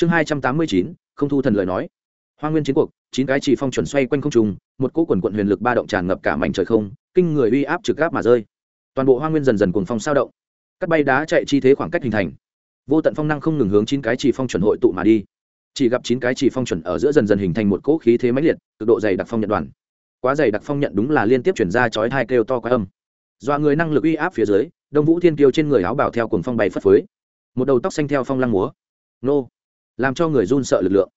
chương hai trăm tám mươi chín, không thu thần lời nói. Hoa nguyên chiến cuộc, chín cái chỉ phong chuẩn xoay quanh không trùng một cỗ quần quận huyền lực ba động tràn ngập cả mảnh trời không, kinh người uy áp trực gáp mà rơi. Toàn bộ hoa nguyên dần dần cuồng phong sao động. Cắt bay đá chạy chi thế khoảng cách hình thành. Vô tận phong năng không ngừng hướng chín cái chỉ phong chuẩn hội tụ mà đi. Chỉ gặp chín cái chỉ phong chuẩn ở giữa dần dần hình thành một cỗ khí thế mãnh liệt, cực độ dày đặc phong nhận đoàn. Quá dày đặc phong nhận đúng là liên tiếp chuyển ra chói hai kêu to quá âm. Dọa người năng lực uy áp phía dưới, đông vũ thiên kiêu trên người áo bảo theo cuồng phong bay phất phới. Một đầu tóc xanh theo phong lăng múa. Nô! Làm cho người run sợ lực lượng.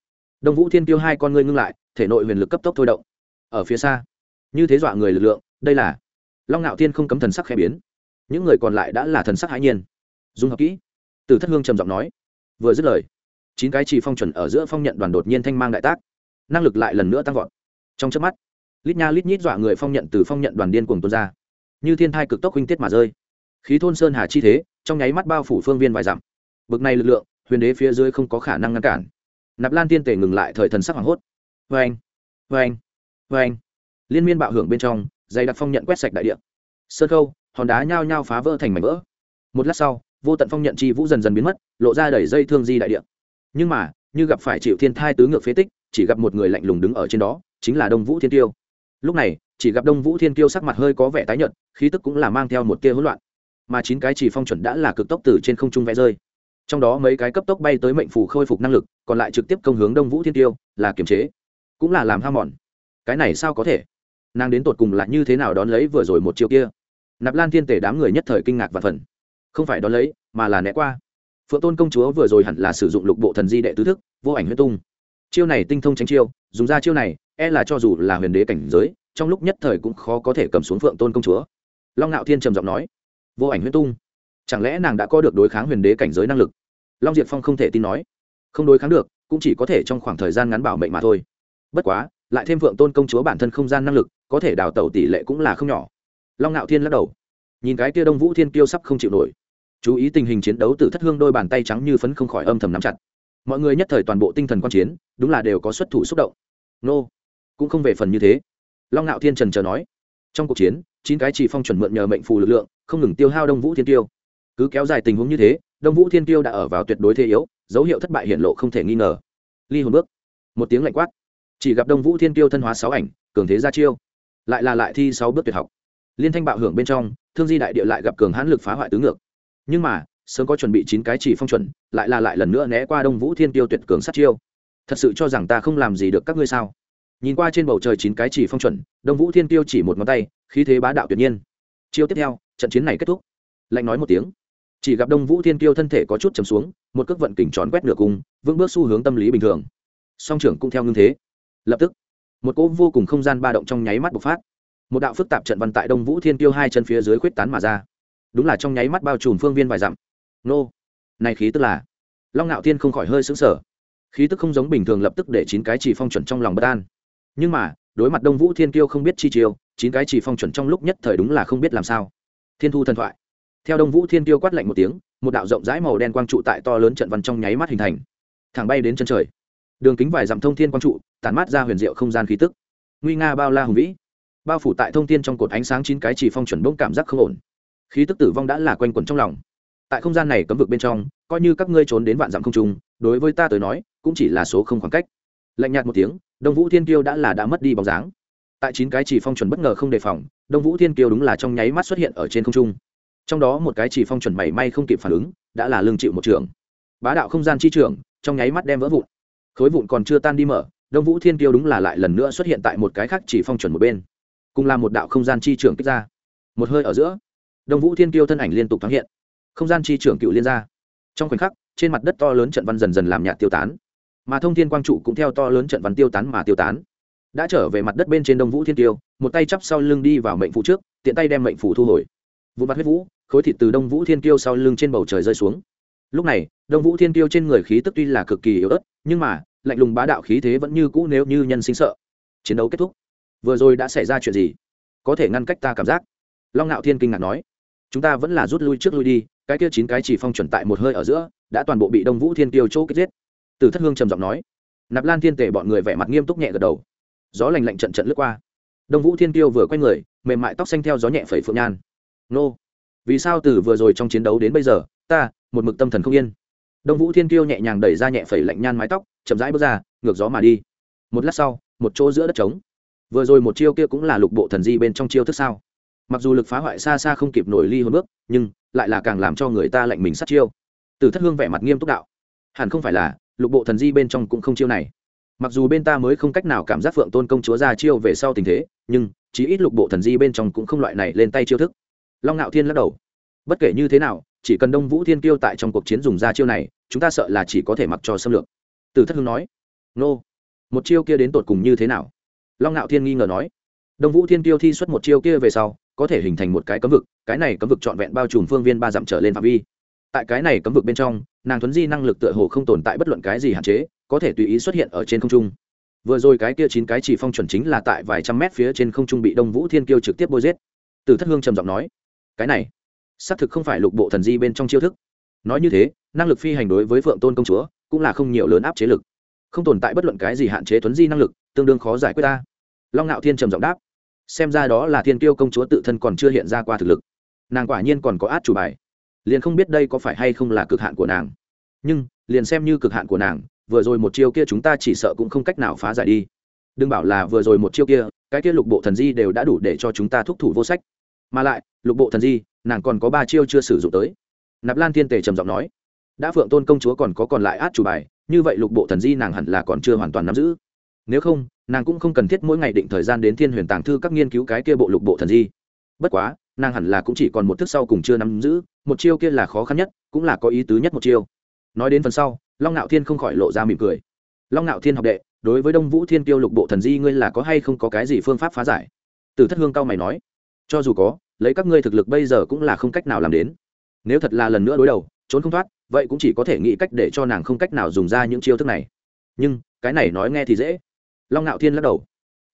Đông vũ thiên tiêu hai con ngươi ngưng lại, thể nội huyền lực cấp tốc thôi động. Ở phía xa, như thế dọa người lực lượng, đây là long ngạo thiên không cấm thần sắc khẽ biến. Những người còn lại đã là thần sắc hãi nhiên. Dung hợp kỹ. Từ thất hương trầm giọng nói, vừa dứt lời, chín cái trì phong chuẩn ở giữa phong nhận đoàn đột nhiên thanh mang đại tác, năng lực lại lần nữa tăng vọt. Trong chớp mắt, lít nha lít nhít dọa người phong nhận từ phong nhận đoàn điên cuồng tuôn ra, như thiên thai cực tốc huynh tiết mà rơi. Khí thôn sơn hà chi thế, trong nháy mắt bao phủ phương viên vài dặm. Bực này lực lượng huyền đế phía dưới không có khả năng ngăn cản. Nạp lan tiên tể ngừng lại thời thần sắc hoảng hốt. Vê anh vê anh vê anh liên miên bạo hưởng bên trong, dày đặc phong nhận quét sạch đại địa. Sơn khâu, hòn đá nhao nhao phá vỡ thành mảnh vỡ. Một lát sau, vô tận phong nhận chi vũ dần dần biến mất, lộ ra đẩy dây thương di đại địa. Nhưng mà, như gặp phải chịu thiên thai tứ ngược phế tích, chỉ gặp một người lạnh lùng đứng ở trên đó, chính là đông vũ thiên tiêu lúc này, chỉ gặp đông vũ thiên tiêu sắc mặt hơi có vẻ tái nhợt, khí tức cũng là mang theo một tia hỗn loạn. Mà chín cái chỉ phong chuẩn đã là cực tốc từ trên không trung vẽ rơi trong đó mấy cái cấp tốc bay tới mệnh phù khôi phục năng lực, còn lại trực tiếp công hướng đông vũ thiên tiêu, là kiềm chế. Cũng là làm ham mòn. Cái này sao có thể? Nàng đến tột cùng là như thế nào đón lấy vừa rồi một chiều kia? Nạp lan thiên tể đám người nhất thời kinh ngạc và phần không phải đón lấy, mà là né qua. Phượng tôn công chúa vừa rồi hẳn là sử dụng lục bộ thần di đệ tứ thức, vô ảnh huyết tung. Chiêu này tinh thông tránh chiêu, dùng ra chiêu này e là cho dù là huyền đế cảnh giới, trong lúc nhất thời cũng khó có thể cầm xuống phượng tôn công chúa. Long ngạo thiên trầm giọng nói, vô ảnh huyết tung chẳng lẽ nàng đã có được đối kháng huyền đế cảnh giới năng lực? Long diệp phong không thể tin nói. Không đối kháng được, cũng chỉ có thể trong khoảng thời gian ngắn bảo mệnh mà thôi. Bất quá, lại thêm phượng tôn công chúa bản thân không gian năng lực, có thể đào tẩu tỷ lệ cũng là không nhỏ. Long ngạo thiên lắc đầu. Nhìn cái kia đông vũ thiên kiêu sắp không chịu nổi. Chú ý tình hình chiến đấu từ thất hương đôi bàn tay trắng như phấn không khỏi âm thầm nắm chặt. Mọi người nhất thời toàn bộ tinh thần quan chiến, đúng là đều có xuất thủ xúc động. Nô, cũng không về phần như thế. Long ngạo thiên trần chờ nói. Trong cuộc chiến, chín cái chỉ phong chuẩn mượn nhờ mệnh phù lực lượng, không ngừng tiêu hao đông vũ thiên tiêu cứ kéo dài tình huống như thế, đông vũ thiên tiêu đã ở vào tuyệt đối thế yếu, dấu hiệu thất bại hiện lộ không thể nghi ngờ. Ly hồn bước. Một tiếng lạnh quát. Chỉ gặp đông vũ thiên tiêu thân hóa sáu ảnh, cường thế ra chiêu. Lại là lại thi sáu bước tuyệt học. Liên thanh bạo hưởng bên trong, thương di đại địa lại gặp cường hãn lực phá hoại tứ ngược. Nhưng mà, sớm có chuẩn bị chín cái chỉ phong chuẩn, lại là lại lần nữa né qua đông vũ thiên tiêu tuyệt cường sát chiêu. Thật sự cho rằng ta không làm gì được các ngươi sao? Nhìn qua trên bầu trời chín cái chỉ phong chuẩn, đông vũ thiên tiêu chỉ một ngón tay, khí thế bá đạo tuyệt nhiên. Chiêu tiếp theo, trận chiến này kết thúc. Lạnh nói một tiếng chỉ gặp đông vũ thiên tiêu thân thể có chút chầm xuống, một cước vận kỉnh tròn quét nửa cung, vững bước xu hướng tâm lý bình thường. Song trưởng cũng theo ngưng thế. Lập tức, một cỗ vô cùng không gian ba động trong nháy mắt bộc phát. Một đạo phức tạp trận văn tại đông vũ thiên tiêu hai chân phía dưới khuyết tán mà ra. Đúng là trong nháy mắt bao trùm phương viên vài dặm. Nô! Này khí tức là long ngạo thiên không khỏi hơi xứng sở khí tức không giống bình thường lập tức để chín cái chỉ phong chuẩn trong lòng bất an. Nhưng mà, đối mặt đông vũ thiên kiêu không biết chi chiêu, chín cái chỉ phong chuẩn trong lúc nhất thời đúng là không biết làm sao. Thiên thu thần thoại theo đông vũ thiên kiêu quát lạnh một tiếng, một đạo rộng rãi màu đen quang trụ tại to lớn trận văn trong nháy mắt hình thành. Thẳng bay đến chân trời. Đường kính vài dặm thông thiên quang trụ, tản mát ra huyền diệu không gian khí tức. Nguy nga bao la hùng vĩ. Bao phủ tại thông thiên trong cột ánh sáng chín cái chỉ phong chuẩn bỗng cảm giác không ổn. Khí tức tử vong đã là quanh quẩn trong lòng. Tại không gian này cấm vực bên trong, coi như các ngươi trốn đến vạn dặm không trung, đối với ta tới nói, cũng chỉ là số không khoảng cách. Lạnh nhạt một tiếng, đông vũ thiên kiêu đã là đã mất đi bóng dáng. Tại chín cái chỉ phong chuẩn bất ngờ không đề phòng, đông vũ thiên kiêu đúng là trong nháy mắt xuất hiện ở trên không trung trong đó một cái chỉ phong chuẩn mảy may không kịp phản ứng, đã là lương chịu một trường. Bá đạo không gian chi trường, trong nháy mắt đem vỡ vụn. Khối vụn còn chưa tan đi mở, đông vũ thiên kiêu đúng là lại lần nữa xuất hiện tại một cái khác chỉ phong chuẩn một bên. Cùng là một đạo không gian chi trường kích ra. Một hơi ở giữa, đông vũ thiên kiêu thân ảnh liên tục thoáng hiện. Không gian chi trường cựu liên ra. Trong khoảnh khắc, trên mặt đất to lớn trận văn dần dần làm nhạt tiêu tán. Mà thông thiên quang trụ cũng theo to lớn trận văn tiêu tán mà tiêu tán. Đã trở về mặt đất bên trên đông vũ thiên tiêu một tay chắp sau lưng đi vào mệnh phủ trước, tiện tay đem mệnh phủ thu hồi. Vụ mặt huyết vũ khối thịt từ đông vũ thiên Kiêu sau lưng trên bầu trời rơi xuống. Lúc này, đông vũ thiên Kiêu trên người khí tức tuy là cực kỳ yếu ớt, nhưng mà, lạnh lùng bá đạo khí thế vẫn như cũ nếu như nhân sinh sợ. Chiến đấu kết thúc. Vừa rồi đã xảy ra chuyện gì? Có thể ngăn cách ta cảm giác. Long ngạo thiên kinh ngạc nói. Chúng ta vẫn là rút lui trước lui đi, cái kia chín cái chỉ phong chuẩn tại một hơi ở giữa, đã toàn bộ bị đông vũ thiên Kiêu chỗ kết giết. Từ thất hương trầm giọng nói. Nạp lan thiên tể bọn người vẻ mặt nghiêm túc nhẹ gật đầu. Gió lành lạnh trận trận lướt qua. Đông vũ thiên Kiêu vừa quay người, mềm mại tóc xanh theo gió nhẹ phẩy phượng nhan. Nô vì sao từ vừa rồi trong chiến đấu đến bây giờ, ta, một mực tâm thần không yên. Đông vũ thiên kiêu nhẹ nhàng đẩy ra nhẹ phẩy lạnh nhan mái tóc, chậm rãi bước ra, ngược gió mà đi. Một lát sau, một chỗ giữa đất trống. Vừa rồi một chiêu kia cũng là lục bộ thần di bên trong chiêu thức sao? Mặc dù lực phá hoại xa xa không kịp nổi ly hôn bước, nhưng lại là càng làm cho người ta lạnh mình sát chiêu. Từ thất hương vẻ mặt nghiêm túc đạo. Hẳn không phải là, lục bộ thần di bên trong cũng không chiêu này. Mặc dù bên ta mới không cách nào cảm giác phượng tôn công chúa ra chiêu về sau tình thế, nhưng chí ít lục bộ thần di bên trong cũng không loại này lên tay chiêu thức long ngạo thiên lắc đầu. Bất kể như thế nào, chỉ cần đông vũ thiên kiêu tại trong cuộc chiến dùng ra chiêu này, chúng ta sợ là chỉ có thể mặc cho xâm lược. Từ thất hương nói. Nô. Một chiêu kia đến tột cùng như thế nào? Long ngạo thiên nghi ngờ nói. Đông vũ thiên kiêu thi xuất một chiêu kia về sau, có thể hình thành một cái cấm vực, cái này cấm vực trọn vẹn bao trùm phương viên ba dặm trở lên phạm vi. Tại cái này cấm vực bên trong, nàng thuấn di năng lực tựa hồ không tồn tại bất luận cái gì hạn chế, có thể tùy ý xuất hiện ở trên không trung. Vừa rồi cái kia chín cái chỉ phong chuẩn chính là tại vài trăm mét phía trên không trung bị đông vũ thiên kiêu trực tiếp bôi giết. Từ thất hương trầm giọng nói cái này xác thực không phải lục bộ thần di bên trong chiêu thức nói như thế năng lực phi hành đối với phượng tôn công chúa cũng là không nhiều lớn áp chế lực không tồn tại bất luận cái gì hạn chế thuấn di năng lực tương đương khó giải quyết ta long ngạo thiên trầm giọng đáp xem ra đó là thiên tiêu công chúa tự thân còn chưa hiện ra qua thực lực nàng quả nhiên còn có át chủ bài liền không biết đây có phải hay không là cực hạn của nàng nhưng liền xem như cực hạn của nàng vừa rồi một chiêu kia chúng ta chỉ sợ cũng không cách nào phá giải đi đừng bảo là vừa rồi một chiêu kia cái kia lục bộ thần di đều đã đủ để cho chúng ta thúc thủ vô sách mà lại, lục bộ thần di, nàng còn có ba chiêu chưa sử dụng tới. Nạp lan thiên tề trầm giọng nói, đã phượng tôn công chúa còn có còn lại át chủ bài, như vậy lục bộ thần di nàng hẳn là còn chưa hoàn toàn nắm giữ. Nếu không, nàng cũng không cần thiết mỗi ngày định thời gian đến thiên huyền tàng thư các nghiên cứu cái kia bộ lục bộ thần di. Bất quá, nàng hẳn là cũng chỉ còn một thức sau cùng chưa nắm giữ, một chiêu kia là khó khăn nhất, cũng là có ý tứ nhất một chiêu. Nói đến phần sau, long ngạo thiên không khỏi lộ ra mỉm cười. Long ngạo thiên học đệ, đối với đông vũ thiên tiêu lục bộ thần di ngươi là có hay không có cái gì phương pháp phá giải? Từ thất hương cao mày nói cho dù có, lấy các ngươi thực lực bây giờ cũng là không cách nào làm đến. Nếu thật là lần nữa đối đầu, trốn không thoát, vậy cũng chỉ có thể nghĩ cách để cho nàng không cách nào dùng ra những chiêu thức này. Nhưng, cái này nói nghe thì dễ. Long ngạo thiên lắc đầu.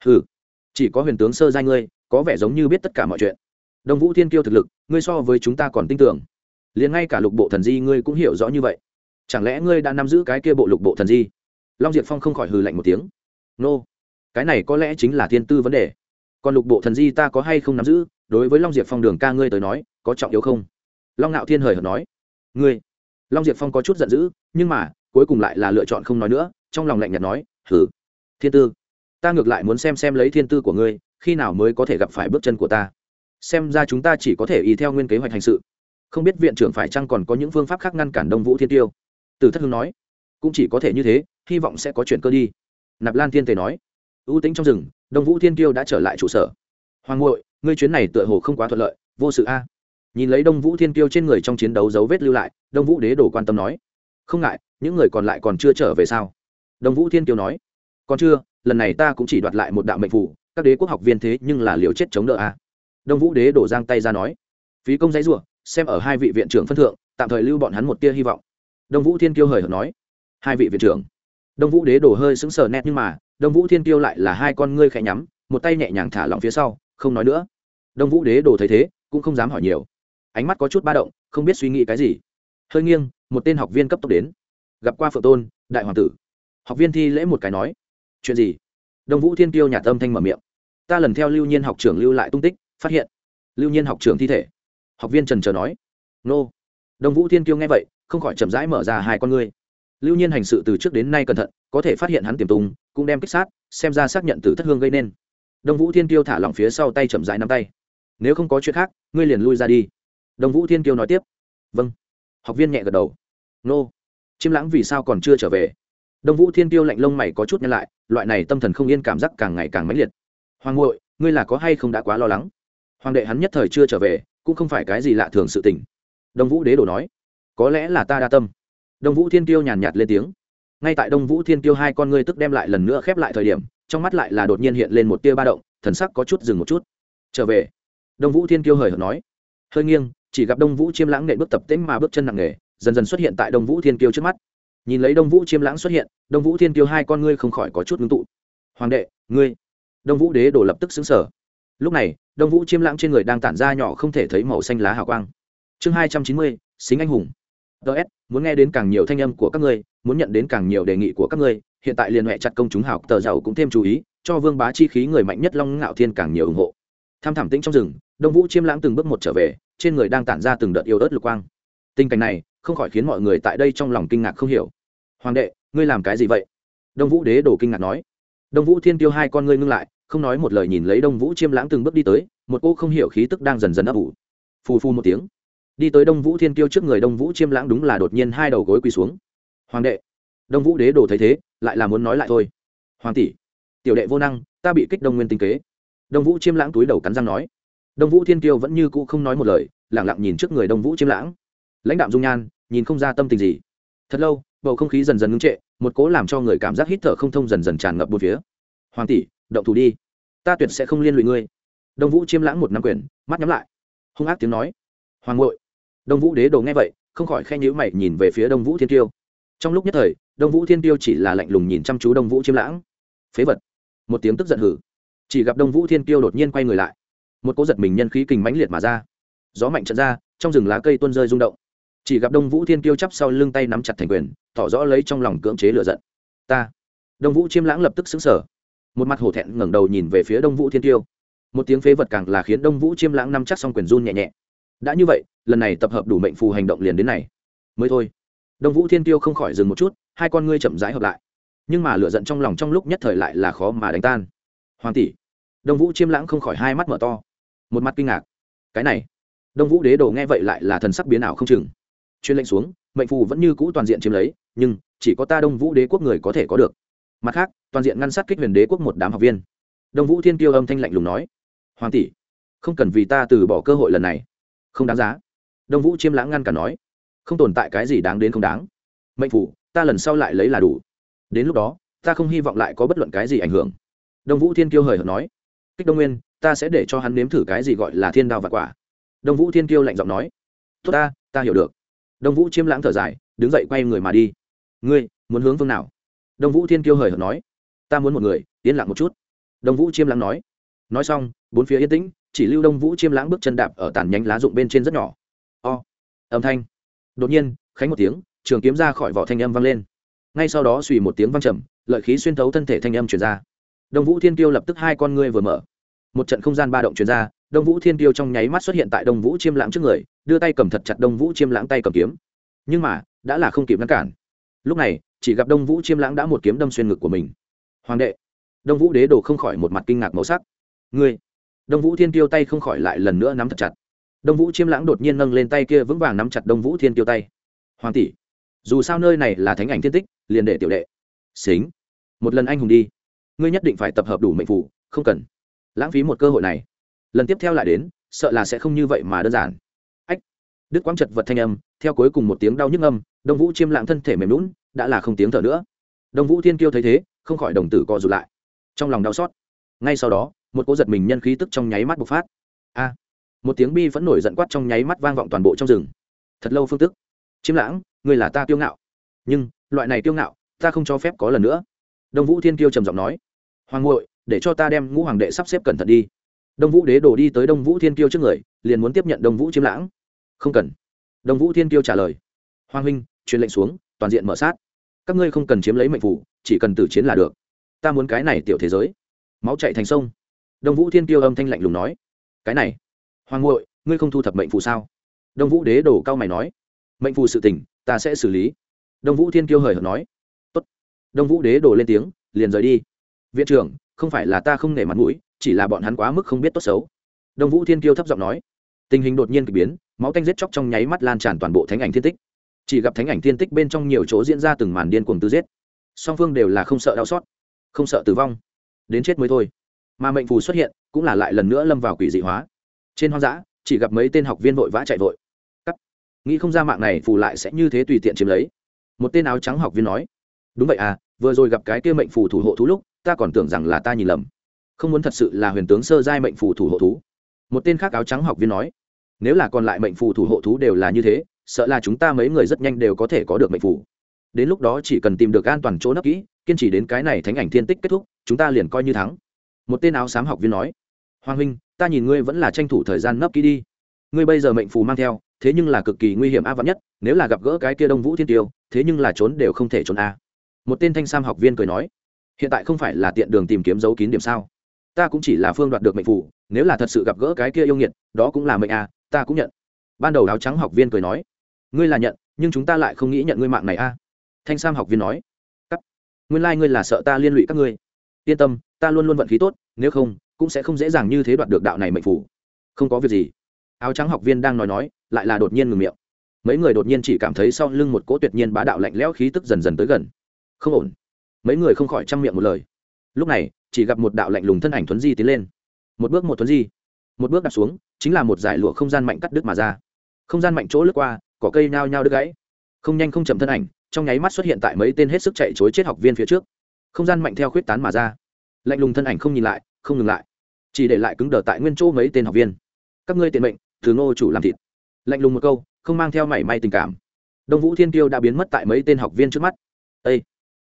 Ừ chỉ có huyền tướng sơ giai ngươi, có vẻ giống như biết tất cả mọi chuyện. Đông vũ thiên kiêu thực lực, ngươi so với chúng ta còn tin tưởng. Liền ngay cả lục bộ thần di ngươi cũng hiểu rõ như vậy. Chẳng lẽ ngươi đã nắm giữ cái kia bộ lục bộ thần di? Long diệp phong không khỏi hừ lạnh một tiếng. Nô、no. cái này có lẽ chính là thiên tư vấn đề còn lục bộ thần di ta có hay không nắm giữ, đối với long diệp phong đường ca ngươi tới nói, có trọng yếu không? Long ngạo thiên hời hợt nói. Ngươi. Long diệp phong có chút giận dữ, nhưng mà, cuối cùng lại là lựa chọn không nói nữa, trong lòng lạnh nhạt nói hử thiên tư, ta ngược lại muốn xem xem lấy thiên tư của ngươi, khi nào mới có thể gặp phải bước chân của ta. Xem ra chúng ta chỉ có thể y theo nguyên kế hoạch hành sự. Không biết viện trưởng phải chăng còn có những phương pháp khác ngăn cản đông vũ thiên tiêu. Từ thất hưng nói. Cũng chỉ có thể như thế, hy vọng sẽ có chuyện cơ đi. Nạp lan thiên tề nói ưu tính trong rừng, đông vũ thiên tiêu đã trở lại trụ sở. Hoàng ngội ngươi chuyến này tựa hồ không quá thuận lợi, vô sự a. À. Nhìn lấy đông vũ thiên tiêu trên người trong chiến đấu dấu vết lưu lại, đông vũ đế đồ quan tâm nói, không ngại, những người còn lại còn chưa trở về sao? Đông vũ thiên tiêu nói, còn chưa, lần này ta cũng chỉ đoạt lại một đạo mệnh phủ, các đế quốc học viên thế nhưng là liều chết chống đỡ a. Đông vũ đế đổ giang tay ra nói, phí công giấy rủa, xem ở hai vị viện trưởng phân thượng, tạm thời lưu bọn hắn một tia hy vọng. Đông vũ thiên kiêu hời hợt nói, hai vị viện trưởng. Đông vũ đế đổ hơi sững sờ nét nhưng mà đông vũ thiên Tiêu lại là hai con ngươi khẽ nhắm, một tay nhẹ nhàng thả lỏng phía sau, không nói nữa. Đông vũ đế đồ thấy thế, cũng không dám hỏi nhiều. Ánh mắt có chút ba động, không biết suy nghĩ cái gì. Hơi nghiêng, một tên học viên cấp tốc đến. Gặp qua phượng tôn, đại hoàng tử. Học viên thi lễ một cái nói, chuyện gì? Đông vũ thiên Tiêu nhà tâm thanh mở miệng, ta lần theo lưu nhiên học trưởng lưu lại tung tích, phát hiện. Lưu nhiên học trưởng thi thể. Học viên trần trờ nói, nô. Đông vũ thiên Tiêu nghe vậy, không khỏi chậm rãi mở ra hai con ngươi lưu nhiên hành sự từ trước đến nay cẩn thận, có thể phát hiện hắn tiềm tùng, cũng đem kích sát, xem ra xác nhận từ thất hương gây nên. Đông vũ thiên Tiêu thả lỏng phía sau tay chậm rãi nắm tay. Nếu không có chuyện khác, ngươi liền lui ra đi. Đông vũ thiên Tiêu nói tiếp. Vâng. Học viên nhẹ gật đầu. Nô. Chiêm lãng vì sao còn chưa trở về? Đông vũ thiên Tiêu lạnh lông mày có chút nhăn lại, loại này tâm thần không yên cảm giác càng ngày càng mãnh liệt. Hoàng ngội ngươi là có hay không đã quá lo lắng? Hoàng đệ hắn nhất thời chưa trở về, cũng không phải cái gì lạ thường sự tình. Đông vũ đế đồ nói, có lẽ là ta đa tâm đông vũ thiên tiêu nhàn nhạt lên tiếng. Ngay tại đông vũ thiên tiêu hai con ngươi tức đem lại lần nữa khép lại thời điểm, trong mắt lại là đột nhiên hiện lên một tia ba động, thần sắc có chút dừng một chút. Trở về. Đông vũ thiên tiêu hời hợt nói. Hơi nghiêng, chỉ gặp đông vũ chiêm lãng nệ bước tập tễnh mà bước chân nặng nề, dần dần xuất hiện tại đông vũ thiên tiêu trước mắt. Nhìn lấy đông vũ chiêm lãng xuất hiện, đông vũ thiên tiêu hai con ngươi không khỏi có chút ngưng tụ. Hoàng đệ, ngươi. Đông vũ đế đổ lập tức xứng sở lúc này, đông vũ chiêm lãng trên người đang tản ra nhỏ không thể thấy màu xanh lá hào quang. Chương hai trăm chín mươi, xính anh hùng ts muốn nghe đến càng nhiều thanh âm của các ngươi, muốn nhận đến càng nhiều đề nghị của các ngươi, hiện tại liền hệ chặt công chúng hào tờ giàu cũng thêm chú ý, cho vương bá chi khí người mạnh nhất long ngạo thiên càng nhiều ủng hộ. Tham thảm tĩnh trong rừng, đông vũ chiêm lãng từng bước một trở về, trên người đang tản ra từng đợt yêu ớt lục quang. Tình cảnh này, không khỏi khiến mọi người tại đây trong lòng kinh ngạc không hiểu. Hoàng đệ, ngươi làm cái gì vậy? Đông vũ đế đồ kinh ngạc nói. Đông vũ thiên tiêu hai con ngươi ngưng lại, không nói một lời nhìn lấy đông vũ chiêm lãng từng bước đi tới, một cô không hiểu khí tức đang dần dần ấp ủ. Phù phu một tiếng đi tới đông vũ thiên tiêu trước người đông vũ chiêm lãng đúng là đột nhiên hai đầu gối quỳ xuống. Hoàng đệ, đông vũ đế đồ thấy thế, lại là muốn nói lại thôi. Hoàng tỷ, tiểu đệ vô năng, ta bị kích đông nguyên tinh kế. Đông vũ chiêm lãng túi đầu cắn răng nói. Đông vũ thiên kiêu vẫn như cũ không nói một lời lẳng lặng nhìn trước người đông vũ chiêm lãng. Lãnh đạo dung nhan, nhìn không ra tâm tình gì. Thật lâu, bầu không khí dần dần ngưng trệ, một cố làm cho người cảm giác hít thở không thông dần dần tràn ngập bốn phía. Hoàng tỷ, động thủ đi. Ta tuyệt sẽ không liên lụy ngươi. Đông vũ chiêm lãng một năm quyền, mắt nhắm lại. Hung ác tiếng nói. Hoàng ngội đông vũ đế đồ nghe vậy, không khỏi khen nhữ mày nhìn về phía đông vũ thiên tiêu trong lúc nhất thời, đông vũ thiên tiêu chỉ là lạnh lùng nhìn chăm chú đông vũ chiêm lãng. Phế vật. Một tiếng tức giận hử. Chỉ gặp đông vũ thiên tiêu đột nhiên quay người lại. Một cố giật mình nhân khí kình mãnh liệt mà ra. Gió mạnh trận ra, trong rừng lá cây tuôn rơi rung động. Chỉ gặp đông vũ thiên tiêu chắp sau lưng tay nắm chặt thành quyền, tỏ rõ lấy trong lòng cưỡng chế lựa giận. Ta. Đông vũ chiêm lãng lập tức xứng sở một mặt hổ thẹn ngẩng đầu nhìn về phía đông vũ thiên tiêu một tiếng phế vật càng là khiến đông vũ chiêm lãng nắm chắc xong quyền run nhẹ nhẹ đã như vậy, lần này tập hợp đủ mệnh phù hành động liền đến này. Mới thôi. Đông vũ thiên tiêu không khỏi dừng một chút, hai con ngươi chậm rãi hợp lại. Nhưng mà lựa giận trong lòng trong lúc nhất thời lại là khó mà đánh tan. Hoàng tỷ. Đông vũ chiêm lãng không khỏi hai mắt mở to. Một mặt kinh ngạc. Cái này. Đông vũ đế đồ nghe vậy lại là thần sắc biến ảo không chừng. Chuyên lệnh xuống, mệnh phù vẫn như cũ toàn diện chiếm lấy, nhưng chỉ có ta đông vũ đế quốc người có thể có được. Mặt khác, toàn diện ngăn sát kích huyền đế quốc một đám học viên. Đông vũ thiên tiêu âm thanh lạnh lùng nói. Hoàng tỷ, không cần vì ta từ bỏ cơ hội lần này không đáng giá. Đông vũ chiêm lãng ngăn cả nói, không tồn tại cái gì đáng đến không đáng. Mệnh phủ, ta lần sau lại lấy là đủ. Đến lúc đó, ta không hy vọng lại có bất luận cái gì ảnh hưởng. Đông vũ thiên kiêu hời hợt nói, kích đông nguyên, ta sẽ để cho hắn nếm thử cái gì gọi là thiên đao và quả. Đông vũ thiên kiêu lạnh giọng nói, tốt ta ta hiểu được. Đông vũ chiêm lãng thở dài, đứng dậy quay người mà đi. Ngươi, muốn hướng phương nào? Đông vũ thiên kiêu hời hợt nói, ta muốn một người, yên lặng một chút. Đông vũ chiêm lãng nói nói xong, bốn phía yên tĩnh chỉ lưu đông vũ chiêm lãng bước chân đạp ở tàn nhánh lá rụng bên trên rất nhỏ. O, âm thanh. Đột nhiên, khánh một tiếng, trường kiếm ra khỏi vỏ thanh âm vang lên. Ngay sau đó suy một tiếng vang trầm, lợi khí xuyên thấu thân thể thanh âm truyền ra. Đông vũ thiên tiêu lập tức hai con ngươi vừa mở. Một trận không gian ba động truyền ra, đông vũ thiên tiêu trong nháy mắt xuất hiện tại đông vũ chiêm lãng trước người, đưa tay cầm thật chặt đông vũ chiêm lãng tay cầm kiếm. Nhưng mà, đã là không kịp ngăn cản. Lúc này, chỉ gặp đông vũ chiêm lãng đã một kiếm đâm xuyên ngực của mình. Hoàng đệ! Đông vũ đế đồ không khỏi một mặt kinh ngạc màu sắc. Ngươi! Đông vũ thiên tiêu tay không khỏi lại lần nữa nắm thật chặt. Đông vũ chiêm lãng đột nhiên nâng lên tay kia vững vàng nắm chặt đông vũ thiên tiêu tay. Hoàng tỷ, dù sao nơi này là thánh ảnh thiên tích, liền để tiểu đệ. Xính, một lần anh hùng đi. Ngươi nhất định phải tập hợp đủ mệnh phủ, không cần lãng phí một cơ hội này. Lần tiếp theo lại đến, sợ là sẽ không như vậy mà đơn giản. Ách, đức quang chật vật thanh âm, theo cuối cùng một tiếng đau nhức âm, đông vũ chiêm lãng thân thể mềm lún đã là không tiếng thở nữa. Đông vũ thiên kiêu thấy thế, không khỏi đồng tử co rụt lại. Trong lòng đau xót. Ngay sau đó một cỗ giật mình nhân khí tức trong nháy mắt bộc phát. A! Một tiếng bi vẫn nổi giận quát trong nháy mắt vang vọng toàn bộ trong rừng. Thật lâu phương tức. Chiêm lãng người là ta kiêu ngạo. Nhưng, loại này kiêu ngạo, ta không cho phép có lần nữa. Đông vũ thiên kiêu trầm giọng nói. Hoàng ngội để cho ta đem ngũ hoàng đệ sắp xếp cẩn thận đi. Đông vũ đế đổ đi tới đông vũ thiên kiêu trước người, liền muốn tiếp nhận đông vũ chiêm lãng. Không cần. Đông vũ thiên kiêu trả lời. Hoàng huynh, truyền lệnh xuống, toàn diện mở sát. Các ngươi không cần chiếm lấy mệnh phủ, chỉ cần tử chiến là được. Ta muốn cái này tiểu thế giới. Máu chạy thành sông đông vũ thiên kiêu âm thanh lạnh lùng nói. Cái này, hoàng ngội ngươi không thu thập mệnh phù sao? Đông vũ đế đổ cao mày nói. Mệnh phù sự tình, ta sẽ xử lý. Đông vũ thiên kiêu hời hợt nói. Tốt. đông vũ đế đổ lên tiếng, liền rời đi. Viện trưởng, không phải là ta không nể mặt mũi, chỉ là bọn hắn quá mức không biết tốt xấu. Đông vũ thiên kiêu thấp giọng nói. Tình hình đột nhiên k ỳ biến, máu tanh giết chóc trong nháy mắt lan tràn toàn bộ thánh ảnh thiên tích. Chỉ gặp thánh ảnh thiên tích bên trong nhiều chỗ diễn ra từng màn điên cuồng tư giết. Song phương đều là không sợ đau xót, không sợ tử vong. Đến chết mới thôi mà mệnh phù xuất hiện cũng là lại lần nữa lâm vào quỷ dị hóa. Trên hoang dã, chỉ gặp mấy tên học viên vội vã chạy vội. Cắt. Nghĩ không ra mạng này phù lại sẽ như thế tùy tiện chiếm lấy. Một tên áo trắng học viên nói, đúng vậy à vừa rồi gặp cái kia mệnh phù thủ hộ thú lúc, ta còn tưởng rằng là ta nhìn lầm. Không muốn thật sự là huyền tướng sơ giai mệnh phù thủ hộ thú. Một tên khác áo trắng học viên nói, nếu là còn lại mệnh phù thủ hộ thú đều là như thế, sợ là chúng ta mấy người rất nhanh đều có thể có được mệnh phù. Đến lúc đó chỉ cần tìm được an toàn chỗ nấp kỹ, kiên trì đến cái này thánh ảnh thiên tích kết thúc, chúng ta liền coi như thắng một tên áo xám học viên nói, hoàng huynh, ta nhìn ngươi vẫn là tranh thủ thời gian nấp kỹ đi. Ngươi bây giờ mệnh phù mang theo, thế nhưng là cực kỳ nguy hiểm a vắn nhất, nếu là gặp gỡ cái kia đông vũ thiên tiêu, thế nhưng là trốn đều không thể trốn a. Một tên thanh sam học viên cười nói, hiện tại không phải là tiện đường tìm kiếm dấu kín điểm sao? Ta cũng chỉ là phương đoạt được mệnh phù, nếu là thật sự gặp gỡ cái kia yêu nghiệt, đó cũng là mệnh a, ta cũng nhận. Ban đầu áo trắng học viên cười nói, ngươi là nhận, nhưng chúng ta lại không nghĩ nhận ngươi mạng này a. Thanh sam học viên nói, cắt. Nguyên lai、like、ngươi là sợ ta liên lụy các ngươi yên tâm, ta luôn luôn vận khí tốt, nếu không, cũng sẽ không dễ dàng như thế đoạt được đạo này mệnh phủ. Không có việc gì. Áo trắng học viên đang nói nói, lại là đột nhiên ngừng miệng. Mấy người đột nhiên chỉ cảm thấy sau lưng một cỗ tuyệt nhiên bá đạo lạnh lẽo khí tức dần dần tới gần. Không ổn. Mấy người không khỏi chăm miệng một lời. Lúc này, chỉ gặp một đạo lạnh lùng thân ảnh thuấn di tiến lên. Một bước một thuấn di. Một bước đặt xuống, chính là một giải lụa không gian mạnh cắt đứt mà ra. Không gian mạnh chỗ lướt qua, cỏ cây nao nhao đứt gãy. Không nhanh không chậm thân ảnh, trong nháy mắt xuất hiện tại mấy tên hết sức chạy chối chết học viên phía trước không gian mạnh theo khuyết tán mà ra. Lạnh lùng thân ảnh không nhìn lại, không ngừng lại. Chỉ để lại cứng đờ tại nguyên chỗ mấy tên học viên. Các ngươi tiện mệnh từ ngô chủ làm thịt. Lạnh lùng một câu, không mang theo mảy may tình cảm. Đông vũ thiên tiêu đã biến mất tại mấy tên học viên trước mắt. Â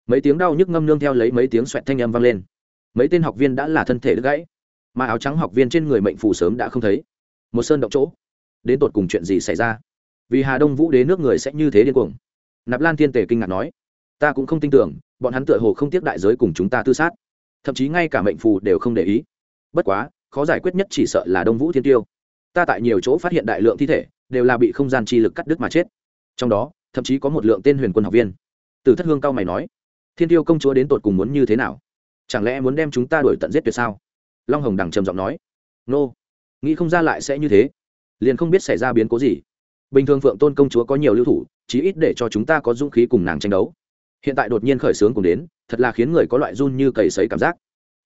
mấy tiếng đau nhức ngâm nương theo lấy mấy tiếng xoẹt thanh âm vang lên. Mấy tên học viên đã là thân thể đứt gãy, mà áo trắng học viên trên người mệnh phù sớm đã không thấy. Một sơn động chỗ, đến tột cùng chuyện gì xảy ra? Vì hà đông vũ đế nước người sẽ như thế điên cuồng. Nạp lan thiên tề kinh ngạc nói, ta cũng không tin tưởng bọn hắn tựa hồ không tiếp đại giới cùng chúng ta tư sát. Thậm chí ngay cả mệnh phù đều không để ý. Bất quá, khó giải quyết nhất chỉ sợ là đông vũ thiên tiêu. Ta tại nhiều chỗ phát hiện đại lượng thi thể, đều là bị không gian chi lực cắt đứt mà chết. Trong đó, thậm chí có một lượng tên huyền quân học viên. Từ thất hương cao mày nói, thiên tiêu công chúa đến tột cùng muốn như thế nào? Chẳng lẽ muốn đem chúng ta đuổi tận giết tuyệt sao? Long hồng đằng trầm giọng nói, nô, nghĩ không ra lại sẽ như thế. Liền không biết xảy ra biến cố gì. Bình thường phượng tôn công chúa có nhiều lưu thủ, chí ít để cho chúng ta có dũng khí cùng nàng tranh đấu hiện tại đột nhiên khởi sướng cùng đến, thật là khiến người có loại run như cầy sấy cảm giác.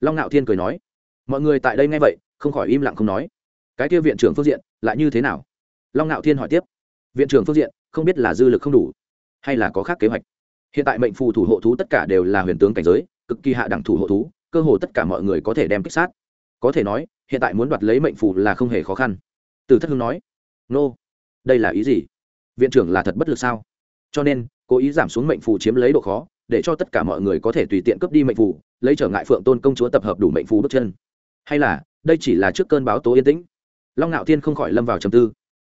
Long ngạo thiên cười nói, mọi người tại đây nghe vậy, không khỏi im lặng không nói. Cái kia viện trưởng phương diện, lại như thế nào? Long ngạo thiên hỏi tiếp, viện trưởng phương diện, không biết là dư lực không đủ, hay là có khác kế hoạch? Hiện tại mệnh phù thủ hộ thú tất cả đều là huyền tướng cảnh giới, cực kỳ hạ đẳng thủ hộ thú, cơ hồ tất cả mọi người có thể đem kích sát. Có thể nói, hiện tại muốn đoạt lấy mệnh phù là không hề khó khăn. Từ thất hưng nói, nô、no. đây là ý gì? Viện trưởng là thật bất lực sao? Cho nên cố ý giảm xuống mệnh phù chiếm lấy độ khó, để cho tất cả mọi người có thể tùy tiện cướp đi mệnh phù, lấy trở ngại phượng tôn công chúa tập hợp đủ mệnh phù bước chân. Hay là, đây chỉ là trước cơn báo tố yên tĩnh. Long ngạo thiên không khỏi lâm vào trầm tư.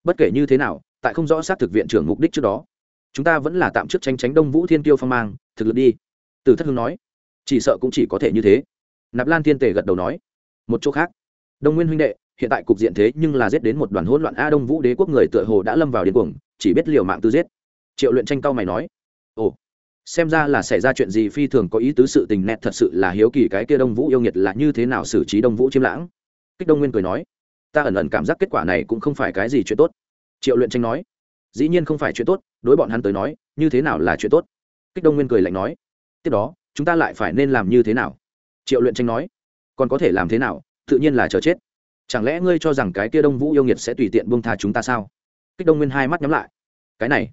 Bất kể như thế nào, tại không rõ xác thực viện trưởng mục đích trước đó, chúng ta vẫn là tạm trước tranh tránh đông vũ thiên tiêu phong mang, thực lực đi. Từ thất hưng nói, chỉ sợ cũng chỉ có thể như thế. Nạp lan thiên tề gật đầu nói, một chỗ khác. Đông nguyên huynh đệ, hiện tại cục diện thế nhưng là giết đến một đoàn hỗn loạn a đông vũ đế quốc người tựa hồ đã lâm vào điên cuồng, chỉ biết liều mạng tư giết triệu luyện tranh cao mày nói, ồ, xem ra là xảy ra chuyện gì phi thường có ý tứ sự tình nét thật sự là hiếu kỳ cái kia đông vũ yêu nghiệt là như thế nào xử trí đông vũ chiêm lãng. Kích đông nguyên cười nói, ta ẩn ẩn cảm giác kết quả này cũng không phải cái gì chuyện tốt. Triệu luyện tranh nói, dĩ nhiên không phải chuyện tốt, đối bọn hắn tới nói, như thế nào là chuyện tốt? Kích đông nguyên cười lạnh nói, tiếp đó, chúng ta lại phải nên làm như thế nào? Triệu luyện tranh nói, còn có thể làm thế nào, tự nhiên là chờ chết. Chẳng lẽ ngươi cho rằng cái kia đông vũ yêu nghiệt sẽ tùy tiện buông tha chúng ta sao? Kích đông nguyên hai mắt nhắm lại, cái này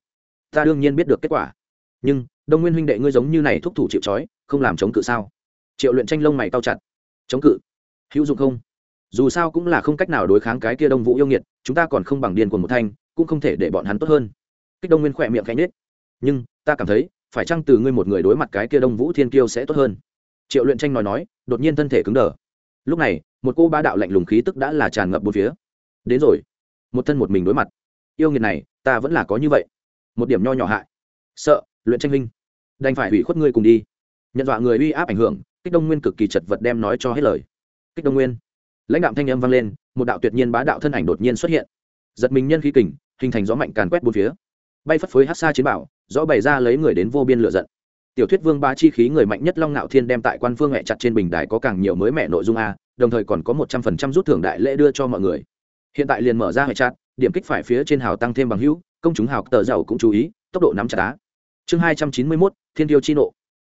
ta đương nhiên biết được kết quả. Nhưng, đông nguyên huynh đệ ngươi giống như này thúc thủ chịu c không làm chống cự sao? Triệu luyện tranh lông mày cao chặt. Chống cự? Hữu dụng không? Dù sao cũng là không cách nào đối kháng cái kia đông vũ yêu nghiệt, chúng ta còn không bằng điên của một thanh, cũng không thể để bọn hắn tốt hơn. Kích đông nguyên khỏe miệng khẽ nhết nhưng, ta cảm thấy, phải chăng từ ngươi một người đối mặt cái kia đông vũ thiên kiêu sẽ tốt hơn? Triệu luyện tranh nói nói, đột nhiên thân thể cứng đờ. Lúc này, một cô ba đạo lạnh lùng khí tức đã là tràn ngập bốn phía. Đến rồi. Một thân một mình đối mặt. Yêu nghiệt này, ta vẫn là có như vậy một điểm nho nhỏ hại. Sợ, luyện tranh linh đành phải hủy khuất ngươi cùng đi. Nhận dọa người uy áp ảnh hưởng, kích đông nguyên cực kỳ chật vật đem nói cho hết lời. Kích đông nguyên. Lãnh đạo thanh âm vang lên, một đạo tuyệt nhiên bá đạo thân ảnh đột nhiên xuất hiện. Giật mình nhân khí kình, hình thành gió mạnh càn quét bốn phía. Bay phất phới hát xa chiến bảo rõ bày ra lấy người đến vô biên lựa giận. Tiểu thuyết vương ba chi khí người mạnh nhất long ngạo thiên đem tại quan phương mẹ chặt trên bình đài có càng nhiều mới mẹ nội dung a, đồng thời còn có một trăm phần trăm rút thưởng đại lễ đưa cho mọi người. Hiện tại liền mở ra hệ chặt, điểm kích phải phía trên hào tăng thêm bằng hữu công chúng hào tờ giàu cũng chú ý, tốc độ nắm chặt đá. Chương hai trăm chín mươi mốt, thiên tiêu chi nộ.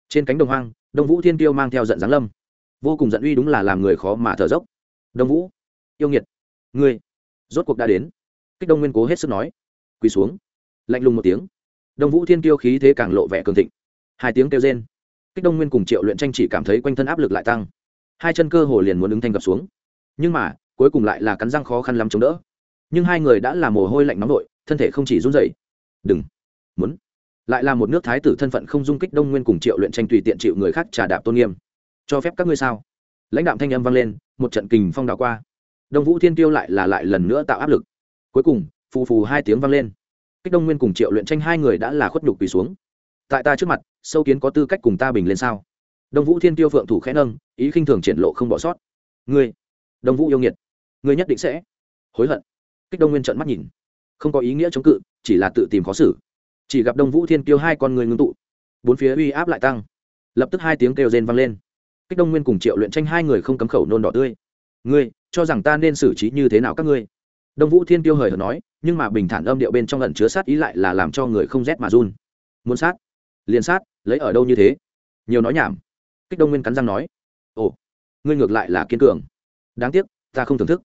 Trên cánh đồng hoang, đông vũ thiên tiêu mang theo giận giáng lâm. Vô cùng giận uy đúng là làm người khó mà thở dốc. Đông vũ, yêu nghiệt, ngươi, rốt cuộc đã đến. Kích đông nguyên cố hết sức nói. Quỳ xuống. Lạnh lùng một tiếng. Đông vũ thiên tiêu khí thế càng lộ vẻ cường thịnh. Hai tiếng kêu rên. Kích đông nguyên cùng triệu luyện tranh chỉ cảm thấy quanh thân áp lực lại tăng. Hai chân cơ hồ liền muốn ứng thanh gập xuống. Nhưng mà, cuối cùng lại là cắn răng khó khăn lắm chống đỡ. Nhưng hai người đã là mồ hôi lạnh nóng nội thân thể không chỉ run rẩy, đừng. Muốn. Lại là một nước thái tử thân phận không dung kích đông nguyên cùng triệu luyện tranh tùy tiện chịu người khác trả đạp tôn nghiêm. Cho phép các ngươi sao? Lãnh đạo thanh âm vang lên một trận kình phong đảo qua. Đông vũ thiên tiêu lại là lại lần nữa tạo áp lực. Cuối cùng phù phù hai tiếng vang lên. Kích đông nguyên cùng triệu luyện tranh hai người đã là khuất nhục quỳ xuống. Tại ta trước mặt sâu kiến có tư cách cùng ta bình lên sao? Đông vũ thiên tiêu phượng thủ khẽ nâng ý khinh thường triển lộ không bỏ sót. Ngươi đông vũ yêu nghiệt ngươi nhất định sẽ hối hận. Kích đông nguyên trận mắt nhìn không có ý nghĩa chống cự, chỉ là tự tìm khó xử. Chỉ gặp đông vũ thiên kiêu hai con người ngưng tụ. Bốn phía uy áp lại tăng. Lập tức hai tiếng kêu rên vang lên. Kích đông nguyên cùng triệu luyện tranh hai người không cấm khẩu nôn đỏ tươi. Ngươi, cho rằng ta nên xử trí như thế nào các ngươi? Đông vũ thiên tiêu hời hợt nói, nhưng mà bình thản âm điệu bên trong lần chứa sát ý lại là làm cho người không rét mà run. Muốn sát? Liền sát, lấy ở đâu như thế? Nhiều nói nhảm. Kích đông nguyên cắn răng nói, ồ, ngươi ngược lại là kiên cường. Đáng tiếc, ta không thưởng thức.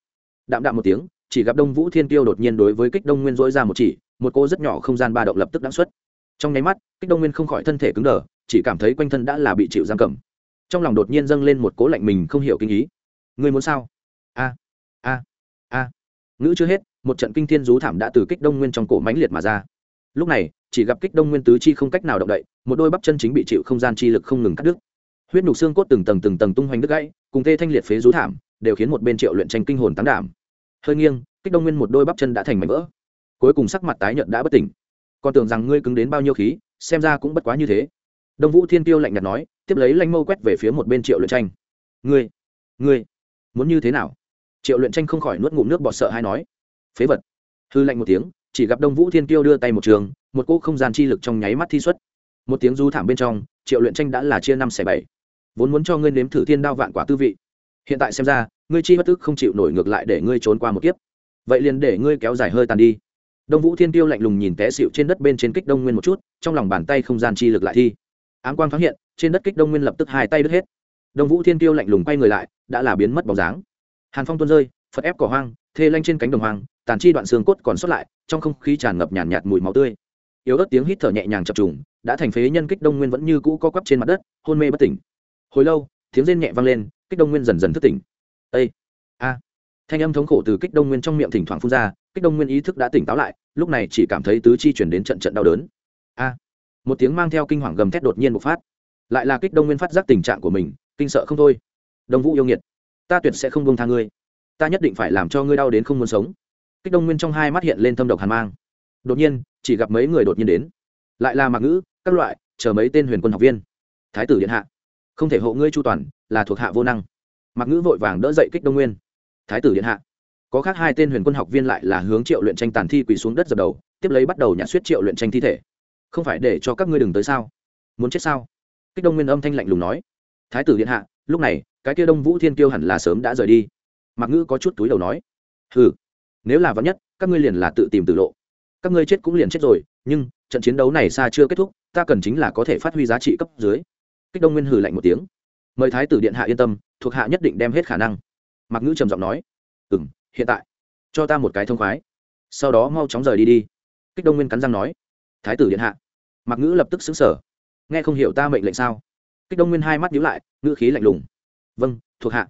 Đạm đạm một tiếng chỉ gặp đông vũ thiên tiêu đột nhiên đối với kích đông nguyên dỗi ra một chỉ, một cô rất nhỏ không gian ba động lập tức đáng xuất. Trong nháy mắt, kích đông nguyên không khỏi thân thể cứng đờ, chỉ cảm thấy quanh thân đã là bị chịu giam cầm. Trong lòng đột nhiên dâng lên một cố lạnh mình không hiểu kinh ý. Ngươi muốn sao? A a a. Ngữ chưa hết, một trận kinh thiên rú thảm đã từ kích đông nguyên trong cổ mãnh liệt mà ra. Lúc này, chỉ gặp kích đông nguyên tứ chi không cách nào động đậy, một đôi bắp chân chính bị chịu không gian chi lực không ngừng cắt đứt. Huyết nhục xương cốt từng tầng từng tầng tung hoành đứt gãy, cùng tê thanh liệt phế rú thảm, đều khiến một bên triệu luyện tranh kinh hồn tán đảm hơi nghiêng, kích đông nguyên một đôi bắp chân đã thành mảnh vỡ. Cuối cùng sắc mặt tái nhợt đã bất tỉnh. Còn tưởng rằng ngươi cứng đến bao nhiêu khí, xem ra cũng bất quá như thế. Đông vũ thiên tiêu lạnh nhạt nói, tiếp lấy lanh mâu quét về phía một bên triệu luyện tranh. Ngươi ngươi, muốn như thế nào? Triệu luyện tranh không khỏi nuốt ngụm nước bọt sợ hay nói. Phế vật. Hư lạnh một tiếng, chỉ gặp đông vũ thiên tiêu đưa tay một trường, một cỗ không gian chi lực trong nháy mắt thi xuất. Một tiếng du thảm bên trong, triệu luyện tranh đã là chia năm xẻ bảy. Vốn muốn cho ngươi nếm thử thiên đao vạn quả tư vị hiện tại xem ra ngươi chi bất tức không chịu nổi ngược lại để ngươi trốn qua một kiếp. Vậy liền để ngươi kéo dài hơi tàn đi. Đông vũ thiên tiêu lạnh lùng nhìn té xịu trên đất bên trên kích đông nguyên một chút trong lòng bàn tay không gian chi lực lại thi. Ám quang thoáng hiện trên đất kích đông nguyên lập tức hai tay đứt hết. Đông vũ thiên tiêu lạnh lùng quay người lại đã là biến mất bóng dáng. Hàn phong tuôn rơi phật ép cỏ hoang thê lanh trên cánh đồng hoang tàn chi đoạn xương cốt còn sót lại trong không khí tràn ngập nhàn nhạt, nhạt mùi máu tươi. Yếu ớt tiếng hít thở nhẹ nhàng chập trùng đã thành phế nhân kích đông nguyên vẫn như cũ co quắp trên mặt đất hôn mê bất tỉnh. Hồi lâu tiếng rên nhẹ vang lên kích đông nguyên dần dần thức tỉnh. Â a! Thanh âm thống khổ từ kích đông nguyên trong miệng thỉnh thoảng phun ra, kích đông nguyên ý thức đã tỉnh táo lại, lúc này chỉ cảm thấy tứ chi chuyển đến trận trận đau đớn. A! Một tiếng mang theo kinh hoàng gầm thét đột nhiên bộc phát. Lại là kích đông nguyên phát giác tình trạng của mình, kinh sợ không thôi. Đông vũ yêu nghiệt, ta tuyệt sẽ không buông tha ngươi. Ta nhất định phải làm cho ngươi đau đến không muốn sống. Kích đông nguyên trong hai mắt hiện lên thâm độc hàn mang. Đột nhiên, chỉ gặp mấy người đột nhiên đến. Lại là mặc ngữ, các loại, chờ mấy tên huyền quân học viên. Thái tử điện hạ, không thể hộ ngươi chu toàn là thuộc hạ vô năng. Mặc ngữ vội vàng đỡ dậy kích đông nguyên. Thái tử điện hạ, có khác hai tên huyền quân học viên lại là hướng triệu luyện tranh tàn thi quỳ xuống đất dập đầu, tiếp lấy bắt đầu nhả suýt triệu luyện tranh thi thể. Không phải để cho các ngươi đừng tới sao? Muốn chết sao? Kích đông nguyên âm thanh lạnh lùng nói. Thái tử điện hạ, lúc này, cái kia đông vũ thiên kiêu hẳn là sớm đã rời đi. Mặc ngữ có chút túi đầu nói. Ừ nếu là vắn nhất, các ngươi liền là tự tìm tự lộ. Các ngươi chết cũng liền chết rồi, nhưng trận chiến đấu này xa chưa kết thúc, ta cần chính là có thể phát huy giá trị cấp dưới. Kích đông nguyên hừ lạnh một tiếng mời thái tử điện hạ yên tâm, thuộc hạ nhất định đem hết khả năng. Mặc ngữ trầm giọng nói. Ừ m hiện tại. Cho ta một cái thông khoái. Sau đó mau chóng rời đi đi. Kích đông nguyên cắn răng nói. Thái tử điện hạ. Mặc ngữ lập tức xứng sở nghe không hiểu ta mệnh lệnh sao? Kích đông nguyên hai mắt nhíu lại, ngữ khí lạnh lùng. Vâng thuộc hạ.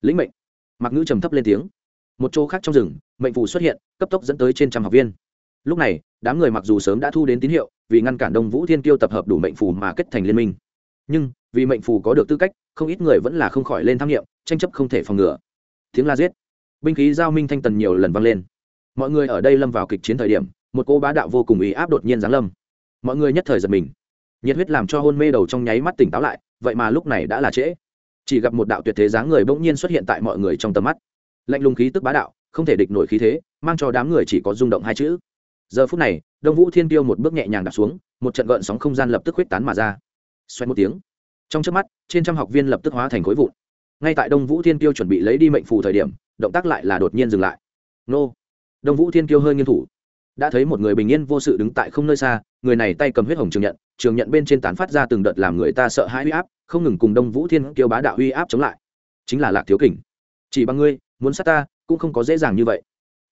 Lĩnh mệnh. Mặc ngữ trầm thấp lên tiếng. Một chỗ khác trong rừng, mệnh phù xuất hiện, cấp tốc dẫn tới trên trăm học viên. Lúc này, đám người mặc dù sớm đã thu đến tín hiệu, vì ngăn cản đông vũ thiên kiêu tập hợp đủ mệnh phù mà kết thành liên minh. Nhưng vì mệnh phù có được tư cách, không ít người vẫn là không khỏi lên tham nghiệm tranh chấp không thể phòng ngừa. Tiếng la giết. Binh khí giao minh thanh tần nhiều lần vang lên. Mọi người ở đây lâm vào kịch chiến thời điểm, một cô bá đạo vô cùng ý áp đột nhiên giáng lâm. Mọi người nhất thời giật mình. Nhiệt huyết làm cho hôn mê đầu trong nháy mắt tỉnh táo lại, vậy mà lúc này đã là trễ. Chỉ gặp một đạo tuyệt thế dáng người bỗng nhiên xuất hiện tại mọi người trong tầm mắt. Lạnh lùng khí tức bá đạo, không thể địch nổi khí thế, mang cho đám người chỉ có rung động hai chữ. Giờ phút này, đông vũ thiên tiêu một bước nhẹ nhàng đặt xuống, một trận gợn sóng không gian lập tức huyết tán mà ra. Xoay một tiếng trong trước mắt, trên trăm học viên lập tức hóa thành khối vụn. Ngay tại đông vũ thiên Kiêu chuẩn bị lấy đi mệnh phù thời điểm, động tác lại là đột nhiên dừng lại. Nô! Đông vũ thiên Kiêu hơi nghiêng thủ. Đã thấy một người bình yên vô sự đứng tại không nơi xa, người này tay cầm huyết hồng trường nhận trường nhận bên trên tán phát ra từng đợt làm người ta sợ hãi huy áp, không ngừng cùng đông vũ thiên kiêu bá đạo huy áp chống lại. Chính là lạc thiếu kình. Chỉ bằng ngươi, muốn sát ta, cũng không có dễ dàng như vậy.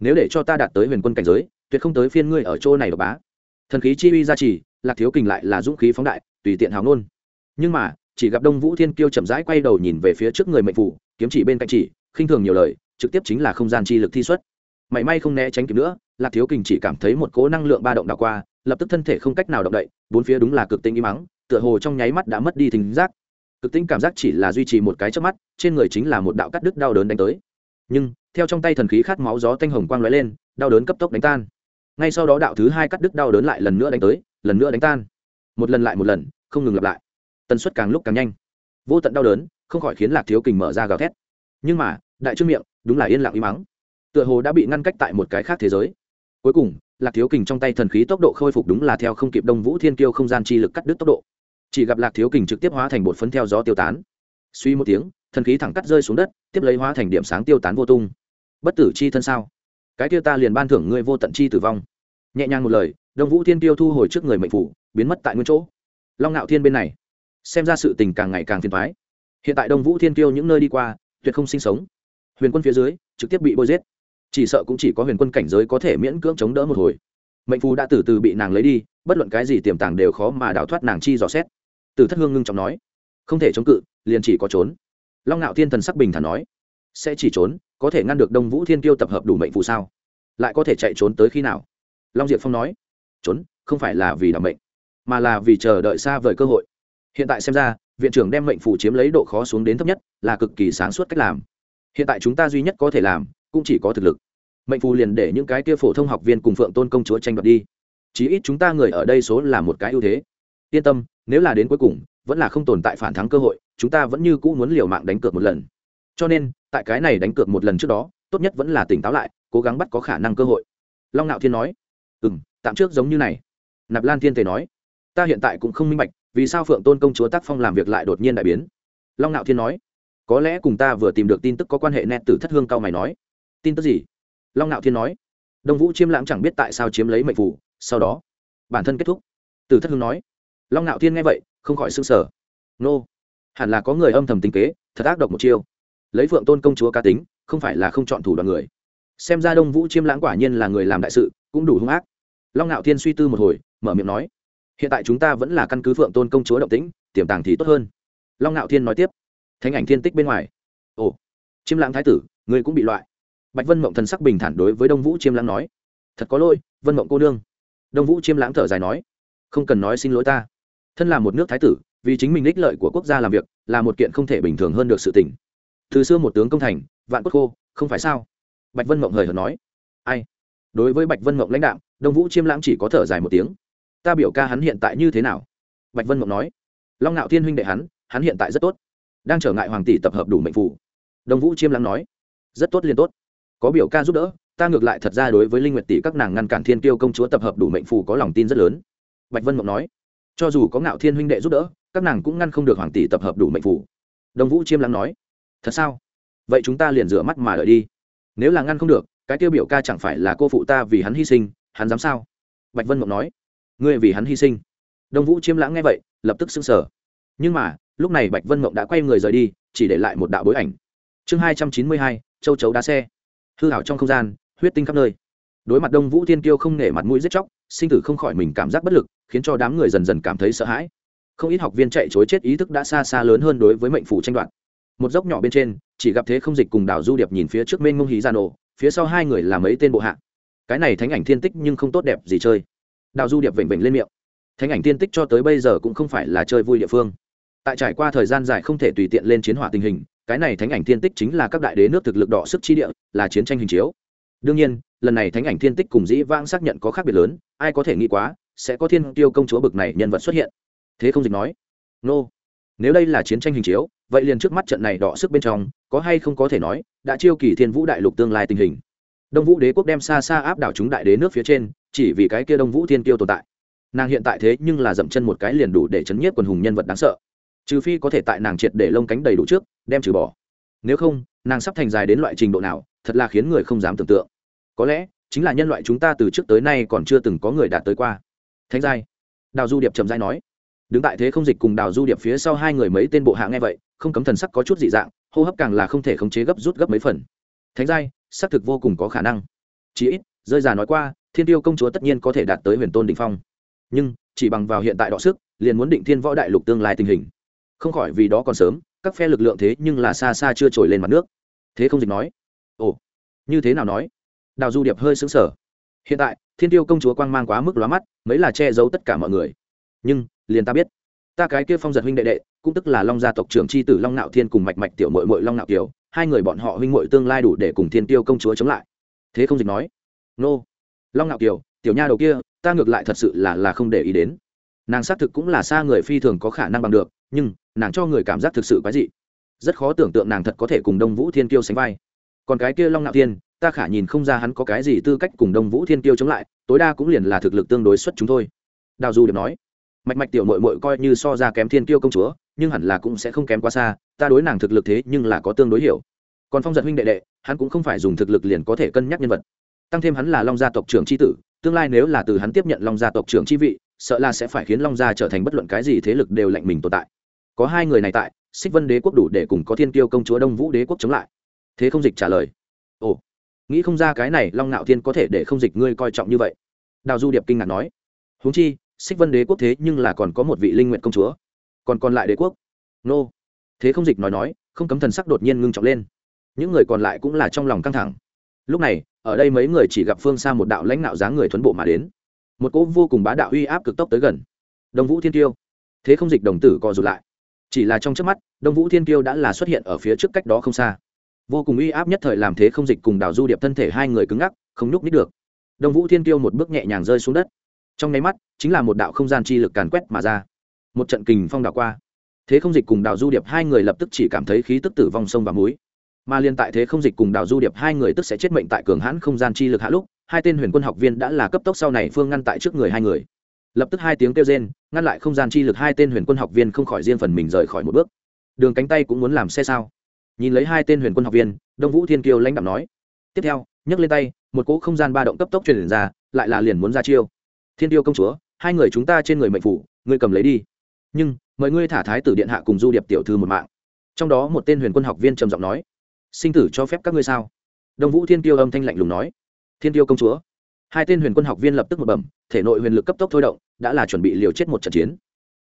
Nếu để cho ta đạt tới huyền quân cảnh giới, tuyệt không tới phiên ngươi ở chỗ này độc bá. Thần khí chi uy gia trì, lạc thiếu kình lại là dũng khí phóng đại, tùy tiện hào nôn nhưng mà chỉ gặp đông vũ thiên kiêu chậm rãi quay đầu nhìn về phía trước người mệnh phủ kiếm chỉ bên cạnh chỉ, khinh thường nhiều lời, trực tiếp chính là không gian chi lực thi xuất. Mảy may không né tránh kịp nữa, lạc thiếu kình chỉ cảm thấy một cố năng lượng ba động đảo qua, lập tức thân thể không cách nào động đậy, bốn phía đúng là cực tinh im mắng tựa hồ trong nháy mắt đã mất đi thính giác. Cực tinh cảm giác chỉ là duy trì một cái trước mắt, trên người chính là một đạo cắt đứt đau đớn đánh tới. Nhưng, theo trong tay thần khí khát máu gió tanh hồng quang lóe lên, đau đớn cấp tốc đánh tan. Ngay sau đó đạo thứ hai cắt đứt đau đớn lại lần nữa đánh tới, lần nữa đánh tan. Một lần lại một lần, không ngừng lặp lại tần suất càng lúc càng nhanh. Vô tận đau đớn, không khỏi khiến lạc thiếu kình mở ra gào thét. Nhưng mà, đại trương miệng, đúng là yên lặng im mắng tựa hồ đã bị ngăn cách tại một cái khác thế giới. Cuối cùng, lạc thiếu kình trong tay thần khí tốc độ khôi phục đúng là theo không kịp đông vũ thiên kiêu không gian chi lực cắt đứt tốc độ. Chỉ gặp lạc thiếu kình trực tiếp hóa thành bột phấn theo gió tiêu tán. Suy một tiếng, thần khí thẳng cắt rơi xuống đất, tiếp lấy hóa thành điểm sáng tiêu tán vô tung. Bất tử chi thân sao? Cái kia ta liền ban thưởng ngươi vô tận chi tử vong. Nhẹ nhàng một lời, đông vũ thiên tiêu thu hồi trước người mệnh phủ, biến mất tại nguyên chỗ. Long ngạo thiên bên này xem ra sự tình càng ngày càng phiền thoái. Hiện tại đông vũ thiên Kiêu những nơi đi qua, tuyệt không sinh sống. Huyền quân phía dưới, trực tiếp bị bôi giết. Chỉ sợ cũng chỉ có huyền quân cảnh giới có thể miễn cưỡng chống đỡ một hồi. Mệnh phù đã từ từ bị nàng lấy đi, bất luận cái gì tiềm tàng đều khó mà đào thoát nàng chi dò xét. Từ thất hương ngưng trọng nói, không thể chống cự, liền chỉ có trốn. Long ngạo thiên thần sắc bình thản nói, sẽ chỉ trốn, có thể ngăn được đông vũ thiên tiêu tập hợp đủ mệnh phù sao? Lại có thể chạy trốn tới khi nào? Long diệp phong nói, trốn, không phải là vì đảm mệnh, mà là vì chờ đợi xa vời cơ hội hiện tại xem ra, viện trưởng đem mệnh phù chiếm lấy độ khó xuống đến thấp nhất, là cực kỳ sáng suốt cách làm. Hiện tại chúng ta duy nhất có thể làm, cũng chỉ có thực lực. Mệnh phù liền để những cái kia phổ thông học viên cùng phượng tôn công chúa tranh đoạt đi. Chí ít chúng ta người ở đây số là một cái ưu thế. Yên tâm, nếu là đến cuối cùng, vẫn là không tồn tại phản thắng cơ hội, chúng ta vẫn như cũ muốn liều mạng đánh cược một lần. Cho nên, tại cái này đánh cược một lần trước đó, tốt nhất vẫn là tỉnh táo lại, cố gắng bắt có khả năng cơ hội. Long nạo thiên nói ừ m tạm trước giống như này. Nạp lan thiên tề nói, ta hiện tại cũng không minh bạch vì sao phượng tôn công chúa tác phong làm việc lại đột nhiên đại biến? Long nạo thiên nói, có lẽ cùng ta vừa tìm được tin tức có quan hệ nét từ thất hương cao mày nói. Tin tức gì? Long nạo thiên nói, đông vũ chiêm lãng chẳng biết tại sao chiếm lấy mệnh phủ, sau đó, bản thân kết thúc. Từ thất hương nói, long nạo thiên nghe vậy, không khỏi s ư n g sở nô, hẳn là có người âm thầm tính kế, thật ác độc một chiêu. Lấy phượng tôn công chúa cá tính, không phải là không chọn thủ đoàn người. Xem ra đông vũ chiêm lãng quả nhiên là người làm đại sự, cũng đủ hung ác. Long nạo thiên suy tư một hồi, mở miệng nói hiện tại chúng ta vẫn là căn cứ phượng tôn công chúa động tĩnh, tiềm tàng thì tốt hơn. Long nạo thiên nói tiếp. Thánh ảnh thiên tích bên ngoài. Ồ, chiêm lãng thái tử người cũng bị loại. Bạch vân mộng thần sắc bình thản đối với đông vũ chiêm lãng nói. Thật có lỗi, vân mộng cô nương. Đông vũ chiêm lãng thở dài nói. Không cần nói xin lỗi ta. Thân là một nước thái tử, vì chính mình ích lợi của quốc gia làm việc, là một kiện không thể bình thường hơn được sự tỉnh từ xưa một tướng công thành, vạn quốc khô, không phải sao? Bạch vân mộng hời hợt nói. Ai? Đối với bạch vân mộng lãnh đạo, đông vũ chiêm lãng chỉ có thở dài một tiếng ta biểu ca hắn hiện tại như thế nào? Bạch vân mộng nói. Long ngạo thiên huynh đệ hắn hắn hiện tại rất tốt. Đang trở ngại hoàng tỷ tập hợp đủ mệnh phủ đông vũ chiêm lắng nói. Rất tốt liền tốt. Có biểu ca giúp đỡ, ta ngược lại thật ra đối với linh nguyệt tỷ các nàng ngăn cản thiên tiêu công chúa tập hợp đủ mệnh phù có lòng tin rất lớn. Bạch vân mộng nói. Cho dù có ngạo thiên huynh đệ giúp đỡ, các nàng cũng ngăn không được hoàng tỷ tập hợp đủ mệnh phù. Đông vũ chiêm lắng nói. Thật sao? Vậy chúng ta liền rửa mắt mà đợi đi. Nếu là ngăn không được, cái tiêu biểu ca chẳng phải là cô phụ ta vì hắn hy sinh, hắn dám sao? Bạch vân mộng nói ngươi vì hắn hy sinh. Đông vũ chiêm lãng nghe vậy, lập tức xưng sở nhưng mà, lúc này bạch vân mộng đã quay người rời đi, chỉ để lại một đạo bối ảnh. Chương hai trăm chín mươi hai, châu chấu đá xe. Hư hảo trong không gian, huyết tinh khắp nơi. Đối mặt đông vũ thiên kiêu không nể mặt mũi giết chóc, sinh tử không khỏi mình cảm giác bất lực, khiến cho đám người dần dần cảm thấy sợ hãi. Không ít học viên chạy chối chết ý thức đã xa xa lớn hơn đối với mệnh phủ tranh đoạt. Một dốc nhỏ bên trên, chỉ gặp thế không dịch cùng đảo du điệp nhìn phía trước mênh ngông hí ra nổ, phía sau hai người là mấy tên bộ hạ. Cái này thánh ảnh thiên tích nhưng không tốt đẹp gì chơi đào du điệp vểnh vểnh lên miệng. Thánh ảnh tiên tích cho tới bây giờ cũng không phải là chơi vui địa phương. Tại trải qua thời gian dài không thể tùy tiện lên chiến hỏa tình hình, cái này thánh ảnh thiên tích chính là các đại đế nước thực lực đỏ sức chi địa, là chiến tranh hình chiếu. Đương nhiên, lần này thánh ảnh thiên tích cùng dĩ vãng xác nhận có khác biệt lớn, ai có thể nghĩ quá, sẽ có thiên tiêu công chúa bực này nhân vật xuất hiện. Thế không dịch nói. Nô、no. nếu đây là chiến tranh hình chiếu, vậy liền trước mắt trận này đỏ sức bên trong, có hay không có thể nói, đã chiêu kỳ thiên vũ đại lục tương lai tình hình. Đông vũ đế quốc đem xa xa áp đảo chúng đại đế nước phía trên chỉ vì cái kia đông vũ thiên tiêu tồn tại. Nàng hiện tại thế nhưng là dậm chân một cái liền đủ để chấn nhiếp quần hùng nhân vật đáng sợ. Trừ phi có thể tại nàng triệt để lông cánh đầy đủ trước, đem trừ bỏ. Nếu không, nàng sắp thành dài đến loại trình độ nào, thật là khiến người không dám tưởng tượng. Có lẽ, chính là nhân loại chúng ta từ trước tới nay còn chưa từng có người đạt tới qua. Thánh giai. Đào du điệp trầm giai nói. Đứng tại thế không dịch cùng đào du điệp phía sau hai người mấy tên bộ hạ nghe vậy, không cấm thần sắc có chút dị dạng, hô hấp càng là không thể khống chế gấp rút gấp mấy phần. Thánh giai, xác thực vô cùng có khả năng. Chí ít, rơi già nói qua thiên tiêu công chúa tất nhiên có thể đạt tới huyền tôn đ ỉ n h phong. Nhưng, chỉ bằng vào hiện tại đọ sức, liền muốn định thiên võ đại lục tương lai tình hình. Không khỏi vì đó còn sớm, các phe lực lượng thế nhưng là xa xa chưa trồi lên mặt nước. Thế không dịch nói. Ồ, như thế nào nói? Đào du điệp hơi xứng sở hiện tại, thiên tiêu công chúa quang mang quá mức lóa mắt, mấy là che giấu tất cả mọi người. Nhưng, liền ta biết. Ta cái kia phong giật huynh đệ đệ, cũng tức là long gia tộc trưởng c h i tử long nạo thiên cùng mạch mạch tiểu mội mội long nạo kiều, hai người bọn họ huynh mội tương lai đủ để cùng thiên tiêu công chúa chống lại. Thế không dịch nói. Nô long nạo kiều, tiểu nha đầu kia, ta ngược lại thật sự là là không để ý đến. Nàng xác thực cũng là xa người phi thường có khả năng bằng được, nhưng, nàng cho người cảm giác thực sự quái dị. Rất khó tưởng tượng nàng thật có thể cùng đông vũ thiên kiêu sánh vai. Còn cái kia long nạo thiên, ta khả nhìn không ra hắn có cái gì tư cách cùng đông vũ thiên kiêu chống lại, tối đa cũng liền là thực lực tương đối xuất chúng thôi. Đào du điểm nói, mạch mạch tiểu mội mội coi như so ra kém thiên kiêu công chúa, nhưng hẳn là cũng sẽ không kém quá xa, ta đối nàng thực lực thế nhưng là có tương đối hiểu. Còn phong giật huynh đệ đệ, hắn cũng không phải dùng thực lực liền có thể cân nhắc nhân vật tăng thêm hắn là long gia tộc trưởng c h i tử, tương lai nếu là từ hắn tiếp nhận long gia tộc trưởng chi vị, sợ là sẽ phải khiến long gia trở thành bất luận cái gì thế lực đều lạnh mình tồn tại. Có hai người này tại, xích vân đế quốc đủ để cùng có thiên tiêu công chúa đông vũ đế quốc chống lại. Thế không dịch trả lời. Ồ, nghĩ không ra cái này long ngạo thiên có thể để không dịch ngươi coi trọng như vậy. Đào du điệp kinh ngạc nói. Huống chi, xích vân đế quốc thế nhưng là còn có một vị linh nguyện công chúa. Còn còn lại đế quốc. Nô. Thế không dịch nói nói, không cấm thần sắc đột nhiên ngưng trọng lên. Những người còn lại cũng là trong lòng căng thẳng. Lúc này ở đây mấy người chỉ gặp phương xa một đạo lãnh đạo dáng người thuấn bộ mà đến. Một cỗ vô cùng bá đạo uy áp cực tốc tới gần. Đông vũ thiên tiêu thế không dịch đồng tử co rụt lại. Chỉ là trong trước mắt, đông vũ thiên tiêu đã là xuất hiện ở phía trước cách đó không xa. Vô cùng uy áp nhất thời làm thế không dịch cùng đào du điệp thân thể hai người cứng ngắc, không nhúc nít được. Đông vũ thiên tiêu một bước nhẹ nhàng rơi xuống đất. Trong nháy mắt, chính là một đạo không gian chi lực càn quét mà ra. Một trận kình phong đảo qua. Thế không dịch cùng đào du điệp hai người lập tức chỉ cảm thấy khí tức tử vong sông và muối mà liên tại thế không dịch cùng đào du điệp hai người tức sẽ chết mệnh tại cường hãn không gian chi lực hạ lúc, hai tên huyền quân học viên đã là cấp tốc sau này phương ngăn tại trước người hai người. Lập tức hai tiếng kêu rên, ngăn lại không gian chi lực hai tên huyền quân học viên không khỏi riêng phần mình rời khỏi một bước. Đường cánh tay cũng muốn làm xe sao? Nhìn lấy hai tên huyền quân học viên, đông vũ thiên kiêu lãnh đạo nói. Tiếp theo, nhấc lên tay, một cỗ không gian ba động cấp tốc truyền ra, lại là liền muốn ra chiêu. Thiên tiêu công chúa, hai người chúng ta trên người mệnh phủ, ngươi cầm lấy đi. Nhưng, mời ngươi thả thái tử điện hạ cùng du điệp tiểu thư một mạng. Trong đó một tên huyền quân học viên trầm giọng nói sinh tử cho phép các ngươi sao? Đông vũ thiên tiêu âm thanh lạnh lùng nói. Thiên tiêu công chúa. Hai tên huyền quân học viên lập tức một bẩm, thể nội huyền lực cấp tốc thôi động, đã là chuẩn bị liều chết một trận chiến.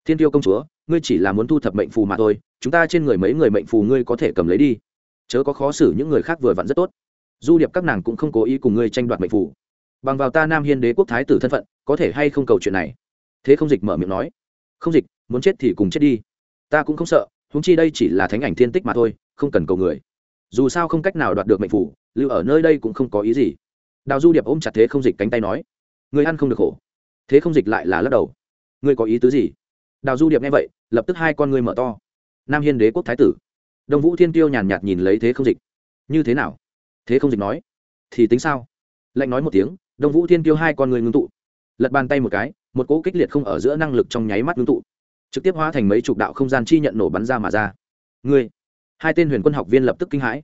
Thiên tiêu công chúa, ngươi chỉ là muốn thu thập mệnh phù mà thôi, chúng ta trên người mấy người mệnh phù ngươi có thể cầm lấy đi. Chớ có khó xử những người khác vừa vặn rất tốt. Du điệp các nàng cũng không cố ý cùng ngươi tranh đoạt mệnh phù. Bằng vào ta nam hiên đế quốc thái tử thân phận, có thể hay không cầu chuyện này? Thế không dịch mở miệng nói. Không dịch, muốn chết thì cùng chết đi. Ta cũng không sợ húng chi đây chỉ là thánh ảnh thiên tích mà thôi, không cần cầu người dù sao không cách nào đoạt được mệnh phủ, lưu ở nơi đây cũng không có ý gì. Đào du điệp ôm chặt thế không dịch cánh tay nói, người ăn không được khổ. Thế không dịch lại là lắc đầu, ngươi có ý tứ gì? Đào du điệp nghe vậy, lập tức hai con ngươi mở to. Nam hiên đế quốc thái tử. Đông vũ thiên tiêu nhàn nhạt nhìn lấy thế không dịch. Như thế nào? Thế không dịch nói, thì tính sao? Lạnh nói một tiếng, đông vũ thiên tiêu hai con người ngưng tụ. Lật bàn tay một cái, một cỗ kích liệt không ở giữa năng lực trong nháy mắt ngưng tụ. Trực tiếp hóa thành mấy chục đạo không gian chi nhận nổ bắn ra mà ra. Ngươi hai tên huyền quân học viên lập tức kinh hãi.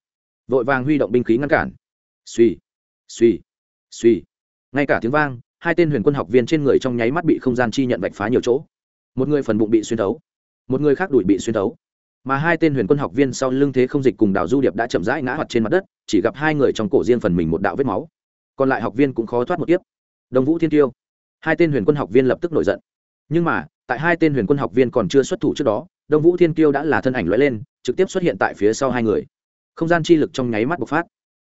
Vội vàng huy động binh khí ngăn cản. Suy suy suy ngay cả tiếng vang, hai tên huyền quân học viên trên người trong nháy mắt bị không gian chi nhận vạch phá nhiều chỗ. Một người phần bụng bị xuyên thấu, một người khác đuổi bị xuyên thấu. Mà hai tên huyền quân học viên sau lưng thế không dịch cùng đào du điệp đã chậm rãi ngã hoặc trên mặt đất, chỉ gặp hai người trong cổ riêng phần mình một đạo vết máu. Còn lại học viên cũng khó thoát một tiếp đồng vũ thiên tiêu. Hai tên huyền quân học viên lập tức nổi giận. Nhưng mà, tại hai tên huyền quân học viên còn chưa xuất thủ trước đó đông vũ thiên tiêu đã là thân ảnh lõi lên trực tiếp xuất hiện tại phía sau hai người. Không gian chi lực trong nháy mắt bộc phát.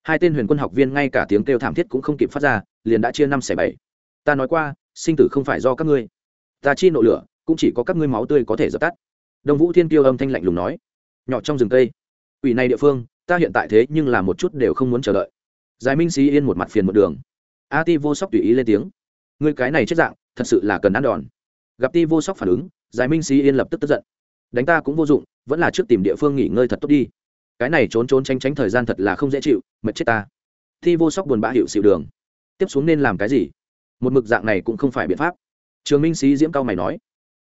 Hai tên huyền quân học viên ngay cả tiếng kêu thảm thiết cũng không kịp phát ra, liền đã chia năm xẻ bảy. Ta nói qua, sinh tử không phải do các ngươi. Ta chi nộ lửa, cũng chỉ có các ngươi máu tươi có thể dập tắt. Đông vũ thiên tiêu âm thanh lạnh lùng nói. Nhỏ trong rừng cây. Ủy này địa phương, ta hiện tại thế nhưng là một chút đều không muốn chờ đợi. Giải minh sĩ yên một mặt phiền một đường. A ti vô sóc tùy ý lên tiếng. Ngươi cái này chết dạng, thật sự là cần ăn đòn. Gặp ti vô sóc phản ứng, giải minh sĩ yên lập tức tức giận đánh ta cũng vô dụng, vẫn là trước tìm địa phương nghỉ ngơi thật tốt đi. Cái này trốn trốn tránh tránh thời gian thật là không dễ chịu, mệt chết ta. Thi vô sóc buồn bã hiệu xịu đường. Tiếp xuống nên làm cái gì? Một mực dạng này cũng không phải biện pháp. Trường minh sĩ diễm cao mày nói,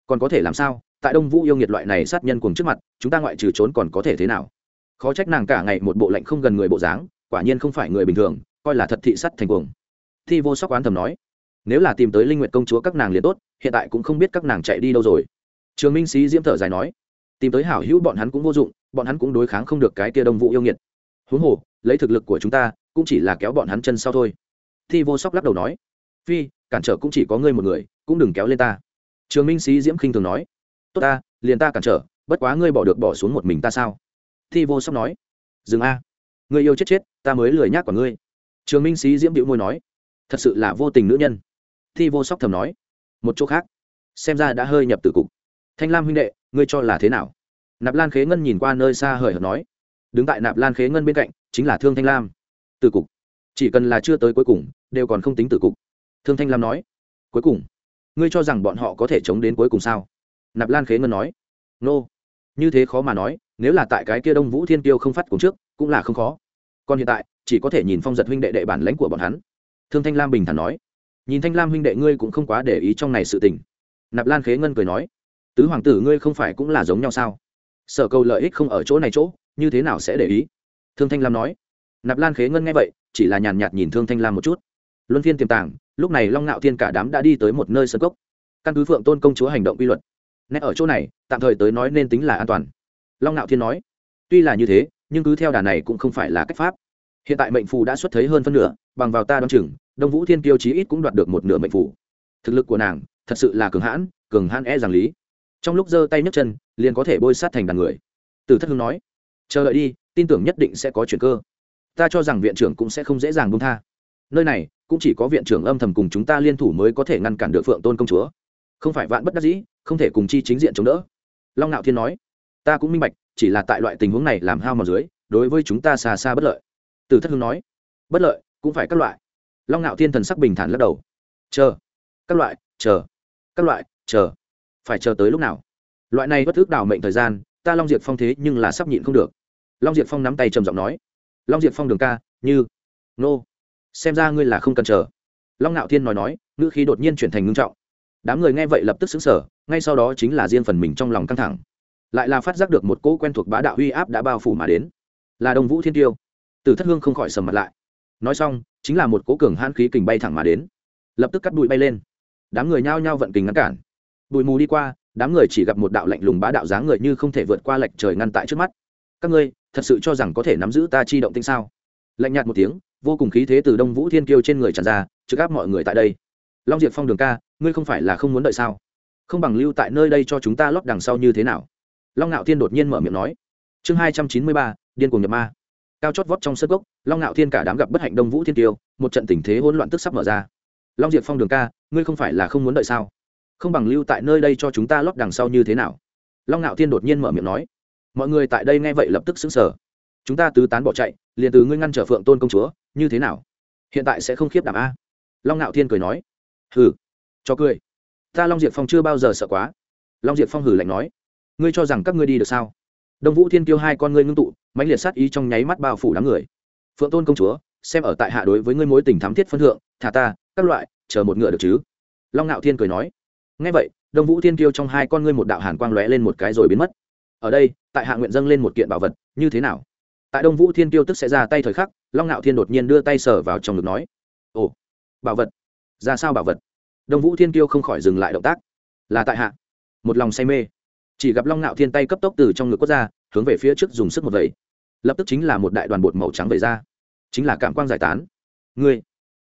còn có thể làm sao? Tại đông vũ yêu nghiệt loại này sát nhân cùng trước mặt, chúng ta ngoại trừ trốn còn có thể thế nào? Khó trách nàng cả ngày một bộ lạnh không gần người bộ dáng, quả nhiên không phải người bình thường, coi là thật thị sắt thành cuồng. Thi vô sóc oán thầm nói, nếu là tìm tới linh nguyệt công chúa các nàng liền tốt, hiện tại cũng không biết các nàng chạy đi đâu rồi trường minh sĩ diễm thở dài nói, tìm tới hảo hữu bọn hắn cũng vô dụng, bọn hắn cũng đối kháng không được cái kia đông vũ yêu nghiệt. Huống hồ, lấy thực lực của chúng ta, cũng chỉ là kéo bọn hắn chân sau thôi. Thi vô sóc lắc đầu nói, phi, cản trở cũng chỉ có ngươi một người, cũng đừng kéo lên ta. Trường minh sĩ diễm khinh thường nói, tốt ta, liền ta cản trở, bất quá ngươi bỏ được bỏ xuống một mình ta sao? Thi vô sóc nói, dừng a, ngươi yêu chết chết, ta mới lười nhác của ngươi. Trường minh sĩ diễm bĩu môi nói, thật sự là vô tình nữ nhân. Thi vô sóc thầm nói, một chỗ khác, xem ra đã hơi nhập từ cục thanh lam huynh đệ, ngươi cho là thế nào? Nạp lan khế ngân nhìn qua nơi xa hời hợt nói. Đứng tại nạp lan khế ngân bên cạnh, chính là thương thanh lam. Từ cục. Chỉ cần là chưa tới cuối cùng, đều còn không tính từ cục. Thương thanh lam nói. Cuối cùng. Ngươi cho rằng bọn họ có thể chống đến cuối cùng sao? Nạp lan khế ngân nói. Nô、no. như thế khó mà nói, nếu là tại cái kia đông vũ thiên tiêu không phát cùng trước, cũng là không khó. Còn hiện tại, chỉ có thể nhìn phong giật huynh đệ đệ bản lãnh của bọn hắn. Thương thanh lam bình thản nói. Nhìn thanh lam huynh đệ ngươi cũng không quá để ý trong này sự tình. Nạp lan khế ngân cười nói tứ hoàng tử ngươi không phải cũng là giống nhau sao? Sở cầu lợi ích không ở chỗ này chỗ, như thế nào sẽ để ý? Thương thanh lam nói. Nạp lan khế ngân nghe vậy, chỉ là nhàn nhạt nhìn thương thanh lam một chút. Luân phiên tiềm tàng, lúc này long ngạo thiên cả đám đã đi tới một nơi sân cốc. Căn cứ phượng tôn công chúa hành động quy luật, nét ở chỗ này, tạm thời tới nói nên tính là an toàn. Long ngạo thiên nói. Tuy là như thế, nhưng cứ theo đà này cũng không phải là cách pháp. Hiện tại mệnh phù đã xuất thấy hơn phân nửa, bằng vào ta đ o á n chừng, đông vũ thiên tiêu chí ít cũng đoạt được một nửa mệnh phù. Thực lực của nàng, thật sự là cường hãn cường hãn e rằng lý trong lúc giơ tay nhấc chân, liền có thể bôi sát thành đàn người. Từ thất hưng nói, chờ đợi đi, tin tưởng nhất định sẽ có chuyện cơ. Ta cho rằng viện trưởng cũng sẽ không dễ dàng bông tha. Nơi này, cũng chỉ có viện trưởng âm thầm cùng chúng ta liên thủ mới có thể ngăn cản được phượng tôn công chúa. Không phải vạn bất đắc dĩ, không thể cùng chi chính diện chống đỡ. Long ngạo thiên nói, ta cũng minh bạch, chỉ là tại loại tình huống này làm hao mà dưới, đối với chúng ta xa xa bất lợi. Từ thất hưng nói, bất lợi, cũng phải các loại. Long ngạo thiên thần sắc bình thản lắc đầu, chờ, các loại, chờ, các loại, chờ phải chờ tới lúc nào? Loại này bất thức đảo mệnh thời gian, ta long diệt phong thế nhưng là sắp nhịn không được. Long diệt phong nắm tay trầm giọng nói, long diệt phong đường ca, như, nô, xem ra ngươi là không cần chờ. Long ngạo thiên nói nói, ngữ khí đột nhiên chuyển thành ngưng trọng. Đám người nghe vậy lập tức xứng sở ngay sau đó chính là riêng phần mình trong lòng căng thẳng. Lại là phát giác được một cỗ quen thuộc bá đạo uy áp đã bao phủ mà đến. Là đồng vũ thiên tiêu. Từ thất hương không khỏi sầm mặt lại. Nói xong, chính là một cỗ cường hãn khí kình bay thẳng mà đến. Lập tức cắt bụi bay lên. Đám người nhao nhao vận kình ngăn cản bụi mù đi qua, đám người chỉ gặp một đạo lạnh lùng bá đạo dáng người như không thể vượt qua lệch trời ngăn tại trước mắt. Các ngươi, thật sự cho rằng có thể nắm giữ ta chi động tinh sao? Lạnh nhạt một tiếng, vô cùng khí thế từ đông vũ thiên kiêu trên người tràn ra, trực áp mọi người tại đây. Long diệp phong đường ca, ngươi không phải là không muốn đợi sao? Không bằng lưu tại nơi đây cho chúng ta lót đằng sau như thế nào? Long ngạo thiên đột nhiên mở miệng nói. Chương hai trăm chín mươi ba, điên Cuồng nhập ma. Cao chót vót trong sân gốc, long ngạo thiên cả đám gặp bất hạnh đông vũ thiên tiêu một trận tình thế hỗn loạn tức sắp mở ra. Long diệp phong đường ca, ngươi không phải là không muốn đợi sao? Không bằng lưu tại nơi đây cho chúng ta lót đằng sau như thế nào? Long ngạo thiên đột nhiên mở miệng nói. Mọi người tại đây nghe vậy lập tức xứng sở chúng ta tứ tán bỏ chạy, liền từ ngươi ngăn trở phượng tôn công chúa, như thế nào? Hiện tại sẽ không khiếp đảm a? Long ngạo thiên cười nói. Hừ, cho cười. Ta long diệp phong chưa bao giờ sợ quá. Long diệp phong hử lạnh nói. Ngươi cho rằng các ngươi đi được sao? Đông vũ thiên kêu hai con ngươi ngưng tụ, mãnh liệt sát ý trong nháy mắt bao phủ đám người. Phượng tôn công chúa, xem ở tại hạ đối với ngươi mối tình thắm thiết phân thượng, thả ta, các loại, chờ một ngựa được chứ? Long ngạo thiên cười nói ngay vậy, đông vũ thiên tiêu trong hai con ngươi một đạo hàn quang lóe lên một cái rồi biến mất. Ở đây, tại hạ nguyện dâng lên một kiện bảo vật, như thế nào? Tại đông vũ thiên tiêu tức sẽ ra tay thời khắc, long ngạo thiên đột nhiên đưa tay sở vào trong ngực nói, ồ, bảo vật? Ra sao bảo vật? Đông vũ thiên tiêu không khỏi dừng lại động tác. Là tại hạ. Một lòng say mê. Chỉ gặp long ngạo thiên tay cấp tốc từ trong ngực quốc ra, hướng về phía trước dùng sức một vẩy. Lập tức chính là một đại đoàn bột màu trắng vẩy ra. Chính là cảm quang giải tán. Ngươi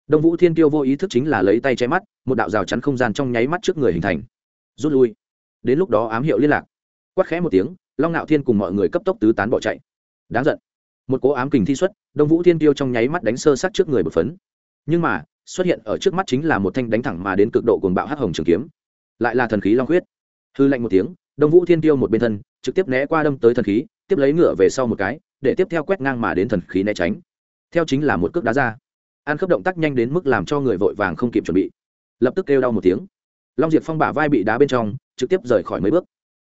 đông vũ thiên tiêu vô ý thức chính là lấy tay che mắt, một đạo rào chắn không gian trong nháy mắt trước người hình thành. Rút lui. Đến lúc đó ám hiệu liên lạc. Quát khẽ một tiếng, long ngạo thiên cùng mọi người cấp tốc tứ tán bỏ chạy. Đáng giận. Một cố ám kình thi xuất, đông vũ thiên tiêu trong nháy mắt đánh sơ sát trước người bột phấn. Nhưng mà, xuất hiện ở trước mắt chính là một thanh đánh thẳng mà đến cực độ cuồng bạo hắc hồng trường kiếm. Lại là thần khí long huyết hư lạnh một tiếng, đông vũ thiên tiêu một bên thân, trực tiếp né qua đâm tới thần khí, tiếp lấy ngựa về sau một cái, để tiếp theo quét ngang mà đến thần khí né tránh. Theo chính là một cước đá ra an khớp động tác nhanh đến mức làm cho người vội vàng không kịp chuẩn bị. Lập tức kêu đau một tiếng. Long diệp phong bả vai bị đá bên trong, trực tiếp rời khỏi mấy bước.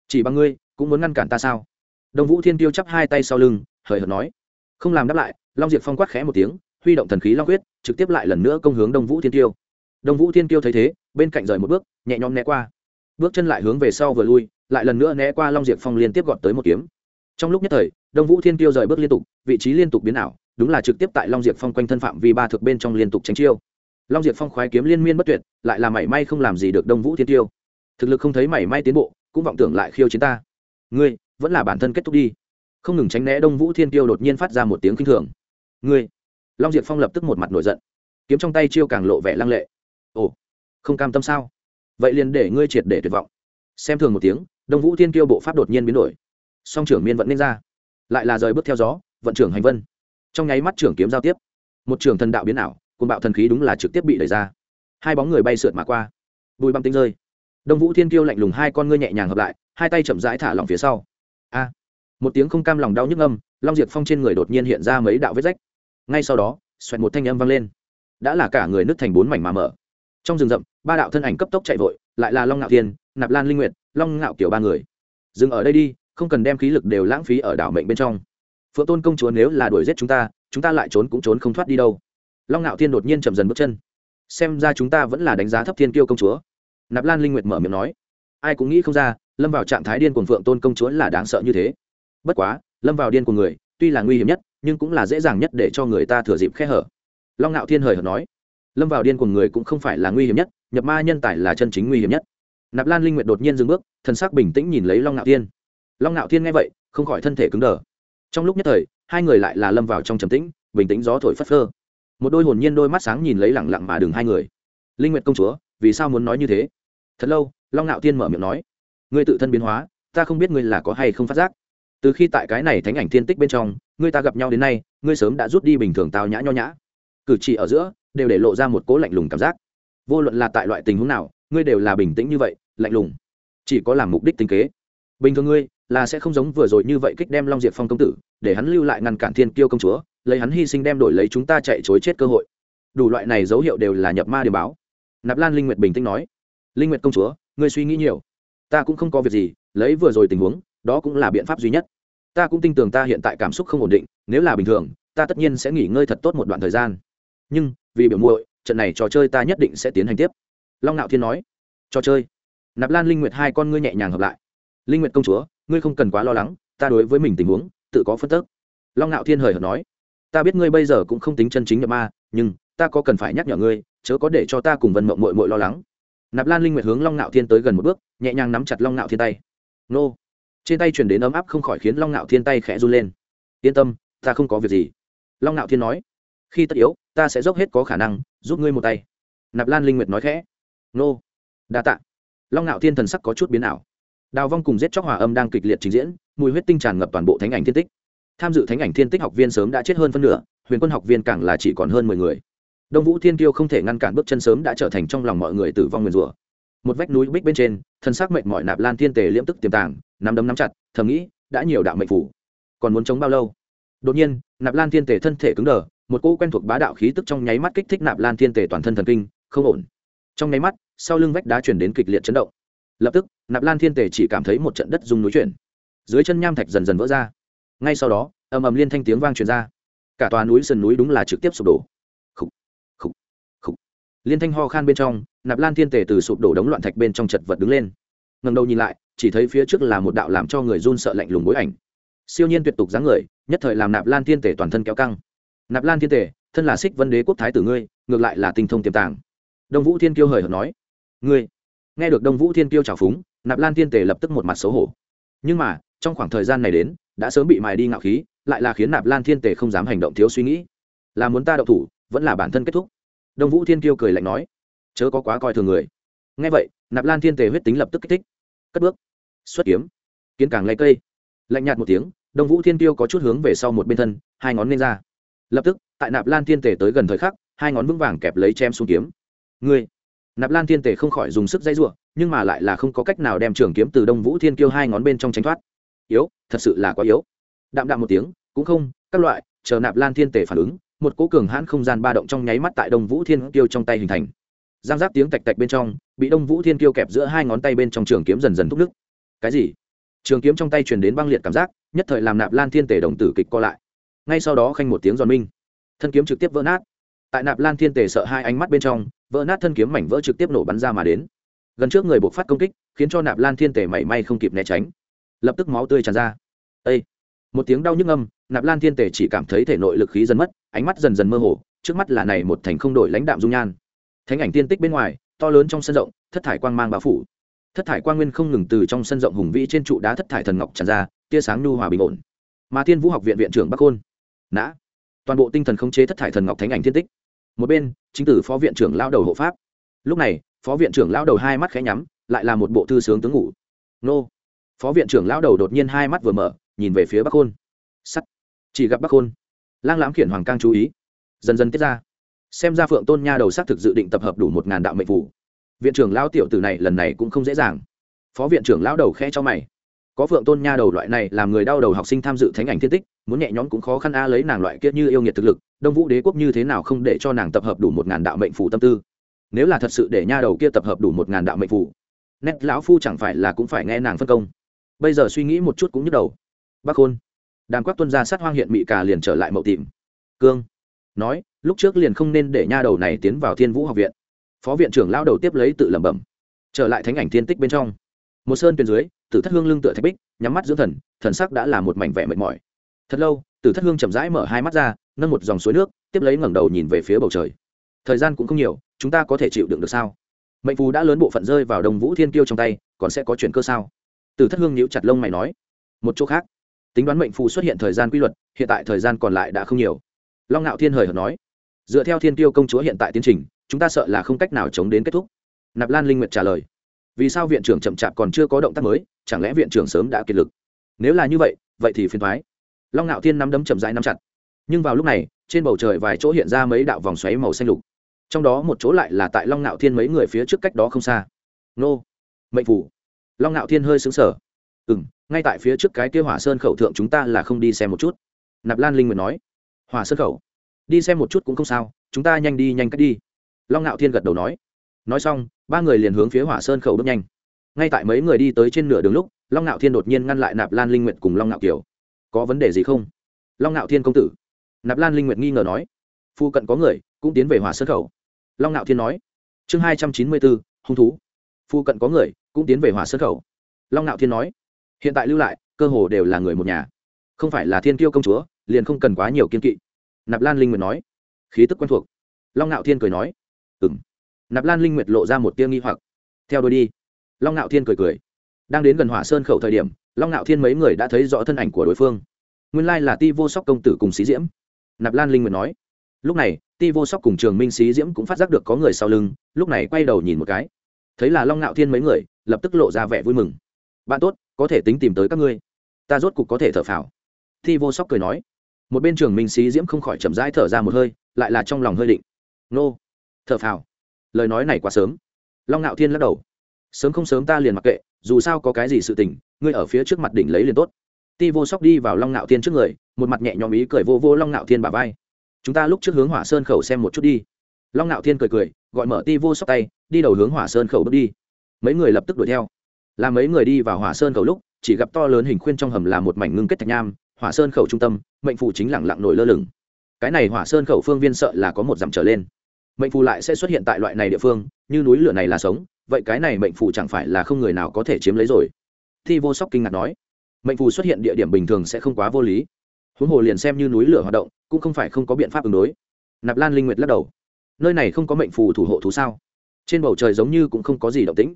Chỉ bằng ngươi, cũng muốn ngăn cản ta sao? Đồng vũ thiên tiêu chắp hai tay sau lưng, hời hợt nói. Không làm đáp lại, long diệp phong quát khẽ một tiếng, huy động thần khí long huyết, trực tiếp lại lần nữa công hướng đông vũ thiên tiêu. Đông vũ thiên tiêu thấy thế, bên cạnh rời một bước, nhẹ nhõm né qua. Bước chân lại hướng về sau vừa lui, lại lần nữa né qua long diệp phong liên tiếp gọt tới một kiếm. Trong lúc nhất thời, đông vũ thiên tiêu rời bước liên tục, vị trí liên tục biến ảo đúng là trực tiếp tại long diệp phong quanh thân phạm vi ba thực bên trong liên tục tránh chiêu. Long diệp phong khoái kiếm liên miên bất tuyệt, lại là mảy may không làm gì được đông vũ thiên tiêu. Thực lực không thấy mảy may tiến bộ, cũng vọng tưởng lại khiêu chiến ta. Ngươi, vẫn là bản thân kết thúc đi. Không ngừng tránh né đông vũ thiên tiêu đột nhiên phát ra một tiếng k i n h thường. Ngươi. Long diệp phong lập tức một mặt nổi giận. Kiếm trong tay chiêu càng lộ vẻ lăng lệ. Ồ, không cam tâm sao? Vậy liền để ngươi triệt để tuyệt vọng. Xem thường một tiếng, đông vũ thiên tiêu bộ pháp đột nhiên biến đổi. Song trưởng miên vẫn nên ra. Lại là rời bước theo gió, vận trưởng hành vân trong nháy mắt trưởng kiếm giao tiếp, một trưởng thần đạo biến ảo côn bạo thần khí đúng là trực tiếp bị đẩy ra. Hai bóng người bay sượt mà qua. Bùi băng tinh rơi. Đông vũ thiên tiêu lạnh lùng hai con ngươi nhẹ nhàng hợp lại, hai tay chậm rãi thả lỏng phía sau. A! Một tiếng không cam lòng đau nhức âm, long diệt phong trên người đột nhiên hiện ra mấy đạo vết rách. Ngay sau đó, xoẹt một thanh âm vang lên. Đã là cả người nứt thành bốn mảnh mà mở. Trong rừng rậm, ba đạo thân ảnh cấp tốc chạy vội, lại là long ngạo thiên, nạp lan linh nguyệt, long ngạo kiểu ba người. Dừng ở đây đi, không cần đem khí lực đều lãng phí ở đảo mệnh bên trong phượng tôn công chúa nếu là đuổi giết chúng ta chúng ta lại trốn cũng trốn không thoát đi đâu. Long ngạo thiên đột nhiên chậm dần bước chân. Xem ra chúng ta vẫn là đánh giá thấp thiên kiêu công chúa. Nạp lan linh nguyệt mở miệng nói. Ai cũng nghĩ không ra, lâm vào trạng thái điên cuồng phượng tôn công chúa là đáng sợ như thế. Bất quá, lâm vào điên của người, tuy là nguy hiểm nhất, nhưng cũng là dễ dàng nhất để cho người ta thừa dịp khe hở. Long ngạo thiên hời hợt nói. Lâm vào điên của người cũng không phải là nguy hiểm nhất, nhập ma nhân tài là chân chính nguy hiểm nhất. Nạp lan linh nguyệt đột nhiên dừng bước, thần sắc bình tĩnh nhìn lấy long ngạo thiên. Long ngạo thiên nghe vậy, không khỏi thân thể cứng đờ trong lúc nhất thời, hai người lại là lâm vào trong trầm tĩnh, bình tĩnh gió thổi phất phơ. Một đôi hồn nhiên đôi mắt sáng nhìn lấy lẳng lặng mà đường hai người. Linh nguyệt công chúa, vì sao muốn nói như thế? Thật lâu, long ngạo thiên mở miệng nói. Ngươi tự thân biến hóa, ta không biết ngươi là có hay không phát giác. Từ khi tại cái này thánh ảnh thiên tích bên trong, ngươi ta gặp nhau đến nay, ngươi sớm đã rút đi bình thường tao nhã nho nhã. Cử chỉ ở giữa, đều để lộ ra một cố lạnh lùng cảm giác. Vô luận là tại loại tình huống nào, ngươi đều là bình tĩnh như vậy, lạnh lùng. Chỉ có làm mục đích tính kế. Bình thường ngươi là sẽ không giống vừa rồi như vậy kích đem long diệp phong công tử, để hắn lưu lại ngăn cản thiên kiêu công chúa, lấy hắn hy sinh đem đổi lấy chúng ta chạy chối chết cơ hội. Đủ loại này dấu hiệu đều là nhập ma điểm báo. Nạp lan linh nguyệt bình tĩnh nói. Linh nguyệt công chúa, ngươi suy nghĩ nhiều. Ta cũng không có việc gì, lấy vừa rồi tình huống, đó cũng là biện pháp duy nhất. Ta cũng tin tưởng ta hiện tại cảm xúc không ổn định, nếu là bình thường, ta tất nhiên sẽ nghỉ ngơi thật tốt một đoạn thời gian. Nhưng, vì biểu muội, trận này trò chơi ta nhất định sẽ tiến hành tiếp. Long nạo thiên nói. Trò chơi. Nạp lan linh nguyệt hai con ngươi nhẹ nhàng hợp lại linh nguyệt công chúa, ngươi không cần quá lo lắng, ta đối với mình tình huống, tự có phân tức. Long nạo thiên hời hợt nói. Ta biết ngươi bây giờ cũng không tính chân chính nhập ma, nhưng ta có cần phải nhắc nhở ngươi, chớ có để cho ta cùng vân mộng mội mội lo lắng. Nạp lan linh nguyệt hướng long nạo thiên tới gần một bước, nhẹ nhàng nắm chặt long nạo thiên tay. Nô. Trên tay chuyển đến ấm áp không khỏi khiến long nạo thiên tay khẽ run lên. Yên tâm, ta không có việc gì. Long nạo thiên nói. Khi tất yếu, ta sẽ dốc hết có khả năng, giúp ngươi một tay. Nạp lan linh nguyệt nói khẽ. Nô. Đa tạ. Long nạo thiên thần sắc có chút biến ảo đào vong cùng giết chóc hòa âm đang kịch liệt trình diễn, mùi huyết tinh tràn ngập toàn bộ thánh ảnh thiên tích. Tham dự thánh ảnh thiên tích học viên sớm đã chết hơn phân nửa, huyền quân học viên càng là chỉ còn hơn mười người. Đông vũ thiên kiêu không thể ngăn cản bước chân sớm đã trở thành trong lòng mọi người tử vong nguyền rủa. Một vách núi bích bên trên, thân xác mệnh mọi nạp lan thiên tề liễm tức tiềm tàng, nắm đấm nắm chặt, thầm nghĩ, đã nhiều đạo mệnh phủ. Còn muốn chống bao lâu? Đột nhiên, nạp lan thiên tề thân thể cứng đờ, một cỗ quen thuộc bá đạo khí tức trong nháy mắt kích thích nạp lan thiên tề toàn thân thần kinh, không ổn. Trong nháy mắt, sau lưng vách đá chuyển đến kịch liệt chấn động lập tức nạp lan thiên tề chỉ cảm thấy một trận đất rung núi chuyển. Dưới chân nham thạch dần dần vỡ ra. Ngay sau đó ầm ầm liên thanh tiếng vang truyền ra. Cả tòa núi sườn núi đúng là trực tiếp sụp đổ. Khúc, khúc, khúc. liên thanh ho khan bên trong nạp lan thiên tề từ sụp đổ đống loạn thạch bên trong chật vật đứng lên. Ngầm đầu nhìn lại chỉ thấy phía trước là một đạo làm cho người run sợ lạnh lùng bối ảnh. Siêu nhiên tuyệt tục dáng người nhất thời làm nạp lan thiên tề toàn thân kéo căng. Nạp lan thiên tề thân là xích vân đế quốc thái tử ngươi ngược lại là tinh thông tiềm tàng. Đông vũ thiên kiêu hời hợt nói ngươi nghe được đông vũ thiên kiêu trào phúng, nạp lan thiên tề lập tức một mặt xấu hổ. Nhưng mà, trong khoảng thời gian này đến, đã sớm bị mài đi ngạo khí, lại là khiến nạp lan thiên tề không dám hành động thiếu suy nghĩ. Là muốn ta đậu thủ, vẫn là bản thân kết thúc? Đông vũ thiên kiêu cười lạnh nói. Chớ có quá coi thường người. Nghe vậy, nạp lan thiên tề huyết tính lập tức kích thích. Cất bước. Xuất kiếm. Kiến càng lấy cây. Lạnh nhạt một tiếng, đông vũ thiên tiêu có chút hướng về sau một bên thân, hai ngón lên ra. Lập tức, tại nạp lan thiên tề tới gần thời khắc, hai ngón vững vàng kẹp lấy chém xuống kiếm. Ngươi! Nạp lan thiên tề không khỏi dùng sức dây r nhưng mà lại là không có cách nào đem trường kiếm từ đông vũ thiên kiêu hai ngón bên trong tránh thoát. Yếu, thật sự là quá yếu. Đạm đạm một tiếng, cũng không, các loại, chờ nạp lan thiên tề phản ứng, một cố cường hãn không gian ba động trong nháy mắt tại đông vũ thiên kiêu trong tay hình thành. Giang giáp tiếng tạch tạch bên trong, bị đông vũ thiên kiêu kẹp giữa hai ngón tay bên trong trường kiếm dần dần thúc nước cái gì? Trường kiếm trong tay truyền đến băng liệt cảm giác, nhất thời làm nạp lan thiên tề đồng tử kịch co lại. Ngay sau đó khanh một tiếng giòn minh. Thân kiếm trực tiếp vỡ nát. Tại nạp lan thiên tề sợ hai ánh mắt bên trong vỡ nát thân kiếm mảnh vỡ trực tiếp nổ bắn ra mà đến. Gần trước người buộc phát công kích, khiến cho nạp lan thiên tề mảy may không kịp né tránh. Lập tức máu tươi tràn ra. Ây một tiếng đau nhức âm nạp lan thiên tề chỉ cảm thấy thể nội lực khí dần mất, ánh mắt dần dần mơ hồ, trước mắt là này một thành không đổi lãnh đạm dung nhan. Thánh ảnh tiên tích bên ngoài, to lớn trong sân rộng, thất thải quang mang bao phủ. Thất thải quang nguyên không ngừng từ trong sân rộng hùng vĩ trên trụ đá thất thải thần ngọc tràn ra, tia sáng nhu hòa bình ổn. Mà thiên vũ học viện viện trưởng bắc khôn nã. Toàn bộ tinh thần khống chế thất thải thần ngọc thánh ảnh thiên tích một bên, chính tử phó viện trưởng lao đầu hộ pháp. Lúc này, phó viện trưởng lao đầu hai mắt khẽ nhắm, lại là một bộ thư sướng tướng ngủ. Nô. Phó viện trưởng lao đầu đột nhiên hai mắt vừa mở, nhìn về phía bắc khôn. Sắt. Chỉ gặp bắc khôn. Lang lãm khiển hoàng cang chú ý. Dần dần tiết ra. Xem ra phượng tôn nha đầu xác thực dự định tập hợp đủ một ngàn đạo mệnh phủ. Viện trưởng lão tiểu tử này lần này cũng không dễ dàng. Phó viện trưởng lão đầu khe cho mày có phượng tôn nha đầu loại này làm người đau đầu học sinh tham dự thánh ảnh thiên tích, muốn nhẹ nhõm cũng khó khăn a lấy nàng loại kiết như yêu nghiệt thực lực, đông vũ đế quốc như thế nào không để cho nàng tập hợp đủ một ngàn đạo mệnh phủ tâm tư? Nếu là thật sự để nha đầu kia tập hợp đủ một ngàn đạo mệnh phủ nét lão phu chẳng phải là cũng phải nghe nàng phân công. Bây giờ suy nghĩ một chút cũng nhức đầu. Bác khôn đàn quắc tuân ra sát hoang hiện mị cà liền trở lại mậu tìm cương, nói, lúc trước liền không nên để nha đầu này tiến vào thiên vũ học viện. Phó viện trưởng lao đầu tiếp lấy tự lẩm bẩm. Trở lại thánh ảnh thiên tích bên trong một sơn tuyền dưới, tử thất hương lưng tựa thạch bích, nhắm mắt dưỡng thần thần sắc đã là một mảnh vẻ mệt mỏi. Thật lâu, tử thất hương chậm rãi mở hai mắt ra, nâng một dòng suối nước, tiếp lấy ngẩng đầu nhìn về phía bầu trời. Thời gian cũng không nhiều, chúng ta có thể chịu đựng được sao? Mệnh phù đã lớn bộ phận rơi vào đồng vũ thiên kiêu trong tay, còn sẽ có chuyện cơ sao? Tử thất hương nhíu chặt lông mày nói. Một chỗ khác. Tính đoán mệnh phù xuất hiện thời gian quy luật, hiện tại thời gian còn lại đã không nhiều. Long ngạo thiên hời hợt nói. Dựa theo thiên tiêu công chúa hiện tại tiến trình, chúng ta sợ là không cách nào chống đến kết thúc. Nạp lan linh nguyệt trả lời vì sao viện trưởng chậm chạp còn chưa có động tác mới, chẳng lẽ viện trưởng sớm đã kiệt lực? Nếu là như vậy vậy thì phiền thoái long ngạo thiên nắm đấm chậm rãi nắm chặt. Nhưng vào lúc này, trên bầu trời vài chỗ hiện ra mấy đạo vòng xoáy màu xanh lục. Trong đó một chỗ lại là tại long ngạo thiên mấy người phía trước cách đó không xa. Nô! Mệnh phủ! Long ngạo thiên hơi xứng sở ừ m ngay tại phía trước cái kia hỏa sơn khẩu thượng chúng ta là không đi xem một chút. Nạp lan linh nguyện nói. Hỏa sơn khẩu? Đi xem một chút cũng không sao, chúng ta nhanh đi nhanh cách đi. Long ngạo thiên gật đầu nói. Nói xong ba người liền hướng phía hỏa sơn khẩu bước nhanh. Ngay tại mấy người đi tới trên nửa đường lúc, long ngạo thiên đột nhiên ngăn lại nạp lan linh Nguyệt cùng long ngạo kiều. Có vấn đề gì không? Long ngạo thiên công tử. Nạp lan linh Nguyệt nghi ngờ nói. Phu cận có người, cũng tiến về hỏa sơn khẩu. Long ngạo thiên nói. Chương hai trăm chín mươi bốn, hung thú. Phu cận có người, cũng tiến về hỏa sơn khẩu. Long ngạo thiên nói. Hiện tại lưu lại, cơ hồ đều là người một nhà. Không phải là thiên kiêu công chúa, liền không cần quá nhiều kiên kỵ. Nạp lan linh nguyệt nói. Khí tức quen thuộc. Long ngạo thiên cười nói. Ừng nạp lan linh nguyệt lộ ra một tia nghi hoặc. Theo đôi đi, long ngạo thiên cười cười. Đang đến gần hỏa sơn khẩu thời điểm, long ngạo thiên mấy người đã thấy rõ thân ảnh của đối phương. Nguyên lai là ti vô sóc công tử cùng xí diễm. Nạp lan linh nguyệt nói. Lúc này, ti vô sóc cùng trường minh xí diễm cũng phát giác được có người sau lưng, lúc này quay đầu nhìn một cái. Thấy là long ngạo thiên mấy người, lập tức lộ ra vẻ vui mừng. Bạn tốt, có thể tính tìm tới các ngươi. Ta rốt cục có thể thở phào. Ti vô sóc cười nói. Một bên trường minh xí diễm không khỏi chậm rãi thở ra một hơi, lại là trong lòng hơi định. Nô, thở phào lời nói này quá sớm. Long ngạo thiên lắc đầu. Sớm không sớm ta liền mặc kệ, dù sao có cái gì sự tình, ngươi ở phía trước mặt đỉnh lấy liền tốt. Ti vô sóc đi vào long ngạo thiên trước người, một mặt nhẹ nhõm ý cười vô vô long ngạo thiên bà vai. Chúng ta lúc trước hướng hỏa sơn khẩu xem một chút đi. Long ngạo thiên cười cười, gọi mở ti vô sóc tay, đi đầu hướng hỏa sơn khẩu bước đi. Mấy người lập tức đuổi theo. Là mấy người đi vào hỏa sơn khẩu lúc, chỉ gặp to lớn hình khuyên trong hầm là một mảnh ngưng kết thạch nham, hỏa sơn khẩu trung tâm, mệnh phụ chính lẳng lặng nổi lơ lửng. Cái này hỏa sơn khẩu phương viên sợ là có một dặm trở lên mệnh phù lại sẽ xuất hiện tại loại này địa phương, như núi lửa này là sống, vậy cái này mệnh phù chẳng phải là không người nào có thể chiếm lấy rồi? Thi vô sóc kinh ngạc nói. Mệnh phù xuất hiện địa điểm bình thường sẽ không quá vô lý. Huống hồ liền xem như núi lửa hoạt động, cũng không phải không có biện pháp ứng đối. Nạp lan linh nguyệt lắc đầu. Nơi này không có mệnh phù thủ hộ thú sao? Trên bầu trời giống như cũng không có gì động tĩnh.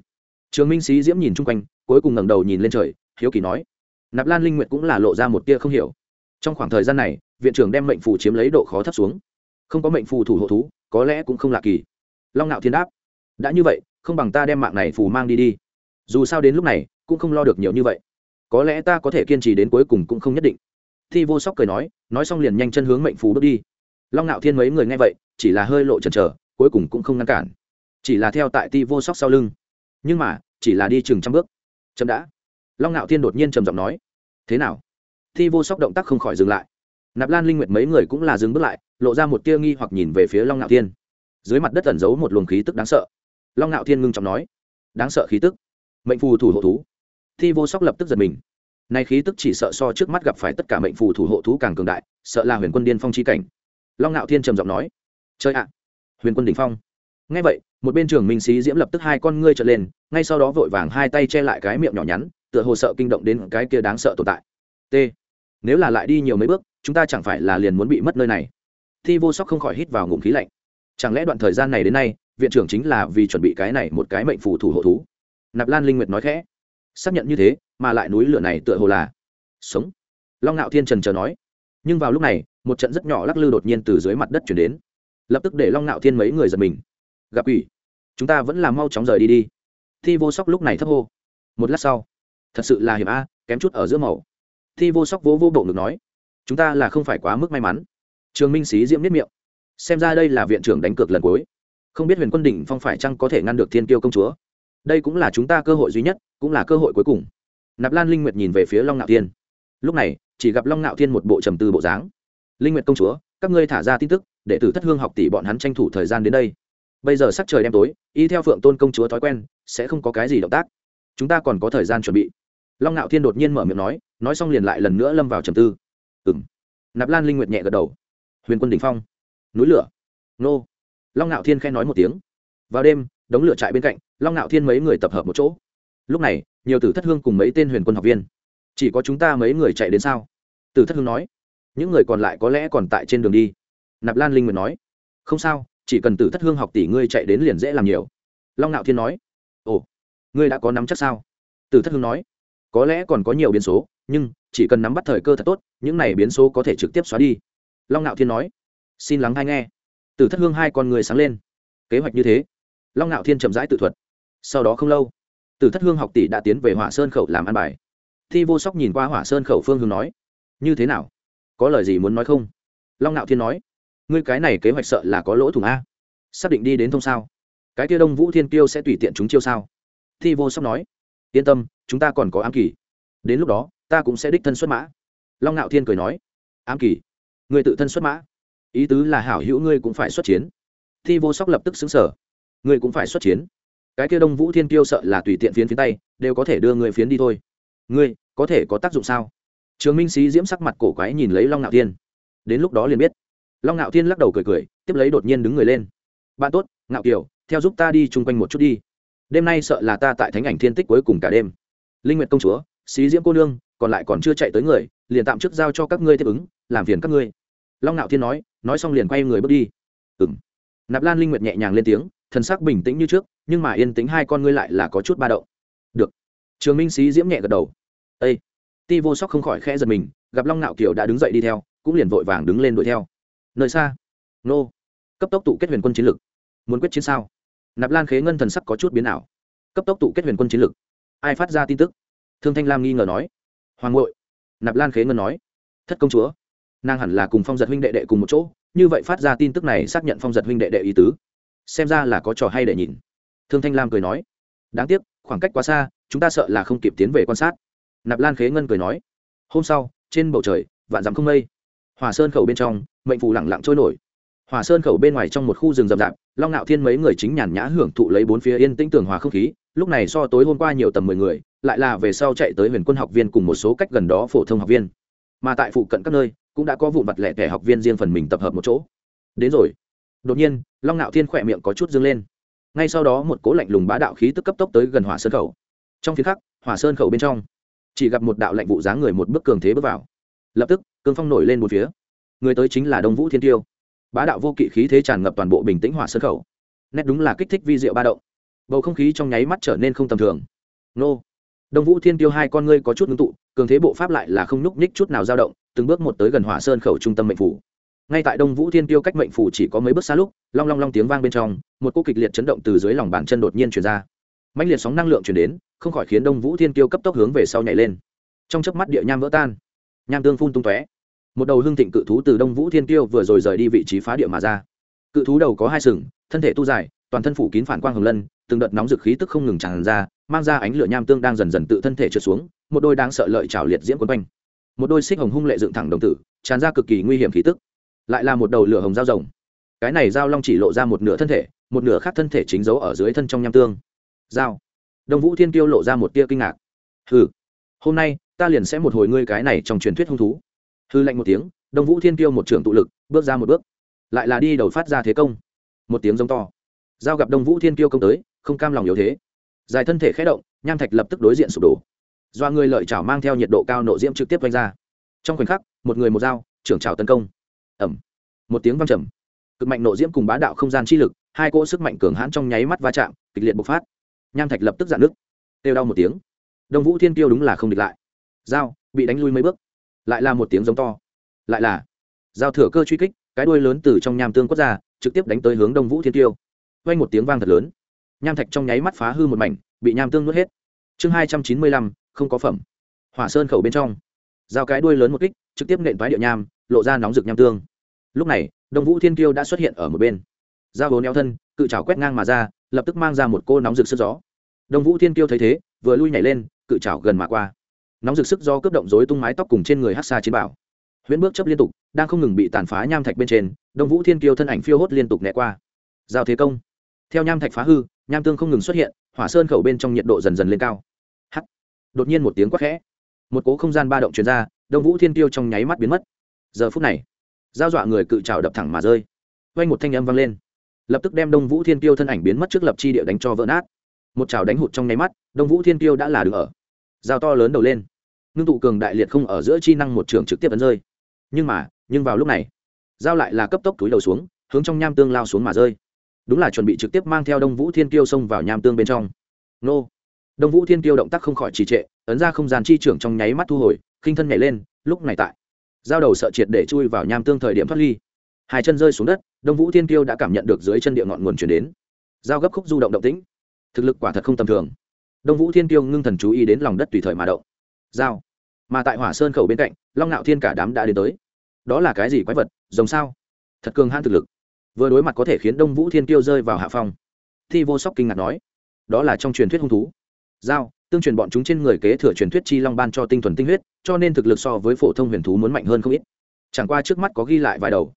Trường minh sĩ diễm nhìn chung quanh, cuối cùng ngẩng đầu nhìn lên trời, hiếu kỳ nói. Nạp lan linh nguyệt cũng là lộ ra một tia không hiểu. Trong khoảng thời gian này, viện trưởng đem mệnh phù chiếm lấy độ khó thấp xuống. Không có mệnh phù thủ hộ thú có lẽ cũng không lạ kỳ. Long ngạo thiên đáp, đã như vậy, không bằng ta đem mạng này phù mang đi đi. Dù sao đến lúc này, cũng không lo được nhiều như vậy. Có lẽ ta có thể kiên trì đến cuối cùng cũng không nhất định. Thi vô sóc cười nói nói xong liền nhanh chân hướng mệnh phù bước đi. Long ngạo thiên mấy người nghe vậy, chỉ là hơi lộ chần chờ, cuối cùng cũng không ngăn cản. Chỉ là theo tại ti vô sóc sau lưng. Nhưng mà, chỉ là đi chừng trăm bước. Chậm đã. Long ngạo thiên đột nhiên trầm giọng nói, thế nào? Thi vô sóc động tác không khỏi dừng lại. Nạp lan linh nguyệt mấy người cũng là dừng bước lại lộ ra một tia nghi hoặc nhìn về phía long ngạo thiên. Dưới mặt đất ẩn giấu một luồng khí tức đáng sợ. Long ngạo thiên ngưng trọng nói, đáng sợ khí tức? Mệnh phù thủ hộ thú. Thi vô sóc lập tức giật mình. Nay khí tức chỉ sợ so trước mắt gặp phải tất cả mệnh phù thủ hộ thú càng cường đại, sợ là huyền quân điên phong chi cảnh. Long ngạo thiên trầm giọng nói chơi ạ, huyền quân đỉnh phong. Ngay vậy, một bên trường minh sĩ diễm lập tức hai con ngươi trở lên, ngay sau đó vội vàng hai tay che lại cái miệng nhỏ nhắn, tựa hồ sợ kinh động đến cái kia đáng sợ tồn tại. T, nếu là lại đi nhiều mấy bước, chúng ta chẳng phải là liền muốn bị mất nơi này thi vô sóc không khỏi hít vào ngụm khí lạnh. Chẳng lẽ đoạn thời gian này đến nay, viện trưởng chính là vì chuẩn bị cái này một cái mệnh phù thủ hộ thú? Nạp lan linh nguyệt nói khẽ. Xác nhận như thế, mà lại núi lửa này tựa hồ là sống. Long ngạo thiên trần chờ nói. Nhưng vào lúc này, một trận rất nhỏ lắc lư đột nhiên từ dưới mặt đất chuyển đến. Lập tức để long ngạo thiên mấy người giật mình. Gặp ủy chúng ta vẫn làm mau chóng rời đi đi. Thi vô sóc lúc này thấp hô. Một lát sau. Thật sự là hiểm a, kém chút ở giữa màu. Thi vô sóc vỗ vô bộ ngực nói. Chúng ta là không phải quá mức may mắn trường minh sĩ diễm nếp miệng. Xem ra đây là viện trưởng đánh cược lần cuối. Không biết huyền quân đỉnh phong phải chăng có thể ngăn được thiên kiêu công chúa? Đây cũng là chúng ta cơ hội duy nhất, cũng là cơ hội cuối cùng. Nạp lan linh nguyệt nhìn về phía long ngạo thiên. Lúc này, chỉ gặp long ngạo thiên một bộ trầm tư bộ dáng. Linh nguyệt công chúa, các ngươi thả ra tin tức, để tử thất hương học tỷ bọn hắn tranh thủ thời gian đến đây. Bây giờ sắc trời đêm tối, y theo phượng tôn công chúa thói quen, sẽ không có cái gì động tác. Chúng ta còn có thời gian chuẩn bị. Long ngạo thiên đột nhiên mở miệng nói nói xong liền lại lần nữa lâm vào trầm tư. Ừng nạp lan linh nguyệt nhẹ gật đầu huyền quân đỉnh phong. Núi lửa. Nô. Long ngạo thiên khen nói một tiếng. Vào đêm, đống lửa trại bên cạnh, long ngạo thiên mấy người tập hợp một chỗ. Lúc này, nhiều tử thất hương cùng mấy tên huyền quân học viên. Chỉ có chúng ta mấy người chạy đến sao? Tử thất hương nói. Những người còn lại có lẽ còn tại trên đường đi. Nạp lan linh nguyện nói. Không sao, chỉ cần tử thất hương học tỷ ngươi chạy đến liền dễ làm nhiều. Long ngạo thiên nói. Ồ, ngươi đã có nắm chắc sao? Tử thất hương nói. Có lẽ còn có nhiều biến số, nhưng chỉ cần nắm bắt thời cơ thật tốt, những này biến số có thể trực tiếp xóa đi long ngạo thiên nói, xin lắng hay nghe. Từ thất hương hai con người sáng lên. Kế hoạch như thế, long ngạo thiên chậm rãi tự thuật. Sau đó không lâu Từ thất hương học tỷ đã tiến về hỏa sơn khẩu làm ăn bài. Thi vô sóc nhìn qua hỏa sơn khẩu phương hướng nói, như thế nào? Có lời gì muốn nói không? Long ngạo thiên nói, ngươi cái này kế hoạch sợ là có lỗ thủng a. Xác định đi đến thông sao? Cái kia đông vũ thiên kiêu sẽ tùy tiện chúng chiêu sao? Thi vô sóc nói, yên tâm, chúng ta còn có ám kỳ. Đến lúc đó, ta cũng sẽ đích thân xuất mã. Long ngạo thiên cười nói, ám kỳ? Người tự thân xuất mã. Ý tứ là hảo hữu ngươi cũng phải xuất chiến. Thi vô sóc lập tức xứng sở. Ngươi cũng phải xuất chiến. Cái kia đông vũ thiên kiêu sợ là tùy tiện phiến phiến tay, đều có thể đưa người phiến đi thôi. Ngươi, có thể có tác dụng sao? Trường minh sĩ diễm sắc mặt cổ quái nhìn lấy long ngạo thiên. Đến lúc đó liền biết. Long ngạo thiên lắc đầu cười cười, tiếp lấy đột nhiên đứng người lên. Bạn tốt ngạo kiều, theo giúp ta đi chung quanh một chút đi. Đêm nay sợ là ta tại thánh ảnh thiên tích cuối cùng cả đêm. Linh nguyệt công chúa, xí diễm cô nương, còn lại còn chưa chạy tới người, liền tạm trước giao cho các ngươi tiếp ứng, làm phiền các ngươi long ngạo thiên nói nói xong liền quay người bước đi. Ừng nạp lan linh nguyệt nhẹ nhàng lên tiếng, thần sắc bình tĩnh như trước, nhưng mà yên tĩnh hai con ngươi lại là có chút ba động. Được. Trường minh sĩ diễm nhẹ gật đầu. Â ti vô sóc không khỏi khẽ giật mình, gặp long ngạo kiều đã đứng dậy đi theo, cũng liền vội vàng đứng lên đuổi theo. Nơi xa. Nô. Cấp tốc tụ kết huyền quân chiến lực. Muốn quyết chiến sao? Nạp lan khế ngân thần sắc có chút biến ảo. Cấp tốc tụ kết huyền quân chiến lực. Ai phát ra tin tức? Thương thanh lam nghi ngờ nói. Hoàng ngội nạp lan khế ngân nói. Thất công chúa nàng hẳn là cùng phong giật huynh đệ đệ cùng một chỗ, như vậy phát ra tin tức này xác nhận phong giật huynh đệ đệ ý tứ. Xem ra là có trò hay để nhìn. Thương thanh lam cười nói, đáng tiếc, khoảng cách quá xa, chúng ta sợ là không kịp tiến về quan sát. Nạp lan khế ngân cười nói, hôm sau, trên bầu trời, vạn dặm không mây. Hòa sơn khẩu bên trong, mệnh phù lẳng lặng trôi nổi. Hòa sơn khẩu bên ngoài trong một khu rừng rậm rạp, long ngạo thiên mấy người chính nhàn nhã hưởng thụ lấy bốn phía yên tĩnh tường hòa không khí, lúc này so tối hôm qua nhiều tầm mười người, lại là về sau chạy tới huyền quân học viên cùng một số cách gần đó phổ thông học viên. Mà tại phụ cận các nơi cũng đã có vụn vặt lẻ tẻ học viên riêng phần mình tập hợp một chỗ. Đến rồi. Đột nhiên, long ngạo thiên khỏe miệng có chút dâng lên. Ngay sau đó một cố lạnh lùng bá đạo khí tức cấp tốc tới gần hỏa sơn khẩu. Trong phía khắc, hỏa sơn khẩu bên trong, chỉ gặp một đạo lạnh vụ dáng người một bước cường thế bước vào. Lập tức, cương phong nổi lên một phía. Người tới chính là đông vũ thiên tiêu. Bá đạo vô kỵ khí thế tràn ngập toàn bộ bình tĩnh hỏa sơn khẩu. Nét đúng là kích thích vi diệu ba động. Bầu không khí trong nháy mắt trở nên không tầm thường. Nô. Đông vũ thiên tiêu hai con ngươi có chút ngưng tụ, cường thế bộ pháp lại là không nhúc nhích chút nào dao động từng bước một tới gần hỏa sơn khẩu trung tâm mệnh phủ. Ngay tại đông vũ thiên tiêu cách mệnh phủ chỉ có mấy bước xa lúc, long long long tiếng vang bên trong, một cô kịch liệt chấn động từ dưới lòng bàn chân đột nhiên chuyển ra. Mạnh liệt sóng năng lượng chuyển đến, không khỏi khiến đông vũ thiên tiêu cấp tốc hướng về sau nhảy lên. Trong chớp mắt địa nham vỡ tan, nham tương phun tung tóe. Một đầu hưng thịnh cự thú từ đông vũ thiên tiêu vừa rồi rời đi vị trí phá địa mà ra. Cự thú đầu có hai sừng, thân thể tu dài, toàn thân phủ kín phản quang hồng lân, từng đợt nóng dực khí tức không ngừng tràn ra, mang ra ánh lửa nham tương đang dần dần tự thân thể trượt xuống, một đôi đáng sợ lợi trào liệt diễm quấn quanh một đôi xích hồng hung lệ dựng thẳng đồng tử, tràn ra cực kỳ nguy hiểm khí tức. Lại là một đầu lửa hồng dao rồng. Cái này dao long chỉ lộ ra một nửa thân thể, một nửa khác thân thể chính giấu ở dưới thân trong nham tương. Dao. Đông vũ thiên kiêu lộ ra một tia kinh ngạc. Hừ, hôm nay, ta liền sẽ một hồi ngươi cái này trong truyền thuyết hung thú. Hư lạnh một tiếng, đông vũ thiên kiêu một trưởng tụ lực, bước ra một bước. Lại là đi đầu phát ra thế công. Một tiếng giống to. Giao gặp đông vũ thiên kiêu công tới, không cam lòng yếu thế. Dài thân thể khé động, nham thạch lập tức đối diện sụp đổ do người lợi chảo mang theo nhiệt độ cao nộ diễm trực tiếp vanh ra. Trong khoảnh khắc, một người một dao, trưởng chảo tấn công. Ẩm một tiếng văng trầm. Cực mạnh nộ diễm cùng bá đạo không gian chi lực, hai cỗ sức mạnh cường hãn trong nháy mắt va chạm, kịch liệt bộc phát. Nham thạch lập tức dạn nước têu đau một tiếng. Đông vũ thiên tiêu đúng là không địch lại. Dao bị đánh lui mấy bước. Lại là một tiếng giống to. Lại là dao thừa cơ truy kích, cái đuôi lớn từ trong nham tương quốc gia trực tiếp đánh tới hướng đông vũ thiên tiêu vang một tiếng vang thật lớn. Nham thạch trong nháy mắt phá hư một mảnh, bị nham tương nuốt hết. Chương hai trăm chín mươi lăm không có phẩm. Hỏa sơn khẩu bên trong dao cái đuôi lớn một kích, trực tiếp nện thoái địa nham, lộ ra nóng rực nham tương. Lúc này, đông vũ thiên kiêu đã xuất hiện ở một bên. Dao vốn neo thân, cự trào quét ngang mà ra, lập tức mang ra một cô nóng rực sức gió. Đông vũ thiên kiêu thấy thế, vừa lui nhảy lên, cự trào gần mà qua. Nóng rực sức do cướp động dối tung mái tóc cùng trên người hát xa chiến bảo. Huyễn bước chấp liên tục, đang không ngừng bị tàn phá nham thạch bên trên, đông vũ thiên kiêu thân ảnh phiêu hốt liên tục né qua. Giao thế công. Theo nham thạch phá hư, nham tương không ngừng xuất hiện, hỏa sơn khẩu bên trong nhiệt độ dần dần lên cao đột nhiên một tiếng quát khẽ. Một cố không gian ba động truyền ra, đông vũ thiên Tiêu trong nháy mắt biến mất. Giờ phút này, giao dọa người cự trào đập thẳng mà rơi. Quanh một thanh âm vang lên. Lập tức đem đông vũ thiên tiêu thân ảnh biến mất trước lập chi địa đánh cho vỡ nát. Một trào đánh hụt trong nháy mắt, đông vũ thiên tiêu đã là đứng ở. Dao to lớn đầu lên. Ngưng tụ cường đại liệt không ở giữa chi năng một trường trực tiếp ấn rơi. Nhưng mà, nhưng vào lúc này dao lại là cấp tốc túi đầu xuống, hướng trong nham tương lao xuống mà rơi. Đúng là chuẩn bị trực tiếp mang theo đông vũ thiên tiêu xông vào nham tương bên trong. Nô! Đông vũ thiên tiêu động tác không khỏi trì trệ, ấn ra không gian chi trưởng trong nháy mắt thu hồi, khinh thân nhảy lên, lúc này tại, giao đầu sợ triệt để chui vào nham tương thời điểm thoát ly. Hai chân rơi xuống đất, đông vũ thiên tiêu đã cảm nhận được dưới chân địa ngọn nguồn chuyển đến. Giao gấp khúc du động động tĩnh. Thực lực quả thật không tầm thường. Đông vũ thiên tiêu ngưng thần chú ý đến lòng đất tùy thời mà động. Giao. Mà tại hỏa sơn khẩu bên cạnh, long ngạo thiên cả đám đã đến tới. Đó là cái gì quái vật? Giống sao? Thật cường hãn thực lực. Vừa đối mặt có thể khiến đông vũ thiên tiêu rơi vào hạ phong. Thi vô sóc kinh ngạc nói, đó là trong truyền thuyết hung thú giao, tương truyền bọn chúng trên người kế thừa truyền thuyết chi long ban cho tinh thuần tinh huyết, cho nên thực lực so với phổ thông huyền thú muốn mạnh hơn không ít. Chẳng qua trước mắt có ghi lại vài đầu.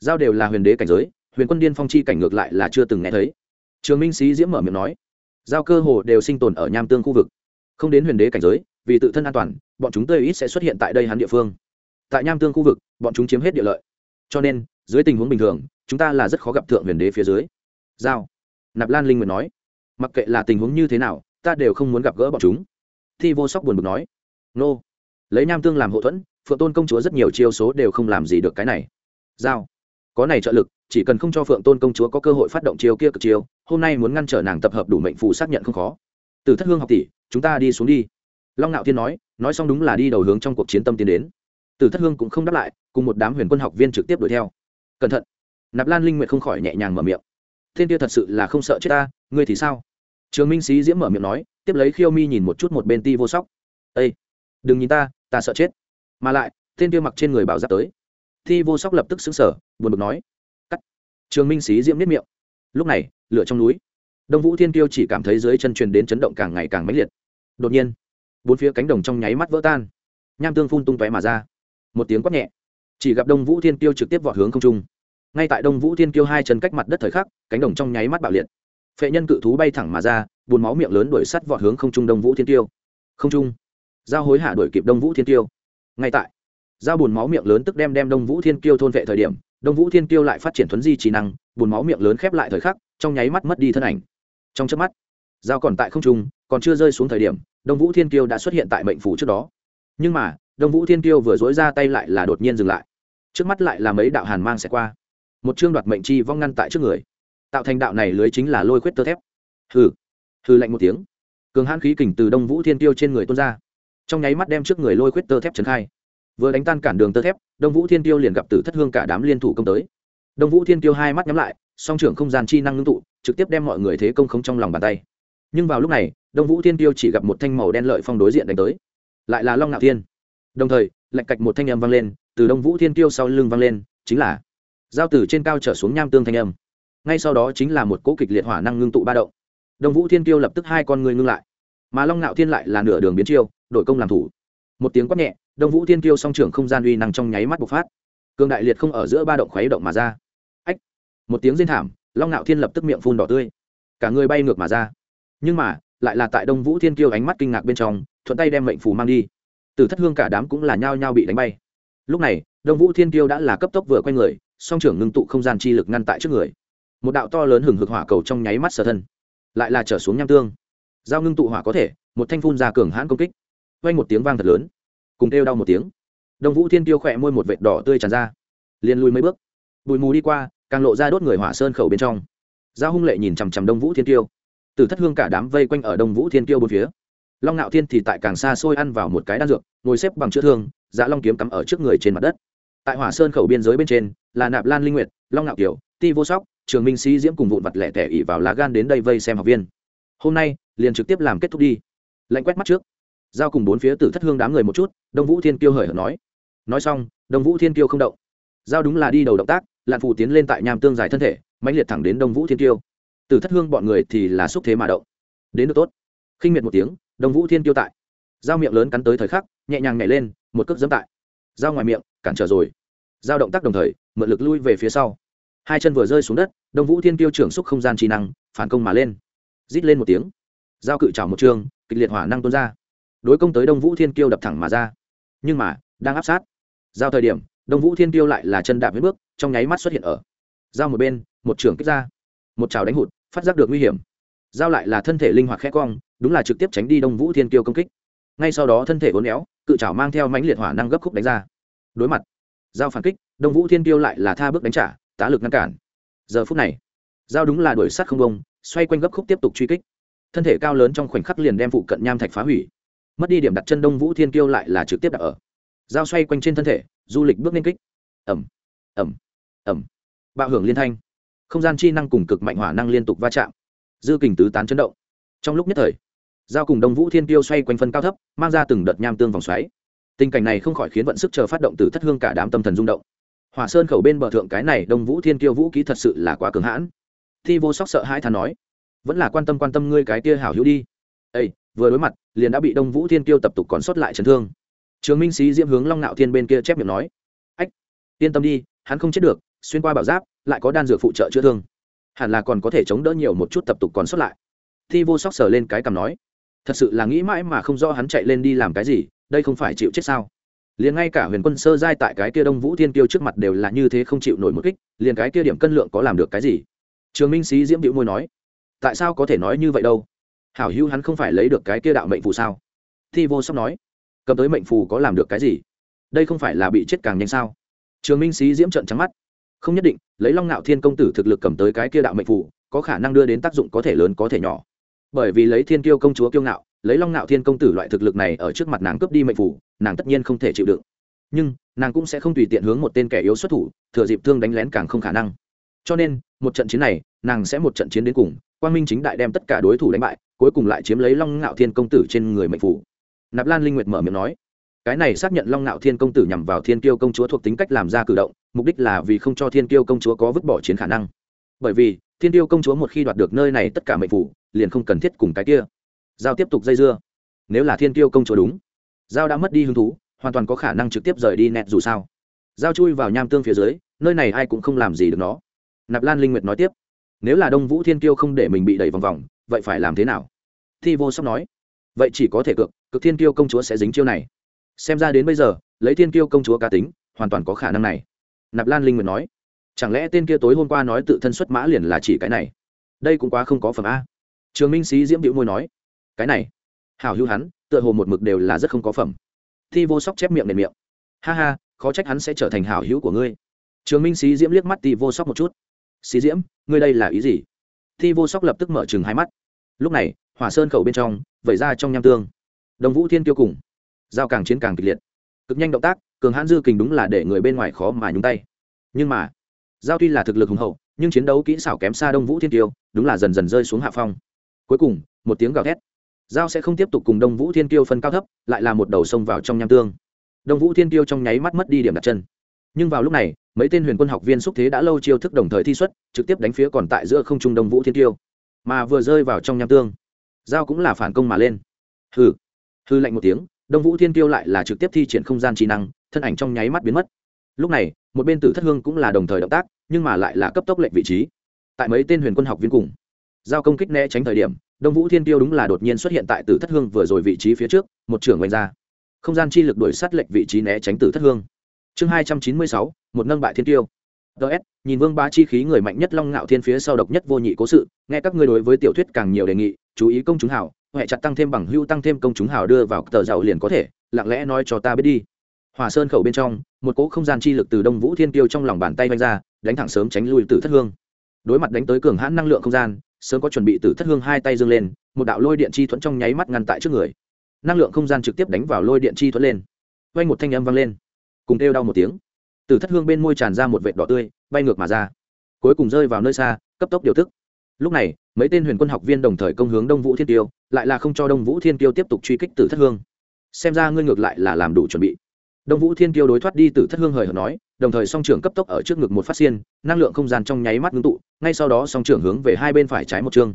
Giao đều là huyền đế cảnh giới, huyền quân điên phong chi cảnh ngược lại là chưa từng nghe thấy. Trường minh sĩ diễm mở miệng nói, giao cơ hồ đều sinh tồn ở nham tương khu vực. Không đến huyền đế cảnh giới, vì tự thân an toàn, bọn chúng tươi ít sẽ xuất hiện tại đây hắn địa phương. Tại nham tương khu vực, bọn chúng chiếm hết địa lợi. Cho nên, dưới tình huống bình thường, chúng ta là rất khó gặp thượng huyền đế phía dưới. Giao, nạp lan linh nguyện nói, mặc kệ là tình huống như thế nào ta đều không muốn gặp gỡ bọn chúng. Thi vô sóc buồn bực nói, nô, lấy nam tương làm hậu thuẫn, phượng tôn công chúa rất nhiều chiêu số đều không làm gì được cái này. Giao, có này trợ lực, chỉ cần không cho phượng tôn công chúa có cơ hội phát động chiêu kia cực chiêu, hôm nay muốn ngăn trở nàng tập hợp đủ mệnh phù xác nhận không khó. Từ thất hương học tỷ, chúng ta đi xuống đi. Long ngạo thiên nói nói xong đúng là đi đầu hướng trong cuộc chiến tâm tiến đến. Từ thất hương cũng không đáp lại, cùng một đám huyền quân học viên trực tiếp đuổi theo. Cẩn thận. Nạp lan linh nguyện không khỏi nhẹ nhàng mở miệng. Thiên kia thật sự là không sợ chết ta, ngươi thì sao? Trường minh sĩ diễm mở miệng nói, tiếp lấy khiêu mi nhìn một chút một bên ti vô sóc. Ây đừng nhìn ta ta sợ chết. Mà lại, tên kia mặc trên người bảo giáp tới. Thi vô sóc lập tức xứng sở buồn bực nói, cắt. Trường minh sĩ diễm nếp miệng. Lúc này, lửa trong núi, đông vũ thiên tiêu chỉ cảm thấy dưới chân truyền đến chấn động càng ngày càng mãnh liệt. Đột nhiên, bốn phía cánh đồng trong nháy mắt vỡ tan. Nham tương phun tung tóe mà ra. Một tiếng quát nhẹ. Chỉ gặp đông vũ thiên tiêu trực tiếp vọt hướng không trung. Ngay tại đông vũ thiên tiêu hai chân cách mặt đất thời khắc, cánh đồng trong nháy mắt bạo liệt phệ nhân cự thú bay thẳng mà ra, buồn máu miệng lớn đuổi sắt vọt hướng không trung đông vũ thiên tiêu. Không trung. Giao hối hạ đuổi kịp đông vũ thiên tiêu. Ngay tại, giao buồn máu miệng lớn tức đem đem đông vũ thiên tiêu thôn vệ thời điểm, đông vũ thiên tiêu lại phát triển thuấn di trí năng, buồn máu miệng lớn khép lại thời khắc, trong nháy mắt mất đi thân ảnh. Trong chớp mắt, giao còn tại không trung, còn chưa rơi xuống thời điểm, đông vũ thiên tiêu đã xuất hiện tại mệnh phủ trước đó. Nhưng mà, đông vũ thiên tiêu vừa dối ra tay lại là đột nhiên dừng lại. Trước mắt lại là mấy đạo hàn mang sẽ qua. Một chương đoạt mệnh chi vong ngăn tại trước người tạo thành đạo này lưới chính là lôi khuyết tơ thép. Hừ hừ lạnh một tiếng. Cường hãn khí kình từ đông vũ thiên tiêu trên người tuôn ra. Trong nháy mắt đem trước người lôi khuyết tơ thép trấn khai. Vừa đánh tan cản đường tơ thép, đông vũ thiên tiêu liền gặp tử thất hương cả đám liên thủ công tới. Đông vũ thiên tiêu hai mắt nhắm lại, song trưởng không gian chi năng ngưng tụ, trực tiếp đem mọi người thế công không trong lòng bàn tay. Nhưng vào lúc này, đông vũ thiên tiêu chỉ gặp một thanh màu đen lợi phong đối diện đánh tới. Lại là long ngạo thiên. Đồng thời, lạch cạch một thanh âm vang lên, từ đông vũ thiên tiêu sau lưng vang lên, chính là giao tử trên cao trở xuống nham tương thanh âm ngay sau đó chính là một cỗ kịch liệt hỏa năng ngưng tụ ba động. Đông vũ thiên tiêu lập tức hai con người ngưng lại. Mà long ngạo thiên lại là nửa đường biến chiêu, đổi công làm thủ. Một tiếng quát nhẹ, đông vũ thiên tiêu song trưởng không gian uy năng trong nháy mắt bộc phát. Cường đại liệt không ở giữa ba động khuấy động mà ra. Ách! Một tiếng rên thảm, long ngạo thiên lập tức miệng phun đỏ tươi. Cả người bay ngược mà ra. Nhưng mà, lại là tại đông vũ thiên kiêu ánh mắt kinh ngạc bên trong, thuận tay đem mệnh phù mang đi. Từ thất hương cả đám cũng là nhao nhao bị đánh bay. Lúc này, đông vũ thiên kiêu đã là cấp tốc vừa quay người, song trưởng ngưng tụ không gian chi lực ngăn tại trước người một đạo to lớn hừng hực hỏa cầu trong nháy mắt sở thân, lại là trở xuống nham tương. Giao ngưng tụ hỏa có thể, một thanh phun ra cường hãn công kích. Quanh một tiếng vang thật lớn, cùng kêu đau một tiếng. Đông vũ thiên tiêu khỏe môi một vệt đỏ tươi tràn ra, liền lùi mấy bước. Bụi mù đi qua, càng lộ ra đốt người hỏa sơn khẩu bên trong. Giao hung lệ nhìn chằm chằm đông vũ thiên tiêu từ thất hương cả đám vây quanh ở đông vũ thiên tiêu bốn phía. Long ngạo thiên thì tại càng xa xôi ăn vào một cái đan dược, ngồi xếp bằng chữa thương dạ long kiếm cắm ở trước người trên mặt đất. Tại hỏa sơn khẩu biên giới bên trên, là nạp lan linh nguyệt, long ngạo kiều, ti vô sóc trường minh sĩ diễm cùng vụn vặt lẻ tẻ ỉ vào lá gan đến đây vây xem học viên. Hôm nay, liền trực tiếp làm kết thúc đi. Lạnh quét mắt trước. Giao cùng bốn phía tử thất hương đám người một chút, đông vũ thiên kiêu hời hợt nói. Nói xong, đông vũ thiên kiêu không động. Giao đúng là đi đầu động tác, lạn phù tiến lên tại nham tương dài thân thể, mãnh liệt thẳng đến đông vũ thiên kiêu. Tử thất hương bọn người thì là xúc thế mà động. Đến được tốt. Khinh miệt một tiếng, đông vũ thiên kiêu tại. Giao miệng lớn cắn tới thời khắc, nhẹ nhàng nhảy lên, một cước dẫm tại. Giao ngoài miệng, cản trở rồi. Giao động tác đồng thời, mượn lực lui về phía sau hai chân vừa rơi xuống đất, đông vũ thiên tiêu trưởng xúc không gian trí năng, phản công mà lên. Rít lên một tiếng. Giao cự trào một trường, kịch liệt hỏa năng tuôn ra. Đối công tới đông vũ thiên kiêu đập thẳng mà ra. Nhưng mà, đang áp sát. Giao thời điểm, đông vũ thiên kiêu lại là chân đạp với bước, trong nháy mắt xuất hiện ở. Giao một bên, một trường kích ra. Một trào đánh hụt, phát giác được nguy hiểm. Giao lại là thân thể linh hoạt khẽ cong, đúng là trực tiếp tránh đi đông vũ thiên kiêu công kích. Ngay sau đó thân thể uốn éo, cự trào mang theo mãnh liệt hỏa năng gấp khúc đánh ra. Đối mặt. Giao phản kích, đông vũ thiên kiêu lại là tha bước đánh trả tá lực ngăn cản. Giờ phút này, giao đúng là đuổi sát không bông xoay quanh gấp khúc tiếp tục truy kích. Thân thể cao lớn trong khoảnh khắc liền đem phụ cận nham thạch phá hủy. Mất đi điểm đặt chân đông vũ thiên kiêu lại là trực tiếp đặt ở. Giao xoay quanh trên thân thể, du lịch bước lên kích. Ẩm ẩm ẩm bạo hưởng liên thanh. Không gian chi năng cùng cực mạnh hỏa năng liên tục va chạm. Dư kình tứ tán chấn động. Trong lúc nhất thời, giao cùng đông vũ thiên tiêu xoay quanh phân cao thấp, mang ra từng đợt nham tương vòng xoáy. Tình cảnh này không khỏi khiến vận sức chờ phát động từ thất hương cả đám tâm thần rung động hỏa sơn khẩu bên bờ thượng cái này đông vũ thiên Kiêu vũ ký thật sự là quá cường hãn. Thi vô sóc sợ hai thà nói, vẫn là quan tâm quan tâm ngươi cái tia hảo hữu đi. Ây vừa đối mặt, liền đã bị đông vũ thiên Kiêu tập tục còn sót lại chấn thương. Trường minh sĩ diễm hướng long nạo thiên bên kia chép miệng nói, ách, yên tâm đi, hắn không chết được, xuyên qua bảo giáp, lại có đan dược phụ trợ chữa thương. Hẳn là còn có thể chống đỡ nhiều một chút tập tục còn sót lại. Thi vô sóc sờ lên cái cằm nói, thật sự là nghĩ mãi mà không rõ hắn chạy lên đi làm cái gì, đây không phải chịu chết sao? Liền ngay cả huyền quân sơ giai tại cái kia đông vũ thiên tiêu trước mặt đều là như thế không chịu nổi một kích, liền cái kia điểm cân lượng có làm được cái gì? Trường minh sĩ diễm điệu môi nói, tại sao có thể nói như vậy đâu? Hảo hữu hắn không phải lấy được cái kia đạo mệnh phù sao? Thi vô sóc nói, cầm tới mệnh phù có làm được cái gì? Đây không phải là bị chết càng nhanh sao? Trường minh sĩ diễm trận trắng mắt, không nhất định, lấy long ngạo thiên công tử thực lực cầm tới cái kia đạo mệnh phù, có khả năng đưa đến tác dụng có thể lớn có thể nhỏ. Bởi vì lấy thiên kiêu công chúa kiêu ngạo lấy long ngạo thiên công tử loại thực lực này ở trước mặt nàng cướp đi mệnh phủ, nàng tất nhiên không thể chịu đựng. Nhưng, nàng cũng sẽ không tùy tiện hướng một tên kẻ yếu xuất thủ, thừa dịp thương đánh lén càng không khả năng. Cho nên, một trận chiến này, nàng sẽ một trận chiến đến cùng, quang minh chính đại đem tất cả đối thủ đánh bại, cuối cùng lại chiếm lấy long ngạo thiên công tử trên người mệnh phủ. Nạp lan linh nguyệt mở miệng nói, cái này xác nhận long ngạo thiên công tử nhằm vào thiên kiêu công chúa thuộc tính cách làm ra cử động, mục đích là vì không cho thiên kiêu công chúa có vứt bỏ chiến khả năng. Bởi vì, thiên kiêu công chúa một khi đoạt được nơi này tất cả mệnh phủ, liền không cần thiết cùng cái kia giao tiếp tục dây dưa. Nếu là thiên kiêu công chúa đúng, giao đã mất đi hứng thú, hoàn toàn có khả năng trực tiếp rời đi nẹt dù sao. Giao chui vào nham tương phía dưới, nơi này ai cũng không làm gì được nó. Nạp lan linh nguyệt nói tiếp, nếu là đông vũ thiên kiêu không để mình bị đẩy vòng vòng, vậy phải làm thế nào? Thi vô sóc nói, vậy chỉ có thể cược cực thiên kiêu công chúa sẽ dính chiêu này. Xem ra đến bây giờ, lấy thiên kiêu công chúa cá tính, hoàn toàn có khả năng này. Nạp lan linh nguyệt nói, chẳng lẽ tên kia tối hôm qua nói tự thân xuất mã liền là chỉ cái này? Đây cũng quá không có phẩm a. Trường minh sĩ diễm điệu môi nói cái này. Hào hữu hắn, tựa hồ một mực đều là rất không có phẩm. Thi vô sóc chép miệng nền miệng. Ha ha, khó trách hắn sẽ trở thành hảo hữu của ngươi. Trường minh xí diễm liếc mắt thi vô sóc một chút. Xí diễm, ngươi đây là ý gì? Thi vô sóc lập tức mở chừng hai mắt. Lúc này, hỏa sơn khẩu bên trong, vẩy ra trong nham tương. Đồng vũ thiên tiêu cùng. Giao càng chiến càng kịch liệt. Cực nhanh động tác, cường hãn dư kình đúng là để người bên ngoài khó mà nhúng tay. Nhưng mà, giao tuy là thực lực hùng hậu, nhưng chiến đấu kỹ xảo kém xa đông vũ thiên tiêu đúng là dần dần rơi xuống hạ phong. Cuối cùng, một tiếng gào thét giao sẽ không tiếp tục cùng đông vũ thiên tiêu phân cao thấp, lại là một đầu sông vào trong nham tương. Đông vũ thiên tiêu trong nháy mắt mất đi điểm đặt chân. Nhưng vào lúc này, mấy tên huyền quân học viên xúc thế đã lâu chiêu thức đồng thời thi xuất, trực tiếp đánh phía còn tại giữa không trung đông vũ thiên tiêu mà vừa rơi vào trong nham tương, giao cũng là phản công mà lên. Hừ hư lạnh một tiếng, đông vũ thiên tiêu lại là trực tiếp thi triển không gian trí năng, thân ảnh trong nháy mắt biến mất. Lúc này, một bên tử thất hương cũng là đồng thời động tác, nhưng mà lại là cấp tốc lệnh vị trí. Tại mấy tên huyền quân học viên cùng, giao công kích né tránh thời điểm đông vũ thiên tiêu đúng là đột nhiên xuất hiện tại tử thất hương vừa rồi vị trí phía trước, một trưởng oanh ra. Không gian chi lực đuổi sát lệnh vị trí né tránh tử thất hương. Chương hai trăm chín mươi sáu, một nâng bại thiên tiêu. Ts nhìn vương ba chi khí người mạnh nhất long ngạo thiên phía sau độc nhất vô nhị cố sự, nghe các ngươi đối với tiểu thuyết càng nhiều đề nghị, chú ý công chúng hảo huệ chặt tăng thêm bằng hưu tăng thêm công chúng hảo đưa vào tờ giàu liền có thể, lặng lẽ nói cho ta biết đi. Hòa sơn khẩu bên trong, một cỗ không gian chi lực từ đông vũ thiên tiêu trong lòng bàn tay vanh ra, đánh thẳng sớm tránh lui tử thất hương. Đối mặt đánh tới cường hãn năng lượng không gian sớm có chuẩn bị từ thất hương hai tay dương lên, một đạo lôi điện chi thuẫn trong nháy mắt ngăn tại trước người. Năng lượng không gian trực tiếp đánh vào lôi điện chi thuẫn lên. Vanh một thanh âm vang lên. Cùng kêu đau một tiếng. Từ thất hương bên môi tràn ra một vệt đỏ tươi, bay ngược mà ra. Cuối cùng rơi vào nơi xa, cấp tốc điều tức. Lúc này, mấy tên huyền quân học viên đồng thời công hướng đông vũ thiên tiêu, lại là không cho đông vũ thiên tiêu tiếp tục truy kích từ thất hương. Xem ra ngươi ngược lại là làm đủ chuẩn bị đông vũ thiên Kiêu đối thoát đi tử thất hương hời hợt nói, đồng thời song trưởng cấp tốc ở trước ngực một phát xiên, năng lượng không gian trong nháy mắt ngưng tụ, ngay sau đó song trưởng hướng về hai bên phải trái một chương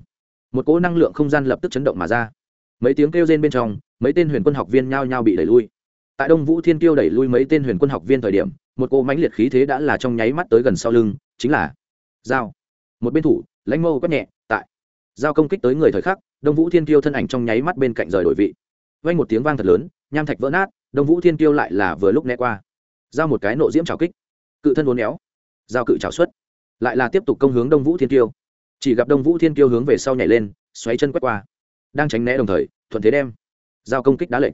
một cỗ năng lượng không gian lập tức chấn động mà ra. Mấy tiếng kêu rên bên trong, mấy tên huyền quân học viên nhao nhao bị đẩy lui. Tại đông vũ thiên Kiêu đẩy lui mấy tên huyền quân học viên thời điểm, một cỗ mãnh liệt khí thế đã là trong nháy mắt tới gần sau lưng, chính là dao một bên thủ, lãnh mâu quét nhẹ, tại dao công kích tới người thời khắc, đông vũ thiên Kiêu thân ảnh trong nháy mắt bên cạnh rời đổi vị. Vang một tiếng vang thật lớn, nham thạch vỡ nát đông vũ thiên tiêu lại là vừa lúc né qua, giao một cái nộ diễm trào kích, cự thân uốn éo, giao cự trào xuất, lại là tiếp tục công hướng đông vũ thiên tiêu chỉ gặp đông vũ thiên kiêu hướng về sau nhảy lên, xoáy chân quét qua, đang tránh né đồng thời, thuận thế đem giao công kích đá lệnh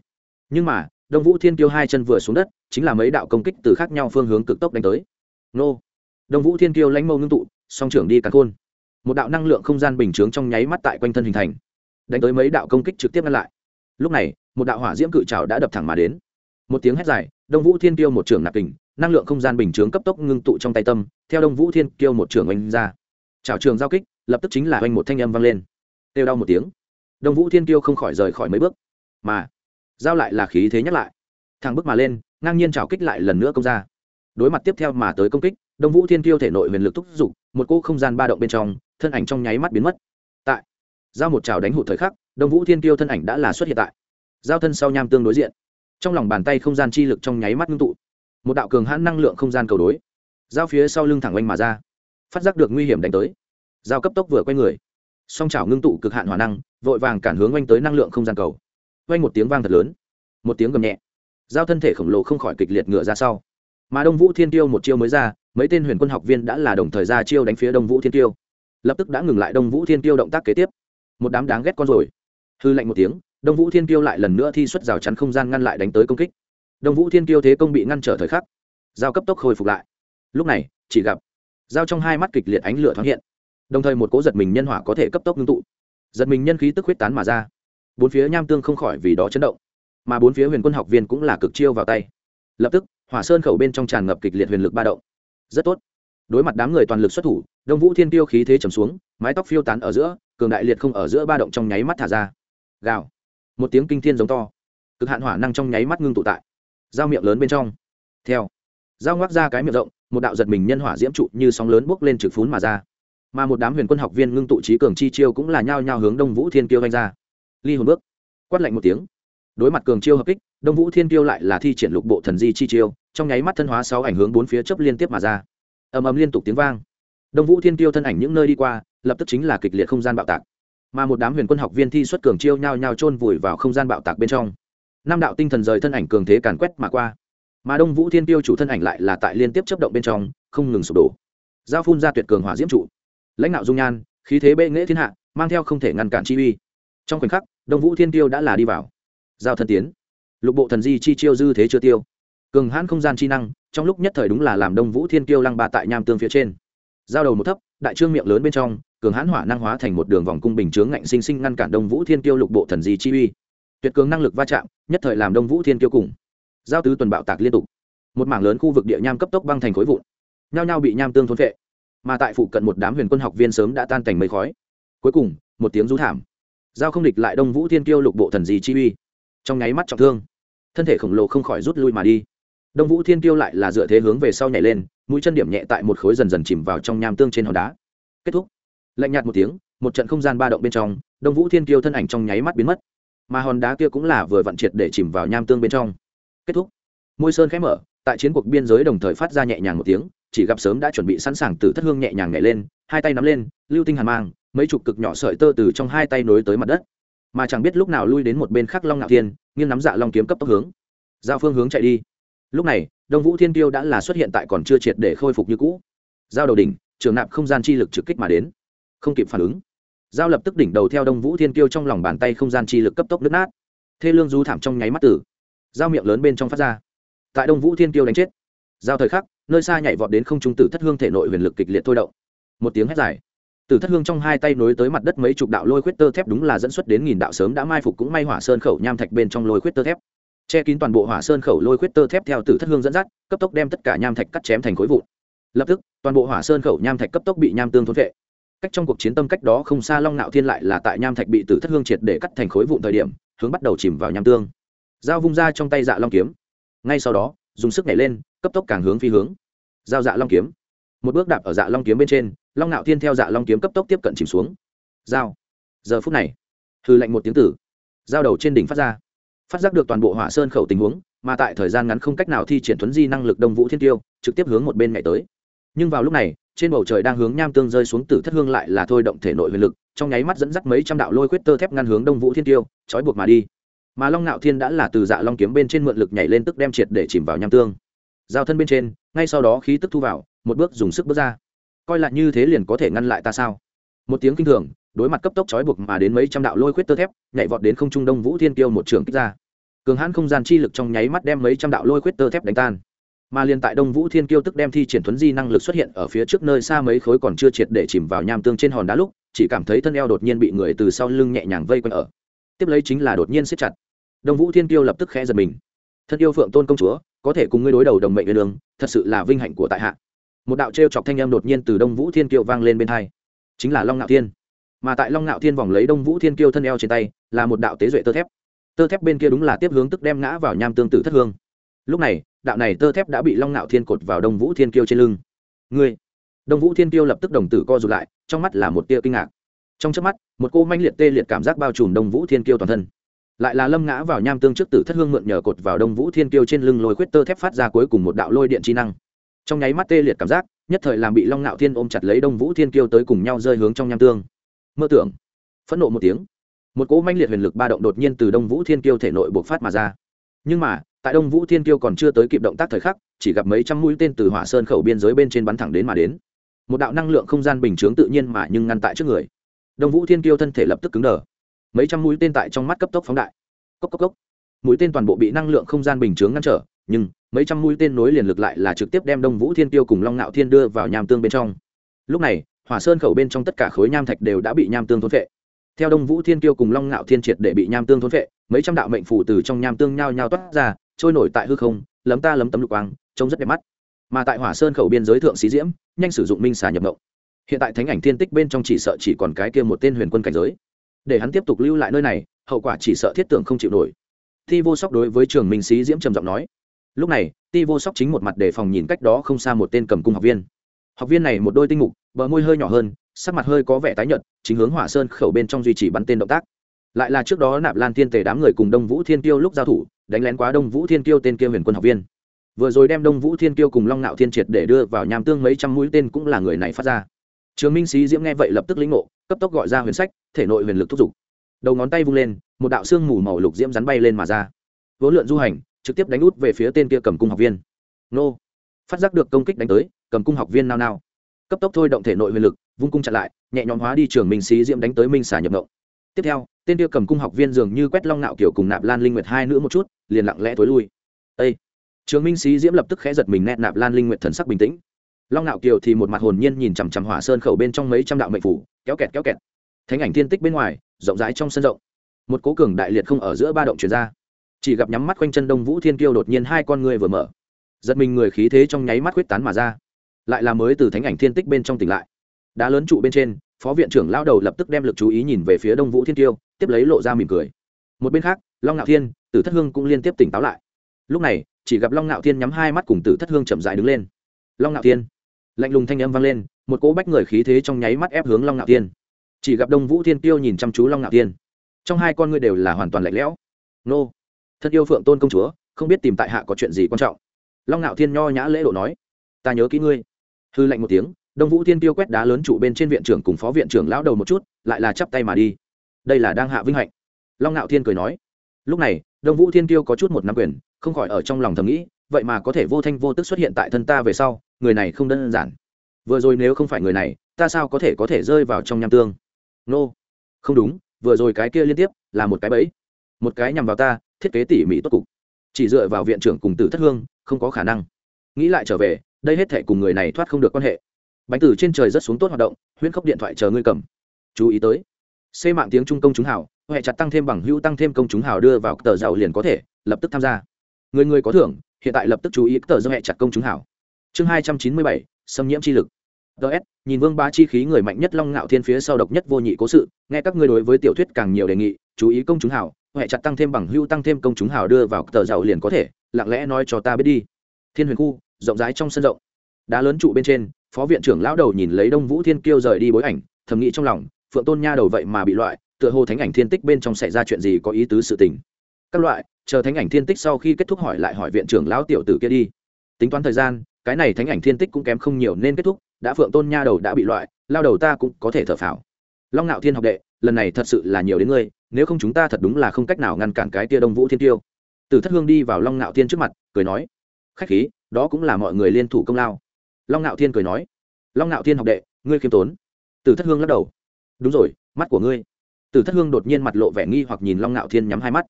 nhưng mà, đông vũ thiên kiêu hai chân vừa xuống đất, chính là mấy đạo công kích từ khác nhau phương hướng cực tốc đánh tới. Nô! Đông vũ thiên kiêu lãnh mâu ngưng tụ, song trưởng đi cắn khôn. Một đạo năng lượng không gian bình chướng trong nháy mắt tại quanh thân hình thành, đánh tới mấy đạo công kích trực tiếp ngăn lại. Lúc này, một đạo hỏa diễm cự trào đã đập thẳng mà đến một tiếng hét dài, đông vũ thiên kiêu một trưởng nạp kình, năng lượng không gian bình chướng cấp tốc ngưng tụ trong tay tâm, theo đông vũ thiên kiêu một trưởng oanh ra. Trào trường giao kích, lập tức chính là oanh một thanh âm vang lên. Têu đau một tiếng. Đông vũ thiên kiêu không khỏi rời khỏi mấy bước. Mà, giao lại là khí thế nhắc lại. Thằng bước mà lên, ngang nhiên trào kích lại lần nữa công ra. Đối mặt tiếp theo mà tới công kích, đông vũ thiên kiêu thể nội huyền lực thúc giục, một cỗ không gian ba động bên trong, thân ảnh trong nháy mắt biến mất. Tại giao một trào đánh hụt thời khắc, đông vũ thiên kiêu thân ảnh đã là xuất hiện tại giao thân sau nham tương đối diện trong lòng bàn tay không gian chi lực trong nháy mắt ngưng tụ. Một đạo cường hãn năng lượng không gian cầu đối, giao phía sau lưng thẳng oanh mà ra, phát giác được nguy hiểm đánh tới. Giao cấp tốc vừa quay người, song chảo ngưng tụ cực hạn hỏa năng, vội vàng cản hướng oanh tới năng lượng không gian cầu. Oanh một tiếng vang thật lớn, một tiếng gầm nhẹ. Giao thân thể khổng lồ không khỏi kịch liệt ngựa ra sau. Mà đông vũ thiên tiêu một chiêu mới ra, mấy tên huyền quân học viên đã là đồng thời ra chiêu đánh phía đông vũ thiên tiêu. Lập tức đã ngừng lại đông vũ thiên tiêu động tác kế tiếp. Một đám đáng ghét con rồi. Hư lạnh một tiếng đông vũ thiên Kiêu lại lần nữa thi xuất rào chắn không gian ngăn lại đánh tới công kích. Đông vũ thiên Kiêu thế công bị ngăn trở thời khắc, giao cấp tốc hồi phục lại. Lúc này, chỉ gặp giao trong hai mắt kịch liệt ánh lửa thoáng hiện. Đồng thời một cố giật mình nhân hỏa có thể cấp tốc ngưng tụ. Giật mình nhân khí tức huyết tán mà ra. Bốn phía nham tương không khỏi vì đó chấn động, mà bốn phía huyền quân học viên cũng là cực chiêu vào tay. Lập tức, hỏa sơn khẩu bên trong tràn ngập kịch liệt huyền lực ba động. Rất tốt. Đối mặt đám người toàn lực xuất thủ, đông vũ thiên tiêu khí thế trầm xuống, mái tóc phiêu tán ở giữa, cường đại liệt không ở giữa ba động trong nháy mắt thả ra. Gào một tiếng kinh thiên giống to, cực hạn hỏa năng trong nháy mắt ngưng tụ tại dao miệng lớn bên trong. Theo, dao ngoác ra cái miệng rộng, một đạo giật mình nhân hỏa diễm trụ như sóng lớn bốc lên trực phún mà ra. Mà một đám huyền quân học viên ngưng tụ trí cường chi chiêu cũng là nhao nhao hướng đông vũ thiên kiêu vanh ra. Ly hồn bước, quát lạnh một tiếng. Đối mặt cường chiêu hợp kích, đông vũ thiên kiêu lại là thi triển lục bộ thần di chi chiêu, trong nháy mắt thân hóa sáu ảnh hướng bốn phía chấp liên tiếp mà ra. Ầm ầm liên tục tiếng vang. Đông vũ thiên kiêu thân ảnh những nơi đi qua, lập tức chính là kịch liệt không gian bạo tạc mà một đám huyền quân học viên thi xuất cường chiêu nhao nhao chôn vùi vào không gian bạo tạc bên trong. Năm đạo tinh thần rời thân ảnh cường thế càn quét mà qua. Mà đông vũ thiên tiêu chủ thân ảnh lại là tại liên tiếp chấp động bên trong, không ngừng sụp đổ. Giao phun ra tuyệt cường hỏa diễm trụ. Lãnh đạo dung nhan, khí thế bệ nghệ thiên hạ, mang theo không thể ngăn cản chi uy. Trong khoảnh khắc, đông vũ thiên tiêu đã là đi vào. Giao thân tiến. Lục bộ thần di chi chiêu dư thế chưa tiêu. Cường hãn không gian chi năng, trong lúc nhất thời đúng là làm đông vũ thiên tiêu lăng ba tại nham tương phía trên. Giao đầu một thấp, đại trương miệng lớn bên trong cường hãn hỏa năng hóa thành một đường vòng cung bình chướng ngạnh sinh sinh ngăn cản đông vũ thiên tiêu lục bộ thần di chi uy. Tuyệt cường năng lực va chạm, nhất thời làm đông vũ thiên tiêu cùng. Giao tứ tuần bạo tạc liên tục. Một mảng lớn khu vực địa nham cấp tốc băng thành khối vụn. Nhao nhao bị nham tương thôn vệ mà tại phụ cận một đám huyền quân học viên sớm đã tan thành mây khói. Cuối cùng, một tiếng rú thảm. Giao không địch lại đông vũ thiên tiêu lục bộ thần di chi uy. Trong nháy mắt trọng thương, thân thể khổng lồ không khỏi rút lui mà đi. Đông vũ thiên tiêu lại là dựa thế hướng về sau nhảy lên, mũi chân điểm nhẹ tại một khối dần dần chìm vào trong nham tương trên hòn đá. Kết thúc lạnh nhạt một tiếng, một trận không gian ba động bên trong, đông vũ thiên Kiêu thân ảnh trong nháy mắt biến mất. Mà hòn đá kia cũng là vừa vặn triệt để chìm vào nham tương bên trong. Kết thúc. Môi sơn khẽ mở, tại chiến cuộc biên giới đồng thời phát ra nhẹ nhàng một tiếng, chỉ gặp sớm đã chuẩn bị sẵn sàng từ thất hương nhẹ nhàng nhảy lên, hai tay nắm lên, lưu tinh hàn mang, mấy chục cực nhỏ sợi tơ từ trong hai tay nối tới mặt đất. Mà chẳng biết lúc nào lui đến một bên khác long ngạo thiên, nghiêng nắm dạ long kiếm cấp tốc hướng, giao phương hướng chạy đi. Lúc này, đông vũ thiên tiêu đã là xuất hiện tại còn chưa triệt để khôi phục như cũ. Giao đầu đỉnh, trường nạp không gian chi lực trực kích mà đến không kịp phản ứng. Giao lập tức đỉnh đầu theo đông vũ thiên Kiêu trong lòng bàn tay không gian chi lực cấp tốc nứt nát. Thê lương du thảm trong nháy mắt tử. Giao miệng lớn bên trong phát ra. Tại đông vũ thiên Kiêu đánh chết. Giao thời khắc, nơi xa nhảy vọt đến không trung tử thất hương thể nội huyền lực kịch liệt thôi động. Một tiếng hét dài. Tử thất hương trong hai tay nối tới mặt đất mấy chục đạo lôi khuyết tơ thép đúng là dẫn xuất đến nghìn đạo sớm đã mai phục cũng may hỏa sơn khẩu nham thạch bên trong lôi khuyết tơ thép. Che kín toàn bộ hỏa sơn khẩu lôi khuyết tơ thép theo tử thất hương dẫn dắt, cấp tốc đem tất cả nham thạch cắt chém thành khối vụn. Lập tức, toàn bộ hỏa sơn khẩu nham thạch cấp tốc bị nham tương thốn vệ cách trong cuộc chiến tâm cách đó không xa long nạo thiên lại là tại nham thạch bị tử thất hương triệt để cắt thành khối vụn thời điểm, hướng bắt đầu chìm vào nham tương. Dao vung ra trong tay dạ long kiếm. Ngay sau đó, dùng sức nhảy lên, cấp tốc càng hướng phi hướng. Dao dạ long kiếm. Một bước đạp ở dạ long kiếm bên trên, long nạo thiên theo dạ long kiếm cấp tốc tiếp cận chìm xuống. Dao giờ phút này, hư lệnh một tiếng tử. Dao đầu trên đỉnh phát ra. Phát giác được toàn bộ hỏa sơn khẩu tình huống, mà tại thời gian ngắn không cách nào thi triển thuấn di năng lực đông vũ thiên tiêu, trực tiếp hướng một bên nhảy tới. Nhưng vào lúc này trên bầu trời đang hướng nham tương rơi xuống tử thất hương lại là thôi động thể nội huyền lực, trong nháy mắt dẫn dắt mấy trăm đạo lôi quyết tơ thép ngăn hướng đông vũ thiên tiêu, trói buộc mà đi. Mà long nạo thiên đã là từ dạ long kiếm bên trên mượn lực nhảy lên tức đem triệt để chìm vào nham tương. Giao thân bên trên, ngay sau đó khí tức thu vào, một bước dùng sức bước ra. Coi lại như thế liền có thể ngăn lại ta sao? Một tiếng kinh thường, đối mặt cấp tốc trói buộc mà đến mấy trăm đạo lôi quyết tơ thép, nhảy vọt đến không trung đông vũ thiên Tiêu một trường kích ra. Cường hãn không gian chi lực trong nháy mắt đem mấy trăm đạo lôi quyết tơ thép đánh tan mà liền tại đông vũ thiên kiêu tức đem thi triển thuấn di năng lực xuất hiện ở phía trước nơi xa mấy khối còn chưa triệt để chìm vào nham tương trên hòn đá lúc, chỉ cảm thấy thân eo đột nhiên bị người từ sau lưng nhẹ nhàng vây quanh ở. Tiếp lấy chính là đột nhiên siết chặt. Đông vũ thiên kiêu lập tức khẽ giật mình. Thân yêu phượng tôn công chúa, có thể cùng ngươi đối đầu đồng mệnh đường, thật sự là vinh hạnh của tại hạ. Một đạo trêu chọc thanh âm đột nhiên từ đông vũ thiên kiêu vang lên bên hai. Chính là long ngạo thiên. Mà tại long ngạo thiên vòng lấy đông vũ thiên kiêu thân eo trên tay, là một đạo tế duệ tơ thép. Tơ thép bên kia đúng là tiếp hướng tức đem ngã vào nham tương tử thất hương. Lúc này đạo này tơ thép đã bị long ngạo thiên cột vào đông vũ thiên kiêu trên lưng. Ngươi. Đông vũ thiên kiêu lập tức đồng tử co rụt lại, trong mắt là một tia kinh ngạc. Trong trước mắt, một cô manh liệt tê liệt cảm giác bao trùm đông vũ thiên kiêu toàn thân. Lại là lâm ngã vào nham tương trước tử thất hương mượn nhờ cột vào đông vũ thiên kiêu trên lưng lôi khuyết tơ thép phát ra cuối cùng một đạo lôi điện trí năng. Trong nháy mắt tê liệt cảm giác, nhất thời làm bị long ngạo thiên ôm chặt lấy đông vũ thiên kiêu tới cùng nhau rơi hướng trong nham tương. Mơ tưởng, phẫn nộ một tiếng, một cỗ manh liệt huyền lực ba động đột nhiên từ đông vũ thiên kiêu thể nội buộc phát mà ra. Nhưng mà tại đông vũ thiên kiêu còn chưa tới kịp động tác thời khắc, chỉ gặp mấy trăm mũi tên từ hỏa sơn khẩu biên giới bên trên bắn thẳng đến mà đến. Một đạo năng lượng không gian bình chướng tự nhiên mà nhưng ngăn tại trước người. Đông vũ thiên kiêu thân thể lập tức cứng đờ. Mấy trăm mũi tên tại trong mắt cấp tốc phóng đại. Cốc cốc cốc. Mũi tên toàn bộ bị năng lượng không gian bình chướng ngăn trở, nhưng mấy trăm mũi tên nối liền lực lại là trực tiếp đem đông vũ thiên tiêu cùng long ngạo thiên đưa vào nham tương bên trong. Lúc này, hỏa sơn khẩu bên trong tất cả khối nham thạch đều đã bị nham tương thốn vệ theo đông vũ thiên tiêu cùng long ngạo thiên triệt để bị nham tương thốn vệ mấy trăm đạo mệnh phủ từ trong nham tương nhao nhao toát ra trôi nổi tại hư không, lấm ta lấm tấm lục quang, trông rất đẹp mắt. Mà tại hỏa sơn khẩu biên giới thượng xí diễm, nhanh sử dụng minh xà nhập mộng. Hiện tại thánh ảnh thiên tích bên trong chỉ sợ chỉ còn cái kia một tên huyền quân cảnh giới. Để hắn tiếp tục lưu lại nơi này, hậu quả chỉ sợ thiết tưởng không chịu nổi. Thi vô sóc đối với trường minh sĩ diễm trầm giọng nói, lúc này ti vô sóc chính một mặt đề phòng nhìn cách đó không xa một tên cầm cung học viên. Học viên này một đôi tinh mục, bờ môi hơi nhỏ hơn, sắc mặt hơi có vẻ tái nhợt, chính hướng hỏa sơn khẩu bên trong duy trì bắn tên động tác. Lại là trước đó nạp lan thiên tề đám người cùng đông vũ thiên tiêu lúc giao thủ đánh lén quá đông vũ thiên kiêu tên kia huyền quân học viên. Vừa rồi đem đông vũ thiên kiêu cùng long nạo thiên triệt để đưa vào nham tương mấy trăm mũi tên cũng là người này phát ra. Trường minh sĩ diễm nghe vậy lập tức lĩnh ngộ, cấp tốc gọi ra huyền sách, thể nội huyền lực thúc giục. Đầu ngón tay vung lên, một đạo xương mù màu lục diễm rắn bay lên mà ra. Vốn lượn du hành, trực tiếp đánh út về phía tên kia cầm cung học viên. Nô! Phát giác được công kích đánh tới, cầm cung học viên nao nao. Cấp tốc thôi động thể nội huyền lực, vung cung chặn lại, nhẹ nhõm hóa đi trường minh sĩ diễm đánh tới minh xả nhập ngộng. Tiếp theo tên tiêu cầm cung học viên dường như quét long nạo kiểu cùng nạp lan linh nguyệt hai nữa một chút, liền lặng lẽ tối lui. Ây trường minh sĩ diễm lập tức khẽ giật mình nét nạp lan linh nguyệt thần sắc bình tĩnh. Long nạo kiều thì một mặt hồn nhiên nhìn chằm chằm hỏa sơn khẩu bên trong mấy trăm đạo mệnh phủ, kéo kẹt kéo kẹt. Thánh ảnh thiên tích bên ngoài, rộng rãi trong sân rộng. Một cố cường đại liệt không ở giữa ba động truyền ra. Chỉ gặp nhắm mắt quanh chân đông vũ thiên kiêu đột nhiên hai con người vừa mở. Giật mình người khí thế trong nháy mắt huyết tán mà ra. Lại là mới từ thánh ảnh thiên tích bên trong tỉnh lại. Đá lớn trụ bên trên, phó viện trưởng lao đầu lập tức đem lực chú ý nhìn về phía đông vũ thiên kiêu tiếp lấy lộ ra mỉm cười. Một bên khác, long ngạo thiên, tử thất hương cũng liên tiếp tỉnh táo lại. Lúc này, chỉ gặp long ngạo thiên nhắm hai mắt cùng tử thất hương chậm dại đứng lên. Long ngạo thiên, lạnh lùng thanh âm vang lên, một cỗ bách người khí thế trong nháy mắt ép hướng long ngạo thiên. Chỉ gặp đông vũ thiên tiêu nhìn chăm chú long ngạo thiên. Trong hai con ngươi đều là hoàn toàn lạnh lẽo. Nô thân yêu phượng tôn công chúa, không biết tìm tại hạ có chuyện gì quan trọng? Long ngạo thiên nho nhã lễ độ nói. Ta nhớ kỹ ngươi. Hư lạnh một tiếng, đông vũ thiên tiêu quét đá lớn trụ bên trên viện trưởng cùng phó viện trưởng lão đầu một chút, lại là chắp tay mà đi đây là đang hạ vinh hạnh. Long ngạo thiên cười nói, lúc này, đông vũ thiên tiêu có chút một năm quyền, không khỏi ở trong lòng thầm nghĩ, vậy mà có thể vô thanh vô tức xuất hiện tại thân ta về sau, người này không đơn giản. Vừa rồi nếu không phải người này, ta sao có thể có thể rơi vào trong nham tương? Nô, không đúng, vừa rồi cái kia liên tiếp, là một cái bẫy. Một cái nhằm vào ta, thiết kế tỉ mỉ tốt cục. Chỉ dựa vào viện trưởng cùng tử thất hương, không có khả năng. Nghĩ lại trở về, đây hết thể cùng người này thoát không được quan hệ. Bánh tử trên trời rất xuống tốt hoạt động, huyễn khốc điện thoại chờ ngươi cầm. Chú ý tới xây mạng tiếng trung công chúng hào, huệ chặt tăng thêm bằng hữu tăng thêm công chúng hào đưa vào tờ giàu liền có thể, lập tức tham gia. Người người có thưởng, hiện tại lập tức chú ý tờ do hệ chặt công chúng hào. Chương hai trăm chín mươi bảy, xâm nhiễm chi lực. Ts nhìn vương ba chi khí người mạnh nhất long ngạo thiên phía sau độc nhất vô nhị cố sự, nghe các ngươi đối với tiểu thuyết càng nhiều đề nghị, chú ý công chúng hào, huệ chặt tăng thêm bằng hữu tăng thêm công chúng hào đưa vào tờ giàu liền có thể, lặng lẽ nói cho ta biết đi. Thiên huyền khu, rộng rãi trong sân rộng. Đá lớn trụ bên trên, phó viện trưởng lão đầu nhìn lấy đông vũ thiên kiêu rời đi bối ảnh, thầm nghĩ trong lòng phượng tôn nha đầu vậy mà bị loại, tựa hồ thánh ảnh thiên tích bên trong xảy ra chuyện gì có ý tứ sự tình. Các loại, chờ thánh ảnh thiên tích sau khi kết thúc hỏi lại hỏi viện trưởng lão tiểu tử kia đi. Tính toán thời gian, cái này thánh ảnh thiên tích cũng kém không nhiều nên kết thúc, đã phượng tôn nha đầu đã bị loại, lao đầu ta cũng có thể thở phào. Long ngạo thiên học đệ, lần này thật sự là nhiều đến ngươi, nếu không chúng ta thật đúng là không cách nào ngăn cản cái tia đông vũ thiên tiêu. Từ thất hương đi vào long ngạo thiên trước mặt, cười nói, khách khí, đó cũng là mọi người liên thủ công lao. Long ngạo thiên cười nói, long ngạo thiên học đệ, ngươi khiêm tốn. Từ thất hương lắc đầu đúng rồi, mắt của ngươi. Tử thất hương đột nhiên mặt lộ vẻ nghi hoặc nhìn long ngạo thiên nhắm hai mắt.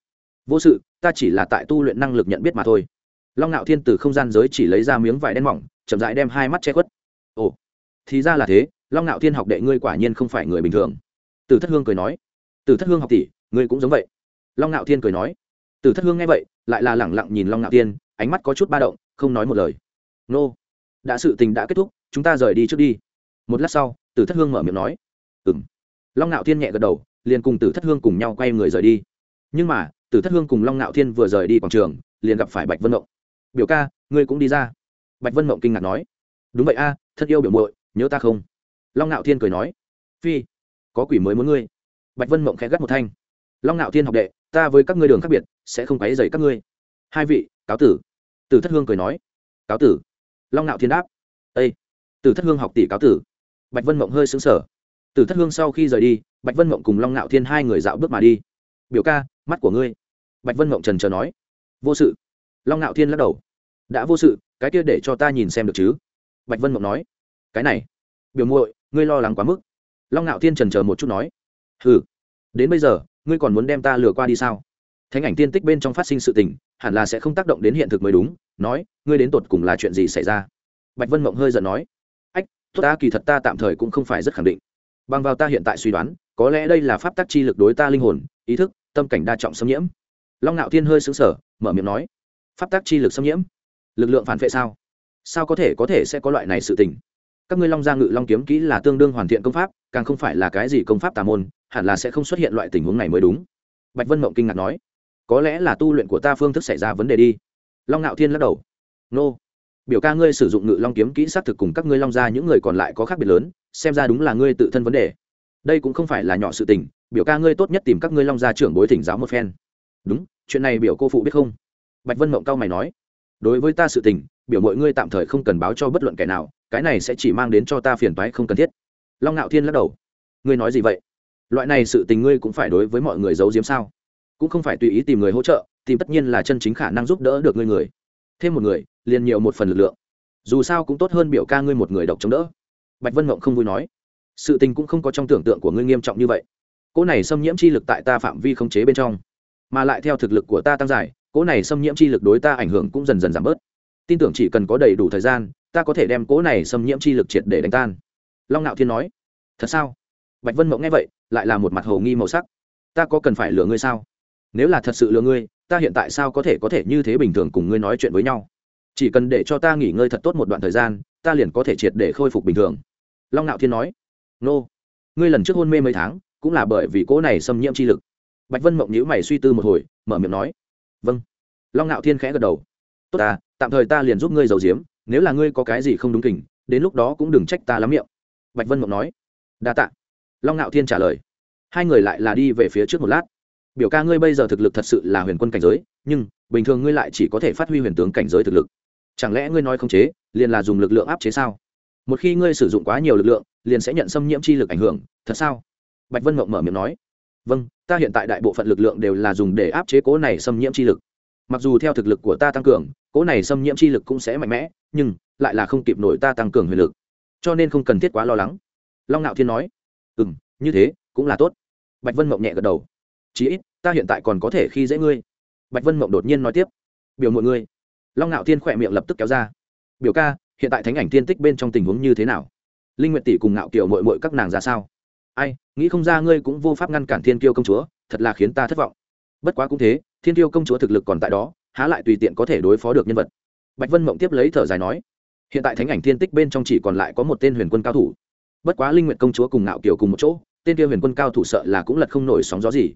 Vô sự, ta chỉ là tại tu luyện năng lực nhận biết mà thôi. Long ngạo thiên từ không gian giới chỉ lấy ra miếng vải đen mỏng, chậm rãi đem hai mắt che khuất. Ồ, thì ra là thế, long ngạo thiên học đệ ngươi quả nhiên không phải người bình thường. Tử thất hương cười nói. Tử thất hương học tỷ, ngươi cũng giống vậy. Long ngạo thiên cười nói. Tử thất hương nghe vậy, lại là lẳng lặng nhìn long ngạo thiên, ánh mắt có chút ba động, không nói một lời. Nô, đã sự tình đã kết thúc, chúng ta rời đi trước đi. Một lát sau tử thất hương mở miệng nói. Ừ m long ngạo thiên nhẹ gật đầu liền cùng tử thất hương cùng nhau quay người rời đi. Nhưng mà tử thất hương cùng long ngạo thiên vừa rời đi quảng trường liền gặp phải bạch vân mộng. Biểu ca ngươi cũng đi ra. Bạch vân mộng kinh ngạc nói. Đúng vậy a à, thật yêu biểu muội nhớ ta không? Long ngạo thiên cười nói. Phi có quỷ mới muốn ngươi. Bạch vân mộng khẽ gắt một thanh. Long ngạo thiên học đệ ta với các ngươi đường khác biệt sẽ không quấy dày các ngươi. Hai vị cáo tử. Tử thất hương cười nói. Cáo tử. Long ngạo thiên đáp. Ây tử thất hương học tỷ cáo tử. Bạch vân mộng hơi xứng sở từ thất hương sau khi rời đi, bạch vân mộng cùng long ngạo thiên hai người dạo bước mà đi. Biểu ca, mắt của ngươi. Bạch vân mộng trần trờ nói. Vô sự. Long ngạo thiên lắc đầu. Đã vô sự, cái kia để cho ta nhìn xem được chứ? Bạch vân mộng nói. Cái này, biểu muội, ngươi lo lắng quá mức. Long ngạo thiên trần chờ một chút nói. Hừ, đến bây giờ, ngươi còn muốn đem ta lừa qua đi sao? Thánh ảnh tiên tích bên trong phát sinh sự tình, hẳn là sẽ không tác động đến hiện thực mới đúng, nói, ngươi đến tột cùng là chuyện gì xảy ra? Bạch vân mộng hơi giận nói. Ách, tốt ta, kỳ thật ta tạm thời cũng không phải rất khẳng định bằng vào ta hiện tại suy đoán, có lẽ đây là pháp tắc chi lực đối ta linh hồn, ý thức, tâm cảnh đa trọng xâm nhiễm. Long ngạo thiên hơi xứng sở mở miệng nói, pháp tắc chi lực xâm nhiễm? Lực lượng phản vệ sao? Sao có thể có thể sẽ có loại này sự tình? Các ngươi long gia ngự long kiếm kỹ là tương đương hoàn thiện công pháp, càng không phải là cái gì công pháp tà môn, hẳn là sẽ không xuất hiện loại tình huống này mới đúng. Bạch vân mộng kinh ngạc nói, có lẽ là tu luyện của ta phương thức xảy ra vấn đề đi. Long ngạo thiên lắc đầu, nô, biểu ca ngươi sử dụng ngự long kiếm kỹ xác thực cùng các ngươi long gia những người còn lại có khác biệt lớn xem ra đúng là ngươi tự thân vấn đề. Đây cũng không phải là nhỏ sự tình, biểu ca ngươi tốt nhất tìm các ngươi long gia trưởng bối thỉnh giáo một phen. Đúng, chuyện này biểu cô phụ biết không? Bạch vân mộng cao mày nói. Đối với ta sự tình, biểu mọi ngươi tạm thời không cần báo cho bất luận kẻ nào, cái này sẽ chỉ mang đến cho ta phiền toái không cần thiết. Long ngạo thiên lắc đầu. Ngươi nói gì vậy? Loại này sự tình ngươi cũng phải đối với mọi người giấu giếm sao? Cũng không phải tùy ý tìm người hỗ trợ, tìm tất nhiên là chân chính khả năng giúp đỡ được ngươi người. Thêm một người, liền nhiều một phần lực lượng. Dù sao cũng tốt hơn biểu ca ngươi một người độc chống đỡ bạch vân mộng không vui nói, sự tình cũng không có trong tưởng tượng của ngươi nghiêm trọng như vậy. Cỗ này xâm nhiễm chi lực tại ta phạm vi không chế bên trong, mà lại theo thực lực của ta tăng dài, cỗ này xâm nhiễm chi lực đối ta ảnh hưởng cũng dần dần giảm bớt. Tin tưởng chỉ cần có đầy đủ thời gian, ta có thể đem cỗ này xâm nhiễm chi lực triệt để đánh tan. Long nạo thiên nói, thật sao? Bạch vân mộng nghe vậy, lại là một mặt hồ nghi màu sắc. Ta có cần phải lừa ngươi sao? Nếu là thật sự lừa ngươi, ta hiện tại sao có thể có thể như thế bình thường cùng ngươi nói chuyện với nhau? Chỉ cần để cho ta nghỉ ngơi thật tốt một đoạn thời gian, ta liền có thể triệt để khôi phục bình thường long nạo thiên nói, nô, ngươi lần trước hôn mê mấy tháng, cũng là bởi vì cỗ này xâm nhiễm chi lực. Bạch vân mộng nhữ mày suy tư một hồi, mở miệng nói vâng. Long ngạo thiên khẽ gật đầu, tốt ta, tạm thời ta liền giúp ngươi giàu diếm nếu là ngươi có cái gì không đúng kình, đến lúc đó cũng đừng trách ta lắm miệng. Bạch vân mộng nói, đa tạ. Long ngạo thiên trả lời, hai người lại là đi về phía trước một lát. Biểu ca ngươi bây giờ thực lực thật sự là huyền quân cảnh giới, nhưng bình thường ngươi lại chỉ có thể phát huy huyền tướng cảnh giới thực lực. Chẳng lẽ ngươi nói không chế, liền là dùng lực lượng áp chế sao? Một khi ngươi sử dụng quá nhiều lực lượng, liền sẽ nhận xâm nhiễm chi lực ảnh hưởng, thật sao? Bạch vân mộng mở miệng nói. Vâng ta hiện tại đại bộ phận lực lượng đều là dùng để áp chế cố này xâm nhiễm chi lực. Mặc dù theo thực lực của ta tăng cường, cố này xâm nhiễm chi lực cũng sẽ mạnh mẽ, nhưng lại là không kịp nổi ta tăng cường huyền lực. Cho nên không cần thiết quá lo lắng. Long ngạo thiên nói. Ừ m như thế, cũng là tốt. Bạch vân mộng nhẹ gật đầu. Chí ít, ta hiện tại còn có thể khi dễ ngươi. Bạch vân mộng đột nhiên nói tiếp. Biểu mọi ngươi. Long ngạo thiên khỏe miệng lập tức kéo ra. Biểu ca hiện tại thánh ảnh thiên tích bên trong tình huống như thế nào? Linh nguyện tỷ cùng ngạo kiều mội mội các nàng ra sao? Ai, nghĩ không ra ngươi cũng vô pháp ngăn cản thiên kiêu công chúa, thật là khiến ta thất vọng. Bất quá cũng thế, thiên kiêu công chúa thực lực còn tại đó, há lại tùy tiện có thể đối phó được nhân vật. Bạch vân mộng tiếp lấy thở dài nói, hiện tại thánh ảnh thiên tích bên trong chỉ còn lại có một tên huyền quân cao thủ. Bất quá linh nguyện công chúa cùng ngạo kiều cùng một chỗ, tên kia huyền quân cao thủ sợ là cũng lật không nổi sóng gió gì.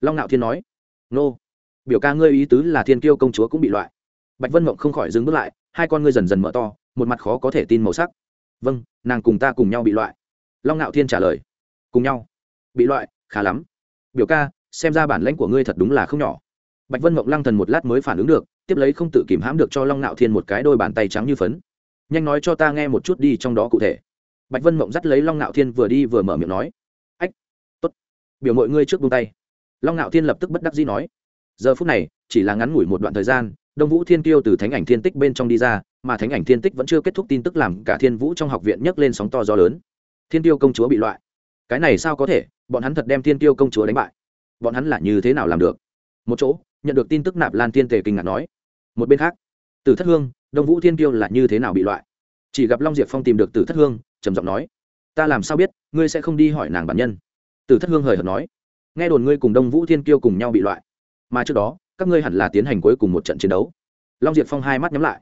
Long ngạo thiên nói, nô, biểu ca ngươi ý tứ là thiên kiêu công chúa cũng bị loại. Bạch vân mộng không khỏi dừng bước lại, hai con ngươi dần dần mở to một mặt khó có thể tin màu sắc. Vâng nàng cùng ta cùng nhau bị loại. Long ngạo thiên trả lời. Cùng nhau. Bị loại, khá lắm. Biểu ca, xem ra bản lãnh của ngươi thật đúng là không nhỏ. Bạch vân mộng lăng thần một lát mới phản ứng được, tiếp lấy không tự kìm hãm được cho long ngạo thiên một cái đôi bàn tay trắng như phấn. Nhanh nói cho ta nghe một chút đi trong đó cụ thể. Bạch vân mộng dắt lấy long ngạo thiên vừa đi vừa mở miệng nói. Ách, tốt. Biểu mọi ngươi trước buông tay. Long ngạo thiên lập tức bất đắc dĩ nói. Giờ phút này, chỉ là ngắn ngủi một đoạn thời gian, đông vũ thiên tiêu từ thánh ảnh thiên tích bên trong đi ra mà thánh ảnh thiên tích vẫn chưa kết thúc tin tức làm cả thiên vũ trong học viện nhấc lên sóng to gió lớn. Thiên tiêu công chúa bị loại. Cái này sao có thể? Bọn hắn thật đem thiên tiêu công chúa đánh bại. Bọn hắn là như thế nào làm được? Một chỗ, nhận được tin tức nạp lan tiên tề kinh ngạc nói. Một bên khác từ thất hương, đông vũ thiên tiêu là như thế nào bị loại? Chỉ gặp long diệp phong tìm được từ thất hương, trầm giọng nói. Ta làm sao biết, ngươi sẽ không đi hỏi nàng bản nhân? Từ thất hương hời hợt nói. Nghe đồn ngươi cùng đông vũ thiên kiêu cùng nhau bị loại. Mà trước đó, các ngươi hẳn là tiến hành cuối cùng một trận chiến đấu. Long diệp phong hai mắt nhắm lại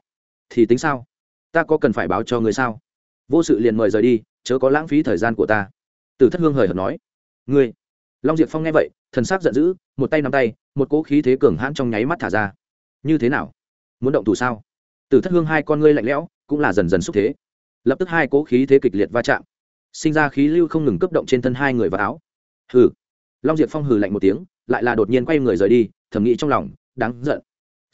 thì tính sao? Ta có cần phải báo cho người sao? Vô sự liền mời rời đi, chớ có lãng phí thời gian của ta. Tử thất hương hời hợt nói. Ngươi. Long diệp phong nghe vậy, thần s ắ c giận dữ, một tay nắm tay, một cỗ khí thế cường hãn trong nháy mắt thả ra. Như thế nào? Muốn động thủ sao? Tử thất hương hai con ngươi lạnh lẽo, cũng là dần dần xúc thế. Lập tức hai cỗ khí thế kịch liệt va chạm, sinh ra khí lưu không ngừng cấp động trên thân hai người vào áo. Hừ. Long diệp phong hừ lạnh một tiếng, lại là đột nhiên quay người rời đi, thầm nghĩ trong lòng, đáng giận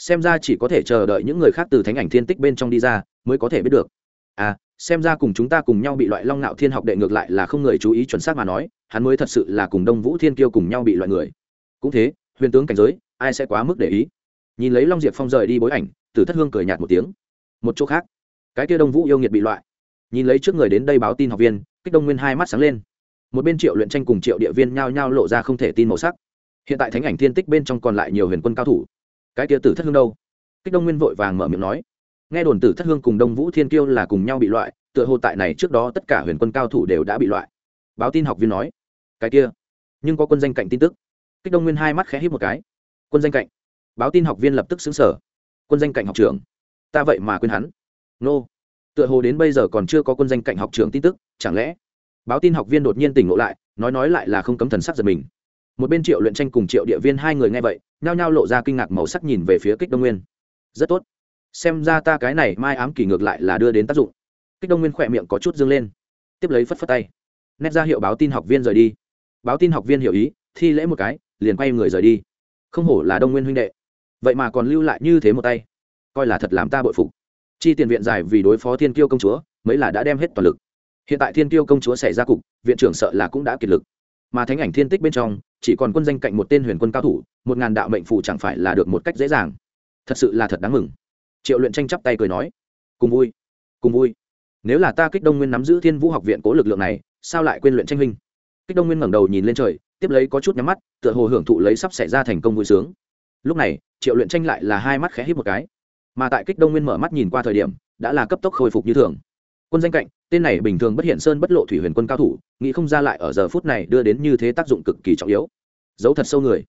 xem ra chỉ có thể chờ đợi những người khác từ thánh ảnh thiên tích bên trong đi ra, mới có thể biết được. À xem ra cùng chúng ta cùng nhau bị loại long nạo thiên học đệ ngược lại là không người chú ý chuẩn xác mà nói, hắn mới thật sự là cùng đông vũ thiên kiêu cùng nhau bị loại người. Cũng thế, huyền tướng cảnh giới, ai sẽ quá mức để ý? Nhìn lấy long diệp phong rời đi bối ảnh, tử thất hương cười nhạt một tiếng. Một chỗ khác, cái kia đông vũ yêu nghiệt bị loại. Nhìn lấy trước người đến đây báo tin học viên, kích đông nguyên hai mắt sáng lên. Một bên triệu luyện tranh cùng triệu địa viên nhao nhao lộ ra không thể tin màu sắc. Hiện tại thánh ảnh thiên tích bên trong còn lại nhiều huyền quân cao thủ cái kia tử thất hương đâu? Kích đông nguyên vội vàng mở miệng nói. Nghe đồn tử thất hương cùng đông vũ thiên kiêu là cùng nhau bị loại, tựa hồ tại này trước đó tất cả huyền quân cao thủ đều đã bị loại. Báo tin học viên nói. Cái kia. Nhưng có quân danh cạnh tin tức. Kích đông nguyên hai mắt khẽ hít một cái. Quân danh cạnh. Báo tin học viên lập tức xứng sở quân danh cạnh học trưởng. Ta vậy mà quên hắn. Nô. Tựa hồ đến bây giờ còn chưa có quân danh cạnh học trưởng tin tức, chẳng lẽ? Báo tin học viên đột nhiên tỉnh ngộ lại, nói nói lại là không cấm thần sắc giật mình một bên triệu luyện tranh cùng triệu địa viên hai người nghe vậy, nhao nhao lộ ra kinh ngạc màu sắc nhìn về phía kích đông nguyên. Rất tốt. Xem ra ta cái này mai ám kỳ ngược lại là đưa đến tác dụng. Kích đông nguyên khỏe miệng có chút dâng lên. Tiếp lấy phất phất tay. Nét ra hiệu báo tin học viên rời đi. Báo tin học viên hiểu ý, thi lễ một cái, liền quay người rời đi. Không hổ là đông nguyên huynh đệ. Vậy mà còn lưu lại như thế một tay. Coi là thật làm ta bội phục. Chi tiền viện dài vì đối phó thiên kiêu công chúa, mấy là đã đem hết toàn lực. Hiện tại thiên kiêu công chúa xảy ra cục, viện trưởng sợ là cũng đã kiệt lực mà thánh ảnh thiên tích bên trong, chỉ còn quân danh cạnh một tên huyền quân cao thủ, một ngàn đạo mệnh phụ chẳng phải là được một cách dễ dàng. Thật sự là thật đáng mừng. Triệu luyện tranh chắp tay cười nói, cùng vui cùng vui. Nếu là ta kích đông nguyên nắm giữ thiên vũ học viện cố lực lượng này, sao lại quên luyện tranh huynh? Kích đông nguyên ngẩng đầu nhìn lên trời, tiếp lấy có chút nhắm mắt, tựa hồ hưởng thụ lấy sắp xảy ra thành công vui sướng. Lúc này, triệu luyện tranh lại là hai mắt khẽ hít một cái. Mà tại kích đông nguyên mở mắt nhìn qua thời điểm, đã là cấp tốc khôi phục như thường. Quân danh cạnh tên này bình thường bất hiện sơn bất lộ thủy huyền quân cao thủ, nghĩ không ra lại ở giờ phút này đưa đến như thế tác dụng cực kỳ trọng yếu. Giấu thật sâu người.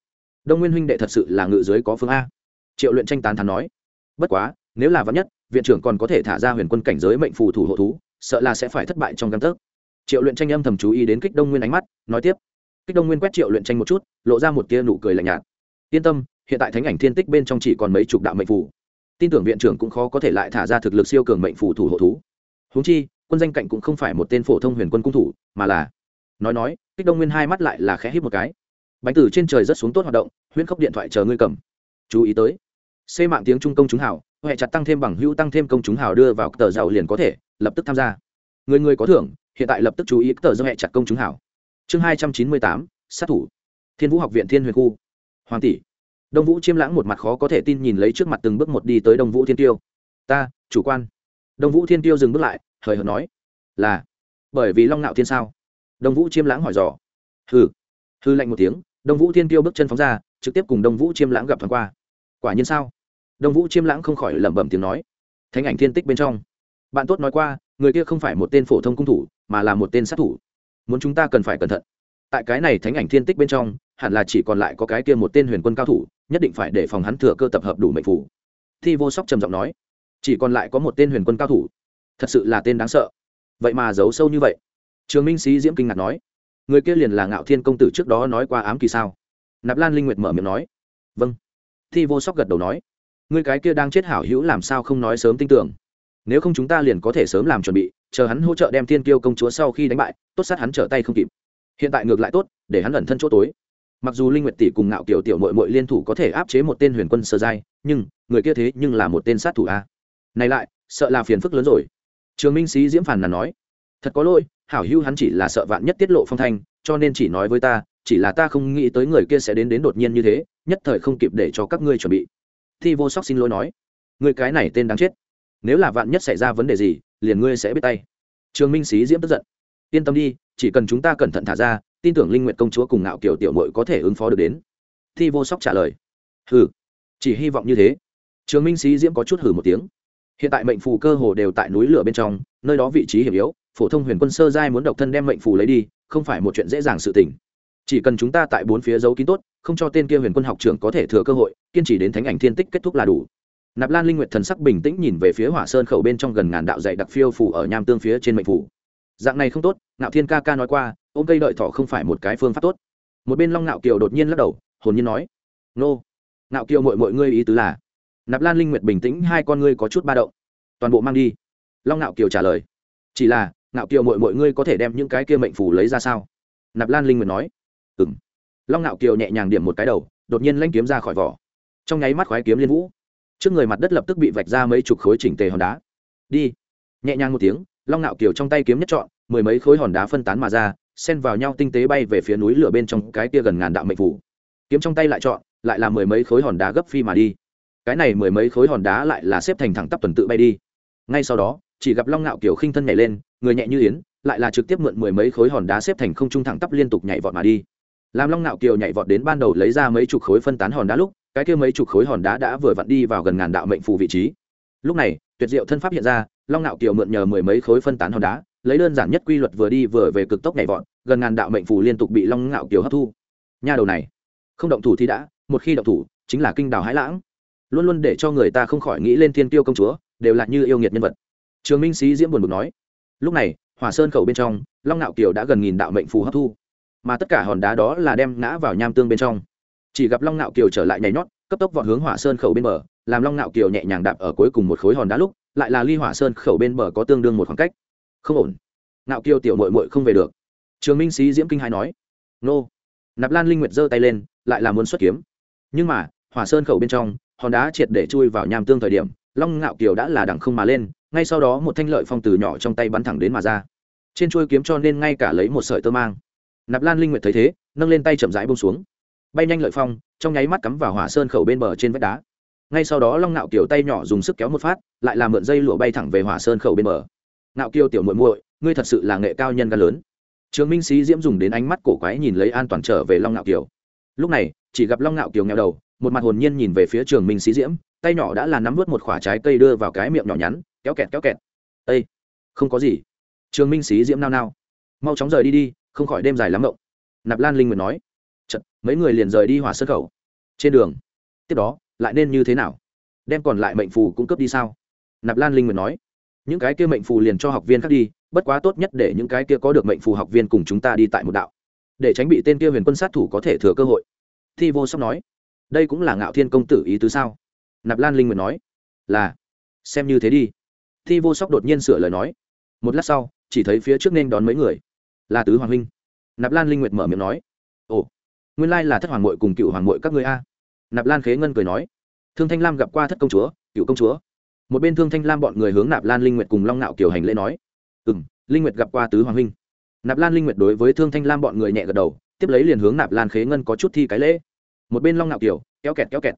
Đông nguyên huynh đệ thật sự là ngự giới có phương a. Triệu luyện tranh tán thắn nói. Bất quá, nếu là vắn nhất, viện trưởng còn có thể thả ra huyền quân cảnh giới mệnh phù thủ hộ thú, sợ là sẽ phải thất bại trong căn tấc. Triệu luyện tranh âm thầm chú ý đến kích đông nguyên ánh mắt, nói tiếp. Kích đông nguyên quét triệu luyện tranh một chút, lộ ra một tia nụ cười lạnh nhạt. Yên tâm, hiện tại thánh ảnh thiên tích bên trong chỉ còn mấy chục đạo mệnh phù. Tin tưởng viện trưởng cũng khó có thể lại thả ra thực lực siêu cường mệnh phù thủ hộ thú. Húng chi quân danh cạnh cũng không phải một tên phổ thông huyền quân cung thủ, mà là, nói nói, kích đông nguyên hai mắt lại là khẽ hít một cái. Bánh tử trên trời rất xuống tốt hoạt động, huyễn khốc điện thoại chờ ngươi cầm. Chú ý tới, xê mạng tiếng trung công chúng hào huệ chặt tăng thêm bằng hữu tăng thêm công chúng hào đưa vào tờ giàu liền có thể, lập tức tham gia. Người người có thưởng, hiện tại lập tức chú ý tờ do hệ chặt công chúng hào. Chương hai trăm chín mươi tám, sát thủ. Thiên vũ học viện thiên huyền khu. Hoàng tỷ. Đông vũ chiêm lãng một mặt khó có thể tin nhìn lấy trước mặt từng bước một đi tới đông vũ thiên tiêu. Ta, chủ quan. Đông vũ thiên tiêu dừng bước lại hời hợt nói, là, bởi vì long ngạo thiên sao? Đông vũ chiêm lãng hỏi dò. Hừ. Hư lạnh một tiếng, đông vũ thiên tiêu bước chân phóng ra, trực tiếp cùng đông vũ chiêm lãng gặp thoáng qua. Quả nhiên sao? Đông vũ chiêm lãng không khỏi lẩm bẩm tiếng nói. Thánh ảnh thiên tích bên trong. Bạn tốt nói qua, người kia không phải một tên phổ thông cung thủ, mà là một tên sát thủ. Muốn chúng ta cần phải cẩn thận. Tại cái này thánh ảnh thiên tích bên trong, hẳn là chỉ còn lại có cái kia một tên huyền quân cao thủ, nhất định phải để phòng hắn thừa cơ tập hợp đủ mệnh phủ. Thi vô sóc trầm giọng nói. Chỉ còn lại có một tên huyền quân cao thủ thật sự là tên đáng sợ. Vậy mà giấu sâu như vậy. Trường minh sĩ diễm kinh ngạc nói, người kia liền là ngạo thiên công tử trước đó nói qua ám kỳ sao? Nạp lan linh nguyệt mở miệng nói vâng. Thi vô sóc gật đầu nói, người cái kia đang chết hảo hữu làm sao không nói sớm tin tưởng? Nếu không chúng ta liền có thể sớm làm chuẩn bị, chờ hắn hỗ trợ đem thiên kiêu công chúa sau khi đánh bại, tốt sát hắn trở tay không kịp. Hiện tại ngược lại tốt, để hắn ẩn thân chỗ tối. Mặc dù linh nguyệt tỷ cùng ngạo kiểu tiểu mội mội liên thủ có thể áp chế một tên huyền quân sơ giai, nhưng người kia thế nhưng là một tên sát thủ a. Này lại, sợ là phiền phức lớn rồi trường minh sĩ diễm phản là nói, thật có lỗi, hảo hưu hắn chỉ là sợ vạn nhất tiết lộ phong thanh, cho nên chỉ nói với ta, chỉ là ta không nghĩ tới người kia sẽ đến đến đột nhiên như thế, nhất thời không kịp để cho các ngươi chuẩn bị. Thi vô sóc xin lỗi nói, người cái này tên đáng chết. Nếu là vạn nhất xảy ra vấn đề gì, liền ngươi sẽ biết tay. Trường minh sĩ diễm tức giận, yên tâm đi, chỉ cần chúng ta cẩn thận thả ra, tin tưởng linh nguyện công chúa cùng ngạo kiểu tiểu mội có thể ứng phó được đến. Thi vô sóc trả lời, hừ, chỉ hy vọng như thế. Trường minh sĩ diễm có chút hử một tiếng hiện tại mệnh phù cơ hồ đều tại núi lửa bên trong, nơi đó vị trí hiểm yếu, phổ thông huyền quân sơ giai muốn độc thân đem mệnh phù lấy đi, không phải một chuyện dễ dàng sự tình. Chỉ cần chúng ta tại bốn phía giấu kín tốt, không cho tên kia huyền quân học trưởng có thể thừa cơ hội, kiên trì đến thánh ảnh thiên tích kết thúc là đủ. Nạp lan linh nguyệt thần sắc bình tĩnh nhìn về phía hỏa sơn khẩu bên trong gần ngàn đạo dạy đặc phiêu phủ ở nham tương phía trên mệnh phủ dạng này không tốt, ngạo thiên ca ca nói qua, ôm cây đợi thỏ không phải một cái phương pháp tốt. Một bên long ngạo kiều đột nhiên lắc đầu, hồn nhiên nói, nô, ngạo kiều mội mọi ngươi ý tứ là nạp lan linh nguyệt bình tĩnh, hai con ngươi có chút ba động. Toàn bộ mang đi. Long ngạo kiều trả lời. Chỉ là ngạo kiều mọi mọi ngươi có thể đem những cái kia mệnh phủ lấy ra sao? Nạp lan linh nguyệt nói. Ừ m long ngạo kiều nhẹ nhàng điểm một cái đầu, đột nhiên lanh kiếm ra khỏi vỏ. Trong nháy mắt khoái kiếm liên vũ. Trước người mặt đất lập tức bị vạch ra mấy chục khối chỉnh tề hòn đá. Đi. Nhẹ nhàng một tiếng, long ngạo kiều trong tay kiếm nhất chọn mười mấy khối hòn đá phân tán mà ra, xen vào nhau tinh tế bay về phía núi lửa bên trong cái kia gần ngàn đạo mệnh phủ kiếm trong tay lại chọn lại là mười mấy khối hòn đá gấp phi mà đi cái này mười mấy khối hòn đá lại là xếp thành thẳng tắp tuần tự bay đi. Ngay sau đó, chỉ gặp long ngạo kiều khinh thân nhảy lên, người nhẹ như yến, lại là trực tiếp mượn mười mấy khối hòn đá xếp thành không trung thẳng tắp liên tục nhảy vọt mà đi. Làm long ngạo kiều nhảy vọt đến ban đầu lấy ra mấy chục khối phân tán hòn đá lúc, cái kia mấy chục khối hòn đá đã vừa vặn đi vào gần ngàn đạo mệnh phù vị trí. Lúc này, tuyệt diệu thân pháp hiện ra, long ngạo kiều mượn nhờ mười mấy khối phân tán hòn đá, lấy đơn giản nhất quy luật vừa đi vừa về cực tốc nhảy vọt, gần ngàn đạo mệnh phù liên tục bị long ngạo kiều hấp thu. Nha đầu này, không động thủ thì đã, một khi động thủ, chính là kinh đào hãi lãng luôn luôn để cho người ta không khỏi nghĩ lên thiên tiêu công chúa, đều là như yêu nghiệt nhân vật. Trường minh sĩ diễm buồn bực nói, lúc này, hỏa sơn khẩu bên trong, long nạo kiều đã gần nghìn đạo mệnh phù hấp thu, mà tất cả hòn đá đó là đem ngã vào nham tương bên trong. Chỉ gặp long nạo kiều trở lại nhảy nhót, cấp tốc vọt hướng hỏa sơn khẩu bên bờ, làm long nạo kiều nhẹ nhàng đạp ở cuối cùng một khối hòn đá lúc, lại là ly hỏa sơn khẩu bên bờ có tương đương một khoảng cách. Không ổn. Nạo kiều tiểu mội mội không về được. Trường minh sĩ diễm kinh hai nói, nô. Nạp lan linh nguyệt giơ tay lên, lại là muốn xuất kiếm. Nhưng mà, hỏa sơn khẩu bên trong hòn đá triệt để chui vào nham tương thời điểm, long ngạo kiều đã là đằng không mà lên, ngay sau đó một thanh lợi phong từ nhỏ trong tay bắn thẳng đến mà ra. Trên chuôi kiếm cho nên ngay cả lấy một sợi tơ mang. Nạp lan linh nguyệt thấy thế, nâng lên tay chậm rãi bông xuống. Bay nhanh lợi phong, trong nháy mắt cắm vào hỏa sơn khẩu bên bờ trên vách đá. Ngay sau đó long ngạo kiều tay nhỏ dùng sức kéo một phát, lại làm mượn dây lụa bay thẳng về hỏa sơn khẩu bên bờ. Ngạo kiều tiểu muội muội, ngươi thật sự là nghệ cao nhân gan lớn. Trường minh sĩ diễm dùng đến ánh mắt cổ quái nhìn lấy an toàn trở về long ngạo kiều. Lúc này, chỉ gặp long ngạo kiều nghèo đầu một mặt hồn nhiên nhìn về phía trường minh sĩ diễm tay nhỏ đã là nắm vớt một khoả trái cây đưa vào cái miệng nhỏ nhắn kéo kẹt kéo kẹt. Ây không có gì. Trường minh sĩ diễm nao nao. Mau chóng rời đi đi không khỏi đêm dài lắm mộng nạp lan linh nguyệt nói. Chật, mấy người liền rời đi hỏa sân khẩu. Trên đường. Tiếp đó lại nên như thế nào? Đem còn lại mệnh phù cung cấp đi sao? Nạp lan linh nguyệt nói. Những cái kia mệnh phù liền cho học viên khác đi bất quá tốt nhất để những cái kia có được mệnh phù học viên cùng chúng ta đi tại một đạo để tránh bị tên kia huyền quân sát thủ có thể thừa cơ hội. Thi vô sóc nói đây cũng là ngạo thiên công tử ý tứ sao? Nạp lan linh nguyệt nói. Là. Xem như thế đi. Thi vô sóc đột nhiên sửa lời nói. Một lát sau, chỉ thấy phía trước nên đón mấy người. Là tứ hoàng huynh. Nạp lan linh nguyệt mở miệng nói. Ồ, nguyên lai là thất hoàng mội cùng cựu hoàng mội các người a. Nạp lan khế ngân cười nói. Thương thanh lam gặp qua thất công chúa, cựu công chúa. Một bên thương thanh lam bọn người hướng nạp lan linh nguyệt cùng long nạo kiều hành lễ nói. Ừ m linh nguyệt gặp qua tứ hoàng huynh. Nạp lan linh nguyệt đối với thương thanh lam bọn người nhẹ gật đầu, tiếp lấy liền hướng nạp lan khế ngân có chút thi cái lễ một bên long ngạo kiều kéo kẹt kéo kẹt.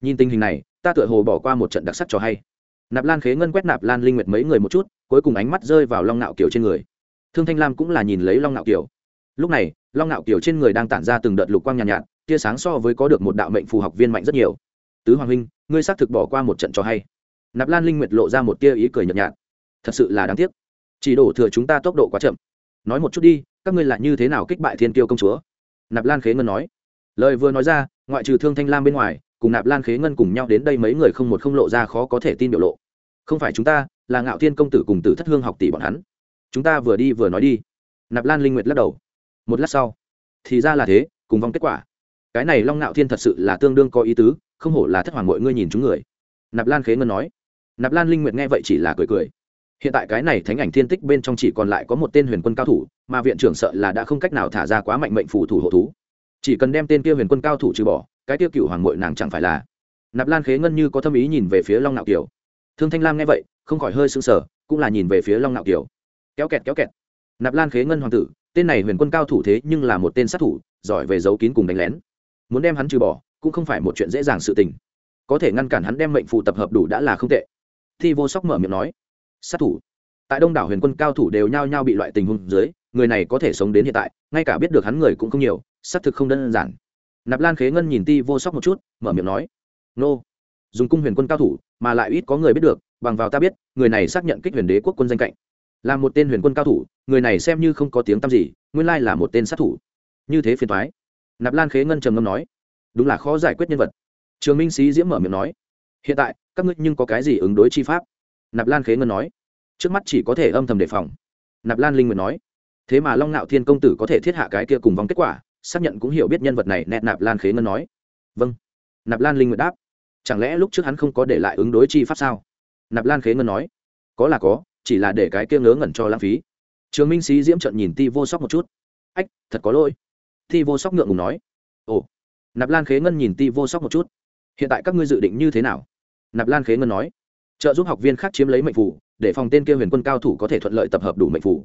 Nhìn tình hình này ta tựa hồ bỏ qua một trận đặc sắc cho hay. Nạp lan khế ngân quét nạp lan linh nguyệt mấy người một chút cuối cùng ánh mắt rơi vào long ngạo kiều trên người. Thương thanh lam cũng là nhìn lấy long ngạo kiều. Lúc này long ngạo kiều trên người đang tản ra từng đợt lục quang nhàn nhạt, nhạt tia sáng so với có được một đạo mệnh phù học viên mạnh rất nhiều. Tứ hoàng huynh ngươi xác thực bỏ qua một trận cho hay. Nạp lan linh nguyệt lộ ra một tia ý cười nhợt nhạt. Thật sự là đáng tiếc. Chỉ đổ thừa chúng ta tốc độ quá chậm. Nói một chút đi các ngươi là như thế nào kích bại thiên kiêu công chúa? Nạp lan khế ngân nói. Lời vừa nói ra ngoại trừ thương thanh lam bên ngoài, cùng nạp lan khế ngân cùng nhau đến đây mấy người không một không lộ ra khó có thể tin biểu lộ. Không phải chúng ta, là ngạo thiên công tử cùng tử thất hương học tỷ bọn hắn. Chúng ta vừa đi vừa nói đi. Nạp lan linh nguyệt lắc đầu. Một lát sau, thì ra là thế, cùng vong kết quả. Cái này long ngạo thiên thật sự là tương đương có ý tứ, không hổ là thất hoàng mọi ngươi nhìn chúng người. Nạp lan khế ngân nói. Nạp lan linh nguyệt nghe vậy chỉ là cười cười. Hiện tại cái này thánh ảnh thiên tích bên trong chỉ còn lại có một tên huyền quân cao thủ, mà viện trưởng sợ là đã không cách nào thả ra quá mạnh mệnh phủ thủ hộ thú chỉ cần đem tên kia huyền quân cao thủ trừ bỏ, cái tiêu cựu hoàng mội nàng chẳng phải là. Nạp lan khế ngân như có tâm ý nhìn về phía long nạo kiều. Thương thanh lam nghe vậy, không khỏi hơi sững sờ, cũng là nhìn về phía long nạo kiều. Kéo kẹt kéo kẹt. Nạp lan khế ngân hoàng tử, tên này huyền quân cao thủ thế nhưng là một tên sát thủ, giỏi về giấu kín cùng đánh lén. Muốn đem hắn trừ bỏ, cũng không phải một chuyện dễ dàng sự tình. Có thể ngăn cản hắn đem mệnh phù tập hợp đủ đã là không tệ. Thi vô sóc mở miệng nói, sát thủ. Tại đông đảo huyền quân cao thủ đều nhao nhao bị loại tình huống dưới, người này có thể sống đến hiện tại, ngay cả biết được hắn người cũng không nhiều xác thực không đơn giản. Nạp lan khế ngân nhìn ti vô sóc một chút, mở miệng nói, nô, dùng cung huyền quân cao thủ mà lại ít có người biết được, bằng vào ta biết, người này xác nhận kích huyền đế quốc quân danh cạnh. Là một tên huyền quân cao thủ, người này xem như không có tiếng tăm gì, nguyên lai là một tên sát thủ. Như thế phiền thoái nạp lan khế ngân trầm ngâm nói, đúng là khó giải quyết nhân vật. Trường minh sĩ diễm mở miệng nói, hiện tại, các ngươi nhưng có cái gì ứng đối chi pháp? Nạp lan khế ngân nói, trước mắt chỉ có thể âm thầm đề phòng. Nạp lan linh nguyện nói, thế mà long ngạo thiên công tử có thể thiết hạ cái kia cùng vòng kết quả xác nhận cũng hiểu biết nhân vật này nét nạp lan khế ngân nói. Vâng. Nạp lan linh nguyệt đáp. Chẳng lẽ lúc trước hắn không có để lại ứng đối chi pháp sao? Nạp lan khế ngân nói. Có là có, chỉ là để cái kia ngớ ngẩn cho lãng phí. Trường minh sĩ diễm trận nhìn ti vô sóc một chút. Ách, thật có lỗi. Ti vô sóc ngượng ngùng nói. Ồ. Nạp lan khế ngân nhìn ti vô sóc một chút. Hiện tại các ngươi dự định như thế nào? Nạp lan khế ngân nói. Trợ giúp học viên khác chiếm lấy mệnh phủ, để phòng tên kia huyền quân cao thủ có thể thuận lợi tập hợp đủ mệnh phủ.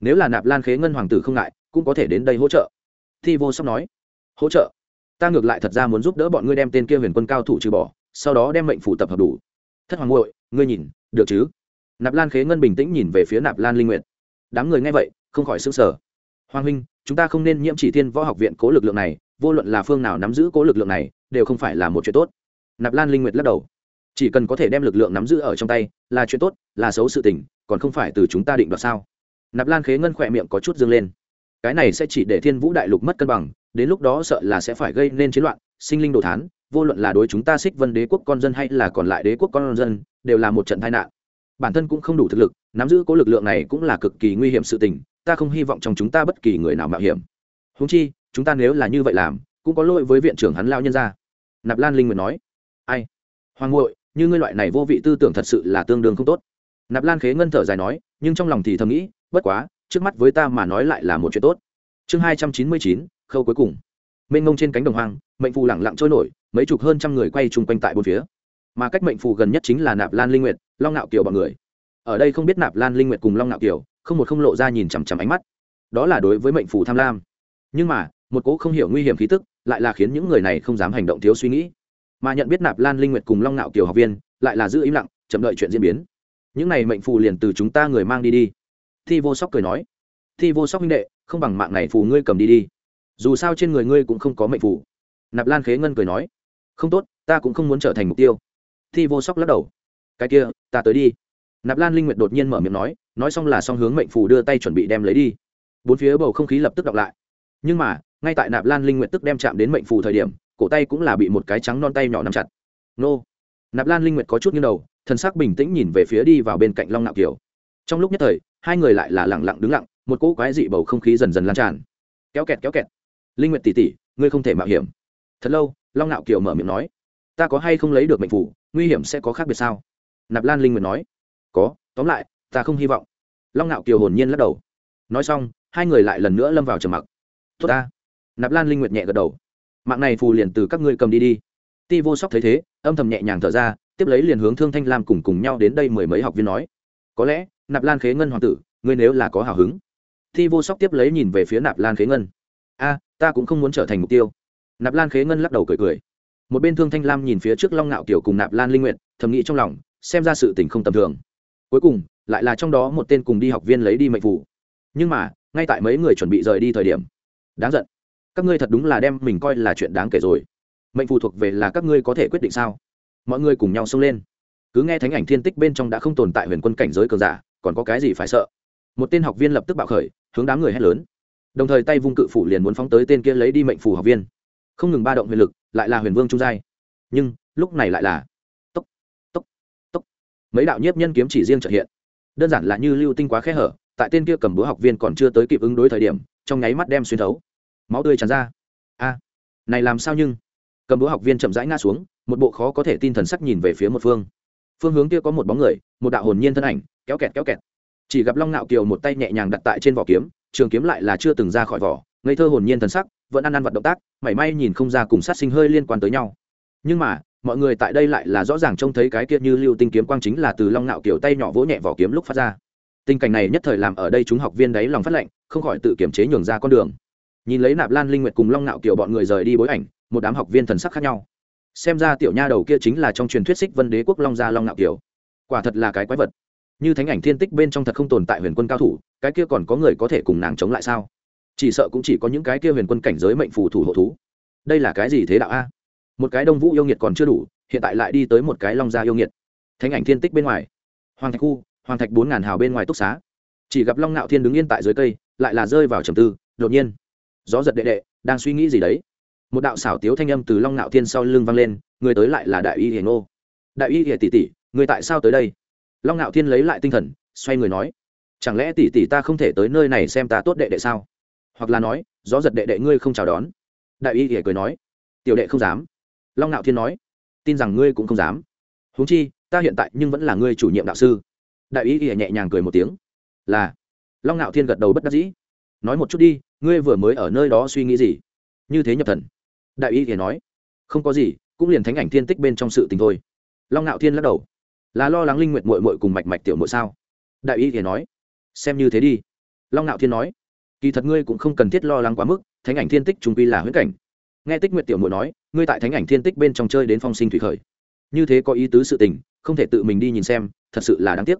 Nếu là nạp lan khế ngân hoàng tử không ngại, cũng có thể đến đây hỗ trợ thi vô sóc nói hỗ trợ ta ngược lại thật ra muốn giúp đỡ bọn ngươi đem tên kia huyền quân cao thủ trừ bỏ sau đó đem mệnh phủ tập hợp đủ. Thất hoàng muội, ngươi nhìn được chứ? Nạp lan khế ngân bình tĩnh nhìn về phía nạp lan linh nguyện đám người nghe vậy không khỏi s ư n g sở hoàng huynh chúng ta không nên nhiễm chỉ thiên võ học viện cố lực lượng này vô luận là phương nào nắm giữ cố lực lượng này đều không phải là một chuyện tốt. Nạp lan linh nguyệt lắc đầu. Chỉ cần có thể đem lực lượng nắm giữ ở trong tay là chuyện tốt là xấu sự tình còn không phải từ chúng ta định đoạt sao? Nạp lan khế ngân khỏe miệng có chút dâng lên cái này sẽ chỉ để thiên vũ đại lục mất cân bằng, đến lúc đó sợ là sẽ phải gây nên chiến loạn, sinh linh đồ thán, vô luận là đối chúng ta xích vân đế quốc con dân hay là còn lại đế quốc con dân, đều là một trận tai nạn. Bản thân cũng không đủ thực lực, nắm giữ cố lực lượng này cũng là cực kỳ nguy hiểm sự tình, ta không hy vọng trong chúng ta bất kỳ người nào mạo hiểm. Húng chi, chúng ta nếu là như vậy làm, cũng có lỗi với viện trưởng hắn lao nhân ra nạp lan linh nguyệt nói. Ai? Hoàng ngội như ngươi loại này vô vị tư tưởng thật sự là tương đương không tốt. Nạp lan khế ngân thở dài nói, nhưng trong lòng thì thầm nghĩ, bất quá trước mắt với ta mà nói lại là một chuyện tốt. Chương hai trăm chín mươi chín, khâu cuối cùng. Mênh ngông trên cánh đồng hoang, mệnh phù lẳng lặng trôi nổi, mấy chục hơn trăm người quay chung quanh tại bốn phía. Mà cách mệnh phù gần nhất chính là nạp lan linh nguyệt, long ngạo kiều bọn người. Ở đây không biết nạp lan linh nguyệt cùng long ngạo kiều, không một không lộ ra nhìn chằm chằm ánh mắt. Đó là đối với mệnh phù tham lam. Nhưng mà, một cố không hiểu nguy hiểm khí tức, lại là khiến những người này không dám hành động thiếu suy nghĩ. Mà nhận biết nạp lan linh nguyệt cùng long nạo kiều học viên, lại là giữ im lặng, chậm đợi chuyện diễn biến. Những này mệnh phù liền từ chúng ta người mang đi đi thi vô sóc cười nói, thi vô sóc huynh đệ, không bằng mạng này phù ngươi cầm đi đi. Dù sao trên người ngươi cũng không có mệnh phù. Nạp lan khế ngân cười nói, không tốt, ta cũng không muốn trở thành mục tiêu. Thi vô sóc lắc đầu, cái kia, ta tới đi. Nạp lan linh nguyệt đột nhiên mở miệng nói nói xong là xong hướng mệnh phù đưa tay chuẩn bị đem lấy đi. Bốn phía bầu không khí lập tức đọc lại. Nhưng mà, ngay tại nạp lan linh nguyện tức đem chạm đến mệnh phù thời điểm, cổ tay cũng là bị một cái trắng non tay nhỏ nắm chặt. Nô. Nạp lan linh nguyệt có chút như đầu thân xác bình tĩnh nhìn về phía đi vào bên cạnh long nạo kiều trong lúc nhất thời hai người lại là lẳng lặng đứng lặng một cỗ quái dị bầu không khí dần dần lan tràn. Kéo kẹt kéo kẹt. Linh nguyệt tỷ tỷ, ngươi không thể mạo hiểm. Thật lâu long nạo kiều mở miệng nói ta có hay không lấy được mệnh phủ nguy hiểm sẽ có khác biệt sao? Nạp lan linh nguyệt nói có tóm lại ta không hy vọng. Long nạo kiều hồn nhiên lắc đầu. Nói xong hai người lại lần nữa lâm vào trầm mặc. Tốt ta. Nạp lan linh nguyệt nhẹ gật đầu. Mạng này phù liền từ các ngươi cầm đi đi. Ti vô sóc thấy thế âm thầm nhẹ nhàng thở ra tiếp lấy liền hướng thương thanh lam cùng cùng nhau đến đây mười mấy học viên nói có lẽ nạp lan khế ngân hoàng tử ngươi nếu là có hào hứng thi vô sóc tiếp lấy nhìn về phía nạp lan khế ngân a ta cũng không muốn trở thành mục tiêu nạp lan khế ngân lắc đầu cười cười một bên thương thanh lam nhìn phía trước long ngạo kiểu cùng nạp lan linh nguyện thầm nghĩ trong lòng xem ra sự tình không tầm thường cuối cùng lại là trong đó một tên cùng đi học viên lấy đi mệnh phủ nhưng mà ngay tại mấy người chuẩn bị rời đi thời điểm đáng giận các ngươi thật đúng là đem mình coi là chuyện đáng kể rồi mệnh phù thuộc về là các ngươi có thể quyết định sao mọi người cùng nhau xông lên cứ nghe thánh ảnh thiên tích bên trong đã không tồn tại huyền quân cảnh giới cường giả, còn có cái gì phải sợ? Một tên học viên lập tức bạo khởi, hướng đám người hét lớn. Đồng thời tay vung cự phủ liền muốn phóng tới tên kia lấy đi mệnh phù học viên. Không ngừng ba động huyền lực, lại là huyền vương trung giai. Nhưng, lúc này lại là tốc tốc tốc. Mấy đạo nhiếp nhân kiếm chỉ riêng trợ hiện. Đơn giản là như lưu tinh quá khẽ hở, tại tên kia cầm búa học viên còn chưa tới kịp ứng đối thời điểm, trong nháy mắt đem xuyên thấu. Máu tươi tràn ra. A, này làm sao nhưng? Cầm búa học viên chậm rãi ngã xuống, một bộ khó có thể tin thần sắc nhìn về phía một phương phương hướng kia có một bóng người, một đạo hồn nhiên thân ảnh, kéo kẹt kéo kẹt. Chỉ gặp long nạo kiều một tay nhẹ nhàng đặt tại trên vỏ kiếm, trường kiếm lại là chưa từng ra khỏi vỏ, ngây thơ hồn nhiên thần sắc, vẫn ăn ăn vật động tác, mảy may nhìn không ra cùng sát sinh hơi liên quan tới nhau. Nhưng mà, mọi người tại đây lại là rõ ràng trông thấy cái kia như lưu tinh kiếm quang chính là từ long nạo kiều tay nhỏ vỗ nhẹ vỏ kiếm lúc phát ra. Tình cảnh này nhất thời làm ở đây chúng học viên đấy lòng phát lệnh không khỏi tự kiểm chế nhường ra con đường. Nhìn lấy nạp lan linh nguyệt cùng long nạo kiều bọn người rời đi bối ảnh, một đám học viên thần sắc khác nhau xem ra tiểu nha đầu kia chính là trong truyền thuyết xích vân đế quốc long gia long ngạo kiều quả thật là cái quái vật. Như thánh ảnh thiên tích bên trong thật không tồn tại huyền quân cao thủ, cái kia còn có người có thể cùng nàng chống lại sao? Chỉ sợ cũng chỉ có những cái kia huyền quân cảnh giới mệnh phù thủ hộ thú. Đây là cái gì thế đạo a? Một cái đông vũ yêu nghiệt còn chưa đủ, hiện tại lại đi tới một cái long gia yêu nghiệt. Thánh ảnh thiên tích bên ngoài. Hoàng thạch khu, hoàng thạch bốn ngàn hào bên ngoài túc xá. Chỉ gặp long ngạo thiên đứng yên tại dưới cây, lại là rơi vào trầm tư, đột nhiên. Gió giật đệ đệ, đang suy nghĩ gì đấy? Một đạo xảo tiếu thanh âm từ long ngạo thiên sau lưng vang lên, người tới lại là đại y hiền ô. Đại y hiền tỷ tỷ, người tại sao tới đây? Long ngạo thiên lấy lại tinh thần, xoay người nói, chẳng lẽ tỷ tỷ ta không thể tới nơi này xem ta tốt đệ đệ sao? Hoặc là nói, gió giật đệ đệ ngươi không chào đón? Đại y hiền cười nói, tiểu đệ không dám. Long ngạo thiên nói, tin rằng ngươi cũng không dám. Huống chi, ta hiện tại nhưng vẫn là ngươi chủ nhiệm đạo sư. Đại y hiền nhẹ nhàng cười một tiếng, là. Long ngạo thiên gật đầu bất đắc dĩ, nói một chút đi, ngươi vừa mới ở nơi đó suy nghĩ gì? Như thế nhập thần đại y thì nói, không có gì, cũng liền thánh ảnh thiên tích bên trong sự tình thôi. Long ngạo thiên lắc đầu, là lo lắng linh nguyện mội mội cùng mạch mạch tiểu mội sao? Đại y thì nói, xem như thế đi. Long ngạo thiên nói, kỳ thật ngươi cũng không cần thiết lo lắng quá mức, thánh ảnh thiên tích trung quy là huyễn cảnh. Nghe tích nguyện tiểu mội nói, ngươi tại thánh ảnh thiên tích bên trong chơi đến phong sinh thủy khởi. Như thế có ý tứ sự tình, không thể tự mình đi nhìn xem, thật sự là đáng tiếc.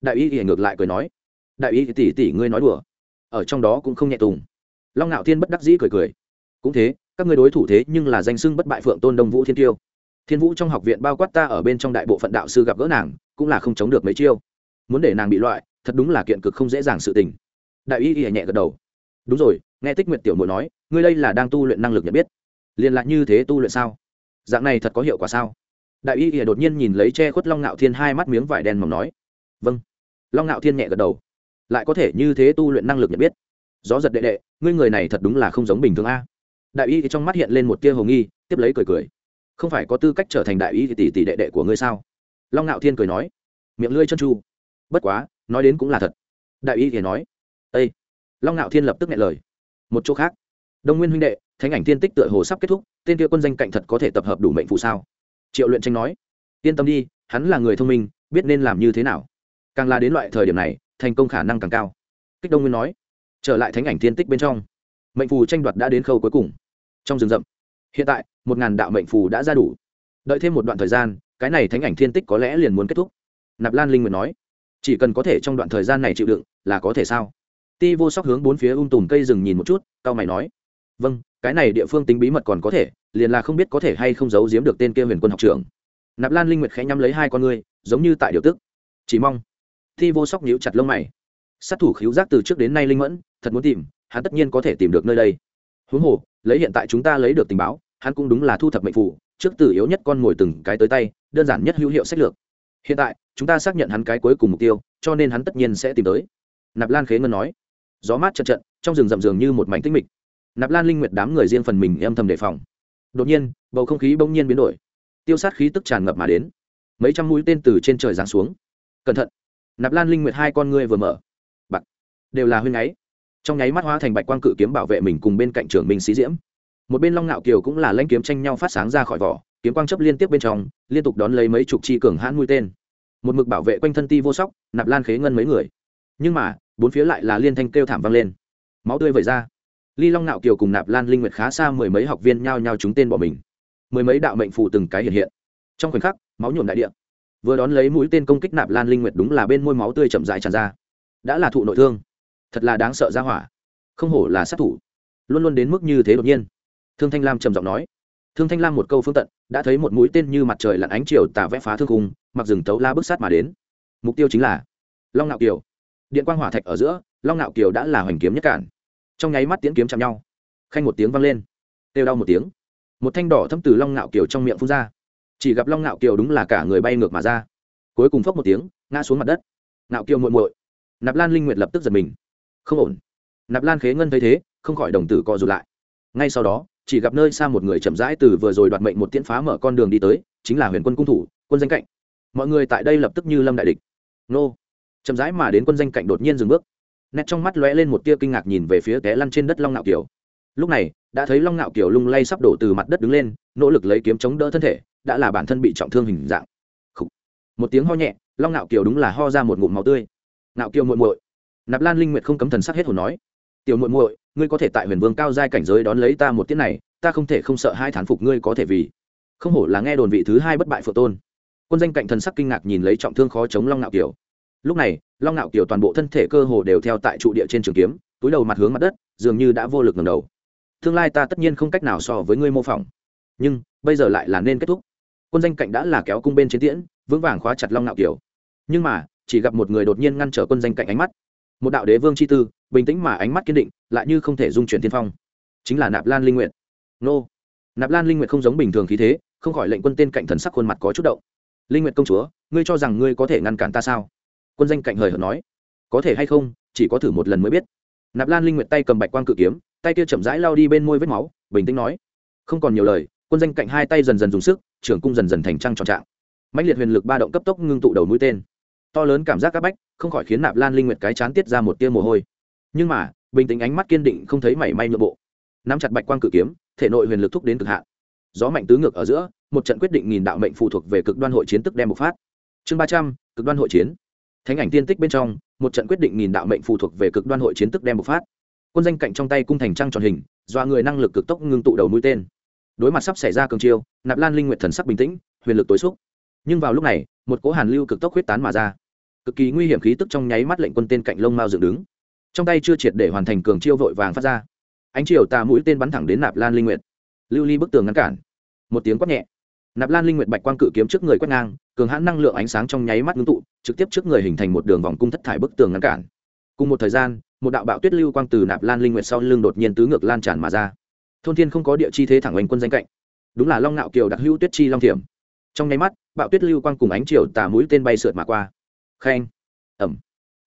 Đại y thì ngược lại cười nói, đại y tỷ tỷ ngươi nói đùa, ở trong đó cũng không nhẹ tùng. Long ngạo thiên bất đắc dĩ cười cười, cũng thế các người đối thủ thế nhưng là danh sưng bất bại phượng tôn đông vũ thiên tiêu. Thiên vũ trong học viện bao quát ta ở bên trong đại bộ phận đạo sư gặp gỡ nàng, cũng là không chống được mấy chiêu. Muốn để nàng bị loại, thật đúng là kiện cực không dễ dàng sự tình. Đại y y nhẹ gật đầu. Đúng rồi, nghe tích nguyệt tiểu muội nói, ngươi đây là đang tu luyện năng lực nhận biết. Liền lại như thế tu luyện sao? Dạng này thật có hiệu quả sao? Đại y y đột nhiên nhìn lấy che khuất long ngạo thiên hai mắt miếng vải đen mỏng nói. Vâng. Long ngạo thiên nhẹ gật đầu. Lại có thể như thế tu luyện năng lực nhận biết. Gió giật đệ đệ, ngươi người này thật đúng là không giống bình thường a đại y thì trong mắt hiện lên một tia hồ nghi, tiếp lấy cười cười. Không phải có tư cách trở thành đại y thì tỷ tỷ đệ đệ của ngươi sao? Long ngạo thiên cười nói. Miệng lưỡi chân tru bất quá, nói đến cũng là thật. Đại y thì nói. Ây long ngạo thiên lập tức nghe lời. Một chỗ khác. Đông nguyên huynh đệ, thánh ảnh thiên tích tựa hồ sắp kết thúc, tên kia quân danh cạnh thật có thể tập hợp đủ mệnh phụ sao? Triệu luyện tranh nói. Yên tâm đi, hắn là người thông minh, biết nên làm như thế nào. Càng là đến loại thời điểm này, thành công khả năng càng cao. Kích đông nguyên nói. Trở lại thánh ảnh thiên tích bên trong mệnh phù tranh đoạt đã đến khâu cuối cùng. Trong rừng rậm, hiện tại, một ngàn đạo mệnh phù đã ra đủ. Đợi thêm một đoạn thời gian, cái này thánh ảnh thiên tích có lẽ liền muốn kết thúc. Nạp lan linh nguyện nói, chỉ cần có thể trong đoạn thời gian này chịu đựng, là có thể sao? Ti vô sóc hướng bốn phía ung um tùm cây rừng nhìn một chút cao mày nói vâng cái này địa phương tính bí mật còn có thể, liền là không biết có thể hay không giấu giếm được tên kia huyền quân học trưởng. Nạp lan linh nguyệt khẽ nhắm lấy hai con ngươi, giống như tại điều tức. Chỉ mong. Thi vô sóc nhíu chặt lông mày. Sát thủ khiếu giác từ trước đến nay linh mẫn, thật muốn tìm hắn tất nhiên có thể tìm được nơi đây. Huống hồ lấy hiện tại chúng ta lấy được tình báo hắn cũng đúng là thu thập mệnh phụ trước từ yếu nhất con ngồi từng cái tới tay đơn giản nhất hữu hiệu sách lược. Hiện tại chúng ta xác nhận hắn cái cuối cùng mục tiêu cho nên hắn tất nhiên sẽ tìm tới. Nạp lan khế ngân nói. Gió mát trận trận trong rừng rậm rường như một mảnh tinh mịch. Nạp lan linh nguyệt đám người riêng phần mình âm thầm đề phòng. Đột nhiên bầu không khí bỗng nhiên biến đổi. Tiêu sát khí tức tràn ngập mà đến. Mấy trăm mũi tên từ trên trời giáng xuống. Cẩn thận. Nạp lan linh nguyệt hai con ngươi vừa mở. Bạch, đều là huyên ấy trong nháy mắt hóa thành bạch quang cự kiếm bảo vệ mình cùng bên cạnh trưởng minh xí diễm. Một bên long ngạo kiều cũng là lãnh kiếm tranh nhau phát sáng ra khỏi vỏ, kiếm quang chấp liên tiếp bên trong, liên tục đón lấy mấy chục chi cường hãn mũi tên. Một mực bảo vệ quanh thân ti vô sóc, nạp lan khế ngân mấy người. Nhưng mà, bốn phía lại là liên thanh kêu thảm vang lên. Máu tươi vẩy ra. Ly long ngạo kiều cùng nạp lan linh nguyệt khá xa mười mấy học viên nhao nhao trúng tên bỏ mình. Mười mấy đạo mệnh phụ từng cái hiện hiện. Trong khoảnh khắc, máu nhuộm đại địa. Vừa đón lấy mũi tên công kích nạp lan linh nguyệt đúng là bên môi máu tươi chậm rãi tràn ra. Đã là thụ nội thương thật là đáng sợ ra hỏa. Không hổ là sát thủ. Luôn luôn đến mức như thế đột nhiên. Thương thanh lam trầm giọng nói. Thương thanh lam một câu phương tận, đã thấy một mũi tên như mặt trời lặn ánh chiều tà vẽ phá thương cung mặc rừng tấu la bức sát mà đến. Mục tiêu chính là long nạo kiều. Điện quang hỏa thạch ở giữa, long nạo kiều đã là hoành kiếm nhất cản. Trong nháy mắt tiễn kiếm chạm nhau. Khanh một tiếng vang lên. Têu đau một tiếng. Một thanh đỏ thấm từ long nạo kiều trong miệng phun ra. Chỉ gặp long nạo kiều đúng là cả người bay ngược mà ra. Cuối cùng phốc một tiếng, ngã xuống mặt đất. Nạo kiều muội muội. Nạp lan linh nguyệt lập tức giật mình không ổn. Nạp lan khế ngân thấy thế, không khỏi đồng tử co rụt lại. Ngay sau đó, chỉ gặp nơi xa một người chậm rãi từ vừa rồi đoạt mệnh một tiễn phá mở con đường đi tới, chính là huyền quân cung thủ, quân danh cạnh. Mọi người tại đây lập tức như lâm đại địch. Nô. Chậm rãi mà đến quân danh cạnh đột nhiên dừng bước. Nét trong mắt lóe lên một tia kinh ngạc nhìn về phía té lăn trên đất long nạo kiều. Lúc này, đã thấy long nạo kiều lung lay sắp đổ từ mặt đất đứng lên, nỗ lực lấy kiếm chống đỡ thân thể, đã là bản thân bị trọng thương hình dạng. Một tiếng ho nhẹ, long nạo kiều đúng là ho ra một ngụm máu tươi. Nạo kiều muội muội nạp lan linh nguyệt không cấm thần sắc hết hồn nói, tiểu muội muội, ngươi có thể tại huyền vương cao giai cảnh giới đón lấy ta một tiết này, ta không thể không sợ hai thán phục ngươi có thể vì. Không hổ là nghe đồn vị thứ hai bất bại phượng tôn. Quân danh cạnh thần sắc kinh ngạc nhìn lấy trọng thương khó chống long nạo kiều. Lúc này, long Nạo kiều toàn bộ thân thể cơ hồ đều theo tại trụ địa trên trường kiếm, túi đầu mặt hướng mặt đất, dường như đã vô lực ngầm đầu. Tương lai ta tất nhiên không cách nào so với ngươi mô phỏng. Nhưng, bây giờ lại là nên kết thúc. Quân danh cạnh đã là kéo cung bên chiến tiễn, vững vàng khóa chặt long Nạo kiều. Nhưng mà, chỉ gặp một người đột nhiên ngăn trở quân danh cạnh ánh mắt một đạo đế vương chi tư, bình tĩnh mà ánh mắt kiên định, lại như không thể dung chuyển tiên phong. Chính là nạp lan linh nguyện nô. Nạp lan linh nguyện không giống bình thường khí thế, không khỏi lệnh quân tên cạnh thần sắc khuôn mặt có chút động. Linh nguyện công chúa, ngươi cho rằng ngươi có thể ngăn cản ta sao? Quân danh cạnh hời hợt nói. Có thể hay không, chỉ có thử một lần mới biết. Nạp lan linh nguyện tay cầm bạch quang cự kiếm, tay kia chậm rãi lao đi bên môi vết máu, bình tĩnh nói. Không còn nhiều lời, quân danh cạnh hai tay dần dần dùng sức, trưởng cung dần dần thành trăng tròn trạng. Mạnh liệt huyền lực ba động cấp tốc ngưng tụ đầu mũi tên to lớn cảm giác c áp bách, không khỏi khiến nạp lan linh nguyệt cái chán tiết ra một tia mồ hôi. Nhưng mà, bình tĩnh ánh mắt kiên định không thấy mảy may nhượng bộ. Nắm chặt bạch quang cự kiếm, thể nội huyền lực thúc đến cực hạn. Gió mạnh tứ ngược ở giữa, một trận quyết định nghìn đạo mệnh phụ thuộc về cực đoan hội chiến tức đem bộc phát. Chương ba trăm, cực đoan hội chiến. Thánh ảnh tiên tích bên trong, một trận quyết định nghìn đạo mệnh phụ thuộc về cực đoan hội chiến tức đem bộc phát. Quân danh cạnh trong tay cung thành trăng tròn hình do người năng lực cực tốc ngưng tụ đầu mũi tên. Đối mặt sắp xảy ra cường chiêu, nạp lan linh nguyện thần sắc bình tĩnh, huyền lực tối xúc. Nhưng vào lúc này, một cỗ hàn lưu cực tốc huyết tán mà ra cực kỳ nguy hiểm khí tức trong nháy mắt lệnh quân tên cạnh lông mao dựng đứng. Trong tay chưa triệt để hoàn thành cường chiêu vội vàng phát ra. Ánh chiều tà mũi tên bắn thẳng đến nạp lan linh nguyệt. Lưu ly bức tường ngăn cản. Một tiếng quát nhẹ. Nạp lan linh nguyệt bạch quang cự kiếm trước người quét ngang, cường hãn năng lượng ánh sáng trong nháy mắt ngưng tụ, trực tiếp trước người hình thành một đường vòng cung thất thải bức tường ngăn cản. Cùng một thời gian, một đạo bạo tuyết lưu quang từ nạp lan linh nguyệt sau lưng đột nhiên tứ ngược lan tràn mà ra. Thôn thiên không có địa chi thế thẳng oanh quân danh cạnh. Đúng là long nạo kiều đặc hữu tuyết chi long thiểm. Trong nháy mắt, bạo tuyết lưu quang cùng ánh chiều tà mũi tên bay sượt mà qua khen ẩm.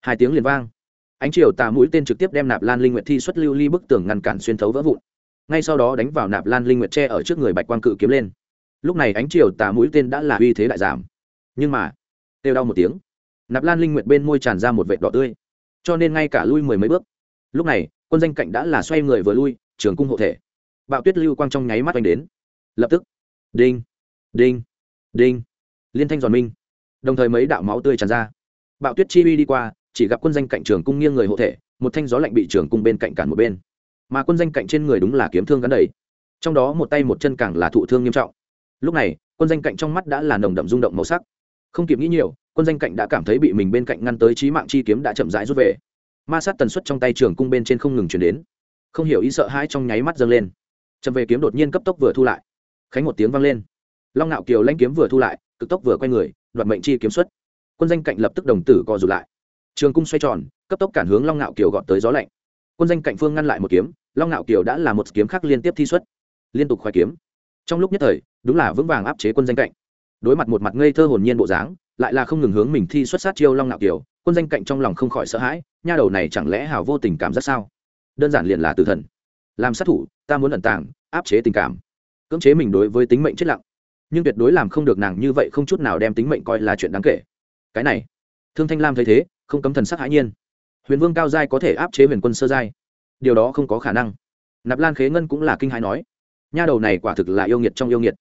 Hai tiếng liền vang. Ánh chiều tà mũi tên trực tiếp đem nạp lan linh nguyệt thi xuất lưu ly bức tường ngăn cản xuyên thấu vỡ vụn. Ngay sau đó đánh vào nạp lan linh nguyệt tre ở trước người bạch quang cự kiếm lên. Lúc này ánh chiều tà mũi tên đã là uy thế đại giảm. Nhưng mà têu đau một tiếng. Nạp lan linh nguyệt bên môi tràn ra một vệt đỏ tươi. Cho nên ngay cả lui mười mấy bước. Lúc này, quân danh cạnh đã là xoay người vừa lui, trường cung hộ thể. Bạo tuyết lưu quang trong nháy mắt oanh đến. Lập tức. Đinh. Đinh. Đinh. Liên thanh giòn minh. Đồng thời mấy đạo máu tươi tràn ra bạo tuyết chi uy đi qua, chỉ gặp quân danh cạnh trường cung nghiêng người hộ thể, một thanh gió lạnh bị trường cung bên cạnh cản một bên. Mà quân danh cạnh trên người đúng là kiếm thương gắn đầy. Trong đó một tay một chân càng là thụ thương nghiêm trọng. Lúc này, quân danh cạnh trong mắt đã là nồng đậm rung động màu sắc. Không kịp nghĩ nhiều, quân danh cạnh đã cảm thấy bị mình bên cạnh ngăn tới trí mạng chi kiếm đã chậm rãi rút về. Ma sát tần suất trong tay trường cung bên trên không ngừng chuyển đến. Không hiểu ý sợ hãi trong nháy mắt dâng lên. Chậm về kiếm đột nhiên cấp tốc vừa thu lại. Khánh một tiếng vang lên. Long ngạo kiều lanh kiếm vừa thu lại, cực tốc vừa quay người, đoạt mệnh chi kiếm xuất quân danh cạnh lập tức đồng tử co rụt lại. Trường cung xoay tròn, cấp tốc cản hướng long ngạo kiều gọn tới gió lạnh. Quân danh cạnh phương ngăn lại một kiếm, long ngạo kiều đã là một kiếm khác liên tiếp thi xuất. Liên tục khoai kiếm. Trong lúc nhất thời, đúng là vững vàng áp chế quân danh cạnh. Đối mặt một mặt ngây thơ hồn nhiên bộ dáng, lại là không ngừng hướng mình thi xuất sát chiêu long ngạo kiều, quân danh cạnh trong lòng không khỏi sợ hãi, nha đầu này chẳng lẽ hào vô tình cảm giác sao? Đơn giản liền là tử thần. Làm sát thủ, ta muốn ẩn tàng, áp chế tình cảm. Cưỡng chế mình đối với tính mệnh chết lặng. Nhưng tuyệt đối làm không được nàng như vậy không chút nào đem tính mệnh coi là chuyện đáng kể cái này. Thương thanh lam thấy thế, không cấm thần sắc hãi nhiên. Huyền vương cao giai có thể áp chế huyền quân sơ giai. Điều đó không có khả năng. Nạp lan khế ngân cũng là kinh hãi nói, nha đầu này quả thực là yêu nghiệt trong yêu nghiệt.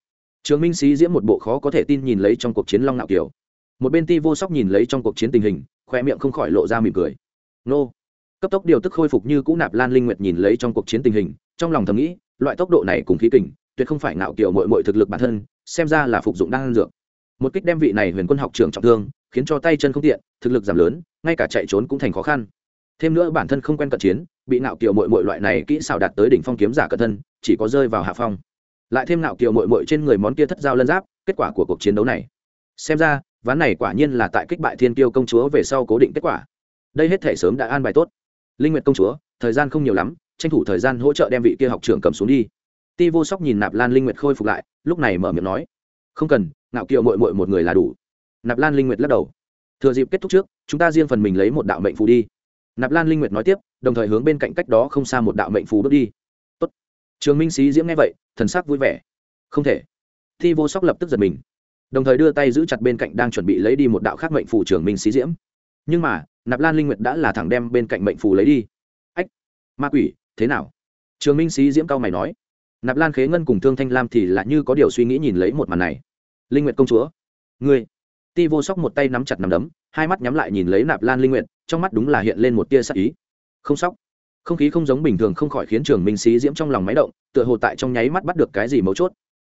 Trường minh sĩ diễm một bộ khó có thể tin nhìn lấy trong cuộc chiến long nạo kiều. Một bên ti vô sóc nhìn lấy trong cuộc chiến tình hình khoe miệng không khỏi lộ ra mỉm cười. Nô. Cấp tốc điều tức khôi phục như cũ nạp lan linh nguyệt nhìn lấy trong cuộc chiến tình hình, trong lòng thầm nghĩ, loại tốc độ này cùng khí kình, tuyệt không phải ngạo kiều mội mội thực lực bản thân, xem ra là phục dụng đan dược một kích đem vị này huyền quân học trưởng trọng thương, khiến cho tay chân không tiện, thực lực giảm lớn, ngay cả chạy trốn cũng thành khó khăn. Thêm nữa bản thân không quen cận chiến, bị nạo kiều mội mội loại này kỹ xảo đạt tới đỉnh phong kiếm giả cận thân, chỉ có rơi vào hạ phong. Lại thêm nạo kiều mội mội trên người món kia thất giao lân giáp, kết quả của cuộc chiến đấu này. Xem ra, ván này quả nhiên là tại kích bại thiên kiêu công chúa về sau cố định kết quả. Đây hết thể sớm đã an bài tốt. Linh nguyệt công chúa, thời gian không nhiều lắm, tranh thủ thời gian hỗ trợ đem vị kia học trưởng cầm xuống đi. Ti vô sóc nhìn nạp lan linh nguyệt khôi phục lại, lúc này mở miệng nói, không cần ngạo kiều mội mội một người là đủ. Nạp lan linh nguyệt lắc đầu. Thừa dịp kết thúc trước, chúng ta riêng phần mình lấy một đạo mệnh phù đi. Nạp lan linh nguyệt nói tiếp, đồng thời hướng bên cạnh cách đó không xa một đạo mệnh phù bước đi. Tốt. trường minh sĩ diễm nghe vậy, thần sắc vui vẻ. Không thể. Thi vô sóc lập tức giật mình. Đồng thời đưa tay giữ chặt bên cạnh đang chuẩn bị lấy đi một đạo khác mệnh phù trường minh sĩ diễm. Nhưng mà, nạp lan linh nguyệt đã là thẳng đem bên cạnh mệnh phù lấy đi. Ách, ma quỷ, thế nào? Trường minh sĩ diễm cao mày nói. Nạp lan khế ngân cùng thương thanh lam thì là như có điều suy nghĩ nhìn lấy một màn này linh nguyệt công chúa. Ngươi. Ti vô sóc một tay nắm chặt nắm đấm, hai mắt nhắm lại nhìn lấy nạp lan linh nguyệt, trong mắt đúng là hiện lên một tia sắc ý. Không sóc. Không khí không giống bình thường không khỏi khiến trường minh sĩ diễm trong lòng máy động, tựa hồ tại trong nháy mắt bắt được cái gì mấu chốt.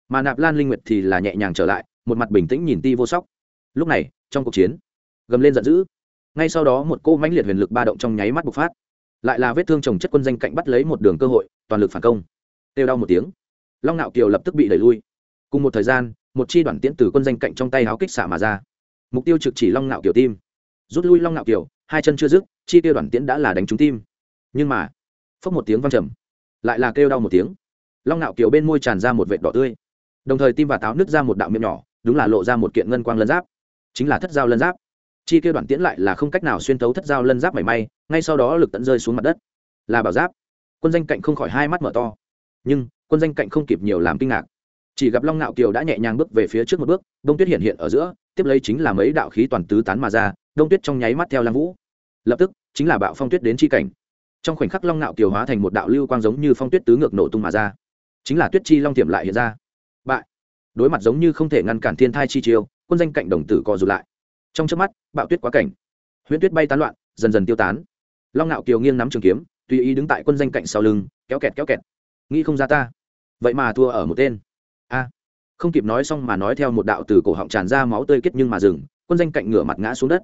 Mà nạp lan linh nguyệt thì là nhẹ nhàng trở lại, một mặt bình tĩnh nhìn ti vô sóc. Lúc này, trong cuộc chiến, gầm lên giận dữ. Ngay sau đó một cô mãnh liệt huyền lực ba động trong nháy mắt bộc phát. Lại là vết thương chồng chất quân danh cạnh bắt lấy một đường cơ hội, toàn lực phản công. Têu đau một tiếng. Long nạo kiều lập tức bị đẩy lui. Cùng một thời gian một chi đoàn tiễn từ quân danh cạnh trong tay háo kích xạ mà ra. Mục tiêu trực chỉ long nạo kiều tim rút lui long nạo kiều, hai chân chưa dứt, chi tiêu đoàn tiễn đã là đánh trúng tim nhưng mà, phốc một tiếng văng trầm, lại là kêu đau một tiếng. Long nạo kiều bên môi tràn ra một vệt đỏ tươi. Đồng thời tim và táo nứt ra một đạo miệng nhỏ, đúng là lộ ra một kiện ngân quang lân giáp. Chính là thất giao lân giáp. Chi kêu đoàn tiễn lại là không cách nào xuyên tấu thất giao lân giáp mảy may, ngay sau đó lực tận rơi xuống mặt đất. Là bảo giáp. Quân danh cạnh không khỏi hai mắt mở to. Nhưng, quân danh cạnh không kịp nhiều làm kinh ngạc chỉ gặp long ngạo kiều đã nhẹ nhàng bước về phía trước một bước, đông tuyết hiện hiện ở giữa, tiếp lấy chính là mấy đạo khí toàn tứ tán mà ra, đông tuyết trong nháy mắt theo lam vũ. Lập tức, chính là bạo phong tuyết đến chi cảnh. Trong khoảnh khắc long ngạo kiều hóa thành một đạo lưu quang giống như phong tuyết tứ ngược nổ tung mà ra. Chính là tuyết chi long tiềm lại hiện ra. Bại. Đối mặt giống như không thể ngăn cản thiên thai chi chiêu, quân danh cạnh đồng tử co rụt lại. Trong trước mắt, bạo tuyết quá cảnh. Huyễn tuyết bay tán loạn, dần dần tiêu tán. Long ngạo kiều nghiêng nắm trường kiếm, tùy ý đứng tại quân danh cạnh sau lưng, kéo kẹt kéo kẹt. Nghĩ không ra ta. Vậy mà thua ở một tên a. Không kịp nói xong mà nói theo một đạo từ cổ họng tràn ra máu tươi kết nhưng mà dừng, quân danh cạnh ngửa mặt ngã xuống đất.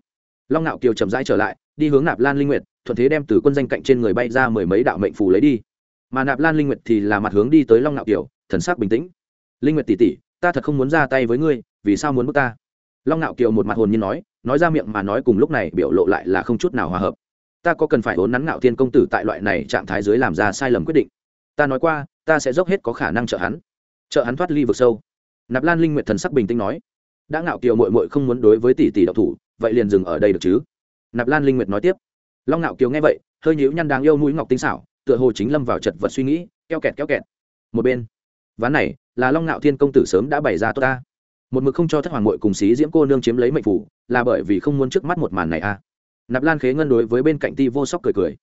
Long nạo kiều chậm rãi trở lại, đi hướng nạp lan linh nguyệt, thuận thế đem từ quân danh cạnh trên người bay ra mười mấy đạo mệnh phù lấy đi. Mà nạp lan linh nguyệt thì là mặt hướng đi tới long nạo kiều, thần sắc bình tĩnh. Linh nguyệt tỷ tỷ, ta thật không muốn ra tay với ngươi, vì sao muốn bước ta? Long nạo kiều một mặt hồn nhiên nói nói ra miệng mà nói cùng lúc này biểu lộ lại là không chút nào hòa hợp. Ta có cần phải vốn nắn ngạo thiên công tử tại loại này trạng thái dưới làm ra sai lầm quyết định. Ta nói qua, ta sẽ dốc hết có khả năng trợ hắn trợ hắn thoát ly vực sâu. Nạp lan linh nguyệt thần sắc bình tĩnh nói, đã ngạo kiều mội mội không muốn đối với tỷ tỷ độc thủ, vậy liền dừng ở đây được chứ? Nạp lan linh nguyệt nói tiếp, long ngạo kiều nghe vậy, hơi nhíu nhăn đáng yêu mũi ngọc tinh xảo, tựa hồ chính lâm vào chật vật suy nghĩ, keo kẹt keo kẹt. Một bên, ván này là long ngạo thiên công tử sớm đã bày ra tốt ta. Một mực không cho thất hoàng mội cùng xí diễm cô nương chiếm lấy mệnh phủ, là bởi vì không muốn trước mắt một màn này à? Nạp lan khế ngân đối với bên cạnh ti vô sóc cười cười,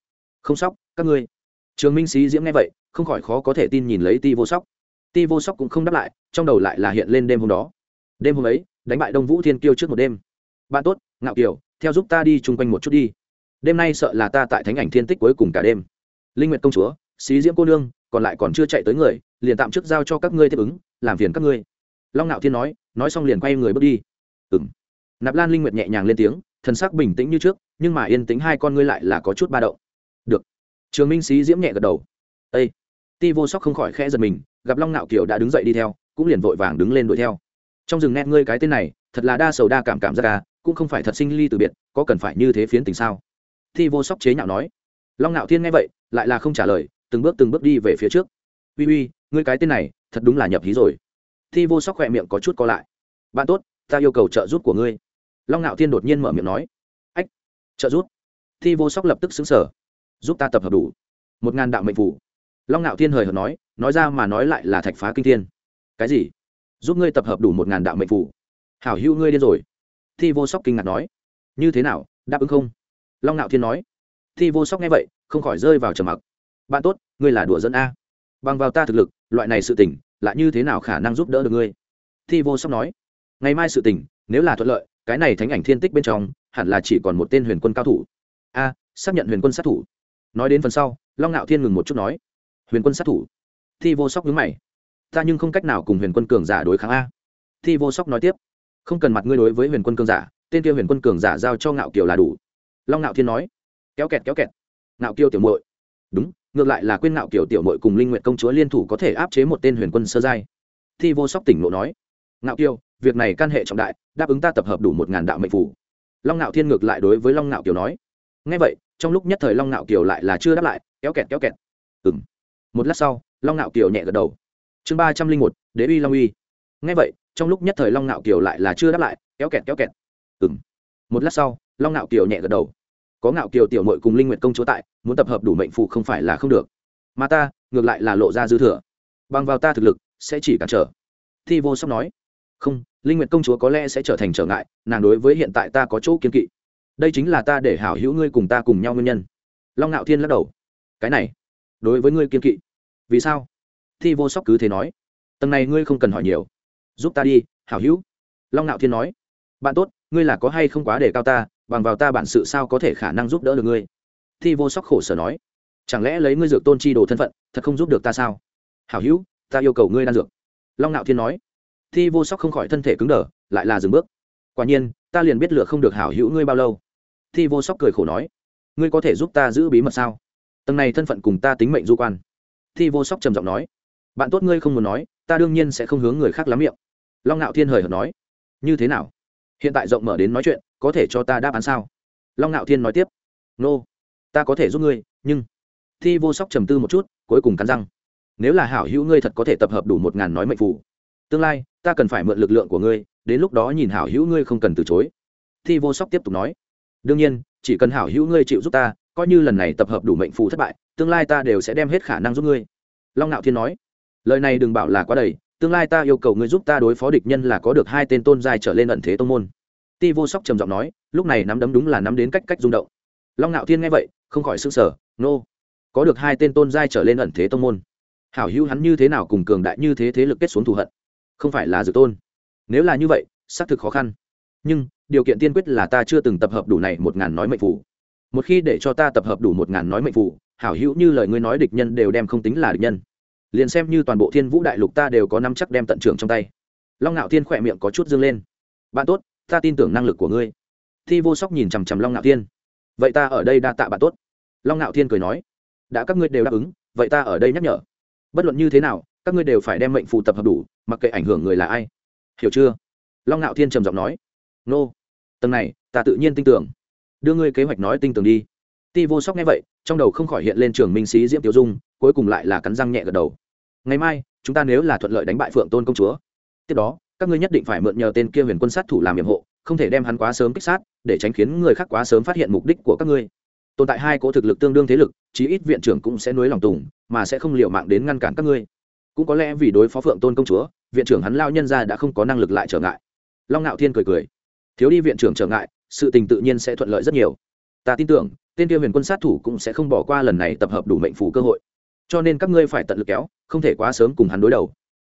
không sóc, các ngươi. Trường minh xí diễm nghe vậy, không khỏi khó có thể tin nhìn lấy ti vô sóc ti vô sóc cũng không đáp lại, trong đầu lại là hiện lên đêm hôm đó. Đêm hôm ấy, đánh bại đông vũ thiên kiêu trước một đêm. Bạn tốt, ngạo kiều, theo giúp ta đi chung quanh một chút đi. Đêm nay sợ là ta tại thánh ảnh thiên tích cuối cùng cả đêm. Linh nguyệt công chúa, xí diễm cô nương, còn lại còn chưa chạy tới người, liền tạm trước giao cho các ngươi tiếp ứng, làm phiền các ngươi. Long Ngạo thiên nói nói xong liền quay người bước đi. Ừng nạp lan linh nguyệt nhẹ nhàng lên tiếng, thần sắc bình tĩnh như trước, nhưng mà yên tĩnh hai con ngươi lại là có chút ba động. Được. Trường minh xí diễm nhẹ gật đầu. Ây ti vô sóc không khỏi khẽ giật mình gặp long nạo kiều đã đứng dậy đi theo, cũng liền vội vàng đứng lên đuổi theo. Trong rừng nét ngươi cái tên này, thật là đa sầu đa cảm cảm ra ca à, cũng không phải thật sinh ly từ biệt, có cần phải như thế phiến tình sao? Thi vô sóc chế nhạo nói. Long Nạo thiên nghe vậy, lại là không trả lời, từng bước từng bước đi về phía trước. Uy uy, ngươi cái tên này, thật đúng là nhập hí rồi. Thi vô sóc khỏe miệng có chút co lại. Bạn tốt, ta yêu cầu trợ giúp của ngươi. Long Nạo thiên đột nhiên mở miệng nói. Ách, trợ giúp. Thi vô sóc lập tức xứng sở. Giúp ta tập hợp đủ. Một ngàn đạo mệnh phủ long ngạo thiên hời hợt nói nói ra mà nói lại là thạch phá kinh thiên. Cái gì? Giúp ngươi tập hợp đủ một ngàn đạo mệnh phủ. Hảo hữu ngươi điên rồi. Thi vô sóc kinh ngạc nói. Như thế nào đáp ứng không? Long ngạo thiên nói. Thi vô sóc nghe vậy không khỏi rơi vào trầm mặc. Bạn tốt ngươi là đùa dẫn a. Bằng vào ta thực lực loại này sự tỉnh lại như thế nào khả năng giúp đỡ được ngươi? Thi vô sóc nói. Ngày mai sự tỉnh, nếu là thuận lợi cái này thánh ảnh thiên tích bên trong hẳn là chỉ còn một tên huyền quân cao thủ. A xác nhận huyền quân sát thủ. Nói đến phần sau long ngạo thiên ngừng một chút nói huyền quân sát thủ. Thi vô sóc nhớ mày. Ta nhưng không cách nào cùng huyền quân cường giả đối kháng a. Thi vô sóc nói tiếp. Không cần mặt ngươi đối với huyền quân cường giả, tên kia huyền quân cường giả giao cho ngạo kiều là đủ. Long ngạo thiên nói. Kéo kẹt kéo kẹt. Ngạo kiều tiểu mội đúng, ngược lại là quên ngạo kiều tiểu mội cùng linh nguyện công chúa liên thủ có thể áp chế một tên huyền quân sơ giai. Thi vô sóc tỉnh lộ nói. Ngạo kiều, việc này can hệ trọng đại, đáp ứng ta tập hợp đủ một ngàn đạo mệnh phủ. Long ngạo thiên ngược lại đối với long ngạo kiều nói. Ngay vậy, trong lúc nhất thời long ngạo kiều lại là chưa đáp lại, kéo kẹt kéo kẹt. Ừ m một lát sau, long ngạo kiều nhẹ gật đầu. Chương ba trăm linh một, đế uy long uy. Ngay vậy, trong lúc nhất thời long ngạo kiều lại là chưa đáp lại, kéo kẹt kéo kẹt. Ừng một lát sau, long ngạo kiều nhẹ gật đầu. Có ngạo kiều tiểu mội cùng linh nguyện công chúa tại, muốn tập hợp đủ mệnh phụ không phải là không được. Mà ta, ngược lại là lộ ra dư thừa. Bằng vào ta thực lực, sẽ chỉ cản trở. Thi vô sóc nói. Không, linh nguyện công chúa có lẽ sẽ trở thành trở ngại, nàng đối với hiện tại ta có chỗ kiến kỵ. Đây chính là ta để hảo hữu ngươi cùng ta cùng nhau nguyên nhân. Long ngạo thiên lắc đầu. Cái này đối với ngươi kiên kỵ. Vì sao? Thi vô sóc cứ thế nói. Tầng này ngươi không cần hỏi nhiều. Giúp ta đi, hảo hữu. Long nạo thiên nói. Bạn tốt, ngươi là có hay không quá để cao ta, bằng vào ta bản sự sao có thể khả năng giúp đỡ được ngươi? Thi vô sóc khổ sở nói. Chẳng lẽ lấy ngươi dược tôn chi đồ thân phận, thật không giúp được ta sao? Hảo hữu, ta yêu cầu ngươi đan dược. Long nạo thiên nói. Thi vô sóc không khỏi thân thể cứng đờ, lại là dừng bước. Quả nhiên, ta liền biết lựa không được hảo hữu ngươi bao lâu. Thi vô sóc cười khổ nói. Ngươi có thể giúp ta giữ bí mật sao? Tầng này thân phận cùng ta tính mệnh du quan. Thi vô sóc trầm giọng nói, bạn tốt ngươi không muốn nói, ta đương nhiên sẽ không hướng người khác lắm miệng. Long ngạo thiên hời hợt nói, như thế nào? Hiện tại rộng mở đến nói chuyện, có thể cho ta đáp án sao? Long ngạo thiên nói tiếp, nô、no. ta có thể giúp ngươi, nhưng thi vô sóc trầm tư một chút, cuối cùng cắn răng, nếu là hảo hữu ngươi thật có thể tập hợp đủ một ngàn nói mệnh phù. Tương lai, ta cần phải mượn lực lượng của ngươi, đến lúc đó nhìn hảo hữu ngươi không cần từ chối. Thi vô sóc tiếp tục nói, đương nhiên, chỉ cần hảo hữu ngươi chịu giúp ta coi như lần này tập hợp đủ mệnh phù thất bại, tương lai ta đều sẽ đem hết khả năng giúp ngươi. Long ngạo thiên nói. Lời này đừng bảo là quá đầy, tương lai ta yêu cầu ngươi giúp ta đối phó địch nhân là có được hai tên tôn giai trở lên ẩn thế tông môn. Ti vô sóc trầm giọng nói, lúc này nắm đấm đúng là nắm đến cách cách rung động. Long ngạo thiên nghe vậy, không khỏi s sờ, nô nô、no. có được hai tên tôn giai trở lên ẩn thế tông môn. Hảo hữu hắn như thế nào cùng cường đại như thế thế lực kết xuống thù hận? Không phải là dự tôn. Nếu là như vậy, xác thực khó khăn. Nhưng, điều kiện tiên quyết là ta chưa từng tập hợp đủ này một ngàn nói mệnh phủ một khi để cho ta tập hợp đủ một ngàn nói mệnh phụ, hảo hữu như lời ngươi nói địch nhân đều đem không tính là địch nhân. Liền xem như toàn bộ thiên vũ đại lục ta đều có năm chắc đem tận trưởng trong tay. Long ngạo thiên khỏe miệng có chút dương lên. Bạn tốt, ta tin tưởng năng lực của ngươi. Thi vô sóc nhìn chằm chằm long ngạo thiên. Vậy ta ở đây đa tạ bạn tốt. Long ngạo thiên cười nói. Đã các ngươi đều đáp ứng, vậy ta ở đây nhắc nhở. Bất luận như thế nào, các ngươi đều phải đem mệnh phụ tập hợp đủ, mặc kệ ảnh hưởng người là ai. Hiểu chưa? Long ngạo thiên trầm giọng nói. Nô, tầng này, ta tự nhiên tin tưởng đưa ngươi kế hoạch nói tinh tường đi. Ti vô sóc nghe vậy, trong đầu không khỏi hiện lên trường minh sĩ diễm tiểu dung, cuối cùng lại là cắn răng nhẹ gật đầu. Ngày mai, chúng ta nếu là thuận lợi đánh bại phượng tôn công chúa, tiếp đó, các ngươi nhất định phải mượn nhờ tên kia huyền quân sát thủ làm nhiệm hộ, không thể đem hắn quá sớm kích sát, để tránh khiến người khác quá sớm phát hiện mục đích của các ngươi. Tồn tại hai cỗ thực lực tương đương thế lực, chí ít viện trưởng cũng sẽ nuối lòng tùng, mà sẽ không liệu mạng đến ngăn cản các ngươi. Cũng có lẽ vì đối phó phượng tôn công chúa, viện trưởng hắn lao nhân ra đã không có năng lực lại trở ngại. Long ngạo thiên cười cười. Thiếu đi viện trưởng trở ngại sự tình tự nhiên sẽ thuận lợi rất nhiều. Ta tin tưởng, tên kia huyền quân sát thủ cũng sẽ không bỏ qua lần này tập hợp đủ mệnh phủ cơ hội. Cho nên các ngươi phải tận lực kéo, không thể quá sớm cùng hắn đối đầu.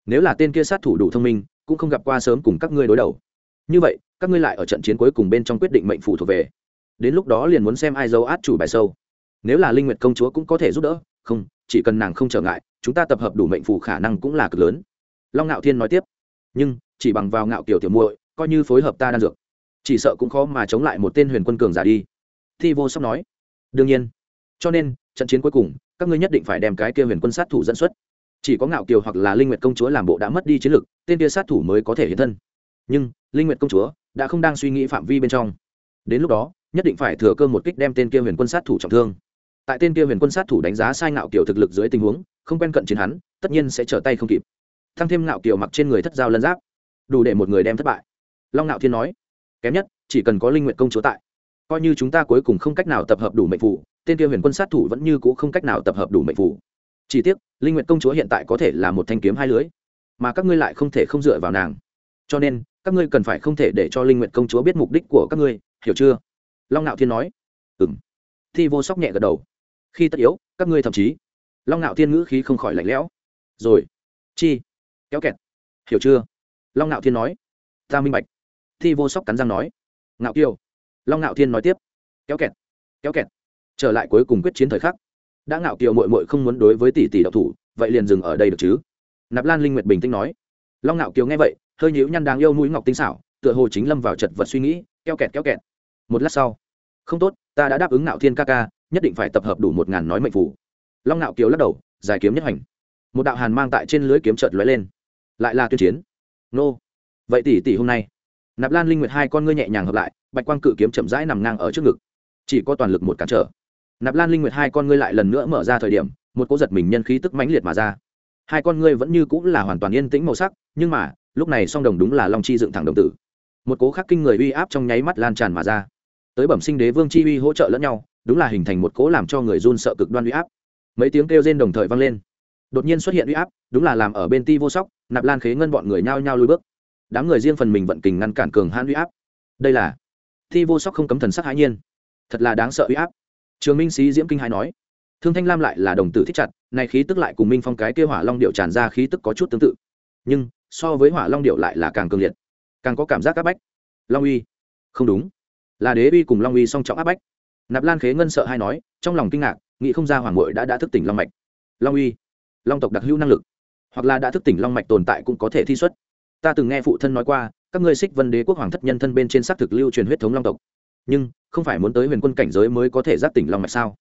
Nếu là tên kia sát thủ đủ thông minh, cũng không gặp qua sớm cùng các ngươi đối đầu. Như vậy, các ngươi lại ở trận chiến cuối cùng bên trong quyết định mệnh phủ thuộc về. Đến lúc đó liền muốn xem ai dấu át chủ bài sâu. Nếu là linh nguyệt công chúa cũng có thể giúp đỡ, không, chỉ cần nàng không trở ngại, chúng ta tập hợp đủ mệnh phủ khả năng cũng là cực lớn. Long ngạo thiên nói tiếp, nhưng, chỉ bằng vào ngạo kiểu tiểu muội, coi như phối hợp ta đan dược chỉ sợ cũng khó mà chống lại một tên huyền quân cường giả đi. Thi vô sóc nói, đương nhiên. Cho nên, trận chiến cuối cùng, các ngươi nhất định phải đem cái kia huyền quân sát thủ dẫn xuất. Chỉ có ngạo kiều hoặc là linh nguyệt công chúa làm bộ đã mất đi chiến lực, tên kia sát thủ mới có thể hiện thân. Nhưng, linh nguyệt công chúa đã không đang suy nghĩ phạm vi bên trong. Đến lúc đó, nhất định phải thừa cơ một kích đem tên kia huyền quân sát thủ trọng thương. Tại tên kia huyền quân sát thủ đánh giá sai ngạo kiều thực lực dưới tình huống, không quen cận chiến hắn, tất nhiên sẽ trở tay không kịp. Thăng thêm ngạo kiều mặc trên người thất giao lân giáp, đủ để một người đem thất bại. Long ngạo thiên nói kém nhất, chỉ cần có linh nguyện công chúa tại, coi như chúng ta cuối cùng không cách nào tập hợp đủ mệnh phủ, tên kia huyền quân sát thủ vẫn như c ũ không cách nào tập hợp đủ mệnh phủ. Chỉ tiếc, linh nguyện công chúa hiện tại có thể là một thanh kiếm hai lưới, mà các ngươi lại không thể không dựa vào nàng. Cho nên, các ngươi cần phải không thể để cho linh nguyện công chúa biết mục đích của các ngươi, hiểu chưa? Long ngạo thiên nói. Ừ m thi vô sóc nhẹ gật đầu. Khi tất yếu, các ngươi thậm chí. Long ngạo thiên ngữ khí không khỏi lạnh lẽo. Rồi. Chi. Kéo kẹt. Hiểu chưa? Long ngạo thiên nói. Ta minh bạch thi vô sóc cắn răng nói, ngạo kiều long ngạo thiên nói tiếp, kéo kẹt kéo kẹt. Trở lại cuối cùng quyết chiến thời khắc, đã ngạo kiều mội mội không muốn đối với tỷ tỷ độc thủ, vậy liền dừng ở đây được chứ? Nạp lan linh nguyệt bình tĩnh nói, long ngạo kiều nghe vậy, hơi nhíu nhăn đáng yêu mũi ngọc tinh xảo, tựa hồ chính lâm vào chật vật suy nghĩ, kéo kẹt kéo kẹt. Một lát sau, không tốt, ta đã đáp ứng ngạo thiên ca ca, nhất định phải tập hợp đủ một ngàn nói mệnh phủ. Long ngạo kiều lắc đầu, giải kiếm nhất hành. Một đạo hàn mang tại trên lưới kiếm trợt lóe lên, lại là tuyên chiến. Nô, vậy tỷ tỷ hôm nay nạp lan linh nguyệt hai con ngươi nhẹ nhàng hợp lại, bạch quang cự kiếm chậm rãi nằm ngang ở trước ngực. Chỉ có toàn lực một cản trở. Nạp lan linh nguyệt hai con ngươi lại lần nữa mở ra thời điểm, một cô giật mình nhân khí tức mãnh liệt mà ra. Hai con ngươi vẫn như cũng là hoàn toàn yên tĩnh màu sắc, nhưng mà, lúc này song đồng đúng là long chi dựng thẳng đồng tử. Một cố khắc kinh người uy áp trong nháy mắt lan tràn mà ra. Tới bẩm sinh đế vương chi uy hỗ trợ lẫn nhau, đúng là hình thành một cố làm cho người run sợ cực đoan uy áp. Mấy tiếng kêu rên đồng thời vang lên. Đột nhiên xuất hiện uy áp, đúng là làm ở bên ti vô sóc, nạp lan khế ngân bọn người nhao nhao lùi bước đám người riêng phần mình vận kình ngăn cản cường hãn uy áp. Đây là thi vô sóc không cấm thần sắc hãi nhiên. Thật là đáng sợ uy áp. Trường minh sĩ diễm kinh hai nói, thương thanh lam lại là đồng tử thích chặt, này khí tức lại cùng minh phong cái kêu hỏa long điệu tràn ra khí tức có chút tương tự. Nhưng, so với hỏa long điệu lại là càng cường liệt, càng có cảm giác áp bách. Long uy, không đúng. Là đế uy cùng long uy song trọng áp bách. Nạp lan khế ngân sợ hay nói, trong lòng kinh ngạc, nghĩ không ra hoàng mội đã đã thức tỉnh long mạch. Long uy, long tộc đặc hữu năng lực, hoặc là đã thức tỉnh long mạch tồn tại cũng có thể thi xuất ta từng nghe phụ thân nói qua, các ngươi xích vân đế quốc hoàng thất nhân thân bên trên xác thực lưu truyền huyết thống long tộc. Nhưng, không phải muốn tới huyền quân cảnh giới mới có thể giác tỉnh long mạch sao?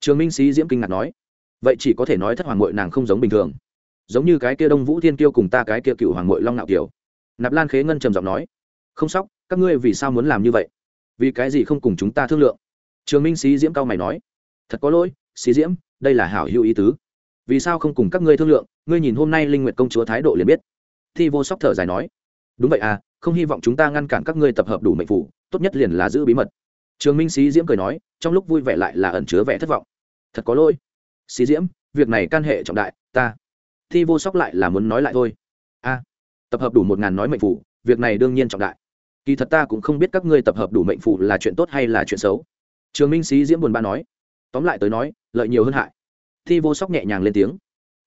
Trường minh sĩ diễm kinh ngạc nói. Vậy chỉ có thể nói thất hoàng mội nàng không giống bình thường. Giống như cái kia đông vũ thiên kiêu cùng ta cái kia cựu hoàng mội long nạo kiều. Nạp lan khế ngân trầm giọng nói. Không sóc, các ngươi vì sao muốn làm như vậy? Vì cái gì không cùng chúng ta thương lượng? Trường minh sĩ diễm cao mày nói. Thật có lỗi sĩ diễm, đây là hảo hữu ý tứ. Vì sao không cùng các ngươi thương lượng? Ngươi nhìn hôm nay linh nguyệt công chúa thái độ liền biết thi vô sóc thở dài nói, đúng vậy à không hy vọng chúng ta ngăn cản các ngươi tập hợp đủ mệnh phủ, tốt nhất liền là giữ bí mật. Trường minh sĩ diễm cười nói, trong lúc vui vẻ lại là ẩn chứa vẻ thất vọng. Thật có lỗi sĩ diễm, việc này can hệ trọng đại, ta. Thi vô sóc lại là muốn nói lại thôi. A, tập hợp đủ một ngàn nói mệnh phủ, việc này đương nhiên trọng đại. Kỳ thật ta cũng không biết các ngươi tập hợp đủ mệnh phủ là chuyện tốt hay là chuyện xấu. Trường minh sĩ diễm buồn bã nói. Tóm lại tới nói, lợi nhiều hơn hại. Thi vô sóc nhẹ nhàng lên tiếng.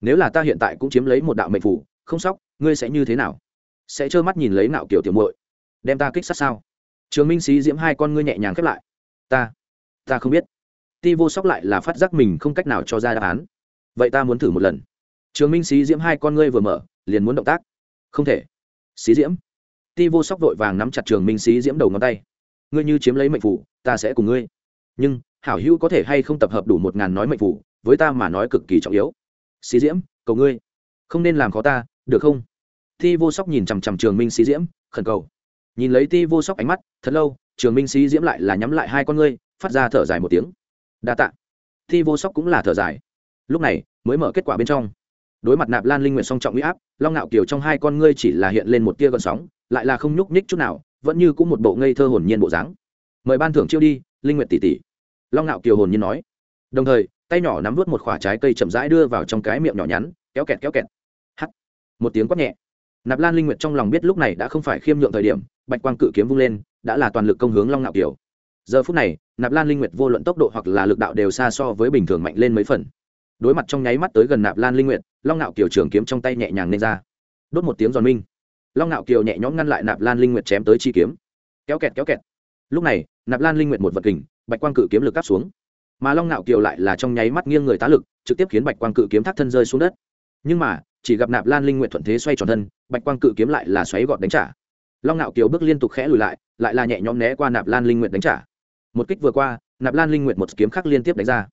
Nếu là ta hiện tại cũng chiếm lấy một đạo mệnh phủ không sóc, ngươi sẽ như thế nào? Sẽ trơ mắt nhìn lấy nạo kiểu tiểu muội. Đem ta kích sát sao? Trường minh sĩ diễm hai con ngươi nhẹ nhàng khép lại. Ta ta không biết. Ti vô sóc lại là phát giác mình không cách nào cho ra đáp án. Vậy ta muốn thử một lần. Trường minh sĩ diễm hai con ngươi vừa mở, liền muốn động tác. Không thể. Sĩ diễm. Ti vô sóc vội vàng nắm chặt trường minh sĩ diễm đầu ngón tay. Ngươi như chiếm lấy mệnh phủ, ta sẽ cùng ngươi. Nhưng, hảo hữu có thể hay không tập hợp đủ một ngàn nói mệnh phủ, với ta mà nói cực kỳ trọng yếu. Sĩ diễm, cầu ngươi. Không nên làm khó ta được không? Ti vô sóc nhìn chằm chằm trường minh sĩ diễm, khẩn cầu. Nhìn lấy ti vô sóc ánh mắt, thật lâu, trường minh sĩ diễm lại là nhắm lại hai con ngươi, phát ra thở dài một tiếng. Đa tạ. Ti vô sóc cũng là thở dài. Lúc này, mới mở kết quả bên trong. Đối mặt nạp lan linh nguyện song trọng huy áp, long ngạo kiều trong hai con ngươi chỉ là hiện lên một tia gợn sóng, lại là không nhúc nhích chút nào, vẫn như cũng một bộ ngây thơ hồn nhiên bộ dáng. Mời ban thưởng chiêu đi, linh nguyện tỷ tỷ. Long ngạo kiều hồn nhiên nói. Đồng thời, tay nhỏ nắm vớt một khoả trái cây chậm rãi đưa vào trong cái miệng nhỏ nhắn, kéo kẹt kéo kẹt một tiếng quát nhẹ. Nạp lan linh nguyệt trong lòng biết lúc này đã không phải khiêm nhượng thời điểm, bạch quang cự kiếm vung lên, đã là toàn lực công hướng long ngạo kiều. Giờ phút này, nạp lan linh nguyệt vô luận tốc độ hoặc là lực đạo đều xa so với bình thường mạnh lên mấy phần. Đối mặt trong nháy mắt tới gần nạp lan linh nguyệt, long ngạo kiều trường kiếm trong tay nhẹ nhàng nên ra. Đốt một tiếng giòn minh. Long ngạo kiều nhẹ nhõm ngăn lại nạp lan linh nguyệt chém tới chi kiếm. Kéo kẹt kéo kẹt. Lúc này, nạp lan linh nguyệt một vật kình, bạch quang cự kiếm lực cắp xuống. Mà long ngạo kiều lại là trong nháy mắt nghiêng người tá lực, trực tiếp khiến bạch quang cự kiếm thác thân rơi xuống đất. Nhưng mà chỉ gặp nạp lan linh nguyện thuận thế xoay tròn thân, bạch quang cự kiếm lại là xoáy gọt đánh trả. Long ngạo kiều bước liên tục khẽ lùi lại lại là nhẹ nhõm né qua nạp lan linh nguyện đánh trả. Một kích vừa qua, nạp lan linh nguyện một kiếm khác liên tiếp đánh ra.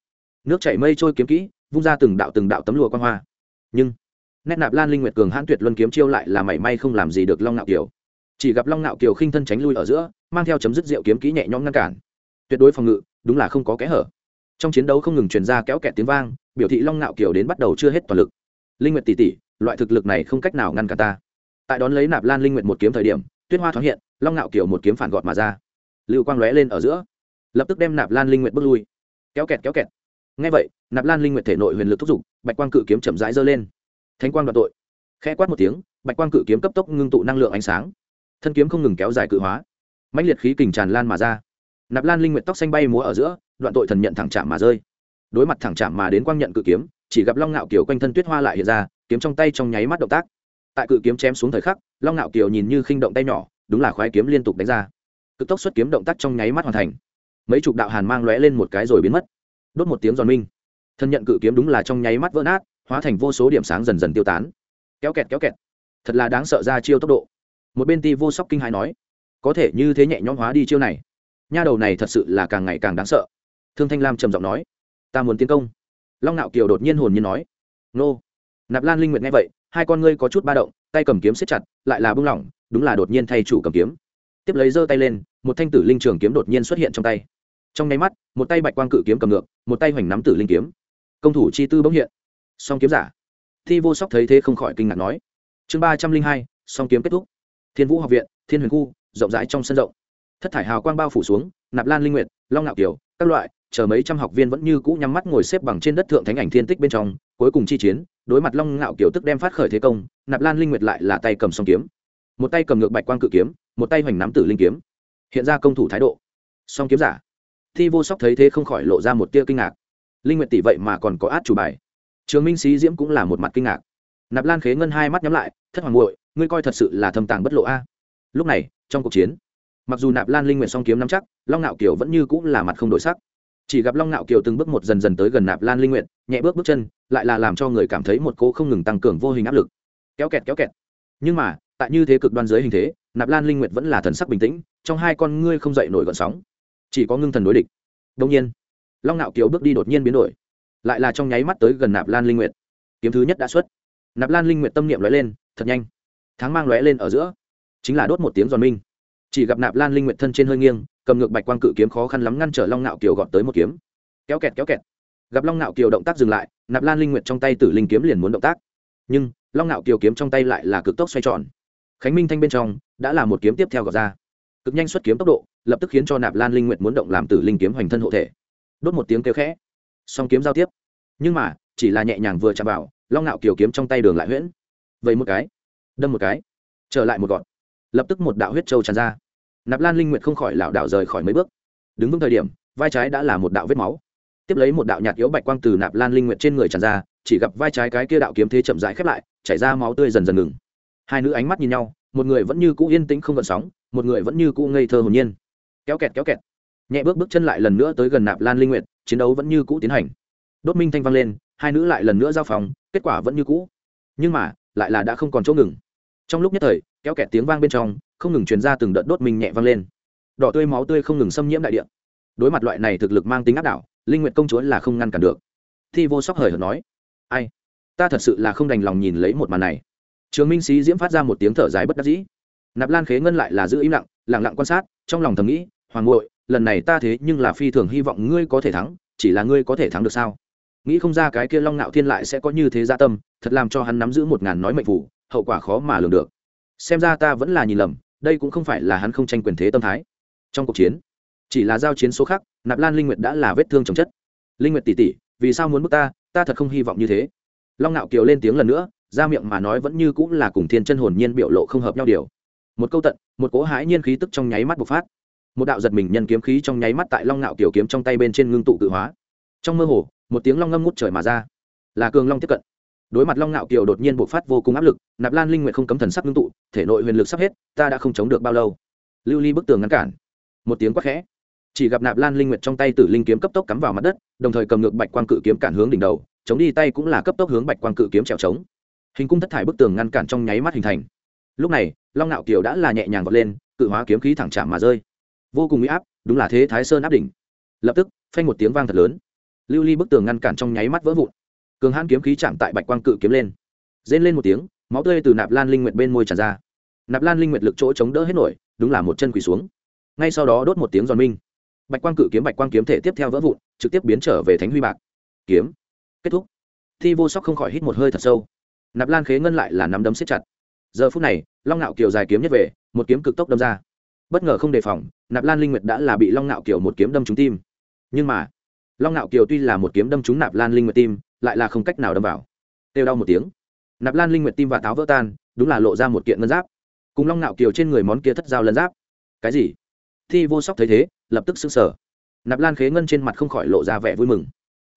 Nước chảy mây trôi kiếm kỹ, vung ra từng đạo từng đạo tấm lụa quan hoa. Nhưng, nét nạp lan linh nguyệt cường hãn tuyệt luân kiếm chiêu lại là mảy may không làm gì được long ngạo kiều. Chỉ gặp long ngạo kiều khinh thân tránh lui ở giữa, mang theo chấm dứt rượu kiếm kỹ nhẹ nhõm ngăn cản. Tuyệt đối phòng ngự, đúng là không có kẽ hở. Trong chiến đấu không ngừng truyền ra kéo kẹt tiếng vang, biểu thị long ngạo kiều đến bắt đầu chưa hết toàn lực linh nguyệt tỷ tỷ loại thực lực này không cách nào ngăn cả ta. Tại đón lấy nạp lan linh nguyệt một kiếm thời điểm, tuyết hoa thoáng hiện, long ngạo kiểu một kiếm phản gọt mà ra. Lưu quang lóe lên ở giữa, lập tức đem nạp lan linh nguyệt bước lui. Kéo kẹt kéo kẹt. Ngay vậy, nạp lan linh nguyệt thể nội huyền lực thúc giục, bạch quang cự kiếm chậm rãi giơ lên. Thánh quang đoạt tội. Khẽ quát một tiếng, bạch quang cự kiếm cấp tốc ngưng tụ năng lượng ánh sáng. Thân kiếm không ngừng kéo dài cự hóa. Mãnh liệt khí kình tràn lan mà ra. Nạp lan linh nguyệt tóc xanh bay múa ở giữa, đoạn tội thần nhận thẳng chạm mà rơi. Đối mặt thẳng chạm mà đến quang nhận cự kiếm chỉ gặp long ngạo kiều quanh thân tuyết hoa lại hiện ra, kiếm trong tay trong nháy mắt động tác. Tại cự kiếm chém xuống thời khắc, long ngạo kiều nhìn như khinh động tay nhỏ, đúng là khoái kiếm liên tục đánh ra. Cực tốc xuất kiếm động tác trong nháy mắt hoàn thành. Mấy chục đạo hàn mang lóe lên một cái rồi biến mất. Đốt một tiếng giòn minh. Thân nhận cự kiếm đúng là trong nháy mắt vỡ nát, hóa thành vô số điểm sáng dần dần tiêu tán. Kéo kẹt kéo kẹt. Thật là đáng sợ ra chiêu tốc độ. Một bên ti vô sóc kinh hãi nói, có thể như thế nhẹ nhõm hóa đi chiêu này. Nha đầu này thật sự là càng ngày càng đáng sợ. Thương thanh lam trầm giọng nói, ta muốn tiến công long nạo kiều đột nhiên hồn nhiên nói, nô. Nạp lan linh nguyệt nghe vậy, hai con ngươi có chút ba động, tay cầm kiếm siết chặt, lại là bưng lỏng, đúng là đột nhiên thay chủ cầm kiếm. Tiếp lấy giơ tay lên, một thanh tử linh trường kiếm đột nhiên xuất hiện trong tay. Trong nháy mắt, một tay bạch quang cự kiếm cầm ngược, một tay hoành nắm tử linh kiếm. Công thủ chi tư bỗng hiện. Song kiếm giả. Thi vô sóc thấy thế không khỏi kinh ngạc nói, chương ba trăm linh hai, song kiếm kết thúc. Thiên vũ học viện, thiên huyền khu, rộng rãi trong sân rộng. Thất thải hào quang bao phủ xuống, nạp lan linh nguyệt, long ngạo kiều, các loại chờ mấy trăm học viên vẫn như cũ nhắm mắt ngồi xếp bằng trên đất thượng thánh ảnh thiên tích bên trong, cuối cùng chi chiến, đối mặt long ngạo kiểu tức đem phát khởi thế công, nạp lan linh nguyệt lại là tay cầm song kiếm. Một tay cầm ngược bạch quang cự kiếm, một tay hoành nắm tử linh kiếm. Hiện ra công thủ thái độ. Song kiếm giả. Thi vô sóc thấy thế không khỏi lộ ra một tia kinh ngạc. Linh nguyệt tỷ vậy mà còn có át chủ bài. Trường minh sĩ diễm cũng là một mặt kinh ngạc. Nạp lan khế ngân hai mắt nhắm lại, thất hoàng muội, ngươi coi thật sự là thâm tàng bất lộ a. Lúc này, trong cuộc chiến, mặc dù nạp lan linh nguyện song kiếm nắm chắc, long ngạo kiều vẫn như cũng là mặt không đổi sắc chỉ gặp long ngạo kiều từng bước một dần dần tới gần nạp lan linh nguyện nhẹ bước bước chân, lại là làm cho người cảm thấy một cô không ngừng tăng cường vô hình áp lực. Kéo kẹt kéo kẹt. Nhưng mà, tại như thế cực đoan dưới hình thế, nạp lan linh nguyện vẫn là thần sắc bình tĩnh, trong hai con ngươi không dậy nổi gọn sóng. Chỉ có ngưng thần đối địch. Đông nhiên, long nạo kiều bước đi đột nhiên biến đổi, lại là trong nháy mắt tới gần nạp lan linh nguyệt. Kiếm thứ nhất đã xuất. Nạp lan linh nguyệt tâm niệm lóe lên, thật nhanh. Tháng mang lóe lên ở giữa, chính là đốt một tiếng giòn minh. Chỉ gặp nạp lan linh nguyệt thân trên hơi nghiêng cầm ngược bạch quang cự kiếm khó khăn lắm ngăn trở long nạo kiều gọn tới một kiếm. Kéo kẹt kéo kẹt. Gặp long nạo kiều động tác dừng lại, nạp lan linh nguyệt trong tay tử linh kiếm liền muốn động tác. Nhưng, long nạo kiều kiếm trong tay lại là cực tốc xoay tròn. Khánh minh thanh bên trong đã là một kiếm tiếp theo gọt ra. Cực nhanh xuất kiếm tốc độ, lập tức khiến cho nạp lan linh nguyệt muốn động làm tử linh kiếm hoành thân hộ thể. Đốt một tiếng kêu khẽ. Song kiếm giao tiếp. Nhưng mà, chỉ là nhẹ nhàng vừa chạm vào, long nạo kiều kiếm trong tay đường lại huyễn. Vậy một cái. Đâm một cái. Trở lại một gọn. Lập tức một đạo huyết trâu tràn ra nạp lan linh nguyệt không khỏi lảo đảo rời khỏi mấy bước. Đứng vững thời điểm, vai trái đã là một đạo vết máu. Tiếp lấy một đạo nhạt yếu bạch quang từ nạp lan linh nguyệt trên người tràn ra, chỉ gặp vai trái cái kia đạo kiếm thế chậm rãi khép lại, chảy ra máu tươi dần dần ngừng. Hai nữ ánh mắt nhìn nhau, một người vẫn như cũ yên tĩnh không gợn sóng, một người vẫn như cũ ngây thơ hồn nhiên. Kéo kẹt kéo kẹt. Nhẹ bước bước chân lại lần nữa tới gần nạp lan linh nguyệt, chiến đấu vẫn như cũ tiến hành. Đốt minh thanh vang lên, hai nữ lại lần nữa giao phòng, kết quả vẫn như cũ. Nhưng mà, lại là đã không còn chỗ ngừng. Trong lúc nhất thời, kéo kẹt tiếng vang bên trong không ngừng truyền ra từng đợt đốt minh nhẹ vang lên. Đỏ tươi máu tươi không ngừng xâm nhiễm đại địa. Đối mặt loại này thực lực mang tính áp đảo, linh nguyện công chúa là không ngăn cản được. Thi vô sóc hời hợt nói, ai, ta thật sự là không đành lòng nhìn lấy một màn này. Trường minh sĩ diễm phát ra một tiếng thở dài bất đắc dĩ. Nạp lan khế ngân lại là giữ im lặng lặng lặng quan sát, trong lòng thầm nghĩ, hoàng ngội lần này ta thế nhưng là phi thường hy vọng ngươi có thể thắng, chỉ là ngươi có thể thắng được sao? Nghĩ không ra cái kia long ngạo thiên lại sẽ có như thế gia tâm, thật làm cho hắn nắm giữ một ngàn nói mệnh phủ hậu quả khó mà lường được. Xem ra ta vẫn là nhìn lầm đây cũng không phải là hắn không tranh quyền thế tâm thái. Trong cuộc chiến, chỉ là giao chiến số khác, nạp lan linh nguyệt đã là vết thương chồng chất. Linh nguyệt tỷ tỷ, vì sao muốn bức ta? Ta thật không hy vọng như thế. Long ngạo kiều lên tiếng lần nữa, ra miệng mà nói vẫn như cũng là cùng thiên chân hồn nhiên biểu lộ không hợp nhau điều. Một câu tận, một cỗ hãi nhiên khí tức trong nháy mắt bộc phát. Một đạo giật mình nhân kiếm khí trong nháy mắt tại long ngạo kiều kiếm trong tay bên trên ngưng tụ cự hóa. Trong mơ hồ, một tiếng long ngâm ngút trời mà ra. Là cường long tiếp cận. Đối mặt long ngạo kiều đột nhiên bộc phát vô cùng áp lực, nạp lan linh nguyện không cấm thần sắc ngưng tụ, thể nội huyền lực sắp hết ta đã không chống được bao lâu. Lưu ly bức tường ngăn cản. Một tiếng quát khẽ. Chỉ gặp nạp lan linh nguyệt trong tay tử linh kiếm cấp tốc cắm vào mặt đất, đồng thời cầm ngược bạch quang cự kiếm cản hướng đỉnh đầu, chống đi tay cũng là cấp tốc hướng bạch quang cự kiếm trèo trống. Hình cung thất thải bức tường ngăn cản trong nháy mắt hình thành. Lúc này, long nạo kiều đã là nhẹ nhàng vọt lên, cự hóa kiếm khí thẳng chạm mà rơi. Vô cùng uy áp, đúng là thế thái sơn áp đỉnh. Lập tức, phanh một tiếng vang thật lớn. Lưu ly bức tường ngăn cản trong nháy mắt vỡ vụn. Cường hãn kiếm khí chạm tại bạch quang cự kiếm lên. Rên lên một tiếng, máu tươi từ nạp lan linh nguyệt bên môi tràn ra nạp lan linh nguyệt lực chỗ chống đỡ hết nổi, đúng là một chân quỳ xuống. Ngay sau đó đốt một tiếng giòn minh. Bạch quang cự kiếm, bạch quang kiếm thể tiếp theo vỡ vụn, trực tiếp biến trở về thánh huy bạc. Kiếm. Kết thúc. Thi vô sóc không khỏi hít một hơi thật sâu. Nạp lan khế ngân lại là nắm đấm xếp chặt. Giờ phút này, long ngạo kiều dài kiếm nhất về, một kiếm cực tốc đâm ra. Bất ngờ không đề phòng, nạp lan linh nguyệt đã là bị long ngạo kiều một kiếm đâm trúng tim. Nhưng mà, long ngạo kiều tuy là một kiếm đâm trúng nạp lan linh nguyệt tim, lại là không cách nào đâm vào. Têu đau một tiếng. Nạp lan linh nguyệt tim và táo vỡ tan, đúng là lộ ra một kiện ngân giáp cùng long ngạo kiều trên người món kia thất dao lân giáp. Cái gì? Thi vô sóc thấy thế, lập tức xưng sở nạp lan khế ngân trên mặt không khỏi lộ ra vẻ vui mừng.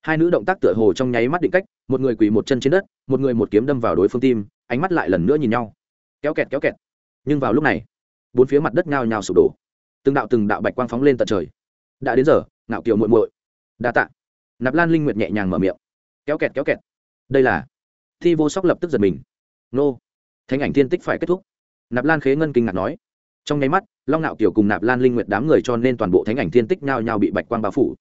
Hai nữ động tác tựa hồ trong nháy mắt định cách, một người quỳ một chân trên đất, một người một kiếm đâm vào đối phương tim, ánh mắt lại lần nữa nhìn nhau. Kéo kẹt kéo kẹt. Nhưng vào lúc này, bốn phía mặt đất nhao nhào sụp đổ. Từng đạo từng đạo bạch quang phóng lên tận trời. Đã đến giờ, ngạo kiều muội muội. Đa tạ. Nạp lan linh nguyệt nhẹ nhàng mở miệng. Kéo kẹt kéo kẹt. Đây là. Thi vô sóc lập tức giật mình. Nô. Thánh ảnh thiên tích phải kết thúc nạp lan khế ngân kinh ngạc nói. Trong nháy mắt, long nạo kiều cùng nạp lan linh nguyệt đám người cho nên toàn bộ thánh ảnh thiên tích nhao nhao bị bạch quang bao phủ.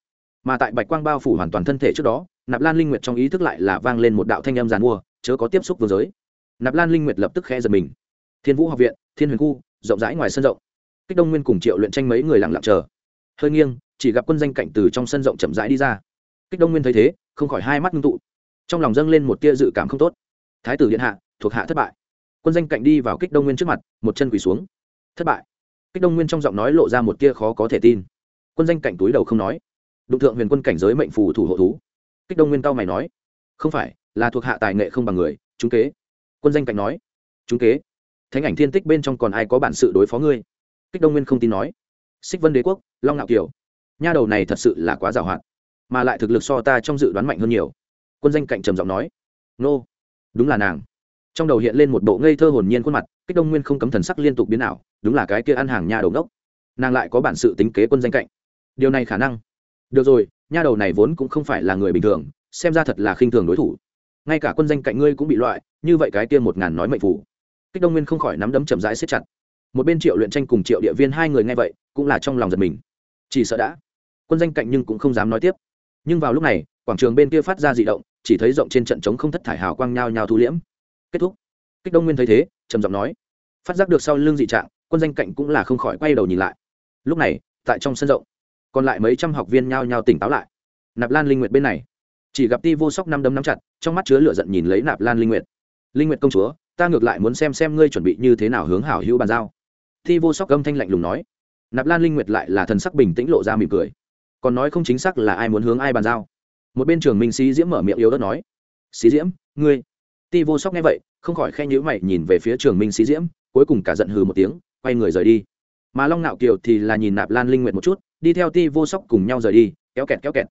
Mà tại bạch quang bao phủ hoàn toàn thân thể trước đó, nạp lan linh nguyệt trong ý thức lại là vang lên một đạo thanh âm giàn mua, chớ có tiếp xúc với giới. Nạp lan linh nguyệt lập tức khẽ giật mình. Thiên vũ học viện, thiên huyền khu, rộng rãi ngoài sân rộng. Kích đông nguyên cùng triệu luyện tranh mấy người lặng lặng chờ. Hơi nghiêng, chỉ gặp quân danh cạnh từ trong sân rộng chậm rãi đi ra. Kích đông nguyên thấy thế, không khỏi hai mắt ngưng tụ. Trong lòng dâng lên một tia dự cảm không tốt. Thái tử điện hạ, thuộc hạ thất bại quân danh cạnh đi vào kích đông nguyên trước mặt, một chân quỳ xuống. Thất bại. Kích đông nguyên trong giọng nói lộ ra một tia khó có thể tin. Quân danh cạnh túi đầu không nói. Đụng thượng huyền quân cảnh giới mệnh phù thủ hộ thú. Kích đông nguyên cao mày nói. Không phải, là thuộc hạ tài nghệ không bằng người, chúng kế. Quân danh cạnh nói. Chúng kế. Thánh ảnh thiên tích bên trong còn ai có bản sự đối phó ngươi? Kích đông nguyên không tin nói. Xích vân đế quốc, long ngạo kiều. Nha đầu này thật sự là quá giàu hạn, mà lại thực lực so ta trong dự đoán mạnh hơn nhiều. Quân danh cạnh trầm giọng nói. Nô. Đúng là nàng trong đầu hiện lên một bộ ngây thơ hồn nhiên khuôn mặt, kích đông nguyên không cấm thần sắc liên tục biến ảo, đúng là cái kia ăn hàng nha đầu ngốc. Nàng lại có bản sự tính kế quân danh cạnh. Điều này khả năng. Được rồi, nha đầu này vốn cũng không phải là người bình thường, xem ra thật là khinh thường đối thủ. Ngay cả quân danh cạnh ngươi cũng bị loại, như vậy cái kia một ngàn nói mệnh phủ. Kích đông nguyên không khỏi nắm đấm chậm rãi xếp chặt. Một bên triệu luyện tranh cùng triệu địa viên hai người nghe vậy, cũng là trong lòng giật mình. Chỉ sợ đã. Quân danh cạnh nhưng cũng không dám nói tiếp. Nhưng vào lúc này, quảng trường bên kia phát ra dị động, chỉ thấy rộng trên trận trống không thất thải hào quang nhao nhao thu liễm kết thúc. Kích đông nguyên thấy thế, trầm giọng nói, phát giác được sau lưng dị trạng, quân danh cạnh cũng là không khỏi quay đầu nhìn lại. Lúc này, tại trong sân rộng, còn lại mấy trăm học viên nhao nhao tỉnh táo lại. Nạp lan linh nguyệt bên này, chỉ gặp ti vô sóc năm đấm nắm chặt, trong mắt chứa lửa giận nhìn lấy nạp lan linh nguyệt. Linh nguyệt công chúa, ta ngược lại muốn xem xem ngươi chuẩn bị như thế nào hướng hảo hữu bàn giao. Ti vô sóc âm thanh lạnh lùng nói. Nạp lan linh nguyệt lại là thần sắc bình tĩnh lộ ra mỉm cười. Còn nói không chính xác là ai muốn hướng ai bàn giao? Một bên trường minh sĩ diễm mở miệng yếu đất nói. Sĩ diễm, ngươi ti vô sóc nghe vậy, không khỏi khen nhữ mày nhìn về phía trường minh sĩ diễm, cuối cùng cả giận hừ một tiếng, quay người rời đi. Mà long nạo kiều thì là nhìn nạp lan linh nguyện một chút, đi theo ti vô sóc cùng nhau rời đi, kéo kẹt kéo kẹt.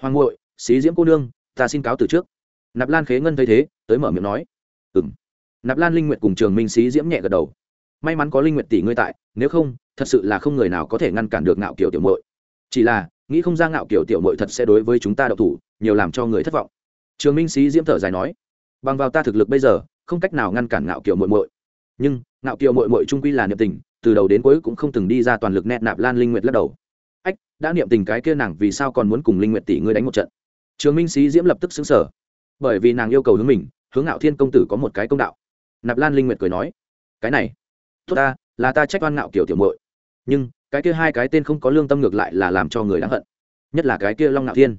Hoàng ngội sĩ diễm cô nương, ta xin cáo từ trước. Nạp lan khế ngân thấy thế, tới mở miệng nói. Ừng nạp lan linh nguyện cùng trường minh sĩ diễm nhẹ gật đầu. May mắn có linh nguyện tỷ ngươi tại, nếu không, thật sự là không người nào có thể ngăn cản được nạo kiều tiểu mội chỉ là, nghĩ không ra ngạo Kiều tiểu mội thật sẽ đối với chúng ta đậu thủ, nhiều làm cho người thất vọng. Trường minh sĩ diễm thở dài nói bằng vào ta thực lực bây giờ, không cách nào ngăn cản ngạo kiểu mội mội nhưng, ngạo kiểu mội mội trung quy là niệm tình, từ đầu đến cuối cũng không từng đi ra toàn lực nẹt nạp lan linh nguyệt lắc đầu. Ách, đã niệm tình cái kia nàng vì sao còn muốn cùng linh nguyệt tỷ ngươi đánh một trận? Trường minh sĩ diễm lập tức xứng sở bởi vì nàng yêu cầu hướng mình, hướng ngạo thiên công tử có một cái công đạo. Nạp lan linh nguyệt cười nói, cái này, tốt ta, là ta trách oan ngạo kiểu tiểu mội nhưng, cái kia hai cái tên không có lương tâm ngược lại là làm cho người đáng hận, nhất là cái kia long ngạo thiên.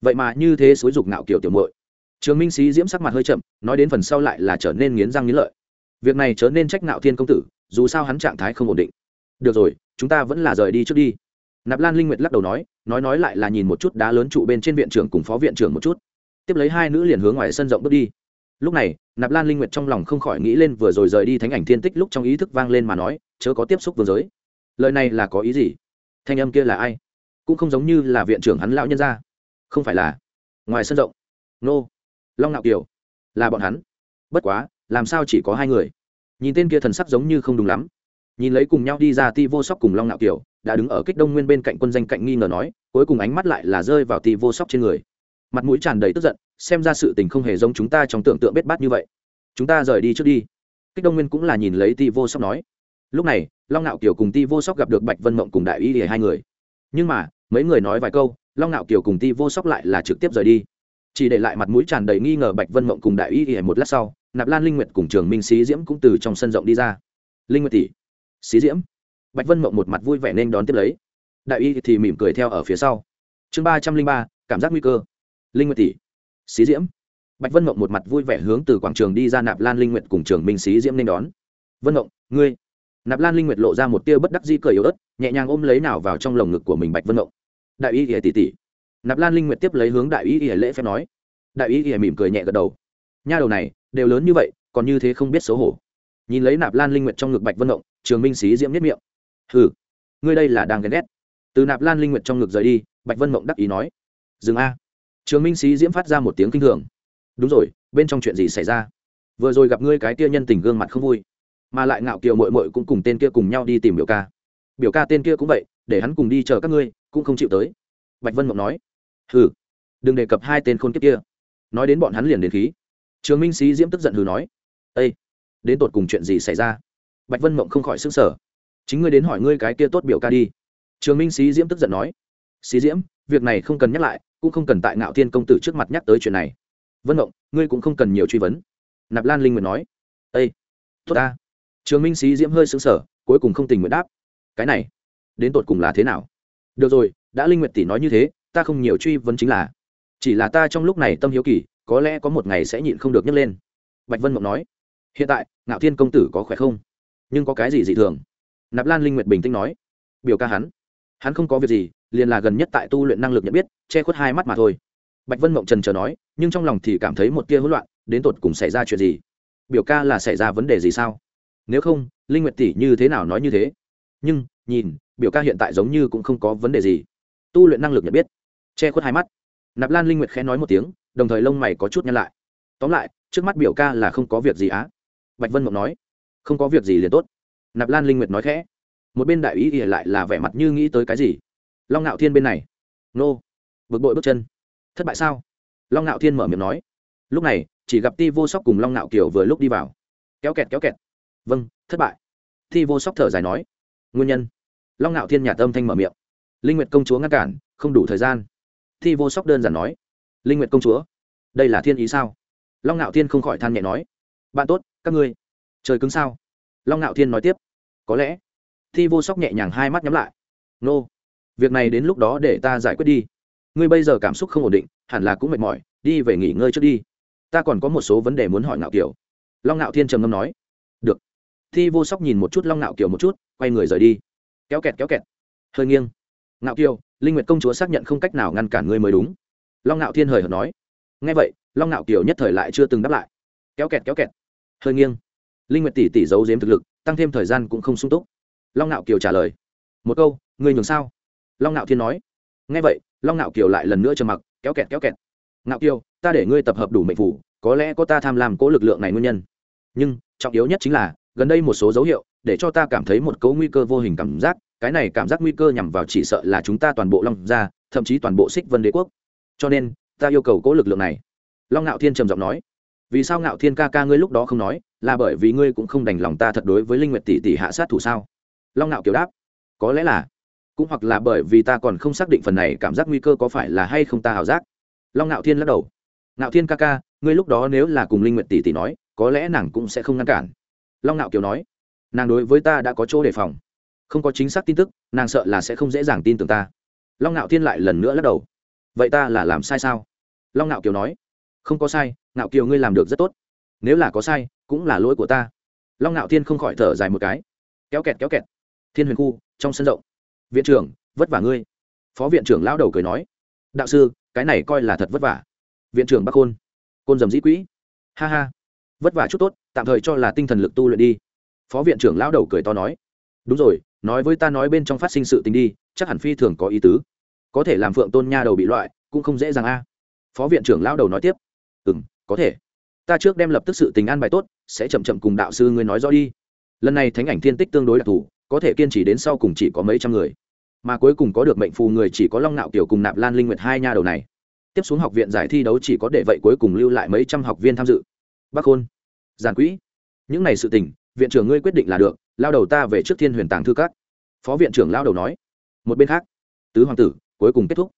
Vậy mà như thế xúi dục ngạo kiểu tiểu muội trường minh sĩ diễm sắc mặt hơi chậm, nói đến phần sau lại là trở nên nghiến răng nghiến lợi. Việc này trở nên trách nạo thiên công tử, dù sao hắn trạng thái không ổn định. Được rồi, chúng ta vẫn là rời đi trước đi. Nạp lan linh nguyệt lắc đầu nói nói nói lại là nhìn một chút đá lớn trụ bên trên viện trưởng cùng phó viện trưởng một chút. Tiếp lấy hai nữ liền hướng ngoài sân rộng bước đi. Lúc này, nạp lan linh nguyệt trong lòng không khỏi nghĩ lên vừa rồi rời đi thánh ảnh thiên tích lúc trong ý thức vang lên mà nói, chớ có tiếp xúc vương giới. Lời này là có ý gì? Thanh âm kia là ai? Cũng không giống như là viện trưởng hắn lão nhân ra không phải là. Ngoài sân rộng. Nô long nạo kiều. Là bọn hắn. Bất quá, làm sao chỉ có hai người? Nhìn tên kia thần sắc giống như không đúng lắm. Nhìn lấy cùng nhau đi ra ti vô sóc cùng long nạo kiều, đã đứng ở kích đông nguyên bên cạnh quân danh cạnh nghi ngờ nói, cuối cùng ánh mắt lại là rơi vào ti vô sóc trên người. Mặt mũi tràn đầy tức giận, xem ra sự tình không hề giống chúng ta trong tưởng tượng bết bát như vậy. Chúng ta rời đi trước đi. Kích đông nguyên cũng là nhìn lấy ti vô sóc nói. Lúc này, long nạo kiều cùng ti vô sóc gặp được bạch vân mộng cùng đại y hai người. Nhưng mà, mấy người nói vài câu, long nạo kiều cùng ti vô sóc lại là trực tiếp rời đi chỉ để lại mặt mũi tràn đầy nghi ngờ bạch vân mộng cùng đại y y một lát sau, nạp lan linh nguyệt cùng trường minh sĩ diễm cũng từ trong sân rộng đi ra. Linh nguyệt tỷ sĩ diễm. Bạch vân mộng một mặt vui vẻ nên đón tiếp lấy. Đại y thì mỉm cười theo ở phía sau. Chương ba trăm linh ba, cảm giác nguy cơ. Linh nguyệt tỷ sĩ diễm. Bạch vân mộng một mặt vui vẻ hướng từ quảng trường đi ra nạp lan linh nguyệt cùng trường minh sĩ diễm nên đón. Vân mộng, ngươi. Nạp lan linh nguyệt lộ ra một tia bất đắc di cười yếu ớt, nhẹ nhàng ôm lấy nào vào trong lồng ngực của mình bạch vân mộng. Đại y thì tỷ tỷ nạp lan linh nguyệt tiếp lấy hướng đại Ý ỉa lễ phép nói. Đại Ý ỉa mỉm cười nhẹ gật đầu. Nha đầu này, đều lớn như vậy, còn như thế không biết xấu hổ. Nhìn lấy nạp lan linh nguyệt trong ngực bạch vân động, trường minh xí diễm nhất miệng. Hừ, ngươi đây là đang ghen ghét. Từ nạp lan linh nguyệt trong ngực rời đi, bạch vân mộng đắc ý nói. Dừng a. Trường minh xí diễm phát ra một tiếng kinh thường. Đúng rồi, bên trong chuyện gì xảy ra? Vừa rồi gặp ngươi cái tia nhân tình gương mặt không vui, mà lại ngạo kiều mội mội cũng cùng tên kia cùng nhau đi tìm biểu ca. Biểu ca tên kia cũng vậy, để hắn cùng đi chờ các ngươi, cũng không chịu tới. Bạch vân mộng nói hừ, đừng đề cập hai tên khôn kiếp kia. Nói đến bọn hắn liền đến khí. Trường minh sĩ diễm tức giận hừ nói ây đến tột cùng chuyện gì xảy ra? Bạch vân mộng không khỏi s ư n g sở chính ngươi đến hỏi ngươi cái kia tốt biểu ca đi. Trường minh sĩ diễm tức giận nói sĩ diễm, việc này không cần nhắc lại, cũng không cần tại ngạo thiên công tử trước mặt nhắc tới chuyện này. Vân mộng, ngươi cũng không cần nhiều truy vấn. Nạp lan linh nguyện nói ây tốt ta. Trường minh sĩ diễm hơi xứng sở cuối cùng không tình nguyện đáp, cái này, đến tột cùng là thế nào? Được rồi, đã linh nguyện tỷ nói như thế ta không nhiều truy vấn chính là, chỉ là ta trong lúc này tâm hiếu kỳ, có lẽ có một ngày sẽ nhịn không được nhấc lên. Bạch vân mộng nói. Hiện tại, ngạo thiên công tử có khỏe không? Nhưng có cái gì dị thường? Nạp lan linh nguyệt bình tĩnh nói. Biểu ca hắn hắn không có việc gì, liền là gần nhất tại tu luyện năng lực nhận biết, che khuất hai mắt mà thôi. Bạch vân mộng trần chờ nói, nhưng trong lòng thì cảm thấy một tia hỗn loạn, đến tột cùng xảy ra chuyện gì? Biểu ca là xảy ra vấn đề gì sao? Nếu không, linh nguyệt tỷ như thế nào nói như thế? Nhưng, nhìn, biểu ca hiện tại giống như cũng không có vấn đề gì. Tu luyện năng lực nhận biết che khuất hai mắt nạp lan linh nguyệt khẽ nói một tiếng đồng thời lông mày có chút nhăn lại tóm lại trước mắt biểu ca là không có việc gì á bạch vân mộng nói không có việc gì liền tốt nạp lan linh nguyệt nói khẽ một bên đại ý ỉa lại là vẻ mặt như nghĩ tới cái gì long ngạo thiên bên này nô bực bội bước chân thất bại sao long ngạo thiên mở miệng nói lúc này chỉ gặp ti vô sóc cùng long ngạo kiều vừa lúc đi vào kéo kẹt kéo kẹt vâng thất bại ti vô sóc thở dài nói nguyên nhân long ngạo thiên nhà tâm thanh mở miệng linh nguyệt công chúa ngăn cản không đủ thời gian thi vô sóc đơn giản nói, linh nguyệt công chúa, đây là thiên ý sao? Long ngạo thiên không khỏi than nhẹ nói, bạn tốt, các ngươi, trời cứng sao? Long ngạo thiên nói tiếp, có lẽ. Thi vô sóc nhẹ nhàng hai mắt nhắm lại, nô, việc này đến lúc đó để ta giải quyết đi. Ngươi bây giờ cảm xúc không ổn định, hẳn là cũng mệt mỏi, đi về nghỉ ngơi trước đi. Ta còn có một số vấn đề muốn hỏi ngạo kiều. Long ngạo thiên trầm ngâm nói, được. Thi vô sóc nhìn một chút long ngạo kiều một chút, quay người rời đi. Kéo kẹt kéo kẹt. Hơi nghiêng ngạo kiều linh nguyệt công chúa xác nhận không cách nào ngăn cản ngươi mới đúng. Long ngạo thiên hời hợt nói. Ngay vậy, long ngạo kiều nhất thời lại chưa từng đáp lại. Kéo kẹt kéo kẹt. Hơi nghiêng. Linh nguyệt tỷ tỷ giấu giếm thực lực, tăng thêm thời gian cũng không sung túc. Long ngạo kiều trả lời. Một câu, ngươi nhường sao? Long ngạo thiên nói. Ngay vậy, long ngạo kiều lại lần nữa trầm mặc, kéo kẹt kéo kẹt. Ngạo kiều, ta để ngươi tập hợp đủ mệnh phủ, có lẽ có ta tham lam cố lực lượng này nguyên nhân. Nhưng, trọng yếu nhất chính là, gần đây một số dấu hiệu, để cho ta cảm thấy một cấu nguy cơ vô hình cảm giác cái này cảm giác nguy cơ nhằm vào chỉ sợ là chúng ta toàn bộ long gia, thậm chí toàn bộ xích vân đế quốc. Cho nên, ta yêu cầu cố lực lượng này. Long ngạo thiên trầm giọng nói. Vì sao ngạo thiên ca ca ngươi lúc đó không nói, là bởi vì ngươi cũng không đành lòng ta thật đối với linh nguyệt tỷ tỷ hạ sát thủ sao? Long ngạo kiểu đáp. Có lẽ là, cũng hoặc là bởi vì ta còn không xác định phần này cảm giác nguy cơ có phải là hay không ta hảo giác. Long ngạo thiên lắc đầu. Ngạo thiên ca ca, ngươi lúc đó nếu là cùng linh nguyệt tỷ tỷ nói, có lẽ nàng cũng sẽ không ngăn cản. Long ngạo kiều nói. Nàng đối với ta đã có chỗ đề phòng không có chính xác tin tức, nàng sợ là sẽ không dễ dàng tin tưởng ta. Long ngạo thiên lại lần nữa lắc đầu. Vậy ta là làm sai sao? Long ngạo kiều nói. Không có sai ngạo kiều ngươi làm được rất tốt. Nếu là có sai, cũng là lỗi của ta. Long ngạo thiên không khỏi thở dài một cái. Kéo kẹt kéo kẹt. Thiên huyền khu, trong sân rộng. Viện trưởng, vất vả ngươi. Phó viện trưởng lão đầu cười nói. Đạo sư, cái này coi là thật vất vả. Viện trưởng bắc khôn. Côn dầm dĩ quỹ ha ha. Vất vả chút tốt, tạm thời cho là tinh thần lực tu luyện đi. Phó viện trưởng lão đầu cười to nói. Đúng rồi nói với ta nói bên trong phát sinh sự tình đi chắc hẳn phi thường có ý tứ. Có thể làm phượng tôn nha đầu bị loại cũng không dễ dàng a. Phó viện trưởng lão đầu nói tiếp. Ừ m có thể. Ta trước đem lập tức sự tình an bài tốt sẽ chậm chậm cùng đạo sư ngươi nói rõ đi. Lần này thánh ảnh thiên tích tương đối đặc thù có thể kiên trì đến sau cùng chỉ có mấy trăm người. Mà cuối cùng có được mệnh phù người chỉ có long nạo tiểu cùng nạp lan linh nguyệt hai nha đầu này. Tiếp xuống học viện giải thi đấu chỉ có để vậy cuối cùng lưu lại mấy trăm học viên tham dự. Bác khôn, giàn quỹ. Những này sự tình viện trưởng ngươi quyết định là được, lao đầu ta về trước thiên huyền tàng thư các. Phó viện trưởng lao đầu nói. Một bên khác, tứ hoàng tử, cuối cùng kết thúc.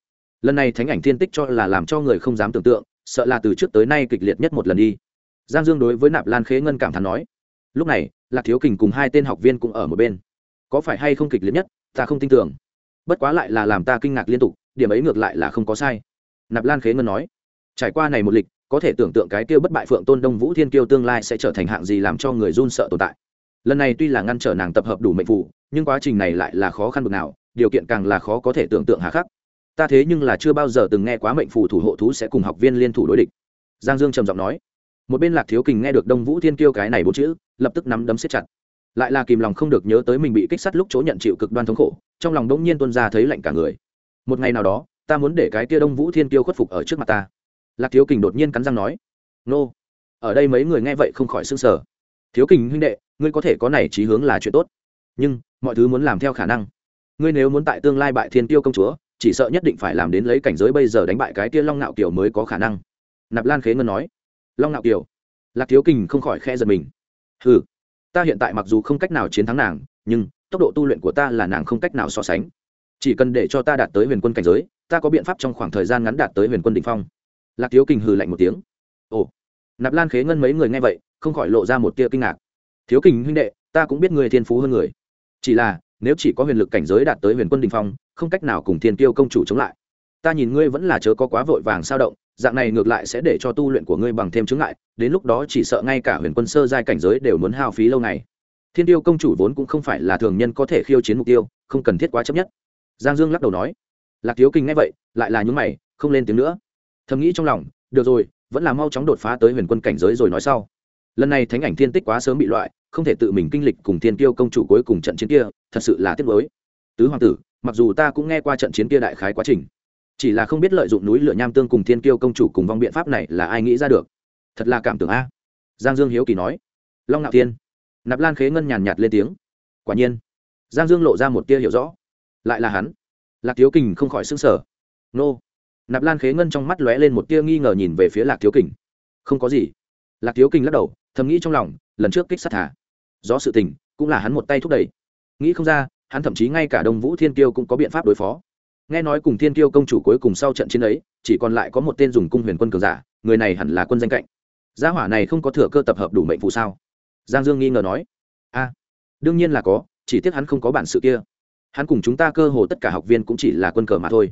Lần này thánh ảnh thiên tích cho là làm cho người không dám tưởng tượng, sợ là từ trước tới nay kịch liệt nhất một lần đi. Giang dương đối với nạp lan khế ngân cảm thán nói. Lúc này, lạc thiếu kình cùng hai tên học viên cũng ở một bên. Có phải hay không kịch liệt nhất? Ta không tin tưởng. Bất quá lại là làm ta kinh ngạc liên tục, điểm ấy ngược lại là không có sai. Nạp lan khế ngân nói. Trải qua này một lịch có thể tưởng tượng cái tiêu bất bại phượng tôn đông vũ thiên kiêu tương lai sẽ trở thành hạng gì làm cho người run sợ tồn tại. Lần này tuy là ngăn trở nàng tập hợp đủ mệnh phụ nhưng quá trình này lại là khó khăn bực nào, điều kiện càng là khó có thể tưởng tượng hà khắc. Ta thế nhưng là chưa bao giờ từng nghe quá mệnh phụ thủ hộ thú sẽ cùng học viên liên thủ đối địch. Giang dương trầm giọng nói. Một bên lạc thiếu kình nghe được đông vũ thiên kiêu cái này bốn chữ, lập tức nắm đấm xếp chặt. Lại là kìm lòng không được nhớ tới mình bị kích sát lúc chỗ nhận chịu cực đoan thống khổ, trong lòng đông nhiên tuân ra thấy lạnh cả người. Một ngày nào đó, ta muốn để cái kia đông vũ thiên kiêu khuất phục ở trước mặt ta lạc thiếu kình đột nhiên cắn răng nói, nô, ở đây mấy người nghe vậy không khỏi s ư n g sở thiếu kình huynh đệ, ngươi có thể có này trí hướng là chuyện tốt. Nhưng, mọi thứ muốn làm theo khả năng. Ngươi nếu muốn tại tương lai bại thiên tiêu công chúa, chỉ sợ nhất định phải làm đến lấy cảnh giới bây giờ đánh bại cái tia long nạo kiều mới có khả năng. Nạp lan khế ngân nói, long nạo kiều? Lạc thiếu kình không khỏi khe giật mình. Ừ ta hiện tại mặc dù không cách nào chiến thắng nàng, nhưng tốc độ tu luyện của ta là nàng không cách nào so sánh. Chỉ cần để cho ta đạt tới huyền quân cảnh giới, ta có biện pháp trong khoảng thời gian ngắn đạt tới huyền quân đ ỉ n h phong lạc thiếu kình hừ lạnh một tiếng. Ồ, nạp lan khế ngân mấy người nghe vậy, không khỏi lộ ra một tia kinh ngạc. Thiếu kình huynh đệ, ta cũng biết người thiên phú hơn người. Chỉ là, nếu chỉ có huyền lực cảnh giới đạt tới huyền quân đình phong, không cách nào cùng thiên tiêu công chủ chống lại. Ta nhìn ngươi vẫn là chớ có quá vội vàng sao động, dạng này ngược lại sẽ để cho tu luyện của ngươi bằng thêm chứng ngại, đến lúc đó chỉ sợ ngay cả huyền quân sơ giai cảnh giới đều muốn hao phí lâu ngày. Thiên tiêu công chủ vốn cũng không phải là thường nhân có thể khiêu chiến mục tiêu, không cần thiết quá chấp nhất. Giang dương lắc đầu nói. Lạc thiếu kinh nghe vậy, lại là những mày, không lên tiếng nữa thầm nghĩ trong lòng, được rồi, vẫn là mau chóng đột phá tới huyền quân cảnh giới rồi nói sau. Lần này thánh ảnh thiên tích quá sớm bị loại, không thể tự mình kinh lịch cùng thiên tiêu công chủ cuối cùng trận chiến kia, thật sự là tiếc mới tứ hoàng tử, mặc dù ta cũng nghe qua trận chiến kia đại khái quá trình, chỉ là không biết lợi dụng núi lửa nham tương cùng thiên tiêu công chủ cùng vong biện pháp này là ai nghĩ ra được. Thật là cảm tưởng a. Giang dương hiếu kỳ nói. Long ngạo thiên. Nạp lan khế ngân nhàn nhạt lên tiếng. Quả nhiên, giang dương lộ ra một tia hiểu rõ. Lại là hắn. Lạc thiếu kình không khỏi s ư n g sở nô nạp lan khế ngân trong mắt lóe lên một tia nghi ngờ nhìn về phía lạc thiếu kình. Không có gì. Lạc thiếu kình lắc đầu, thầm nghĩ trong lòng, lần trước kích sát thả do sự tình, cũng là hắn một tay thúc đẩy. Nghĩ không ra, hắn thậm chí ngay cả đông vũ thiên kiêu cũng có biện pháp đối phó. Nghe nói cùng thiên tiêu công chủ cuối cùng sau trận chiến ấy, chỉ còn lại có một tên dùng cung huyền quân cường giả, người này hẳn là quân danh cạnh. Gia hỏa này không có thừa cơ tập hợp đủ mệnh phụ sao? Giang dương nghi ngờ nói. A, đương nhiên là có, chỉ tiếc hắn không có bản sự kia. Hắn cùng chúng ta cơ hồ tất cả học viên cũng chỉ là quân cờ mà thôi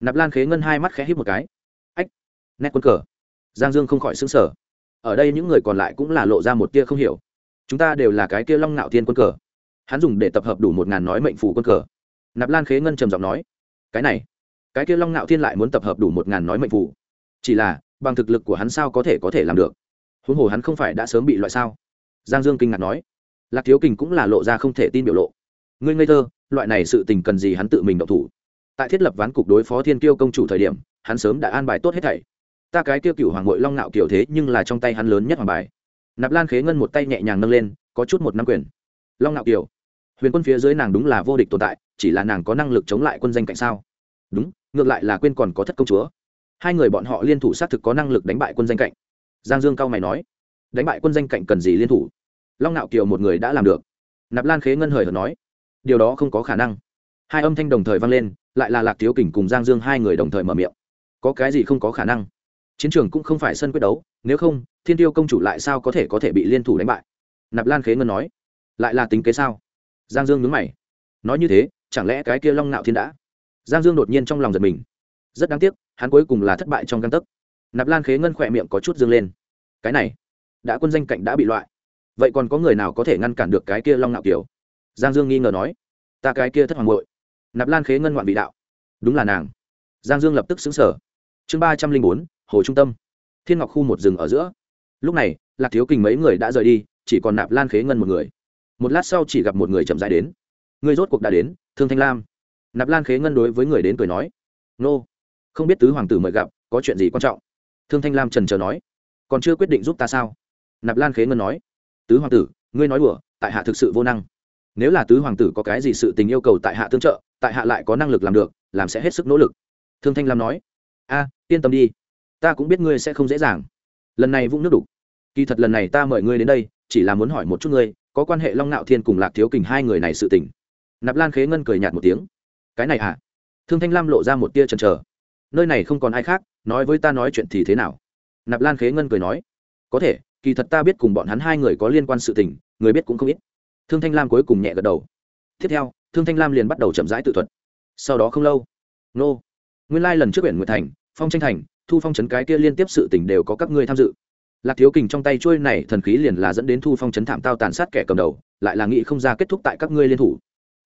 nạp lan khế ngân hai mắt khẽ hít một cái. Ách, nét quân cờ. Giang dương không khỏi xứng sở ở đây những người còn lại cũng là lộ ra một tia không hiểu. Chúng ta đều là cái kia long ngạo thiên quân cờ. Hắn dùng để tập hợp đủ một ngàn nói mệnh phủ quân cờ. Nạp lan khế ngân trầm giọng nói, cái này, cái kia long ngạo thiên lại muốn tập hợp đủ một ngàn nói mệnh phủ chỉ là, bằng thực lực của hắn sao có thể có thể làm được? Huống hồ hắn không phải đã sớm bị loại sao? Giang dương kinh ngạc nói. Lạc thiếu kình cũng là lộ ra không thể tin biểu lộ. Ngươi ngây thơ, loại này sự tình cần gì hắn tự mình động thủ? Tại thiết lập ván cục đối phó thiên kiêu công chủ thời điểm, hắn sớm đã an bài tốt hết thảy. Ta cái kêu cựu hoàng ngội long ngạo kiểu thế nhưng là trong tay hắn lớn nhất hoàng bài. Nạp lan khế ngân một tay nhẹ nhàng nâng lên, có chút một năm quyền. Long ngạo kiểu huyền quân phía dưới nàng đúng là vô địch tồn tại, chỉ là nàng có năng lực chống lại quân danh cạnh sao? Đúng, ngược lại là quên còn có thất công chúa. Hai người bọn họ liên thủ xác thực có năng lực đánh bại quân danh cạnh. Giang dương cao mày nói, đánh bại quân danh cạnh cần gì liên thủ? Long nạo kiều một người đã làm được. Nạp lan khế ngân hời hợt nói, điều đó không có khả năng hai âm thanh đồng thời vang lên, lại là lạc thiếu kình cùng giang dương hai người đồng thời mở miệng. Có cái gì không có khả năng? Chiến trường cũng không phải sân quyết đấu, nếu không, thiên tiêu công chủ lại sao có thể có thể bị liên thủ đánh bại? Nạp lan khế ngân nói. Lại là tính kế sao? Giang dương nhớ mày. Nói như thế, chẳng lẽ cái kia long nạo thiên đã? Giang dương đột nhiên trong lòng giật mình. Rất đáng tiếc, hắn cuối cùng là thất bại trong găng tấc. Nạp lan khế ngân khỏe miệng có chút dương lên. Cái này, đã quân danh cạnh đã bị loại. Vậy còn có người nào có thể ngăn cản được cái kia long nạo kiều? Giang dương nghi ngờ nói. Ta cái kia thất hoàng bội nạp lan khế ngân ngoạn vị đạo. Đúng là nàng. Giang dương lập tức xứng sở chương ba trăm linh bốn, hồ trung tâm. Thiên ngọc khu một rừng ở giữa. Lúc này, lạc thiếu kình mấy người đã rời đi, chỉ còn nạp lan khế ngân một người. Một lát sau chỉ gặp một người chậm dài đến. Người rốt cuộc đã đến, thương thanh lam. Nạp lan khế ngân đối với người đến cười nói, nô, không biết tứ hoàng tử mời gặp, có chuyện gì quan trọng? Thương thanh lam trần trờ nói, còn chưa quyết định giúp ta sao? Nạp lan khế ngân nói, tứ hoàng tử, ngươi nói đùa, tại hạ thực sự vô năng. Nếu là tứ hoàng tử có cái gì sự tình yêu cầu tại hạ tương trợ tại hạ lại có năng lực làm được, làm sẽ hết sức nỗ lực. Thương thanh lam nói, a, yên tâm đi, ta cũng biết ngươi sẽ không dễ dàng. Lần này vũng nước đục. Kỳ thật lần này ta mời ngươi đến đây, chỉ là muốn hỏi một chút ngươi, có quan hệ long nạo thiên cùng lạc thiếu kình hai người này sự tình? Nạp lan khế ngân cười nhạt một tiếng, cái này à? Thương thanh lam lộ ra một tia chần chờ, nơi này không còn ai khác, nói với ta nói chuyện thì thế nào? Nạp lan khế ngân cười nói, có thể, kỳ thật ta biết cùng bọn hắn hai người có liên quan sự tình, người biết cũng không ít. Thương thanh lam cuối cùng nhẹ gật đầu, tiếp theo thương thanh lam liền bắt đầu chậm rãi tự thuật. Sau đó không lâu, nô, nguyên lai、like、lần trước biển nguyệt thành, phong tranh thành, thu phong trấn cái kia liên tiếp sự tình đều có các ngươi tham dự. Lạc thiếu kình trong tay trôi này thần khí liền là dẫn đến thu phong trấn thảm tao tàn sát kẻ cầm đầu, lại là nghĩ không ra kết thúc tại các ngươi liên thủ.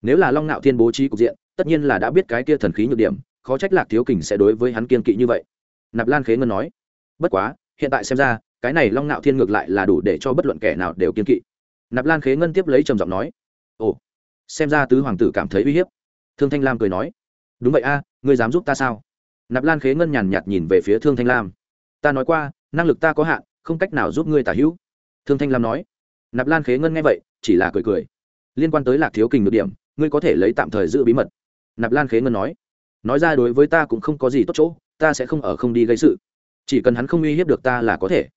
Nếu là long nạo thiên bố trí cục diện, tất nhiên là đã biết cái kia thần khí nhược điểm, khó trách lạc thiếu kình sẽ đối với hắn kiên kỵ như vậy. Nạp lan khế ngân nói, bất quá, hiện tại xem ra, cái này long nạo thiên ngược lại là đủ để cho bất luận kẻ nào đều kiên kỵ. Nạp lan khế ngân tiếp lấy trầm giọng nói xem ra tứ hoàng tử cảm thấy uy hiếp. Thương thanh lam cười nói, đúng vậy a, ngươi dám giúp ta sao? Nạp lan khế ngân nhàn nhạt nhìn về phía thương thanh lam, ta nói qua, năng lực ta có hạn, không cách nào giúp ngươi tả hữu. Thương thanh lam nói, nạp lan khế ngân nghe vậy, chỉ là cười cười, liên quan tới lạc thiếu kình ngược điểm, ngươi có thể lấy tạm thời giữ bí mật. Nạp lan khế ngân nói nói ra đối với ta cũng không có gì tốt chỗ, ta sẽ không ở không đi gây sự. Chỉ cần hắn không uy hiếp được ta là có thể.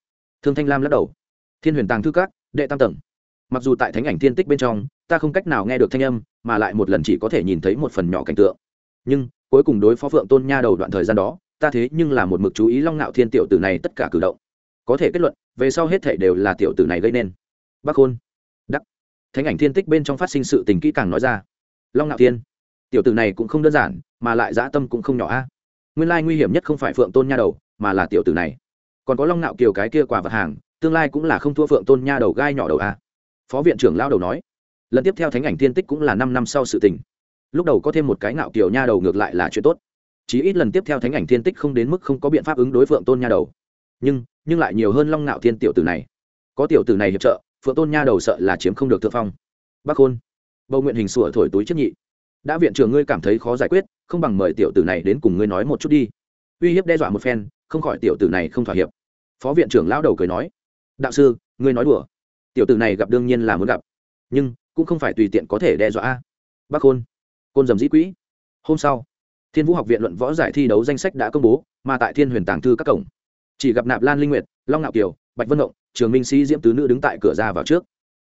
Thương thanh lam lắc đầu, thiên huyền tàng thư các, đệ tam tầng. Mặc dù tại thánh ảnh thiên tích bên trong ta không cách nào nghe được thanh âm, mà lại một lần chỉ có thể nhìn thấy một phần nhỏ cảnh tượng. Nhưng, cuối cùng đối phó phượng tôn nha đầu đoạn thời gian đó, ta thế nhưng là một mực chú ý long ngạo thiên tiểu tử này tất cả cử động. Có thể kết luận, về sau hết thể đều là tiểu tử này gây nên. Bắc khôn, đắc. Thánh ảnh thiên tích bên trong phát sinh sự tình kỹ càng nói ra. Long ngạo thiên, tiểu tử này cũng không đơn giản, mà lại dã tâm cũng không nhỏ a. Nguyên lai nguy hiểm nhất không phải phượng tôn nha đầu, mà là tiểu tử này. Còn có long ngạo kiều cái kia quả vật hàng, tương lai cũng là không thua phượng tôn nha đầu gai nhỏ đầu a. Phó viện trưởng lao đầu nói lần tiếp theo thánh ảnh thiên tích cũng là năm năm sau sự tình. Lúc đầu có thêm một cái ngạo kiểu nha đầu ngược lại là chuyện tốt. Chí ít lần tiếp theo thánh ảnh thiên tích không đến mức không có biện pháp ứng đối phượng tôn nha đầu. Nhưng nhưng lại nhiều hơn long ngạo thiên tiểu tử này. Có tiểu tử này hiệp trợ phượng tôn nha đầu sợ là chiếm không được thượng phong. Bác khôn, bầu nguyện hình sủa thổi túi chất nhị. Đã viện trưởng ngươi cảm thấy khó giải quyết không bằng mời tiểu tử này đến cùng ngươi nói một chút đi. Uy hiếp đe dọa một phen không khỏi tiểu tử này không thỏa hiệp. Phó viện trưởng lão đầu cười nói. Đạo sư ngươi nói đùa. Tiểu tử này gặp đương nhiên là muốn gặp. Nhưng cũng không phải tùy tiện có thể đe dọa. A bác khôn, côn dầm dĩ quỹ, hôm sau, thiên vũ học viện luận võ giải thi đấu danh sách đã công bố, mà tại thiên huyền tàng thư các cổng, chỉ gặp nạp lan linh nguyệt, long ngạo kiều, bạch vân động, trường minh sĩ, diễm tứ nữ đứng tại cửa ra vào trước.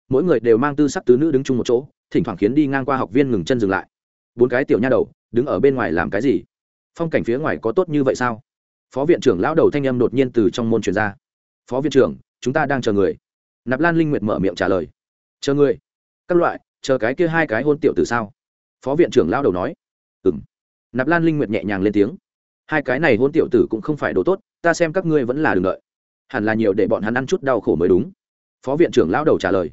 Mỗi người đều mang tư sắc tứ nữ đứng chung một chỗ, thỉnh thoảng khiến đi ngang qua học viên ngừng chân dừng lại. Bốn cái tiểu nha đầu, đứng ở bên ngoài làm cái gì? Phong cảnh phía ngoài có tốt như vậy sao? Phó viện trưởng lão đầu thanh âm đột nhiên từ trong môn truyền ra. Phó viện trưởng, chúng ta đang chờ người. Nạp lan linh nguyệt mở miệng trả lời. Chờ người các loại, chờ cái kia hai cái hôn tiểu từ sao? Phó viện trưởng lão đầu nói. Ừ m nạp lan linh nguyệt nhẹ nhàng lên tiếng. Hai cái này hôn tiểu tử cũng không phải đồ tốt, ta xem các ngươi vẫn là đường đợi. Hẳn là nhiều để bọn hắn ăn chút đau khổ mới đúng. Phó viện trưởng lão đầu trả lời.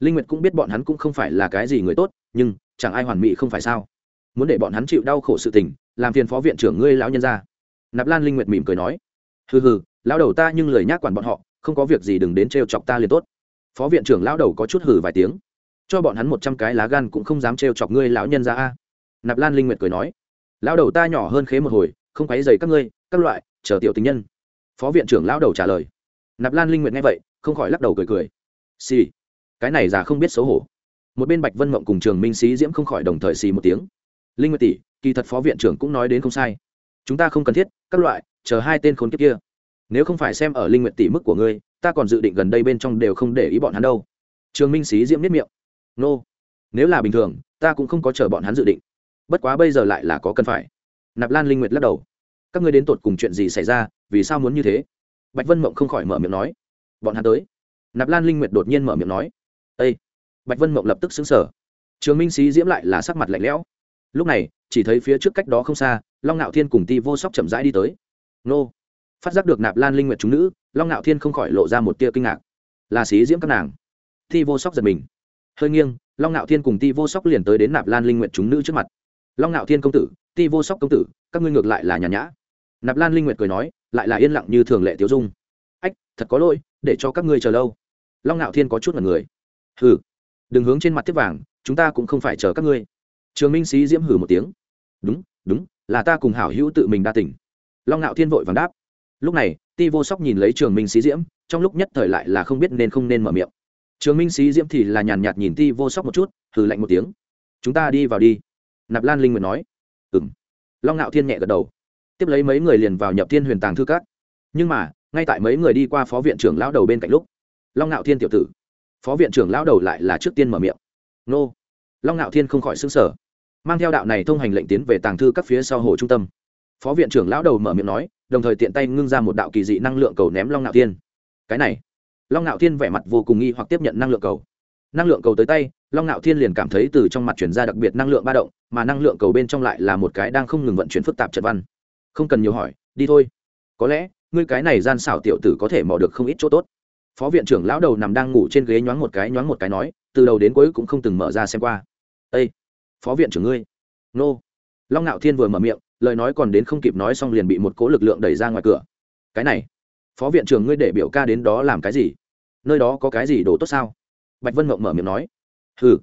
Linh nguyệt cũng biết bọn hắn cũng không phải là cái gì người tốt, nhưng chẳng ai hoàn mỹ không phải sao? Muốn để bọn hắn chịu đau khổ sự tình, làm phiền phó viện trưởng ngươi lão nhân ra. Nạp lan linh nguyệt mỉm cười nói. Hừ hừ, lão đầu ta nhưng lời nhắc quản bọn họ, không có việc gì đừng đến trêu chọc ta liền tốt. Phó viện trưởng lão đầu có chút hừ vài tiếng cho bọn hắn một trăm cái lá gan cũng không dám trêu chọc ngươi lão nhân ra a. Nạp lan linh nguyệt cười nói, lão đầu ta nhỏ hơn khế một hồi, không quấy dày các ngươi, các loại, chờ tiểu tình nhân. Phó viện trưởng lão đầu trả lời. Nạp lan linh nguyệt nghe vậy, không khỏi lắc đầu cười cười. Xì、sì. cái này già không biết xấu hổ. Một bên bạch vân mộng cùng trường minh sĩ diễm không khỏi đồng thời xì một tiếng. Linh nguyệt tỷ, kỳ thật phó viện trưởng cũng nói đến không sai. Chúng ta không cần thiết, các loại, chờ hai tên khốn kiếp kia. Nếu không phải xem ở linh nguyệt tỷ mức của ngươi, ta còn dự định gần đây bên trong đều không để ý bọn hắn đâu. Trường minh sĩ diễm biết miệng nô、no. nếu là bình thường, ta cũng không có chờ bọn hắn dự định. Bất quá bây giờ lại là có cần phải. Nạp lan linh nguyệt lắc đầu. Các ngươi đến tột cùng chuyện gì xảy ra, vì sao muốn như thế? Bạch vân mộng không khỏi mở miệng nói. Bọn hắn tới. Nạp lan linh nguyệt đột nhiên mở miệng nói. Ây bạch vân mộng lập tức xứng sở trường minh sĩ diễm lại là sắc mặt lạnh lẽo. Lúc này, chỉ thấy phía trước cách đó không xa, long ngạo thiên cùng ti vô sóc chậm rãi đi tới. Nô! Phát giác được nạp lan linh nguyệt chúng nữ, long ngạo thiên không khỏi lộ ra một tia kinh ngạc. Là sĩ diễm các nàng. Ti vô sóc giật mình hơi nghiêng, long ngạo thiên cùng ti vô sóc liền tới đến nạp lan linh nguyện chúng nữ trước mặt. Long ngạo thiên công tử, ti vô sóc công tử, các ngươi ngược lại là nhàn nhã. Nạp lan linh nguyệt cười nói, lại là yên lặng như thường lệ tiêu dung. Ách, thật có lỗi, để cho các ngươi chờ lâu. Long ngạo thiên có chút mật người. Hừ, đừng hướng trên mặt tiếp vàng, chúng ta cũng không phải chờ các ngươi. Trường minh sĩ diễm hử một tiếng. Đúng đúng, là ta cùng hảo hữu tự mình đa tỉnh long ngạo thiên vội vàng đáp. Lúc này, ti vô sóc nhìn lấy trường minh sĩ diễm, trong lúc nhất thời lại là không biết nên không nên mở miệng trường minh sĩ diễm thì là nhàn nhạt nhìn ti vô sóc một chút, hừ lạnh một tiếng. Chúng ta đi vào đi. Nạp lan linh nguyện nói. Ừ m long ngạo thiên nhẹ gật đầu. Tiếp lấy mấy người liền vào nhập thiên huyền tàng thư cát nhưng mà, ngay tại mấy người đi qua phó viện trưởng lão đầu bên cạnh lúc, long ngạo thiên tiểu tử, phó viện trưởng lão đầu lại là trước tiên mở miệng. Nô. Long ngạo thiên không khỏi xứng sở mang theo đạo này thông hành lệnh tiến về tàng thư các phía sau hồ trung tâm. Phó viện trưởng lão đầu mở miệng nói, đồng thời tiện tay ngưng ra một đạo kỳ dị năng lượng cầu ném long ngạo thiên. Cái này long ngạo thiên vẻ mặt vô cùng nghi hoặc tiếp nhận năng lượng cầu. Năng lượng cầu tới tay, long ngạo thiên liền cảm thấy từ trong mặt chuyển ra đặc biệt năng lượng ba động, mà năng lượng cầu bên trong lại là một cái đang không ngừng vận chuyển phức tạp trận văn. Không cần nhiều hỏi, đi thôi. Có lẽ, ngươi cái này gian xảo tiểu tử có thể mò được không ít chỗ tốt. Phó viện trưởng lão đầu nằm đang ngủ trên ghế nhoáng một cái nhoáng một cái nói, từ đầu đến cuối cũng không từng mở ra xem qua. Â phó viện trưởng ngươi. Nô. Long ngạo thiên vừa mở miệng, lời nói còn đến không kịp nói xong liền bị một cỗ lực lượng đẩy ra ngoài cửa. Cái này phó viện trưởng ngươi để biểu ca đến đó làm cái gì? Nơi đó có cái gì đồ tốt sao? Bạch vân mộng mở miệng nói. Ừ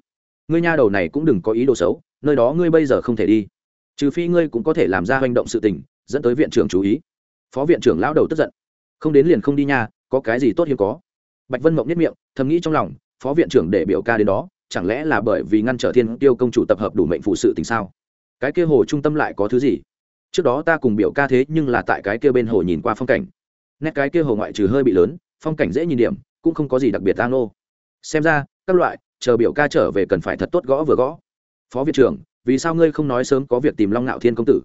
ngươi nha đầu này cũng đừng có ý đồ xấu, nơi đó ngươi bây giờ không thể đi. Trừ phi ngươi cũng có thể làm ra hành động sự tình, dẫn tới viện trưởng chú ý. Phó viện trưởng lão đầu tức giận. Không đến liền không đi nha, có cái gì tốt hiếm có? Bạch vân mộng nhất miệng, thầm nghĩ trong lòng, phó viện trưởng để biểu ca đến đó, chẳng lẽ là bởi vì ngăn trở thiên tiêu công chủ tập hợp đủ mệnh phụ sự tình sao? Cái kia hồ trung tâm lại có thứ gì? Trước đó ta cùng biểu ca thế nhưng là tại cái kia bên hồ nhìn qua phong cảnh nét cái kia hồ ngoại trừ hơi bị lớn, phong cảnh dễ nhìn điểm, cũng không có gì đặc biệt tang nô. Xem ra, các loại, chờ biểu ca trở về cần phải thật tốt gõ vừa gõ. Phó viện trưởng, vì sao ngươi không nói sớm có việc tìm long ngạo thiên công tử?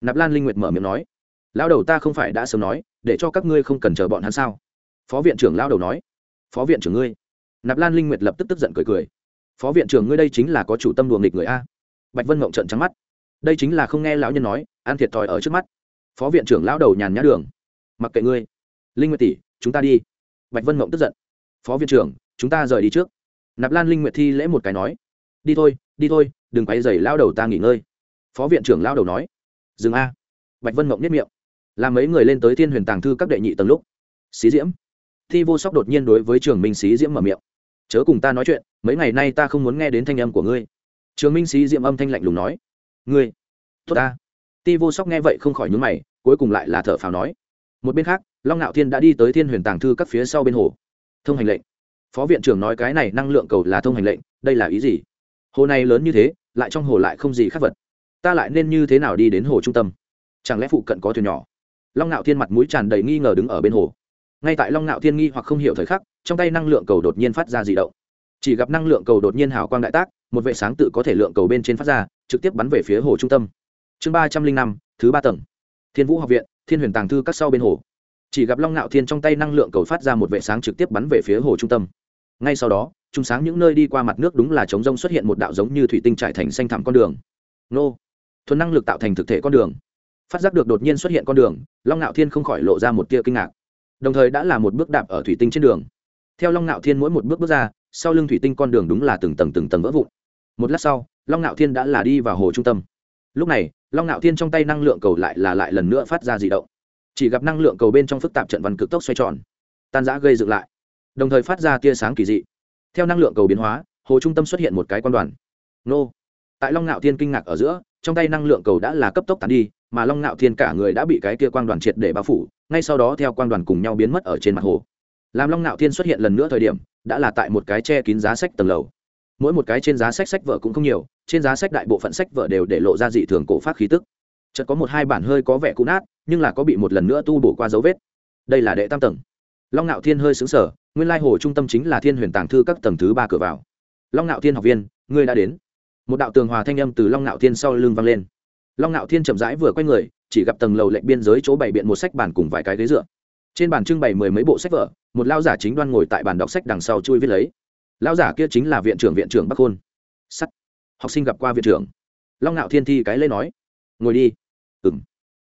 Nạp lan linh nguyệt mở miệng nói. Lão đầu ta không phải đã sớm nói, để cho các ngươi không cần chờ bọn hắn sao? Phó viện trưởng lão đầu nói. Phó viện trưởng ngươi. Nạp lan linh nguyệt lập tức tức giận cười cười. Phó viện trưởng ngươi đây chính là có chủ tâm đùa nghịch người a. Bạch vân mộng trận trắng mắt. Đây chính là không nghe lão nhân nói, ăn thiệt thòi ở trước mắt. Phó viện trưởng lão đầu nhàn nhã đường. Mặc kệ ngươi linh nguyệt tỷ, chúng ta đi. Bạch vân mộng tức giận. Phó viện trưởng, chúng ta rời đi trước. Nạp lan linh nguyệt thi lễ một cái nói. Đi thôi đi thôi, đừng quay dày lao đầu ta nghỉ ngơi. Phó viện trưởng lao đầu nói. Dừng a. Bạch vân mộng nhất miệng. Làm mấy người lên tới thiên huyền tàng thư các đệ nhị tầng lúc. Xí diễm. Thi vô sóc đột nhiên đối với trường minh xí diễm mở miệng. Chớ cùng ta nói chuyện, mấy ngày nay ta không muốn nghe đến thanh âm của ngươi. Trường minh xí diễm âm thanh lạnh lùng nói. Ngươi. Tốt ta. Ti vô sóc nghe vậy không khỏi nhúng mày, cuối cùng lại là thở phào nói. Một bên khác long ngạo thiên đã đi tới thiên huyền tàng thư các phía sau bên hồ. Thông hành lệnh. Phó viện trưởng nói cái này năng lượng cầu là thông hành lệnh, đây là ý gì? Hồ này lớn như thế, lại trong hồ lại không gì khác vật. Ta lại nên như thế nào đi đến hồ trung tâm? Chẳng lẽ phụ cận có thuyền nhỏ? Long ngạo thiên mặt mũi tràn đầy nghi ngờ đứng ở bên hồ. Ngay tại long ngạo thiên nghi hoặc không hiểu thời khắc, trong tay năng lượng cầu đột nhiên phát ra dị động. Chỉ gặp năng lượng cầu đột nhiên hào quang đại tác, một vệ sáng tự có thể lượng cầu bên trên phát ra, trực tiếp bắn về phía hồ trung tâm. Chương ba trăm linh năm, thứ ba tầng. Thiên vũ học viện, thiên huyền tàng thư các sau bên hồ chỉ gặp long ngạo thiên trong tay năng lượng cầu phát ra một vệ sáng trực tiếp bắn về phía hồ trung tâm. Ngay sau đó chúng sáng những nơi đi qua mặt nước đúng là trống rông xuất hiện một đạo giống như thủy tinh trải thành xanh thẳm con đường. Nô! Thuần năng lực tạo thành thực thể con đường. Phát giác được đột nhiên xuất hiện con đường, long ngạo thiên không khỏi lộ ra một tia kinh ngạc. Đồng thời đã là một bước đạp ở thủy tinh trên đường. Theo long ngạo thiên mỗi một bước bước ra, sau lưng thủy tinh con đường đúng là từng tầng từng tầng vỡ vụn. Một lát sau, long ngạo thiên đã là đi vào hồ trung tâm. Lúc này, long ngạo thiên trong tay năng lượng cầu lại là lại lần nữa phát ra dị động chỉ gặp năng lượng cầu bên trong phức tạp trận văn cực tốc xoay tròn, tan giã gây dựng lại, đồng thời phát ra tia sáng kỳ dị. Theo năng lượng cầu biến hóa, hồ trung tâm xuất hiện một cái quan đoàn. Nô. Tại long ngạo thiên kinh ngạc ở giữa, trong tay năng lượng cầu đã là cấp tốc tàn đi, mà long ngạo thiên cả người đã bị cái kia quan đoàn triệt để bao phủ, ngay sau đó theo quan đoàn cùng nhau biến mất ở trên mặt hồ. Làm long ngạo thiên xuất hiện lần nữa thời điểm, đã là tại một cái che kín giá sách tầng lầu. Mỗi một cái trên giá sách sách vở cũng không nhiều, trên giá sách đại bộ phận sách vở đều để lộ ra dị thường cổ phát khí tức chợt có một hai bản hơi có vẻ cũ nát, nhưng là có bị một lần nữa tu bổ qua dấu vết. Đây là đệ tam tầng. Long ngạo thiên hơi xứng sở nguyên lai hồ trung tâm chính là thiên huyền tàng thư các tầng thứ ba cửa vào. Long ngạo thiên học viên, ngươi đã đến. Một đạo tường hòa thanh âm từ long ngạo thiên sau lưng vang lên. Long ngạo thiên chậm rãi vừa quay người, chỉ gặp tầng lầu lệnh biên giới chỗ bày biện một sách bàn cùng vài cái ghế dựa. Trên bàn trưng bày mười mấy bộ sách vở, một lao giả chính đoan ngồi tại bàn đọc sách đằng sau chui viết lấy. Lao giả kia chính là viện trưởng viện trưởng bắc khôn sắt. Học sinh gặp qua viện trưởng. Long ngạo thiên thi cái lên nói, ngồi đi ừ m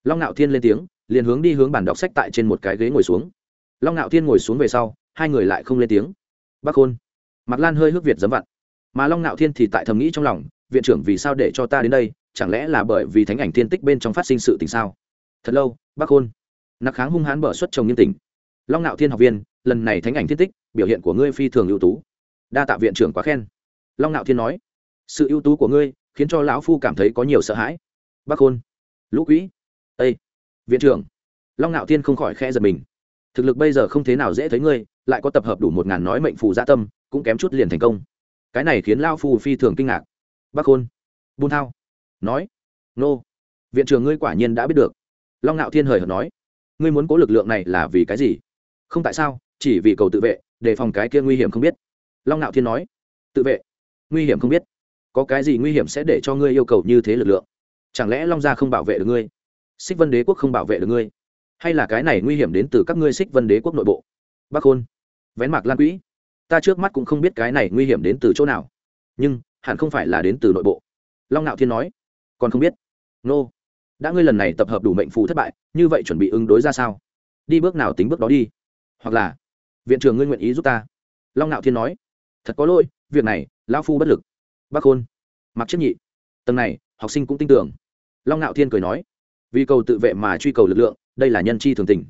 long ngạo thiên lên tiếng, liền hướng đi hướng bản đọc sách tại trên một cái ghế ngồi xuống. Long ngạo thiên ngồi xuống về sau, hai người lại không lên tiếng. Bắc khôn mặt lan hơi hước việt dấm vặn. Mà long ngạo thiên thì tại thầm nghĩ trong lòng, viện trưởng vì sao để cho ta đến đây, chẳng lẽ là bởi vì thánh ảnh thiên tích bên trong phát sinh sự tình sao? Thật lâu bắc khôn, nặc kháng hung hãn bở xuất chồng nghiêm tình long ngạo thiên học viên, lần này thánh ảnh thiên tích, biểu hiện của ngươi phi thường ưu tú. Đa tạ viện trưởng quá khen. Long ngạo thiên nói, sự ưu tú của ngươi khiến cho lão phu cảm thấy có nhiều sợ hãi. Bắc khôn lũ quỹ. Â viện trưởng, long ngạo thiên không khỏi khe giật mình. Thực lực bây giờ không thế nào dễ thấy ngươi, lại có tập hợp đủ một ngàn nói mệnh phù gia tâm, cũng kém chút liền thành công. Cái này khiến lao phù phi thường kinh ngạc. Bắc khôn bun thao, nói, nô, viện trưởng ngươi quả nhiên đã biết được. Long ngạo thiên hời hợt nói, ngươi muốn cố lực lượng này là vì cái gì? Không tại sao, chỉ vì cầu tự vệ, đề phòng cái kia nguy hiểm không biết. Long ngạo thiên nói, tự vệ, nguy hiểm không biết. Có cái gì nguy hiểm sẽ để cho ngươi yêu cầu như thế lực lượng? Chẳng lẽ long gia không bảo vệ được ngươi? Xích vân đế quốc không bảo vệ được ngươi? Hay là cái này nguy hiểm đến từ các ngươi xích vân đế quốc nội bộ? Bắc hôn, vén mạc lan quỹ, ta trước mắt cũng không biết cái này nguy hiểm đến từ chỗ nào. Nhưng, hẳn không phải là đến từ nội bộ. Long ngạo thiên nói, còn không biết. Nô, đã ngươi lần này tập hợp đủ mệnh phù thất bại, như vậy chuẩn bị ứng đối ra sao? Đi bước nào tính bước đó đi. Hoặc là, viện trưởng ngươi nguyện ý giúp ta? Long ngạo thiên nói, thật có lỗi, việc này, lão phu bất lực. Bác khôn mặc chiếc nhị tầng này, học sinh cũng tin tưởng. Long ngạo thiên cười nói, vì cầu tự vệ mà truy cầu lực lượng, đây là nhân chi thường tình.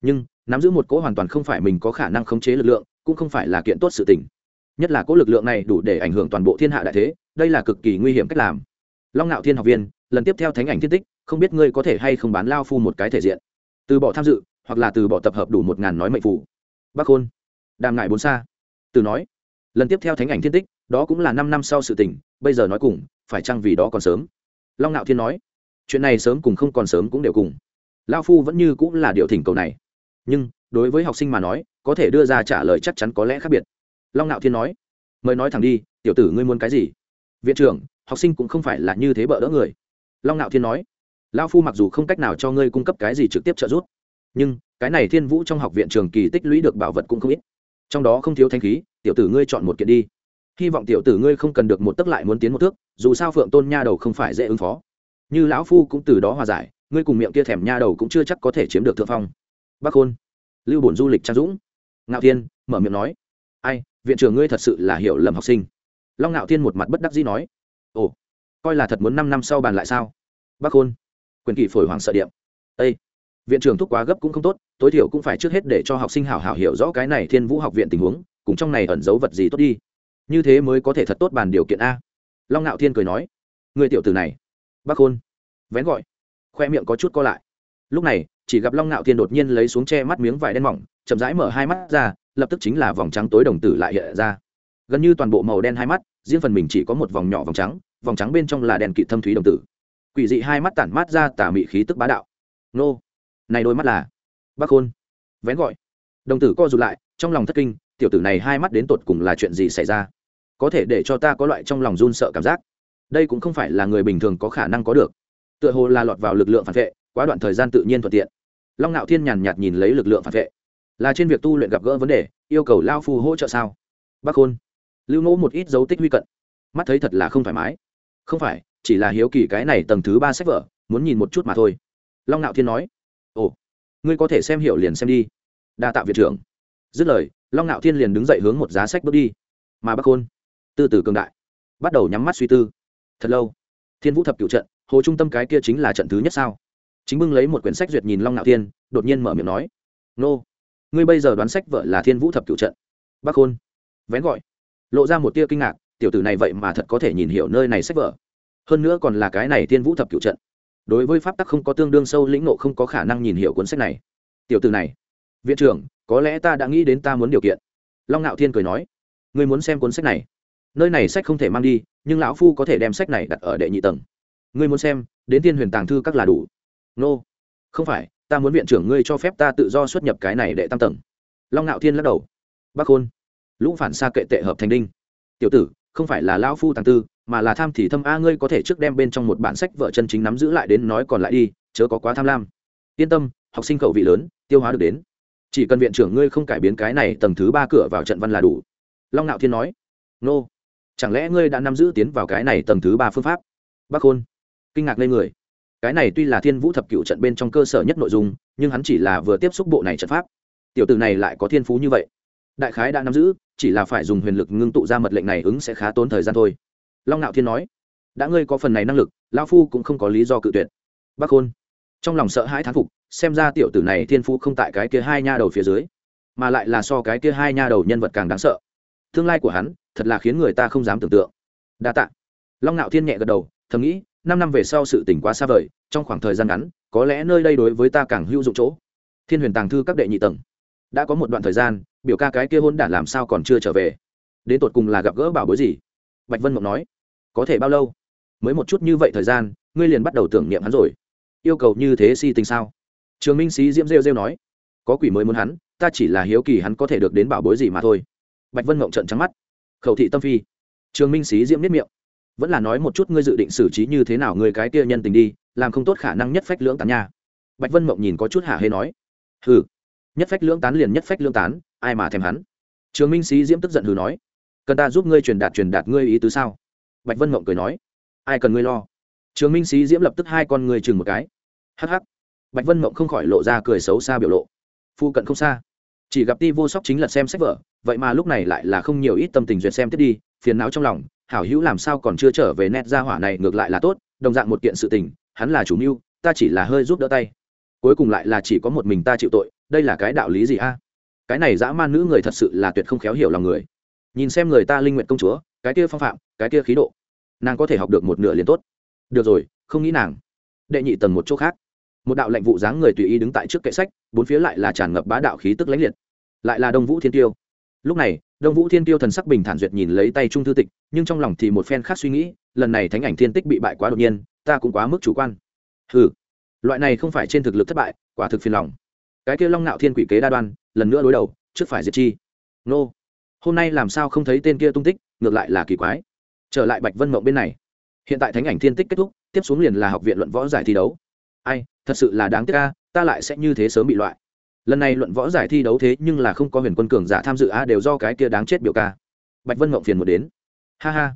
Nhưng, nắm giữ một cỗ hoàn toàn không phải mình có khả năng khống chế lực lượng, cũng không phải là kiện tốt sự tình. Nhất là cỗ lực lượng này đủ để ảnh hưởng toàn bộ thiên hạ đại thế, đây là cực kỳ nguy hiểm cách làm. Long ngạo thiên học viên, lần tiếp theo thánh ảnh thiên tích, không biết ngươi có thể hay không bán lao phu một cái thể diện. Từ bỏ tham dự, hoặc là từ bỏ tập hợp đủ một ngàn nói mệnh phủ bắc Khôn, đàm ngại bốn xa. Từ nói, lần tiếp theo thánh ảnh thiên tích, đó cũng là năm năm sau sự tình, bây giờ nói cùng phải chăng vì đó còn sớm? Long ngạo thiên nói, chuyện này sớm cùng không còn sớm cũng đều cùng. Lao phu vẫn như cũng là điều thỉnh cầu này. Nhưng, đối với học sinh mà nói, có thể đưa ra trả lời chắc chắn có lẽ khác biệt. Long ngạo thiên nói, mời nói thẳng đi, tiểu tử ngươi muốn cái gì? Viện trưởng, học sinh cũng không phải là như thế bỡ đỡ người. Long ngạo thiên nói lao phu mặc dù không cách nào cho ngươi cung cấp cái gì trực tiếp trợ giúp, nhưng cái này thiên vũ trong học viện trường kỳ tích lũy được bảo vật cũng không ít. Trong đó không thiếu thanh khí, tiểu tử ngươi chọn một kiện đi hy vọng tiểu tử ngươi không cần được một tấc lại muốn tiến một thước dù sao phượng tôn nha đầu không phải dễ ứng phó. Như lão phu cũng từ đó hòa giải ngươi cùng miệng kia thèm nha đầu cũng chưa chắc có thể chiếm được thượng phong. Bác khôn, lưu bổn du lịch trang dũng. Ngạo thiên mở miệng nói. Ai viện trưởng ngươi thật sự là hiểu lầm học sinh. Long ngạo thiên một mặt bất đắc dĩ nói. Ồ coi là thật muốn năm năm sau bàn lại sao? Bác khôn, quyền kỷ phổi hoàng sợ điệm. Â viện trưởng thúc quá gấp cũng không tốt tối thiểu cũng phải trước hết để cho học sinh hảo hảo hiểu rõ cái này thiên vũ học viện tình huống cùng trong này ẩn giấu vật gì tốt đi như thế mới có thể thật tốt bàn điều kiện a long ngạo thiên cười nói người tiểu tử này bác Khôn vén gọi khoe miệng có chút co lại lúc này chỉ gặp long ngạo thiên đột nhiên lấy xuống che mắt miếng vải đen mỏng chậm rãi mở hai mắt ra lập tức chính là vòng trắng tối đồng tử lại hiện ra gần như toàn bộ màu đen hai mắt riêng phần mình chỉ có một vòng nhỏ vòng trắng vòng trắng bên trong là đèn kỵ thâm thúy đồng tử quỷ dị hai mắt tản mát ra tà mị khí tức bá đạo nô này đôi mắt là bác khôn vén gọi đồng tử co rụt lại trong lòng thất kinh tiểu tử này hai mắt đến tột cùng là chuyện gì xảy ra? Có thể để cho ta có loại trong lòng run sợ cảm giác. Đây cũng không phải là người bình thường có khả năng có được. Tựa hồ là lọt vào lực lượng phản vệ, quá đoạn thời gian tự nhiên thuận tiện. Long ngạo thiên nhàn nhạt nhìn lấy lực lượng phản vệ. Là trên việc tu luyện gặp gỡ vấn đề, yêu cầu lao phu hỗ trợ sao? Bác khôn, lưu ngỗ một ít dấu tích huy cận. Mắt thấy thật là không thoải mái. Không phải, chỉ là hiếu kỳ cái này tầng thứ ba sách vở, muốn nhìn một chút mà thôi. Long ngạo thiên nói. Ồ, ngươi có thể xem hiểu liền xem đi. Đa tạ viện trưởng. Dứt lời long ngạo thiên liền đứng dậy hướng một giá sách bước đi. Mà bắc khôn tư tử cường đại, bắt đầu nhắm mắt suy tư. Thật lâu, thiên vũ thập cựu trận, hồ trung tâm cái kia chính là trận thứ nhất sao? Chính bưng lấy một quyển sách duyệt nhìn long ngạo thiên, đột nhiên mở miệng nói, nô, ngươi bây giờ đoán sách vợ là thiên vũ thập cựu trận. Bắc khôn vén gọi, lộ ra một tia kinh ngạc, tiểu tử này vậy mà thật có thể nhìn hiểu nơi này sách vở hơn nữa còn là cái này thiên vũ thập cựu trận. Đối với pháp tắc không có tương đương sâu lĩnh nộ không có khả năng nhìn hiểu cuốn sách này. Tiểu tử này, viện trưởng có lẽ ta đã nghĩ đến ta muốn điều kiện. Long ngạo thiên cười nói, ngươi muốn xem cuốn sách này. Nơi này sách không thể mang đi, nhưng lão phu có thể đem sách này đặt ở đệ nhị tầng. Ngươi muốn xem, đến tiên huyền tàng thư các là đủ. Nô、no. không phải, ta muốn viện trưởng ngươi cho phép ta tự do xuất nhập cái này đệ tam tầng. Long ngạo thiên lắc đầu. Bắc hôn lũ phản xa kệ tệ hợp thành đinh. Tiểu tử, không phải là lão phu tàng tư, mà là tham thì thâm a, ngươi có thể trước đem bên trong một bản sách vợ chân chính nắm giữ lại đến nói còn lại đi, chớ có quá tham lam. Yên tâm, học sinh khẩu vị lớn, tiêu hóa được đến chỉ cần viện trưởng ngươi không cải biến cái này tầng thứ ba cửa vào trận văn là đủ. Long ngạo thiên nói, nô, chẳng lẽ ngươi đã nắm giữ tiến vào cái này tầng thứ ba phương pháp? Bắc khôn kinh ngạc lên người, cái này tuy là thiên vũ thập cựu trận bên trong cơ sở nhất nội dung, nhưng hắn chỉ là vừa tiếp xúc bộ này trận pháp. Tiểu tử này lại có thiên phú như vậy. Đại khái đã nắm giữ, chỉ là phải dùng huyền lực ngưng tụ ra mật lệnh này ứng sẽ khá tốn thời gian thôi. Long ngạo thiên nói, đã ngươi có phần này năng lực lao phu cũng không có lý do cự tuyệt. Bắc khôn trong lòng sợ hãi thán phục xem ra tiểu tử này thiên phú không tại cái kia hai nha đầu phía dưới, mà lại là so cái kia hai nha đầu nhân vật càng đáng sợ. Tương lai của hắn, thật là khiến người ta không dám tưởng tượng. Đa t ạ long ngạo thiên nhẹ gật đầu, thầm nghĩ, năm năm về sau sự tỉnh quá xa vời, trong khoảng thời gian ngắn, có lẽ nơi đây đối với ta càng hữu dụng chỗ. Thiên huyền tàng thư các đệ nhị tầng. Đã có một đoạn thời gian, biểu ca cái kia hôn đản làm sao còn chưa trở về. Đến tột cùng là gặp gỡ bảo bối gì? Bạch vân mộng nói. Có thể bao lâu? Mới một chút như vậy thời gian, ngươi liền bắt đầu tưởng niệm hắn rồi. Yêu cầu như thế si tình sao? Trường minh sĩ diễm rêu rêu nói, có quỷ mới muốn hắn, ta chỉ là hiếu kỳ hắn có thể được đến bảo bối gì mà thôi. Bạch vân mộng trận trắng mắt. Khẩu thị tâm phi. Trường minh sĩ diễm nếp miệng. Vẫn là nói một chút ngươi dự định xử trí như thế nào người cái kia nhân tình đi, làm không tốt khả năng nhất phách lưỡng tán nha. Bạch vân mộng nhìn có chút hả hê nói. Hừ, nhất phách lưỡng tán liền nhất phách lưỡng tán, ai mà thèm hắn? Trường minh sĩ diễm tức giận hừ nói. Cần ta giúp ngươi truyền đạt truyền đạt ngươi ý tứ sao? Bạch vân mộng cười nói. Ai cần ngươi lo? Trường minh sĩ diễm lập tức hai con người chừng một cái. Hắc hắc bạch vân mộng không khỏi lộ ra cười xấu xa biểu lộ. Phu cận không xa. Chỉ gặp ti vô sóc chính là xem sách vở, vậy mà lúc này lại là không nhiều ít tâm tình duyệt xem tiếp đi, phiền não trong lòng, hảo hữu làm sao còn chưa trở về nét ra hỏa này ngược lại là tốt, đồng dạng một kiện sự tình, hắn là chủ mưu, ta chỉ là hơi giúp đỡ tay. Cuối cùng lại là chỉ có một mình ta chịu tội, đây là cái đạo lý gì a? Cái này dã man nữ người thật sự là tuyệt không khéo hiểu lòng người. Nhìn xem người ta linh nguyện công chúa, cái kia phong phạm, cái kia khí độ, nàng có thể học được một nửa liền tốt. Được rồi, không nghĩ nàng. Đệ nhị tầng một chỗ khác một đạo lệnh vụ dáng người tùy ý đứng tại trước kệ sách, bốn phía lại là tràn ngập bá đạo khí tức lãnh liệt. Lại là đông vũ thiên tiêu. Lúc này, đông vũ thiên tiêu thần sắc bình thản duyệt nhìn lấy tay trung thư tịch, nhưng trong lòng thì một phen khác suy nghĩ, lần này thánh ảnh thiên tích bị bại quá đột nhiên, ta cũng quá mức chủ quan. Ừ loại này không phải trên thực lực thất bại, quả thực phiền lòng. Cái kia long nạo thiên quỷ kế đa đoan, lần nữa đối đầu, trước phải diệt chi. Nô, hôm nay làm sao không thấy tên kia tung tích, ngược lại là kỳ quái. Trở lại bạch vân mộng bên này. Hiện tại thánh ảnh thiên tích kết thúc, tiếp xuống liền là học viện luận võ giải thi đấu. Ai thật sự là đáng tiếc ca ta lại sẽ như thế sớm bị loại. Lần này luận võ giải thi đấu thế nhưng là không có huyền quân cường giả tham dự a, đều do cái kia đáng chết biểu ca. Bạch vân mộng phiền một đến. Ha ha.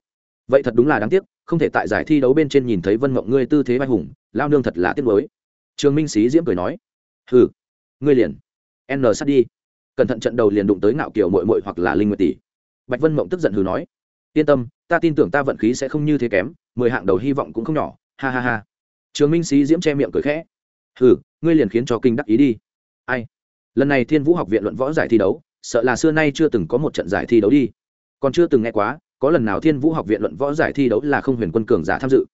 Vậy thật đúng là đáng tiếc, không thể tại giải thi đấu bên trên nhìn thấy vân mộng ngươi tư thế vai hùng, lao nương thật là tiếc mới trường minh sĩ diễm cười nói. Hừ, ngươi liền. N sát đi. Cẩn thận trận đầu liền đụng tới ngạo kiều mội mội hoặc là linh nguyệt tỷ. Bạch vân mộng tức giận hừ nói. Yên tâm, ta tin tưởng ta vận khí sẽ không như thế kém, mười hạng đầu hy vọng cũng không nhỏ. Ha ha ha. Trường minh sĩ diễm che miệng cười khẽ hừ, ngươi liền khiến cho kinh đắc ý đi. Ai? Lần này thiên vũ học viện luận võ giải thi đấu, sợ là xưa nay chưa từng có một trận giải thi đấu đi. Còn chưa từng nghe quá, có lần nào thiên vũ học viện luận võ giải thi đấu là không huyền quân cường giả tham dự?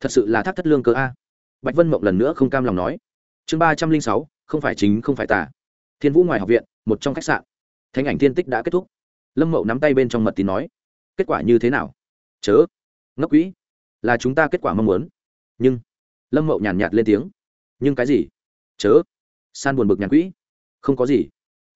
Thật sự là thác thất lương cơ a. Bạch vân mộng lần nữa không cam lòng nói. Chương ba trăm linh sáu, không phải chính, không phải tả thiên vũ ngoài học viện, một trong khách sạn. Thánh ảnh thiên tích đã kết thúc. Lâm mậu nắm tay bên trong mật tín nói. Kết quả như thế nào? Chớ. Ngốc quỹ là chúng ta kết quả mong muốn. Nhưng, lâm mậu nhàn nhạt lên tiếng nhưng cái gì? Chớ. San buồn bực nhàn quỹ. Không có gì.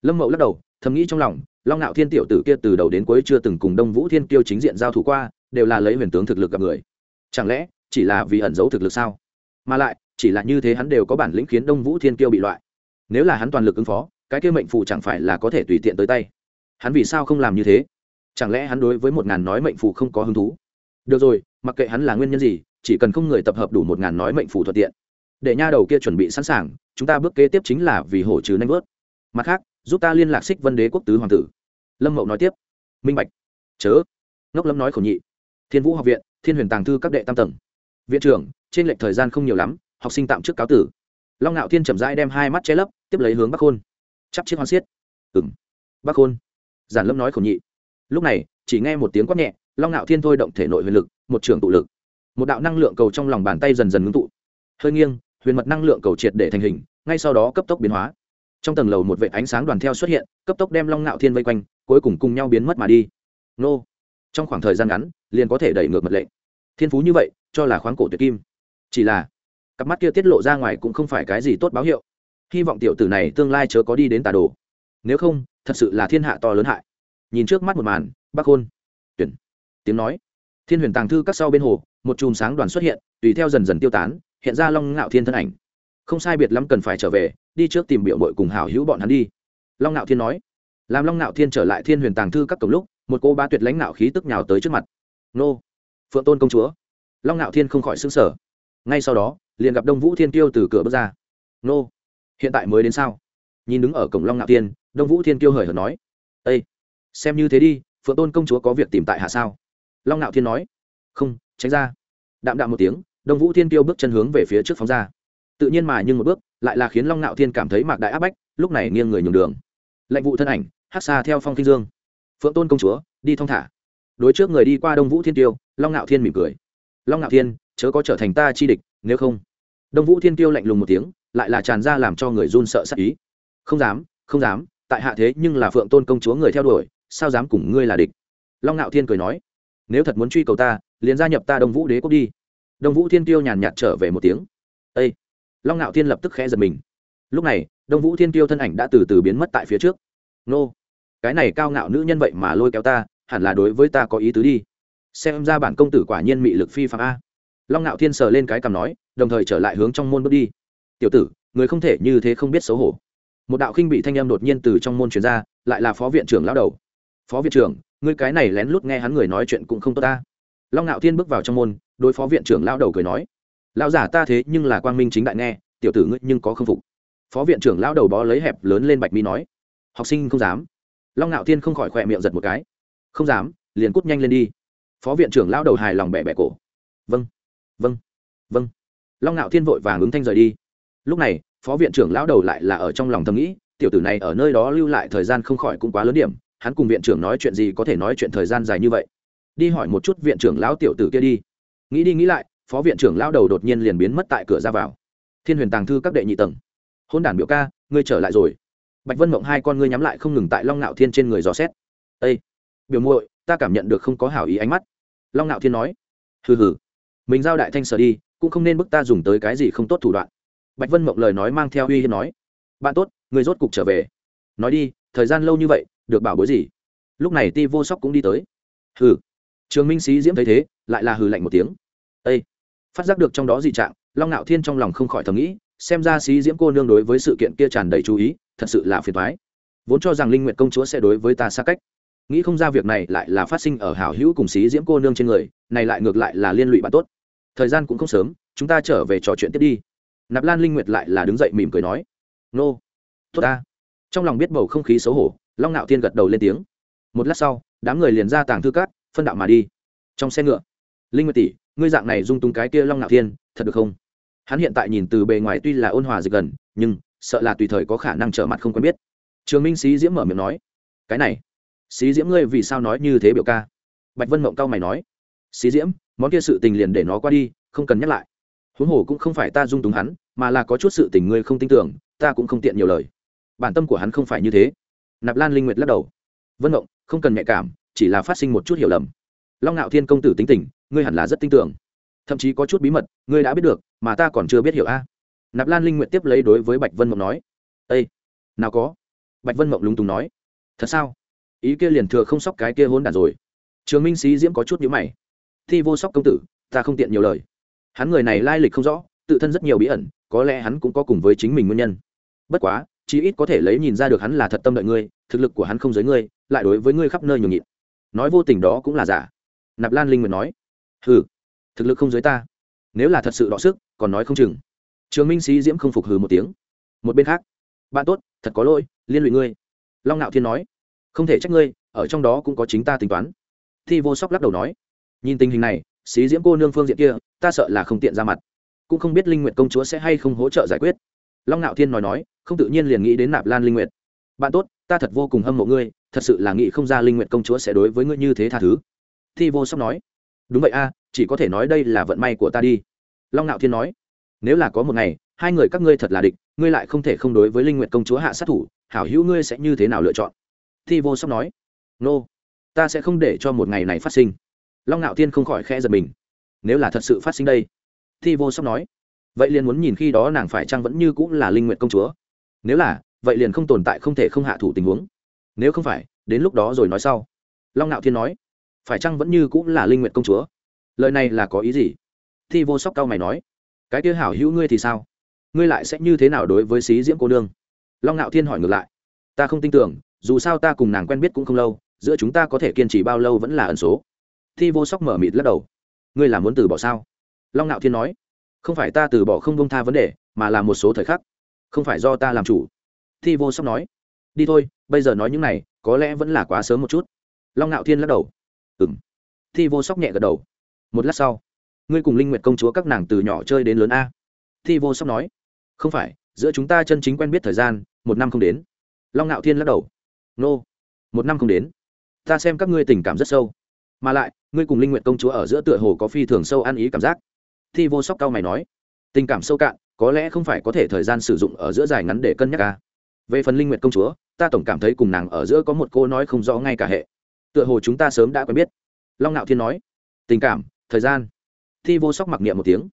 Lâm mậu lắc đầu, thầm nghĩ trong lòng, long ngạo thiên tiểu tử kia từ đầu đến cuối chưa từng cùng đông vũ thiên kiêu chính diện giao thủ qua, đều là lấy huyền tướng thực lực gặp người. Chẳng lẽ, chỉ là vì ẩn giấu thực lực sao? Mà lại, chỉ là như thế hắn đều có bản lĩnh khiến đông vũ thiên kiêu bị loại. Nếu là hắn toàn lực ứng phó, cái kia mệnh phù chẳng phải là có thể tùy tiện tới tay. Hắn vì sao không làm như thế? Chẳng lẽ hắn đối với một ngàn nói mệnh phù không có hứng thú? Được rồi, mặc kệ hắn là nguyên nhân gì, chỉ cần không người tập hợp đủ một ngàn nói mệnh phù thuận tiện để nha đầu kia chuẩn bị sẵn sàng, chúng ta bước kế tiếp chính là vì hổ trừ nanh vớt. Mặt khác, giúp ta liên lạc xích vân đế quốc tứ hoàng tử. Lâm mậu nói tiếp. Minh bạch. Chớ. Ngốc lâm nói khẩu nhị. Thiên vũ học viện, thiên huyền tàng thư các đệ tam tầng. Viện trưởng, trên lệch thời gian không nhiều lắm, học sinh tạm trước cáo tử. Long ngạo thiên chậm rãi đem hai mắt che lấp, tiếp lấy hướng bắc khôn. Chắp chiếc hoan xiết. Ừng bắc khôn. Giản lâm nói khẩu nhị. Lúc này, chỉ nghe một tiếng quát nhẹ, long ngạo thiên thôi động thể nội huyền lực, một trường tụ lực. Một đạo năng lượng cầu trong lòng bàn tay dần dần ngưng tụ. Hơi nghiêng huyền mật năng lượng cầu triệt để thành hình, ngay sau đó cấp tốc biến hóa. Trong tầng lầu một vệ ánh sáng đoàn theo xuất hiện, cấp tốc đem long ngạo thiên vây quanh, cuối cùng cùng nhau biến mất mà đi. Nô. Trong khoảng thời gian ngắn, liền có thể đẩy ngược mật lệnh thiên phú như vậy, cho là khoáng cổ tuyệt kim. Chỉ là, cặp mắt kia tiết lộ ra ngoài cũng không phải cái gì tốt báo hiệu. Hy vọng tiểu tử này tương lai chớ có đi đến tà đồ. Nếu không, thật sự là thiên hạ to lớn hại. Nhìn trước mắt một màn bắc hôn. Tuyển. Tiếng nói. Thiên huyền tàng thư các sau bên hồ, một chùm sáng đoàn xuất hiện, tùy theo dần dần tiêu tán hiện ra long ngạo thiên thân ảnh. Không sai biệt lắm cần phải trở về, đi trước tìm biểu mội cùng hảo hữu bọn hắn đi. Long ngạo thiên nói. Làm long ngạo thiên trở lại thiên huyền tàng thư các cổng lúc, một cô ba tuyệt lãnh ngạo khí tức nhào tới trước mặt. Nô, phượng tôn công chúa. Long ngạo thiên không khỏi xứng sở ngay sau đó, liền gặp đông vũ thiên tiêu từ cửa bước ra. Nô, hiện tại mới đến sao? Nhìn đứng ở cổng long ngạo thiên, đông vũ thiên tiêu hời hợt nói. Ây xem như thế đi, phượng tôn công chúa có việc tìm tại hạ sao? Long ngạo thiên nói. Không, tránh ra. Đạm đạm một tiếng đông vũ thiên tiêu bước chân hướng về phía trước phóng ra. Tự nhiên mà nhưng một bước, lại là khiến long ngạo thiên cảm thấy mạc đại áp bách, lúc này nghiêng người nhường đường. Lệnh vụ thân ảnh, hát xa theo phong kinh dương. Phượng tôn công chúa, đi thong thả. Đối trước người đi qua đông vũ thiên tiêu long ngạo thiên mỉm cười. Long ngạo thiên, chớ có trở thành ta chi địch, nếu không. Đông vũ thiên tiêu lạnh lùng một tiếng, lại là tràn ra làm cho người run sợ sắc ý. Không dám không dám, tại hạ thế nhưng là phượng tôn công chúa người theo đuổi, sao dám cùng ngươi là địch? Long ngạo thiên cười nói, nếu thật muốn truy cầu ta, liền gia nhập ta đông vũ đế quốc đi đông vũ thiên tiêu nhàn nhạt trở về một tiếng. Â long ngạo thiên lập tức khẽ giật mình. Lúc này, đông vũ thiên tiêu thân ảnh đã từ từ biến mất tại phía trước. Nô, cái này cao ngạo nữ nhân vậy mà lôi kéo ta, hẳn là đối với ta có ý tứ đi. Xem ra bản công tử quả nhiên mị lực phi phạm a. Long ngạo thiên sờ lên cái cằm nói, đồng thời trở lại hướng trong môn bước đi. Tiểu tử, người không thể như thế không biết xấu hổ. Một đạo khinh bị thanh âm đột nhiên từ trong môn truyền ra, lại là phó viện trưởng lão đầu. Phó viện trưởng, ngươi cái này lén lút nghe hắn người nói chuyện cũng không tốt ta. Long ngạo thiên bước vào trong môn đối phó viện trưởng lão đầu cười nói, lão giả ta thế nhưng là quang minh chính đại nghe, tiểu tử ngươi nhưng có không phục. Phó viện trưởng lão đầu bó lấy hẹp lớn lên bạch mi nói, học sinh không dám. Long ngạo thiên không khỏi khỏe miệng giật một cái, không dám, liền cút nhanh lên đi. Phó viện trưởng lão đầu hài lòng bẻ bẻ cổ vâng vâng vâng. Long ngạo thiên vội vàng ứng thanh rời đi. Lúc này, phó viện trưởng lão đầu lại là ở trong lòng thầm nghĩ, tiểu tử này ở nơi đó lưu lại thời gian không khỏi cũng quá lớn điểm, hắn cùng viện trưởng nói chuyện gì có thể nói chuyện thời gian dài như vậy. Đi hỏi một chút viện trưởng lão tiểu tử kia đi nghĩ đi nghĩ lại, phó viện trưởng lão đầu đột nhiên liền biến mất tại cửa ra vào. Thiên huyền tàng thư các đệ nhị tầng. Hôn đản biểu ca, ngươi trở lại rồi. Bạch vân mộng hai con ngươi nhắm lại không ngừng tại long Nạo thiên trên người dò xét. Â biểu muội, ta cảm nhận được không có hảo ý ánh mắt. Long Nạo thiên nói. Hừ hừ, mình giao đại thanh sở đi, cũng không nên bức ta dùng tới cái gì không tốt thủ đoạn. Bạch vân mộng lời nói mang theo uy hiếp nói. Bạn tốt người rốt cục trở về. Nói đi, thời gian lâu như vậy, được bảo bối gì? Lúc này ti vô sóc cũng đi tới. Hừ, trường minh sĩ diễm thấy thế, lại là hừ lạnh một tiếng â phát giác được trong đó dị trạng, long ngạo thiên trong lòng không khỏi thầm nghĩ, xem ra xí diễm cô nương đối với sự kiện kia tràn đầy chú ý, thật sự là phiền thoái vốn cho rằng linh nguyện công chúa sẽ đối với ta xa cách. Nghĩ không ra việc này lại là phát sinh ở hảo hữu cùng xí diễm cô nương trên người, này lại ngược lại là liên lụy bạn tốt. Thời gian cũng không sớm, chúng ta trở về trò chuyện tiếp đi. Nạp lan linh nguyệt lại là đứng dậy mỉm cười nói, nô, tốt ta. Trong lòng biết bầu không khí xấu hổ, long nạo thiên gật đầu lên tiếng. Một lát sau, đám người liền ra tàng thư cát phân đạo mà đi. Trong xe ngựa, linh nguyệt tỷ ngươi dạng này dung túng cái kia long nạo thiên, thật được không? Hắn hiện tại nhìn từ bề ngoài tuy là ôn hòa dịch gần, nhưng sợ là tùy thời có khả năng trở mặt không quen biết. Trường minh sĩ diễm mở miệng nói, cái này sĩ diễm ngươi vì sao nói như thế biểu ca? Bạch vân mộng cao mày nói sĩ diễm, món kia sự tình liền để nó qua đi, không cần nhắc lại. Huống hồ cũng không phải ta dung túng hắn, mà là có chút sự tình ngươi không tin tưởng, ta cũng không tiện nhiều lời. Bản tâm của hắn không phải như thế. Nạp lan linh nguyệt lắc đầu. Vân mộng, không cần nhạy cảm, chỉ là phát sinh một chút hiểu lầm. Long ngạo thiên công tử tính tình ngươi hẳn là rất tin tưởng. Thậm chí có chút bí mật, ngươi đã biết được, mà ta còn chưa biết hiểu a. Nạp lan linh nguyện tiếp lấy đối với bạch vân mộng nói. Ây nào có. Bạch vân mộng lúng túng nói. Thật sao? Ý kia liền thừa không sóc cái kia hôn đản rồi. Trường minh sĩ diễm có chút nhữ mày. Thi vô sóc công tử, ta không tiện nhiều lời. Hắn người này lai lịch không rõ, tự thân rất nhiều bí ẩn, có lẽ hắn cũng có cùng với chính mình nguyên nhân. Bất quá, chí ít có thể lấy nhìn ra được hắn là thật tâm đợi ngươi, thực lực của hắn không giới ngươi, lại đối với ngươi khắp nơi nhường nhịn. Nói vô tình đó cũng là giả. Nạp lan linh nguyện nói hừ, thực lực không dưới ta. Nếu là thật sự đọ sức, còn nói không chừng. Trường minh sĩ diễm không phục hừ một tiếng. Một bên khác, bạn tốt, thật có lỗi, liên lụy ngươi. Long nạo thiên nói, không thể trách ngươi, ở trong đó cũng có chính ta tính toán. Thi vô sóc lắc đầu nói, nhìn tình hình này, xí diễm cô nương phương diện kia, ta sợ là không tiện ra mặt. Cũng không biết linh nguyện công chúa sẽ hay không hỗ trợ giải quyết. Long nạo thiên nói nói, không tự nhiên liền nghĩ đến nạp lan linh nguyện bạn tốt, ta thật vô cùng hâm mộ ngươi, thật sự là nghĩ không ra linh nguyện công chúa sẽ đối với ngươi như thế tha thứ. Thi vô sóc nói đúng vậy a chỉ có thể nói đây là vận may của ta đi. Long nạo thiên nói nếu là có một ngày hai người các ngươi thật là địch ngươi lại không thể không đối với linh nguyện công chúa hạ sát thủ hảo hữu ngươi sẽ như thế nào lựa chọn? Thi vô sóc nói nô、no, ta sẽ không để cho một ngày này phát sinh. Long ngạo thiên không khỏi khẽ giật mình nếu là thật sự phát sinh đây? Thi vô sóc nói vậy liền muốn nhìn khi đó nàng phải chăng vẫn như cũng là linh nguyện công chúa. Nếu là vậy liền không tồn tại không thể không hạ thủ tình huống. Nếu không phải đến lúc đó rồi nói sau. Long ngạo thiên nói phải chăng vẫn như cũng là linh nguyện công chúa? Lời này là có ý gì? Thi vô sóc cao mày nói, cái kia hảo hữu ngươi thì sao? Ngươi lại sẽ như thế nào đối với xí diễm cô nương? Long ngạo thiên hỏi ngược lại, ta không tin tưởng, dù sao ta cùng nàng quen biết cũng không lâu, giữa chúng ta có thể kiên trì bao lâu vẫn là ẩn số. Thi vô sóc mở mịt lắc đầu, ngươi là muốn từ bỏ sao? Long ngạo thiên nói, không phải ta từ bỏ không bông tha vấn đề, mà là một số thời khắc, không phải do ta làm chủ. Thi vô sóc nói, đi thôi, bây giờ nói những này, có lẽ vẫn là quá sớm một chút. Long ngạo thiên lắc đầu ừ m thi vô sóc nhẹ gật đầu. Một lát sau, ngươi cùng linh nguyệt công chúa các nàng từ nhỏ chơi đến lớn a. Thi vô sóc nói, không phải, giữa chúng ta chân chính quen biết thời gian, một năm không đến. Long ngạo thiên lắc đầu, nô、no. một năm không đến. Ta xem các ngươi tình cảm rất sâu. Mà lại, ngươi cùng linh nguyện công chúa ở giữa tựa hồ có phi thường sâu ăn ý cảm giác. Thi vô sóc cao mày nói, tình cảm sâu cạn, có lẽ không phải có thể thời gian sử dụng ở giữa dài ngắn để cân nhắc ca về phần linh nguyện công chúa, ta tổng cảm thấy cùng nàng ở giữa có một cô nói không rõ ngay cả hệ tựa hồ chúng ta sớm đã quen biết. Long ngạo thiên nói, tình cảm, thời gian. Thi vô sóc mặc niệm một tiếng,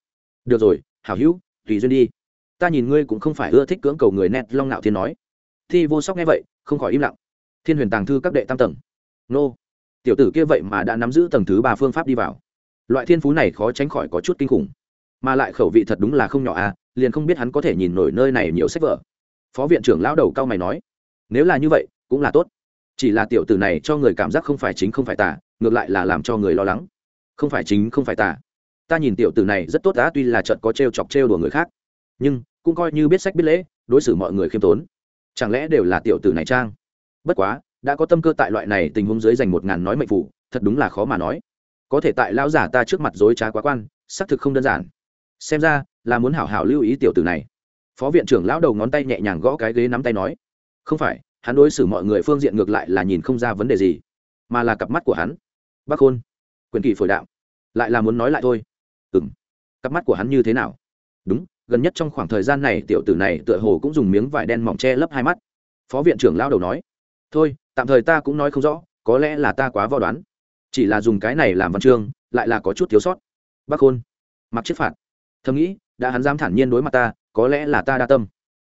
được rồi, hảo hữu, tùy duyên đi. Ta nhìn ngươi cũng không phải ưa thích cưỡng cầu người nét, long ngạo thiên nói. Thi vô sóc nghe vậy, không khỏi im lặng. Thiên huyền tàng thư các đệ tam tầng. Nô, tiểu tử kia vậy mà đã nắm giữ tầng thứ ba phương pháp đi vào. Loại thiên phú này khó tránh khỏi có chút kinh khủng. Mà lại khẩu vị thật đúng là không nhỏ à liền không biết hắn có thể nhìn nổi nơi này nhiều sách vở. Phó viện trưởng lão đầu cao mày nói, nếu là như vậy, cũng là tốt chỉ là tiểu tử này cho người cảm giác không phải chính không phải tà, ngược lại là làm cho người lo lắng. Không phải chính không phải tà. Ta nhìn tiểu tử này rất tốt đã tuy là trận có t r e o chọc trêu đùa người khác. Nhưng, cũng coi như biết sách biết lễ, đối xử mọi người khiêm tốn. Chẳng lẽ đều là tiểu tử này trang? Bất quá, đã có tâm cơ tại loại này tình huống dưới dành một ngàn nói mệnh phủ, thật đúng là khó mà nói. Có thể tại lão giả ta trước mặt dối trá quá quan, xác thực không đơn giản. Xem ra, là muốn hảo hảo lưu ý tiểu tử này. Phó viện trưởng lão đầu ngón tay nhẹ nhàng gõ cái ghế nắm tay nói. Không phải hắn đối xử mọi người phương diện ngược lại là nhìn không ra vấn đề gì, mà là cặp mắt của hắn. Bác khôn, quyền kỳ phổi đạo, lại là muốn nói lại thôi. Ừng cặp mắt của hắn như thế nào? Đúng, gần nhất trong khoảng thời gian này tiểu tử này tựa hồ cũng dùng miếng vải đen mỏng che lấp hai mắt. Phó viện trưởng lao đầu nói, thôi, tạm thời ta cũng nói không rõ, có lẽ là ta quá vò đoán. Chỉ là dùng cái này làm văn chương, lại là có chút thiếu sót. Bác khôn, mặc chiếc phạt. Thầm nghĩ, đã hắn dám thản nhiên đối mặt ta, có lẽ là ta đa tâm.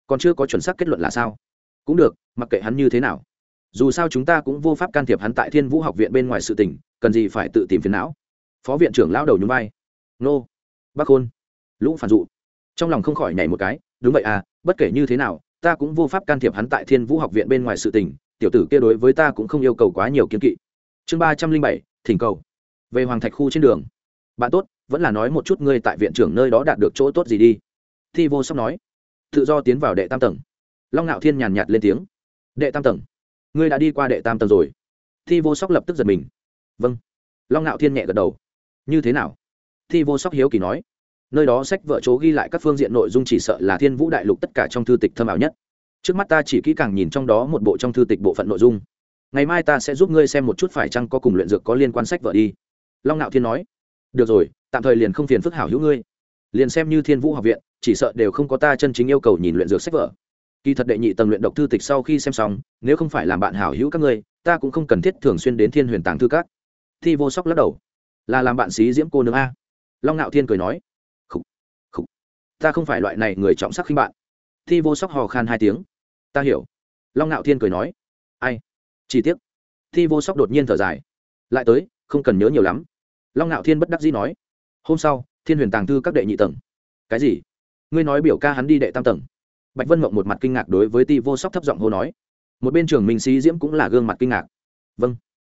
Còn chưa có chuẩn xác kết luận là sao? Cũng được, mặc kệ hắn như thế nào. Dù sao chúng ta cũng vô pháp can thiệp hắn tại thiên vũ học viện bên ngoài sự tình, cần gì phải tự tìm phiền não. Phó viện trưởng lao đầu nhún vai. Nô. Bác khôn. Lũ phản dụ. Trong lòng không khỏi nhảy một cái, đúng vậy à bất kể như thế nào, ta cũng vô pháp can thiệp hắn tại thiên vũ học viện bên ngoài sự tình, tiểu tử kia đối với ta cũng không yêu cầu quá nhiều kiến kỵ. Chương ba trăm linh bảy, thỉnh cầu. Về hoàng thạch khu trên đường. Bạn tốt, vẫn là nói một chút ngươi tại viện trưởng nơi đó đạt được chỗ tốt gì đi. Thi vô sóc nói. Tự do tiến vào đệ tam tầng long ngạo thiên nhàn nhạt lên tiếng. Đệ tam tầng, ngươi đã đi qua đệ tam tầng rồi. Thi vô sóc lập tức giật mình. Vâng. Long ngạo thiên nhẹ gật đầu. Như thế nào? Thi vô sóc hiếu kỳ nói. Nơi đó sách vợ chố ghi lại các phương diện nội dung chỉ sợ là thiên vũ đại lục tất cả trong thư tịch thâm ảo nhất. Trước mắt ta chỉ kỹ càng nhìn trong đó một bộ trong thư tịch bộ phận nội dung. Ngày mai ta sẽ giúp ngươi xem một chút phải chăng có cùng luyện dược có liên quan sách vợ đi. Long nạo thiên nói. Được rồi, tạm thời liền không phiền phức hảo hữu ngươi. Liền xem như thiên vũ học viện, chỉ sợ đều không có ta chân chính yêu cầu nhìn luyện dược sách vở kỳ thật đệ nhị tầng luyện độc thư tịch sau khi xem xong nếu không phải làm bạn hảo hữu các ngươi ta cũng không cần thiết thường xuyên đến thiên huyền tàng thư các. Thi vô sóc lắc đầu. Là làm bạn xí diễm cô nương a. Long ngạo thiên cười nói. Khủ, khủ. ta không phải loại này người trọng sắc khinh bạn. Thi vô sóc hò khan hai tiếng. Ta hiểu. Long ngạo thiên cười nói. Ai? Chi tiết thi vô sóc đột nhiên thở dài. Lại tới không cần nhớ nhiều lắm. Long ngạo thiên bất đắc dĩ nói. Hôm sau thiên huyền tàng thư các đệ nhị tầng. Cái gì? Ngươi nói biểu ca hắn đi đệ tam tầng bạch vân mộng một mặt kinh ngạc đối với ti vô sóc thấp giọng hô nói. Một bên trường minh sĩ diễm cũng là gương mặt kinh ngạc. Vâng.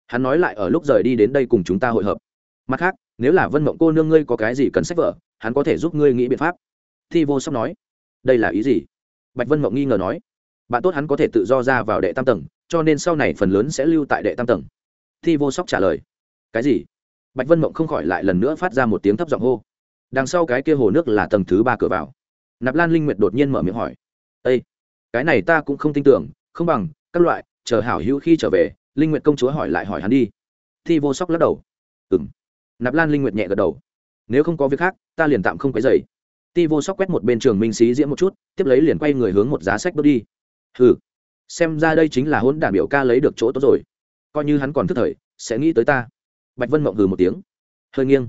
Hắn nói lại ở lúc rời đi đến đây cùng chúng ta hội hợp. Mặt khác, nếu là vân mộng cô nương ngươi có cái gì cần sách vở, hắn có thể giúp ngươi nghĩ biện pháp. Thi vô sóc nói. Đây là ý gì? Bạch vân mộng nghi ngờ nói. Bạn tốt hắn có thể tự do ra vào đệ tam tầng, cho nên sau này phần lớn sẽ lưu tại đệ tam tầng. Thi vô sóc trả lời. Cái gì? Bạch vân mộng không khỏi lại lần nữa phát ra một tiếng thấp giọng hô. Đằng sau cái kia hồ nước là tầng thứ ba cửa vào nạp lan linh nguyệt đột nhiên mở miệng hỏi ây cái này ta cũng không tin tưởng, không bằng, các loại, chờ hảo hữu khi trở về, linh nguyệt công chúa hỏi lại hỏi hắn đi. Thi vô sóc lắc đầu ừng nạp lan linh nguyệt nhẹ gật đầu, nếu không có việc khác, ta liền tạm không cái dày ti vô sóc quét một bên trường minh sĩ diễm một chút, tiếp lấy liền quay người hướng một giá sách bước đi. Ừ xem ra đây chính là hôn đản biểu ca lấy được chỗ tốt rồi. Coi như hắn còn thức thời, sẽ nghĩ tới ta. Bạch vân mộng hừ một tiếng, hơi nghiêng,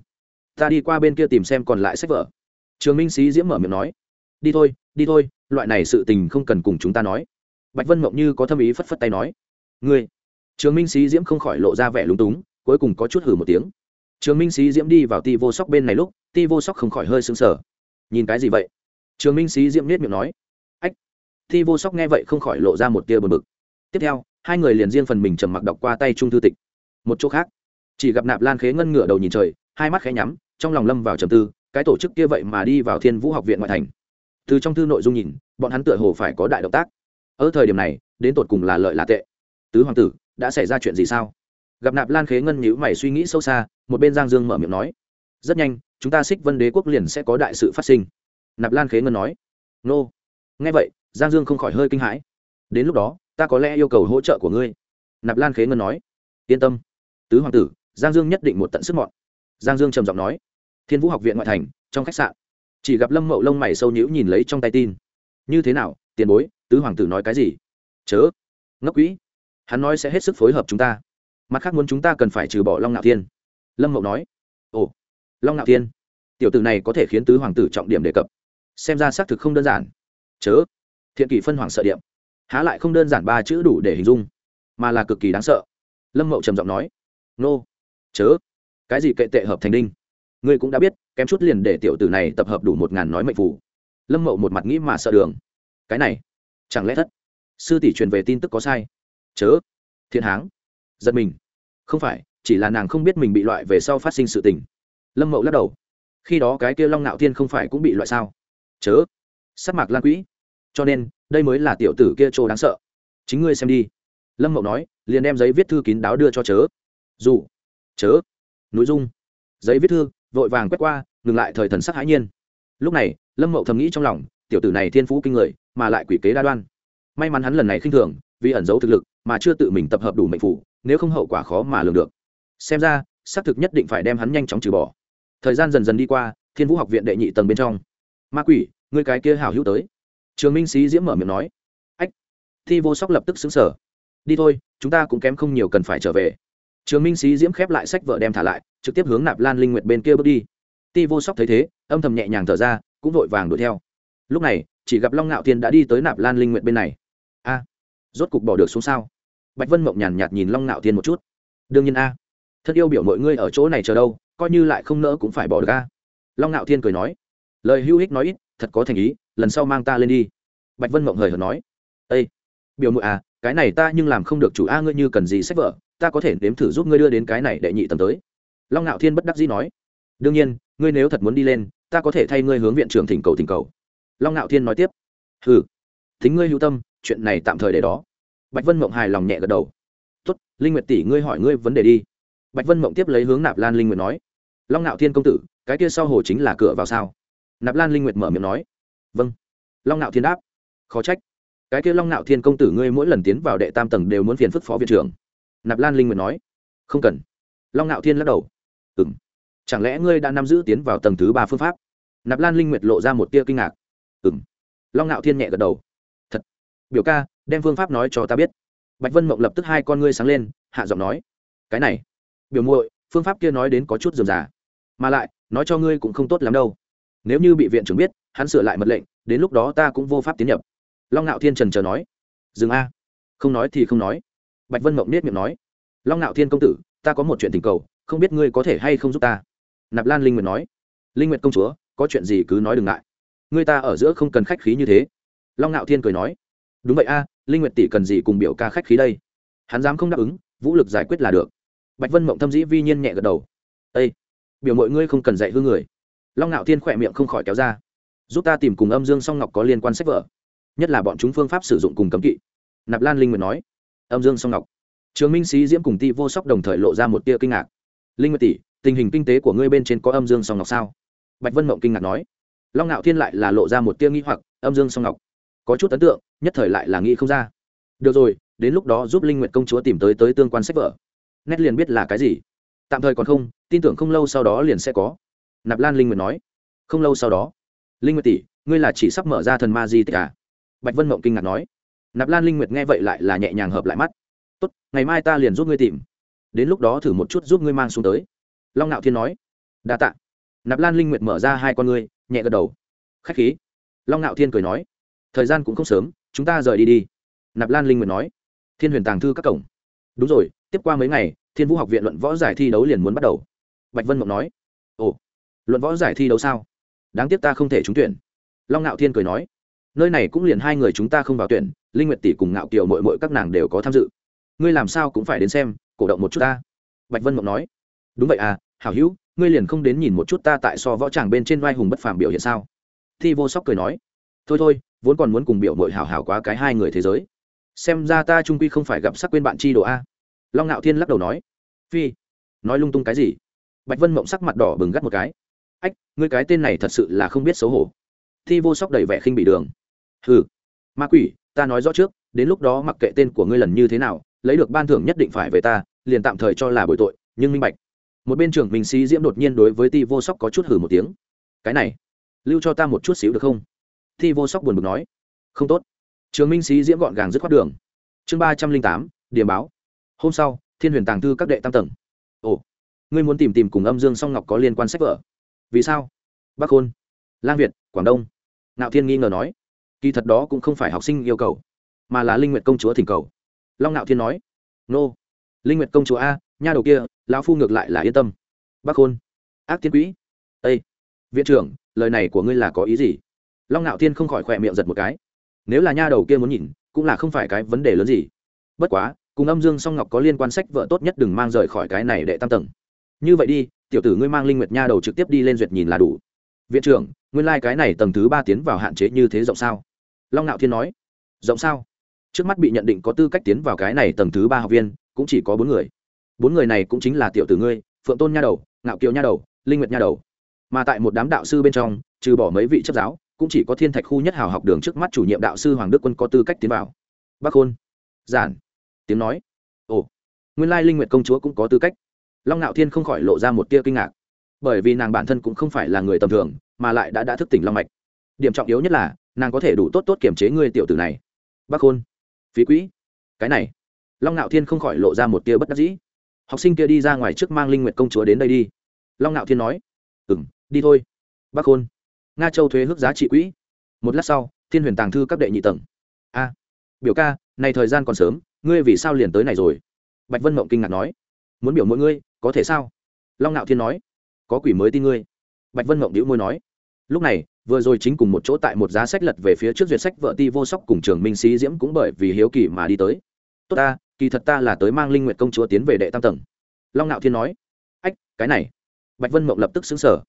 ta đi qua bên kia tìm xem còn lại sách vở. Trường minh sĩ diễm mở miệng nói đi thôi đi thôi, loại này sự tình không cần cùng chúng ta nói. Bạch vân mộng như có thâm ý phất phất tay nói. Ngươi, trường minh sĩ diễm không khỏi lộ ra vẻ lúng túng, cuối cùng có chút hử một tiếng. Trường minh sĩ diễm đi vào ti vô sóc bên này lúc, ti vô sóc không khỏi hơi sững sờ. Nhìn cái gì vậy? Trường minh sĩ diễm nết miệng nói. Ách, ti vô sóc nghe vậy không khỏi lộ ra một tia bờ bực. Tiếp theo, hai người liền riêng phần mình trầm mặc đọc qua tay trung thư tịch. Một chỗ khác, chỉ gặp nạp lan khế ngân ngửa đầu nhìn trời, hai mắt khẽ nhắm, trong lòng lâm vào trầm tư, cái tổ chức kia vậy mà đi vào thiên vũ học viện ngoại thành từ trong thư nội dung nhìn, bọn hắn tựa hồ phải có đại động tác. Ở thời điểm này, đến tột cùng là lợi là tệ? Tứ hoàng tử, đã xảy ra chuyện gì sao? Gặp nạp lan khế ngân nhữ mày suy nghĩ sâu xa, một bên giang dương mở miệng nói, rất nhanh, chúng ta xích vân đế quốc liền sẽ có đại sự phát sinh. Nạp lan khế ngân nói, nô. Nghe vậy, giang dương không khỏi hơi kinh hãi. Đến lúc đó, ta có lẽ yêu cầu hỗ trợ của ngươi. Nạp lan khế ngân nói, yên tâm. Tứ hoàng tử, giang dương nhất định một tận sức mọn. Giang dương trầm giọng nói, thiên vũ học viện ngoại thành, trong khách sạn chỉ gặp lâm mậu lông mày sâu nhữ nhìn lấy trong tay tin. Như thế nào, tiền bối, tứ hoàng tử nói cái gì? Chớ ngốc quỹ. Hắn nói sẽ hết sức phối hợp chúng ta. Mặt khác muốn chúng ta cần phải trừ bỏ long ngạo thiên. Lâm mậu nói. Ồ, long ngạo thiên. Tiểu tử này có thể khiến tứ hoàng tử trọng điểm đề cập. Xem ra xác thực không đơn giản. Chớ, thiện kỷ phân hoàng sợ điệm. Há lại không đơn giản ba chữ đủ để hình dung, mà là cực kỳ đáng sợ. Lâm mậu trầm giọng nói. Nô, chớ, cái gì kệ tệ hợp thành đinh? Ngươi cũng đã biết kém chút liền để tiểu tử này tập hợp đủ một ngàn nói mệnh phủ lâm mậu một mặt nghĩ mà sợ đường. Cái này, chẳng lẽ thất? Sư tỷ truyền về tin tức có sai. Chớ. Thiện háng. Giật mình. Không phải, chỉ là nàng không biết mình bị loại về sau phát sinh sự tình. Lâm mậu lắc đầu. Khi đó cái kia long nạo thiên không phải cũng bị loại sao? Chớ. Sắc mạc lan quỹ. Cho nên, đây mới là tiểu tử kia trô đáng sợ. Chính ngươi xem đi. Lâm mậu nói, liền đem giấy viết thư kín đáo đưa cho chớ. Dù. Chớ. Nội dung. Giấy viết thư vội vàng quét qua, ngừng lại thời thần sắc hãi nhiên. Lúc này, lâm mậu thầm nghĩ trong lòng, tiểu tử này thiên phú kinh người, mà lại quỷ kế đa đoan. May mắn hắn lần này khinh thường, vì ẩn giấu thực lực, mà chưa tự mình tập hợp đủ mệnh phủ, nếu không hậu quả khó mà lường được. Xem ra, xác thực nhất định phải đem hắn nhanh chóng trừ bỏ. Thời gian dần dần đi qua, thiên vũ học viện đệ nhị tầng bên trong. Ma quỷ người cái kia hào hữu tới. Trường minh sĩ diễm mở miệng nói. Ách. Thi vô sóc lập tức xứng sở đi thôi, chúng ta cũng kém không nhiều cần phải trở về. Trường minh sĩ diễm khép lại sách vợ đem thả lại trực tiếp hướng nạp lan linh nguyệt bên kia bước đi. Ti vô sóc thấy thế, âm thầm nhẹ nhàng thở ra, cũng vội vàng đuổi theo. Lúc này, chỉ gặp long ngạo thiên đã đi tới nạp lan linh nguyệt bên này. A, rốt cục bỏ được xuống sao? Bạch vân mộng nhàn nhạt nhìn long ngạo thiên một chút. Đương nhiên a, thân yêu biểu mọi ngươi ở chỗ này chờ đâu, coi như lại không nỡ cũng phải bỏ được a. Long ngạo thiên cười nói. Lời hữu ích nói ít, thật có thành ý, lần sau mang ta lên đi. Bạch vân mộng hời hợt nói. Ây biểu mụi à cái này ta nhưng làm không được chủ a, ngươi như cần gì sách vở, ta có thể nếm thử giúp ngươi đưa đến cái này đệ nhị tầm tới long ngạo thiên bất đắc dĩ nói, đương nhiên, ngươi nếu thật muốn đi lên, ta có thể thay ngươi hướng viện trưởng thỉnh cầu thỉnh cầu. Long ngạo thiên nói tiếp ừ thính ngươi hữu tâm, chuyện này tạm thời để đó. Bạch vân mộng hài lòng nhẹ gật đầu, tốt, linh nguyệt tỷ ngươi hỏi ngươi vấn đề đi. Bạch vân mộng tiếp lấy hướng nạp lan linh nguyệt nói, long ngạo thiên công tử, cái kia sau hồ chính là cửa vào sao? Nạp lan linh nguyệt mở miệng nói vâng. Long ngạo thiên đáp, khó trách, cái kia long ngạo thiên công tử ngươi mỗi lần tiến vào đệ tam tầng đều muốn phiền phức phó viện trưởng. Nạp lan linh nguyệt nói, không cần. Long ngạo thiên lắc đầu ừ m chẳng lẽ ngươi đã nắm giữ tiến vào tầng thứ ba phương pháp? Nạp lan linh nguyệt lộ ra một tia kinh ngạc. Ừ m long ngạo thiên nhẹ gật đầu. Thật. Biểu ca, đem phương pháp nói cho ta biết. Bạch vân mộng lập tức hai con ngươi sáng lên, hạ giọng nói. Cái này. Biểu muội, phương pháp kia nói đến có chút dườm già mà lại, nói cho ngươi cũng không tốt lắm đâu. Nếu như bị viện trưởng biết, hắn sửa lại mật lệnh, đến lúc đó ta cũng vô pháp tiến nhập. Long ngạo thiên trần trờ nói. Dừng a. Không nói thì không nói. Bạch vân mộng nết miệng nói. Long ngạo thiên công tử, ta có một chuyện tình cầu không biết ngươi có thể hay không giúp ta? Nạp lan linh nguyệt nói. Linh nguyệt công chúa, có chuyện gì cứ nói đừng ngại. Ngươi ta ở giữa không cần khách khí như thế. Long ngạo thiên cười nói. Đúng vậy a, linh nguyệt tỷ cần gì cùng biểu ca khách khí đây? Hắn dám không đáp ứng, vũ lực giải quyết là được. Bạch vân mộng thâm dĩ vi nhiên nhẹ gật đầu. Ây biểu mọi ngươi không cần dạy hư người. Long ngạo thiên khỏe miệng không khỏi kéo ra. Giúp ta tìm cùng âm dương song ngọc có liên quan sách vở. Nhất là bọn chúng phương pháp sử dụng cùng cấm kỵ. Nạp lan linh nguyệt nói. Âm dương song ngọc. Trường minh sĩ diễm cùng ti vô sóc đồng thời lộ ra một tia kinh ngạc linh nguyệt tỷ, tình hình kinh tế của ngươi bên trên có âm dương song ngọc sao? Bạch vân mộng kinh ngạc nói. Long ngạo thiên lại là lộ ra một tia nghi hoặc, âm dương song ngọc. Có chút ấn tượng, nhất thời lại là nghĩ không ra. Được rồi, đến lúc đó giúp linh nguyệt công chúa tìm tới tới tương quan sách vở. Nét liền biết là cái gì. Tạm thời còn không, tin tưởng không lâu sau đó liền sẽ có. Nạp lan linh nguyệt nói. Không lâu sau đó. Linh nguyệt tỷ, ngươi là chỉ sắp mở ra thần ma di tích à? Bạch vân mộng kinh ngạc nói. Nạp lan linh nguyệt nghe vậy lại là nhẹ nhàng hợp lại mắt. Tốt, ngày mai ta liền giúp ngươi tìm đến lúc đó thử một chút giúp ngươi mang xuống tới. Long nạo thiên nói. Đa tạ. Nạp lan linh nguyệt mở ra hai con ngươi, nhẹ gật đầu. Khách khí. Long nạo thiên cười nói. Thời gian cũng không sớm, chúng ta rời đi đi. Nạp lan linh nguyệt nói. Thiên huyền tàng thư các cổng. Đúng rồi, tiếp qua mấy ngày, thiên vũ học viện luận võ giải thi đấu liền muốn bắt đầu. Bạch vân mộng nói. Ồ, luận võ giải thi đấu sao? Đáng tiếc ta không thể trúng tuyển. Long ngạo thiên cười nói. Nơi này cũng liền hai người chúng ta không vào tuyển, linh nguyệt tỷ cùng ngạo kiều mội mội các nàng đều có tham dự. Ngươi làm sao cũng phải đến xem cổ động một chút ta. Bạch vân mộng nói. Đúng vậy à hảo hữu, ngươi liền không đến nhìn một chút ta tại so võ tràng bên trên vai hùng bất phàm biểu hiện sao? Thi vô sóc cười nói. Thôi thôi, vốn còn muốn cùng biểu mội hảo hảo quá cái hai người thế giới. Xem ra ta trung quy không phải gặp sắc quên bạn chi đồ a. Long ngạo thiên lắc đầu nói. Phi, nói lung tung cái gì? Bạch vân mộng sắc mặt đỏ bừng gắt một cái. Ách, ngươi cái tên này thật sự là không biết xấu hổ. Thi vô sóc đầy vẻ khinh bị đường. Hừ, ma quỷ, ta nói rõ trước, đến lúc đó mặc kệ tên của ngươi lần như thế nào, lấy được ban thưởng nhất định phải về ta liền tạm thời cho là bội tội, nhưng minh bạch. Một bên trưởng mình sĩ diễm đột nhiên đối với ti vô sóc có chút hử một tiếng. Cái này, lưu cho ta một chút xíu được không? Thi vô sóc buồn bực nói. Không tốt. Trường minh sĩ diễm gọn gàng dứt khoát đường. Chương ba trăm linh tám, điểm báo. Hôm sau, thiên huyền tàng thư các đệ tam tầng. Ồ, ngươi muốn tìm tìm cùng âm dương song ngọc có liên quan sách vở. Vì sao? Bắc Khôn, lang việt, quảng đông. Nạo thiên nghi ngờ nói. Kỳ thật đó cũng không phải học sinh yêu cầu, mà là linh nguyệt công chúa thỉnh cầu. Long nạo thiên nói. Nô linh nguyệt công chúa a, nha đầu kia, lão phu ngược lại là yên tâm. Bắc hôn ác tiên quỹ ây viện trưởng, lời này của ngươi là có ý gì? Long nạo thiên không khỏi khỏe miệng giật một cái. Nếu là nha đầu kia muốn nhìn, cũng là không phải cái vấn đề lớn gì. Bất quá, cùng âm dương song ngọc có liên quan sách vợ tốt nhất đừng mang rời khỏi cái này để tam tầng. Như vậy đi, tiểu tử ngươi mang linh nguyệt nha đầu trực tiếp đi lên duyệt nhìn là đủ. Viện trưởng, nguyên lai、like、cái này tầng thứ ba tiến vào hạn chế như thế rộng sao? Long ngạo thiên nói. Rộng sao? Trước mắt bị nhận định có tư cách tiến vào cái này tầng thứ ba học viên cũng chỉ có bốn người. Bốn người này cũng chính là tiểu tử ngươi, phượng tôn nha đầu, ngạo kiều nha đầu, linh nguyệt nha đầu. Mà tại một đám đạo sư bên trong, trừ bỏ mấy vị chấp giáo, cũng chỉ có thiên thạch khu nhất hào học đường trước mắt chủ nhiệm đạo sư hoàng đức quân có tư cách tiến vào. Bắc hôn giản, tiếng nói. Ồ, nguyên lai linh nguyệt công chúa cũng có tư cách. Long ngạo thiên không khỏi lộ ra một tia kinh ngạc. Bởi vì nàng bản thân cũng không phải là người tầm thường, mà lại đã đã thức tỉnh long mạch. Điểm trọng yếu nhất là, nàng có thể đủ tốt tốt kiểm chế ngươi tiểu tử này. Bắc hôn phí quỹ. Cái này long ngạo thiên không khỏi lộ ra một tia bất đắc dĩ. Học sinh kia đi ra ngoài trước mang linh nguyệt công chúa đến đây đi. Long ngạo thiên nói ừ m đi thôi. Bác khôn. nga châu thuế hước giá trị quỹ. Một lát sau, thiên huyền tàng thư các đệ nhị tầng. A, biểu ca, này thời gian còn sớm, ngươi vì sao liền tới này rồi? Bạch vân mộng kinh ngạc nói, muốn biểu mỗi ngươi, có thể sao? Long ngạo thiên nói, có quỷ mới tin ngươi. Bạch vân mộng đĩu môi nói, lúc này, vừa rồi chính cùng một chỗ tại một giá sách lật về phía trước duyệt sách vợ ti vô sóc cùng trường minh sĩ diễm cũng bởi vì hiếu kỳ mà đi tới. Tốt ta kỳ thật ta là tới mang linh nguyệt công chúa tiến về đệ tam tầng. Long ngạo thiên nói, ách, cái này. Bạch vân mộng lập tức xứng sở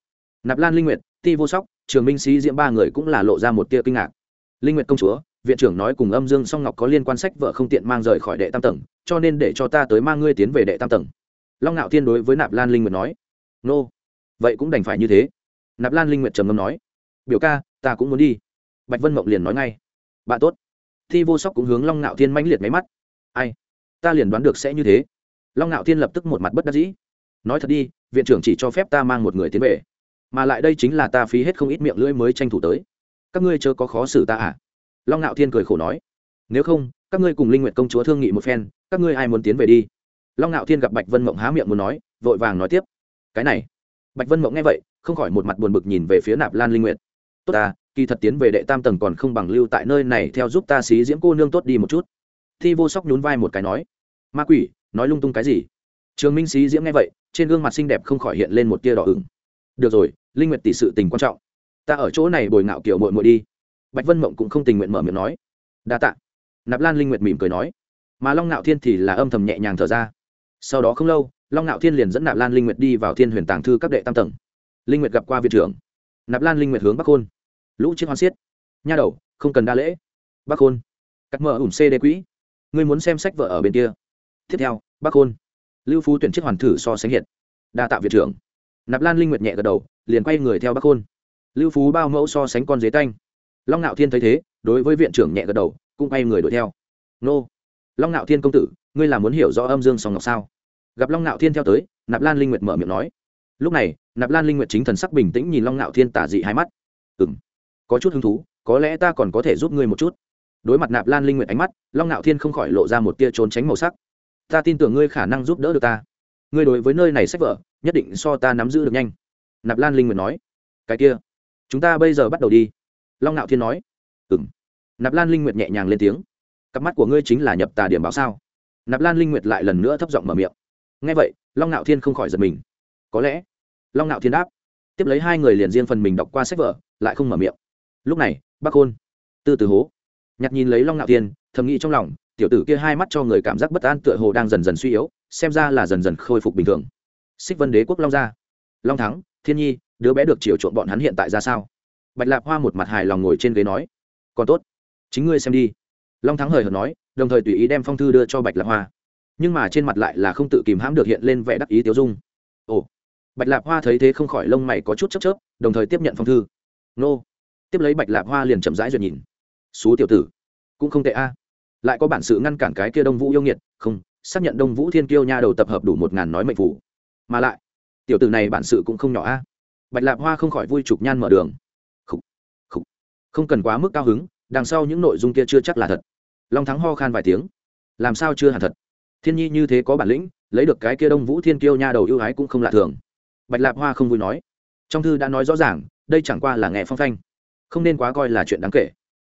nạp lan linh nguyệt, ti vô sóc, trường minh sĩ diễm ba người cũng là lộ ra một tia kinh ngạc. Linh nguyệt công chúa, viện trưởng nói cùng âm dương song ngọc có liên quan sách vợ không tiện mang rời khỏi đệ tam tầng, cho nên để cho ta tới mang ngươi tiến về đệ tam tầng. Long ngạo thiên đối với nạp lan linh nguyệt nói, nô, vậy cũng đành phải như thế. Nạp lan linh nguyệt trầm ngâm nói, biểu ca, ta cũng muốn đi. Bạch vân mộng liền nói ngay, bạn tốt. Thi vô sóc cũng hướng long ngạo thiên mãnh liệt máy mắt, ai? Ta liền đoán được sẽ như thế. Long ngạo thiên lập tức một mặt bất đắc dĩ. Nói thật đi, viện trưởng chỉ cho phép ta mang một người tiến về. Mà lại đây chính là ta phí hết không ít miệng lưỡi mới tranh thủ tới. Các ngươi chớ có khó xử ta à? Long ngạo thiên cười khổ nói. Nếu không, các ngươi cùng linh nguyện công chúa thương nghị một phen, các ngươi ai muốn tiến về đi? Long ngạo thiên gặp bạch vân mộng há miệng muốn nói, vội vàng nói tiếp. Cái này. Bạch vân mộng nghe vậy, không khỏi một mặt buồn bực nhìn về phía nạp lan linh nguyện tốt ta kỳ thật tiến về đệ tam tầng còn không bằng lưu tại nơi này theo giúp ta xí diễm cô nương tốt đi một chút. Thi vô sóc nhún vai một cái nói ma quỷ, nói lung tung cái gì? Trường minh xí diễm nghe vậy, trên gương mặt xinh đẹp không khỏi hiện lên một tia đỏ ửng. Được rồi, linh nguyệt tỷ sự tình quan trọng. Ta ở chỗ này bồi ngạo kiểu muội muội đi. Bạch vân mộng cũng không tình nguyện mở miệng nói. Đa tạ. Nạp lan linh nguyệt mỉm cười nói. Mà long ngạo thiên thì là âm thầm nhẹ nhàng thở ra. Sau đó không lâu, long ngạo thiên liền dẫn nạp lan linh nguyệt đi vào thiên huyền tàng thư các đệ tam tầng. Linh nguyệt gặp qua viện trưởng. Nạp lan linh nguyệt hướng bắc khôn. Lũ chiếc hoan xiết. Nha đầu, không cần đa lễ. Bắc khôn. Cắt mở ủn cd quỹ. Ngươi muốn xem sách vợ ở bên kia tiếp theo, bắc khôn lưu phú tuyển chiếc hoàn thử so sánh hiện đa tạ viện trưởng. Nạp lan linh nguyệt nhẹ gật đầu, liền quay người theo bắc khôn lưu phú bao mẫu so sánh con dế tanh. Long ngạo thiên thấy thế, đối với viện trưởng nhẹ gật đầu, cũng quay người đuổi theo. Nô. Long ngạo thiên công tử, ngươi là muốn hiểu rõ âm dương song ngọc sao? Gặp long ngạo thiên theo tới, nạp lan linh nguyệt mở miệng nói. Lúc này, nạp lan linh nguyệt chính thần sắc bình tĩnh nhìn long ngạo thiên tả dị hai mắt. Ừ m có chút hứng thú, có lẽ ta còn có thể giúp ngươi một chút. Đối mặt nạp lan linh nguyệt ánh mắt, long ngạo thiên không khỏi lộ ra một tia trốn tránh màu sắc ta tin tưởng ngươi khả năng giúp đỡ được ta. Ngươi đối với nơi này sách vở, nhất định so ta nắm giữ được nhanh. Nạp lan linh nguyệt nói. Cái kia, chúng ta bây giờ bắt đầu đi. Long Nạo thiên nói. Ừ m nạp lan linh nguyệt nhẹ nhàng lên tiếng. Cặp mắt của ngươi chính là nhập tà điểm báo sao? Nạp lan linh nguyệt lại lần nữa thấp giọng mở miệng. Ngay vậy, long Nạo thiên không khỏi giật mình. Có lẽ? Long Nạo thiên đáp. Tiếp lấy hai người liền riêng phần mình đọc qua sách vở, lại không mở miệng. Lúc này, bác hôn tư từ hố, nhặt nhìn lấy long Nạo thiên, thầm nghĩ trong lòng tiểu tử kia hai mắt cho người cảm giác bất an tựa hồ đang dần dần suy yếu, xem ra là dần dần khôi phục bình thường. Xích vân đế quốc long gia. Long thắng, thiên nhi, đứa bé được chiều chuộng bọn hắn hiện tại ra sao? Bạch lạp hoa một mặt hài lòng ngồi trên ghế nói. Còn tốt, chính ngươi xem đi. Long thắng hời hợt nói, đồng thời tùy ý đem phong thư đưa cho bạch lạp hoa. Nhưng mà trên mặt lại là không tự kìm hãm được hiện lên vẻ đắc ý tiêu dung. Ồ, bạch lạp hoa thấy thế không khỏi lông mày có chút chấp chớp, đồng thời tiếp nhận phong thư. Nô, tiếp lấy bạch lạp hoa liền chậm rãi duyệt nhìn. Xú tiểu tử, cũng không tệ a lại có bản sự ngăn cản cái kia đông vũ yêu nghiệt không xác nhận đông vũ thiên kiêu nha đầu tập hợp đủ một ngàn nói mệnh phủ mà lại tiểu tử này bản sự cũng không nhỏ a. Bạch lạp hoa không khỏi vui chụp nhan mở đường. Không, không, không cần quá mức cao hứng đằng sau những nội dung kia chưa chắc là thật. Long thắng ho khan vài tiếng. Làm sao chưa hẳn thật? Thiên nhi như thế có bản lĩnh lấy được cái kia đông vũ thiên kiêu nha đầu ưu ái cũng không lạ thường. Bạch lạp hoa không vui nói. Trong thư đã nói rõ ràng đây chẳng qua là nghe phong phanh. Không nên quá coi là chuyện đáng kể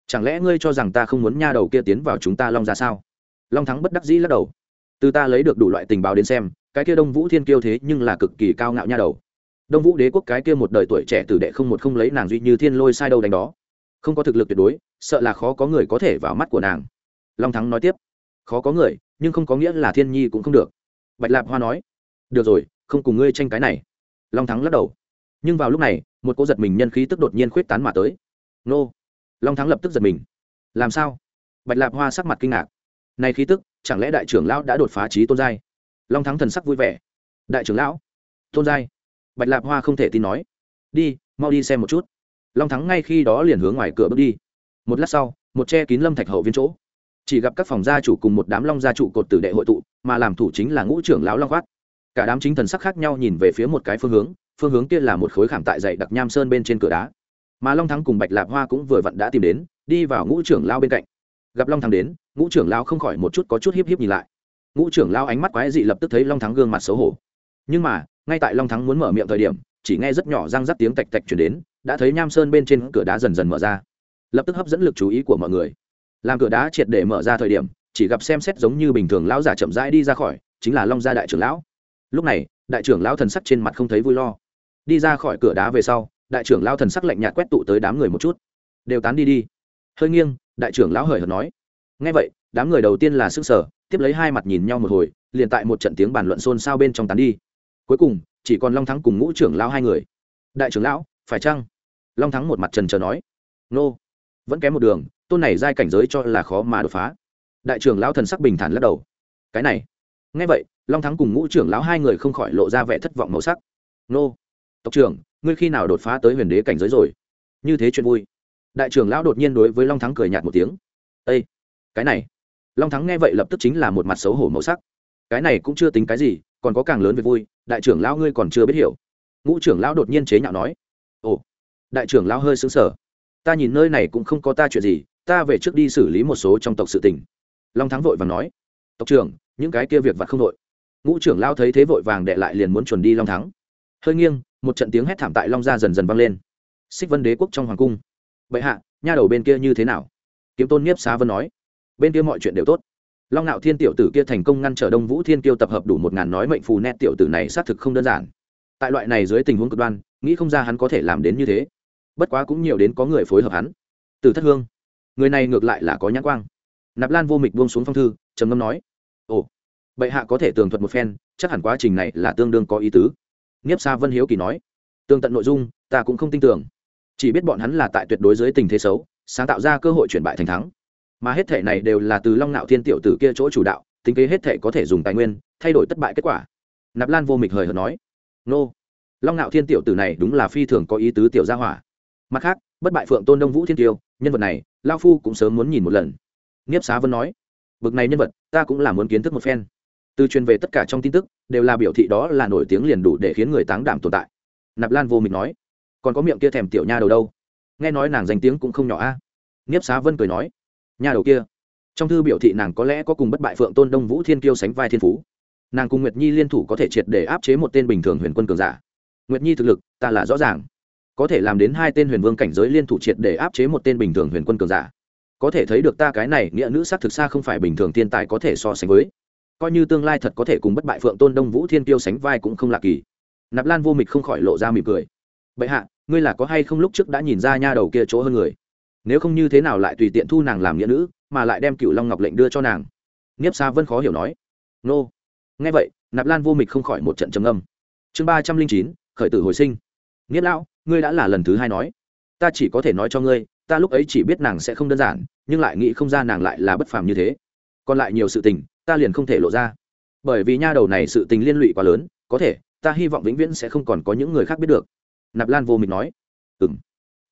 chẳng lẽ ngươi cho rằng ta không muốn nha đầu kia tiến vào chúng ta long ra sao? Long thắng bất đắc dĩ lắc đầu. Từ ta lấy được đủ loại tình báo đến xem, cái kia đông vũ thiên kiêu thế nhưng là cực kỳ cao ngạo nha đầu. Đông vũ đế quốc cái kia một đời tuổi trẻ tử đệ không một không lấy nàng duy như thiên lôi sai đâu đánh đó. Không có thực lực tuyệt đối, sợ là khó có người có thể vào mắt của nàng. Long thắng nói tiếp. Khó có người, nhưng không có nghĩa là thiên nhi cũng không được. Bạch lạp hoa nói. Được rồi, không cùng ngươi tranh cái này. Long thắng lắc đầu. Nhưng vào lúc này, một cô giật mình nhân khí tức đột nhiên khuyết tán mà tới. Nô long thắng lập tức giật mình. Làm sao? Bạch lạp hoa sắc mặt kinh ngạc. Này khí tức, chẳng lẽ đại trưởng lão đã đột phá trí tôn giai? Long thắng thần sắc vui vẻ. Đại trưởng lão? Tôn giai? Bạch lạp hoa không thể tin nói. Đi, mau đi xem một chút. Long thắng ngay khi đó liền hướng ngoài cửa bước đi. Một lát sau, một che kín lâm thạch hậu viên chỗ. Chỉ gặp các phòng gia chủ cùng một đám long gia trụ cột tử đệ hội tụ, mà làm thủ chính là ngũ trưởng lão long khoát cả đám chính thần sắc khác nhau nhìn về phía một cái phương hướng phương hướng kia là một khối khảm tại dậy đặc nham sơn bên trên cửa đá mà long thắng cùng bạch lạp hoa cũng vừa vặn đã tìm đến, đi vào ngũ trưởng lao bên cạnh. Gặp long thắng đến, ngũ trưởng lao không khỏi một chút có chút hiếp hiếp nhìn lại. Ngũ trưởng lao ánh mắt quái dị lập tức thấy long thắng gương mặt xấu hổ. Nhưng mà, ngay tại long thắng muốn mở miệng thời điểm, chỉ nghe rất nhỏ răng rắc tiếng tạch tạch chuyển đến, đã thấy nham sơn bên trên cửa đá dần dần mở ra. Lập tức hấp dẫn lực chú ý của mọi người. Làm cửa đá triệt để mở ra thời điểm, chỉ gặp xem xét giống như bình thường lão giả chậm rãi đi ra khỏi, chính là long gia đại trưởng lão. Lúc này, đại trưởng lão thần sắc trên mặt không thấy vui lo. Đi ra khỏi cửa đá về sau đại trưởng lão thần sắc lạnh nhạt quét tụ tới đám người một chút. Đều tán đi đi. Hơi nghiêng, đại trưởng lão hời hợt nói. Ngay vậy, đám người đầu tiên là sức sở tiếp lấy hai mặt nhìn nhau một hồi, liền tại một trận tiếng bàn luận xôn xao bên trong tán đi. Cuối cùng, chỉ còn long thắng cùng ngũ trưởng lão hai người. Đại trưởng lão, phải chăng? Long thắng một mặt trần trờ nói. Nô, vẫn kém một đường, tôn này giai cảnh giới cho là khó mà đột phá. Đại trưởng lão thần sắc bình thản lắc đầu. Cái này. Ngay vậy, long thắng cùng ngũ trưởng lão hai người không khỏi lộ ra vẻ thất vọng màu sắc. Nô, tộc trưởng ngươi khi nào đột phá tới huyền đế cảnh giới rồi? Như thế chuyện vui. Đại trưởng lão đột nhiên đối với long thắng cười nhạt một tiếng. Â cái này. Long thắng nghe vậy lập tức chính là một mặt xấu hổ màu sắc. Cái này cũng chưa tính cái gì, còn có càng lớn về vui, đại trưởng lão ngươi còn chưa biết hiểu. Ngũ trưởng lão đột nhiên chế nhạo nói. Ồ, đại trưởng lão hơi xứng sở ta nhìn nơi này cũng không có ta chuyện gì, ta về trước đi xử lý một số trong tộc sự tình. Long thắng vội và nói. Tộc trưởng, những cái kia việc vặt không đội. Ngũ trưởng lao thấy thế vội vàng đệ lại liền muốn chuẩn đi long thắng. Hơi nghiêng một trận tiếng hét thảm tại long gia dần dần vang lên. Xích vân đế quốc trong hoàng cung. Bệ hạ, nha đầu bên kia như thế nào? Kiếm tôn nhiếp xá vân nói. Bên kia mọi chuyện đều tốt. Long nạo thiên tiểu tử kia thành công ngăn trở đông vũ thiên kiêu tập hợp đủ một ngàn nói mệnh phù nét tiểu tử này xác thực không đơn giản. Tại loại này dưới tình huống cực đoan, nghĩ không ra hắn có thể làm đến như thế. Bất quá cũng nhiều đến có người phối hợp hắn. Từ thất hương. Người này ngược lại là có nhãn quang. Nạp lan vô mịch buông xuống phong thư, trầm ngâm nói. Ồ, bệ hạ có thể tường thuật một phen, chắc hẳn quá trình này là tương đương có ý tứ nghiếp sa vân hiếu kỳ nói tương tận nội dung, ta cũng không tin tưởng. Chỉ biết bọn hắn là tại tuyệt đối dưới tình thế xấu, sáng tạo ra cơ hội chuyển bại thành thắng. Mà hết thể này đều là từ long nạo thiên tiểu tử kia chỗ chủ đạo, tính kế hết thể có thể dùng tài nguyên, thay đổi thất bại kết quả. Nạp lan vô mịch hời hợt nói, nô, long nạo thiên tiểu tử này đúng là phi thường có ý tứ tiểu gia hỏa. Mặt khác, bất bại phượng tôn đông vũ thiên tiêu, nhân vật này, lao phu cũng sớm muốn nhìn một lần. Nghiếp xá vân nói, bực này nhân vật, ta cũng là muốn kiến thức một phen từ truyền về tất cả trong tin tức, đều là biểu thị đó là nổi tiếng liền đủ để khiến người táng đảm tồn tại. Nạp lan vô mịch nói, còn có miệng kia thèm tiểu nha đầu đâu? Nghe nói nàng danh tiếng cũng không nhỏ a. À? nghiếp xá vân cười nói, nha đầu kia. Trong thư biểu thị nàng có lẽ có cùng bất bại phượng tôn đông vũ thiên kiêu sánh vai thiên phú. Nàng cùng nguyệt nhi liên thủ có thể triệt để áp chế một tên bình thường huyền quân cường giả. Nguyệt nhi thực lực, ta là rõ ràng. Có thể làm đến hai tên huyền vương cảnh giới liên thủ triệt để áp chế một tên bình thường huyền quân cường giả. Có thể thấy được ta cái này nghĩa nữ sắc thực xa không phải bình thường thiên tài có thể so sánh với coi như tương lai thật có thể cùng bất bại phượng tôn đông vũ thiên tiêu sánh vai cũng không lạ kỳ. Nạp lan vô mịch không khỏi lộ ra mỉm cười. Bệ hạ, ngươi là có hay không lúc trước đã nhìn ra nha đầu kia chỗ hơn người? Nếu không như thế nào lại tùy tiện thu nàng làm nghĩa nữ, mà lại đem cựu long ngọc lệnh đưa cho nàng? Nghiếp xa vân khó hiểu nói. Nô. Nghe vậy, nạp lan vô mịch không khỏi một trận trầm âm chương ba trăm linh chín, khởi tử hồi sinh. Nghiếp lão, ngươi đã là lần thứ hai nói. Ta chỉ có thể nói cho ngươi, ta lúc ấy chỉ biết nàng sẽ không đơn giản, nhưng lại nghĩ không ra nàng lại là bất phàm như thế. Còn lại nhiều sự tình ta liền không thể lộ ra. Bởi vì nha đầu này sự tình liên lụy quá lớn, có thể, ta hy vọng vĩnh viễn sẽ không còn có những người khác biết được. Nạp lan vô mịch nói. Ừ m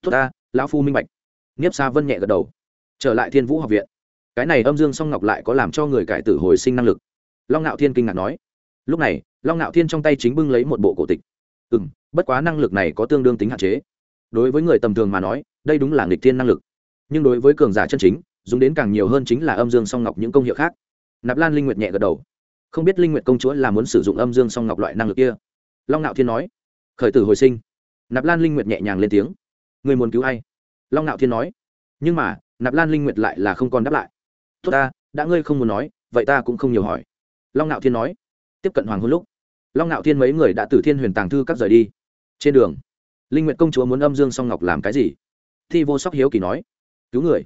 tốt ta, lão phu minh bạch. Nghiếp xa vân nhẹ gật đầu. Trở lại thiên vũ học viện. Cái này âm dương song ngọc lại có làm cho người cải tử hồi sinh năng lực. Long ngạo thiên kinh ngạc nói. Lúc này, long ngạo thiên trong tay chính bưng lấy một bộ cổ tịch. Ừ m bất quá năng lực này có tương đương tính hạn chế. Đối với người tầm thường mà nói, đây đúng là nghịch thiên năng lực. Nhưng đối với cường giả chân chính, dùng đến càng nhiều hơn chính là âm dương song ngọc những công hiệu khác nạp lan linh nguyệt nhẹ gật đầu. Không biết linh nguyệt công chúa là muốn sử dụng âm dương song ngọc loại năng lực kia. Long Nạo thiên nói. Khởi tử hồi sinh. Nạp lan linh nguyệt nhẹ nhàng lên tiếng. Người muốn cứu ai? Long Nạo thiên nói. Nhưng mà, nạp lan linh nguyệt lại là không còn đáp lại. Tốt ta, đã ngươi không muốn nói, vậy ta cũng không nhiều hỏi. Long Nạo thiên nói. Tiếp cận hoàng hôn lúc, long Nạo thiên mấy người đã từ thiên huyền tàng thư các rời đi. Trên đường, linh nguyệt công chúa muốn âm dương song ngọc làm cái gì? Thi vô sóc hiếu kỳ nói. Cứu người.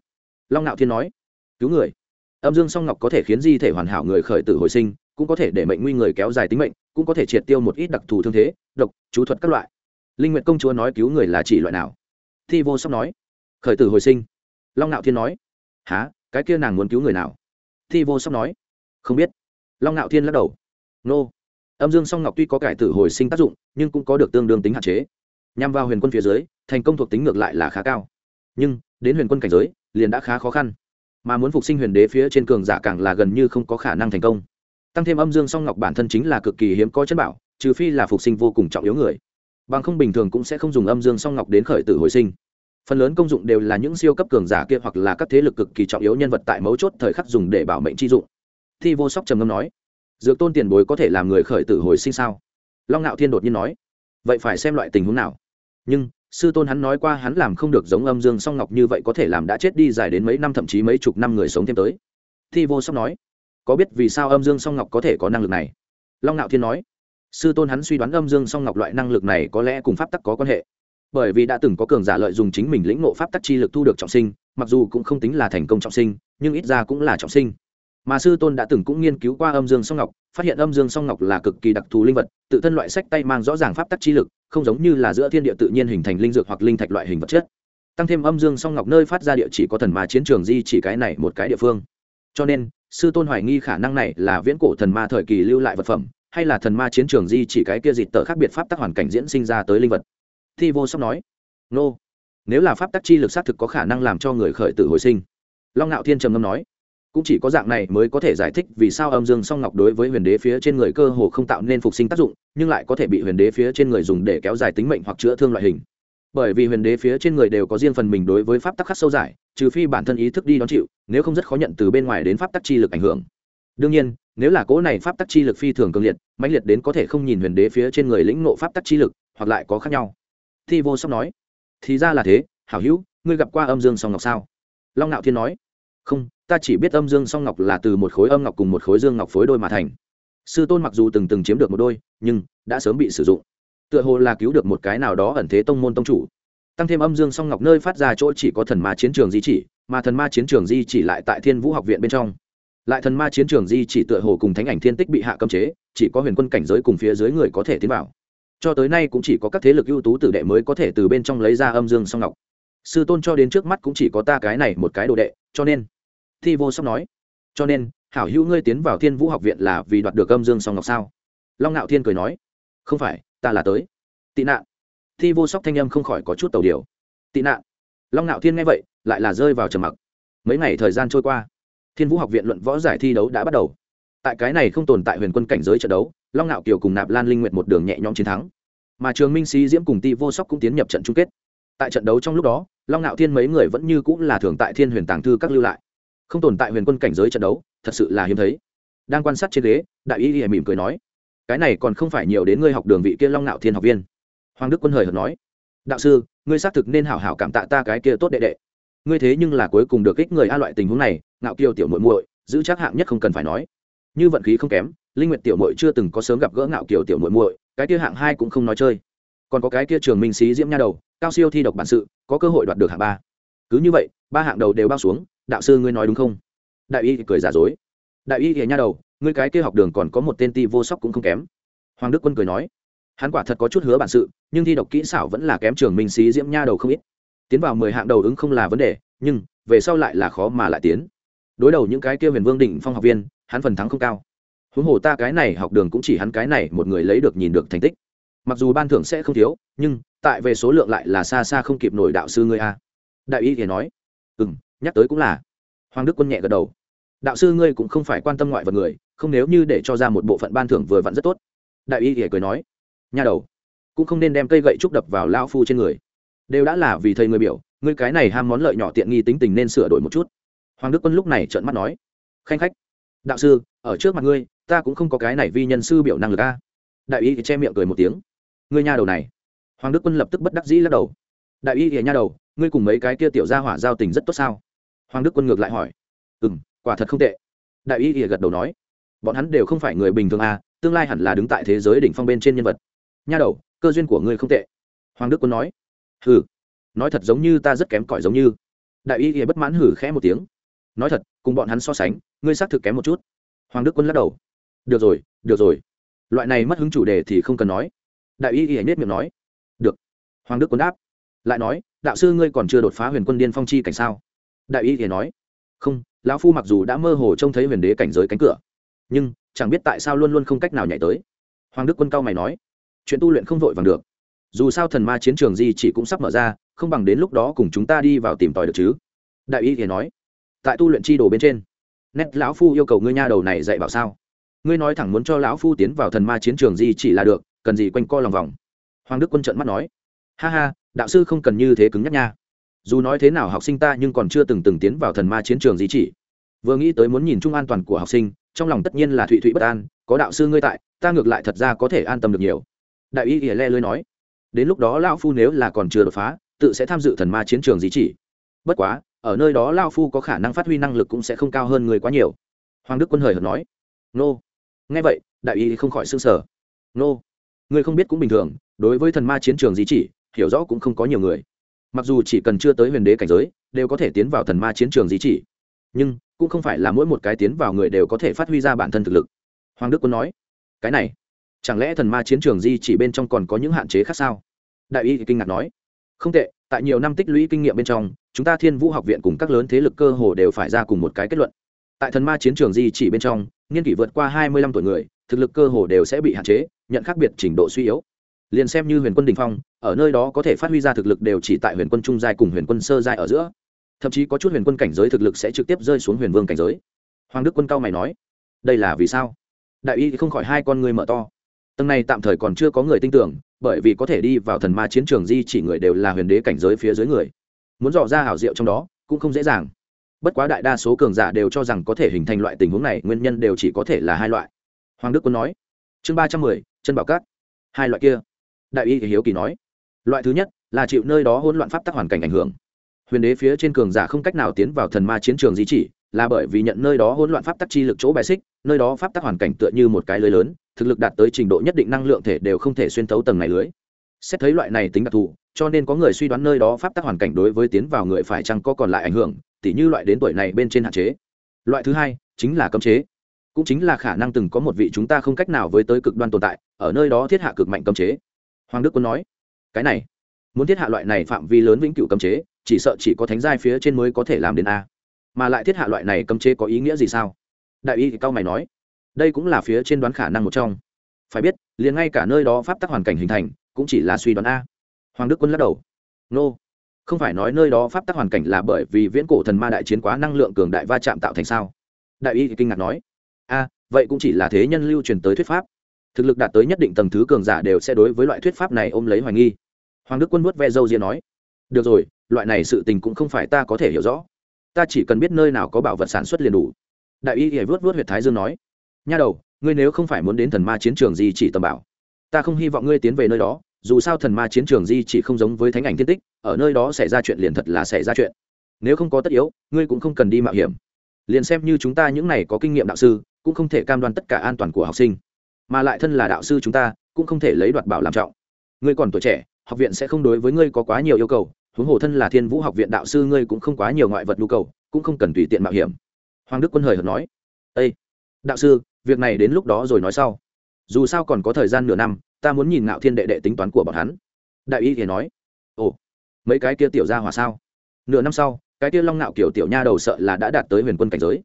Long Nạo thiên nói. Cứu người âm dương song ngọc có thể khiến di thể hoàn hảo người khởi tử hồi sinh, cũng có thể để mệnh nguy người kéo dài tính mệnh, cũng có thể triệt tiêu một ít đặc thù thương thế, độc, chú thuật các loại. Linh nguyện công chúa nói cứu người là chỉ loại nào? Thi vô sóc nói, khởi tử hồi sinh. Long ngạo thiên nói há cái kia nàng muốn cứu người nào? Thi vô sóc nói, không biết. Long ngạo thiên lắc đầu, nô. Âm dương song ngọc tuy có cải tử hồi sinh tác dụng, nhưng cũng có được tương đương tính hạn chế. Nhằm vào huyền quân phía dưới, thành công thuộc tính ngược lại là khá cao. Nhưng, đến huyền quân cảnh giới, liền đã khá khó khăn mà muốn phục sinh huyền đế phía trên cường giả càng là gần như không có khả năng thành công. Tăng thêm âm dương song ngọc bản thân chính là cực kỳ hiếm có chân bảo, trừ phi là phục sinh vô cùng trọng yếu người. Bằng không bình thường cũng sẽ không dùng âm dương song ngọc đến khởi tử hồi sinh. Phần lớn công dụng đều là những siêu cấp cường giả kia hoặc là các thế lực cực kỳ trọng yếu nhân vật tại mấu chốt thời khắc dùng để bảo mệnh chi dụng. Thi vô sóc trầm ngâm nói, dược tôn tiền bối có thể làm người khởi tử hồi sinh sao? Long ngạo thiên đột nhiên nói, vậy phải xem loại tình huống nào. Nhưng sư tôn hắn nói qua hắn làm không được giống âm dương song ngọc như vậy có thể làm đã chết đi dài đến mấy năm, thậm chí mấy chục năm người sống thêm tới. Thi vô sóc nói, có biết vì sao âm dương song ngọc có thể có năng lực này? Long ngạo thiên nói, sư tôn hắn suy đoán âm dương song ngọc loại năng lực này có lẽ cùng pháp tắc có quan hệ. Bởi vì đã từng có cường giả lợi dùng chính mình lĩnh ngộ pháp tắc chi lực thu được trọng sinh, mặc dù cũng không tính là thành công trọng sinh, nhưng ít ra cũng là trọng sinh mà sư tôn đã từng cũng nghiên cứu qua âm dương song ngọc, phát hiện âm dương song ngọc là cực kỳ đặc thù linh vật, tự thân loại sách tay mang rõ ràng pháp tắc chi lực, không giống như là giữa thiên địa tự nhiên hình thành linh dược hoặc linh thạch loại hình vật chất. Tăng thêm âm dương song ngọc nơi phát ra địa chỉ có thần ma chiến trường di chỉ cái này một cái địa phương. Cho nên, sư tôn hoài nghi khả năng này là viễn cổ thần ma thời kỳ lưu lại vật phẩm, hay là thần ma chiến trường di chỉ cái kia dịt tờ khác biệt pháp tắc hoàn cảnh diễn sinh ra tới linh vật. Thi vô sóc nói, nô、no. nếu là pháp tắc chi lực xác thực có khả năng làm cho người khởi tử hồi sinh. Long ngạo thiên trầm ngâm nói cũng chỉ có dạng này mới có thể giải thích vì sao âm dương song ngọc đối với huyền đế phía trên người cơ hồ không tạo nên phục sinh tác dụng, nhưng lại có thể bị huyền đế phía trên người dùng để kéo dài tính mệnh hoặc chữa thương loại hình. Bởi vì huyền đế phía trên người đều có riêng phần mình đối với pháp tắc khắc sâu giải, trừ phi bản thân ý thức đi đón chịu, nếu không rất khó nhận từ bên ngoài đến pháp tắc chi lực ảnh hưởng. Đương nhiên, nếu là cỗ này pháp tắc chi lực phi thường cường liệt, mãnh liệt đến có thể không nhìn huyền đế phía trên người lĩnh nộ pháp tắc chi lực, hoặc lại có khác nhau. Thi vô sóc nói, thì ra là thế, hảo hữu, ngươi gặp qua âm dương song ngọc sao? Long ngạo thiên nói, không ta chỉ biết âm dương song ngọc là từ một khối âm ngọc cùng một khối dương ngọc phối đôi mà thành. Sư tôn mặc dù từng từng chiếm được một đôi, nhưng đã sớm bị sử dụng. Tựa hồ là cứu được một cái nào đó ẩn thế tông môn tông chủ. Tăng thêm âm dương song ngọc nơi phát ra chỗ chỉ có thần ma chiến trường di chỉ, mà thần ma chiến trường di chỉ lại tại thiên vũ học viện bên trong. Lại thần ma chiến trường di chỉ tựa hồ cùng thánh ảnh thiên tích bị hạ cấm chế, chỉ có huyền quân cảnh giới cùng phía dưới người có thể tiến vào. Cho tới nay cũng chỉ có các thế lực ưu tú tử đệ mới có thể từ bên trong lấy ra âm dương song ngọc. Sư tôn cho đến trước mắt cũng chỉ có ta cái này một cái đồ đệ, cho nên thi vô sóc nói, cho nên, hảo hữu ngươi tiến vào thiên vũ học viện là vì đoạt được âm dương song ngọc sao? Long ngạo thiên cười nói, không phải, ta là tới. Tị nạn. Thi vô sóc thanh âm không khỏi có chút tàu điều tị nạn. Long ngạo thiên nghe vậy, lại là rơi vào trầm mặc. Mấy ngày thời gian trôi qua, thiên vũ học viện luận võ giải thi đấu đã bắt đầu. Tại cái này không tồn tại huyền quân cảnh giới trận đấu, long ngạo kiều cùng nạp lan linh nguyện một đường nhẹ nhõm chiến thắng. Mà trường minh sĩ diễm cùng ti vô sóc cũng tiến nhập trận chung kết. Tại trận đấu trong lúc đó, long ngạo thiên mấy người vẫn như cũng là thường tại thiên huyền tàng thư các lưu lại không tồn tại huyền quân cảnh giới trận đấu, thật sự là hiếm thấy. Đang quan sát trên ghế, đại y y mỉm cười nói, cái này còn không phải nhiều đến ngươi học đường vị kia long ngạo thiên học viên. Hoàng đức quân hời hợt nói, đạo sư, ngươi xác thực nên hảo hảo cảm tạ ta cái kia tốt đệ đệ. Ngươi thế nhưng là cuối cùng được kích người a loại tình huống này, ngạo kiều tiểu muội muội, giữ chắc hạng nhất không cần phải nói. Như vận khí không kém, linh nguyệt tiểu muội chưa từng có sớm gặp gỡ ngạo kiều tiểu muội muội, cái kia hạng hai cũng không nói chơi. Còn có cái kia trường minh sĩ diễm nha đầu, cao siêu thi độc bản sự, có cơ hội đoạt được hạng ba cứ như vậy, ba hạng đầu đều bao xuống, đạo sư ngươi nói đúng không? Đại y thì cười giả dối. Đại y thì nha đầu, ngươi cái kia học đường còn có một tên ti vô sóc cũng không kém. Hoàng đức quân cười nói, hắn quả thật có chút hứa bản sự, nhưng thi độc kỹ xảo vẫn là kém trường minh sĩ diễm nha đầu không ít. Tiến vào mười hạng đầu ứng không là vấn đề, nhưng, về sau lại là khó mà lại tiến. Đối đầu những cái kia huyền vương đỉnh phong học viên, hắn phần thắng không cao. Huống hồ ta cái này học đường cũng chỉ hắn cái này một người lấy được nhìn được thành tích. Mặc dù ban thưởng sẽ không thiếu, nhưng, tại về số lượng lại là xa xa không kịp nổi đạo sư ngươi a đại y thì nói ừ m nhắc tới cũng là. Hoàng đức quân nhẹ gật đầu. Đạo sư ngươi cũng không phải quan tâm ngoại vật người, không nếu như để cho ra một bộ phận ban thưởng vừa vặn rất tốt. Đại y thì cười nói nhà đầu, cũng không nên đem cây gậy trúc đập vào lao phu trên người. Đều đã là vì thầy người biểu, ngươi cái này ham món lợi nhỏ tiện nghi tính tình nên sửa đổi một chút. Hoàng đức quân lúc này trợn mắt nói, khanh khách, đạo sư, ở trước mặt ngươi, ta cũng không có cái này vi nhân sư biểu năng lực a. Đại y thì che miệng cười một tiếng, ngươi nha đầu này. Hoàng đức quân lập tức bất đắc dĩ lắc đầu. Đại y thì nha đầu ngươi cùng mấy cái kia tiểu gia hỏa giao tình rất tốt sao? Hoàng đức quân ngược lại hỏi. Ừ m quả thật không tệ. Đại y ỉa gật đầu nói. Bọn hắn đều không phải người bình thường à tương lai hẳn là đứng tại thế giới đỉnh phong bên trên nhân vật. Nha đầu, cơ duyên của ngươi không tệ. Hoàng đức quân nói. Hừ, nói thật giống như ta rất kém cỏi giống như. Đại y ỉa bất mãn hử khẽ một tiếng. Nói thật, cùng bọn hắn so sánh, ngươi xác thực kém một chút. Hoàng đức quân lắc đầu. Được rồi được rồi. Loại này mất hứng chủ đề thì không cần nói. Đại y y nết miệng nói. Được. Hoàng đức quân đáp lại nói, đạo sư ngươi còn chưa đột phá huyền quân điên phong chi cảnh sao? Đại y thì nói, không, lão phu mặc dù đã mơ hồ trông thấy huyền đế cảnh giới cánh cửa, nhưng chẳng biết tại sao luôn luôn không cách nào nhảy tới. Hoàng đức quân cao mày nói, chuyện tu luyện không vội vàng được. Dù sao thần ma chiến trường gì chỉ cũng sắp mở ra, không bằng đến lúc đó cùng chúng ta đi vào tìm tòi được chứ. Đại y thì nói, tại tu luyện chi đồ bên trên, nét lão phu yêu cầu ngươi nha đầu này dạy bảo sao? Ngươi nói thẳng muốn cho lão phu tiến vào thần ma chiến trường gì chỉ là được, cần gì quanh co lòng vòng. Hoàng đức quân trợn mắt nói, ha ha đạo sư không cần như thế cứng nhắc nha. Dù nói thế nào học sinh ta nhưng còn chưa từng từng tiến vào thần ma chiến trường gì chỉ. Vừa nghĩ tới muốn nhìn chung an toàn của học sinh, trong lòng tất nhiên là thụy thụy bất an, có đạo sư ngươi tại, ta ngược lại thật ra có thể an tâm được nhiều. Đại y ỉa le lưới nói, đến lúc đó lão phu nếu là còn chưa đột phá, tự sẽ tham dự thần ma chiến trường gì chỉ. Bất quá, ở nơi đó lao phu có khả năng phát huy năng lực cũng sẽ không cao hơn người quá nhiều. Hoàng đức quân hời hợt nói, nô. Nghe vậy, đại y không khỏi s ư n g sở nô người không biết cũng bình thường, đối với thần ma chiến trường gì chỉ hiểu rõ cũng không có nhiều người. Mặc dù chỉ cần chưa tới huyền đế cảnh giới, đều có thể tiến vào thần ma chiến trường di chỉ. Nhưng, cũng không phải là mỗi một cái tiến vào người đều có thể phát huy ra bản thân thực lực. Hoàng đức quân nói, cái này, chẳng lẽ thần ma chiến trường di chỉ bên trong còn có những hạn chế khác sao? Đại y kinh ngạc nói, không tệ, tại nhiều năm tích lũy kinh nghiệm bên trong, chúng ta thiên vũ học viện cùng các lớn thế lực cơ hồ đều phải ra cùng một cái kết luận. Tại thần ma chiến trường di chỉ bên trong, niên kỷ vượt qua hai mươi lăm tuổi người, thực lực cơ hồ đều sẽ bị hạn chế, nhận khác biệt trình độ suy yếu liền xem như huyền quân đình phong, ở nơi đó có thể phát huy ra thực lực đều chỉ tại huyền quân trung giai cùng huyền quân sơ giai ở giữa. Thậm chí có chút huyền quân cảnh giới thực lực sẽ trực tiếp rơi xuống huyền vương cảnh giới. Hoàng đức quân cao mày nói, đây là vì sao? Đại y không khỏi hai con người mở to. Tầng này tạm thời còn chưa có người tin tưởng, bởi vì có thể đi vào thần ma chiến trường di chỉ người đều là huyền đế cảnh giới phía dưới người. Muốn dò ra hảo diệu trong đó, cũng không dễ dàng. Bất quá đại đa số cường giả đều cho rằng có thể hình thành loại tình huống này, nguyên nhân đều chỉ có thể là hai loại. Hoàng đức quân nói, chương ba trăm mười, chân bảo cát. Hai loại kia đại y hiếu kỳ nói, loại thứ nhất là chịu nơi đó hỗn loạn pháp tắc hoàn cảnh ảnh hưởng. Huyền đế phía trên cường giả không cách nào tiến vào thần ma chiến trường di chỉ, là bởi vì nhận nơi đó hỗn loạn pháp tắc chi lực chỗ bài xích, nơi đó pháp tắc hoàn cảnh tựa như một cái lưới lớn, thực lực đạt tới trình độ nhất định năng lượng thể đều không thể xuyên thấu tầng này lưới. Xét thấy loại này tính đặc thù, cho nên có người suy đoán nơi đó pháp tắc hoàn cảnh đối với tiến vào người phải chăng có còn lại ảnh hưởng, tỉ như loại đến tuổi này bên trên hạn chế. Loại thứ hai chính là cấm chế. Cũng chính là khả năng từng có một vị chúng ta không cách nào với tới cực đoan tồn tại, ở nơi đó thiết hạ cực mạnh cấm chế hoàng đức quân nói, cái này, muốn thiết hạ loại này phạm vi lớn vĩnh cửu cấm chế, chỉ sợ chỉ có thánh giai phía trên mới có thể làm đến a. Mà lại thiết hạ loại này cấm chế có ý nghĩa gì sao? Đại y cao mày nói, đây cũng là phía trên đoán khả năng một trong. Phải biết, liền ngay cả nơi đó pháp tắc hoàn cảnh hình thành, cũng chỉ là suy đoán a. Hoàng đức quân lắc đầu, nô, không phải nói nơi đó pháp tắc hoàn cảnh là bởi vì viễn cổ thần ma đại chiến quá năng lượng cường đại va chạm tạo thành sao? Đại y kinh ngạc nói, a, vậy cũng chỉ là thế nhân lưu truyền tới thuyết pháp thực lực đạt tới nhất định tầng thứ cường giả đều sẽ đối với loại thuyết pháp này ôm lấy hoài nghi. Hoàng đức quân vuốt ve dâu ria nói, được rồi, loại này sự tình cũng không phải ta có thể hiểu rõ. Ta chỉ cần biết nơi nào có bảo vật sản xuất liền đủ. Đại y hiểu vớt vớt huyệt thái dương nói, nha đầu, ngươi nếu không phải muốn đến thần ma chiến trường gì chỉ tầm bảo, ta không hy vọng ngươi tiến về nơi đó, dù sao thần ma chiến trường di chỉ không giống với thánh ảnh thiên tích, ở nơi đó xảy ra chuyện liền thật là xảy ra chuyện. Nếu không có tất yếu, ngươi cũng không cần đi mạo hiểm. Liền xem như chúng ta những này có kinh nghiệm đạo sư, cũng không thể cam đoan tất cả an toàn của học sinh mà lại thân là đạo sư chúng ta, cũng không thể lấy đoạt bảo làm trọng. Ngươi còn tuổi trẻ, học viện sẽ không đối với ngươi có quá nhiều yêu cầu, huống hồ thân là thiên vũ học viện đạo sư ngươi cũng không quá nhiều ngoại vật nhu cầu, cũng không cần tùy tiện mạo hiểm. Hoàng đức quân hời hợt nói. Â đạo sư, việc này đến lúc đó rồi nói sau. Dù sao còn có thời gian nửa năm, ta muốn nhìn ngạo thiên đệ đệ tính toán của bọn hắn. Đại y thì nói. Ồ, mấy cái kia tiểu ra hòa sao? Nửa năm sau, cái kia long ngạo kiểu tiểu nha đầu sợ là đã đạt tới huyền quân cảnh giới.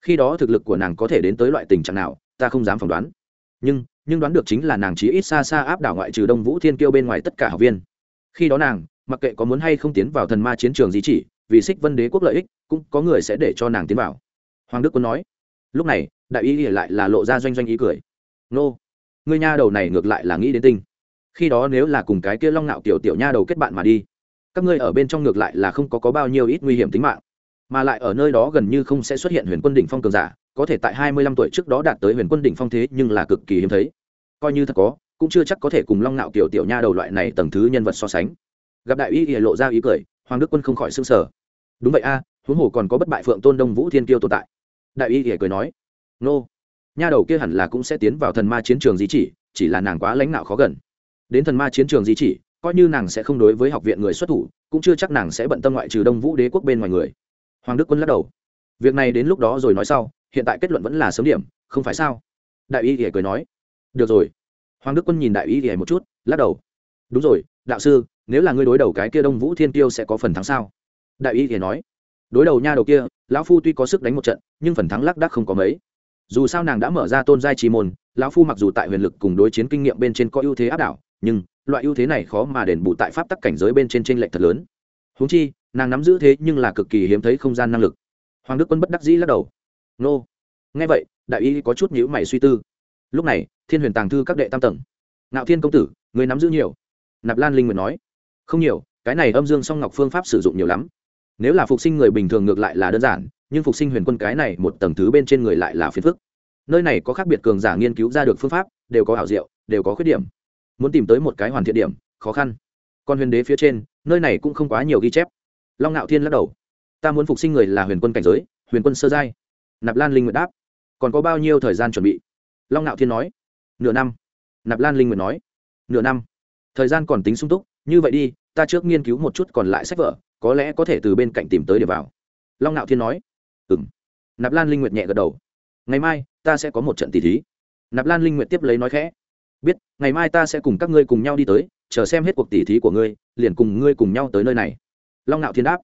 Khi đó thực lực của nàng có thể đến tới loại tình trạng nào, ta không dám phỏng đoán nhưng nhưng đoán được chính là nàng chí ít xa xa áp đảo ngoại trừ đông vũ thiên kiêu bên ngoài tất cả học viên. Khi đó nàng mặc kệ có muốn hay không tiến vào thần ma chiến trường gì chỉ vì xích vân đế quốc lợi ích cũng có người sẽ để cho nàng tiến vào. Hoàng đức quân nói. Lúc này đại y lại là lộ ra doanh doanh ý cười. Nô người nha đầu này ngược lại là nghĩ đến tinh khi đó nếu là cùng cái kia long nạo kiểu tiểu nha đầu kết bạn mà đi các ngươi ở bên trong ngược lại là không có, có bao nhiêu ít nguy hiểm tính mạng. Mà lại ở nơi đó gần như không sẽ xuất hiện huyền quân đỉnh phong cường giả có thể tại hai mươi lăm tuổi trước đó đạt tới huyền quân đỉnh phong thế nhưng là cực kỳ hiếm thấy. Coi như thật có, cũng chưa chắc có thể cùng long nạo kiểu tiểu nha đầu loại này tầng thứ nhân vật so sánh. Gặp đại y thì lộ ra ý cười, hoàng đức quân không khỏi s ư n g sở đúng vậy a, huống hồ còn có bất bại phượng tôn đông vũ thiên kiêu tồn tại. Đại y thì cười nói, nô, nha đầu kia hẳn là cũng sẽ tiến vào thần ma chiến trường di chỉ chỉ là nàng quá lãnh đạo khó gần. Đến thần ma chiến trường di chỉ, coi như nàng sẽ không đối với học viện người xuất thủ, cũng chưa chắc nàng sẽ bận tâm ngoại trừ đông vũ đế quốc bên ngoài người. Hoàng đức quân lắc đầu. Việc này đến lúc đó rồi nói sau hiện tại kết luận vẫn là sớm điểm, không phải sao? Đại y thì cười nói. Được rồi. Hoàng đức quân nhìn đại y thì một chút, lắc đầu. Đúng rồi, đạo sư, nếu là ngươi đối đầu cái kia đông vũ thiên tiêu sẽ có phần thắng sao? Đại y thì nói. Đối đầu nha đầu kia, lão phu tuy có sức đánh một trận, nhưng phần thắng lác đác không có mấy. Dù sao nàng đã mở ra tôn giai trì môn, lão phu mặc dù tại huyền lực cùng đối chiến kinh nghiệm bên trên có ưu thế áp đảo, nhưng loại ưu thế này khó mà đền bù tại pháp tắc cảnh giới bên trên t r ê n lệch thật lớn. Húng chi, nàng nắm giữ thế nhưng là cực kỳ hiếm thấy không gian năng lực. Hoàng đức quân bất đắc dĩ lắc đầu nô. Nghe vậy, đại y có chút nhữ mày suy tư. Lúc này, thiên huyền tàng thư các đệ tam tầng. Ngạo thiên công tử, người nắm giữ nhiều. Nạp lan linh nguyện nói. Không nhiều, cái này âm dương song ngọc phương pháp sử dụng nhiều lắm. Nếu là phục sinh người bình thường ngược lại là đơn giản, nhưng phục sinh huyền quân cái này một tầng thứ bên trên người lại là phiền phức. Nơi này có khác biệt cường giả nghiên cứu ra được phương pháp, đều có hảo diệu, đều có khuyết điểm. Muốn tìm tới một cái hoàn thiện điểm, khó khăn. Còn huyền đế phía trên, nơi này cũng không quá nhiều ghi chép. Long ngạo thiên lắc đầu. Ta muốn phục sinh người là huyền quân cảnh giới, huyền quân sơ giai nạp lan linh nguyệt đáp. Còn có bao nhiêu thời gian chuẩn bị? Long ngạo thiên nói. Nửa năm. Nạp lan linh nguyệt nói. Nửa năm. Thời gian còn tính sung túc, như vậy đi, ta trước nghiên cứu một chút còn lại sách vở, có lẽ có thể từ bên cạnh tìm tới để vào. Long ngạo thiên nói. Ừ m nạp lan linh nguyệt nhẹ gật đầu. Ngày mai, ta sẽ có một trận tỷ thí. Nạp lan linh nguyệt tiếp lấy nói khẽ. Biết, ngày mai ta sẽ cùng các ngươi cùng nhau đi tới, chờ xem hết cuộc tỷ thí của ngươi, liền cùng ngươi cùng nhau tới nơi này. Long ngạo thiên đáp.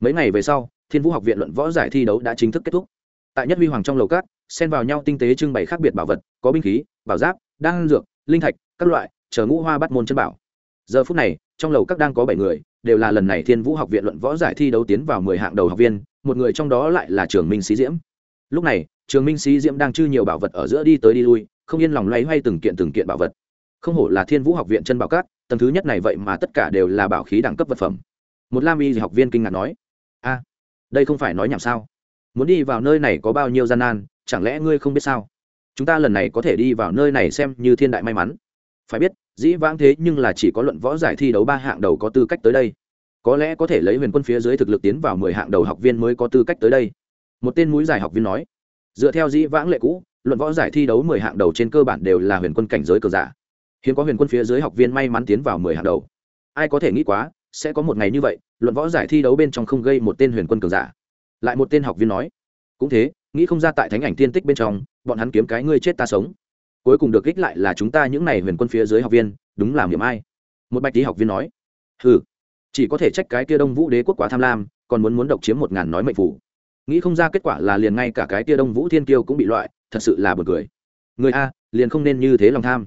Mấy ngày về sau, thiên vũ học viện luận võ giải thi đấu đã chính thức kết thúc tại nhất huy hoàng trong lầu cát xen vào nhau tinh tế trưng bày khác biệt bảo vật, có binh khí, bảo giáp, đan dược, linh thạch, các loại, chờ ngũ hoa bắt môn chân bảo. Giờ phút này, trong lầu các đang có bảy người, đều là lần này thiên vũ học viện luận võ giải thi đấu tiến vào mười hạng đầu học viên, một người trong đó lại là trường minh sĩ diễm. Lúc này, trường minh sĩ diễm đang chư nhiều bảo vật ở giữa đi tới đi lui, không yên lòng loay hoay từng kiện từng kiện bảo vật. Không hổ là thiên vũ học viện chân bảo cát tầng thứ nhất này vậy mà tất cả đều là bảo khí đẳng cấp vật phẩm. Một lam y học viên kinh ngạc nói, a, đây không phải nói nhảm sao? Muốn đi vào nơi này có bao nhiêu gian nan, chẳng lẽ ngươi không biết sao? Chúng ta lần này có thể đi vào nơi này xem như thiên đại may mắn. Phải biết, dĩ vãng thế nhưng là chỉ có luận võ giải thi đấu ba hạng đầu có tư cách tới đây. Có lẽ có thể lấy huyền quân phía dưới thực lực tiến vào mười hạng đầu học viên mới có tư cách tới đây. Một tên mũi giải học viên nói, dựa theo dĩ vãng lệ cũ, luận võ giải thi đấu mười hạng đầu trên cơ bản đều là huyền quân cảnh giới cờ giả. Hiếm có huyền quân phía dưới học viên may mắn tiến vào mười hạng đầu. Ai có thể nghĩ quá, sẽ có một ngày như vậy, luận võ giải thi đấu bên trong không gây một tên huyền quân cường giả lại một tên học viên nói, cũng thế, nghĩ không ra tại thánh ảnh tiên tích bên trong, bọn hắn kiếm cái ngươi chết ta sống. Cuối cùng được kích lại là chúng ta những n à y huyền quân phía dưới học viên, đúng làm điểm ai. Một bạch tý học viên nói ừ chỉ có thể trách cái kia đông vũ đế quốc quá tham lam, còn muốn muốn độc chiếm một ngàn nói mệnh phủ. Nghĩ không ra kết quả là liền ngay cả cái kia đông vũ thiên kiêu cũng bị loại, thật sự là b u ồ n cười. Người a, liền không nên như thế lòng tham.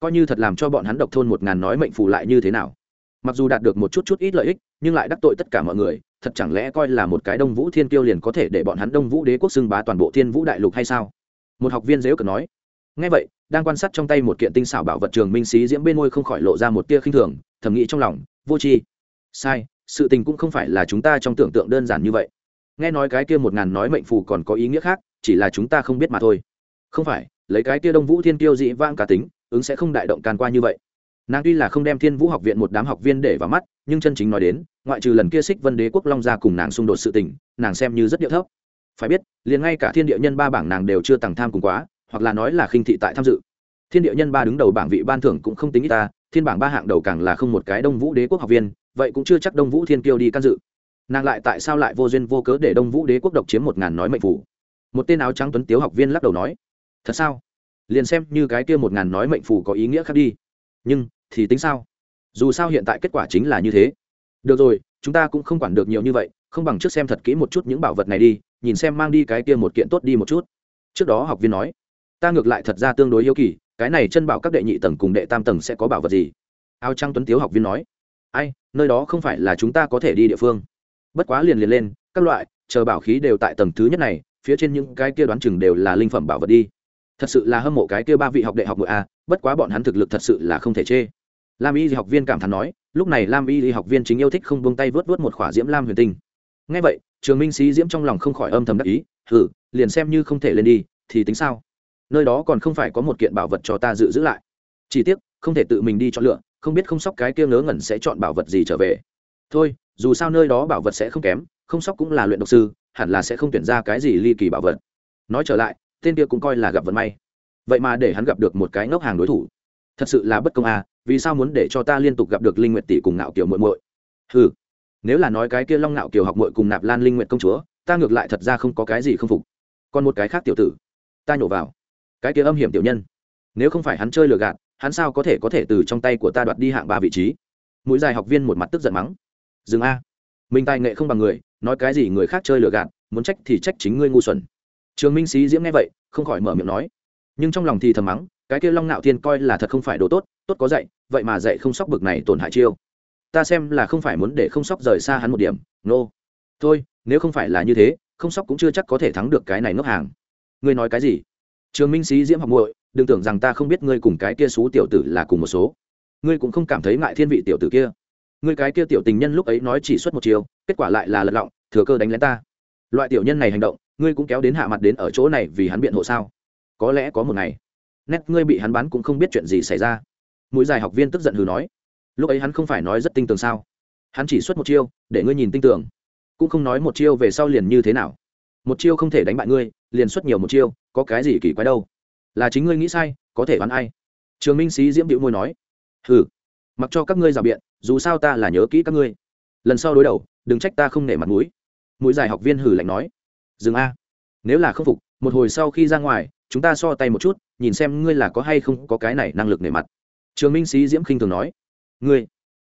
Coi như thật làm cho bọn hắn độc thôn một ngàn nói mệnh phủ lại như thế nào. Mặc dù đạt được một chút chút ít lợi ích, nhưng lại đắc tội tất cả mọi người thật chẳng lẽ coi là một cái đông vũ thiên kiêu liền có thể để bọn hắn đông vũ đế quốc xưng bá toàn bộ thiên vũ đại lục hay sao? Một học viên dếu cờ nói. Ngay vậy, đang quan sát trong tay một kiện tinh xảo bảo vật trường minh sĩ diễm bên môi không khỏi lộ ra một tia khinh thường, thầm nghĩ trong lòng, vô tri. Sai, sự tình cũng không phải là chúng ta trong tưởng tượng đơn giản như vậy. Nghe nói cái kia một ngàn nói mệnh phù còn có ý nghĩa khác, chỉ là chúng ta không biết mà thôi. Không phải, lấy cái kia đông vũ thiên tiêu dị vang cá tính, ứng sẽ không đại động can qua như vậy. Nàng tuy là không đem thiên vũ học viện một đám học viên để vào mắt, nhưng chân chính nói đến ngoại trừ lần kia xích vân đế quốc long ra cùng nàng xung đột sự tình, nàng xem như rất điệu thấp. Phải biết, liền ngay cả thiên địa nhân ba bảng nàng đều chưa tặng tham cùng quá, hoặc là nói là khinh thị tại tham dự. Thiên địa nhân ba đứng đầu bảng vị ban thưởng cũng không tính ít ta, thiên bảng ba hạng đầu càng là không một cái đông vũ đế quốc học viên, vậy cũng chưa chắc đông vũ thiên kiêu đi can dự. Nàng lại tại sao lại vô duyên vô cớ để đông vũ đế quốc độc chiếm một ngàn nói mệnh phủ? Một tên áo trắng tuấn tiếu học viên lắc đầu nói, thật sao? Liền xem như cái kia một ngàn nói mệnh phủ có ý nghĩa khác đi. Nhưng, thì tính sao? Dù sao hiện tại kết quả chính là như thế được rồi, chúng ta cũng không quản được nhiều như vậy, không bằng trước xem thật kỹ một chút những bảo vật này đi, nhìn xem mang đi cái kia một kiện tốt đi một chút. Trước đó học viên nói, ta ngược lại thật ra tương đối yêu kỳ, cái này chân bảo các đệ nhị tầng cùng đệ tam tầng sẽ có bảo vật gì? Áo trăng tuấn tiếu học viên nói, ai, nơi đó không phải là chúng ta có thể đi địa phương. Bất quá liền liền lên, các loại, chờ bảo khí đều tại tầng thứ nhất này, phía trên những cái kia đoán chừng đều là linh phẩm bảo vật đi. Thật sự là hâm mộ cái kia ba vị học đệ học nội a, bất quá bọn hắn thực lực thật sự là không thể chê. Lam y học viên cảm thán nói lúc này lam y học viên chính yêu thích không buông tay vớt vớt một khỏa diễm lam huyền tinh. Ngay vậy, trường minh sĩ diễm trong lòng không khỏi âm thầm đắc ý thử liền xem như không thể lên đi, thì tính sao? Nơi đó còn không phải có một kiện bảo vật cho ta dự giữ lại. Chỉ tiếc, không thể tự mình đi chọn lựa, không biết không sóc cái kia ngớ ngẩn sẽ chọn bảo vật gì trở về. Thôi, dù sao nơi đó bảo vật sẽ không kém, không sóc cũng là luyện độc sư, hẳn là sẽ không tuyển ra cái gì ly kỳ bảo vật. Nói trở lại, tên kia cũng coi là gặp vận may. Vậy mà để hắn gặp được một cái ngốc hàng đối thủ thật sự là bất công à vì sao muốn để cho ta liên tục gặp được linh nguyện tỷ cùng ngạo kiều muội muội? Ừ nếu là nói cái kia long ngạo kiều học muội cùng nạp lan linh nguyện công chúa, ta ngược lại thật ra không có cái gì không phục. Còn một cái khác tiểu tử, ta nhổ vào. Cái kia âm hiểm tiểu nhân, nếu không phải hắn chơi lừa gạt, hắn sao có thể có thể từ trong tay của ta đoạt đi hạng ba vị trí? Mũi dài học viên một mặt tức giận mắng. Dừng a. Mình tài nghệ không bằng người, nói cái gì người khác chơi lừa gạt, muốn trách thì trách chính ngươi ngu xuẩn. Trường minh sĩ diễm nghe vậy, không khỏi mở miệng nói. Nhưng trong lòng thì thầm mắng cái kia long nạo thiên coi là thật không phải đồ tốt tốt có dạy, vậy mà dạy không sóc bực này tổn hại chiêu. Ta xem là không phải muốn để không sóc rời xa hắn một điểm, nô、no. thôi, nếu không phải là như thế, không sóc cũng chưa chắc có thể thắng được cái này ngốc hàng. Ngươi nói cái gì? Trường minh sĩ diễm học muội, đừng tưởng rằng ta không biết ngươi cùng cái kia xú tiểu tử là cùng một số. Ngươi cũng không cảm thấy ngại thiên vị tiểu tử kia. Ngươi cái kia tiểu tình nhân lúc ấy nói chỉ xuất một chiều kết quả lại là lật lọng, thừa cơ đánh lén ta. Loại tiểu nhân này hành động, ngươi cũng kéo đến hạ mặt đến ở chỗ này vì hắn biện hộ sao? Có lẽ có một ngày nét ngươi bị hắn bắn cũng không biết chuyện gì xảy ra. Mũi dài học viên tức giận hừ nói. Lúc ấy hắn không phải nói rất tinh tường sao? Hắn chỉ xuất một chiêu, để ngươi nhìn tinh tường. Cũng không nói một chiêu về sau liền như thế nào. Một chiêu không thể đánh bại ngươi, liền xuất nhiều một chiêu, có cái gì kỳ quái đâu? Là chính ngươi nghĩ sai, có thể bắn ai? Trường minh sĩ diễm điệu môi nói. Hừ, mặc cho các ngươi rào biện, dù sao ta là nhớ kỹ các ngươi. Lần sau đối đầu, đừng trách ta không nể mặt mũi. Mũi dài học viên hử lạnh nói. Dừng a. Nếu là không phục, một hồi sau khi ra ngoài chúng ta so tay một chút, nhìn xem ngươi là có hay không có cái này năng lực nề mặt. Trường minh sĩ diễm khinh thường nói. Ngươi?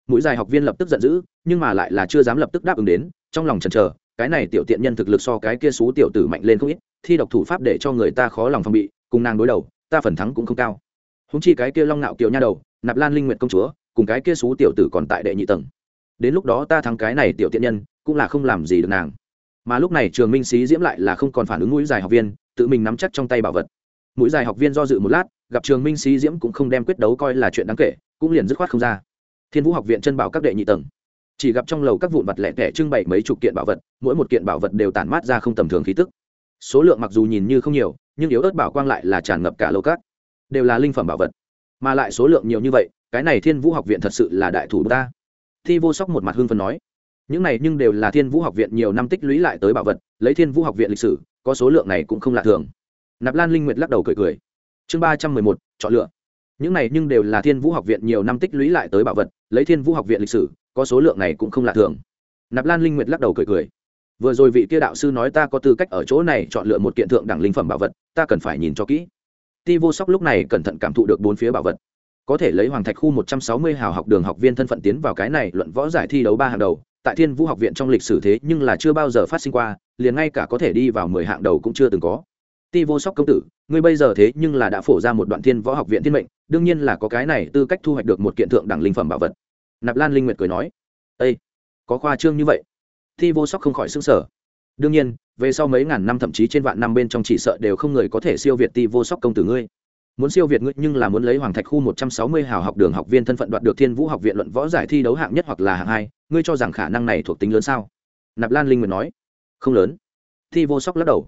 Mũi dài học viên lập tức giận dữ, nhưng mà lại là chưa dám lập tức đáp ứng đến, trong lòng chần chờ, cái này tiểu tiện nhân thực lực so cái kia xú tiểu tử mạnh lên không ít, thi độc thủ pháp để cho người ta khó lòng phòng bị, cùng nàng đối đầu, ta phần thắng cũng không cao. Húng chi cái kia long nạo kiều nha đầu, nạp lan linh nguyện công chúa, cùng cái kia xú tiểu tử còn tại đệ nhị tầng. Đến lúc đó ta thắng cái này tiểu tiện nhân, cũng là không làm gì được nàng mà lúc này trường minh sĩ diễm lại là không còn phản ứng mũi dài học viên, tự mình nắm chắc trong tay bảo vật. Mũi dài học viên do dự một lát, gặp trường minh sĩ diễm cũng không đem quyết đấu coi là chuyện đáng kể, cũng liền dứt khoát không ra. Thiên vũ học viện chân bảo các đệ nhị tầng. Chỉ gặp trong lầu các vụn vật lẻ tẻ trưng bày mấy chục kiện bảo vật, mỗi một kiện bảo vật đều tản mát ra không tầm thường khí tức. Số lượng mặc dù nhìn như không nhiều, nhưng yếu ớt bảo quang lại là tràn ngập cả lầu các. Đều là linh phẩm bảo vật. Mà lại số lượng nhiều như vậy, cái này thiên vũ học viện thật sự là đại thủ ta. Thi vô sóc một mặt hưng phần nói những này nhưng đều là thiên vũ học viện nhiều năm tích lũy lại tới bảo vật, lấy thiên vũ học viện lịch sử, có số lượng này cũng không lạ thường. Nạp lan linh nguyệt lắc đầu cười cười. Chương ba trăm mười một, chọn lựa. Những này nhưng đều là thiên vũ học viện nhiều năm tích lũy lại tới bảo vật, lấy thiên vũ học viện lịch sử, có số lượng này cũng không lạ thường. Nạp lan linh nguyệt lắc đầu cười cười. Vừa rồi vị kia đạo sư nói ta có tư cách ở chỗ này chọn lựa một kiện thượng đẳng linh phẩm bảo vật, ta cần phải nhìn cho kỹ. Ti vô sóc lúc này cẩn thận cảm thụ được bốn phía bảo vật. Có thể lấy hoàng thạch khu một trăm sáu mươi hào học đường học viên thân phận tiến vào cái này luận võ giải thi đấu ba hàng đầu tại thiên vũ học viện trong lịch sử thế nhưng là chưa bao giờ phát sinh qua, liền ngay cả có thể đi vào mười hạng đầu cũng chưa từng có. Ti vô sóc công tử, ngươi bây giờ thế nhưng là đã phổ ra một đoạn thiên võ học viện thiên mệnh, đương nhiên là có cái này tư cách thu hoạch được một kiện thượng đẳng linh phẩm bảo vật. Nạp lan linh nguyệt cười nói ây có khoa trương như vậy? Ti vô sóc không khỏi xứng sở đương nhiên, về sau mấy ngàn năm thậm chí trên vạn năm bên trong chỉ sợ đều không người có thể siêu việt ti vô sóc công tử ngươi muốn siêu việt ngươi nhưng là muốn lấy hoàng thạch khu một trăm sáu mươi hào học đường học viên thân phận đoạt được thiên vũ học viện luận võ giải thi đấu hạng nhất hoặc là hạng hai, ngươi cho rằng khả năng này thuộc tính lớn sao? Nạp lan linh nguyệt nói. Không lớn. Thi vô sóc lắc đầu.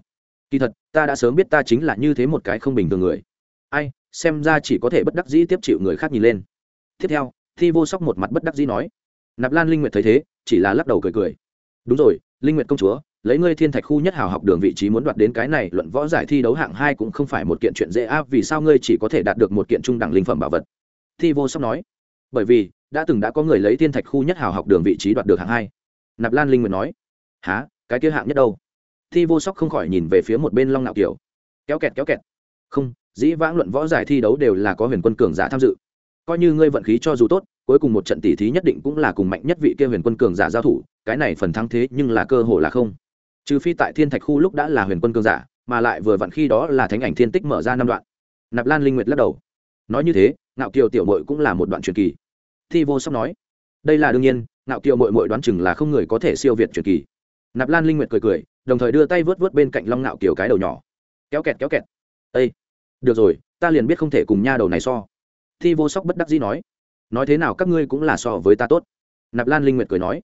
Kỳ thật, ta đã sớm biết ta chính là như thế một cái không bình thường người. Ai, xem ra chỉ có thể bất đắc dĩ tiếp chịu người khác nhìn lên. Tiếp theo, thi vô sóc một mặt bất đắc dĩ nói. Nạp lan linh nguyệt thấy thế, chỉ là lắc đầu cười cười. Đúng rồi, linh nguyệt công chúa lấy ngươi thiên thạch khu nhất hào học đường vị trí muốn đoạt đến cái này, luận võ giải thi đấu hạng hai cũng không phải một kiện chuyện dễ áp, vì sao ngươi chỉ có thể đạt được một kiện trung đẳng linh phẩm bảo vật? Thi vô sóc nói. Bởi vì, đã từng đã có người lấy thiên thạch khu nhất hào học đường vị trí đoạt được hạng hai. Nạp lan linh nguyện nói. Há cái kia hạng nhất đâu? Thi vô sóc không khỏi nhìn về phía một bên long nạo kiểu kéo kẹt kéo kẹt. Không, dĩ vãng luận võ giải thi đấu đều là có huyền quân cường giả tham dự. Coi như ngươi vận khí cho dù tốt, cuối cùng một trận tỷ thí nhất định cũng là cùng mạnh nhất vị kia huyền quân cường giả giao thủ, cái này phần thắng thế nhưng là cơ hội là không trừ phi tại thiên thạch khu lúc đã là huyền quân cường giả, mà lại vừa vặn khi đó là thánh ảnh thiên tích mở ra năm đoạn. Nạp lan linh nguyệt lắc đầu. Nói như thế, ngạo kiều tiểu mội cũng là một đoạn truyền kỳ. Thi vô sóc nói, đây là đương nhiên, ngạo kiều mội mội đoán chừng là không người có thể siêu việt truyền kỳ. Nạp lan linh nguyệt cười cười, đồng thời đưa tay vớt vớt bên cạnh long ngạo kiều cái đầu nhỏ. Kéo kẹt kéo kẹt. Ây được rồi, ta liền biết không thể cùng nha đầu này so. Thi vô sóc bất đắc dĩ nói nói thế nào các ngươi cũng là so với ta tốt. Nạp lan linh nguyệt cười nói,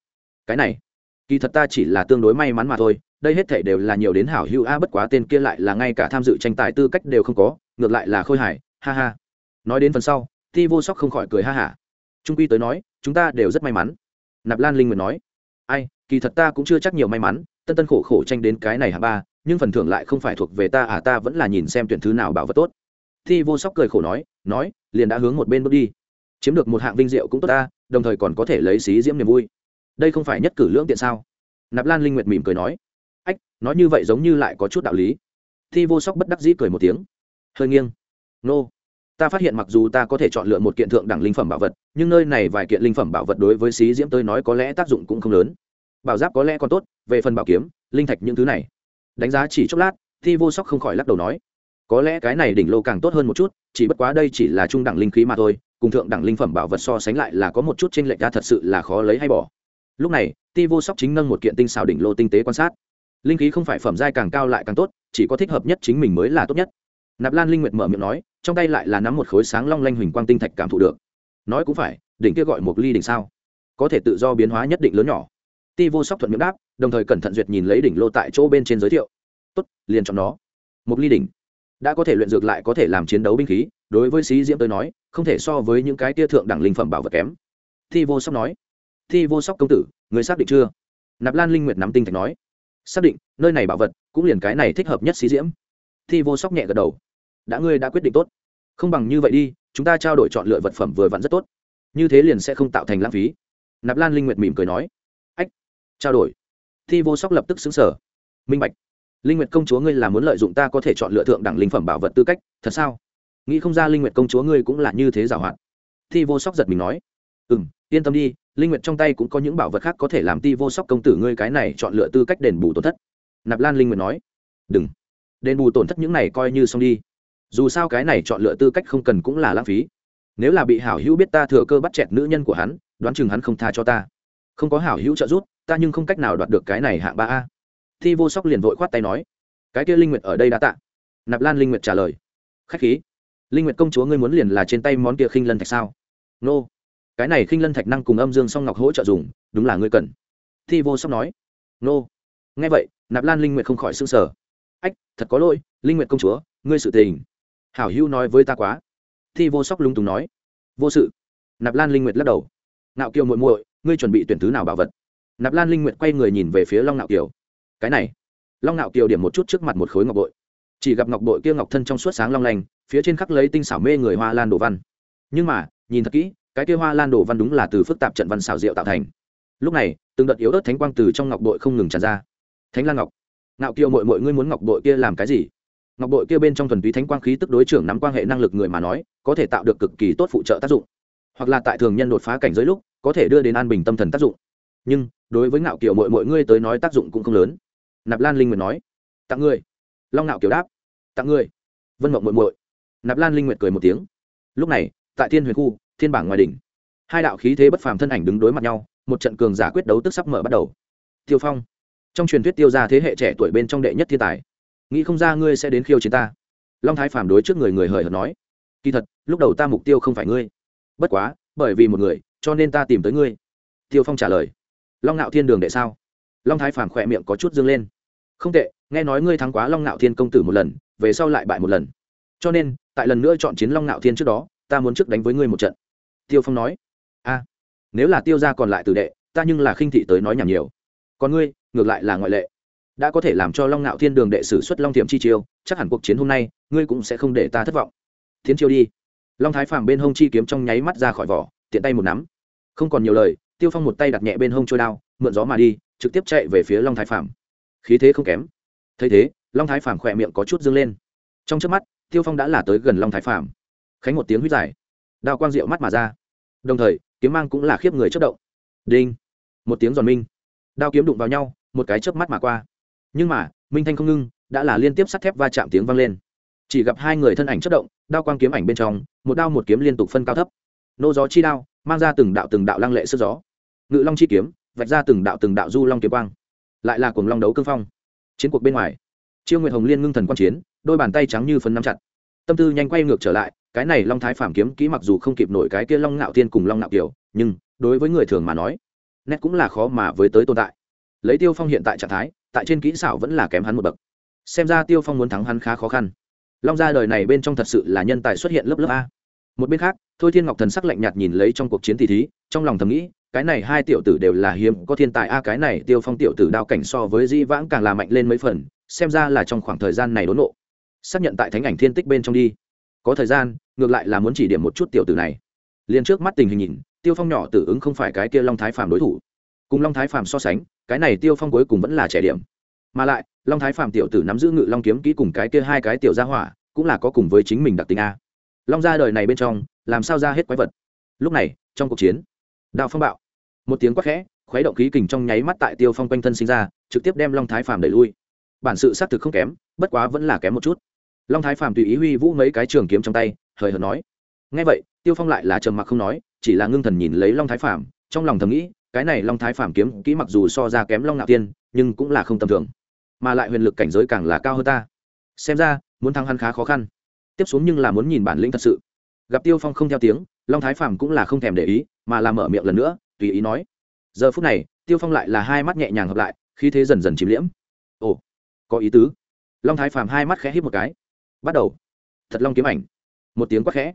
cái này, kỳ thật ta chỉ là tương đối may mắn mà thôi đây hết thể đều là nhiều đến hảo hữu a, bất quá tên kia lại là ngay cả tham dự tranh tài tư cách đều không có, ngược lại là khôi hài, ha ha. Nói đến phần sau thi vô sóc không khỏi cười ha hả. Trung quy tới nói, chúng ta đều rất may mắn. Nạp lan linh nguyện nói, ai, kỳ thật ta cũng chưa chắc nhiều may mắn, tân tân khổ khổ tranh đến cái này hạ ba, nhưng phần thưởng lại không phải thuộc về ta à ta vẫn là nhìn xem tuyển thứ nào bảo vật tốt. Thi vô sóc cười khổ nói nói, liền đã hướng một bên bước đi. Chiếm được một hạng vinh diệu cũng tốt ta, đồng thời còn có thể lấy xí diễm niềm vui. Đây không phải nhất cử lưỡng tiện sao? Nạp lan linh nguyệt mỉm cười nói nói như vậy giống như lại có chút đạo lý. Thi vô sóc bất đắc dĩ cười một tiếng. Hơi nghiêng. Nô. Ta phát hiện mặc dù ta có thể chọn lựa một kiện thượng đẳng linh phẩm bảo vật, nhưng nơi này vài kiện linh phẩm bảo vật đối với xí diễm tôi nói có lẽ tác dụng cũng không lớn. Bảo giáp có lẽ còn tốt, về phần bảo kiếm, linh thạch những thứ này. Đánh giá chỉ chốc lát, thi vô sóc không khỏi lắc đầu nói. Có lẽ cái này đỉnh lô càng tốt hơn một chút, chỉ bất quá đây chỉ là trung đẳng linh khí mà thôi, cùng thượng đẳng linh phẩm bảo vật so sánh lại là có một chút trên lệch ra thật sự là khó lấy hay bỏ. Lúc này ti vô sóc chính nâng một kiện tinh xào đỉnh lô tinh tế quan sát linh khí không phải phẩm giai càng cao lại càng tốt, chỉ có thích hợp nhất chính mình mới là tốt nhất. Nạp lan linh nguyệt mở miệng nói, trong tay lại là nắm một khối sáng long lanh huỳnh quang tinh thạch cảm thụ được. Nói cũng phải, đỉnh kia gọi một ly đỉnh sao? Có thể tự do biến hóa nhất định lớn nhỏ. Ti vô sóc thuận miệng đáp, đồng thời cẩn thận duyệt nhìn lấy đỉnh lô tại chỗ bên trên giới thiệu. Tốt, liền chọn nó. Một ly đỉnh. Đã có thể luyện dược lại có thể làm chiến đấu binh khí, đối với sĩ diễm tới nói, không thể so với những cái tia thượng đẳng linh phẩm bảo vật kém. Thi vô sóc nói. Thi vô sóc công tử, người xác định chưa? Nạp lan linh nguyệt nắm tinh thạch nói xác định, nơi này bảo vật cũng liền cái này thích hợp nhất xí diễm. Thi vô sóc nhẹ gật đầu. Đã ngươi đã quyết định tốt. Không bằng như vậy đi, chúng ta trao đổi chọn lựa vật phẩm vừa vặn rất tốt. Như thế liền sẽ không tạo thành lãng phí. Nạp lan linh nguyệt mỉm cười nói. Ách, trao đổi. Thi vô sóc lập tức xứng sở minh bạch, linh nguyệt công chúa ngươi là muốn lợi dụng ta có thể chọn lựa thượng đẳng linh phẩm bảo vật tư cách, thật sao? Nghĩ không ra linh nguyệt công chúa ngươi cũng là như thế giảo hoạt thi vô sóc giật mình nói. Ừ m yên tâm đi, linh nguyệt trong tay cũng có những bảo vật khác có thể làm ti vô sóc công tử ngươi cái này chọn lựa tư cách đền bù tổn thất. Nạp lan linh nguyệt nói. Đừng. Đền bù tổn thất những này coi như xong đi. Dù sao cái này chọn lựa tư cách không cần cũng là lãng phí. Nếu là bị hảo hữu biết ta thừa cơ bắt chẹt nữ nhân của hắn, đoán chừng hắn không tha cho ta. Không có hảo hữu trợ giúp, ta nhưng không cách nào đoạt được cái này hạng ba a. Thi vô sóc liền vội khoát tay nói. Cái kia linh nguyệt ở đây đã tạ. Nạp lan linh nguyệt trả lời. Khách khí. Linh nguyệt công chúa ngươi muốn liền là trên tay món kia khinh lân thạch sao? Nô cái này khinh lân thạch năng cùng âm dương song ngọc hỗ trợ dùng, đúng là ngươi cần. Thi vô sóc nói, nô. Nghe vậy, nạp lan linh nguyệt không khỏi sưng sở ách, thật có lỗi, linh nguyệt công chúa, ngươi sự tình. Hảo hữu nói với ta quá. Thi vô sóc lung túng nói. Vô sự. Nạp lan linh nguyệt lắc đầu. Nạo kiều muội muội, ngươi chuẩn bị tuyển thứ nào bảo vật? Nạp lan linh nguyệt quay người nhìn về phía long nạo kiều. Cái này. Long nạo kiều điểm một chút trước mặt một khối ngọc bội. Chỉ gặp ngọc bội kia ngọc thân trong suốt sáng long lanh, phía trên khắc lấy tinh xảo mê người hoa lan đồ văn. Nhưng mà, nhìn thật kỹ cái kia hoa lan đồ văn đúng là từ phức tạp trận văn xảo diệu tạo thành. Lúc này, từng đợt yếu ớt thánh quang từ trong ngọc bội không ngừng tràn ra. Thánh lan ngọc. Ngạo kiều mội mội ngươi muốn ngọc bội kia làm cái gì? Ngọc bội kia bên trong thuần túy thánh quang khí tức đối trưởng nắm quan hệ năng lực người mà nói, có thể tạo được cực kỳ tốt phụ trợ tác dụng. Hoặc là tại thường nhân đột phá cảnh giới lúc, có thể đưa đến an bình tâm thần tác dụng. Nhưng, đối với ngạo kiều mội mội ngươi tới nói tác dụng cũng không lớn. Nạp lan linh nguyệt nói. Tặng ngươi. Long ngạo kiều đáp. Tặng ngươi. Vân mộng mội mội nạp lan linh nguyệt cười một tiếng. Lúc này, tại thiên huyền khu thiên bảng ngoài đỉnh. Hai đạo khí thế bất phàm thân ảnh đứng đối mặt nhau, một trận cường giả quyết đấu tức sắp mở bắt đầu. Tiêu phong, trong truyền thuyết tiêu ra thế hệ trẻ tuổi bên trong đệ nhất thiên tài, nghĩ không ra ngươi sẽ đến khiêu chiến ta. Long thái phàm đối trước người người hời hợt nói, kỳ thật, lúc đầu ta mục tiêu không phải ngươi, bất quá, bởi vì một người, cho nên ta tìm tới ngươi. Tiêu phong trả lời, long ngạo thiên đường đệ sao? Long thái phàm khỏe miệng có chút dâng lên, không tệ, nghe nói ngươi thắng quá long ngạo thiên công tử một lần, về sau lại bại một lần. Cho nên, tại lần nữa chọn chiến long ngạo thiên trước đó, ta muốn trước đánh với ngươi một trận tiêu phong nói. A, nếu là tiêu ra còn lại từ đệ, ta nhưng là khinh thị tới nói nhảm nhiều. Còn ngươi, ngược lại là ngoại lệ. Đã có thể làm cho long ngạo thiên đường đệ sử xuất long tiệm chi chiêu, chắc hẳn cuộc chiến hôm nay, ngươi cũng sẽ không để ta thất vọng. Thiến chiêu đi. Long thái phàm bên hông chi kiếm trong nháy mắt ra khỏi vỏ, tiện tay một nắm. Không còn nhiều lời, tiêu phong một tay đặt nhẹ bên hông trôi đao, mượn gió mà đi, trực tiếp chạy về phía long thái phàm. Khí thế không kém. Thấy thế, long thái phàm khỏe miệng có chút dâng lên. Trong trước mắt, tiêu phong đã là tới gần long thái phàm. Khánh một tiếng huyết dài. Đao quang diệu mắt mà ra đồng thời, kiếm mang cũng là khiếp người chất động. Đinh! Một tiếng giòn minh. Đao kiếm đụng vào nhau, một cái chớp mắt mà qua. Nhưng mà, minh thanh không ngưng, đã là liên tiếp sắt thép va chạm tiếng vang lên. Chỉ gặp hai người thân ảnh chất động, đao quang kiếm ảnh bên trong, một đao một kiếm liên tục phân cao thấp. Nô gió chi đao, mang ra từng đạo từng đạo lăng lệ sức gió. Ngự long chi kiếm, vạch ra từng đạo từng đạo du long kiếm quang. Lại là cuồng long đấu cương phong. Chiến cuộc bên ngoài, chiêu nguyệt hồng liên ngưng thần quan chiến, đôi bàn tay trắng như phấn nắm chặt. Tâm tư nhanh quay ngược trở lại cái này long thái phàm kiếm kỹ mặc dù không kịp nổi cái kia long ngạo tiên cùng long ngạo kiều, nhưng đối với người thường mà nói, nét cũng là khó mà với tới tồn tại. Lấy tiêu phong hiện tại trạng thái, tại trên kỹ xảo vẫn là kém hắn một bậc. Xem ra tiêu phong muốn thắng hắn khá khó khăn. Long ra đời này bên trong thật sự là nhân tài xuất hiện lớp lớp a. Một bên khác, thôi thiên ngọc thần sắc lạnh nhạt nhìn lấy trong cuộc chiến tỷ thí, trong lòng thầm nghĩ, cái này hai tiểu tử đều là hiếm, có thiên tài a, cái này tiêu phong tiểu tử đao cảnh so với di vãng càng là mạnh lên mấy phần, xem ra là trong khoảng thời gian này đốn nộ. Xác nhận tại thánh ảnh thiên tích bên trong đi có thời gian, ngược lại là muốn chỉ điểm một chút tiểu tử này. Liền trước mắt tình hình nhìn, tiêu phong nhỏ tử ứng không phải cái kia long thái phàm đối thủ. Cùng long thái phàm so sánh, cái này tiêu phong cuối cùng vẫn là trẻ điểm. Mà lại, long thái phàm tiểu tử nắm giữ ngự long kiếm kỹ cùng cái kia hai cái tiểu gia hỏa, cũng là có cùng với chính mình đặc tính a. Long ra đời này bên trong, làm sao ra hết quái vật? Lúc này, trong cuộc chiến, đào phong bạo. Một tiếng quát khẽ, khuấy động khí kình trong nháy mắt tại tiêu phong quanh thân sinh ra, trực tiếp đem long thái phàm đẩy lui. Bản sự xác thực không kém, bất quá vẫn là kém một chút long thái phàm tùy ý huy vũ mấy cái trường kiếm trong tay, hời hợt nói. Ngay vậy, tiêu phong lại là trầm mặc không nói, chỉ là ngưng thần nhìn lấy long thái phàm, trong lòng thầm nghĩ, cái này long thái phàm kiếm kỹ mặc dù so ra kém long ngạo tiên, nhưng cũng là không tầm thường. Mà lại huyền lực cảnh giới càng là cao hơn ta. Xem ra, muốn thăng hắn khá khó khăn. Tiếp xuống nhưng là muốn nhìn bản lĩnh thật sự. Gặp tiêu phong không theo tiếng, long thái phàm cũng là không thèm để ý, mà làm mở miệng lần nữa, tùy ý nói. Giờ phút này, tiêu phong lại là hai mắt nhẹ nhàng hợp lại khi thế dần dần chìm liễm. Ồ, có ý tứ. Long thái phàm hai mắt khẽ hít một cái bắt đầu. Thật long kiếm ảnh. Một tiếng quát khẽ.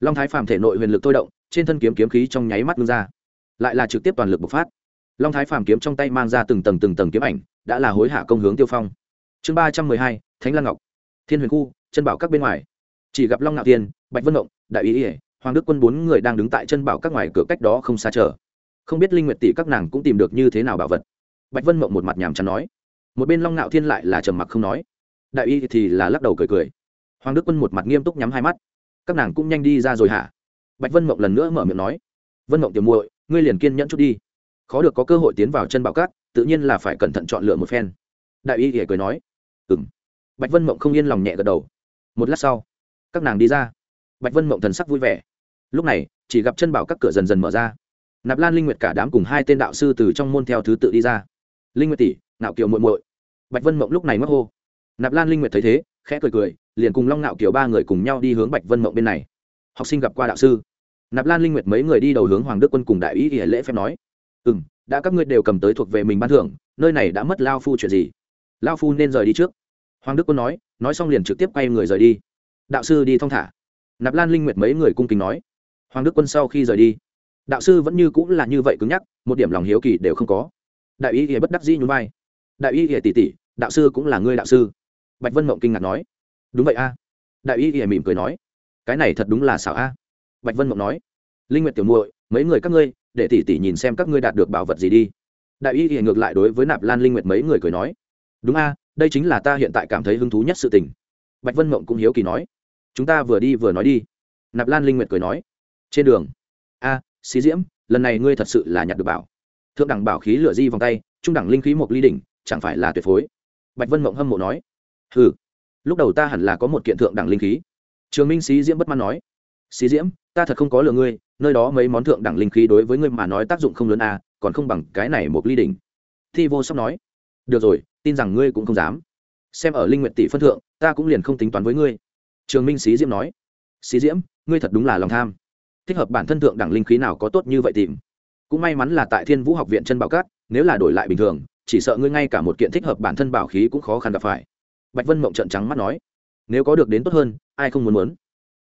Long thái phàm thể nội huyền lực thôi động, trên thân kiếm kiếm khí trong nháy mắt ngưng ra. Lại là trực tiếp toàn lực bộc phát. Long thái phàm kiếm trong tay mang ra từng tầng từng tầng kiếm ảnh, đã là hối hạ công hướng tiêu phong. Chương ba trăm mười hai, thánh lan ngọc. Thiên huyền khu, chân bảo các bên ngoài. Chỉ gặp long ngạo tiên bạch vân động đại ý ỉa, hoàng đức quân bốn người đang đứng tại chân bảo các ngoài cửa cách đó không xa chờ. Không biết linh nguyệt tỷ các nàng cũng tìm được như thế nào bảo vật. Bạch vân mộng một mặt nhàm chán nói. Một bên long ngạo thiên lại là trầm mặc không nói. Đại y thì là lắc đầu cười cười hoàng đức quân một mặt nghiêm túc nhắm hai mắt. Các nàng cũng nhanh đi ra rồi hả? Bạch vân mộng lần nữa mở miệng nói. Vân mộng tiểu muội, ngươi liền kiên nhẫn chút đi. Khó được có cơ hội tiến vào chân bảo cát tự nhiên là phải cẩn thận chọn lựa một phen. Đại y thì cười nói. Ừng bạch vân mộng không yên lòng nhẹ gật đầu. Một lát sau, các nàng đi ra. Bạch vân mộng thần sắc vui vẻ. Lúc này, chỉ gặp chân bảo các cửa dần dần mở ra. Nạp lan linh nguyệt cả đám cùng hai tên đạo sư từ trong môn theo thứ tự đi ra. Linh nguyệt tỷ nạo kiều muội muội. Bạch vân mộng lúc này mất hô. Nạp lan linh nguyệt thấy thế, khẽ cười cười liền cùng long nạo kiểu ba người cùng nhau đi hướng bạch vân mộng bên này. Học sinh gặp qua đạo sư. Nạp lan linh nguyệt mấy người đi đầu hướng hoàng đức quân cùng đại ý ỉa lễ phép nói. Ừ m đã các ngươi đều cầm tới thuộc về mình ban thưởng, nơi này đã mất lao phu chuyện gì? Lao phu nên rời đi trước. Hoàng đức quân nói nói xong liền trực tiếp quay người rời đi. Đạo sư đi thong thả. Nạp lan linh nguyệt mấy người cung kính nói. Hoàng đức quân sau khi rời đi, đạo sư vẫn như cũng là như vậy cứng nhắc, một điểm lòng hiếu kỳ đều không có. Đại y ỉa bất đắc dĩ nhún vai. Đại y ỉa tỷ tỷ, đạo sư cũng là ngươi đạo sư. Bạch vân mộng kinh ngạc nói đúng vậy a. Đại y ỉa mỉm cười nói, cái này thật đúng là xảo a. Bạch vân mộng nói, linh nguyệt tiểu muội, mấy người các ngươi, để tỷ tỷ nhìn xem các ngươi đạt được bảo vật gì đi. Đại y thì ngược lại đối với nạp lan linh nguyệt mấy người cười nói, đúng a, đây chính là ta hiện tại cảm thấy hứng thú nhất sự tình. Bạch vân mộng cũng hiếu kỳ nói, chúng ta vừa đi vừa nói đi. Nạp lan linh nguyệt cười nói, trên đường, a, xí diễm, lần này ngươi thật sự là nhặt được bảo. Thượng đẳng bảo khí lửa di vòng tay, trung đẳng linh khí một ly đỉnh, chẳng phải là tuyệt phối. Bạch vân mộng hâm mộ nói, hừ lúc đầu ta hẳn là có một kiện thượng đẳng linh khí. Trường minh xí diễm bất mãn nói, xí diễm, ta thật không có lừa ngươi, nơi đó mấy món thượng đẳng linh khí đối với ngươi mà nói tác dụng không lớn à còn không bằng cái này một ly đỉnh. Thi vô sóc nói, được rồi, tin rằng ngươi cũng không dám. Xem ở linh nguyện tỷ phân thượng, ta cũng liền không tính toán với ngươi. Trường minh xí diễm nói, xí diễm, ngươi thật đúng là lòng tham. Thích hợp bản thân thượng đẳng linh khí nào có tốt như vậy tìm. Cũng may mắn là tại thiên vũ học viện chân bảo cát, nếu là đổi lại bình thường, chỉ sợ ngươi ngay cả một kiện thích hợp bản thân bảo khí cũng khó khăn gặp phải bạch vân mộng trợn trắng mắt nói, nếu có được đến tốt hơn, ai không muốn muốn?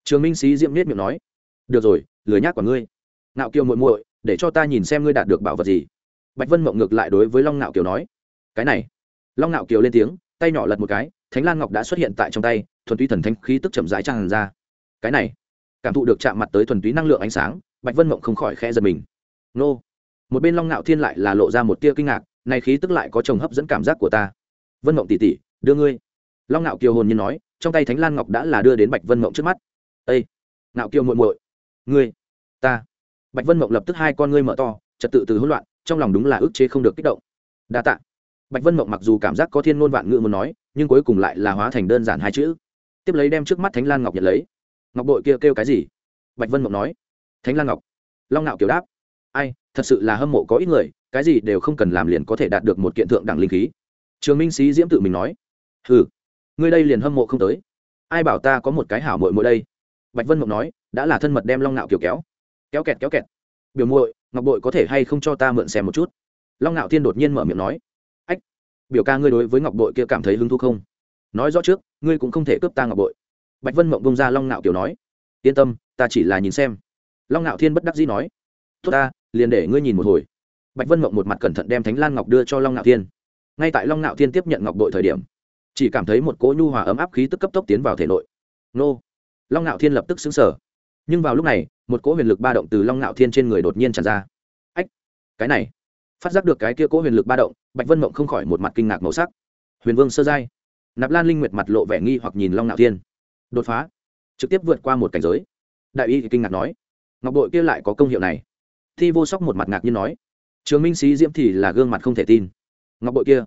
Trường minh sĩ diễm niết miệng nói, được rồi, lười nhác của ngươi. Ngạo kiều muội muội, để cho ta nhìn xem ngươi đạt được bảo vật gì. Bạch vân mộng ngược lại đối với long ngạo kiều nói, cái này. Long ngạo kiều lên tiếng, tay nhỏ lật một cái, thánh lan ngọc đã xuất hiện tại trong tay, thuần túy thần thánh khí tức chậm rãi tràn ra. Cái này. Cảm thụ được chạm mặt tới thuần túy năng lượng ánh sáng, bạch vân mộng không khỏi khẽ giật mình. Nô. Một bên long ngạo thiên lại là lộ ra một tia kinh ngạc, này khí tức lại có chồng hấp dẫn cảm giác của ta. Vân mộng tỉ tỉ đưa ngươi long ngạo kiều hồn nhiên nói trong tay thánh lan ngọc đã là đưa đến bạch vân mộng trước mắt. Ây ngạo kiều muội muội ngươi ta. Bạch vân mộng lập tức hai con ngươi mở to trật tự từ hỗn loạn trong lòng đúng là ức chế không được kích động. Đa tạ. Bạch vân mộng mặc dù cảm giác có thiên ngôn vạn ngữ muốn nói nhưng cuối cùng lại là hóa thành đơn giản hai chữ. Tiếp lấy đem trước mắt thánh lan ngọc nhận lấy. Ngọc bội kia kêu, cái gì? Bạch vân mộng nói. Thánh lan ngọc. Long ngạo kiều đáp. Ai thật sự là hâm mộ có ít người cái gì đều không cần làm liền có thể đạt được một kiện thượng đẳng linh khí. Trường minh sĩ diễm tự mình nói. Ừ ngươi đây liền hâm mộ không tới. Ai bảo ta có một cái hảo mội mội đây? Bạch vân mộng nói, đã là thân mật đem long nạo kiểu kéo. Kéo kẹt kéo kẹt. Biểu muội, ngọc bội có thể hay không cho ta mượn xem một chút? Long nạo thiên đột nhiên mở miệng nói. Ách, biểu ca ngươi đối với ngọc bội kia cảm thấy hứng thú không? Nói rõ trước, ngươi cũng không thể cướp ta ngọc bội. Bạch vân mộng bông ra long nạo kiểu nói. Yên tâm, ta chỉ là nhìn xem. Long nạo thiên bất đắc dĩ nói. Tốt ta, liền để ngươi nhìn một hồi. Bạch vân mộng một mặt cẩn thận đem thánh lan ngọc đưa cho long nạo thiên. Ngay tại long nạo thiên tiếp nhận ngọc bội thời điểm chỉ cảm thấy một cỗ nhu hòa ấm áp khí tức cấp tốc tiến vào thể nội. Nô. Long ngạo thiên lập tức xứng sở nhưng vào lúc này, một cỗ huyền lực ba động từ long ngạo thiên trên người đột nhiên tràn ra. Ách, cái này. Phát giác được cái kia cỗ huyền lực ba động, bạch vân mộng không khỏi một mặt kinh ngạc màu sắc. Huyền vương sơ giai. Nạp lan linh nguyệt mặt lộ vẻ nghi hoặc nhìn long ngạo thiên. Đột phá. Trực tiếp vượt qua một cảnh giới. Đại y kinh ngạc nói. Ngọc bội kia lại có công hiệu này. Thi vô sóc một mặt ngạc nhiên nói. Trường minh sĩ diễm thì là gương mặt không thể tin. Ngọc bội kia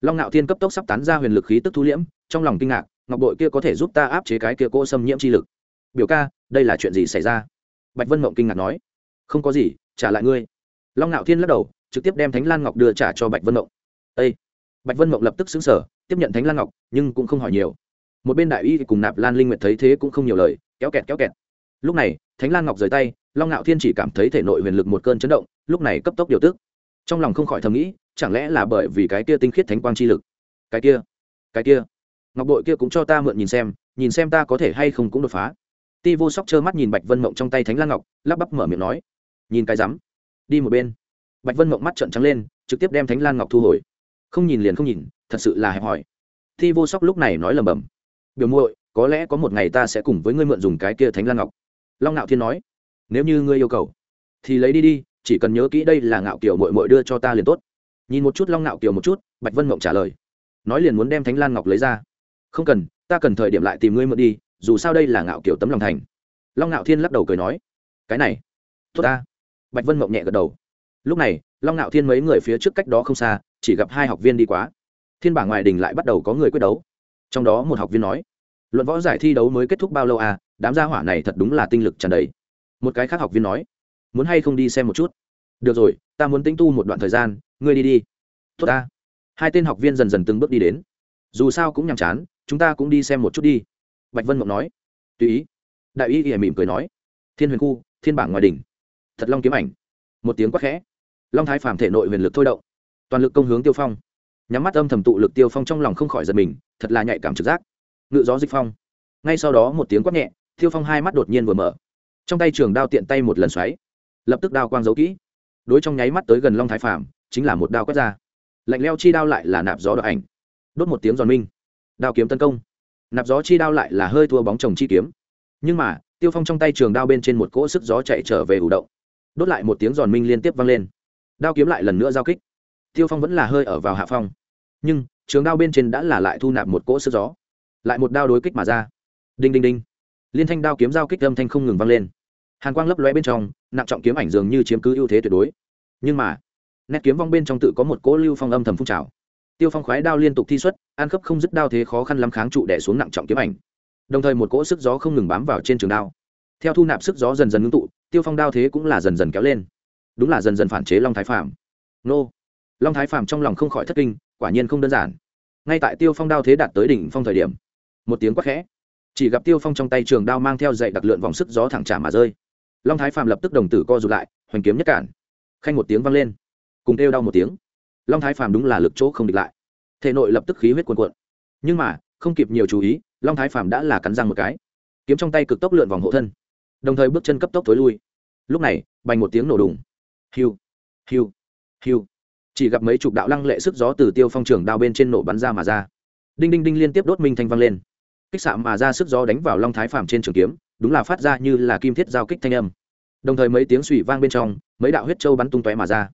long ngạo thiên cấp tốc sắp tán ra huyền lực khí tức thu liễm, trong lòng kinh ngạc, ngọc bội kia có thể giúp ta áp chế cái kia cô xâm nhiễm chi lực. Biểu ca, đây là chuyện gì xảy ra? Bạch vân mộng kinh ngạc nói. Không có gì, trả lại ngươi. Long ngạo thiên lắc đầu, trực tiếp đem thánh lan ngọc đưa trả cho bạch vân mộng. Â bạch vân mộng lập tức xứng sở tiếp nhận thánh lan ngọc, nhưng cũng không hỏi nhiều. Một bên đại y cùng nạp lan linh nguyệt thấy thế cũng không nhiều lời, kéo kẹt kéo kẹt. Lúc này, thánh lan ngọc rời tay, long ngạo thiên chỉ cảm thấy thể nội huyền lực một cơn chấn động, lúc này cấp tốc điều tức. Trong lòng không khỏi thầm nghĩ chẳng lẽ là bởi vì cái kia tinh khiết thánh quang chi lực? Cái kia cái kia. Ngọc bội kia cũng cho ta mượn nhìn xem nhìn xem ta có thể hay không cũng đột phá. Ti vô sóc trơ mắt nhìn bạch vân mộng trong tay thánh lan ngọc, lắp bắp mở miệng nói, nhìn cái rắm, đi một bên. Bạch vân mộng mắt trợn trắng lên, trực tiếp đem thánh lan ngọc thu hồi. Không nhìn liền không nhìn, thật sự là hẹp hòi. Ti vô sóc lúc này nói lầm bầm biểu muội, có lẽ có một ngày ta sẽ cùng với ngươi mượn dùng cái kia thánh lan ngọc. Long ngạo thiên nói, nếu như ngươi yêu cầu, thì lấy đi đi, chỉ cần nhớ kỹ đây là ngạo kiểu mội mội đưa cho ta liền tốt nhìn một chút long nạo kiều một chút, bạch vân mộng trả lời. Nói liền muốn đem thánh lan ngọc lấy ra. Không cần, ta cần thời điểm lại tìm ngươi mượn đi, dù sao đây là ngạo kiều tấm lòng thành. Long nạo thiên lắc đầu cười nói. Cái này, tốt ta. Bạch vân mộng nhẹ gật đầu. Lúc này, long nạo thiên mấy người phía trước cách đó không xa, chỉ gặp hai học viên đi quá. Thiên bảng ngoài đình lại bắt đầu có người quyết đấu. Trong đó một học viên nói, luận võ giải thi đấu mới kết thúc bao lâu à? Đám gia hỏa này thật đúng là tinh lực tràn đầy. Một cái khác học viên nói, muốn hay không đi xem một chút? Được rồi, ta muốn tính tu một đoạn thời gian ngươi đi đi. Tốt ta. Hai tên học viên dần dần từng bước đi đến. Dù sao cũng nhàm chán, chúng ta cũng đi xem một chút đi. Bạch vân mộng nói. Tùy ý. Đại ý ỉa mỉm cười nói. Thiên huyền khu, thiên bảng ngoài đỉnh. Thật long kiếm ảnh. Một tiếng quát khẽ. Long thái phàm thể nội huyền lực thôi động. Toàn lực công hướng tiêu phong. Nhắm mắt âm thầm tụ lực tiêu phong trong lòng không khỏi giật mình, thật là nhạy cảm trực giác. Ngự gió dịch phong. Ngay sau đó một tiếng quát nhẹ, tiêu phong hai mắt đột nhiên vừa mở. Trong tay trường đao tiện tay một lần xoáy. Lập tức đao quang giấu kỹ. Đối trong nháy mắt tới gần long thái phàm chính là một đao quét ra. Lạnh leo chi đao lại là nạp gió đ ảnh. Đốt một tiếng giòn minh. Đao kiếm tấn công. Nạp gió chi đao lại là hơi thua bóng chồng chi kiếm. Nhưng mà, tiêu phong trong tay trường đao bên trên một cỗ sức gió chạy trở về ủ động. Đốt lại một tiếng giòn minh liên tiếp vang lên. Đao kiếm lại lần nữa giao kích. Tiêu phong vẫn là hơi ở vào hạ phong. Nhưng, trường đao bên trên đã là lại thu nạp một cỗ sức gió. Lại một đao đối kích mà ra. Đinh đinh đinh. Liên thanh đao kiếm giao kích âm thanh không ngừng vang lên. Hàn quang lấp lóe bên trong, nặng trọng kiếm ảnh dường như chiếm cứ ưu thế tuyệt đối. Nhưng mà nét kiếm vong bên trong tự có một cỗ lưu phong âm thầm phun trào. Tiêu phong khoái đao liên tục thi xuất, an khớp không dứt đao thế khó khăn lắm kháng trụ đẻ xuống nặng trọng kiếm ảnh. Đồng thời một cỗ sức gió không ngừng bám vào trên trường đao. Theo thu nạp sức gió dần dần ngưng tụ, tiêu phong đao thế cũng là dần dần kéo lên. Đúng là dần dần phản chế long thái phạm nô. Long thái phạm trong lòng không khỏi thất kinh, quả nhiên không đơn giản. Ngay tại tiêu phong đao thế đạt tới đỉnh phong thời điểm, một tiếng quát khẽ. Chỉ gặp tiêu phong trong tay trường đao mang theo dậy đặc lượn vòng sức gió thẳng trả mà rơi. Long thái phạm lập tức đồng tử co rụt lại, hoành kiếm nhất cản. Khanh một tiếng vang lên cùng kêu đau một tiếng. Long thái phàm đúng là lực chỗ không địch lại. Thể nội lập tức khí huyết cuồn cuộn. Nhưng mà, không kịp nhiều chú ý, long thái phàm đã là cắn răng một cái. Kiếm trong tay cực tốc lượn vòng hộ thân. Đồng thời bước chân cấp tốc tối lui. Lúc này, bành một tiếng nổ đùng. Hiu hiu hiu. Chỉ gặp mấy chục đạo lăng lệ sức gió từ tiêu phong trường đao bên trên nổ bắn ra mà ra. Đinh đinh đinh liên tiếp đốt minh thanh vang lên. Kích xạ mà ra sức gió đánh vào long thái phàm trên trường kiếm, đúng là phát ra như là kim thiết giao kích thanh âm. Đồng thời mấy tiếng suy vang bên trong, mấy đạo huyết châu bắn tung tóe mà ra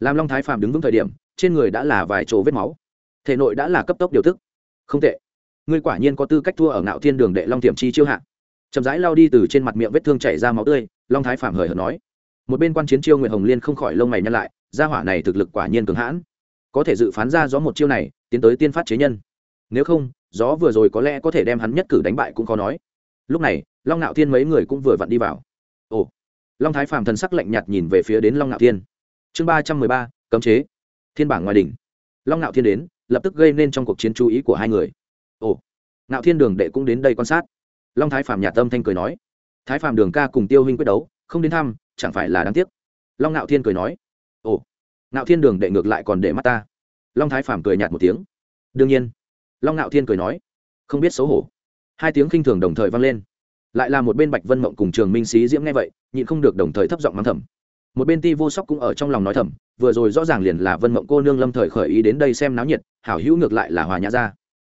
làm long thái phàm đứng vững thời điểm, trên người đã là vài chỗ vết máu. Thể nội đã là cấp tốc điều thức không tệ. Ngươi quả nhiên có tư cách thua ở ngạo thiên đường đệ long tiềm chi chiêu hạ. Chậm rãi lao đi từ trên mặt miệng vết thương chảy ra máu tươi, long thái phàm hời hợt nói. Một bên quan chiến chiêu nguyễn hồng liên không khỏi lông mày nhăn lại, gia hỏa này thực lực quả nhiên cường hãn. Có thể dự phán ra gió một chiêu này, tiến tới tiên phát chế nhân. Nếu không, gió vừa rồi có lẽ có thể đem hắn nhất cử đánh bại cũng khó nói. Lúc này, long ngạo thiên mấy người cũng vừa vặn đi vào. Ồ. Long thái phàm thần sắc lạnh nhạt nhìn về phía đến long ngạo thiên chương ba trăm mười ba, cấm chế. Thiên bảng ngoài đỉnh. Long ngạo thiên đến, lập tức gây nên trong cuộc chiến chú ý của hai người. Ồ, ngạo thiên đường đệ cũng đến đây quan sát. Long thái phạm nhà tâm thanh cười nói. Thái phạm đường ca cùng tiêu huynh quyết đấu, không đến thăm, chẳng phải là đáng tiếc. Long ngạo thiên cười nói. Ồ, ngạo thiên đường đệ ngược lại còn để mắt ta. Long thái phạm cười nhạt một tiếng. Đương nhiên. Long ngạo thiên cười nói. Không biết xấu hổ. Hai tiếng khinh thường đồng thời vang lên. Lại là một bên bạch vân mộng cùng trường minh sĩ diễm nghe vậy, nhịn không được đồng thời thấp giọng mắng thầm một bên ti vô sóc cũng ở trong lòng nói thầm, vừa rồi rõ ràng liền là vân mộng cô nương lâm thời khởi ý đến đây xem náo nhiệt, hảo hữu ngược lại là hòa nhã ra.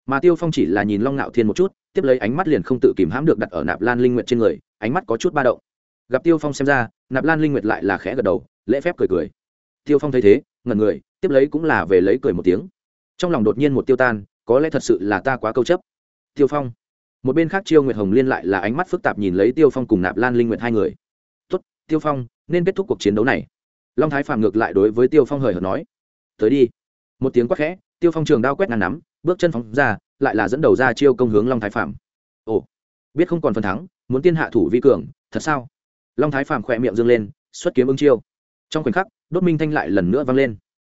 Mà tiêu phong chỉ là nhìn long ngạo thiên một chút, tiếp lấy ánh mắt liền không tự kìm hãm được đặt ở nạp lan linh nguyệt trên người, ánh mắt có chút ba động. Gặp tiêu phong xem ra, nạp lan linh nguyệt lại là khẽ gật đầu, lễ phép cười cười. Tiêu phong thấy thế, ngẩn người, tiếp lấy cũng là về lấy cười một tiếng. Trong lòng đột nhiên một tiêu tan, có lẽ thật sự là ta quá câu chấp. Tiêu phong. Một bên khác chiêu nguyệt hồng liên lại là ánh mắt phức tạp nhìn lấy tiêu phong cùng nạp lan linh nguyệt hai người. Tuất tiêu phong nên kết thúc cuộc chiến đấu này. Long thái phạm ngược lại đối với tiêu phong hời hợt nói, tới đi. Một tiếng quát khẽ, tiêu phong trường đao quét ngàn nắm, bước chân phóng ra, lại là dẫn đầu ra chiêu công hướng long thái phạm ồ, biết không còn phần thắng, muốn tiên hạ thủ vi cường, thật sao? Long thái phạm khỏe miệng dâng lên, xuất kiếm ứng chiêu. Trong khoảnh khắc, đốt minh thanh lại lần nữa vang lên.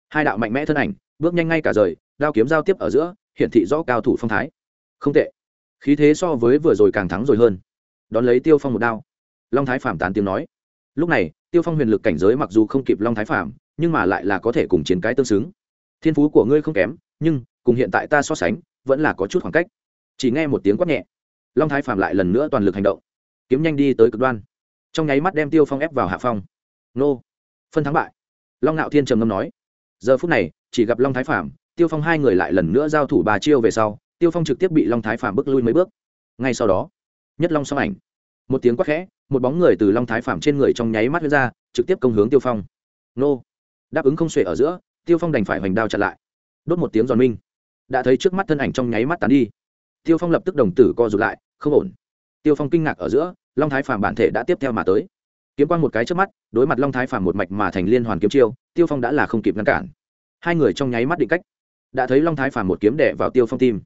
Hai đạo mạnh mẽ thân ảnh, bước nhanh ngay cả rời, đao kiếm giao tiếp ở giữa, hiển thị rõ cao thủ phong thái. Không tệ. Khí thế so với vừa rồi càng thắng rồi hơn. Đón lấy tiêu phong một đao. Long thái phạm tán tiếng nói lúc này, tiêu phong huyền lực cảnh giới mặc dù không kịp long thái phạm nhưng mà lại là có thể cùng chiến cái tương xứng. Thiên phú của ngươi không kém, nhưng, cùng hiện tại ta so sánh, vẫn là có chút khoảng cách. Chỉ nghe một tiếng quát nhẹ. Long thái phạm lại lần nữa toàn lực hành động. Kiếm nhanh đi tới cực đoan. Trong nháy mắt đem tiêu phong ép vào hạ phong. Nô. Phân thắng bại. Long ngạo thiên trầm ngâm nói. Giờ phút này, chỉ gặp long thái phạm tiêu phong hai người lại lần nữa giao thủ bà chiêu về sau, tiêu phong trực tiếp bị long thái phạm bước lui mấy bước. Ngay sau đó, nhất long song ảnh một tiếng quát khẽ, một bóng người từ long thái phạm trên người trong nháy mắt lên ra, trực tiếp công hướng tiêu phong. Nô! Đáp ứng không xuể ở giữa, tiêu phong đành phải hoành đao chặn lại. Đốt một tiếng giòn minh. Đã thấy trước mắt thân ảnh trong nháy mắt tán đi. Tiêu phong lập tức đồng tử co rụt lại, không ổn. Tiêu phong kinh ngạc ở giữa, long thái phạm bản thể đã tiếp theo mà tới. Kiếm quang một cái trước mắt, đối mặt long thái phạm một mạch mà thành liên hoàn kiếm chiêu, tiêu phong đã là không kịp ngăn cản. Hai người trong nháy mắt định cách. Đã thấy long thái phạm một kiếm đẻ vào tiêu phong tim.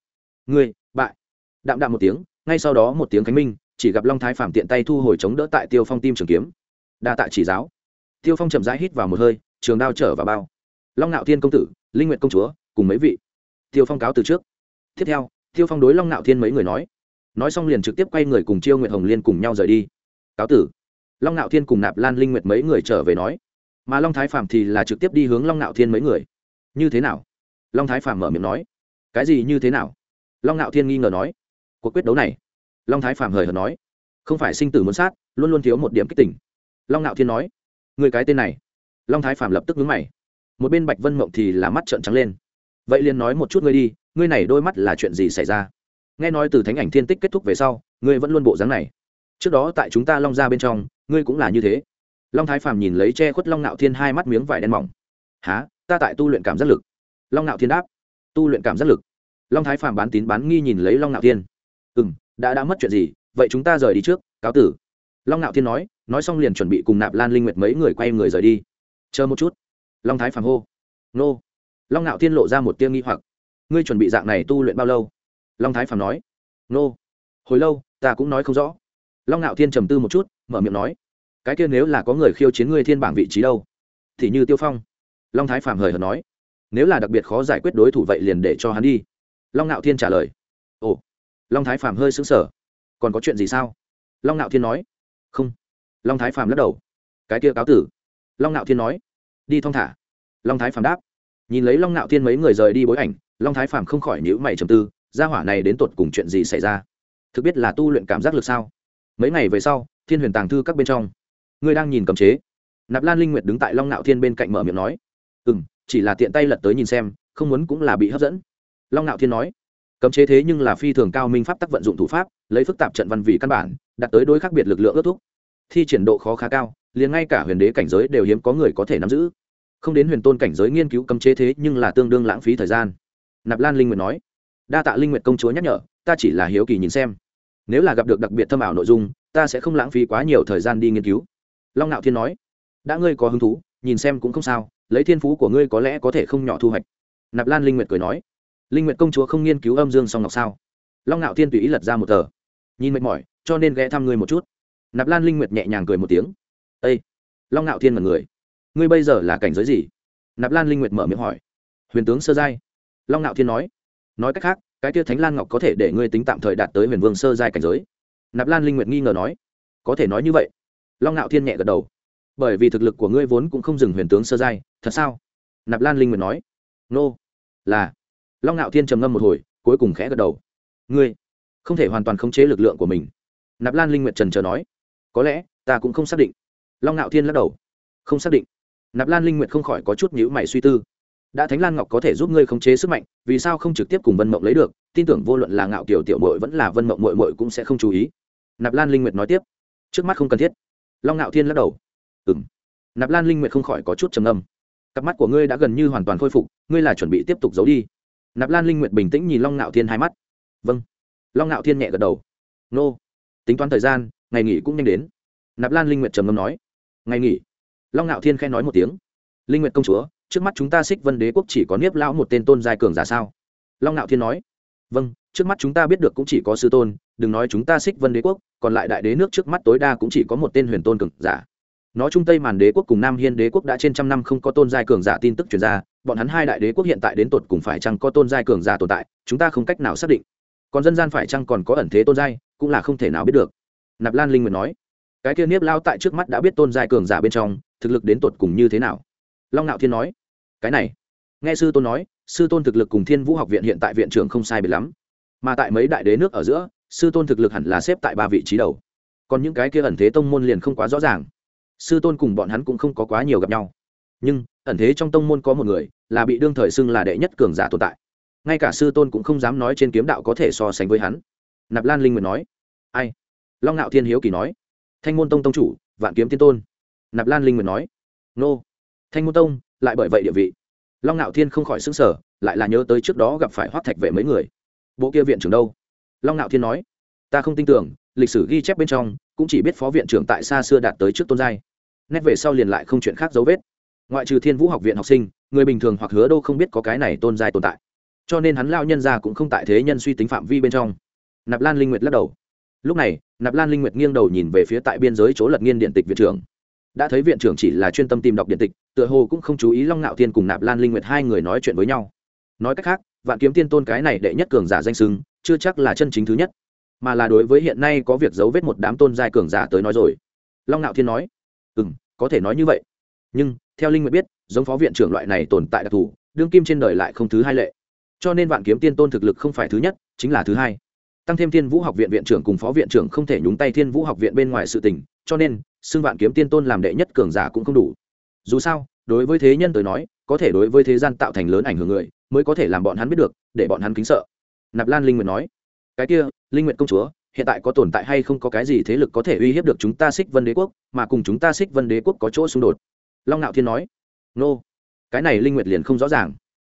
Người bại! Đạm đạm một tiếng, ngay sau đó một tiếng khánh minh chỉ gặp long thái phạm tiện tay thu hồi chống đỡ tại tiêu phong tim trường kiếm. Đa tạ chỉ giáo. Tiêu phong chậm rãi hít vào một hơi, trường đao trở vào bao. Long Nạo thiên công tử, linh nguyện công chúa, cùng mấy vị. Tiêu phong cáo từ trước. Tiếp theo, tiêu phong đối long Nạo thiên mấy người nói. Nói xong liền trực tiếp quay người cùng chiêu nguyện hồng liên cùng nhau rời đi. Cáo tử. Long Nạo thiên cùng nạp lan linh nguyệt mấy người trở về nói. Mà long thái phạm thì là trực tiếp đi hướng long Nạo thiên mấy người. Như thế nào? Long thái phạm mở miệng nói. Cái gì như thế nào? Long Nạo thiên nghi ngờ nói. Cuộc quyết đấu này long thái phạm hời hợt nói, không phải sinh tử muốn sát, luôn luôn thiếu một điểm kích tỉnh long ngạo thiên nói, người cái tên này. Long thái phạm lập tức ngứng mày. Một bên bạch vân mộng thì là mắt trợn trắng lên. Vậy liền nói một chút ngươi đi, ngươi này đôi mắt là chuyện gì xảy ra? Nghe nói từ thánh ảnh thiên tích kết thúc về sau, ngươi vẫn luôn bộ dáng này. Trước đó tại chúng ta long ra bên trong, ngươi cũng là như thế. Long thái phàm nhìn lấy che khuất long nạo thiên hai mắt miếng vải đen mỏng. Há ta tại tu luyện cảm giác lực. Long nạo thiên đáp. Tu luyện cảm giác lực. Long thái phàm bán tín bán nghi nhìn lấy long nạo thiên. Ừ m đã đã mất chuyện gì, vậy chúng ta rời đi trước, cáo tử. Long nạo thiên nói nói xong liền chuẩn bị cùng nạp lan linh nguyệt mấy người quay người rời đi. Chờ một chút. Long thái phàm hô. Nô. Long nạo thiên lộ ra một tiêu nghi hoặc. Ngươi chuẩn bị dạng này tu luyện bao lâu? Long thái phàm nói. Nô. Hồi lâu, ta cũng nói không rõ. Long nạo thiên trầm tư một chút, mở miệng nói. Cái kia nếu là có người khiêu chiến ngươi thiên bảng vị trí đâu? Thì như tiêu phong. Long thái phàm hời hợt nói. Nếu là đặc biệt khó giải quyết đối thủ vậy liền để cho hắn đi. Long nạo thiên trả lời. Ồ long thái phàm hơi xứng sở còn có chuyện gì sao? Long nạo thiên nói. Không. Long thái phàm lắc đầu. Cái kia cáo tử. Long nạo thiên nói. Đi thong thả. Long thái phàm đáp. Nhìn lấy long nạo thiên mấy người rời đi bối ảnh, long thái phàm không khỏi nhữ mày trầm tư. Gia hỏa này đến tột cùng chuyện gì xảy ra? Thực biết là tu luyện cảm giác lực sao? Mấy ngày về sau, thiên huyền tàng thư các bên trong. Ngươi đang nhìn cầm chế. Nạp lan linh nguyệt đứng tại long nạo thiên bên cạnh mở miệng nói. Ừ m chỉ là tiện tay lật tới nhìn xem, không muốn cũng là bị hấp dẫn. Long nạo thiên nói cấm chế thế nhưng là phi thường cao minh pháp tắc vận dụng thủ pháp, lấy phức tạp trận văn vị căn bản đặt tới đối khác biệt lực lượng ước thúc. Thi triển độ khó khá cao, liền ngay cả huyền đế cảnh giới đều hiếm có người có thể nắm giữ. Không đến huyền tôn cảnh giới nghiên cứu cấm chế thế nhưng là tương đương lãng phí thời gian. Nạp lan linh nguyệt nói, đa tạ linh nguyệt công chúa nhắc nhở, ta chỉ là hiếu kỳ nhìn xem. Nếu là gặp được đặc biệt thâm ảo nội dung, ta sẽ không lãng phí quá nhiều thời gian đi nghiên cứu. Long ngạo thiên nói, đã ngươi có hứng thú, nhìn xem cũng không sao, lấy thiên phú của ngươi có lẽ có thể không nhỏ thu hoạch. Nạp lan linh nguyệt cười nói linh nguyệt công chúa không nghiên cứu âm dương song ngọc sao? Long ngạo thiên tùy ý lật ra một tờ. Nhìn mệt mỏi, cho nên ghé thăm ngươi một chút. Nạp lan linh nguyệt nhẹ nhàng cười một tiếng. Ây long ngạo thiên mật người. Ngươi bây giờ là cảnh giới gì? Nạp lan linh nguyệt mở miệng hỏi. Huyền tướng sơ giai. Long ngạo thiên nói. Nói cách khác, cái tiêu thánh lan ngọc có thể để ngươi tính tạm thời đạt tới huyền vương sơ giai cảnh giới. Nạp lan linh nguyệt nghi ngờ nói. Có thể nói như vậy. Long ngạo thiên nhẹ gật đầu. Bởi vì thực lực của ngươi vốn cũng không dừng huyền tướng sơ giai. Thật sao? Nạp lan linh nguyệt nói. Nô、no. là long ngạo thiên trầm ngâm một hồi, cuối cùng khẽ gật đầu. Ngươi không thể hoàn toàn khống chế lực lượng của mình. Nạp lan linh nguyệt trần trờ nói. Có lẽ ta cũng không xác định. Long ngạo thiên lắc đầu. Không xác định. Nạp lan linh nguyệt không khỏi có chút nhữ mày suy tư. Đã thánh lan ngọc có thể giúp ngươi khống chế sức mạnh, vì sao không trực tiếp cùng vân mộng lấy được? Tin tưởng vô luận là ngạo kiểu tiểu mội vẫn là vân mộng mội mội cũng sẽ không chú ý. Nạp lan linh nguyệt nói tiếp. Trước mắt không cần thiết. Long ngạo thiên lắc đầu. Ừ m nạp lan linh nguyệt không khỏi có chút trầm âm cặp mắt của ngươi đã gần như hoàn toàn khôi phục, ngươi là chuẩn bị tiếp tục giấu đi nạp lan linh nguyệt bình tĩnh nhìn long ngạo thiên hai mắt. Vâng. Long ngạo thiên nhẹ gật đầu. Nô, tính toán thời gian, ngày nghỉ cũng nhanh đến. Nạp lan linh nguyệt trầm ngâm nói. Ngày nghỉ? Long ngạo thiên khen nói một tiếng. Linh nguyệt công chúa, trước mắt chúng ta xích vân đế quốc chỉ có niếp lão một tên tôn giai cường giả sao? Long ngạo thiên nói. Vâng trước mắt chúng ta biết được cũng chỉ có sư tôn, đừng nói chúng ta xích vân đế quốc, còn lại đại đế nước trước mắt tối đa cũng chỉ có một tên huyền tôn cường giả. Nói trung tây màn đế quốc cùng nam hiên đế quốc đã trên trăm năm không có tôn giai cường giả tin tức truyền ra bọn hắn hai đại đế quốc hiện tại đến tột cùng phải chăng có tôn giai cường giả tồn tại, chúng ta không cách nào xác định. Còn dân gian phải chăng còn có ẩn thế tôn giai, cũng là không thể nào biết được. Nạp lan linh nguyện nói. Cái kia niếp lao tại trước mắt đã biết tôn giai cường giả bên trong, thực lực đến tột cùng như thế nào? Long nạo thiên nói. Cái này. Nghe sư tôn nói, sư tôn thực lực cùng thiên vũ học viện hiện tại viện trưởng không sai biệt lắm. Mà tại mấy đại đế nước ở giữa, sư tôn thực lực hẳn là xếp tại ba vị trí đầu. Còn những cái kia ẩn thế tông môn liền không quá rõ ràng. Sư tôn cùng bọn hắn cũng không có quá nhiều gặp nhau nhưng ẩn thế trong tông môn có một người là bị đương thời xưng là đệ nhất cường giả tồn tại. Ngay cả sư tôn cũng không dám nói trên kiếm đạo có thể so sánh với hắn. Nạp lan linh nguyệt nói, ai? Long ngạo thiên hiếu kỳ nói, thanh môn tông tông chủ, vạn kiếm tiên tôn. Nạp lan linh nguyệt nói, nô. Thanh môn tông lại bởi vậy địa vị. Long ngạo thiên không khỏi xứng sở lại là nhớ tới trước đó gặp phải hoác thạch vệ mấy người. Bộ kia viện trưởng đâu? Long ngạo thiên nói, ta không tin tưởng, lịch sử ghi chép bên trong cũng chỉ biết phó viện trưởng tại xa xưa đạt tới trước tôn giai. Nét về sau liền lại không chuyện khác dấu vết ngoại trừ thiên vũ học viện học sinh, người bình thường hoặc hứa đô không biết có cái này tôn giai tồn tại. Cho nên hắn lao nhân ra cũng không tại thế nhân suy tính phạm vi bên trong. Nạp lan linh nguyệt lắc đầu. Lúc này, nạp lan linh nguyệt nghiêng đầu nhìn về phía tại biên giới chỗ lật nghiên điện tịch viện trưởng. Đã thấy viện trưởng chỉ là chuyên tâm tìm đọc điện tịch, tựa hồ cũng không chú ý long ngạo tiên cùng nạp lan linh nguyệt hai người nói chuyện với nhau. Nói cách khác, vạn kiếm tiên tôn cái này đệ nhất cường giả danh sưng chưa chắc là chân chính thứ nhất, mà là đối với hiện nay có việc giấu vết một đám tôn giai cường giả tới nói rồi. Long ngạo thiên nói ừ m có thể nói như vậy. Nhưng theo linh nguyệt biết, giống phó viện trưởng loại này tồn tại đặc thù, đương kim trên đời lại không thứ hai lệ. Cho nên vạn kiếm tiên tôn thực lực không phải thứ nhất, chính là thứ hai. Tăng thêm thiên vũ học viện viện trưởng cùng phó viện trưởng không thể nhúng tay thiên vũ học viện bên ngoài sự tình, cho nên, xưng vạn kiếm tiên tôn làm đệ nhất cường giả cũng không đủ. Dù sao, đối với thế nhân tới nói, có thể đối với thế gian tạo thành lớn ảnh hưởng người, mới có thể làm bọn hắn biết được, để bọn hắn kính sợ. Nạp lan linh nguyệt nói, cái kia, linh nguyệt công chúa, hiện tại có tồn tại hay không có cái gì thế lực có thể uy hiếp được chúng ta xích vân đế quốc, mà cùng chúng ta xích vân đế quốc có chỗ xung đột? Long ngạo thiên nói, nô, cái này linh nguyệt liền không rõ ràng.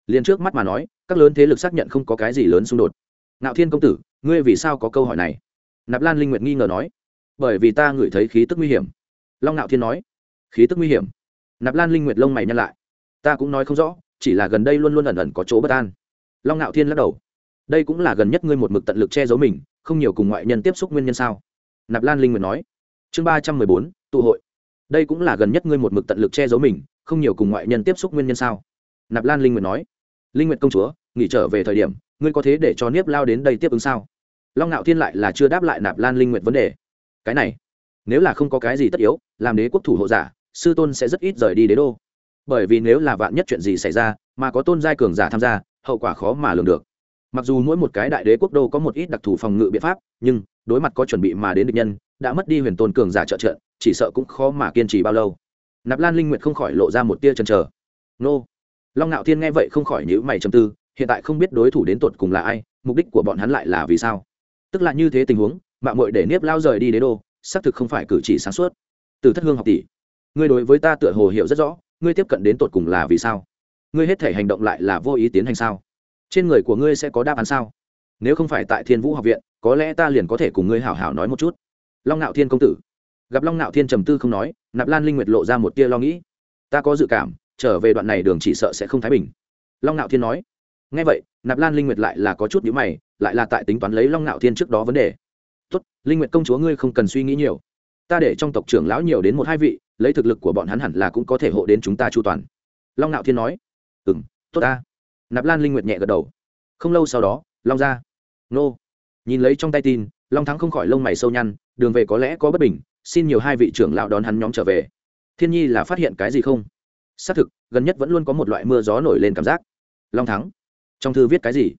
Liền trước mắt mà nói, các lớn thế lực xác nhận không có cái gì lớn xung đột. Ngạo thiên công tử, ngươi vì sao có câu hỏi này? Nạp lan linh nguyệt nghi ngờ nói, bởi vì ta ngửi thấy khí tức nguy hiểm. Long ngạo thiên nói, khí tức nguy hiểm? Nạp lan linh nguyệt lông mày nhăn lại, ta cũng nói không rõ, chỉ là gần đây luôn luôn ẩn ẩn có chỗ bất an. Long ngạo thiên lắc đầu, đây cũng là gần nhất ngươi một mực tận lực che giấu mình, không nhiều cùng ngoại nhân tiếp xúc nguyên nhân sao? Nạp lan linh nguyệt nói, chương ba trăm mười bốn, tụ hội đây cũng là gần nhất ngươi một mực tận lực che giấu mình, không nhiều cùng ngoại nhân tiếp xúc nguyên nhân sao? Nạp lan linh nguyệt nói. Linh nguyệt công chúa, nghỉ trở về thời điểm, ngươi có thế để cho niếp lao đến đây tiếp ứng sao? Long ngạo thiên lại là chưa đáp lại nạp lan linh nguyệt vấn đề. Cái này, nếu là không có cái gì tất yếu, làm đế quốc thủ hộ giả, sư tôn sẽ rất ít rời đi đế đô. Bởi vì nếu là vạn nhất chuyện gì xảy ra, mà có tôn giai cường giả tham gia, hậu quả khó mà lường được. Mặc dù mỗi một cái đại đế quốc đô có một ít đặc thù phòng ngự biện pháp, nhưng đối mặt có chuẩn bị mà đến địch nhân, đã mất đi huyền tôn cường giả trợ trợ chỉ sợ cũng khó mà kiên trì bao lâu. Nạp lan linh nguyệt không khỏi lộ ra một tia chần chờ. Nô. Long ngạo thiên nghe vậy không khỏi nhữ mày chầm tư, hiện tại không biết đối thủ đến tột cùng là ai, mục đích của bọn hắn lại là vì sao? Tức là như thế tình huống mạng mội để nếp lao rời đi đế đô, xác thực không phải cử chỉ sáng suốt. Từ thất hương học tỷ, ngươi đối với ta tựa hồ hiểu rất rõ, ngươi tiếp cận đến tột cùng là vì sao? Ngươi hết thể hành động lại là vô ý tiến hành sao? Trên người của ngươi sẽ có đáp án sao? Nếu không phải tại thiên vũ học viện, có lẽ ta liền có thể cùng ngươi hảo hảo nói một chút. Long ngạo thiên công tử gặp long Nạo thiên trầm tư không nói, nạp lan linh nguyệt lộ ra một tia lo nghĩ. Ta có dự cảm, trở về đoạn này đường chỉ sợ sẽ không thái bình. Long Nạo thiên nói. Ngay vậy, nạp lan linh nguyệt lại là có chút nhữ mày, lại là tại tính toán lấy long Nạo thiên trước đó vấn đề. Tốt, linh nguyệt công chúa ngươi không cần suy nghĩ nhiều. Ta để trong tộc trưởng lão nhiều đến một hai vị, lấy thực lực của bọn hắn hẳn là cũng có thể hộ đến chúng ta chu toàn. Long Nạo thiên nói. Ừ m tốt ta. Nạp lan linh nguyệt nhẹ gật đầu. Không lâu sau đó, long ra. Nô. Nhìn lấy trong tay tin, long thắng không khỏi lông mày sâu nhăn, đường về có lẽ có bất bình xin nhiều hai vị trưởng lão đón hắn nhóm trở về. Thiên nhi là phát hiện cái gì không? Xác thực, gần nhất vẫn luôn có một loại mưa gió nổi lên cảm giác. Long thắng, trong thư viết cái gì?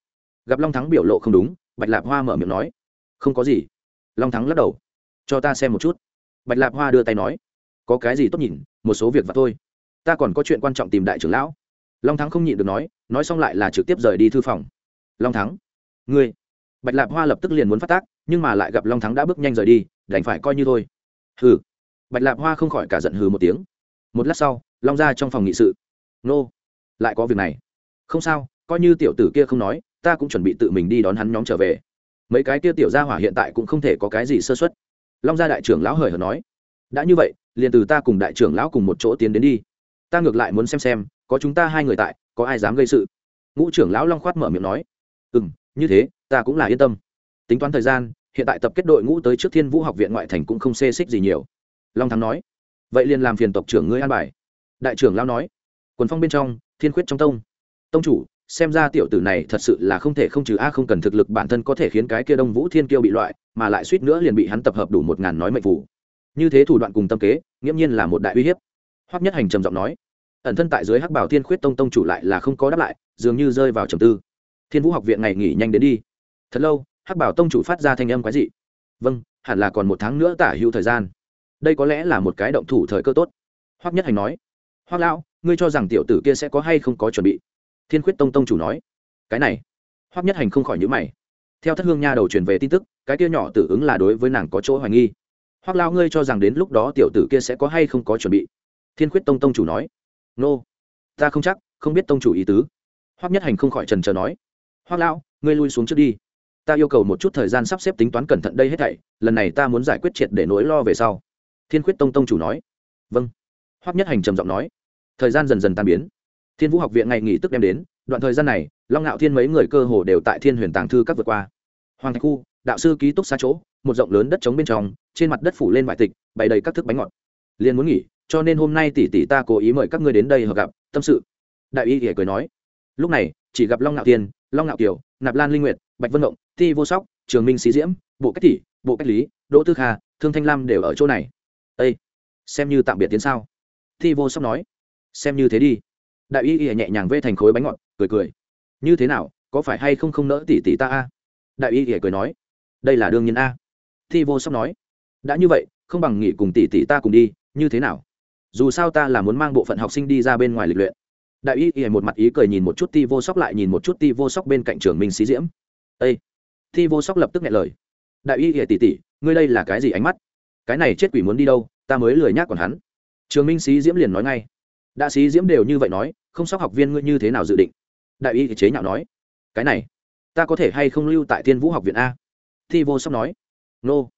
Gặp long thắng biểu lộ không đúng, bạch lạp hoa mở miệng nói. Không có gì. Long thắng lắc đầu. Cho ta xem một chút. Bạch lạp hoa đưa tay nói. Có cái gì tốt nhìn, một số việc và thôi. Ta còn có chuyện quan trọng tìm đại trưởng lão. Long thắng không nhịn được nói nói xong lại là trực tiếp rời đi thư phòng. Long thắng, ngươi. Bạch lạp hoa lập tức liền muốn phát tác, nhưng mà lại gặp long thắng đã bước nhanh rời đi, đành phải coi như thôi hừ. Bạch lạp hoa không khỏi cả giận hừ một tiếng. Một lát sau, long ra trong phòng nghị sự. Nô, lại có việc này. Không sao, coi như tiểu tử kia không nói, ta cũng chuẩn bị tự mình đi đón hắn nhóm trở về. Mấy cái kia tiểu gia hỏa hiện tại cũng không thể có cái gì sơ xuất long gia đại trưởng lão hời hợt nói. Đã như vậy, liền từ ta cùng đại trưởng lão cùng một chỗ tiến đến đi. Ta ngược lại muốn xem xem, có chúng ta hai người tại, có ai dám gây sự. Ngũ trưởng lão long khoát mở miệng nói. Ừ m như thế, ta cũng là yên tâm. Tính toán thời gian hiện tại tập kết đội ngũ tới trước thiên vũ học viện ngoại thành cũng không xê xích gì nhiều. Long thắng nói, vậy liền làm phiền tộc trưởng ngươi an bài. Đại trưởng lão nói, quần phong bên trong, thiên khuyết trong tông. Tông chủ, xem ra tiểu tử này thật sự là không thể không trừ a không cần thực lực bản thân có thể khiến cái kia đông vũ thiên kiêu bị loại, mà lại suýt nữa liền bị hắn tập hợp đủ một ngàn nói mệnh phủ như thế thủ đoạn cùng tâm kế, nghiễm nhiên là một đại uy hiếp. Hoắc nhất hành trầm giọng nói, ẩn thân tại dưới hắc bảo thiên khuyết tông tông chủ lại là không có đáp lại, dường như rơi vào trầm tư. Thiên vũ học viện ngày nghỉ nhanh đến đi. Thật lâu hắc bảo tông chủ phát ra thanh âm quái dị. Vâng hẳn là còn một tháng nữa tả hữu thời gian. Đây có lẽ là một cái động thủ thời cơ tốt. Hoắc nhất hành nói. Hoắc lão, ngươi cho rằng tiểu tử kia sẽ có hay không có chuẩn bị? Thiên khuyết tông tông chủ nói. Cái này. Hoắc nhất hành không khỏi nhữ mày. Theo thất hương nha đầu truyền về tin tức, cái kia nhỏ tử ứng là đối với nàng có chỗ hoài nghi. Hoắc lao ngươi cho rằng đến lúc đó tiểu tử kia sẽ có hay không có chuẩn bị? Thiên khuyết tông tông chủ nói. Nô、no. ta không chắc, không biết tông chủ ý tứ. Hoắc nhất hành không khỏi trần trờ nói. Hoắc lão, ngươi lui xuống trước đi ta yêu cầu một chút thời gian sắp xếp tính toán cẩn thận đây hết thảy, lần này ta muốn giải quyết triệt để nỗi lo về sau. Thiên khuyết tông tông chủ nói. Vâng. Hoắc nhất hành trầm giọng nói. Thời gian dần dần tan biến. Thiên vũ học viện ngày nghỉ tức đem đến, đoạn thời gian này, long ngạo thiên mấy người cơ hồ đều tại thiên huyền tàng thư các vượt qua. Hoàng thạch khu, đạo sư ký túc xa chỗ, một rộng lớn đất trống bên trong, trên mặt đất phủ lên vải tịch, bày đầy các thức bánh ngọt. Liền muốn nghỉ, cho nên hôm nay tỷ tỷ ta cố ý mời các ngươi đến đây hợp gặp, tâm sự. Đại y cười nói. Lúc này, chỉ gặp long ngạo thiên, long ngạo kiều nạp lan linh nguyệt, bạch vân động thi vô sóc, trường minh sĩ diễm, bộ cách tỷ bộ cách lý, đỗ tư kha, thương thanh lam đều ở chỗ này. Â xem như tạm biệt tiến sao. Thi vô sóc nói, xem như thế đi. Đại y y nhẹ nhàng vê thành khối bánh ngọt, cười cười. Như thế nào, có phải hay không không nỡ tỷ tỷ ta a? Đại y y cười nói, đây là đương nhiên a. Thi vô sóc nói, đã như vậy, không bằng nghỉ cùng tỷ tỷ ta cùng đi, như thế nào? Dù sao ta là muốn mang bộ phận học sinh đi ra bên ngoài lịch luyện đại y y một mặt ý cười nhìn một chút ti vô sóc lại nhìn một chút ti vô sóc bên cạnh trường minh xí diễm. Â ti vô sóc lập tức nghe lời. Đại y y tỷ tỷ, ngươi đây là cái gì ánh mắt? Cái này chết quỷ muốn đi đâu? Ta mới lười nhác còn hắn. Trường minh sĩ diễm liền nói ngay. Đã sĩ diễm đều như vậy nói, không sóc học viên ngươi như thế nào dự định? Đại y chế nhạo nói. Cái này, ta có thể hay không lưu tại thiên vũ học viện a? Thi vô sóc nói. Nô、no.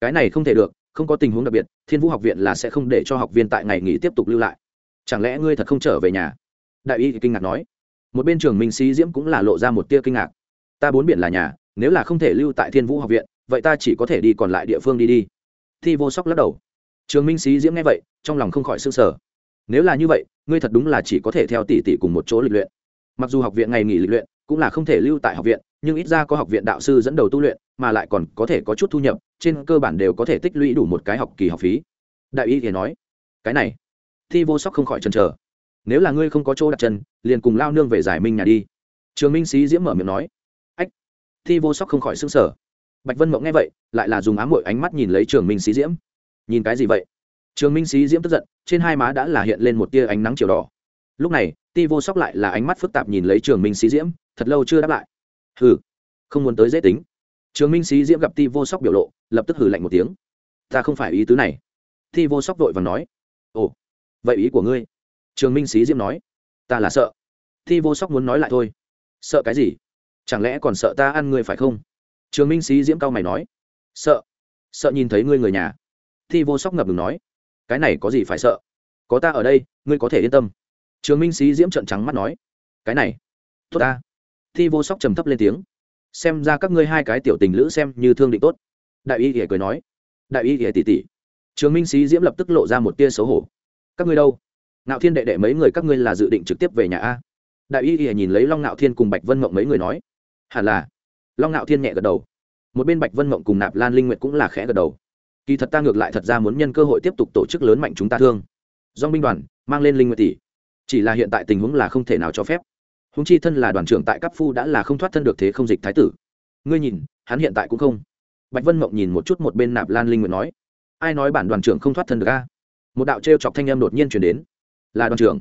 cái này không thể được, không có tình huống đặc biệt, thiên vũ học viện là sẽ không để cho học viên tại ngày nghỉ tiếp tục lưu lại. Chẳng lẽ ngươi thật không trở về nhà? Đại y kinh ngạc nói, một bên trường minh sĩ diễm cũng là lộ ra một tia kinh ngạc, ta bốn biển là nhà, nếu là không thể lưu tại thiên vũ học viện, vậy ta chỉ có thể đi còn lại địa phương đi đi. Thi vô sóc lắc đầu. Trường minh sĩ diễm nghe vậy, trong lòng không khỏi s ư n g sở nếu là như vậy, ngươi thật đúng là chỉ có thể theo tỷ tỷ cùng một chỗ lịch luyện. Mặc dù học viện ngày nghỉ lịch luyện cũng là không thể lưu tại học viện, nhưng ít ra có học viện đạo sư dẫn đầu tu luyện, mà lại còn có thể có chút thu nhập, trên cơ bản đều có thể tích lũy đủ một cái học kỳ học phí. Đại y thì nói, cái này. Thi vô sóc không khỏi chần chờ nếu là ngươi không có chỗ đặt chân, liền cùng lao nương về giải minh nhà đi. Trường minh sĩ diễm mở miệng nói. Ách, thi vô sóc không khỏi s ư n g sở bạch vân mộng nghe vậy, lại là dùng ám mội ánh mắt nhìn lấy trường minh sĩ diễm. Nhìn cái gì vậy? Trường minh sĩ diễm tức giận, trên hai má đã là hiện lên một tia ánh nắng chiều đỏ. Lúc này ti vô sóc lại là ánh mắt phức tạp nhìn lấy trường minh sĩ diễm, thật lâu chưa đáp lại. Hừ, không muốn tới dễ tính. Trường minh sĩ diễm gặp ti vô sóc biểu lộ, lập tức hừ lạnh một tiếng. Ta không phải ý tứ này. Ti vô sóc vội và nói. Ồ, vậy ý của ngươi? Trường minh sĩ diễm nói, ta là sợ. Thi vô sóc muốn nói lại thôi, sợ cái gì? Chẳng lẽ còn sợ ta ăn ngươi phải không? Trường minh sĩ diễm cao mày nói, sợ sợ nhìn thấy ngươi người nhà. Thi vô sóc ngập ngừng nói, cái này có gì phải sợ? Có ta ở đây, ngươi có thể yên tâm. Trường minh sĩ diễm trợn trắng mắt nói, cái này, tốt ta. Thi vô sóc trầm thấp lên tiếng, xem ra các ngươi hai cái tiểu tình lữ xem như thương định tốt. Đại y ỉa cười nói, đại y ỉa tỉ tỉ trường minh sĩ diễm lập tức lộ ra một tia xấu hổ, các ngươi đâu? Ngạo thiên đệ đệ mấy người các ngươi là dự định trực tiếp về nhà a? Đại y y nhìn lấy long ngạo thiên cùng bạch vân mộng mấy người nói, hẳn là. Long ngạo thiên nhẹ gật đầu. Một bên bạch vân mộng cùng nạp lan linh nguyệt cũng là khẽ gật đầu. Kỳ thật ta ngược lại thật ra muốn nhân cơ hội tiếp tục tổ chức lớn mạnh chúng ta thương. Do binh đoàn mang lên linh nguyệt tỷ. Chỉ là hiện tại tình huống là không thể nào cho phép. Húng chi thân là đoàn trưởng tại cấp phu đã là không thoát thân được thế không dịch thái tử. Ngươi nhìn, hắn hiện tại cũng không. Bạch vân mộng nhìn một chút một bên nạp lan linh nguyệt nói, ai nói bản đoàn trưởng không thoát thân được a? Một đạo t chọc thanh âm đột nhiên chuyển đến là đoàn trưởng.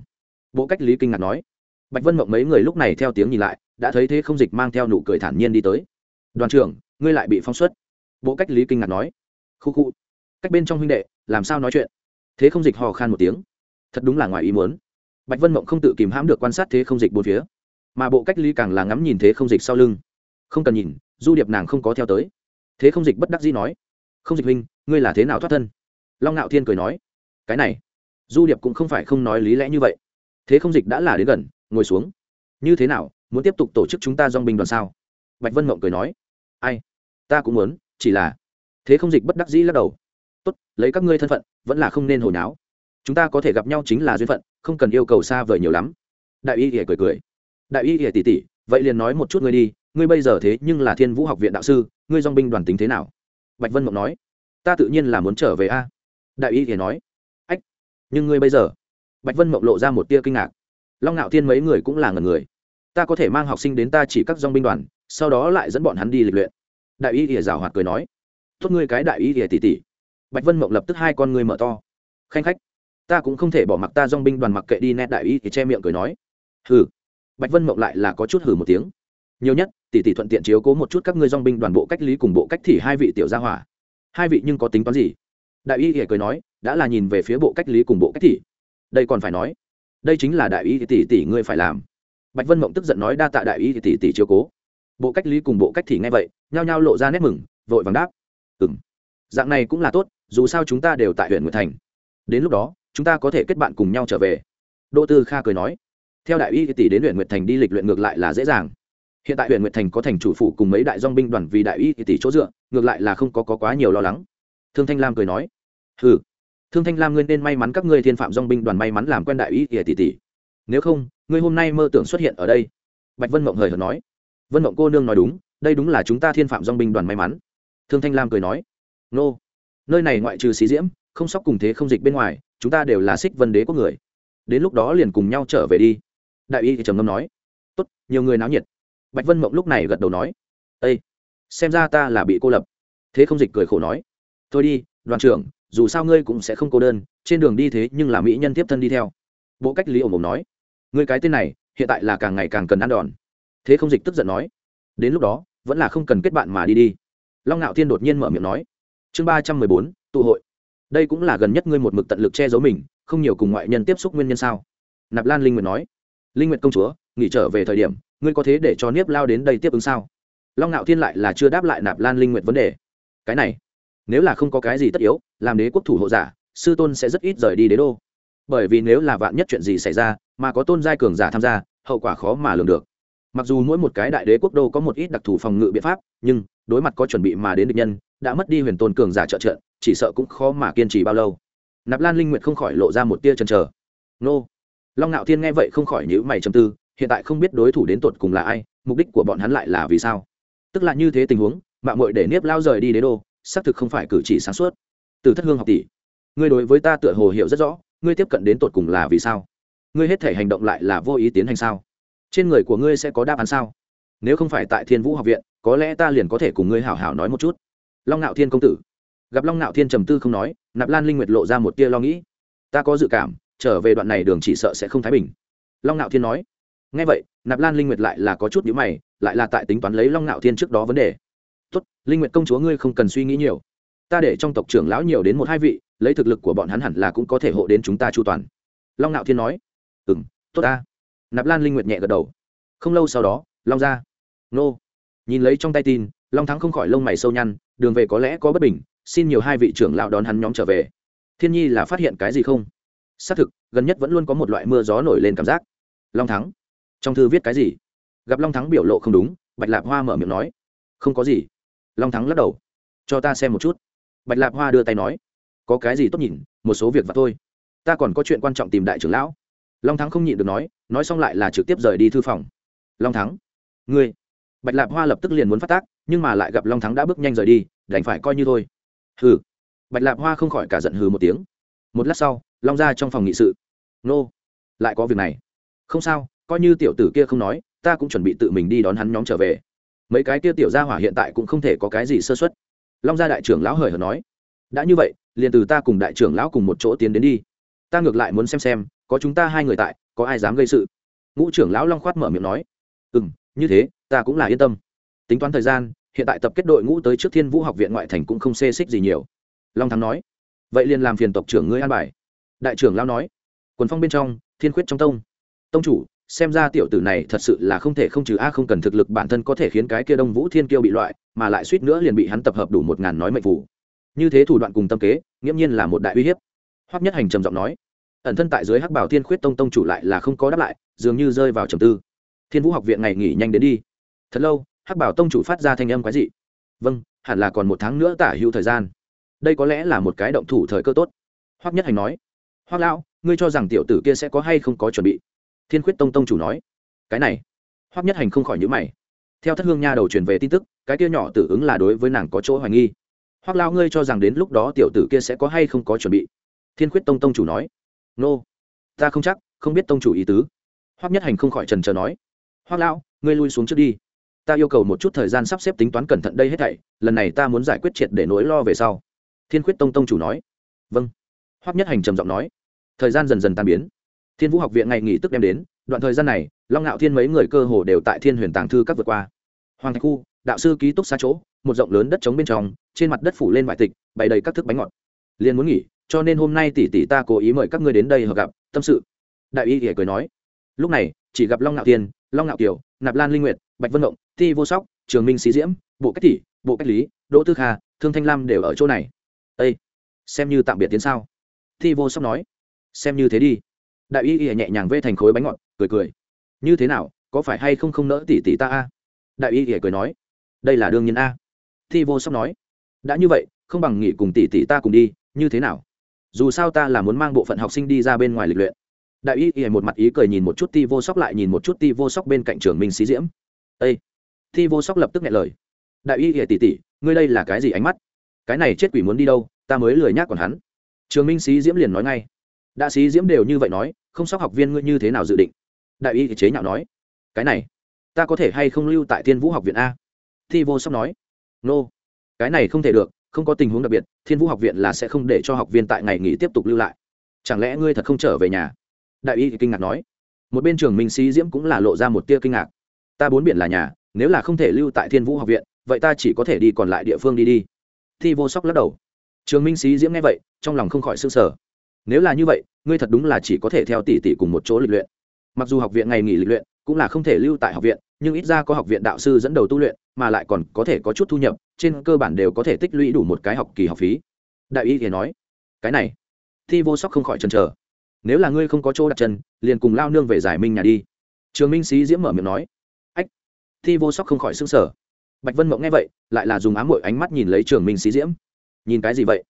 Bộ cách lý kinh ngạc nói. Bạch vân mộng mấy người lúc này theo tiếng nhìn lại, đã thấy thế không dịch mang theo nụ cười thản nhiên đi tới. Đoàn trưởng, ngươi lại bị phong xuất. Bộ cách lý kinh ngạc nói. Khu khu. Cách bên trong huynh đệ, làm sao nói chuyện? Thế không dịch hò khan một tiếng. Thật đúng là ngoài ý muốn. Bạch vân mộng không tự kìm hãm được quan sát thế không dịch bốn phía. Mà bộ cách lý càng là ngắm nhìn thế không dịch sau lưng. Không cần nhìn, du điệp nàng không có theo tới. Thế không dịch bất đắc dĩ nói. Không dịch huynh, ngươi là thế nào thoát thân? Long ngạo thiên cười nói. Cái này du điệp cũng không phải không nói lý lẽ như vậy. Thế không dịch đã là đến gần, ngồi xuống. Như thế nào, muốn tiếp tục tổ chức chúng ta dong binh đoàn sao? Bạch vân mộng cười nói. Ai? Ta cũng muốn, chỉ là. Thế không dịch bất đắc dĩ lắc đầu. Tốt, lấy các ngươi thân phận, vẫn là không nên hồi náo. Chúng ta có thể gặp nhau chính là duyên phận, không cần yêu cầu xa vời nhiều lắm. Đại y ỉa cười cười. Đại y ỉa tỉ tỉ, vậy liền nói một chút ngươi đi, ngươi bây giờ thế nhưng là thiên vũ học viện đạo sư, ngươi dong binh đoàn tính thế nào? Bạch vân mộng nói. Ta tự nhiên là muốn trở về a. Đại y ỉa nói nhưng ngươi bây giờ, bạch vân mộng lộ ra một tia kinh ngạc. Long ngạo thiên mấy người cũng là ngần người. Ta có thể mang học sinh đến ta chỉ các dong binh đoàn, sau đó lại dẫn bọn hắn đi lịch luyện. Đại y ỉa rào hoạt cười nói. Tốt ngươi cái đại y ỉa tỉ tỉ bạch vân mộng lập tức hai con ngươi mở to. Khanh khách, ta cũng không thể bỏ mặc ta dong binh đoàn mặc kệ đi nét đại y thì che miệng cười nói. Hừ. Bạch vân mộng lại là có chút hừ một tiếng. Nhiều nhất, tỷ tỷ thuận tiện chiếu cố một chút các ngươi dong binh đoàn bộ cách lý cùng bộ cách thì hai vị tiểu gia hỏa. Hai vị nhưng có tính toán gì? Đại y thì cười nói đã là nhìn về phía bộ cách lý cùng bộ cách thị. Đây còn phải nói đây chính là đại y tỷ tỷ ngươi phải làm. Bạch vân mộng tức giận nói đa tạ đại y tỷ tỷ chiếu cố. Bộ cách lý cùng bộ cách thị nghe vậy nhao nhao lộ ra nét mừng vội vàng đáp. Ừng dạng này cũng là tốt dù sao chúng ta đều tại huyện nguyệt thành. Đến lúc đó chúng ta có thể kết bạn cùng nhau trở về. Đỗ tư kha cười nói theo đại y tỷ đến huyện nguyệt thành đi lịch luyện ngược lại là dễ dàng. Hiện tại huyện nguyệt thành có thành chủ phủ cùng mấy đại dong binh đoàn vì đại y tỷ chỗ dựa ngược lại là không có, có quá nhiều lo lắng. Thương thanh lam cười nói ừ thương thanh lam ngươi nên may mắn các ngươi thiên phạm dong binh đoàn may mắn làm quen đại y tỷ tỷ. Nếu không, ngươi hôm nay mơ tưởng xuất hiện ở đây. Bạch vân mộng hời hợt nói. Vân mộng cô nương nói đúng, đây đúng là chúng ta thiên phạm dong binh đoàn may mắn. Thương thanh lam cười nói. Nô, nơi này ngoại trừ xí diễm, không sóc cùng thế không dịch bên ngoài, chúng ta đều là xích vân đế quốc người. Đến lúc đó liền cùng nhau trở về đi. Đại y thì trầm ngâm nói. Tốt, nhiều người náo nhiệt. Bạch vân mộng lúc này gật đầu nói. Ây xem ra ta là bị cô lập. Thế không dịch cười khổ nói. Thôi đi, đoàn trưởng dù sao ngươi cũng sẽ không cô đơn, trên đường đi thế nhưng là mỹ nhân tiếp thân đi theo. Bộ cách lý ổng ổng nói. Ngươi cái tên này, hiện tại là càng ngày càng cần ăn đòn. Thế không dịch tức giận nói. Đến lúc đó, vẫn là không cần kết bạn mà đi đi. Long ngạo thiên đột nhiên mở miệng nói. Chương ba trăm mười bốn, tụ hội. Đây cũng là gần nhất ngươi một mực tận lực che giấu mình, không nhiều cùng ngoại nhân tiếp xúc nguyên nhân sao? Nạp lan linh nguyệt nói. Linh nguyệt công chúa, nghỉ trở về thời điểm, ngươi có thế để cho niếp lao đến đây tiếp ứng sao? Long ngạo thiên lại là chưa đáp lại nạp lan linh nguyệt vấn đề. Cái này nếu là không có cái gì tất yếu, làm đế quốc thủ hộ giả, sư tôn sẽ rất ít rời đi đế đô. Bởi vì nếu là vạn nhất chuyện gì xảy ra, mà có tôn giai cường giả tham gia, hậu quả khó mà lường được. Mặc dù mỗi một cái đại đế quốc đô có một ít đặc thù phòng ngự biện pháp, nhưng đối mặt có chuẩn bị mà đến địch nhân, đã mất đi huyền tôn cường giả trợ trợ, chỉ sợ cũng khó mà kiên trì bao lâu. Nạp lan linh nguyệt không khỏi lộ ra một tia chần chờ. Nô. Long ngạo thiên nghe vậy không khỏi nhữ mày chầm tư, hiện tại không biết đối thủ đến tột cùng là ai, mục đích của bọn hắn lại là vì sao? Tức là như thế tình huống, mạng mội để niếp lao rời đi đế đô xác thực không phải cử chỉ sáng suốt. Từ thất hương học tỷ, ngươi đối với ta tựa hồ hiểu rất rõ, ngươi tiếp cận đến tột cùng là vì sao? Ngươi hết thể hành động lại là vô ý tiến hành sao? Trên người của ngươi sẽ có đáp án sao? Nếu không phải tại thiên vũ học viện, có lẽ ta liền có thể cùng ngươi hảo hảo nói một chút. Long Nạo thiên công tử, gặp long Nạo thiên trầm tư không nói, nạp lan linh nguyệt lộ ra một tia lo nghĩ. Ta có dự cảm, trở về đoạn này đường chỉ sợ sẽ không thái bình. Long Nạo thiên nói. Ngay vậy, nạp lan linh nguyệt lại là có chút nhữ mày, lại là tại tính toán lấy long Nạo thiên trước đó vấn đề tốt, linh nguyện công chúa ngươi không cần suy nghĩ nhiều. Ta để trong tộc trưởng lão nhiều đến một hai vị, lấy thực lực của bọn hắn hẳn là cũng có thể hộ đến chúng ta chu toàn. Long nạo thiên nói. Ừ m tốt ta. Nạp lan linh nguyệt nhẹ gật đầu. Không lâu sau đó, long ra. Nô. Nhìn lấy trong tay tin, long thắng không khỏi lông mày sâu nhăn, đường về có lẽ có bất bình, xin nhiều hai vị trưởng lão đón hắn nhóm trở về. Thiên nhi là phát hiện cái gì không? Xác thực, gần nhất vẫn luôn có một loại mưa gió nổi lên cảm giác. Long thắng. Trong thư viết cái gì? Gặp long thắng biểu lộ không đúng, bạch lạp hoa mở miệng nói. Không có gì long thắng lắc đầu. Cho ta xem một chút. Bạch lạp hoa đưa tay nói. Có cái gì tốt nhìn, một số việc và thôi. Ta còn có chuyện quan trọng tìm đại trưởng lão. Long thắng không nhịn được nói nói xong lại là trực tiếp rời đi thư phòng. Long thắng, ngươi. Bạch lạp hoa lập tức liền muốn phát tác, nhưng mà lại gặp long thắng đã bước nhanh rời đi, đành phải coi như thôi. Hừ. Bạch lạp hoa không khỏi cả giận hừ một tiếng. Một lát sau, long ra trong phòng nghị sự. Nô, lại có việc này. Không sao, coi như tiểu tử kia không nói, ta cũng chuẩn bị tự mình đi đón hắn nhóm trở về mấy cái kia tiểu gia hỏa hiện tại cũng không thể có cái gì sơ xuất long gia đại trưởng lão hời hợt nói, đã như vậy, liền từ ta cùng đại trưởng lão cùng một chỗ tiến đến đi. Ta ngược lại muốn xem xem, có chúng ta hai người tại, có ai dám gây sự? Ngũ trưởng lão long khoát mở miệng nói ừ m như thế, ta cũng là yên tâm. Tính toán thời gian, hiện tại tập kết đội ngũ tới trước thiên vũ học viện ngoại thành cũng không xê xích gì nhiều. Long thắng nói, vậy liền làm phiền tộc trưởng ngươi an bài. Đại trưởng lão nói, quần phong bên trong, thiên khuyết trong tông. Tông chủ xem ra tiểu tử này thật sự là không thể không trừ a không cần thực lực bản thân có thể khiến cái kia đông vũ thiên kiêu bị loại, mà lại suýt nữa liền bị hắn tập hợp đủ một ngàn nói mệnh phủ như thế thủ đoạn cùng tâm kế, nghiễm nhiên là một đại uy hiếp. Hoắc nhất hành trầm giọng nói, ẩn thân tại dưới hắc bảo thiên khuyết tông tông chủ lại là không có đáp lại, dường như rơi vào trầm tư. Thiên vũ học viện ngày nghỉ nhanh đến đi. Thật lâu, hắc bảo tông chủ phát ra thanh âm quái dị. Vâng hẳn là còn một tháng nữa tả hữu thời gian. Đây có lẽ là một cái động thủ thời cơ tốt. Hoắc nhất hành nói, hoắc lão, ngươi cho rằng tiểu tử kia sẽ có hay không có chuẩn bị? Thiên khuyết tông tông chủ nói, cái này. Hoắc nhất hành không khỏi nhữ mày. Theo thất hương nha đầu truyền về tin tức, cái kia nhỏ tử ứng là đối với nàng có chỗ hoài nghi. Hoắc lao ngươi cho rằng đến lúc đó tiểu tử kia sẽ có hay không có chuẩn bị? Thiên khuyết tông tông chủ nói, nô、no. ta không chắc, không biết tông chủ ý tứ. Hoắc nhất hành không khỏi trần trờ nói, hoắc lão, ngươi lui xuống trước đi. Ta yêu cầu một chút thời gian sắp xếp tính toán cẩn thận đây hết thảy, lần này ta muốn giải quyết triệt để nỗi lo về sau. Thiên khuyết tông tông chủ nói vâng. Hoắc nhất hành trầm giọng nói, thời gian dần dần tan biến thiên vũ học viện ngày nghỉ tức đem đến đoạn thời gian này long ngạo thiên mấy người cơ hồ đều tại thiên huyền tàng thư các vượt qua. Hoàng thạch khu đạo sư ký túc xa chỗ một rộng lớn đất trống bên trong trên mặt đất phủ lên vải tịch bày đầy các thức bánh ngọt. Liền muốn nghỉ cho nên hôm nay tỷ tỷ ta cố ý mời các ngươi đến đây hợp gặp tâm sự. Đại y kể cười nói. Lúc này chỉ gặp long ngạo thiên long ngạo kiều nạp lan linh nguyệt bạch vân Động, thi vô sóc trường minh sĩ diễm bộ cách tỷ bộ cách lý đỗ tư kha thương thanh lam đều ở chỗ này. Ây xem như tạm biệt tiến sao. Thi vô sóc nói. Xem như thế đi đại y ỉa nhẹ nhàng vê thành khối bánh ngọt, cười cười. Như thế nào, có phải hay không không nỡ tỷ tỷ ta a? Đại y ỉa cười nói. Đây là đương nhiên a. Thi vô sóc nói. Đã như vậy, không bằng nghỉ cùng tỷ tỷ ta cùng đi, như thế nào? Dù sao ta là muốn mang bộ phận học sinh đi ra bên ngoài lịch luyện. Đại y ỉa một mặt ý cười nhìn một chút ti vô sóc lại nhìn một chút ti vô sóc bên cạnh trường minh xí diễm. Ây thi vô sóc lập tức nghe lời. Đại y ỉa tỷ tỷ ngươi đây là cái gì ánh mắt? Cái này chết quỷ muốn đi đâu, ta mới lười nhác còn hắn. Trường minh xí diễm liền nói ngay. Đã xí diễm đều như vậy nói không sóc học viên ngươi như thế nào dự định? Đại y chế nhạo nói. Cái này, ta có thể hay không lưu tại thiên vũ học viện a? Thi vô sóc nói. Nô、no. cái này không thể được, không có tình huống đặc biệt, thiên vũ học viện là sẽ không để cho học viên tại ngày nghỉ tiếp tục lưu lại. Chẳng lẽ ngươi thật không trở về nhà? Đại y kinh ngạc nói. Một bên trường minh sĩ diễm cũng là lộ ra một tia kinh ngạc. Ta bốn biển là nhà, nếu là không thể lưu tại thiên vũ học viện, vậy ta chỉ có thể đi còn lại địa phương đi đi. Thi vô sóc lắc đầu. Trường minh sĩ diễm nghe vậy, trong lòng không khỏi s ư n g sở nếu là như vậy, ngươi thật đúng là chỉ có thể theo tỷ tỷ cùng một chỗ lịch luyện. Mặc dù học viện ngày nghỉ lịch luyện cũng là không thể lưu tại học viện, nhưng ít ra có học viện đạo sư dẫn đầu tu luyện, mà lại còn có thể có chút thu nhập, trên cơ bản đều có thể tích lũy đủ một cái học kỳ học phí. Đại y thì nói, cái này, thi vô sóc không khỏi chần chờ. Nếu là ngươi không có chỗ đặt chân, liền cùng lao nương về giải minh nhà đi. Trường minh sĩ diễm mở miệng nói, ách, thi vô sóc không khỏi s ư n g sở bạch vân mộng nghe vậy, lại là dùng ám mội ánh mắt nhìn lấy trường minh sĩ diễm. Nhìn cái gì vậy?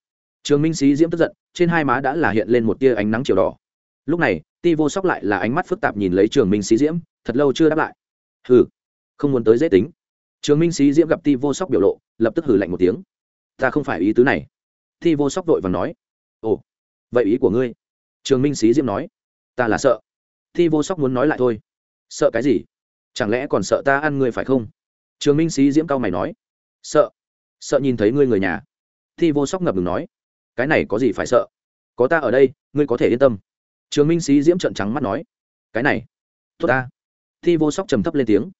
Trường minh sĩ diễm tức giận, trên hai má đã là hiện lên một tia ánh nắng chiều đỏ. Lúc này, ti vô sóc lại là ánh mắt phức tạp nhìn lấy trường minh sĩ diễm, thật lâu chưa đáp lại. Hừ, không muốn tới dễ tính. Trường minh sĩ diễm gặp ti vô sóc biểu lộ, lập tức hừ lạnh một tiếng. Ta không phải ý tứ này. Ti vô sóc vội và nói. Ồ, vậy ý của ngươi? Trường minh sĩ diễm nói. Ta là sợ. Ti vô sóc muốn nói lại thôi. Sợ cái gì? Chẳng lẽ còn sợ ta ăn ngươi phải không? Trường minh sĩ diễm cao mày nói. Sợ. Sợ nhìn thấy ngươi người nhà. Thi vô sóc ngập ngừng nói cái này có gì phải sợ? Có ta ở đây, ngươi có thể yên tâm. Trường minh sĩ diễm trợn trắng mắt nói, cái này, tốt ta. Thi vô sóc trầm thấp lên tiếng,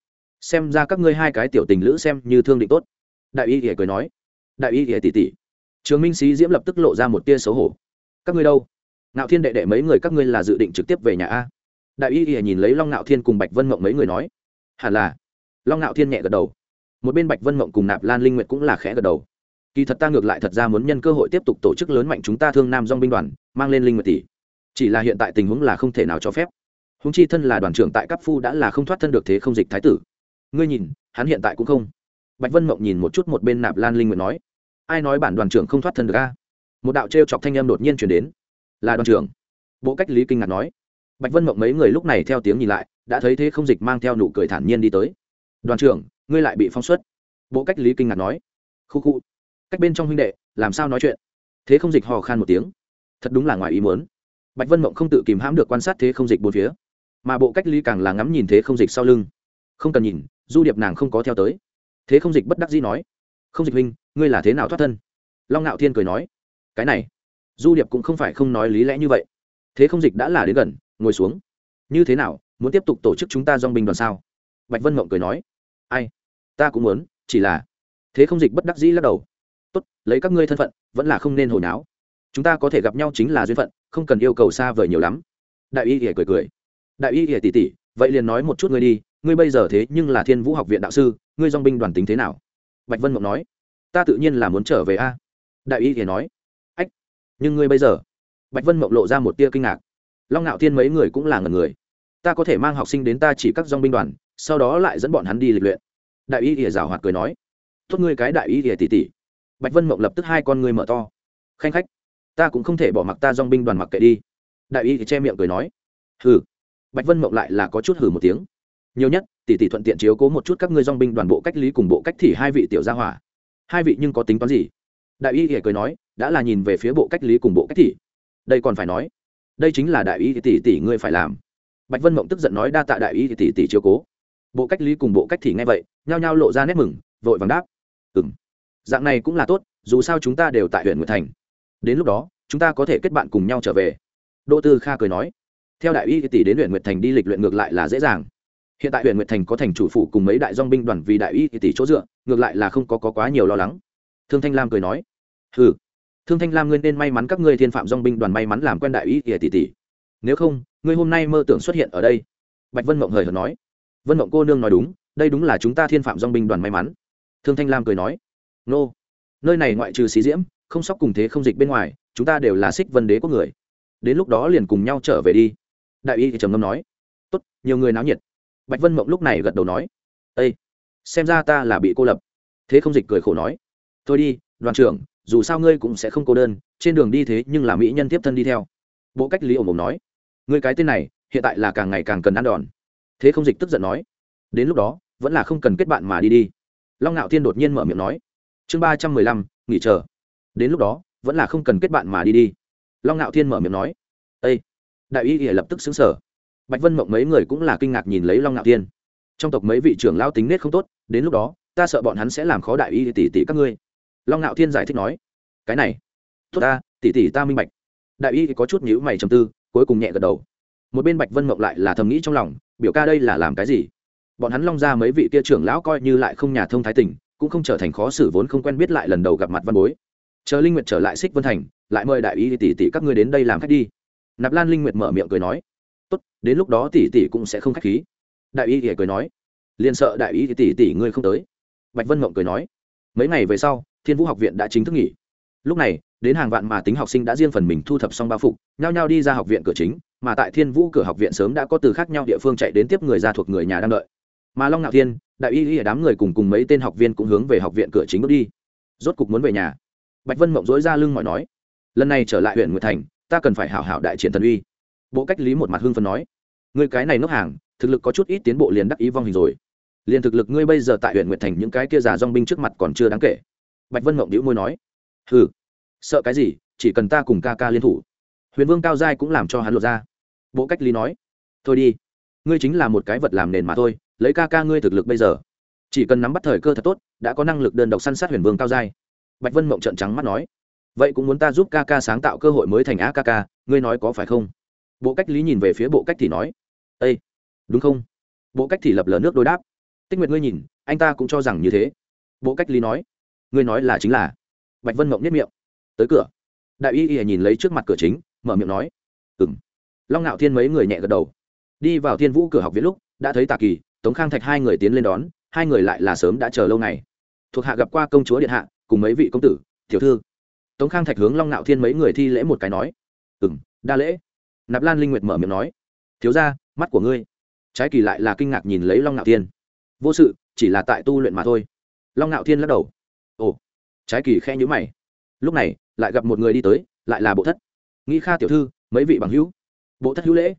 xem ra các ngươi hai cái tiểu tình lữ xem như thương định tốt. Đại y ỉa cười nói, đại y ỉa tỉ tỉ trường minh sĩ diễm lập tức lộ ra một tia xấu hổ, các ngươi đâu? Ngạo thiên đệ đệ mấy người các ngươi là dự định trực tiếp về nhà a? Đại y ỉa nhìn lấy long ngạo thiên cùng bạch vân mộng mấy người nói, hẳn là. Long ngạo thiên nhẹ gật đầu, một bên bạch vân mộng cùng nạp lan linh nguyệt cũng là khẽ gật đầu kỳ thật ta ngược lại thật ra muốn nhân cơ hội tiếp tục tổ chức lớn mạnh chúng ta thương nam dong binh đoàn, mang lên linh nguyệt tỷ. Chỉ là hiện tại tình huống là không thể nào cho phép. Húng chi thân là đoàn trưởng tại cấp phu đã là không thoát thân được thế không dịch thái tử. Ngươi nhìn, hắn hiện tại cũng không. Bạch vân mộng nhìn một chút một bên nạp lan linh nguyệt nói, ai nói bản đoàn trưởng không thoát thân được a? Một đạo t chọc thanh âm đột nhiên chuyển đến. Là đoàn trưởng. Bộ cách lý kinh ngạc nói. Bạch vân mộng mấy người lúc này theo tiếng nhìn lại, đã thấy thế không dịch mang theo nụ cười thản nhiên đi tới. Đoàn trưởng, ngươi lại bị phong xuất. Bộ cách lý kinh ngạc nói. Khu khu cách bên trong huynh đệ, làm sao nói chuyện? Thế không dịch hò khan một tiếng. Thật đúng là ngoài ý muốn. Bạch vân mộng không tự kìm hãm được quan sát thế không dịch bốn phía. Mà bộ cách ly càng là ngắm nhìn thế không dịch sau lưng. Không cần nhìn, du điệp nàng không có theo tới. Thế không dịch bất đắc dĩ nói, không dịch huynh, ngươi là thế nào thoát thân? Long ngạo thiên cười nói, cái này, du điệp cũng không phải không nói lý lẽ như vậy. Thế không dịch đã là đến gần, ngồi xuống. Như thế nào, muốn tiếp tục tổ chức chúng ta dong binh đoàn sao? Bạch vân mộng cười nói, ai, ta cũng muốn, chỉ là thế không dịch bất đắc dĩ lắc đầu tốt, lấy các ngươi thân phận, vẫn là không nên hồi náo. Chúng ta có thể gặp nhau chính là duyên phận, không cần yêu cầu xa vời nhiều lắm. Đại y ỉa cười cười. Đại y ỉa tỉ tỉ vậy liền nói một chút ngươi đi, ngươi bây giờ thế nhưng là thiên vũ học viện đạo sư, ngươi dong binh đoàn tính thế nào? Bạch vân mộng nói. Ta tự nhiên là muốn trở về a. Đại y ỉa nói. Ách, nhưng ngươi bây giờ? Bạch vân mộng lộ ra một tia kinh ngạc. Long ngạo thiên mấy người cũng là ngần người. Ta có thể mang học sinh đến ta chỉ các dong binh đoàn, sau đó lại dẫn bọn hắn đi lịch luyện. Đại y ỉa rào hoạt cười nói. Tốt ngươi cái đại y ỉa tỉ tỉ bạch vân mộng lập tức hai con ngươi mở to. Khanh khách, ta cũng không thể bỏ mặc ta dong binh đoàn mặc kệ đi. Đại y thì che miệng cười nói. Hừ. Bạch vân mộng lại là có chút hừ một tiếng. Nhiều nhất, tỷ tỷ thuận tiện chiếu cố một chút các ngươi dong binh đoàn bộ cách lý cùng bộ cách thì hai vị tiểu gia hỏa. Hai vị nhưng có tính toán gì? Đại y thì cười nói, đã là nhìn về phía bộ cách lý cùng bộ cách thì. đây còn phải nói. Đây chính là đại y tỷ tỷ ngươi phải làm. Bạch vân mộng tức giận nói, đa tạ đại y tỷ tỷ chiếu cố. Bộ cách lý cùng bộ cách thì nghe vậy, nhao nhao lộ ra nét mừng, vội vàng đáp. Ừng dạng này cũng là tốt dù sao chúng ta đều tại huyện nguyệt thành. Đến lúc đó chúng ta có thể kết bạn cùng nhau trở về. Đỗ tư kha cười nói. Theo đại y tỷ đến huyện nguyệt thành đi lịch luyện ngược lại là dễ dàng. Hiện tại huyện nguyệt thành có thành chủ phủ cùng mấy đại dong binh đoàn vì đại y tỷ chỗ dựa ngược lại là không có, có quá nhiều lo lắng. Thương thanh lam cười nói. Ừ thương thanh lam ngươi nên may mắn các ngươi thiên phạm dong binh đoàn may mắn làm quen đại y tỷ tỷ. Nếu không ngươi hôm nay mơ tưởng xuất hiện ở đây. Bạch vân mộng hời hợt nói. Vân mộng cô nương nói đúng đây đúng là chúng ta thiên phạm dong binh đoàn may mắn. Thương thanh lam cười nói nô. Nơi này ngoại trừ xí diễm, không sóc cùng thế không dịch bên ngoài, chúng ta đều là xích vân đế của người. Đến lúc đó liền cùng nhau trở về đi. Đại y trầm ngâm nói. Tốt, nhiều người náo nhiệt. Bạch vân mộng lúc này gật đầu nói. Ây xem ra ta là bị cô lập. Thế không dịch cười khổ nói. Thôi đi, đoàn trưởng, dù sao ngươi cũng sẽ không cô đơn, trên đường đi thế nhưng là mỹ nhân tiếp thân đi theo. Bộ cách lý ổng ổng nói. Ngươi cái tên này, hiện tại là càng ngày càng cần ăn đòn. Thế không dịch tức giận nói. Đến lúc đó, vẫn là không cần kết bạn mà đi đi. Long ngạo thiên đột nhiên mở miệng nói chương ba trăm mười lăm, nghỉ chờ. Đến lúc đó, vẫn là không cần kết bạn mà đi đi. Long ngạo thiên mở miệng nói. Â đại y ỉa lập tức xứng sở bạch vân mộng mấy người cũng là kinh ngạc nhìn lấy long ngạo thiên. Trong tộc mấy vị trưởng lao tính nết không tốt, đến lúc đó, ta sợ bọn hắn sẽ làm khó đại y tỷ tỷ các ngươi. Long ngạo thiên giải thích nói. Cái này. Tốt ta, tỷ tỷ ta minh bạch. Đại y có chút nhữ mày trầm tư, cuối cùng nhẹ gật đầu. Một bên bạch vân mộng lại là thầm nghĩ trong lòng, biểu ca đây là làm cái gì? Bọn hắn long ra mấy vị kia trưởng lão coi như lại không nhà thông thái tình cũng không trở thành khó xử vốn không quen biết lại lần đầu gặp mặt văn bối. Chờ linh nguyệt trở lại xích vân thành, lại mời đại y tỷ tỷ các ngươi đến đây làm khách đi. Nạp lan linh nguyệt mở miệng cười nói, tốt, đến lúc đó tỷ tỷ cũng sẽ không khách khí. Đại y thì cười nói, liền sợ đại y tỷ tỷ ngươi không tới. Bạch vân mộng cười nói, mấy ngày về sau, thiên vũ học viện đã chính thức nghỉ. Lúc này, đến hàng vạn mà tính học sinh đã riêng phần mình thu thập xong bao phục, nhao nhao đi ra học viện cửa chính, mà tại thiên vũ cửa học viện sớm đã có từ khác nhau địa phương chạy đến tiếp người ra thuộc người nhà đang đợi. Mà long ngạo thiên đại y y đám người cùng cùng mấy tên học viên cũng hướng về học viện cửa chính bước đi. Rốt cục muốn về nhà. Bạch vân mộng dối ra lưng mọi nói, lần này trở lại huyện nguyệt thành, ta cần phải hảo hảo đại triển thần uy. Bộ cách lý một mặt hưng phân nói người cái này nốc hàng, thực lực có chút ít tiến bộ liền đắc ý vong hình rồi. Liền thực lực ngươi bây giờ tại huyện nguyệt thành những cái kia già dong binh trước mặt còn chưa đáng kể. Bạch vân mộng đĩu môi nói ừ sợ cái gì, chỉ cần ta cùng ca ca liên thủ. Huyền vương cao giai cũng làm cho hắn lột ra. Bộ cách lý nói, thôi đi, ngươi chính là một cái vật làm nền mà thôi lấy ca ca ngươi thực lực bây giờ. Chỉ cần nắm bắt thời cơ thật tốt, đã có năng lực đơn độc săn sát huyền vương cao giai. Bạch vân mộng trận trắng mắt nói. Vậy cũng muốn ta giúp ca ca sáng tạo cơ hội mới thành á ca ca, ngươi nói có phải không? Bộ cách lý nhìn về phía bộ cách thì nói. Â đúng không? Bộ cách thì lập lờ nước đối đáp. Tích nguyệt ngươi nhìn, anh ta cũng cho rằng như thế. Bộ cách lý nói. Ngươi nói là chính là. Bạch vân mộng nhất miệng. Tới cửa. Đại y y nhìn lấy trước mặt cửa chính, mở miệng nói. Ừng long ngạo thiên mấy người nhẹ gật đầu. Đi vào thiên vũ cửa học viện lúc, đã thấy tà kỳ tống khang thạch hai người tiến lên đón, hai người lại là sớm đã chờ lâu ngày. Thuộc hạ gặp qua công chúa điện hạ, cùng mấy vị công tử, tiểu thư. Tống khang thạch hướng long Nạo thiên mấy người thi lễ một cái nói ừ m đa lễ. Nạp lan linh nguyệt mở miệng nói, thiếu ra mắt của ngươi. Trái kỳ lại là kinh ngạc nhìn lấy long Nạo thiên. Vô sự, chỉ là tại tu luyện mà thôi. Long Nạo thiên lắc đầu, ồ. Trái kỳ khe nhữ mày. Lúc này, lại gặp một người đi tới, lại là bộ thất. Nghĩ kha tiểu thư, mấy vị bằng hữu? Bộ thất hữu lễ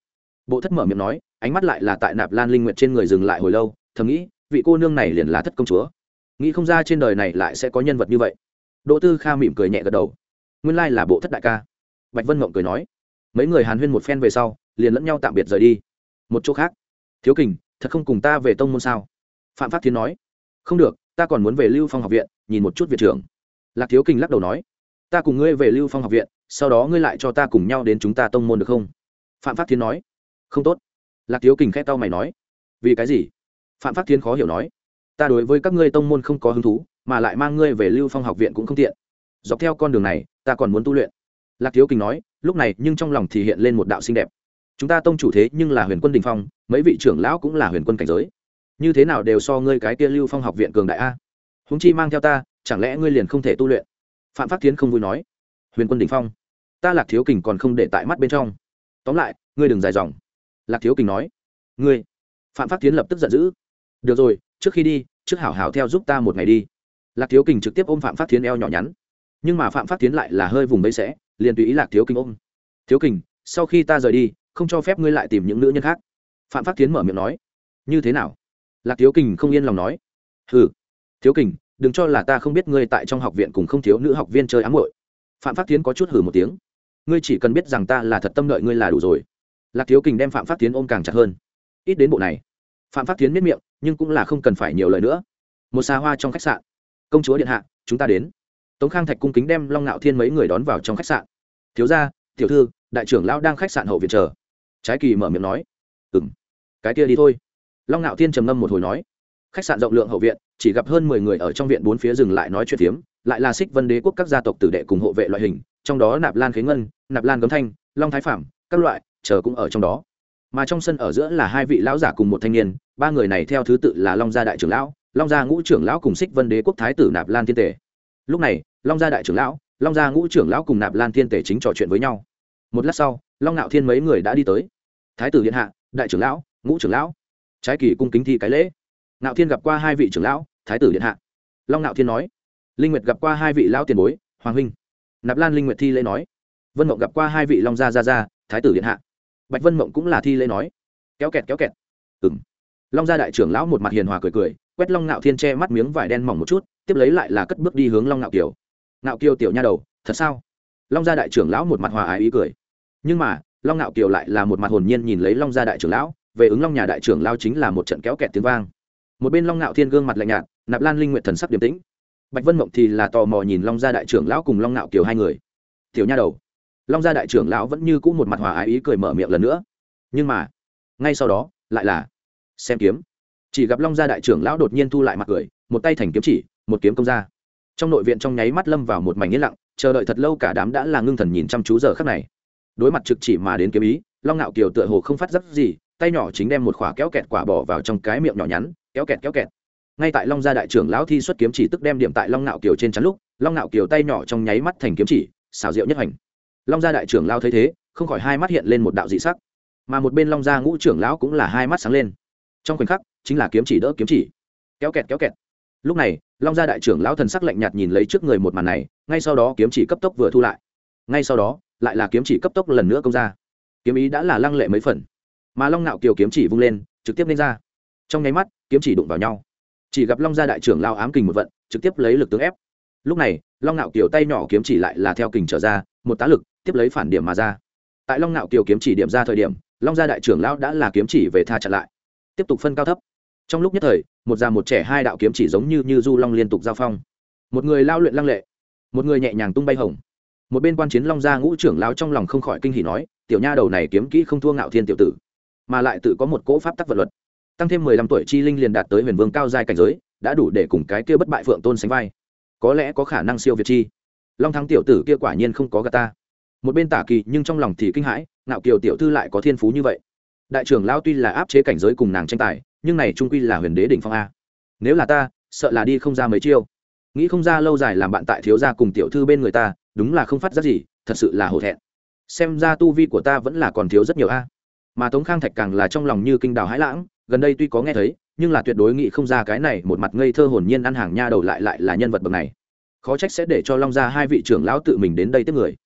bộ thất mở miệng nói, ánh mắt lại là tại nạp lan linh nguyệt trên người dừng lại hồi lâu, thầm nghĩ, vị cô nương này liền là thất công chúa. Nghĩ không ra trên đời này lại sẽ có nhân vật như vậy. Đỗ tư kha mỉm cười nhẹ gật đầu. Nguyên lai là bộ thất đại ca. Bạch vân mộng cười nói, mấy người hàn huyên một phen về sau, liền lẫn nhau tạm biệt rời đi. Một chỗ khác. Thiếu kình, thật không cùng ta về tông môn sao? Phạm pháp thiên nói, không được, ta còn muốn về lưu phong học viện, nhìn một chút viện trưởng. Lạc thiếu kình lắc đầu nói, ta cùng ngươi về lưu phong học viện, sau đó ngươi lại cho ta cùng nhau đến chúng ta tông môn được không? Phạm pháp thiên nói không tốt. Lạc thiếu kình khét tao mày nói, vì cái gì? Phạm Phát thiên khó hiểu nói, ta đối với các ngươi tông môn không có hứng thú, mà lại mang ngươi về lưu phong học viện cũng không tiện. Dọc theo con đường này, ta còn muốn tu luyện. Lạc thiếu kình nói, lúc này nhưng trong lòng thì hiện lên một đạo xinh đẹp. Chúng ta tông chủ thế nhưng là huyền quân đình phong, mấy vị trưởng lão cũng là huyền quân cảnh giới. Như thế nào đều so ngươi cái kia lưu phong học viện cường đại a? Húng chi mang theo ta, chẳng lẽ ngươi liền không thể tu luyện? Phạm phát tiến không vui nói, huyền quân đình phong. Ta lạc thiếu kình còn không để tại mắt bên trong. Tóm lại, ngươi đừng dài dòng lạc thiếu kình nói, ngươi, phạm phát tiến lập tức giận dữ. Được rồi, trước khi đi, trước hảo hảo theo giúp ta một ngày đi. Lạc thiếu kình trực tiếp ôm phạm phát tiến eo nhỏ nhắn. Nhưng mà phạm phát tiến lại là hơi vùng bấy sẽ, liền tùy ý lạc thiếu kình ôm. Thiếu kình, sau khi ta rời đi, không cho phép ngươi lại tìm những nữ nhân khác. Phạm phát tiến mở miệng nói. Như thế nào? Lạc thiếu kình không yên lòng nói. Ừ thiếu kình, đừng cho là ta không biết ngươi tại trong học viện cùng không thiếu nữ học viên chơi ám hội phạm phát tiến có chút hử một tiếng. Ngươi chỉ cần biết rằng ta là thật tâm đợi ngươi là đủ rồi lạc thiếu kình đem phạm phát tiến ôm càng chặt hơn. Ít đến bộ này, phạm phát tiến miết miệng, nhưng cũng là không cần phải nhiều lời nữa. Một xa hoa trong khách sạn. Công chúa điện hạ, chúng ta đến. Tống khang thạch cung kính đem long ngạo thiên mấy người đón vào trong khách sạn. Thiếu gia, tiểu thư, đại trưởng lão đang khách sạn hậu viện chờ. Trái kỳ mở miệng nói. Ừ m cái kia đi thôi. Long ngạo thiên trầm ngâm một hồi nói. Khách sạn rộng lượng hậu viện, chỉ gặp hơn mười người ở trong viện bốn phía dừng lại nói chuyện phiếm, lại là xích vân đế quốc các gia tộc tử đệ cùng hộ vệ loại hình, trong đó nạp lan khế ngân, nạp lan cấm thanh, long thái phạm các loại chờ cũng ở trong đó. Mà trong sân ở giữa là hai vị lão giả cùng một thanh niên, ba người này theo thứ tự là long gia đại trưởng lão, long gia ngũ trưởng lão cùng xích vân đế quốc thái tử nạp lan thiên tể. Lúc này, long gia đại trưởng lão, long gia ngũ trưởng lão cùng nạp lan thiên tể chính trò chuyện với nhau. Một lát sau, long ngạo thiên mấy người đã đi tới. Thái tử điện hạ, đại trưởng lão, ngũ trưởng lão. Trái kỳ cung kính thi cái lễ. Ngạo thiên gặp qua hai vị trưởng lão, thái tử điện hạ. Long ngạo thiên nói, linh nguyệt gặp qua hai vị lão tiền bối, hoàng huynh. Nạp lan linh nguyệt thi lễ nói, vân mộng gặp qua hai vị long gia gia gia, thái tử điện hạ bạch vân mộng cũng là thi lễ nói. Kéo kẹt kéo kẹt. Ừng long gia đại trưởng lão một mặt hiền hòa cười cười, quét long ngạo thiên che mắt miếng vải đen mỏng một chút, tiếp lấy lại là cất bước đi hướng long ngạo kiều. Ngạo kiều tiểu nha đầu, thật sao? Long gia đại trưởng lão một mặt hòa ái ý cười. Nhưng mà, long ngạo kiều lại là một mặt hồn nhiên nhìn lấy long gia đại trưởng lão, về ứng long nhà đại trưởng lao chính là một trận kéo kẹt tiếng vang. Một bên long ngạo thiên gương mặt lạnh nhạt, nạp lan linh nguyện thần sắc điềm tĩnh. Bạch vân mộng thì là tò mò nhìn long gia đại trưởng lão cùng long ngạo kiều hai người. Tiểu nha đầu long gia đại trưởng lão vẫn như cũ một mặt hòa ái ý cười mở miệng lần nữa. Nhưng mà, ngay sau đó, lại là xem kiếm. Chỉ gặp long gia đại trưởng lão đột nhiên thu lại mặt cười, một tay thành kiếm chỉ, một kiếm công ra. Trong nội viện trong nháy mắt lâm vào một mảnh yên lặng, chờ đợi thật lâu cả đám đã là ngưng thần nhìn chăm chú giờ khắc này. Đối mặt trực chỉ mà đến kiếm ý, long ngạo kiều tựa hồ không phát giác gì, tay nhỏ chính đem một khỏa kéo kẹt quả bỏ vào trong cái miệng nhỏ nhắn, kéo kẹt kéo kẹt. Ngay tại long gia đại trưởng lão thi xuất kiếm chỉ tức đem điểm tại long ngạo kiều trên chắn lúc, long ngạo kiều tay nhỏ trong nháy mắt thành kiếm chỉ, xảo diệu nhất hành long gia đại trưởng lao thấy thế, không khỏi hai mắt hiện lên một đạo dị sắc. Mà một bên long gia ngũ trưởng lão cũng là hai mắt sáng lên. Trong khoảnh khắc, chính là kiếm chỉ đỡ kiếm chỉ. Kéo kẹt kéo kẹt. Lúc này, long gia đại trưởng lão thần sắc lạnh nhạt nhìn lấy trước người một màn này, ngay sau đó kiếm chỉ cấp tốc vừa thu lại. Ngay sau đó, lại là kiếm chỉ cấp tốc lần nữa công ra. Kiếm ý đã là lăng lệ mấy phần. Mà long nạo kiều kiếm chỉ vung lên, trực tiếp lên ra. Trong nháy mắt, kiếm chỉ đụng vào nhau. Chỉ gặp long gia đại trưởng lao ám kình một vận, trực tiếp lấy lực tướng ép. Lúc này, long nạo kiều tay nhỏ kiếm chỉ lại là theo kình trở ra, một tá lực tiếp lấy phản điểm mà ra. Tại long nạo kiều kiếm chỉ điểm ra thời điểm, long gia đại trưởng lão đã là kiếm chỉ về tha chặn lại. Tiếp tục phân cao thấp. Trong lúc nhất thời, một già một trẻ hai đạo kiếm chỉ giống như như du long liên tục giao phong. Một người lao luyện lăng lệ, một người nhẹ nhàng tung bay hồng. Một bên quan chiến long gia ngũ trưởng lao trong lòng không khỏi kinh hỉ nói, tiểu nha đầu này kiếm kỹ không thua ngạo thiên tiểu tử, mà lại tự có một cỗ pháp tắc vật luật. Tăng thêm mười lăm tuổi chi linh liền đạt tới huyền vương cao giai cảnh giới, đã đủ để cùng cái kia bất bại phượng tôn sánh vai. Có lẽ có khả năng siêu việt chi. Long thắng tiểu tử kia quả nhiên không có gà ta một bên tả kỳ nhưng trong lòng thì kinh hãi, ngạo kiều tiểu thư lại có thiên phú như vậy. Đại trưởng lao tuy là áp chế cảnh giới cùng nàng tranh tài, nhưng này trung quy là huyền đế đỉnh phong a. Nếu là ta, sợ là đi không ra mấy chiêu. Nghĩ không ra lâu dài làm bạn tại thiếu gia cùng tiểu thư bên người ta, đúng là không phát giác gì, thật sự là hổ thẹn. Xem ra tu vi của ta vẫn là còn thiếu rất nhiều a. Mà tống khang thạch càng là trong lòng như kinh đào hãi lãng, gần đây tuy có nghe thấy, nhưng là tuyệt đối nghĩ không ra cái này một mặt ngây thơ hồn nhiên ăn hàng nha đầu lại lại là nhân vật bậc này. Khó trách sẽ để cho long gia hai vị trưởng lão tự mình đến đây tiếp người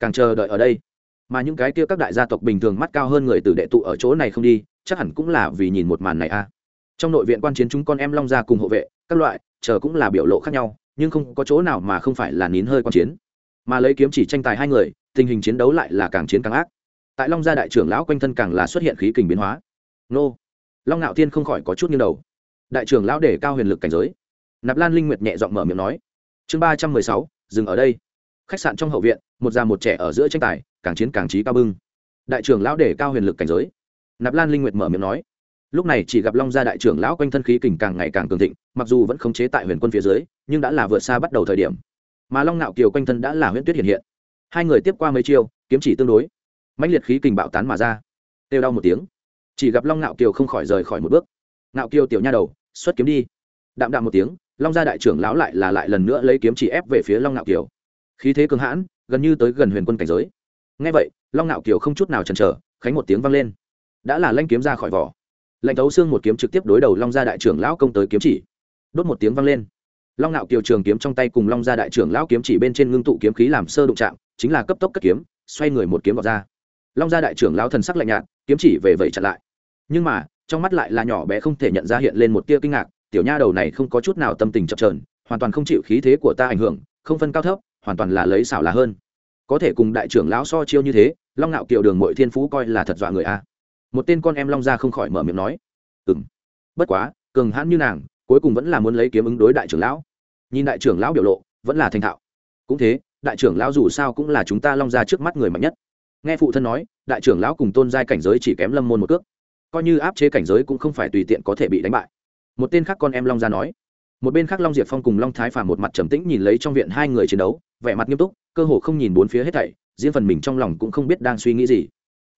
càng chờ đợi ở đây. Mà những cái kia các đại gia tộc bình thường mắt cao hơn người từ đệ tụ ở chỗ này không đi, chắc hẳn cũng là vì nhìn một màn này a trong nội viện quan chiến chúng con em long gia cùng hộ vệ, các loại, chờ cũng là biểu lộ khác nhau, nhưng không có chỗ nào mà không phải là nín hơi quan chiến. Mà lấy kiếm chỉ tranh tài hai người, tình hình chiến đấu lại là càng chiến càng ác. Tại long gia đại trưởng lão quanh thân càng là xuất hiện khí kình biến hóa. Nô! Long ngạo thiên không khỏi có chút nghiêng đầu. Đại trưởng lão để cao huyền lực cảnh giới. Nạp lan linh nguyệt nhẹ giọng mở miệng nói. Chương ba trăm mười sáu, dừng ở đây khách sạn trong hậu viện, một già một trẻ ở giữa tranh tài, càng chiến càng trí cao bưng. Đại trưởng lão để cao huyền lực cảnh giới. Nạp lan linh nguyệt mở miệng nói, lúc này chỉ gặp long gia đại trưởng lão quanh thân khí kình càng ngày càng cường thịnh, mặc dù vẫn không chế tại huyền quân phía dưới, nhưng đã là vượt xa bắt đầu thời điểm. Mà long nạo kiều quanh thân đã là huyễn tuyết hiện hiện. Hai người tiếp qua mấy chiêu, kiếm chỉ tương đối. Mãnh liệt khí kình bạo tán mà ra. Têu đau một tiếng. Chỉ gặp long nạo kiều không khỏi rời khỏi một bước. Nạo kiều tiểu nha đầu, xuất kiếm đi. Đạm đạm một tiếng, long gia đại trưởng lão lại là lại lần nữa lấy kiếm chỉ ép về phía long nạo kiều khí thế cường hãn, gần như tới gần huyền quân cảnh giới. Ngay vậy, long nạo kiều không chút nào chần chờ, khánh một tiếng vang lên. Đã là lanh kiếm ra khỏi vỏ. Lệnh thấu xương một kiếm trực tiếp đối đầu long gia đại trưởng lão công tới kiếm chỉ. Đốt một tiếng vang lên. Long nạo kiều trường kiếm trong tay cùng long gia đại trưởng lão kiếm chỉ bên trên ngưng tụ kiếm khí làm sơ đụng chạm, chính là cấp tốc cất kiếm, xoay người một kiếm vào ra. Long gia đại trưởng lão thần sắc lạnh nhạt, kiếm chỉ về vậy chặn lại. Nhưng mà, trong mắt lại là nhỏ bé không thể nhận ra hiện lên một tia kinh ngạc, tiểu nha đầu này không có chút nào tâm tình chập trờn hoàn toàn không chịu khí thế của ta ảnh hưởng, không phân cao thấp hoàn toàn là lấy xảo là hơn. Có thể cùng đại trưởng lão so chiêu như thế, long ngạo kiều đường mội thiên phú coi là thật dọa người a. Một tên con em long gia không khỏi mở miệng nói ừ m bất quá, cường hãn như nàng, cuối cùng vẫn là muốn lấy kiếm ứng đối đại trưởng lão. Nhìn đại trưởng lão biểu lộ, vẫn là thành thạo. Cũng thế, đại trưởng lão dù sao cũng là chúng ta long gia trước mắt người mạnh nhất. Nghe phụ thân nói, đại trưởng lão cùng tôn giai cảnh giới chỉ kém lâm môn một cước. Coi như áp chế cảnh giới cũng không phải tùy tiện có thể bị đánh bại. Một tên khác con em long gia nói, một bên khác long diệp phong cùng long thái phàm một mặt trầm tĩnh nhìn lấy trong viện hai người chiến đấu vẻ mặt nghiêm túc, cơ hồ không nhìn bốn phía hết thảy, riêng phần mình trong lòng cũng không biết đang suy nghĩ gì.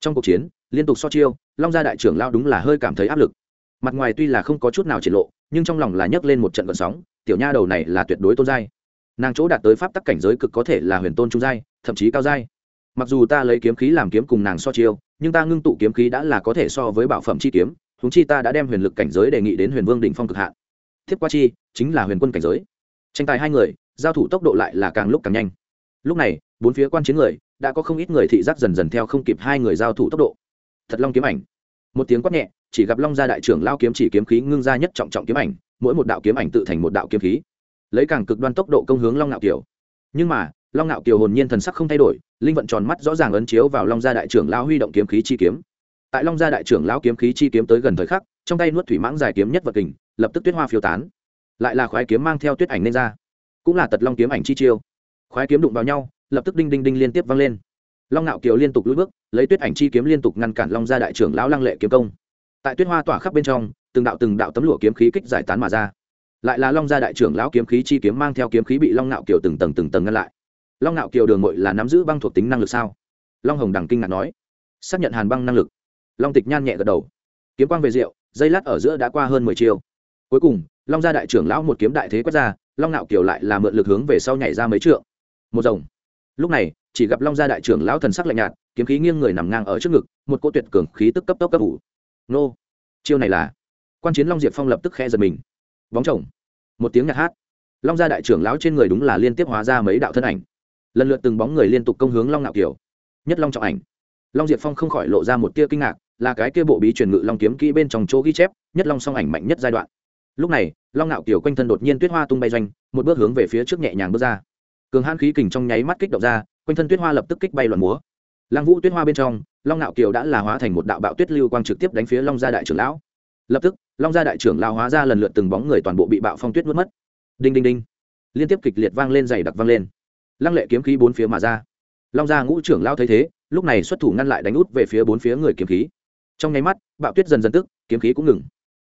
Trong cuộc chiến, liên tục so chiêu, long gia đại trưởng lao đúng là hơi cảm thấy áp lực. Mặt ngoài tuy là không có chút nào triển lộ, nhưng trong lòng là nhấc lên một trận vận sóng, tiểu nha đầu này là tuyệt đối tôn giai. Nàng chỗ đạt tới pháp tắc cảnh giới cực có thể là huyền tôn trung giai, thậm chí cao giai. Mặc dù ta lấy kiếm khí làm kiếm cùng nàng so chiêu, nhưng ta ngưng tụ kiếm khí đã là có thể so với bảo phẩm chi kiếm húng chi ta đã đem huyền lực cảnh giới đề nghị đến huyền vương đỉnh phong cực hạn. Thiếp qua chi, chính là huyền quân cảnh giới. Tranh tài hai người giao thủ tốc độ lại là càng lúc càng nhanh. Lúc này, bốn phía quan chiến người, đã có không ít người thị giác dần dần theo không kịp hai người giao thủ tốc độ. Thật long kiếm ảnh. Một tiếng quát nhẹ, chỉ gặp long gia đại trưởng lao kiếm chỉ kiếm khí ngưng ra nhất trọng trọng kiếm ảnh, mỗi một đạo kiếm ảnh tự thành một đạo kiếm khí. Lấy càng cực đoan tốc độ công hướng long ngạo kiều. Nhưng mà, long ngạo kiều hồn nhiên thần sắc không thay đổi, linh vận tròn mắt rõ ràng ấn chiếu vào long gia đại trưởng lao huy động kiếm khí chi kiếm. Tại long gia đại trưởng lao kiếm khí chi kiếm tới gần thời khắc, trong tay nuốt thủy mãng dài kiếm nhất vật kình, lập tức tuyết hoa phiêu tán. Lại là khoái kiếm mang theo tuyết ảnh nên ra cũng là tật long kiếm ảnh chi chiêu. Khoái kiếm đụng vào nhau, lập tức đinh đinh đinh liên tiếp vang lên. Long ngạo kiều liên tục lùi bước, lấy tuyết ảnh chi kiếm liên tục ngăn cản long gia đại trưởng lão lăng lệ kiếm công. Tại tuyết hoa tỏa khắp bên trong, từng đạo từng đạo tấm lụa kiếm khí kích giải tán mà ra. Lại là long gia đại trưởng lão kiếm khí chi kiếm mang theo kiếm khí bị long ngạo kiều từng tầng từng tầng ngăn lại. Long ngạo kiều đường mội là nắm giữ băng thuộc tính năng lực sao? Long hồng đằng kinh ngạc nói. Xác nhận hàn băng năng lực. Long tịch nhan nhẹ gật đầu. Kiếm quang về rượu, dây lát ở giữa đã qua hơn mười chiều cuối cùng long gia đại trưởng lão một kiếm đại thế quét ra, long nạo kiều lại là mượn lực hướng về sau nhảy ra mấy trượng. Một rồng. Lúc này, chỉ gặp long gia đại trưởng lão thần sắc lạnh nhạt, kiếm khí nghiêng người nằm ngang ở trước ngực, một cỗ tuyệt cường khí tức cấp tốc cấp ủ. Nô. Chiêu này là. Quan chiến long diệp phong lập tức khe giật mình. Bóng chồng. Một tiếng nhạc hát. Long gia đại trưởng lão trên người đúng là liên tiếp hóa ra mấy đạo thân ảnh. Lần lượt từng bóng người liên tục công hướng long nạo kiều. Nhất long trọng ảnh. Long diệp phong không khỏi lộ ra một tia kinh ngạc, là cái kia bộ bí truyền ngự long kiếm kỹ bên trong chỗ ghi chép, nhất long song ảnh mạnh nhất giai đoạn lúc này, long ngạo kiều quanh thân đột nhiên tuyết hoa tung bay doanh, một bước hướng về phía trước nhẹ nhàng bước ra. Cường hãn khí kình trong nháy mắt kích động ra, quanh thân tuyết hoa lập tức kích bay loạn múa. Lăng vũ tuyết hoa bên trong, long ngạo kiều đã là hóa thành một đạo bạo tuyết lưu quang trực tiếp đánh phía long gia đại trưởng lão. Lập tức, long gia đại trưởng lão hóa ra lần lượt từng bóng người toàn bộ bị bạo phong tuyết nuốt mất. Đinh đinh đinh. Liên tiếp kịch liệt vang lên dày đặc vang lên. Lăng lệ kiếm khí bốn phía mà ra. Long gia ngũ trưởng lao thấy thế, lúc này xuất thủ ngăn lại đánh út về phía bốn phía người kiếm khí. Trong nháy mắt, bạo tuyết dần dần tức, kiếm khí cũng ngừng.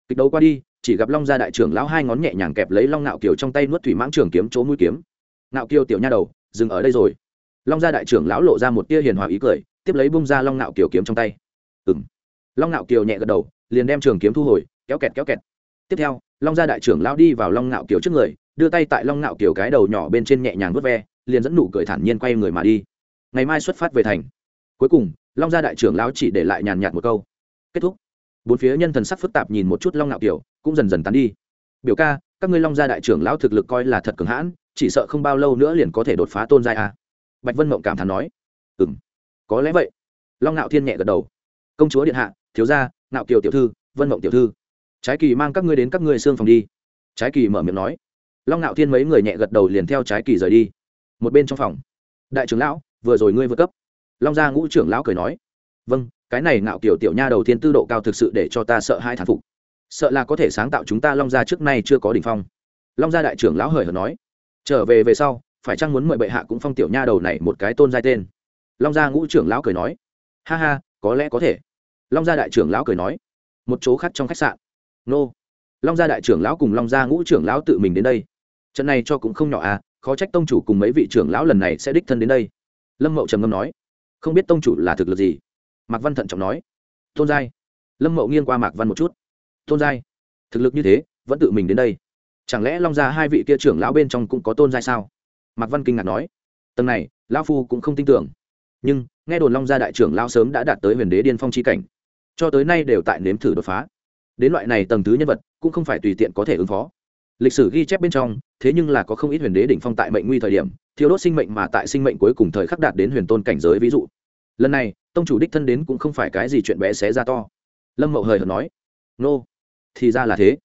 Kịch đấu qua đi chỉ gặp long gia đại trưởng lão hai ngón nhẹ nhàng kẹp lấy long nạo kiều trong tay nuốt thủy mãng trường kiếm chỗ mũi kiếm. Nạo kiều tiểu nha đầu, dừng ở đây rồi. Long gia đại trưởng lão lộ ra một tia hiền hòa ý cười, tiếp lấy bung ra long nạo kiều kiếm trong tay. Ừng long nạo kiều nhẹ gật đầu, liền đem trường kiếm thu hồi, kéo kẹt kéo kẹt. Tiếp theo, long gia đại trưởng lão đi vào long nạo kiều trước người, đưa tay tại long nạo kiều cái đầu nhỏ bên trên nhẹ nhàng vớt ve, liền dẫn nụ cười thản nhiên quay người mà đi. Ngày mai xuất phát về thành. Cuối cùng, long gia đại trưởng lão chỉ để lại nhàn nhạt một câu. Kết thúc bốn phía nhân thần sắc phức tạp nhìn một chút long nạo kiểu, cũng dần dần tán đi. Biểu ca, các ngươi long gia đại trưởng lão thực lực coi là thật cường hãn, chỉ sợ không bao lâu nữa liền có thể đột phá tôn giai a. Bạch vân mộng cảm thán nói. Ừ m có lẽ vậy. Long nạo thiên nhẹ gật đầu. Công chúa điện hạ, thiếu gia, ngạo kiều tiểu thư, vân mộng tiểu thư, trái kỳ mang các ngươi đến các ngươi xương phòng đi. Trái kỳ mở miệng nói. Long nạo thiên mấy người nhẹ gật đầu liền theo trái kỳ rời đi. Một bên trong phòng, đại trưởng lão, vừa rồi ngươi vượt cấp. Long gia ngũ trưởng lão cười nói. Vâng cái này ngạo kiểu tiểu nha đầu tiên tư độ cao thực sự để cho ta sợ hai thán phục. Sợ là có thể sáng tạo chúng ta long gia trước nay chưa có đỉnh phong. Long gia đại trưởng lão hời hợt nói, trở về về sau, phải chăng muốn mời bệ hạ cũng phong tiểu nha đầu này một cái tôn giai tên? Long gia ngũ trưởng lão cười nói, ha ha, có lẽ có thể. Long gia đại trưởng lão cười nói, một chỗ khác trong khách sạn. Nô. Long gia đại trưởng lão cùng long gia ngũ trưởng lão tự mình đến đây. Trận này cho cũng không nhỏ à khó trách tông chủ cùng mấy vị trưởng lão lần này sẽ đích thân đến đây. Lâm mậu trầm ngâm nói, không biết tông chủ là thực lực gì? Mạc văn thận trọng nói, tôn giai, lâm mậu nghiêng qua mạc văn một chút. Tôn giai, thực lực như thế, vẫn tự mình đến đây. Chẳng lẽ long gia hai vị kia trưởng lão bên trong cũng có tôn giai sao? Mạc văn kinh ngạc nói, tầng này, lão phu cũng không tin tưởng. Nhưng, nghe đồn long gia đại trưởng lão sớm đã đạt tới huyền đế điên phong c h i cảnh, cho tới nay đều tại nếm thử đột phá. Đến loại này tầng thứ nhân vật, cũng không phải tùy tiện có thể ứng phó. Lịch sử ghi chép bên trong, thế nhưng là có không ít huyền đế đỉnh phong tại mệnh nguy thời điểm thiếu đốt sinh mệnh mà tại sinh mệnh cuối cùng thời khắc đạt đến huyền tôn cảnh giới ví dụ lần này, tông chủ đích thân đến cũng không phải cái gì chuyện bé xé ra to. Lâm mậu hời hợt nói, nô、no. thì ra là thế.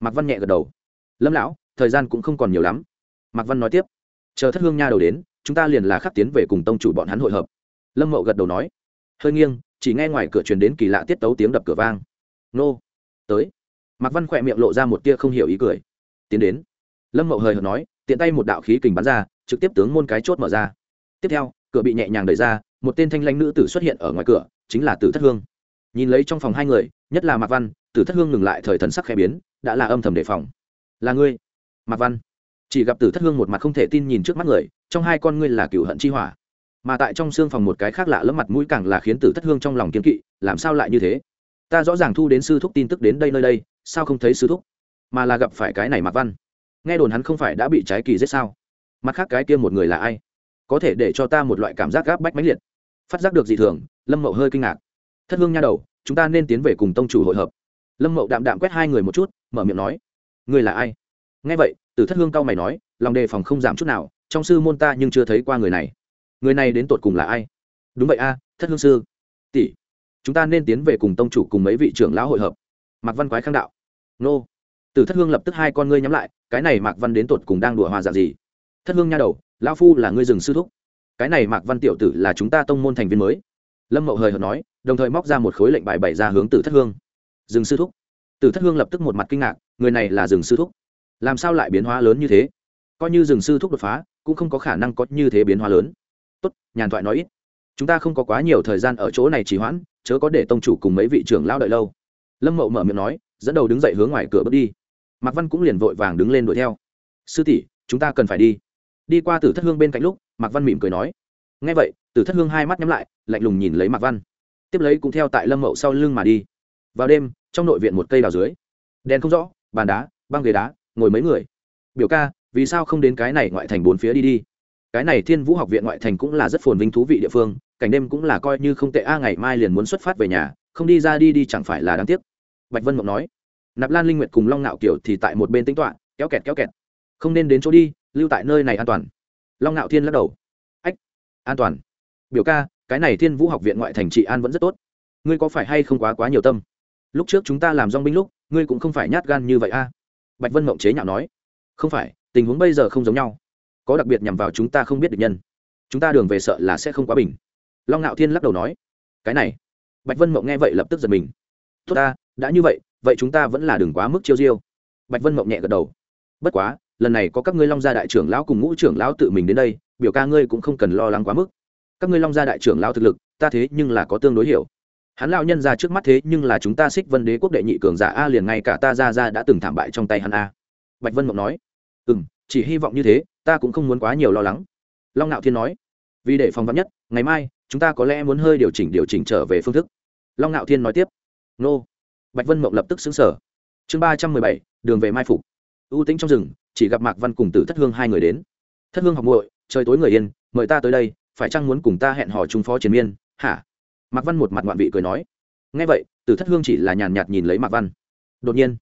Mạc văn nhẹ gật đầu. Lâm lão, thời gian cũng không còn nhiều lắm. Mạc văn nói tiếp, chờ thất hương nha đầu đến, chúng ta liền là khắc tiến về cùng tông chủ bọn hắn hội hợp. Lâm mậu gật đầu nói, hơi nghiêng, chỉ nghe ngoài cửa truyền đến kỳ lạ tiết tấu tiếng đập cửa vang. Nô, tới. Mạc văn khỏe miệng lộ ra một tia không hiểu ý cười. Tiến đến. Lâm mậu hời hợt nói, tiện tay một đạo khí kình bắn ra, trực tiếp tướng môn cái chốt mở ra. Tiếp theo, cửa bị nhẹ nhàng đẩy ra một tên thanh lãnh nữ tử xuất hiện ở ngoài cửa, chính là tử thất hương. Nhìn lấy trong phòng hai người, nhất là mạc văn, tử thất hương ngừng lại thời thần sắc khẽ biến, đã là âm thầm đề phòng. Là ngươi? Mạc văn. Chỉ gặp tử thất hương một mặt không thể tin nhìn trước mắt người, trong hai con ngươi là cựu hận chi hỏa. Mà tại trong xương phòng một cái khác lạ lẫm mặt mũi càng là khiến tử thất hương trong lòng kiên kỵ, làm sao lại như thế? Ta rõ ràng thu đến sư thúc tin tức đến đây nơi đây, sao không thấy sư thúc? Mà là gặp phải cái này mạc văn. Nghe đồn hắn không phải đã bị trái kỳ giết sao? Mặt khác cái kia một người là ai? Có thể để cho ta một loại cảm giác gáp bách mãnh liệt phát giác được dị thường, lâm mậu hơi kinh ngạc. Thất hương nha đầu, chúng ta nên tiến về cùng tông chủ hội hợp. Lâm mậu đạm đạm quét hai người một chút, mở miệng nói. Người là ai? Nghe vậy từ thất hương cao mày nói, lòng đề phòng không giảm chút nào, trong sư môn ta nhưng chưa thấy qua người này. Người này đến tột cùng là ai? Đúng vậy a, thất hương sư. Tỷ, chúng ta nên tiến về cùng tông chủ cùng mấy vị trưởng lão hội hợp. Mạc văn quái khang đạo. Nô. Từ thất hương lập tức hai con ngươi nhắm lại, cái này mạc văn đến tột cùng đang đùa hòa dạng gì? Thất hương nha đầu, lão phu là ngươi rừng sư thúc cái này mạc văn tiểu tử là chúng ta tông môn thành viên mới. Lâm mậu hời hợt nói, đồng thời móc ra một khối lệnh bài bày ra hướng Tử thất hương. Dừng sư thúc. Tử thất hương lập tức một mặt kinh ngạc, người này là Dừng sư thúc. Làm sao lại biến hóa lớn như thế? Coi như Dừng sư thúc đột phá, cũng không có khả năng có như thế biến hóa lớn. Tốt, nhàn thoại nói ít. Chúng ta không có quá nhiều thời gian ở chỗ này trì hoãn, chớ có để tông chủ cùng mấy vị trưởng lao đợi lâu. Lâm mậu mở miệng nói, dẫn đầu đứng dậy hướng ngoài cửa bước đi. Mạc văn cũng liền vội vàng đứng lên đuổi theo. Sư tỷ, chúng ta cần phải đi. Đi qua tử thất hương bên cạnh lúc mạc văn mỉm cười nói. Ngay vậy tử thất hương hai mắt nhắm lại, lạnh lùng nhìn lấy mạc văn. Tiếp lấy cũng theo tại lâm mậu sau lưng mà đi. Vào đêm, trong nội viện một cây đào dưới. Đèn không rõ, bàn đá, băng ghế đá, ngồi mấy người. Biểu ca, vì sao không đến cái này ngoại thành bốn phía đi đi? Cái này thiên vũ học viện ngoại thành cũng là rất phồn vinh thú vị địa phương, cảnh đêm cũng là coi như không tệ a, ngày mai liền muốn xuất phát về nhà, không đi ra đi đi chẳng phải là đáng tiếc. Bạch vân mộng nói. Nạp lan linh nguyệt cùng long nạo kiều thì tại một bên tính toạ kéo kẹt kéo kẹt. Không nên đến chỗ đi, lưu tại nơi này an toàn long nạo thiên lắc đầu. Ách, an toàn. Biểu ca, cái này thiên vũ học viện ngoại thành trị an vẫn rất tốt. Ngươi có phải hay không quá quá nhiều tâm? Lúc trước chúng ta làm dong binh lúc, ngươi cũng không phải nhát gan như vậy a. Bạch vân mộng chế nhạo nói. Không phải, tình huống bây giờ không giống nhau. Có đặc biệt nhằm vào chúng ta không biết được nhân. Chúng ta đường về sợ là sẽ không quá bình. Long ngạo thiên lắc đầu nói. Cái này. Bạch vân mộng nghe vậy lập tức giật mình. Tốt ta, đã như vậy vậy chúng ta vẫn là đừng quá mức chiêu diêu. Bạch vân mộng nhẹ gật đầu. Bất quá lần này có các ngươi long gia đại trưởng lão cùng ngũ trưởng lão tự mình đến đây, biểu ca ngươi cũng không cần lo lắng quá mức. Các ngươi long gia đại trưởng lão thực lực, ta thế nhưng là có tương đối hiểu. Hắn lão nhân ra trước mắt thế nhưng là chúng ta xích vân đế quốc đệ nhị cường giả a liền ngay cả ta ra ra đã từng thảm bại trong tay hắn a. Bạch vân mộng nói. Ừ m chỉ hy vọng như thế, ta cũng không muốn quá nhiều lo lắng. Long ngạo thiên nói. Vì để phòng vắn nhất, ngày mai, chúng ta có lẽ muốn hơi điều chỉnh điều chỉnh trở về phương thức. Long ngạo thiên nói tiếp. Nô. Bạch vân mộng lập tức xứng sở chương ba trăm mười bảy, đường về mai phục u tĩnh trong rừng, chỉ gặp mạc văn cùng tử thất hương hai người đến. Thất hương học muội, trời tối người yên, mời ta tới đây, phải chăng muốn cùng ta hẹn hò trung phó chiến miên? Hả? Mạc văn một mặt ngoạn vị cười nói. Ngay vậy, tử thất hương chỉ là nhàn nhạt nhìn lấy mạc văn. Đột nhiên,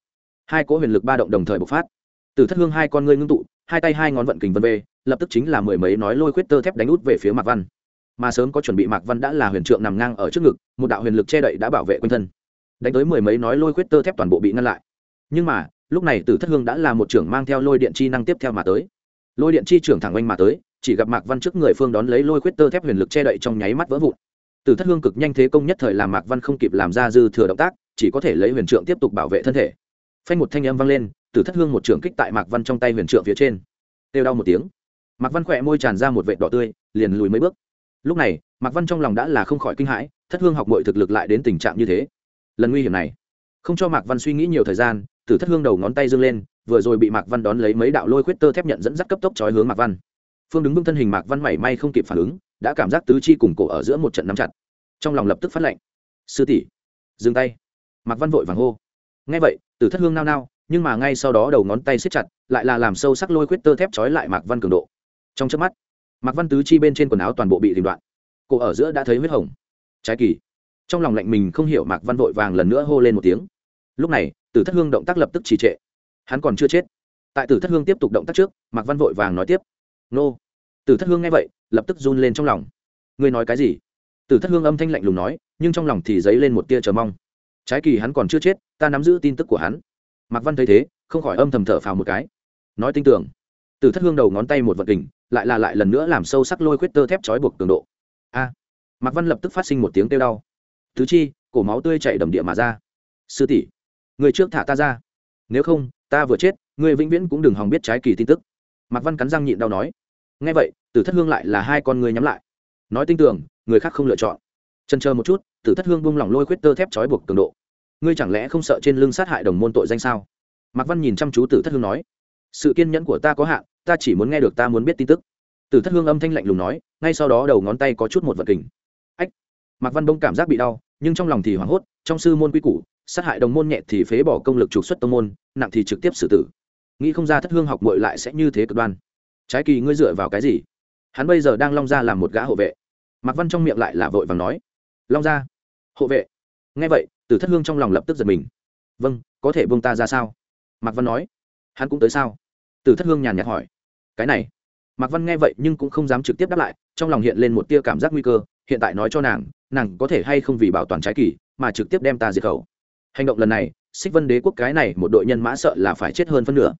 hai cỗ huyền lực ba động đồng thời bộc phát. Tử thất hương hai con ngươi ngưng tụ, hai tay hai ngón vận kình vân về lập tức chính là mười mấy nói lôi khuyết tơ thép đánh út về phía mạc văn. Mà sớm có chuẩn bị, mạc văn đã là huyền trượng nằm ngang ở trước ngực, một đạo huyền lực che đậy đã bảo vệ quanh thân. Đánh tới mười mấy nói lôi khuyết tơ thép toàn bộ bị ngăn lại. Nhưng mà lúc này tử thất hương đã là một trưởng mang theo lôi điện chi năng tiếp theo mà tới. Lôi điện chi trưởng thẳng oanh mà tới, chỉ gặp mạc văn trước người phương đón lấy lôi khuyết tơ thép huyền lực che đậy trong nháy mắt vỡ vụn. Tử thất hương cực nhanh thế công nhất thời làm mạc văn không kịp làm ra dư thừa động tác, chỉ có thể lấy huyền trượng tiếp tục bảo vệ thân thể. Phanh một thanh âm vang lên, tử thất hương một trưởng kích tại mạc văn trong tay huyền trượng phía trên. Têu đau một tiếng. Mạc văn khỏe môi tràn ra một vệ đỏ tươi, liền lùi mấy bước. Lúc này, mạc văn trong lòng đã là không khỏi kinh hãi, thất hương học mọi thực lực lại đến tình trạng như thế. Lần nguy hiểm này, không cho mạc văn suy nghĩ nhiều thời gian tử thất hương đầu ngón tay dâng lên, vừa rồi bị mạc văn đón lấy mấy đạo lôi khuyết tơ thép nhận dẫn dắt cấp tốc trói hướng mạc văn. Phương đứng vững thân hình mạc văn mảy may không kịp phản ứng, đã cảm giác tứ chi cùng cổ ở giữa một trận nắm chặt. Trong lòng lập tức phát lệnh. Sư tỷ, dừng tay. Mạc văn vội vàng hô. Ngay vậy tử thất hương nao nao, nhưng mà ngay sau đó đầu ngón tay siết chặt, lại là làm sâu sắc lôi khuyết tơ thép trói lại mạc văn cường độ. Trong chớp mắt, mạc văn tứ chi bên trên quần áo toàn bộ bị tìm đoạn. Cổ ở giữa đã thấy huyết hồng. Trái kỳ. Trong lòng lạnh mình không hiểu, mạc văn vội vàng lần nữa hô lên một tiếng lúc này, tử thất hương động tác lập tức trì trệ. Hắn còn chưa chết. Tại tử thất hương tiếp tục động tác trước, mạc văn vội vàng nói tiếp. Nô. Tử thất hương nghe vậy, lập tức run lên trong lòng. Ngươi nói cái gì? Tử thất hương âm thanh lạnh lùng nói, nhưng trong lòng thì dấy lên một tia chờ mong. Trái kỳ hắn còn chưa chết, ta nắm giữ tin tức của hắn. Mạc văn thấy thế, không khỏi âm thầm thở phào một cái. Nói tin tưởng. Tử thất hương đầu ngón tay một vật đỉnh lại là lại lần nữa làm sâu sắc lôi khuyết tơ thép trói buộc cường độ. A. Mạc văn lập tức phát sinh một tiếng kêu đau. Thứ chi, cổ máu tươi chảy đầm địa mà ra. Sư tỷ người trước thả ta ra. Nếu không, ta vừa chết người vĩnh viễn cũng đừng hòng biết trái kỳ tin tức. Mạc văn cắn răng nhịn đau nói. Ngay vậy, tử thất hương lại là hai con người nhắm lại. Nói tin tưởng người khác không lựa chọn. Chân chờ một chút, tử thất hương bung lỏng lôi khuyết tơ thép trói buộc cường độ. Ngươi chẳng lẽ không sợ trên lưng sát hại đồng môn tội danh sao? Mạc văn nhìn chăm chú tử thất hương nói. Sự kiên nhẫn của ta có hạn, ta chỉ muốn nghe được ta muốn biết tin tức. Tử thất hương âm thanh lạnh lùng nói, ngay sau đó đầu ngón tay có chút một vật kình. Ách! Mạc văn bông cảm giác bị đau nhưng trong lòng thì hoảng hốt, trong sư môn quy củ, sát hại đồng môn nhẹ thì phế bỏ công lực trục xuất tông môn, nặng thì trực tiếp xử tử. Nghĩ không ra thất hương học mội lại sẽ như thế cực đoan. Trái kỳ ngươi dựa vào cái gì? Hắn bây giờ đang long ra làm một gã hộ vệ. Mạc văn trong miệng lại là vội vàng nói. Long ra? Hộ vệ? Nghe vậy tử thất hương trong lòng lập tức giật mình. Vâng có thể buông ta ra sao? Mạc văn nói. Hắn cũng tới sao? Tử thất hương nhàn nhạt hỏi. Cái này. Mạc văn nghe vậy nhưng cũng không dám trực tiếp đáp lại, trong lòng hiện lên một tia cảm giác nguy cơ, hiện tại nói cho nàng nàng có thể hay không vì bảo toàn trái kỳ mà trực tiếp đem ta diệt khẩu. Hành động lần này, xích vân đế quốc cái này một đội nhân mã sợ là phải chết hơn phân nửa.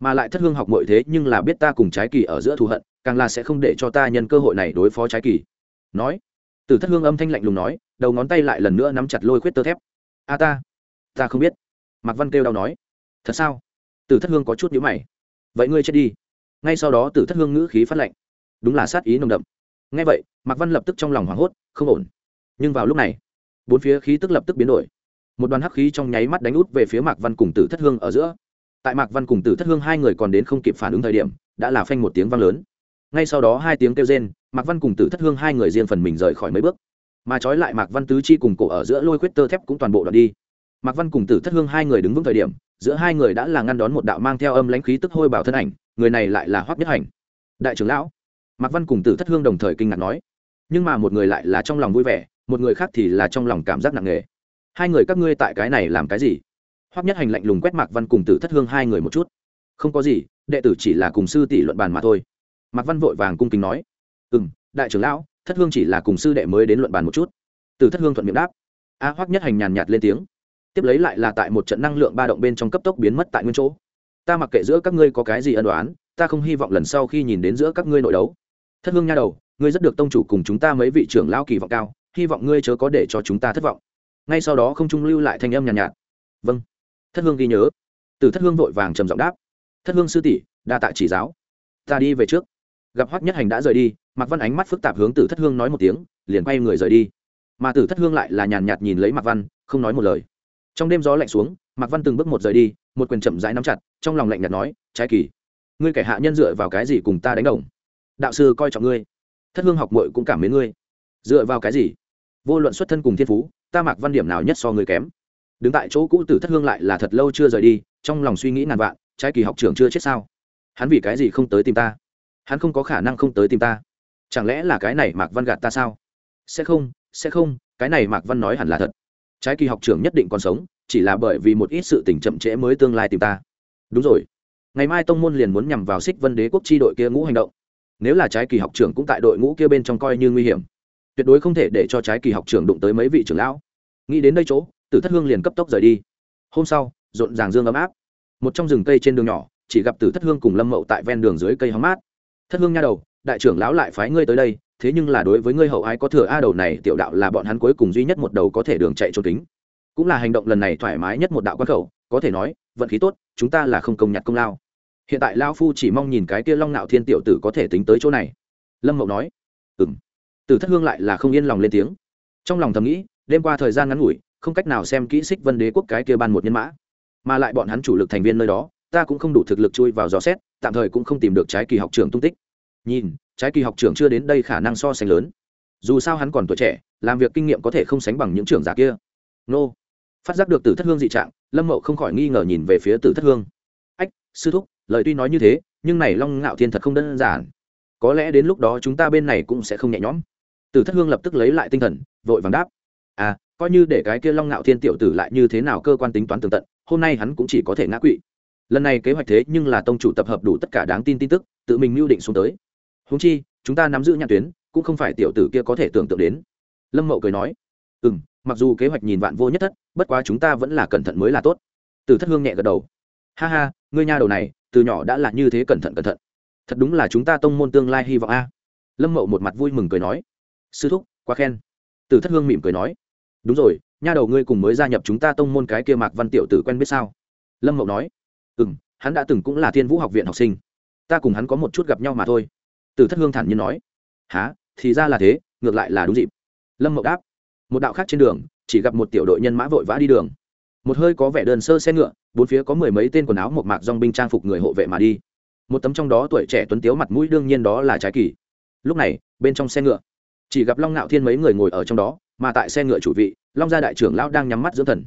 Mà lại thất hương học mọi thế nhưng là biết ta cùng trái kỳ ở giữa thù hận, càng là sẽ không để cho ta nhân cơ hội này đối phó trái kỳ. Nói, từ thất hương âm thanh lạnh lùng nói, đầu ngón tay lại lần nữa nắm chặt lôi khuyết tơ thép. A ta ta không biết. Mạc văn kêu đau nói, thật sao? Từ thất hương có chút nhữ mày. Vậy ngươi chết đi. Ngay sau đó từ thất hương ngữ khí phát lạnh. Đúng là sát ý nồng đậm. Ngay vậy, mạc văn lập tức trong lòng hoảng hốt, không ổn nhưng vào lúc này, bốn phía khí tức lập tức biến đổi. Một đoàn hắc khí trong nháy mắt đánh út về phía mạc văn cùng tử thất hương ở giữa. Tại mạc văn cùng tử thất hương hai người còn đến không kịp phản ứng thời điểm, đã là phanh một tiếng vang lớn. Ngay sau đó hai tiếng kêu rên, mạc văn cùng tử thất hương hai người riêng phần mình rời khỏi mấy bước. Mà trói lại mạc văn tứ chi cùng cổ ở giữa lôi khuyết tơ thép cũng toàn bộ đoạn đi. Mạc văn cùng tử thất hương hai người đứng vững thời điểm, giữa hai người đã là ngăn đón một đạo mang theo âm lãnh khí tức hôi bảo thân ảnh, người này lại là hoắc nhất hành. Đại trưởng lão. Mạc văn cùng tử thất hương đồng thời kinh ngạc nói nhưng mà một người lại là trong lòng vui vẻ, một người khác thì là trong lòng cảm giác nặng nề. Hai người các ngươi tại cái này làm cái gì? Hoắc nhất hành lạnh lùng quét mạc văn cùng tử thất hương hai người một chút. Không có gì, đệ tử chỉ là cùng sư tỷ luận bàn mà thôi. Mạc văn vội vàng cung kính nói. Ừ m đại trưởng lão, thất hương chỉ là cùng sư đệ mới đến luận bàn một chút. Từ thất hương thuận miệng đáp. A, hoắc nhất hành nhàn nhạt lên tiếng. Tiếp lấy lại là tại một trận năng lượng ba động bên trong cấp tốc biến mất tại nguyên chỗ. Ta mặc kệ giữa các ngươi có cái gì ân đoán ta không hy vọng lần sau khi nhìn đến giữa các ngươi nội đấu. Thất hương nha đầu ngươi rất được tông chủ cùng chúng ta mấy vị trưởng lao kỳ vọng cao hy vọng ngươi chớ có để cho chúng ta thất vọng. Ngay sau đó không trung lưu lại thanh âm nhàn nhạt, nhạt. Vâng. Thất hương ghi nhớ. Từ thất hương vội vàng trầm giọng đáp. Thất hương sư tỷ đa tạ chỉ giáo. Ta đi về trước. Gặp hoắc nhất hành đã rời đi mạc văn ánh mắt phức tạp hướng từ thất hương nói một tiếng liền quay người rời đi. Mà từ thất hương lại là nhàn nhạt nhìn lấy mạc văn không nói một lời. Trong đêm gió lạnh xuống mạc văn từng bước một rời đi một quyền chậm rãi nắm chặt trong lòng lạnh nhạt nói trái kỳ ngươi kẻ hạ nhân dựa vào cái gì cùng ta đánh đồng? Đạo sư coi trọng ngươi thất hương học muội cũng cảm mến ngươi. Dựa vào cái gì? Vô luận xuất thân cùng thiên phú, ta mạc văn điểm nào nhất so ngươi kém. Đứng tại chỗ cũ tử thất hương lại là thật lâu chưa rời đi, trong lòng suy nghĩ ngàn vạn, trái kỳ học trưởng chưa chết sao? Hắn vì cái gì không tới tìm ta? Hắn không có khả năng không tới tìm ta. Chẳng lẽ là cái này mạc văn gạt ta sao? Sẽ không sẽ không, cái này mạc văn nói hẳn là thật. Trái kỳ học trưởng nhất định còn sống, chỉ là bởi vì một ít sự tình chậm trễ mới tương lai tìm ta. Đúng rồi. Ngày mai tông môn liền muốn nhằm vào xích vân đế quốc chi đội kia ngũ hành động nếu là trái kỳ học trưởng cũng tại đội ngũ kia bên trong coi như nguy hiểm, tuyệt đối không thể để cho trái kỳ học trưởng đụng tới mấy vị trưởng lão. Nghĩ đến đây chỗ, tử thất hương liền cấp tốc rời đi. Hôm sau, rộn ràng dương ấm áp. Một trong rừng cây trên đường nhỏ, chỉ gặp tử thất hương cùng lâm mậu tại ven đường dưới cây hóng mát. Thất hương nha đầu, đại trưởng lão lại phái ngươi tới đây, thế nhưng là đối với ngươi hậu ái có thừa a đầu này, tiểu đạo là bọn hắn cuối cùng duy nhất một đầu có thể đường chạy trốn tính cũng là hành động lần này thoải mái nhất một đạo quan khẩu, có thể nói, vận khí tốt, chúng ta là không công nhặt công lao hiện tại lao phu chỉ mong nhìn cái kia long nạo thiên tiểu tử có thể tính tới chỗ này. Lâm mậu nói. Ừng Tử thất hương lại là không yên lòng lên tiếng. Trong lòng thầm nghĩ, đêm qua thời gian ngắn ngủi, không cách nào xem kỹ xích vân đế quốc cái kia ban một nhân mã. Mà lại bọn hắn chủ lực thành viên nơi đó, ta cũng không đủ thực lực chui vào dò xét, tạm thời cũng không tìm được trái kỳ học trường tung tích. Nhìn, trái kỳ học trưởng chưa đến đây khả năng so sánh lớn. Dù sao hắn còn tuổi trẻ, làm việc kinh nghiệm có thể không sánh bằng những trưởng giả kia. Nô. Phát giác được tử thất hương dị trạng, lâm mậu không khỏi nghi ngờ nhìn về phía tử thất hương. Ách, sư thúc lời tuy nói như thế, nhưng này long ngạo thiên thật không đơn giản. Có lẽ đến lúc đó chúng ta bên này cũng sẽ không nhẹ nhõm. Tử thất hương lập tức lấy lại tinh thần, vội vàng đáp. À coi như để cái kia long ngạo thiên tiểu tử lại như thế nào cơ quan tính toán tường tận, hôm nay hắn cũng chỉ có thể ngã quỵ. Lần này kế hoạch thế nhưng là tông chủ tập hợp đủ tất cả đáng tin tin tức, tự mình mưu định xuống tới. Húng chi, chúng ta nắm giữ nhãn tuyến, cũng không phải tiểu tử kia có thể tưởng tượng đến. Lâm mậu cười nói ừ m mặc dù kế hoạch nhìn vạn vô nhất thất, bất quá chúng ta vẫn là cẩn thận mới là tốt. Từ thất hương nhẹ gật đầu, ha ha, ngươi nha đầu này từ nhỏ đã là như thế cẩn thận cẩn thận. Thật đúng là chúng ta tông môn tương lai hy vọng a. Lâm mậu một mặt vui mừng cười nói. Sư thúc, quá khen. Từ thất hương mỉm cười nói. Đúng rồi, nha đầu ngươi cùng mới gia nhập chúng ta tông môn cái kia mạc văn tiểu tử quen biết sao? Lâm mậu nói. Ừ m hắn đã từng cũng là thiên vũ học viện học sinh. Ta cùng hắn có một chút gặp nhau mà thôi. Từ thất hương thản nhiên nói. Há thì ra là thế, ngược lại là đúng dịp. Lâm mậu đáp. Một đạo khác trên đường, chỉ gặp một tiểu đội nhân mã vội vã đi đường một hơi có vẻ đơn sơ xe ngựa, bốn phía có mười mấy tên quần áo một mạc dong binh trang phục người hộ vệ mà đi. Một tấm trong đó tuổi trẻ tuấn tiếu mặt mũi đương nhiên đó là trái kỳ. Lúc này, bên trong xe ngựa, chỉ gặp long ngạo thiên mấy người ngồi ở trong đó, mà tại xe ngựa chủ vị, long gia đại trưởng lão đang nhắm mắt dưỡng thần.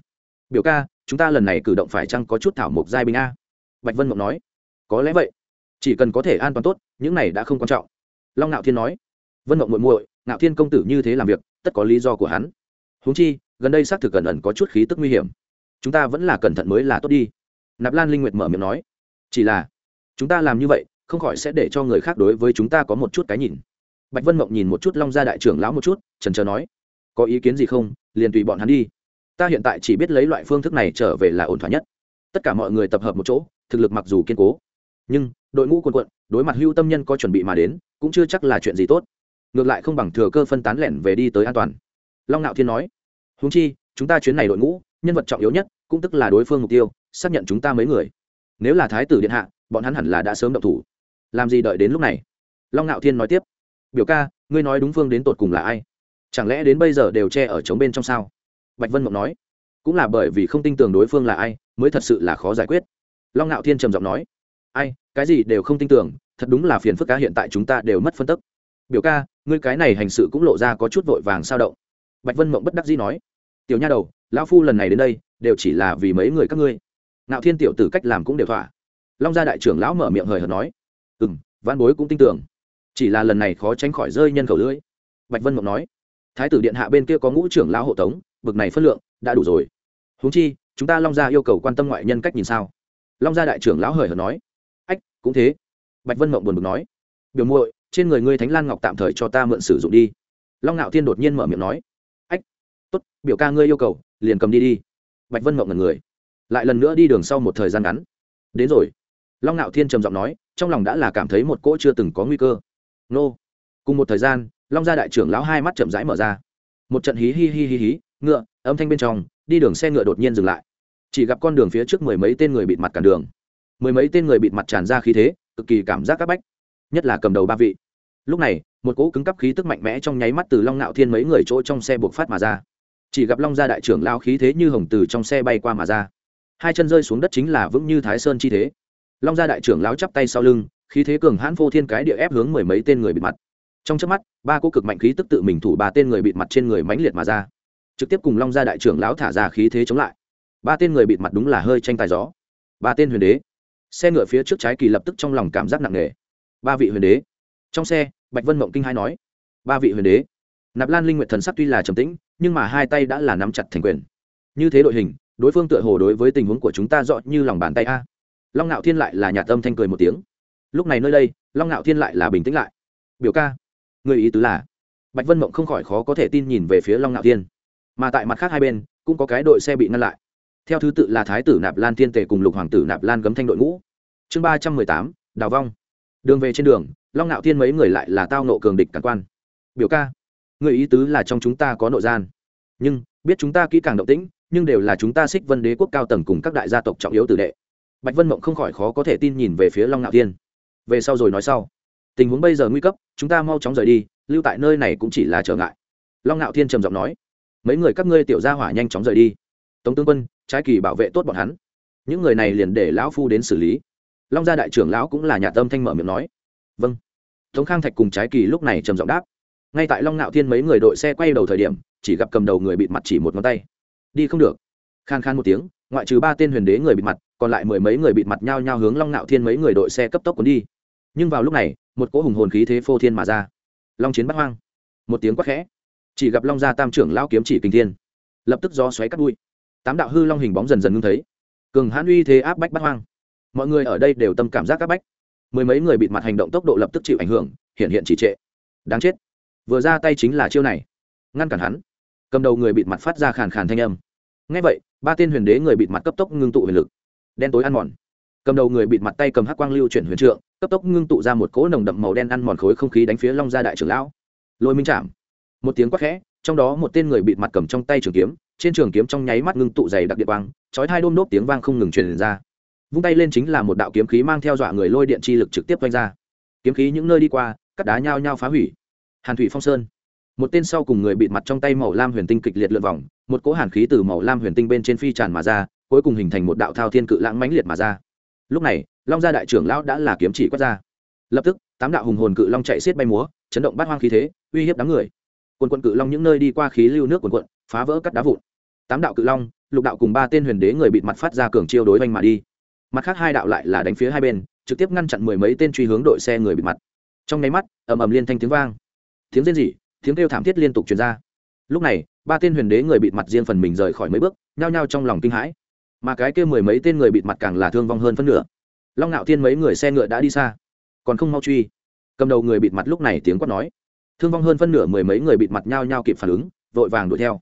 Biểu ca, chúng ta lần này cử động phải chăng có chút thảo mộc giai binh a? Bạch vân mộng nói. Có lẽ vậy. Chỉ cần có thể an toàn tốt, những này đã không quan trọng. Long ngạo thiên nói. Vân mộng muội muội ngạo thiên công tử như thế làm việc, tất có lý do của hắn. Huống chi, gần đây xác thực gần ẩn có chút khí tức nguy hiểm chúng ta vẫn là cẩn thận mới là tốt đi nạp lan linh nguyệt mở miệng nói chỉ là chúng ta làm như vậy không khỏi sẽ để cho người khác đối với chúng ta có một chút cái nhìn bạch vân mộng nhìn một chút long gia đại trưởng lão một chút trần trờ nói có ý kiến gì không liền tùy bọn hắn đi ta hiện tại chỉ biết lấy loại phương thức này trở về là ổn thỏa nhất tất cả mọi người tập hợp một chỗ thực lực mặc dù kiên cố nhưng đội ngũ quân quận đối mặt hưu tâm nhân có chuẩn bị mà đến cũng chưa chắc là chuyện gì tốt ngược lại không bằng thừa cơ phân tán lẻn về đi tới an toàn long nạo thiên nói húng chi chúng ta chuyến này đội ngũ nhân vật trọng yếu nhất, cũng tức là đối phương mục tiêu, xác nhận chúng ta mấy người. Nếu là thái tử điện hạ, bọn hắn hẳn là đã sớm động thủ. Làm gì đợi đến lúc này? Long nạo thiên nói tiếp. Biểu ca, ngươi nói đúng phương đến tột cùng là ai? Chẳng lẽ đến bây giờ đều che ở trống bên trong sao? Bạch vân mộng nói. Cũng là bởi vì không tin tưởng đối phương là ai, mới thật sự là khó giải quyết. Long ngạo thiên trầm giọng nói. Ai, cái gì đều không tin tưởng, thật đúng là phiền phức cá hiện tại chúng ta đều mất phân tức. Biểu ca, ngươi cái này hành sự cũng lộ ra có chút vội vàng sao động. Bạch vân mộng bất đắc dĩ nói. Tiểu nha đầu lão phu lần này đến đây, đều chỉ là vì mấy người các ngươi. Ngạo thiên tiểu tử cách làm cũng đều thỏa. Long gia đại trưởng lão mở miệng hời hợt nói ừ m văn bối cũng tin tưởng. Chỉ là lần này khó tránh khỏi rơi nhân khẩu lưỡi. Bạch vân mộng nói, thái tử điện hạ bên kia có ngũ trưởng lão hộ tống, bực này phân lượng, đã đủ rồi. Huống chi, chúng ta long gia yêu cầu quan tâm ngoại nhân cách nhìn sao? Long gia đại trưởng lão hời hợt nói, ách, cũng thế. Bạch vân mộng buồn bực nói, biểu muội, trên người ngươi thánh lan ngọc tạm thời cho ta mượn sử dụng đi. Long ngạo thiên đột nhiên mở miệng nói tốt, biểu ca ngươi yêu cầu, liền cầm đi đi. Bạch vân mộng ngần người. Lại lần nữa đi đường sau một thời gian ngắn. Đến rồi. Long ngạo thiên trầm giọng nói, trong lòng đã là cảm thấy một cỗ chưa từng có nguy cơ. Nô. Cùng một thời gian, long gia đại trưởng lão hai mắt chậm rãi mở ra. Một trận hí hi hi hi hí ngựa, âm thanh bên trong, đi đường xe ngựa đột nhiên dừng lại. Chỉ gặp con đường phía trước mười mấy tên người bịt mặt cản đường. Mười mấy tên người bịt mặt tràn ra khí thế, cực kỳ cảm giác c áp bách, nhất là cầm đầu ba vị. Lúc này, một cỗ cứng cắp khí tức mạnh mẽ trong nháy mắt từ long ngạo thiên mấy người chỗ trong xe buộc phát mà ra chỉ gặp long gia đại trưởng lao khí thế như hồng từ trong xe bay qua mà ra. Hai chân rơi xuống đất chính là vững như thái sơn chi thế. Long gia đại trưởng lao chắp tay sau lưng, khí thế cường hãn vô thiên cái địa ép hướng mười mấy tên người bịt mặt. Trong trước mắt, ba cô cực mạnh khí tức tự mình thủ ba tên người bịt mặt trên người mãnh liệt mà ra. Trực tiếp cùng long gia đại trưởng lão thả ra khí thế chống lại. Ba tên người bịt mặt đúng là hơi tranh tài gió. Ba tên huyền đế. Xe ngựa phía trước trái kỳ lập tức trong lòng cảm giác nặng nề. Ba vị huyền đế. Trong xe, bạch vân mộng kinh hai nói. Ba vị huyền đế. Nạp lan linh nguyện thần sắc tuy là trầm tĩnh nhưng mà hai tay đã là nắm chặt thành quyền. Như thế đội hình, đối phương tựa hồ đối với tình huống của chúng ta rõ như lòng bàn tay a. Long ngạo thiên lại là nhà tâm thanh cười một tiếng. Lúc này nơi đây, long ngạo thiên lại là bình tĩnh lại. Biểu ca, người ý tứ là bạch vân mộng không khỏi khó có thể tin nhìn về phía long ngạo thiên. Mà tại mặt khác hai bên, cũng có cái đội xe bị ngăn lại. Theo thứ tự là thái tử nạp lan thiên tề cùng lục hoàng tử nạp lan gấm thanh đội ngũ. Chương ba trăm mười tám, đào vong. Đường về trên đường, long ngạo thiên mấy người lại là tao nộ cường địch cản quan. Biểu ca người ý tứ là trong chúng ta có nội gian. Nhưng, biết chúng ta kỹ càng động tĩnh, nhưng đều là chúng ta xích vân đế quốc cao tầng cùng các đại gia tộc trọng yếu tử đệ. Bạch vân mộng không khỏi khó có thể tin nhìn về phía long ngạo thiên. Về sau rồi nói sau. Tình huống bây giờ nguy cấp, chúng ta mau chóng rời đi, lưu tại nơi này cũng chỉ là trở ngại. Long ngạo thiên trầm giọng nói. Mấy người các ngươi tiểu gia hỏa nhanh chóng rời đi. Tống tướng quân, trái kỳ bảo vệ tốt bọn hắn. Những người này liền để lão phu đến xử lý. Long gia đại trưởng lão cũng là nhà tâm thanh mở miệng nói. Vâng. Tống khang thạch cùng trái kỳ lúc này trầm giọng đáp ngay tại long ngạo thiên mấy người đội xe quay đầu thời điểm, chỉ gặp cầm đầu người bịt mặt chỉ một ngón tay. Đi không được. Khan khan một tiếng, ngoại trừ ba tên huyền đế người bịt mặt, còn lại mười mấy người bịt mặt nhao nhao hướng long ngạo thiên mấy người đội xe cấp tốc cuốn đi. Nhưng vào lúc này, một cỗ hùng hồn khí thế phô thiên mà ra. Long chiến bắt hoang. Một tiếng quát khẽ. Chỉ gặp long gia tam trưởng lao kiếm chỉ kinh thiên. Lập tức do xoáy cắt đuôi tám đạo hư long hình bóng dần dần ngưng thấy. Cường hãn uy thế áp bách bắt hoang. Mọi người ở đây đều tâm cảm giác áp bách. Mười mấy người bịt mặt hành động tốc độ lập tức chịu ảnh hưởng, hiện hiện chỉ trệ. Đáng chết vừa ra tay chính là chiêu này. Ngăn cản hắn. Cầm đầu người bịt mặt phát ra khàn khàn thanh âm. Ngay vậy, ba tên huyền đế người bịt mặt cấp tốc ngưng tụ huyền lực. Đen tối ăn mòn. Cầm đầu người bịt mặt tay cầm hắc quang lưu chuyển huyền trượng, cấp tốc ngưng tụ ra một cỗ nồng đậm màu đen ăn mòn khối không khí đánh phía long gia đại trưởng lão. Lôi minh chạm. Một tiếng quát khẽ, trong đó một tên người bịt mặt cầm trong tay trường kiếm, trên trường kiếm trong nháy mắt ngưng tụ dày đặc địa quang, chói hai đôm đốp tiếng vang không ngừng truyền ra. Vung tay lên chính là một đạo kiếm khí mang theo dọa người lôi điện chi lực trực tiếp quanh ra. Kiếm khí những nơi đi qua, cắt đá nhao nhao phá hủy hàn thủy phong sơn. Một tên sau cùng người bịt mặt trong tay màu lam huyền tinh kịch liệt lượn vòng, một cỗ hàn khí từ màu lam huyền tinh bên trên phi tràn mà ra, cuối cùng hình thành một đạo thao thiên cự lãng mãnh liệt mà ra. Lúc này, long gia đại trưởng lão đã là kiếm chỉ quát ra. Lập tức, tám đạo hùng hồn cự long chạy xiết bay múa, chấn động bát hoang khí thế, uy hiếp đám người. Quần quận cự long những nơi đi qua khí lưu nước quần quận, phá vỡ cắt đá vụn. Tám đạo cự long, lục đạo cùng ba tên huyền đế người bịt mặt phát ra cường chiêu đối oanh mà đi. Mặt khác hai đạo lại là đánh phía hai bên, trực tiếp ngăn chặn mười mấy tên truy hướng đội xe người bịt mặt. Trong nháy mắt, ầm ầm liên thanh tiếng vang tiếng rên rỉ, tiếng kêu thảm thiết liên tục truyền ra. Lúc này, ba tên huyền đế người bịt mặt riêng phần mình rời khỏi mấy bước, nhao nhao trong lòng kinh hãi. Mà cái kia mười mấy tên người bịt mặt càng là thương vong hơn phân nửa. Long ngạo thiên mấy người xe ngựa đã đi xa, còn không mau truy. Cầm đầu người bịt mặt lúc này tiếng quát nói. Thương vong hơn phân nửa mười mấy người bịt mặt nhao nhao kịp phản ứng, vội vàng đuổi theo.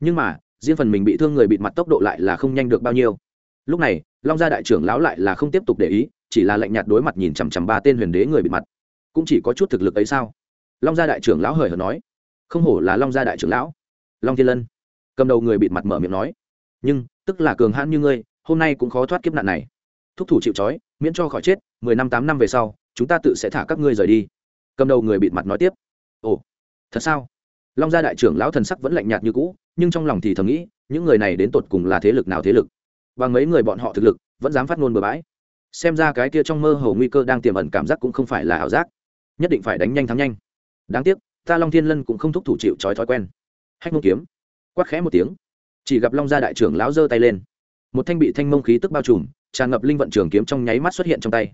Nhưng mà, riêng phần mình bị thương người bịt mặt tốc độ lại là không nhanh được bao nhiêu. Lúc này, long gia đại trưởng lão lại là không tiếp tục để ý, chỉ là lạnh nhạt đối mặt nhìn chằm chằm ba tên huyền đế người bịt mặt. Cũng chỉ có chút thực lực ấy sao? Long gia đại trưởng lão hời hợt nói. Không hổ là long gia đại trưởng lão. Long thiên lân. Cầm đầu người bịt mặt mở miệng nói. Nhưng, tức là cường hãn như ngươi, hôm nay cũng khó thoát kiếp nạn này. Thúc thủ chịu trói, miễn cho khỏi chết, mười năm tám năm về sau, chúng ta tự sẽ thả các ngươi rời đi. Cầm đầu người bịt mặt nói tiếp. Ồ, thật sao? Long gia đại trưởng lão thần sắc vẫn lạnh nhạt như cũ, nhưng trong lòng thì thầm nghĩ, những người này đến tột cùng là thế lực nào thế lực? Bằng mấy người bọn họ thực lực, vẫn dám phát ngôn bừa bãi. Xem ra cái kia trong mơ hồ nguy cơ đang tiềm ẩn cảm giác cũng không phải là ảo giác. Nhất định phải đánh nhanh thắng nhanh đáng tiếc, ta long thiên lân cũng không thúc thủ chịu trói thói quen. Hách mông kiếm. Quát khẽ một tiếng. Chỉ gặp long gia đại trưởng lão giơ tay lên. Một thanh bị thanh mông khí tức bao trùm, tràn ngập linh vận trường kiếm trong nháy mắt xuất hiện trong tay.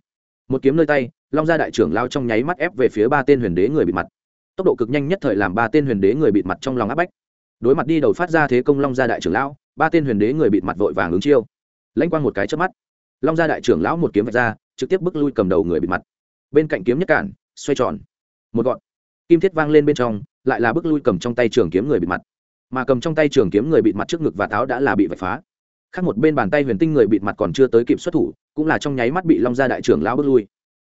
Một kiếm nơi tay, long gia đại trưởng lao trong nháy mắt ép về phía ba tên huyền đế người bị mặt. Tốc độ cực nhanh nhất thời làm ba tên huyền đế người bị mặt trong lòng áp bách. Đối mặt đi đầu phát ra thế công long gia đại trưởng lão, ba tên huyền đế người bị mặt vội vàng ứng chiêu. Lãnh quang một cái trước mắt. Long gia đại trưởng lão một kiếm vạch ra, trực tiếp bước lui cầm đầu người bị mặt. Bên cạnh kiếm nhất cản, xoay tròn. Một gọn kim thiết vang lên bên trong, lại là bước lui cầm trong tay trường kiếm người bị mặt. Mà cầm trong tay trường kiếm người bị mặt trước ngực và táo đã là bị vạch phá. Khác một bên bàn tay huyền tinh người bị mặt còn chưa tới kịp xuất thủ, cũng là trong nháy mắt bị long gia đại trưởng lão bước lui.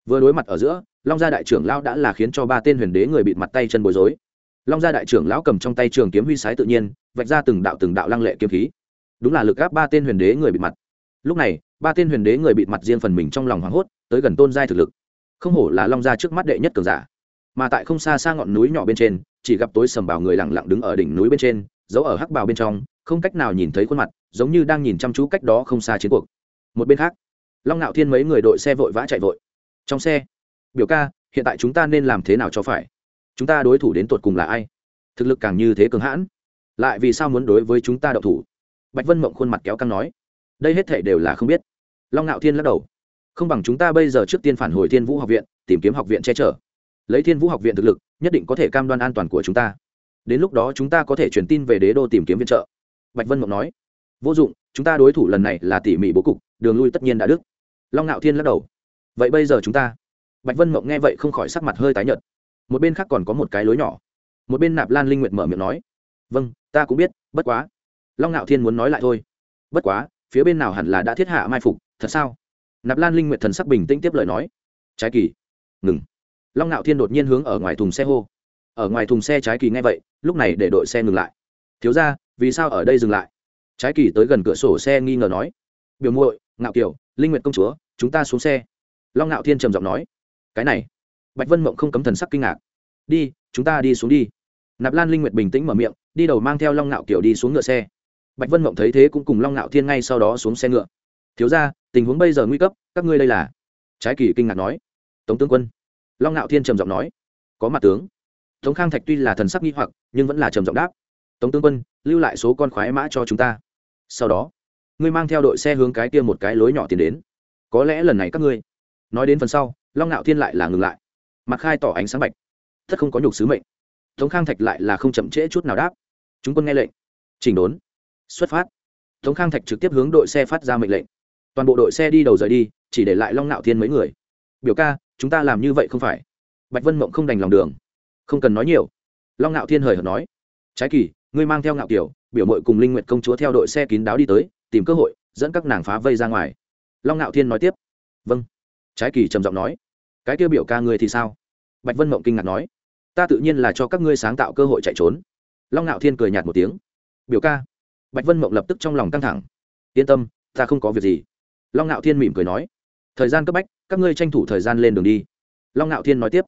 Vừa đối mặt ở giữa, long gia đại trưởng lão đã là khiến cho ba tên huyền đế người bị mặt tay chân bối rối. Long gia đại trưởng lão cầm trong tay trường kiếm huy sái tự nhiên, vạch ra từng đạo từng đạo lăng lệ kiếm khí. Đúng là lực gáp ba tên huyền đế người bị mặt. Lúc này, ba tên huyền đế người bị mặt riêng phần mình trong lòng hoảng hốt, tới gần tôn giai thực lực. Không hổ là long gia trước mắt đệ nhất cường giả mà tại không xa xa ngọn núi nhỏ bên trên, chỉ gặp tối sầm bảo người lẳng lặng đứng ở đỉnh núi bên trên, giấu ở hắc bào bên trong, không cách nào nhìn thấy khuôn mặt, giống như đang nhìn chăm chú cách đó không xa chiến cuộc. Một bên khác, long ngạo thiên mấy người đội xe vội vã chạy vội. Trong xe, biểu ca, hiện tại chúng ta nên làm thế nào cho phải? Chúng ta đối thủ đến tột cùng là ai? Thực lực càng như thế cường hãn. Lại vì sao muốn đối với chúng ta đậu thủ? Bạch vân mộng khuôn mặt kéo căng nói. Đây hết thể đều là không biết. Long ngạo thiên lắc đầu. Không bằng chúng ta bây giờ trước tiên phản hồi thiên vũ học viện, tìm kiếm học viện che chở lấy thiên vũ học viện thực lực, nhất định có thể cam đoan an toàn của chúng ta. Đến lúc đó chúng ta có thể truyền tin về đế đô tìm kiếm viện trợ. Bạch vân mộng nói. Vô dụng, chúng ta đối thủ lần này là tỉ mỉ bố cục, đường lui tất nhiên đã đức. Long ngạo thiên lắc đầu. Vậy bây giờ chúng ta? Bạch vân mộng nghe vậy không khỏi sắc mặt hơi tái nhợt. Một bên khác còn có một cái lối nhỏ. Một bên nạp lan linh nguyệt mở miệng nói. Vâng ta cũng biết, bất quá. Long ngạo thiên muốn nói lại thôi. Bất quá, phía bên nào hẳn là đã thiết hạ mai phục, thật sao? Nạp lan linh nguyệt thần sắc bình tĩnh tiếp lời nói. Trái kỳ. Ngừng long ngạo thiên đột nhiên hướng ở ngoài thùng xe hô. Ở ngoài thùng xe trái kỳ nghe vậy, lúc này để đội xe ngừng lại. Thiếu ra vì sao ở đây dừng lại? Trái kỳ tới gần cửa sổ xe nghi ngờ nói. Biểu muội, ngạo kiều, linh nguyệt công chúa, chúng ta xuống xe. Long ngạo thiên trầm giọng nói. Cái này. Bạch vân mộng không cấm thần sắc kinh ngạc. Đi, chúng ta đi xuống đi. Nạp lan linh nguyệt bình tĩnh mở miệng, đi đầu mang theo long ngạo kiều đi xuống ngựa xe. Bạch vân mộng thấy thế cũng cùng long ngạo thiên ngay sau đó xuống xe ngựa. Thiếu ra tình huống bây giờ nguy cấp, các ngươi đây là? Trái kỳ kinh ngạc nói. Tống tướng quân long ngạo thiên trầm giọng nói, có mặt tướng. Tống khang thạch tuy là thần sắc nghi hoặc, nhưng vẫn là trầm giọng đáp, tống tướng quân, lưu lại số con khoái mã cho chúng ta. Sau đó, ngươi mang theo đội xe hướng cái kia một cái lối nhỏ tiến đến. Có lẽ lần này các ngươi nói đến phần sau, long ngạo thiên lại là ngừng lại, mặt khai tỏ ánh sáng bạch thất không có nhục sứ mệnh. Tống khang thạch lại là không chậm trễ chút nào đáp, chúng quân nghe lệnh, chỉnh đốn, xuất phát. Tống khang thạch trực tiếp hướng đội xe phát ra mệnh lệnh. Toàn bộ đội xe đi đầu rời đi, chỉ để lại long ngạo thiên mấy người. Biểu ca chúng ta làm như vậy không phải. Bạch vân mộng không đành lòng đường. Không cần nói nhiều. Long ngạo thiên hời hợt nói. Trái kỳ, ngươi mang theo ngạo kiểu biểu mội cùng linh nguyệt công chúa theo đội xe kín đáo đi tới, tìm cơ hội, dẫn các nàng phá vây ra ngoài. Long ngạo thiên nói tiếp. Vâng. Trái kỳ trầm giọng nói. Cái tiêu biểu ca ngươi thì sao? Bạch vân mộng kinh ngạc nói. Ta tự nhiên là cho các ngươi sáng tạo cơ hội chạy trốn. Long ngạo thiên cười nhạt một tiếng. Biểu ca. Bạch vân mộng lập tức trong lòng căng thẳng. Yên tâm, ta không có việc gì. Long ngạo thiên mỉm cười nói. Thời gian cấp bách các ngươi tranh thủ thời gian lên đường đi. Long ngạo thiên nói tiếp.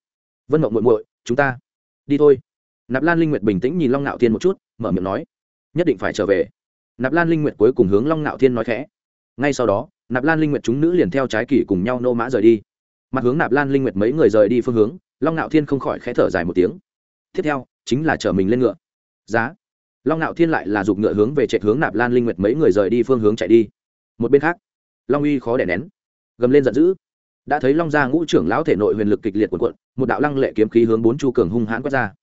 Vân mộng muội muội, chúng ta đi thôi. Nạp lan linh nguyệt bình tĩnh nhìn long ngạo thiên một chút, mở miệng nói, nhất định phải trở về. Nạp lan linh nguyệt cuối cùng hướng long ngạo thiên nói khẽ. Ngay sau đó, nạp lan linh nguyệt chúng nữ liền theo trái kỷ cùng nhau nô mã rời đi. Mặt hướng nạp lan linh nguyệt mấy người rời đi phương hướng, long ngạo thiên không khỏi khẽ thở dài một tiếng. Tiếp theo, chính là chở mình lên ngựa. Giá. Long ngạo thiên lại là giục ngựa hướng về chạy hướng nạp lan linh nguyệt mấy người rời đi phương hướng chạy đi. Một bên khác, long uy khó đẻ nén. Gầm lên giận dữ đã thấy long gia ngũ trưởng lão thể nội huyền lực kịch liệt cuộn cuộn, một đạo lăng lệ kiếm khí hướng bốn chu cường hung hãn quét ra.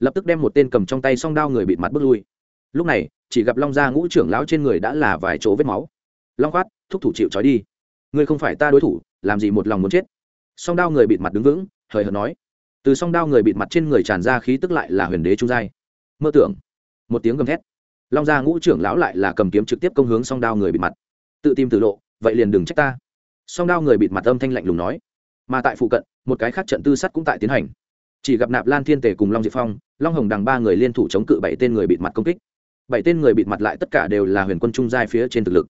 Lập tức đem một tên cầm trong tay song đao người bị mặt bước lui. Lúc này, chỉ gặp long gia ngũ trưởng lão trên người đã là vài chỗ vết máu. Long khoát thúc thủ chịu trói đi. Ngươi không phải ta đối thủ, làm gì một lòng muốn chết? Song đao người bịt mặt đứng vững, hời hợt nói. Từ song đao người bịt mặt trên người tràn ra khí tức lại là huyền đế trung giai. Mơ tưởng. Một tiếng gầm thét. Long gia ngũ trưởng lão lại là cầm kiếm trực tiếp công hướng song đao người bịt mặt. Tự tìm từ lộ, vậy liền đừng trách ta song đao người bịt mặt âm thanh lạnh lùng nói. Mà tại phụ cận, một cái khác trận tư sắt cũng tại tiến hành. Chỉ gặp nạp lan thiên tề cùng long diệp phong, long hồng đằng ba người liên thủ chống cự bảy tên người bịt mặt công kích. Bảy tên người bịt mặt lại tất cả đều là huyền quân trung giai phía trên thực lực.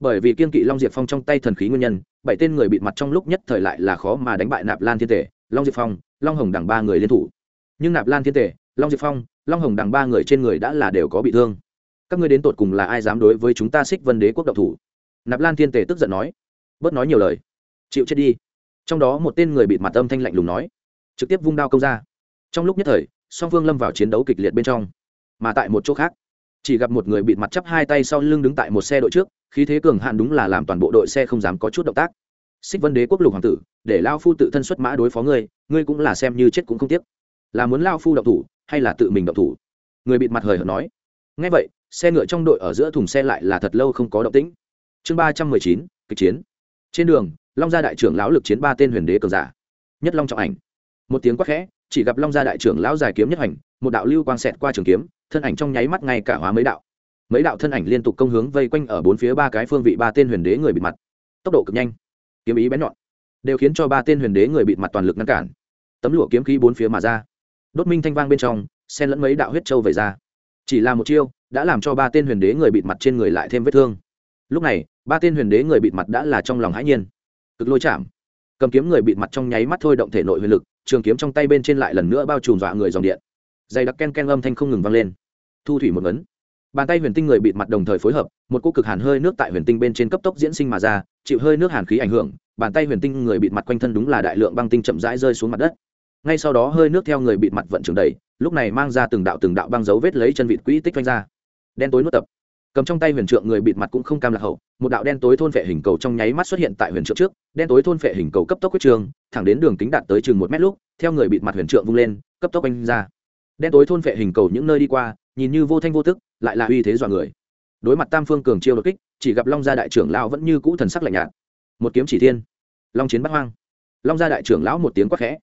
Bởi vì kiên kỵ long diệp phong trong tay thần khí nguyên nhân, bảy tên người bịt mặt trong lúc nhất thời lại là khó mà đánh bại nạp lan thiên tề, long diệp phong, long hồng đằng ba người liên thủ. Nhưng nạp lan thiên tề, long diệp phong, long hồng đằng ba người trên người đã là đều có bị thương. Các ngươi đến tột cùng là ai dám đối với chúng ta xích vân đế quốc độc thủ? Nạp lan thiên tề tức giận nói bớt nói nhiều lời. Chịu chết đi. Trong đó một tên người bịt mặt âm thanh lạnh lùng nói. Trực tiếp vung đao công ra. Trong lúc nhất thời, song phương lâm vào chiến đấu kịch liệt bên trong. Mà tại một chỗ khác, chỉ gặp một người bịt mặt chắp hai tay sau lưng đứng tại một xe đội trước, khí thế cường hạn đúng là làm toàn bộ đội xe không dám có chút động tác. Xích vân đế quốc lục hoàng tử, để lao phu tự thân xuất mã đối phó ngươi ngươi cũng là xem như chết cũng không tiếc. Là muốn lao phu động thủ, hay là tự mình động thủ? Người bịt mặt hời hợt nói. Ngay vậy, xe ngựa trong đội ở giữa thùng xe lại là thật lâu không có động tĩnh. Chương ba trăm mười chín, kịch chiến trên đường, long gia đại trưởng lão lực chiến ba tên huyền đế cường giả. Nhất long trọng ảnh. Một tiếng quát khẽ, chỉ gặp long gia đại trưởng lão dài kiếm nhất hành, một đạo lưu quang xẹt qua trường kiếm, thân ảnh trong nháy mắt ngay cả hóa mấy đạo. Mấy đạo thân ảnh liên tục công hướng vây quanh ở bốn phía ba cái phương vị ba tên huyền đế người bịt mặt. Tốc độ cực nhanh. Kiếm ý bén nhọn. Đều khiến cho ba tên huyền đế người bịt mặt toàn lực ngăn cản. Tấm lụa kiếm khí bốn phía mà ra. Đốt minh thanh vang bên trong, xen lẫn mấy đạo huyết trâu về ra. Chỉ là một chiêu, đã làm cho ba tên huyền đế người bịt mặt trên người lại thêm vết thương. Lúc này ba tên huyền đế người bịt mặt đã là trong lòng hãi nhiên. Cực lôi chạm. Cầm kiếm người bịt mặt trong nháy mắt thôi động thể nội huyền lực, trường kiếm trong tay bên trên lại lần nữa bao trùm dọa người dòng điện. Dày đặc ken ken âm thanh không ngừng vang lên. Thu thủy một ngấn. Bàn tay huyền tinh người bịt mặt đồng thời phối hợp, một cô cực hàn hơi nước tại huyền tinh bên trên cấp tốc diễn sinh mà ra, chịu hơi nước hàn khí ảnh hưởng, bàn tay huyền tinh người bịt mặt quanh thân đúng là đại lượng băng tinh chậm rãi rơi xuống mặt đất. Ngay sau đó hơi nước theo người bịt mặt vận chuyển đầy, lúc này mang ra từng đạo từng đạo băng dấu vết lấy chân vịt quỹ tích quanh ra. Đen tối nuốt tập cầm trong tay huyền trượng người bịt mặt cũng không cam lạc hậu, một đạo đen tối thôn vệ hình cầu trong nháy mắt xuất hiện tại huyền trượng trước, đen tối thôn vệ hình cầu cấp tốc quyết trường, thẳng đến đường kính đạt tới chừng một mét lúc, theo người bịt mặt huyền trượng vung lên, cấp tốc anh ra. Đen tối thôn vệ hình cầu những nơi đi qua, nhìn như vô thanh vô tức, lại là uy thế dọa người. Đối mặt tam phương cường chiêu đột kích, chỉ gặp long gia đại trưởng lão vẫn như cũ thần sắc lạnh nhạt. Một kiếm chỉ thiên. Long chiến bắt hoang. Long gia đại trưởng lão một tiếng quát khẽ.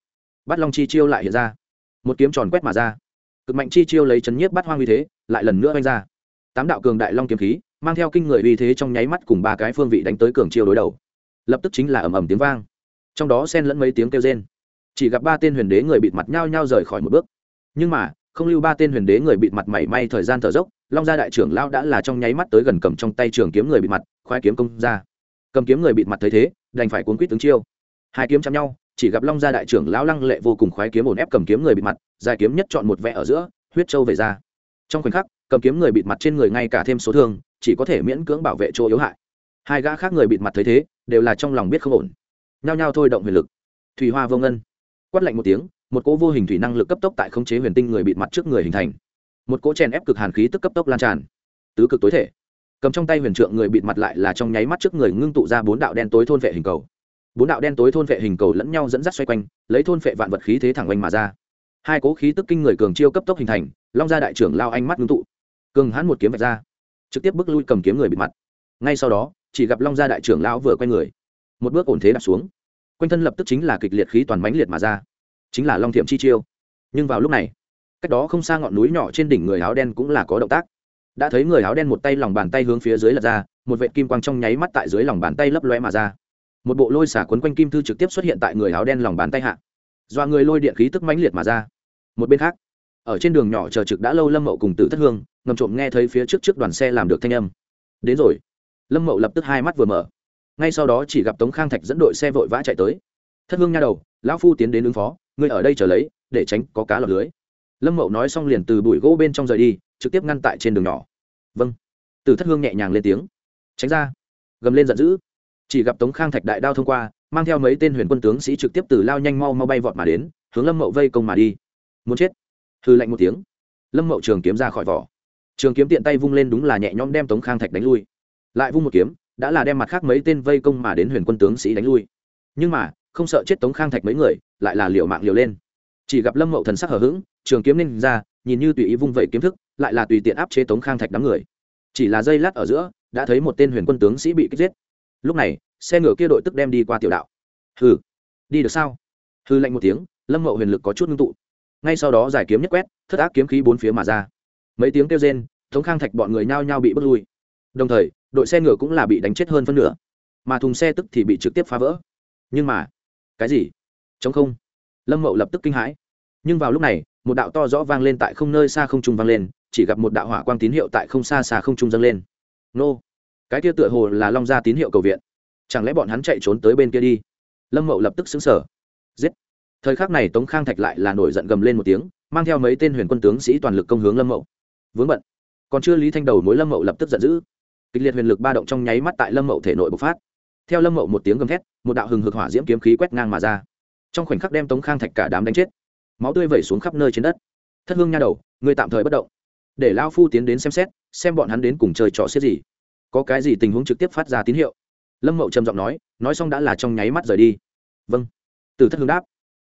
Bắt long chi chiêu lại hiện ra. Một kiếm tròn quét mà ra. Cực mạnh chi chiêu lấy chấn nhiếp bắt hoang uy thế, lại lần nữa anh ra tám đạo cường đại long kiếm khí, mang theo kinh người uy thế trong nháy mắt cùng ba cái phương vị đánh tới cường chiêu đối đầu. Lập tức chính là ầm ầm tiếng vang. Trong đó xen lẫn mấy tiếng kêu rên. Chỉ gặp ba tên huyền đế người bịt mặt nhao nhao rời khỏi một bước. Nhưng mà, không lưu ba tên huyền đế người bịt mặt mảy may thời gian thở dốc, long gia đại trưởng lao đã là trong nháy mắt tới gần cầm trong tay trường kiếm người bịt mặt khoai kiếm công ra. Cầm kiếm người bịt mặt thấy thế, đành phải cuốn quýt tướng chiêu. Hai kiếm chạm nhau, chỉ gặp long gia đại trưởng lão lăng lệ vô cùng khoái kiếm ổn ép cầm kiếm người bịt mặt, dài kiếm nhất chọn một vẽ ở giữa, huyết châu về ra. Trong khoảnh khắc cầm kiếm người bịt mặt trên người ngay cả thêm số thương, chỉ có thể miễn cưỡng bảo vệ chỗ yếu hại. Hai gã khác người bịt mặt thấy thế, đều là trong lòng biết không ổn. Nhao nhao thôi động huyền lực. Thủy hoa vô ngân. Quát lạnh một tiếng, một cỗ vô hình thủy năng lực cấp tốc tại khống chế huyền tinh người bịt mặt trước người hình thành. Một cỗ chèn ép cực hàn khí tức cấp tốc lan tràn. Tứ cực tối thể. Cầm trong tay huyền trượng người bịt mặt lại là trong nháy mắt trước người ngưng tụ ra bốn đạo đen tối thôn vệ hình cầu. Bốn đạo đen tối thôn vệ hình cầu lẫn nhau dẫn dắt xoay quanh, lấy thôn vệ vạn vật khí thế thẳng oanh mà ra. Hai cố khí tức kinh người cường chiêu cấp tốc hình thành, long gia đại trưởng lao anh mắt ngưng tụ cường hãn một kiếm vạch ra, trực tiếp bước lui cầm kiếm người bịt mặt. Ngay sau đó, chỉ gặp long gia đại trưởng lão vừa quay người, một bước ổn thế đặt xuống. Quanh thân lập tức chính là kịch liệt khí toàn mãnh liệt mà ra, chính là long thiệm chi chiêu. Nhưng vào lúc này, cách đó không xa ngọn núi nhỏ trên đỉnh người áo đen cũng là có động tác. Đã thấy người áo đen một tay lòng bàn tay hướng phía dưới lật ra, một vệ kim quang trong nháy mắt tại dưới lòng bàn tay lấp loe mà ra. Một bộ lôi xả quấn quanh kim thư trực tiếp xuất hiện tại người áo đen lòng bàn tay hạ. Do người lôi điện khí tức mãnh liệt mà ra. Một bên khác, ở trên đường nhỏ chờ trực đã lâu lâm mậu cùng tử thất hương ngầm trộm nghe thấy phía trước trước đoàn xe làm được thanh âm. Đến rồi. Lâm mậu lập tức hai mắt vừa mở. Ngay sau đó chỉ gặp tống khang thạch dẫn đội xe vội vã chạy tới. Thất hương nha đầu, lão phu tiến đến ứng phó, ngươi ở đây chờ lấy, để tránh có cá lọc lưới. Lâm mậu nói xong liền từ bụi gỗ bên trong rời đi, trực tiếp ngăn tại trên đường nhỏ. Vâng. Từ thất hương nhẹ nhàng lên tiếng. Tránh ra. Gầm lên giận dữ. Chỉ gặp tống khang thạch đại đao thông qua, mang theo mấy tên huyền quân tướng sĩ trực tiếp từ lao nhanh mau mau bay vọt mà đến, hướng lâm mậu vây công mà đi. Muốn chết. Hư lạnh một tiếng. Lâm mậu trường kiếm ra khỏi vỏ trường kiếm tiện tay vung lên đúng là nhẹ nhõm đem tống khang thạch đánh lui. Lại vung một kiếm, đã là đem mặt khác mấy tên vây công mà đến huyền quân tướng sĩ đánh lui. Nhưng mà, không sợ chết tống khang thạch mấy người, lại là liều mạng liều lên. Chỉ gặp lâm mậu thần sắc hở h ữ g trường kiếm nên ra, nhìn như tùy ý vung vẩy kiếm thức, lại là tùy tiện áp chế tống khang thạch đám người. Chỉ là dây lát ở giữa, đã thấy một tên huyền quân tướng sĩ bị kích giết. Lúc này, xe ngựa kia đội tức đem đi qua tiểu đạo. Hừ, đi được sao? Hư lạnh một tiếng, lâm mậu huyền lực có chút ngưng tụ. Ngay sau đó giải kiếm nhất quét, thất ác kiếm khí bốn phía mà ra mấy tiếng kêu rên, tống khang thạch bọn người nhao nhao bị bước lui. Đồng thời, đội xe ngựa cũng là bị đánh chết hơn phân nửa. Mà thùng xe tức thì bị trực tiếp phá vỡ. Nhưng mà, cái gì? Chống không. Lâm mậu lập tức kinh hãi. Nhưng vào lúc này, một đạo to rõ vang lên tại không nơi xa không trung vang lên, chỉ gặp một đạo hỏa quang tín hiệu tại không xa xa không trung dâng lên. Nô! Cái kia tựa hồ là long gia tín hiệu cầu viện. Chẳng lẽ bọn hắn chạy trốn tới bên kia đi? Lâm mậu lập tức xứng sở giết! Thời khắc này tống khang thạch lại là nổi giận gầm lên một tiếng, mang theo mấy tên huyền quân tướng sĩ toàn lực công hướng lâm mậu vướng bận. Còn chưa lý thanh đầu mối lâm mậu lập tức giận dữ. Kịch liệt huyền lực ba động trong nháy mắt tại lâm mậu thể nội bộc phát. Theo lâm mậu một tiếng gầm thét, một đạo hừng hực hỏa diễm kiếm khí quét ngang mà ra. Trong khoảnh khắc đem tống khang thạch cả đám đánh chết. Máu tươi vẩy xuống khắp nơi trên đất. Thất hương nha đầu, người tạm thời bất động. Để lao phu tiến đến xem xét, xem bọn hắn đến cùng chơi trò xiết gì. Có cái gì tình huống trực tiếp phát ra tín hiệu? Lâm mậu trầm giọng nói nói xong đã là trong nháy mắt rời đi. Vâng. Từ thất hương đáp.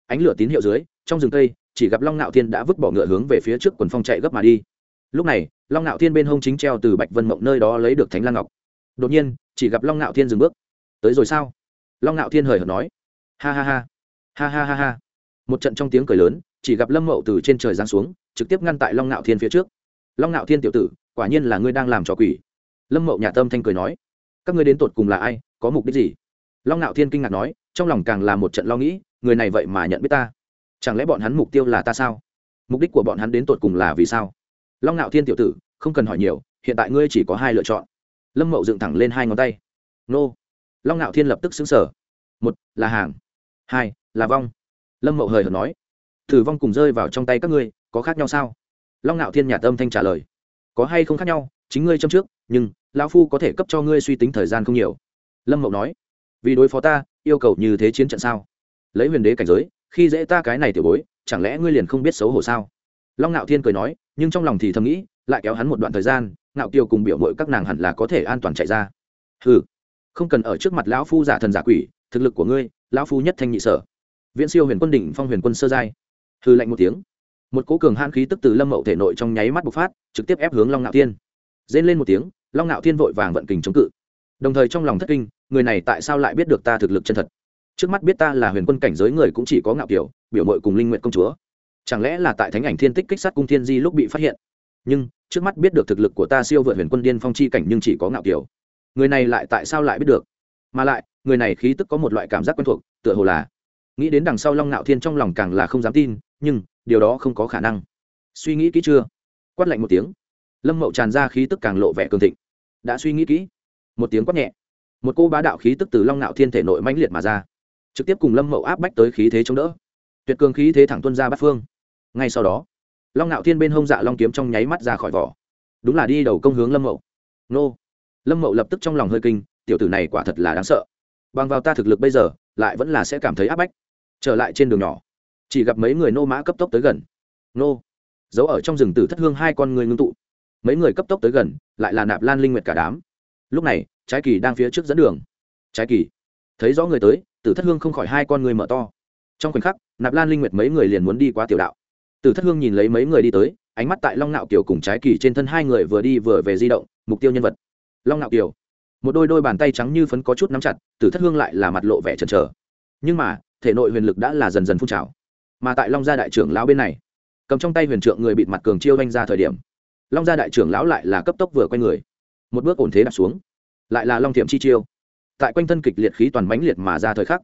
Ánh lửa tín hiệu dưới, trong rừng cây, chỉ gặp long nạo thiên đã vứt bỏ ngựa hướng về phía trước quần phong chạy gấp mà đi lúc này, long nạo thiên bên hông chính treo từ bạch vân mộng nơi đó lấy được thánh lan ngọc. Đột nhiên, chỉ gặp long nạo thiên dừng bước. Tới rồi sao? Long nạo thiên hời hợt nói. Ha ha ha ha ha ha ha. Một trận trong tiếng cười lớn, chỉ gặp lâm mậu từ trên trời giáng xuống, trực tiếp ngăn tại long nạo thiên phía trước. Long nạo thiên tiểu tử, quả nhiên là ngươi đang làm trò quỷ. Lâm mậu nhà tâm thanh cười nói. Các ngươi đến tột cùng là ai, có mục đích gì? Long nạo thiên kinh ngạc nói, trong lòng càng là một trận lo nghĩ, người này vậy mà nhận biết ta. Chẳng lẽ bọn hắn mục tiêu là ta sao? Mục đích của bọn hắn đến tột cùng là vì sao? Long ngạo thiên tiểu tử, không cần hỏi nhiều, hiện tại ngươi chỉ có hai lựa chọn. Lâm mậu dựng thẳng lên hai ngón tay. Nô. Long ngạo thiên lập tức xứng sở một, là hàng. Hai, là vong. Lâm mậu hời hợt nói. Thử vong cùng rơi vào trong tay các ngươi, có khác nhau sao? Long ngạo thiên nhà tâm thanh trả lời. Có hay không khác nhau, chính ngươi châm trước, nhưng lão phu có thể cấp cho ngươi suy tính thời gian không nhiều. Lâm mậu nói. Vì đối phó ta, yêu cầu như thế chiến trận sao? Lấy huyền đế cảnh giới, khi dễ ta cái này tiểu bối, chẳng lẽ ngươi liền không biết xấu hổ sao? Long ngạo thiên cười nói nhưng trong lòng thì thầm nghĩ, lại kéo hắn một đoạn thời gian, ngạo kiều cùng biểu mội các nàng hẳn là có thể an toàn chạy ra. Ừ không cần ở trước mặt lão phu giả thần giả quỷ, thực lực của ngươi, lão phu nhất thanh nhị sở. Viễn siêu huyền quân đỉnh, phong huyền quân sơ giai. Hư lạnh một tiếng. Một cố cường hãn khí tức từ lâm mậu thể nội trong nháy mắt bộc phát, trực tiếp ép hướng long ngạo thiên. Rên lên một tiếng, long ngạo thiên vội vàng vận kình chống cự. Đồng thời trong lòng thất kinh, người này tại sao lại biết được ta thực lực chân thật? Trước mắt biết ta là huyền quân cảnh giới người cũng chỉ có ngạo kiểu biểu mội cùng linh nguyện công chúa chẳng lẽ là tại thánh ảnh thiên tích kích sát cung thiên di lúc bị phát hiện? Nhưng, trước mắt biết được thực lực của ta siêu vượt huyền quân điên phong chi cảnh nhưng chỉ có ngạo kiểu. Người này lại tại sao lại biết được? Mà lại, người này khí tức có một loại cảm giác quen thuộc, tựa hồ là nghĩ đến đằng sau long ngạo thiên trong lòng càng là không dám tin, nhưng, điều đó không có khả năng. Suy nghĩ kỹ chưa? Quát lạnh một tiếng. Lâm mậu tràn ra khí tức càng lộ vẻ cường thịnh. Đã suy nghĩ kỹ. Một tiếng quát nhẹ. Một cô bá đạo khí tức từ long ngạo thiên thể nội mãnh liệt mà ra. Trực tiếp cùng lâm mậu áp bách tới khí thế chống đỡ tuyệt cường khí thế thẳng tuân ra bát phương. Ngay sau đó, long ngạo thiên bên hông dạ long kiếm trong nháy mắt ra khỏi vỏ. Đúng là đi đầu công hướng lâm mậu. Nô! Lâm mậu lập tức trong lòng hơi kinh, tiểu tử này quả thật là đáng sợ. Bằng vào ta thực lực bây giờ, lại vẫn là sẽ cảm thấy áp bách. Trở lại trên đường nhỏ, chỉ gặp mấy người nô mã cấp tốc tới gần. Nô! Giấu ở trong rừng tử thất hương hai con người ngưng tụ. Mấy người cấp tốc tới gần, lại là nạp lan linh nguyệt cả đám. Lúc này, trái kỳ đang phía trước dẫn đường. Trái kỳ, thấy rõ người tới, tử thất hương không khỏi hai con người mở to trong khoảnh khắc, nạp lan linh nguyệt mấy người liền muốn đi qua tiểu đạo. Từ thất hương nhìn lấy mấy người đi tới, ánh mắt tại long nạo kiều cùng trái kỳ trên thân hai người vừa đi vừa về di động, mục tiêu nhân vật. Long nạo kiều. Một đôi đôi bàn tay trắng như phấn có chút nắm chặt, từ thất hương lại là mặt lộ vẻ chần chờ. Nhưng mà, thể nội huyền lực đã là dần dần phun trào. Mà tại long gia đại trưởng lão bên này, cầm trong tay huyền trượng người bịt mặt cường chiêu vanh ra thời điểm, long gia đại trưởng lão lại là cấp tốc vừa quay người. Một bước ổn thế đặt xuống. Lại là long thiệm chi chiêu. Tại quanh thân kịch liệt khí toàn mãnh liệt mà ra thời khắc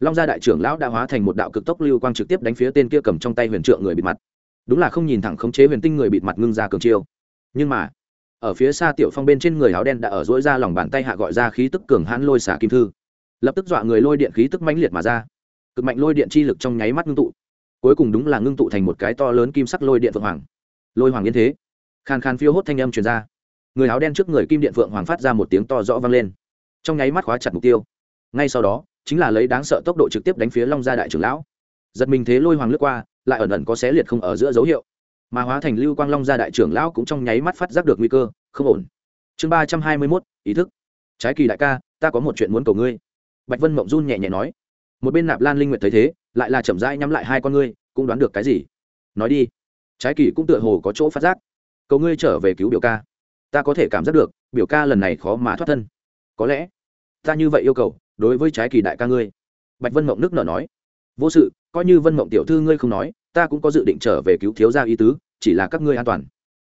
long gia đại trưởng lão đã hóa thành một đạo cực tốc lưu quang trực tiếp đánh phía tên kia cầm trong tay huyền trượng người bịt mặt. Đúng là không nhìn thẳng khống chế huyền tinh người bịt mặt ngưng ra cường chiêu. Nhưng mà, ở phía xa tiểu phong bên trên người áo đen đã ở dỗi ra lòng bàn tay hạ gọi ra khí tức cường hãn lôi xả kim thư. Lập tức dọa người lôi điện khí tức mãnh liệt mà ra. Cực mạnh lôi điện chi lực trong nháy mắt ngưng tụ. Cuối cùng đúng là ngưng tụ thành một cái to lớn kim sắc lôi điện phượng hoàng. Lôi hoàng yên thế. Khan khan phiêu hốt thanh âm truyền ra. Người áo đen trước người kim điện phượng hoàng phát ra một tiếng to rõ vang lên. Trong nháy mắt khóa chặt mục tiêu. Ngay sau đó chính là lấy đáng sợ tốc độ trực tiếp đánh phía long gia đại trưởng lão. Giật mình thế lôi hoàng lướt qua, lại ẩn ẩn có xé liệt không ở giữa dấu hiệu. Mà hóa thành lưu quang long gia đại trưởng lão cũng trong nháy mắt phát giác được nguy cơ, không ổn. Chương ba trăm hai mươi mốt, ý thức. Trái kỳ đại ca, ta có một chuyện muốn cầu ngươi. Bạch vân mộng run nhẹ nhẹ nói. Một bên nạp lan linh nguyệt thấy thế, lại là chậm rãi nhắm lại hai con ngươi, cũng đoán được cái gì. Nói đi. Trái kỳ cũng tựa hồ có chỗ phát giác. Cầu ngươi trở về cứu biểu ca. Ta có thể cảm giác được, biểu ca lần này khó mà thoát thân. Có lẽ, ta như vậy yêu cầu đối với trái kỳ đại ca ngươi. Bạch vân mộng nước nở nói, vô sự, coi như vân mộng tiểu thư ngươi không nói, ta cũng có dự định trở về cứu thiếu gia ý tứ, chỉ là các ngươi an toàn.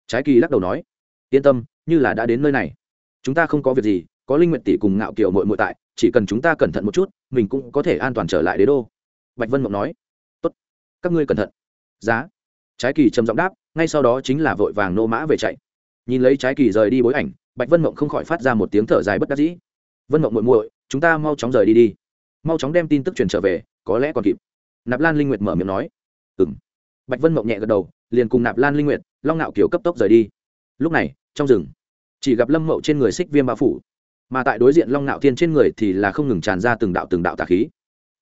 Trái kỳ lắc đầu nói, yên tâm, như là đã đến nơi này, chúng ta không có việc gì, có linh nguyện tỷ cùng ngạo kiều mội mội tại, chỉ cần chúng ta cẩn thận một chút, mình cũng có thể an toàn trở lại đế đô. Bạch vân mộng nói, tốt, các ngươi cẩn thận. Giá. Trái kỳ trầm giọng đáp, ngay sau đó chính là vội vàng nô mã về chạy. Nhìn lấy trái kỳ rời đi bối ảnh, bạch vân mộng không khỏi phát ra một tiếng thở dài bất đắc dĩ. Vân mộng muội muội chúng ta mau chóng rời đi đi. Mau chóng đem tin tức truyền trở về, có lẽ còn kịp. Nạp lan linh nguyệt mở miệng nói. Ừ m bạch vân mộng nhẹ gật đầu, liền cùng nạp lan linh nguyệt, long nạo kiểu cấp tốc rời đi. Lúc này, trong rừng, chỉ gặp lâm mậu trên người xích viêm bao phủ, mà tại đối diện long ngạo thiên trên người thì là không ngừng tràn ra từng đạo từng đạo tà khí.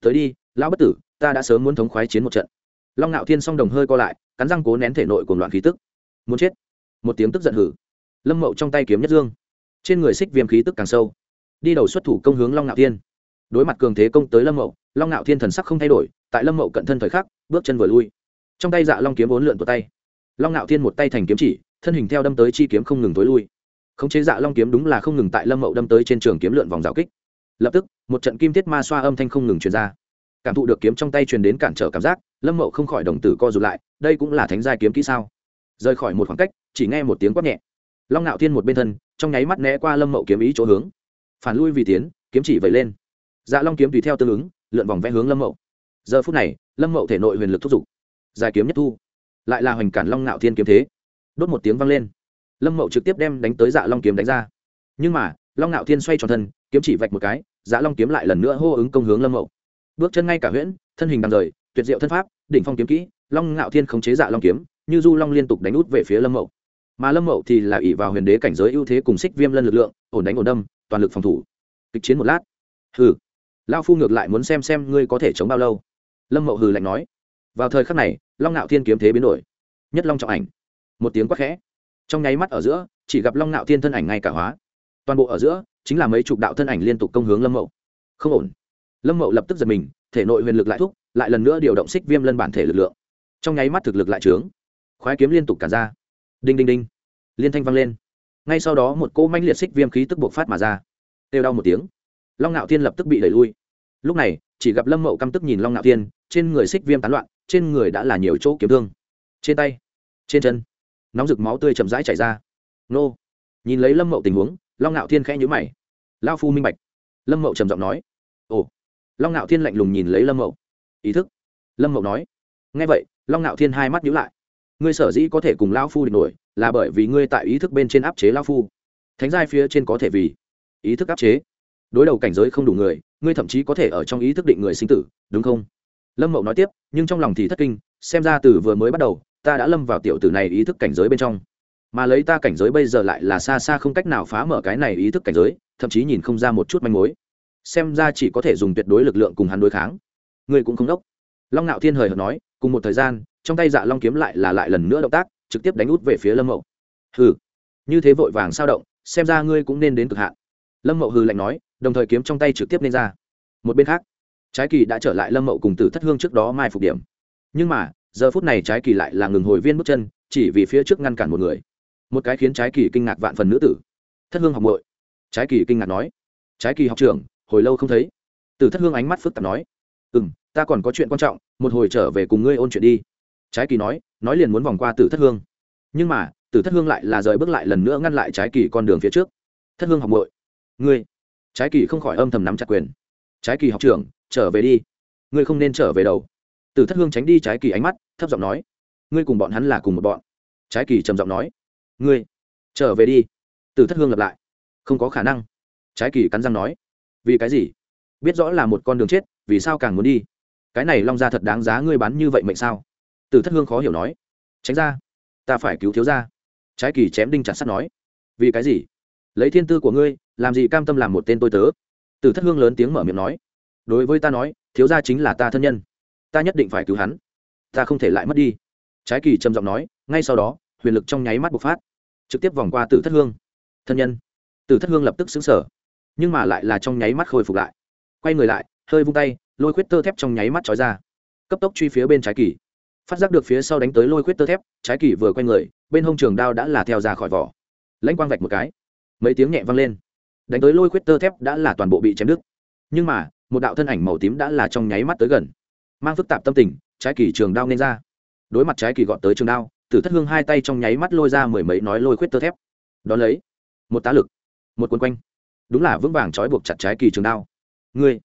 Tới đi, lão bất tử, ta đã sớm muốn thống khoái chiến một trận. Long ngạo thiên song đồng hơi co lại, cắn răng cố nén thể nội cùng loạn khí tức. Muốn chết. Một tiếng tức giận hử. Lâm mậu trong tay kiếm nhất dương. Trên người xích viêm khí tức càng sâu đi đầu xuất thủ công hướng long ngạo thiên. Đối mặt cường thế công tới lâm mậu, long ngạo thiên thần sắc không thay đổi, tại lâm mậu cận thân thời khắc, bước chân vừa lui. Trong tay dạ long kiếm bốn lượn của tay. Long ngạo thiên một tay thành kiếm chỉ, thân hình theo đâm tới chi kiếm không ngừng tối lui. Khống chế dạ long kiếm đúng là không ngừng tại lâm mậu đâm tới trên trường kiếm lượn vòng rào kích. Lập tức, một trận kim tiết ma xoa âm thanh không ngừng truyền ra. Cảm thụ được kiếm trong tay truyền đến cản trở cảm giác, lâm mậu không khỏi đồng tử co rụt lại, đây cũng là thánh giai kiếm kỹ sao? Rời khỏi một khoảng cách, chỉ nghe một tiếng quát nhẹ. Long ngạo thiên một bên thân, trong nháy mắt né qua lâm mậu kiếm ý chỗ hướng phản lui vì tiến, kiếm chỉ vẩy lên. Dạ long kiếm tùy theo tương ứng, lượn vòng vẽ hướng lâm mậu. Giờ phút này, lâm mậu thể nội huyền lực thúc giục. Dài kiếm nhất thu. Lại là hoành cản long ngạo thiên kiếm thế. Đốt một tiếng vang lên. Lâm mậu trực tiếp đem đánh tới dạ long kiếm đánh ra. Nhưng mà, long ngạo thiên xoay tròn thân, kiếm chỉ vạch một cái dạ long kiếm lại lần nữa hô ứng công hướng lâm mậu. Bước chân ngay cả huyễn, thân hình đằng rời, tuyệt diệu thân pháp, đỉnh phong kiếm kỹ, long ngạo thiên khống chế dạ long kiếm, như du long liên tục đánh út về phía lâm mậu. Mà lâm mậu thì là ỉ vào huyền đế cảnh giới ưu thế cùng xích viêm lân lực lượng, ổn đánh ổn đâm toàn lực phòng thủ. Kịch chiến một lát. Hừ. Lao phu ngược lại muốn xem xem ngươi có thể chống bao lâu. Lâm mậu hừ lạnh nói. Vào thời khắc này, long ngạo thiên kiếm thế biến đổi. Nhất long trọng ảnh. Một tiếng quắc khẽ. Trong nháy mắt ở giữa, chỉ gặp long ngạo thiên thân ảnh ngay cả hóa. Toàn bộ ở giữa, chính là mấy chục đạo thân ảnh liên tục công hướng lâm mậu. Không ổn. Lâm mậu lập tức giật mình, thể nội huyền lực lại thúc, lại lần nữa điều động xích viêm lân bản thể lực lượng. Trong nháy mắt thực lực lại trướng. Khoái kiếm liên tục cản ra. Đinh đinh đinh. Liên thanh vang lên ngay sau đó một cỗ manh liệt xích viêm khí tức buộc phát mà ra. Têu đau một tiếng. Long ngạo thiên lập tức bị đẩy lui. Lúc này, chỉ gặp lâm mậu căm tức nhìn long ngạo thiên, trên người xích viêm tán loạn, trên người đã là nhiều chỗ kiếm thương. Trên tay, trên chân, nóng rực máu tươi chậm rãi chảy ra. Nô! Nhìn lấy lâm mậu tình huống, long ngạo thiên khẽ nhữ mày. Lao phu minh bạch. Lâm mậu trầm giọng nói. Ồ! Long ngạo thiên lạnh lùng nhìn lấy lâm mậu. Ý thức. Lâm mậu nói. Ngay vậy, long ngạo thiên hai mắt nhữ lại ngươi sở dĩ có thể cùng lao phu địch nổi, là bởi vì ngươi tại ý thức bên trên áp chế lao phu. Thánh giai phía trên có thể vì ý thức áp chế. Đối đầu cảnh giới không đủ người, ngươi thậm chí có thể ở trong ý thức định người sinh tử, đúng không? Lâm mậu nói tiếp, nhưng trong lòng thì thất kinh, xem ra từ vừa mới bắt đầu, ta đã lâm vào tiểu tử này ý thức cảnh giới bên trong. Mà lấy ta cảnh giới bây giờ lại là xa xa không cách nào phá mở cái này ý thức cảnh giới, thậm chí nhìn không ra một chút manh mối. Xem ra chỉ có thể dùng tuyệt đối lực lượng cùng hắn đối kháng. Ngươi cũng không đốc. Long ngạo thiên hời hợt nói cùng một thời gian, trong tay dạ long kiếm lại là lại lần nữa động tác, trực tiếp đánh út về phía lâm mậu. Hừ, như thế vội vàng sao động, xem ra ngươi cũng nên đến cực hạn. Lâm mậu hừ lạnh nói, đồng thời kiếm trong tay trực tiếp lên ra. Một bên khác, trái kỳ đã trở lại lâm mậu cùng tử thất hương trước đó mai phục điểm. Nhưng mà, giờ phút này trái kỳ lại là ngừng hồi viên bước chân, chỉ vì phía trước ngăn cản một người. Một cái khiến trái kỳ kinh ngạc vạn phần nữ tử. Thất hương học bội trái kỳ kinh ngạc nói. Trái kỳ học trưởng, hồi lâu không thấy. Tử thất hương ánh mắt phức tạp nói. Ừ m ta còn có chuyện quan trọng, một hồi trở về cùng ngươi ôn chuyện đi. Trái kỳ nói nói liền muốn vòng qua tử thất hương. Nhưng mà, tử thất hương lại là rời bước lại lần nữa ngăn lại trái kỳ con đường phía trước. Thất hương học bội ngươi. Trái kỳ không khỏi âm thầm nắm chặt quyền. Trái kỳ học trưởng, trở về đi. Ngươi không nên trở về đầu. Tử thất hương tránh đi trái kỳ ánh mắt, thấp giọng nói, ngươi cùng bọn hắn là cùng một bọn. Trái kỳ trầm giọng nói, ngươi, trở về đi. Tử thất hương lặp lại, không có khả năng. Trái kỳ cắn răng nói, vì cái gì? Biết rõ là một con đường chết, vì sao càng muốn đi? Cái này long gia thật đáng giá ngươi bán như vậy mệnh sao? Tử thất hương khó hiểu nói. Tránh ra, ta phải cứu thiếu gia. Trái kỳ chém đinh chặt sắt nói. Vì cái gì? Lấy thiên tư của ngươi, làm gì cam tâm làm một tên tôi tớ? Tử thất hương lớn tiếng mở miệng nói. Đối với ta nói, thiếu gia chính là ta thân nhân. Ta nhất định phải cứu hắn. Ta không thể lại mất đi. Trái kỳ trầm giọng nói, ngay sau đó, huyền lực trong nháy mắt bộc phát. Trực tiếp vòng qua tử thất hương. Thân nhân. Tử thất hương lập tức xứng sở nhưng mà lại là trong nháy mắt khôi phục lại. Quay người lại, hơi vung tay lôi khuyết tơ thép trong nháy mắt trói ra. Cấp tốc truy phía bên trái kỳ. Phát giác được phía sau đánh tới lôi khuyết tơ thép, trái kỳ vừa quay người, bên hông trường đao đã là theo ra khỏi vỏ. Lãnh quang vạch một cái. Mấy tiếng nhẹ vang lên. Đánh tới lôi khuyết tơ thép đã là toàn bộ bị chém đứt. Nhưng mà, một đạo thân ảnh màu tím đã là trong nháy mắt tới gần. Mang phức tạp tâm tình, trái kỳ trường đao nên ra. Đối mặt trái kỳ gọn tới trường đao, tử thất hương hai tay trong nháy mắt lôi ra mười mấy nói lôi khuyết tơ thép. Đón lấy, một tá lực, một quân quanh. Đúng là vững vàng trói buộc chặt trái kỳ trường đao. Ngươi,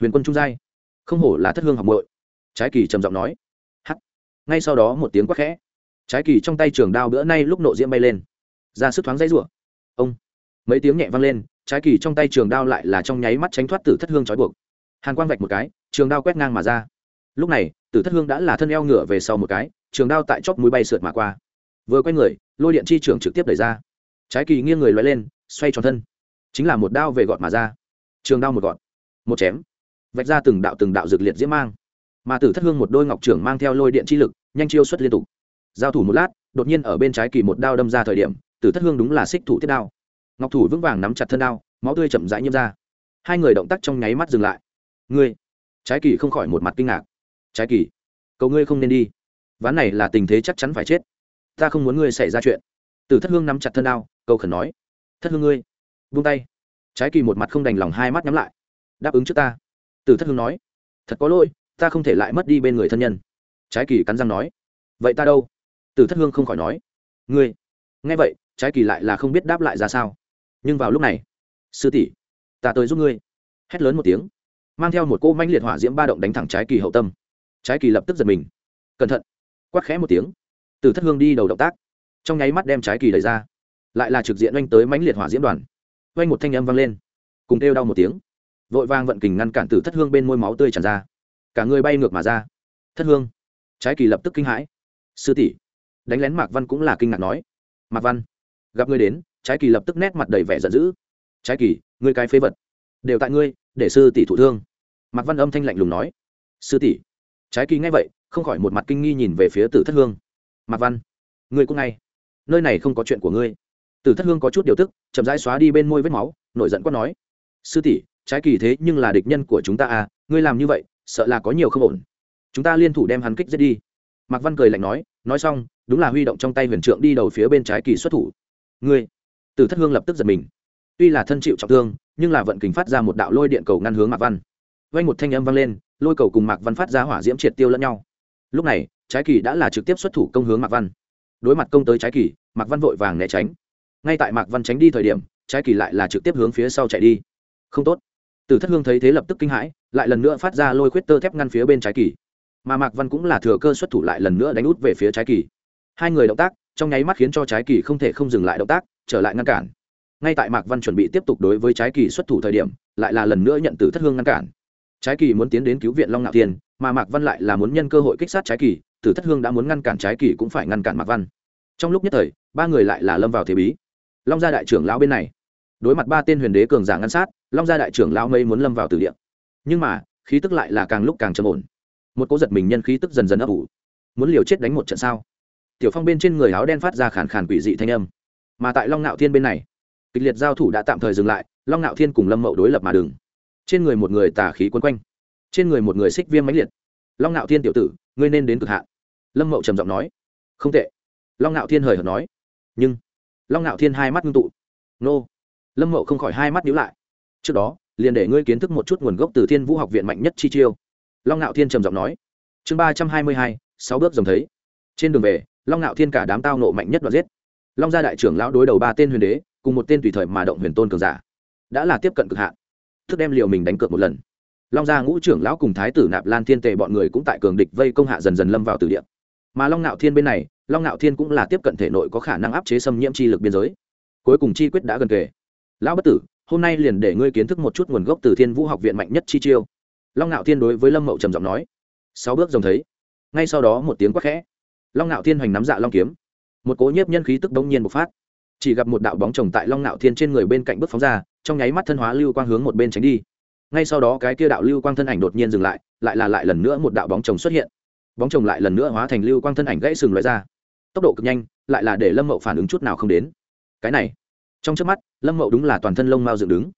huyền quân trung giai không hổ là thất hương học bội trái kỳ trầm giọng nói. Hắt ngay sau đó một tiếng quát khẽ. Trái kỳ trong tay trường đao bữa nay lúc nộ diễm bay lên. Ra sức thoáng dãy rủa. Ông. Mấy tiếng nhẹ vang lên, trái kỳ trong tay trường đao lại là trong nháy mắt tránh thoát tử thất hương trói buộc. Hàn quang vạch một cái, trường đao quét ngang mà ra. Lúc này, tử thất hương đã là thân eo ngửa về sau một cái, trường đao tại chóp mũi bay sượt mà qua. Vừa quay người, lôi điện chi trường trực tiếp đẩy ra. Trái kỳ nghiêng người loay lên, xoay tròn thân. Chính là một đao về gọt mà ra. Trường đao một gọt. Một chém vạch ra từng đạo từng đạo dược liệt diễm mang. Mà tử thất hương một đôi ngọc trưởng mang theo lôi điện chi lực, nhanh chiêu xuất liên tục. Giao thủ một lát, đột nhiên ở bên trái kỳ một đao đâm ra thời điểm, tử thất hương đúng là xích thủ tiết đao. Ngọc thủ vững vàng nắm chặt thân đao, máu tươi chậm rãi nhiễm ra. Hai người động tác trong nháy mắt dừng lại. Ngươi? Trái kỳ không khỏi một mặt kinh ngạc. Trái kỳ, cầu ngươi không nên đi. Ván này là tình thế chắc chắn phải chết. Ta không muốn ngươi xảy ra chuyện. Tử thất hương nắm chặt thân đao, cầu khẩn nói, thất hương ngươi vung tay. Trái kỳ một mặt không đành lòng hai mắt nhắm lại. Đáp ứng trước ta tử thất hương nói, thật có lỗi, ta không thể lại mất đi bên người thân nhân. Trái kỳ cắn răng nói, vậy ta đâu? Tử thất hương không khỏi nói, ngươi, nghe vậy, trái kỳ lại là không biết đáp lại ra sao. Nhưng vào lúc này, sư tỷ, ta tới giúp ngươi. Hét lớn một tiếng, mang theo một cô manh liệt hỏa diễm ba động đánh thẳng trái kỳ hậu tâm. Trái kỳ lập tức giật mình, cẩn thận, quát khẽ một tiếng. Từ thất hương đi đầu động tác, trong nháy mắt đem trái kỳ đẩy ra, lại là trực diện oanh tới mãnh liệt hỏa diễm đoàn. Oanh một thanh âm vang lên, cùng kêu đau một tiếng vội vang vận kình ngăn cản tử thất hương bên môi máu tươi tràn ra. Cả người bay ngược mà ra. Thất hương. Trái kỳ lập tức kinh hãi. Sư tỷ. Đánh lén mạc văn cũng là kinh ngạc nói. Mạc văn. Gặp ngươi đến, trái kỳ lập tức nét mặt đầy vẻ giận dữ. Trái kỳ, ngươi cái phế vật. Đều tại ngươi, để sư tỷ thụ thương. Mạc văn âm thanh lạnh lùng nói. Sư tỷ. Trái kỳ nghe vậy, không khỏi một mặt kinh nghi nhìn về phía tử thất hương. Mạc văn. Ngươi cũng ngay. Nơi này không có chuyện của ngươi. Tử thất hương có chút điều tức, chậm rãi xóa đi bên môi vết máu, nổi giận quát nói. Sư tỷ trái kỳ thế nhưng là địch nhân của chúng ta à ngươi làm như vậy, sợ là có nhiều không ổn. Chúng ta liên thủ đem hắn kích giết đi. Mạc văn cười lạnh nói nói xong, đúng là huy động trong tay huyền trượng đi đầu phía bên trái kỳ xuất thủ. Ngươi? Từ thất hương lập tức giật mình. Tuy là thân chịu trọng thương, nhưng là vận kình phát ra một đạo lôi điện cầu ngăn hướng mạc văn. Vay một thanh âm vang lên, lôi cầu cùng mạc văn phát ra hỏa diễm triệt tiêu lẫn nhau. Lúc này, trái kỳ đã là trực tiếp xuất thủ công hướng mạc văn. Đối mặt công tới trái kỳ, mạc văn vội vàng né tránh. Ngay tại mạc văn tránh đi thời điểm, trái kỳ lại là trực tiếp hướng phía sau chạy đi. Không tốt từ thất hương thấy thế lập tức kinh hãi, lại lần nữa phát ra lôi khuyết tơ thép ngăn phía bên trái kỳ. Mà mạc văn cũng là thừa cơ xuất thủ lại lần nữa đánh út về phía trái kỳ. Hai người động tác, trong nháy mắt khiến cho trái kỳ không thể không dừng lại động tác, trở lại ngăn cản. Ngay tại mạc văn chuẩn bị tiếp tục đối với trái kỳ xuất thủ thời điểm, lại là lần nữa nhận từ thất hương ngăn cản. Trái kỳ muốn tiến đến cứu viện long ngạo thiên, mà mạc văn lại là muốn nhân cơ hội kích sát trái kỳ, tử thất hương đã muốn ngăn cản trái kỳ cũng phải ngăn cản mạc văn. Trong lúc nhất thời, ba người lại là lâm vào thế bí. Long gia đại trưởng lão bên này, đối mặt ba tên huyền đế cường giả ngăn sát long gia đại trưởng lão mây muốn lâm vào tử địa. Nhưng mà, khí tức lại là càng lúc càng trầm ổn. Một cố giật mình nhân khí tức dần dần ấp ủ. Muốn liều chết đánh một trận sao? Tiểu phong bên trên người áo đen phát ra khàn khàn quỷ dị thanh âm. Mà tại long nạo thiên bên này, kịch liệt giao thủ đã tạm thời dừng lại, long nạo thiên cùng lâm mậu đối lập mà đừng. Trên người một người tà khí quấn quanh, trên người một người xích viêm mãnh liệt. Long nạo thiên tiểu tử, ngươi nên đến cực hạn. Lâm mậu trầm giọng nói. Không tệ. Long nạo thiên hời hợt nói. Nhưng, long nạo thiên hai mắt ngưng tụ. Nô. Lâm mậu không khỏi hai mắt nhíu lại trước đó, liền để ngươi kiến thức một chút nguồn gốc từ thiên vũ học viện mạnh nhất chi chiêu. Long nạo thiên trầm giọng nói. Chương ba trăm hai mươi hai, sáu bước dòng thấy. Trên đường về, long nạo thiên cả đám tao nộ mạnh nhất và giết. Long gia đại trưởng lão đối đầu ba tên huyền đế, cùng một tên tùy thời mà động huyền tôn cường giả, đã là tiếp cận cực hạn. Thức đem liều mình đánh cược một lần. Long gia ngũ trưởng lão cùng thái tử nạp lan thiên tề bọn người cũng tại cường địch vây công hạ dần dần lâm vào tử địa. Mà long nạo thiên bên này, long nạo thiên cũng là tiếp cận thể nội có khả năng áp chế xâm nhiễm chi lực biên giới. Cuối cùng chi quyết đã gần kề. Lão bất tử hôm nay liền để ngươi kiến thức một chút nguồn gốc từ thiên vũ học viện mạnh nhất chi chiêu. Long nạo thiên đối với lâm mậu trầm giọng nói. Sáu bước dòng thấy. Ngay sau đó một tiếng quát khẽ. Long nạo thiên hoành nắm dạ long kiếm. Một cố nhiếp nhân khí tức đông nhiên bộc phát. Chỉ gặp một đạo bóng chồng tại long nạo thiên trên người bên cạnh bước phóng ra, trong nháy mắt thân hóa lưu quang hướng một bên tránh đi. Ngay sau đó cái kia đạo lưu quang thân ảnh đột nhiên dừng lại lại là lại lần nữa một đạo bóng chồng xuất hiện. Bóng chồng lại lần nữa hóa thành lưu quang thân ảnh gãy sừng loại ra. Tốc độ cực nhanh, lại là để lâm mậu phản ứng chút nào không đến. Cái này trong trước mắt, lâm mậu đúng là toàn thân lông mao dựng đứng.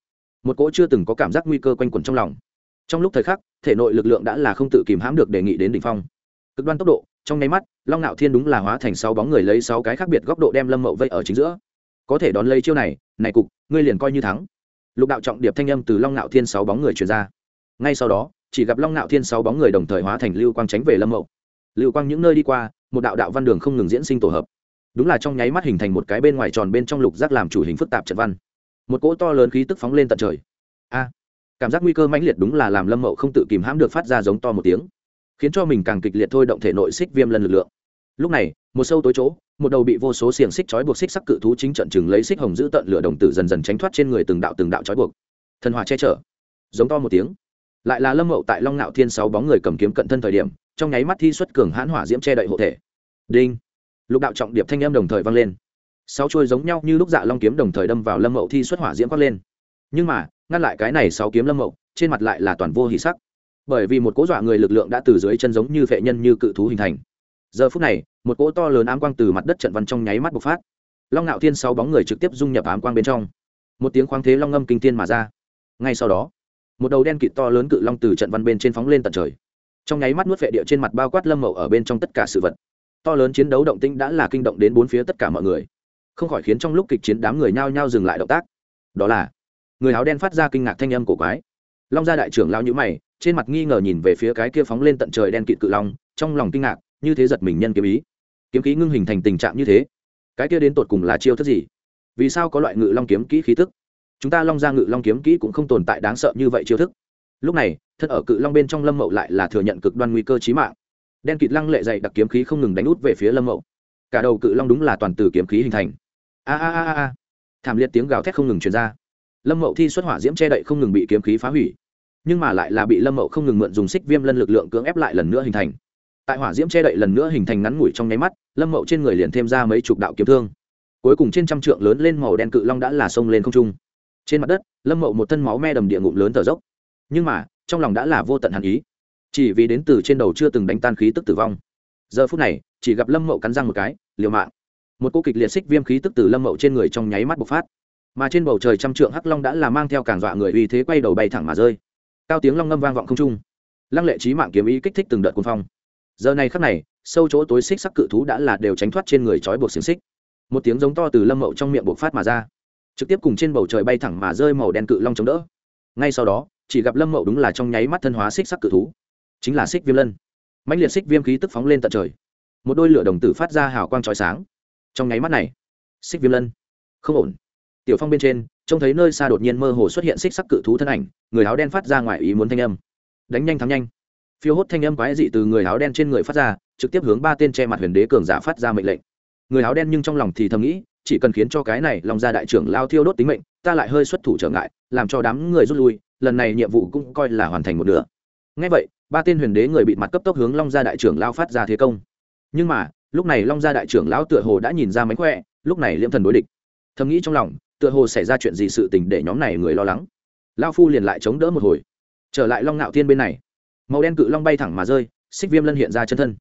Một cỗ chưa từng có cảm giác nguy cơ quanh quẩn trong lòng. Trong lúc thời khắc, thể nội lực lượng đã là không tự kìm hãm được đề nghị đến đ ỉ n h phong. Cực đoan tốc độ, trong nháy mắt, long ngạo thiên đúng là hóa thành sáu bóng người lấy sáu cái khác biệt góc độ đem lâm mậu vây ở chính giữa. Có thể đón lấy chiêu này này cục, ngươi liền coi như thắng. Lục đạo trọng điệp thanh âm từ long ngạo thiên sáu bóng người truyền ra. Ngay sau đó, chỉ gặp long ngạo thiên sáu bóng người đồng thời hóa thành lưu quang tránh về lâm mậu. Lưu quang những nơi đi qua, một đạo đạo văn đường không ngừng diễn sinh tổ hợp đúng là trong nháy mắt hình thành một cái bên ngoài tròn bên trong lục giác làm chủ hình phức tạp trận văn. Một cỗ to lớn khí tức phóng lên tận trời. A! Cảm giác nguy cơ mãnh liệt đúng là làm lâm mậu không tự kìm hãm được phát ra giống to một tiếng, khiến cho mình càng kịch liệt thôi động thể nội xích viêm lần lực lượng. Lúc này, một sâu tối chỗ, một đầu bị vô số xiềng xích trói buộc xích sắc cự thú chính trận chừng lấy xích hồng giữ tận lửa đồng tử dần dần tránh thoát trên người từng đạo từng đạo trói buộc. Thần hòa che chở. Giống to một tiếng. Lại là lâm mậu tại long nạo thiên sáu bóng người cầm kiếm cận thân thời điểm, trong nháy mắt thi xuất cường hãn hỏa diễm che đậy hộ thể. Đinh! Lục đạo trọng điệp thanh âm đồng thời vang lên. Sáu chuôi giống nhau như lúc dạ long kiếm đồng thời đâm vào lâm mậu thi xuất hỏa diễm quát lên. Nhưng mà, ngăn lại cái này sáu kiếm lâm mậu, trên mặt lại là toàn vô hỷ sắc. Bởi vì một cỗ dọa người lực lượng đã từ dưới chân giống như vệ nhân như cự thú hình thành. Giờ phút này, một cỗ to lớn ám quang từ mặt đất trận văn trong nháy mắt bộc phát. Long ngạo thiên sáu bóng người trực tiếp dung nhập ám quang bên trong. Một tiếng khoáng thế long ngâm kinh thiên mà ra. Ngay sau đó, một đầu đen kịt to lớn cự long từ trận văn bên trên phóng lên tận trời. Trong nháy mắt nuốt vệ địa trên mặt bao quát lâm mậu ở bên trong tất cả sự vật to lớn chiến đấu động tĩnh đã là kinh động đến bốn phía tất cả mọi người. Không khỏi khiến trong lúc kịch chiến đám người nhao nhao dừng lại động tác. Đó là, người áo đen phát ra kinh ngạc thanh âm cổ quái. Long gia đại trưởng lao nhữ mày, trên mặt nghi ngờ nhìn về phía cái kia phóng lên tận trời đen kịt cự long, trong lòng kinh ngạc, như thế giật mình nhân kiếm ý. Kiếm khí ngưng hình thành tình trạng như thế, cái kia đến tột cùng là chiêu thức gì? Vì sao có loại ngự long kiếm kỹ khí thức? Chúng ta long ra ngự long kiếm kỹ cũng không tồn tại đáng sợ như vậy chiêu thức. Lúc này, thân ở cự long bên trong lâm mậu lại là thừa nhận cực đoan nguy cơ chí mạng đen kịt lăng lệ dày đặc kiếm khí không ngừng đánh út về phía lâm mậu cả đầu cự long đúng là toàn từ kiếm khí hình thành a a a a thảm liệt tiếng gào thét không ngừng truyền ra lâm mậu thi xuất hỏa diễm che đậy không ngừng bị kiếm khí phá hủy nhưng mà lại là bị lâm mậu không ngừng mượn dùng xích viêm lân lực lượng cưỡng ép lại lần nữa hình thành tại hỏa diễm che đậy lần nữa hình thành ngắn ngủi trong nháy mắt lâm mậu trên người liền thêm ra mấy chục đạo kiếm thương cuối cùng trên trăm trượng lớn lên màu đen cự long đã là sông lên không trung trên mặt đất lâm mậu một thân máu me đầm địa ngụm lớn thở dốc nhưng mà trong lòng đã là vô tận hàn ý chỉ vì đến từ trên đầu chưa từng đánh tan khí tức tử vong. Giờ phút này, chỉ gặp lâm mậu cắn răng một cái, liều mạng. Một cô kịch liệt xích viêm khí tức từ lâm mậu trên người trong nháy mắt bộc phát. Mà trên bầu trời trăm trượng hắc long đã là mang theo càng dọa người uy thế quay đầu bay thẳng mà rơi. Cao tiếng long ngâm vang vọng không trung. Lăng lệ trí mạng kiếm ý kích thích từng đợt cuồng phong. Giờ này khắc này, sâu chỗ tối xích sắc cự thú đã là đều tránh thoát trên người trói buộc xiềng xích. Một tiếng giống to từ lâm mậu trong miệng buộc phát mà ra. Trực tiếp cùng trên bầu trời bay thẳng mà rơi màu đen cự long chống đỡ. Ngay sau đó, chỉ gặp lâm mậu đúng là trong nháy mắt thân hóa xích sắc cự thú chính là xích viêm lân. Mạnh liệt xích viêm khí tức phóng lên tận trời. Một đôi lửa đồng tử phát ra hào quang trói sáng. Trong nháy mắt này, xích viêm lân, không ổn. Tiểu phong bên trên, trông thấy nơi xa đột nhiên mơ hồ xuất hiện xích sắc cự thú thân ảnh, người áo đen phát ra ngoài ý muốn thanh âm. Đánh nhanh thắng nhanh. Phiêu hốt thanh âm quái dị từ người áo đen trên người phát ra, trực tiếp hướng ba tên che mặt huyền đế cường giả phát ra mệnh lệnh. Người áo đen nhưng trong lòng thì thầm nghĩ, chỉ cần khiến cho cái này lòng ra đại trưởng lao thiêu đốt tính mệnh, ta lại hơi xuất thủ trở ngại, làm cho đám người rút lui, lần này nhiệm vụ cũng coi là hoàn thành một nửa ngay vậy, ba tên huyền đế người bị mặt cấp tốc hướng long gia đại trưởng lao phát ra thế công. Nhưng mà, lúc này long gia đại trưởng lão tựa hồ đã nhìn ra mánh khỏe, lúc này liêm thần đối địch. Thầm nghĩ trong lòng, tựa hồ xảy ra chuyện gì sự tình để nhóm này người lo lắng. Lao phu liền lại chống đỡ một hồi. Trở lại long ngạo thiên bên này. Màu đen cự long bay thẳng mà rơi, xích viêm lân hiện ra chân thân.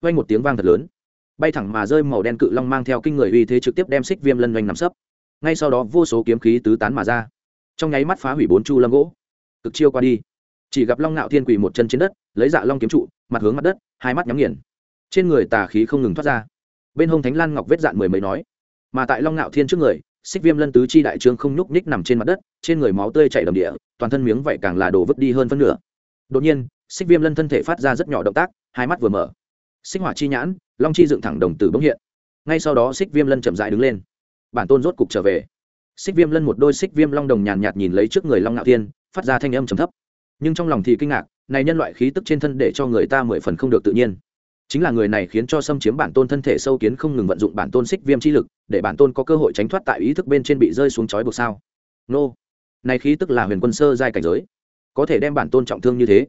Vay một tiếng vang thật lớn. Bay thẳng mà rơi màu đen cự long mang theo kinh người uy thế trực tiếp đem xích viêm lân doanh nằm sấp. Ngay sau đó vô số kiếm khí tứ tán mà ra. Trong nháy mắt phá hủy bốn chu lâm gỗ. Cực chiêu qua đi chỉ gặp long ngạo thiên quỳ một chân trên đất, lấy dạ long kiếm trụ, mặt hướng mặt đất, hai mắt nhắm nghiền. Trên người tà khí không ngừng thoát ra. Bên hông thánh lan ngọc vết dạn mười mấy nói. Mà tại long ngạo thiên trước người, xích viêm lân tứ chi đại trương không nhúc nhích nằm trên mặt đất, trên người máu tươi chảy đầm địa, toàn thân miếng vậy càng là đổ vứt đi hơn phân nửa. Đột nhiên, xích viêm lân thân thể phát ra rất nhỏ động tác, hai mắt vừa mở. Xích hỏa chi nhãn, long chi dựng thẳng đồng tử bỗng hiện. Ngay sau đó xích viêm lân chậm dại đứng lên. Bản tôn rốt cục trở về. Xích viêm lân một đôi xích viêm long đồng nhàn nhạt nhìn lấy trước người long ngạo thiên, phát ra thanh âm trầm thấp nhưng trong lòng thì kinh ngạc, này nhân loại khí tức trên thân để cho người ta mười phần không được tự nhiên. Chính là người này khiến cho xâm chiếm bản tôn thân thể sâu kiến không ngừng vận dụng bản tôn xích viêm chi lực, để bản tôn có cơ hội tránh thoát tại ý thức bên trên bị rơi xuống chói buộc sao? Nô, này khí tức là huyền quân sơ giai cảnh giới, có thể đem bản tôn trọng thương như thế.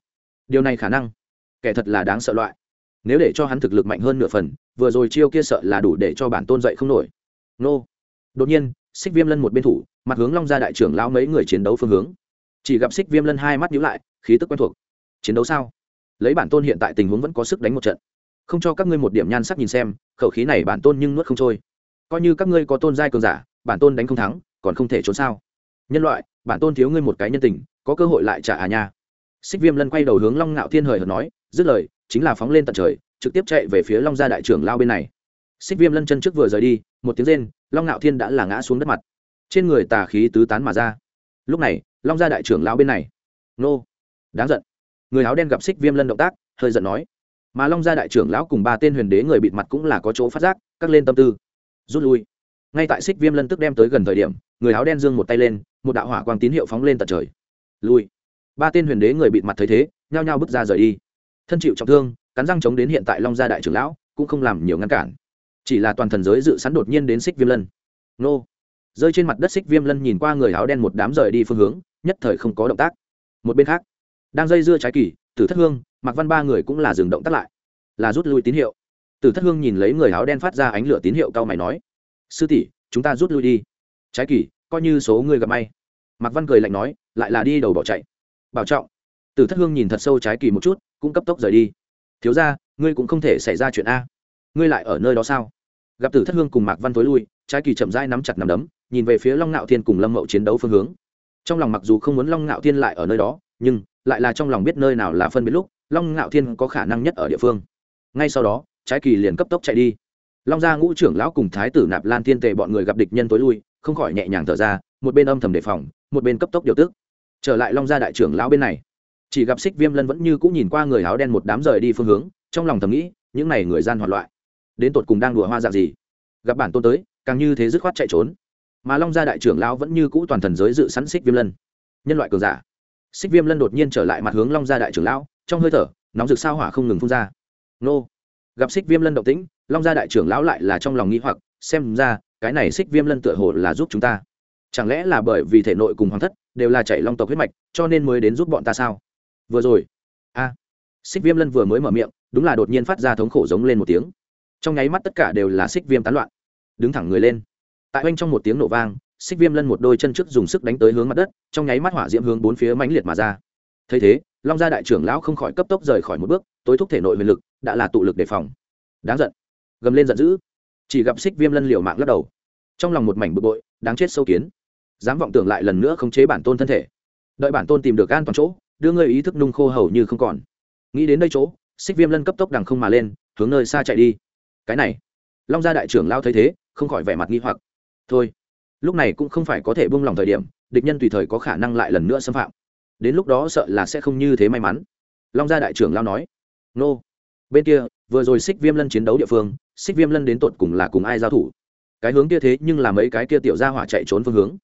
Điều này khả năng, kẻ thật là đáng sợ loại. Nếu để cho hắn thực lực mạnh hơn nửa phần, vừa rồi chiêu kia sợ là đủ để cho bản tôn dậy không nổi. Nô, đột nhiên, xích viêm lân một bên thủ, mặt hướng long gia đại trưởng lao mấy người chiến đấu phương hướng chỉ gặp xích viêm lân hai mắt nhíu lại, khí tức quen thuộc. Chiến đấu sao? Lấy bản tôn hiện tại tình huống vẫn có sức đánh một trận. Không cho các ngươi một điểm nhan sắc nhìn xem, khẩu khí này bản tôn nhưng nuốt không trôi. Coi như các ngươi có tôn giai cường giả, bản tôn đánh không thắng, còn không thể trốn sao? Nhân loại, bản tôn thiếu ngươi một cái nhân tình, có cơ hội lại trả à nha. Xích viêm lân quay đầu hướng long ngạo thiên hời hợt nói, dứt lời, chính là phóng lên tận trời, trực tiếp chạy về phía long gia đại trưởng lao bên này. Xích viêm lân chân trước vừa rời đi, một tiếng rên, long ngạo thiên đã là ngã xuống đất mặt. Trên người tà khí tứ tán mà ra. Lúc này long gia đại trưởng lão bên này. Nô. Đáng giận. Người áo đen gặp xích viêm lân động tác, hơi giận nói. Mà long gia đại trưởng lão cùng ba tên huyền đế người bịt mặt cũng là có chỗ phát giác cắt lên tâm tư. Rút lui. Ngay tại xích viêm lân tức đem tới gần thời điểm, người áo đen giương một tay lên, một đạo hỏa quang tín hiệu phóng lên tận trời. Lui. Ba tên huyền đế người bịt mặt thấy thế, nhao nhao bước ra rời đi. Thân chịu trọng thương, cắn răng chống đến hiện tại long gia đại trưởng lão, cũng không làm nhiều ngăn cản. Chỉ là toàn thần giới dự sẵn đột nhiên đến xích viêm lân. Nô. Rơi trên mặt đất xích viêm lân nhìn qua người áo đen một đám rời đi phương hướng nhất thời không có động tác. Một bên khác, đang dây dưa trái kỳ, tử thất hương mặc văn ba người cũng là dừng động tác lại, là rút lui tín hiệu. Tử thất hương nhìn lấy người áo đen phát ra ánh lửa tín hiệu cao mày nói, sư tỷ, chúng ta rút lui đi. Trái kỳ, coi như số người gặp may. Mạc văn cười lạnh nói, lại là đi đầu bỏ chạy. Bảo trọng. Từ thất hương nhìn thật sâu trái kỳ một chút, cũng cấp tốc rời đi. Thiếu ra ngươi cũng không thể xảy ra chuyện a. Ngươi lại ở nơi đó sao? Gặp tử thất hương cùng mạc văn tối lui, trái kỳ chậm rãi nắm chặt nắm đấm, nhìn về phía long nạo thiên cùng lâm mậu chiến đấu phương hướng trong lòng mặc dù không muốn long ngạo thiên lại ở nơi đó, nhưng lại là trong lòng biết nơi nào là phân biệt lúc, long ngạo thiên có khả năng nhất ở địa phương. Ngay sau đó, trái kỳ liền cấp tốc chạy đi. Long gia ngũ trưởng lão cùng thái tử nạp lan thiên tề bọn người gặp địch nhân tối lui, không khỏi nhẹ nhàng thở ra, một bên âm thầm đề phòng, một bên cấp tốc điều tức. Trở lại long gia đại trưởng lão bên này, chỉ gặp xích viêm lân vẫn như cũng nhìn qua người áo đen một đám rời đi phương hướng, trong lòng thầm nghĩ, những này người gian hoạt loại đến tột cùng đang đùa hoa dạng gì? Gặp bản tôn tới, càng như thế dứt khoát chạy trốn mà long gia đại trưởng lão vẫn như cũ toàn thần giới dự sẵn xích viêm lân. Nhân loại cường giả. Xích viêm lân đột nhiên trở lại mặt hướng long gia đại trưởng lão, trong hơi thở, nóng rực sao hỏa không ngừng phun ra. Nô. Gặp xích viêm lân động tĩnh, long gia đại trưởng lão lại là trong lòng nghĩ hoặc, xem ra, cái này xích viêm lân tựa hồ là giúp chúng ta. Chẳng lẽ là bởi vì thể nội cùng hoàng thất đều là chạy long tộc huyết mạch, cho nên mới đến giúp bọn ta sao? Vừa rồi. A. Xích viêm lân vừa mới mở miệng, đúng là đột nhiên phát ra thống khổ giống lên một tiếng. Trong nháy mắt tất cả đều là xích viêm tán loạn. Đứng thẳng người lên tại oanh trong một tiếng nổ vang, xích viêm lân một đôi chân trước dùng sức đánh tới hướng mặt đất, trong nháy mắt hỏa diễm hướng bốn phía mãnh liệt mà ra. Thấy thế, long gia đại trưởng lão không khỏi cấp tốc rời khỏi một bước, tối thúc thể nội huyền lực, đã là tụ lực đề phòng. Đáng giận. Gầm lên giận dữ. Chỉ gặp xích viêm lân liều mạng lắc đầu. Trong lòng một mảnh bực bội, đáng chết sâu kiến. Dám vọng tưởng lại lần nữa khống chế bản tôn thân thể. Đợi bản tôn tìm được an toàn chỗ, đưa ngươi ý thức nung khô hầu như không còn. Nghĩ đến đây chỗ, xích viêm lân cấp tốc đằng không mà lên, hướng nơi xa chạy đi. Cái này. Long gia đại trưởng lao thấy thế, không khỏi vẻ mặt nghi hoặc thôi. Lúc này cũng không phải có thể buông lỏng thời điểm, địch nhân tùy thời có khả năng lại lần nữa xâm phạm. Đến lúc đó sợ là sẽ không như thế may mắn. Long gia đại trưởng lao nói, nô. Bên kia, vừa rồi xích viêm lân chiến đấu địa phương xích viêm lân đến tột cùng là cùng ai giao thủ? Cái hướng kia thế nhưng là mấy cái kia tiểu gia hỏa chạy trốn phương hướng.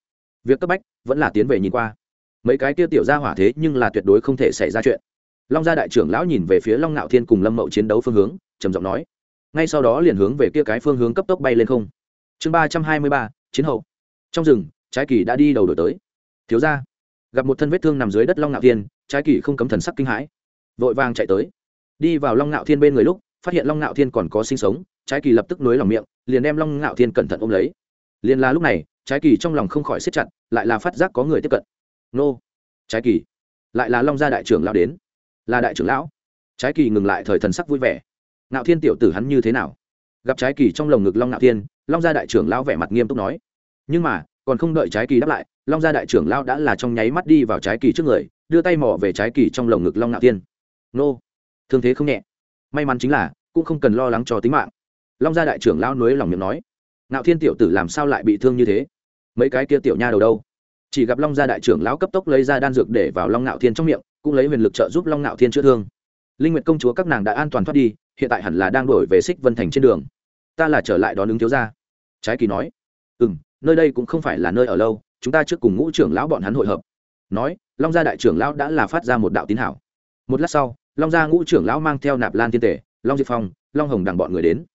Việc cấp bách vẫn là tiến về nhìn qua. Mấy cái kia tiểu gia hỏa thế nhưng là tuyệt đối không thể xảy ra chuyện. Long gia đại trưởng lão nhìn về phía long ngạo thiên cùng lâm mậu chiến đấu phương hướng, trầm giọng nói, ngay sau đó liền hướng về kia cái phương hướng cấp tốc bay lên không chương ba trăm hai mươi ba, chiến hậu. Trong rừng, trái kỳ đã đi đầu đổi tới. Thiếu ra gặp một thân vết thương nằm dưới đất long ngạo thiên, trái kỳ không cấm thần sắc kinh hãi. Vội vàng chạy tới. Đi vào long ngạo thiên bên người lúc, phát hiện long ngạo thiên còn có sinh sống, trái kỳ lập tức nối lòng miệng, liền đem long ngạo thiên cẩn thận ôm lấy. Liền là lúc này, trái kỳ trong lòng không khỏi xếp chặt, lại là phát giác có người tiếp cận. Nô! Trái kỳ! Lại là long gia đại trưởng lão đến. Là đại trưởng lão. Trái kỳ ngừng lại thời thần sắc vui vẻ. Ngạo thiên tiểu tử hắn như thế nào? Gặp trái kỳ trong lồng ngực long ngạo thiên long gia đại trưởng lão vẻ mặt nghiêm túc nói. Nhưng mà, còn không đợi trái kỳ đáp lại, long gia đại trưởng lão đã là trong nháy mắt đi vào trái kỳ trước người, đưa tay mỏ về trái kỳ trong lồng ngực long ngạo thiên. Nô, thương thế không nhẹ. May mắn chính là, cũng không cần lo lắng cho tính mạng. Long gia đại trưởng lão nối lòng miệng nói. Ngạo thiên tiểu tử làm sao lại bị thương như thế? Mấy cái kia tiểu nha đầu đâu? Chỉ gặp long gia đại trưởng lão cấp tốc lấy ra đan dược để vào long ngạo thiên trong miệng, cũng lấy huyền lực trợ giúp long ngạo thiên chữa thương. Linh nguyệt công chúa các nàng đã an toàn thoát đi, hiện tại hẳn là đang đổi về xích vân thành trên đường ta là trở lại đón ứng thiếu gia. Trái kỳ nói ừ m nơi đây cũng không phải là nơi ở lâu, chúng ta trước cùng ngũ trưởng lão bọn hắn hội hợp. Nói, long gia đại trưởng lão đã là phát ra một đạo tín hảo. Một lát sau, long gia ngũ trưởng lão mang theo nạp lan thiên tể, long diệp phong, long hồng đằng bọn người đến.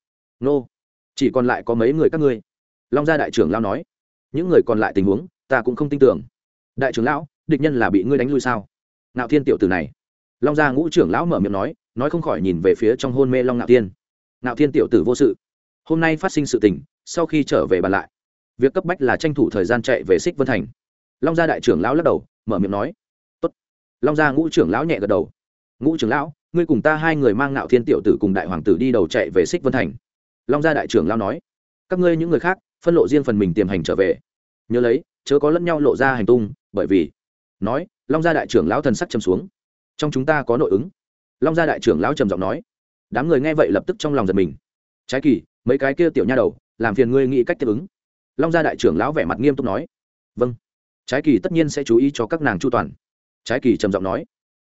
Nô, chỉ còn lại có mấy người các ngươi. Long gia đại trưởng lão nói, những người còn lại tình huống, ta cũng không tin tưởng. Đại trưởng lão, địch nhân là bị ngươi đánh lui sao? Ngạo thiên tiểu từ này. Long gia ngũ trưởng lão mở miệng nói nói không khỏi nhìn về phía trong hôn mê long ngạo thiên. Ngạo thiên tiểu tử vô sự hôm nay phát sinh sự tình, sau khi trở về bàn lại. Việc cấp bách là tranh thủ thời gian chạy về xích vân thành. Long gia đại trưởng lão lắc đầu, mở miệng nói, Tốt. long gia ngũ trưởng lão nhẹ gật đầu. Ngũ trưởng lão, ngươi cùng ta hai người mang ngạo thiên tiểu tử cùng đại hoàng tử đi đầu chạy về xích vân thành. Long gia đại trưởng lão nói, các ngươi những người khác, phân lộ riêng phần mình tiềm hành trở về. Nhớ lấy, chớ có lẫn nhau lộ ra hành tung, bởi vì nói, long gia đại trưởng lão thần sắc châm xuống. Trong chúng ta có nội ứng. Long gia đại trưởng lão trầm giọng nói. Đám người nghe vậy lập tức trong lòng giật mình. Trái kỳ mấy cái kia tiểu nha đầu, làm phiền ngươi nghĩ cách tiếp ứng. Long gia đại trưởng lão vẻ mặt nghiêm túc nói. Vâng. Trái kỳ tất nhiên sẽ chú ý cho các nàng chu toàn. Trái kỳ trầm giọng nói.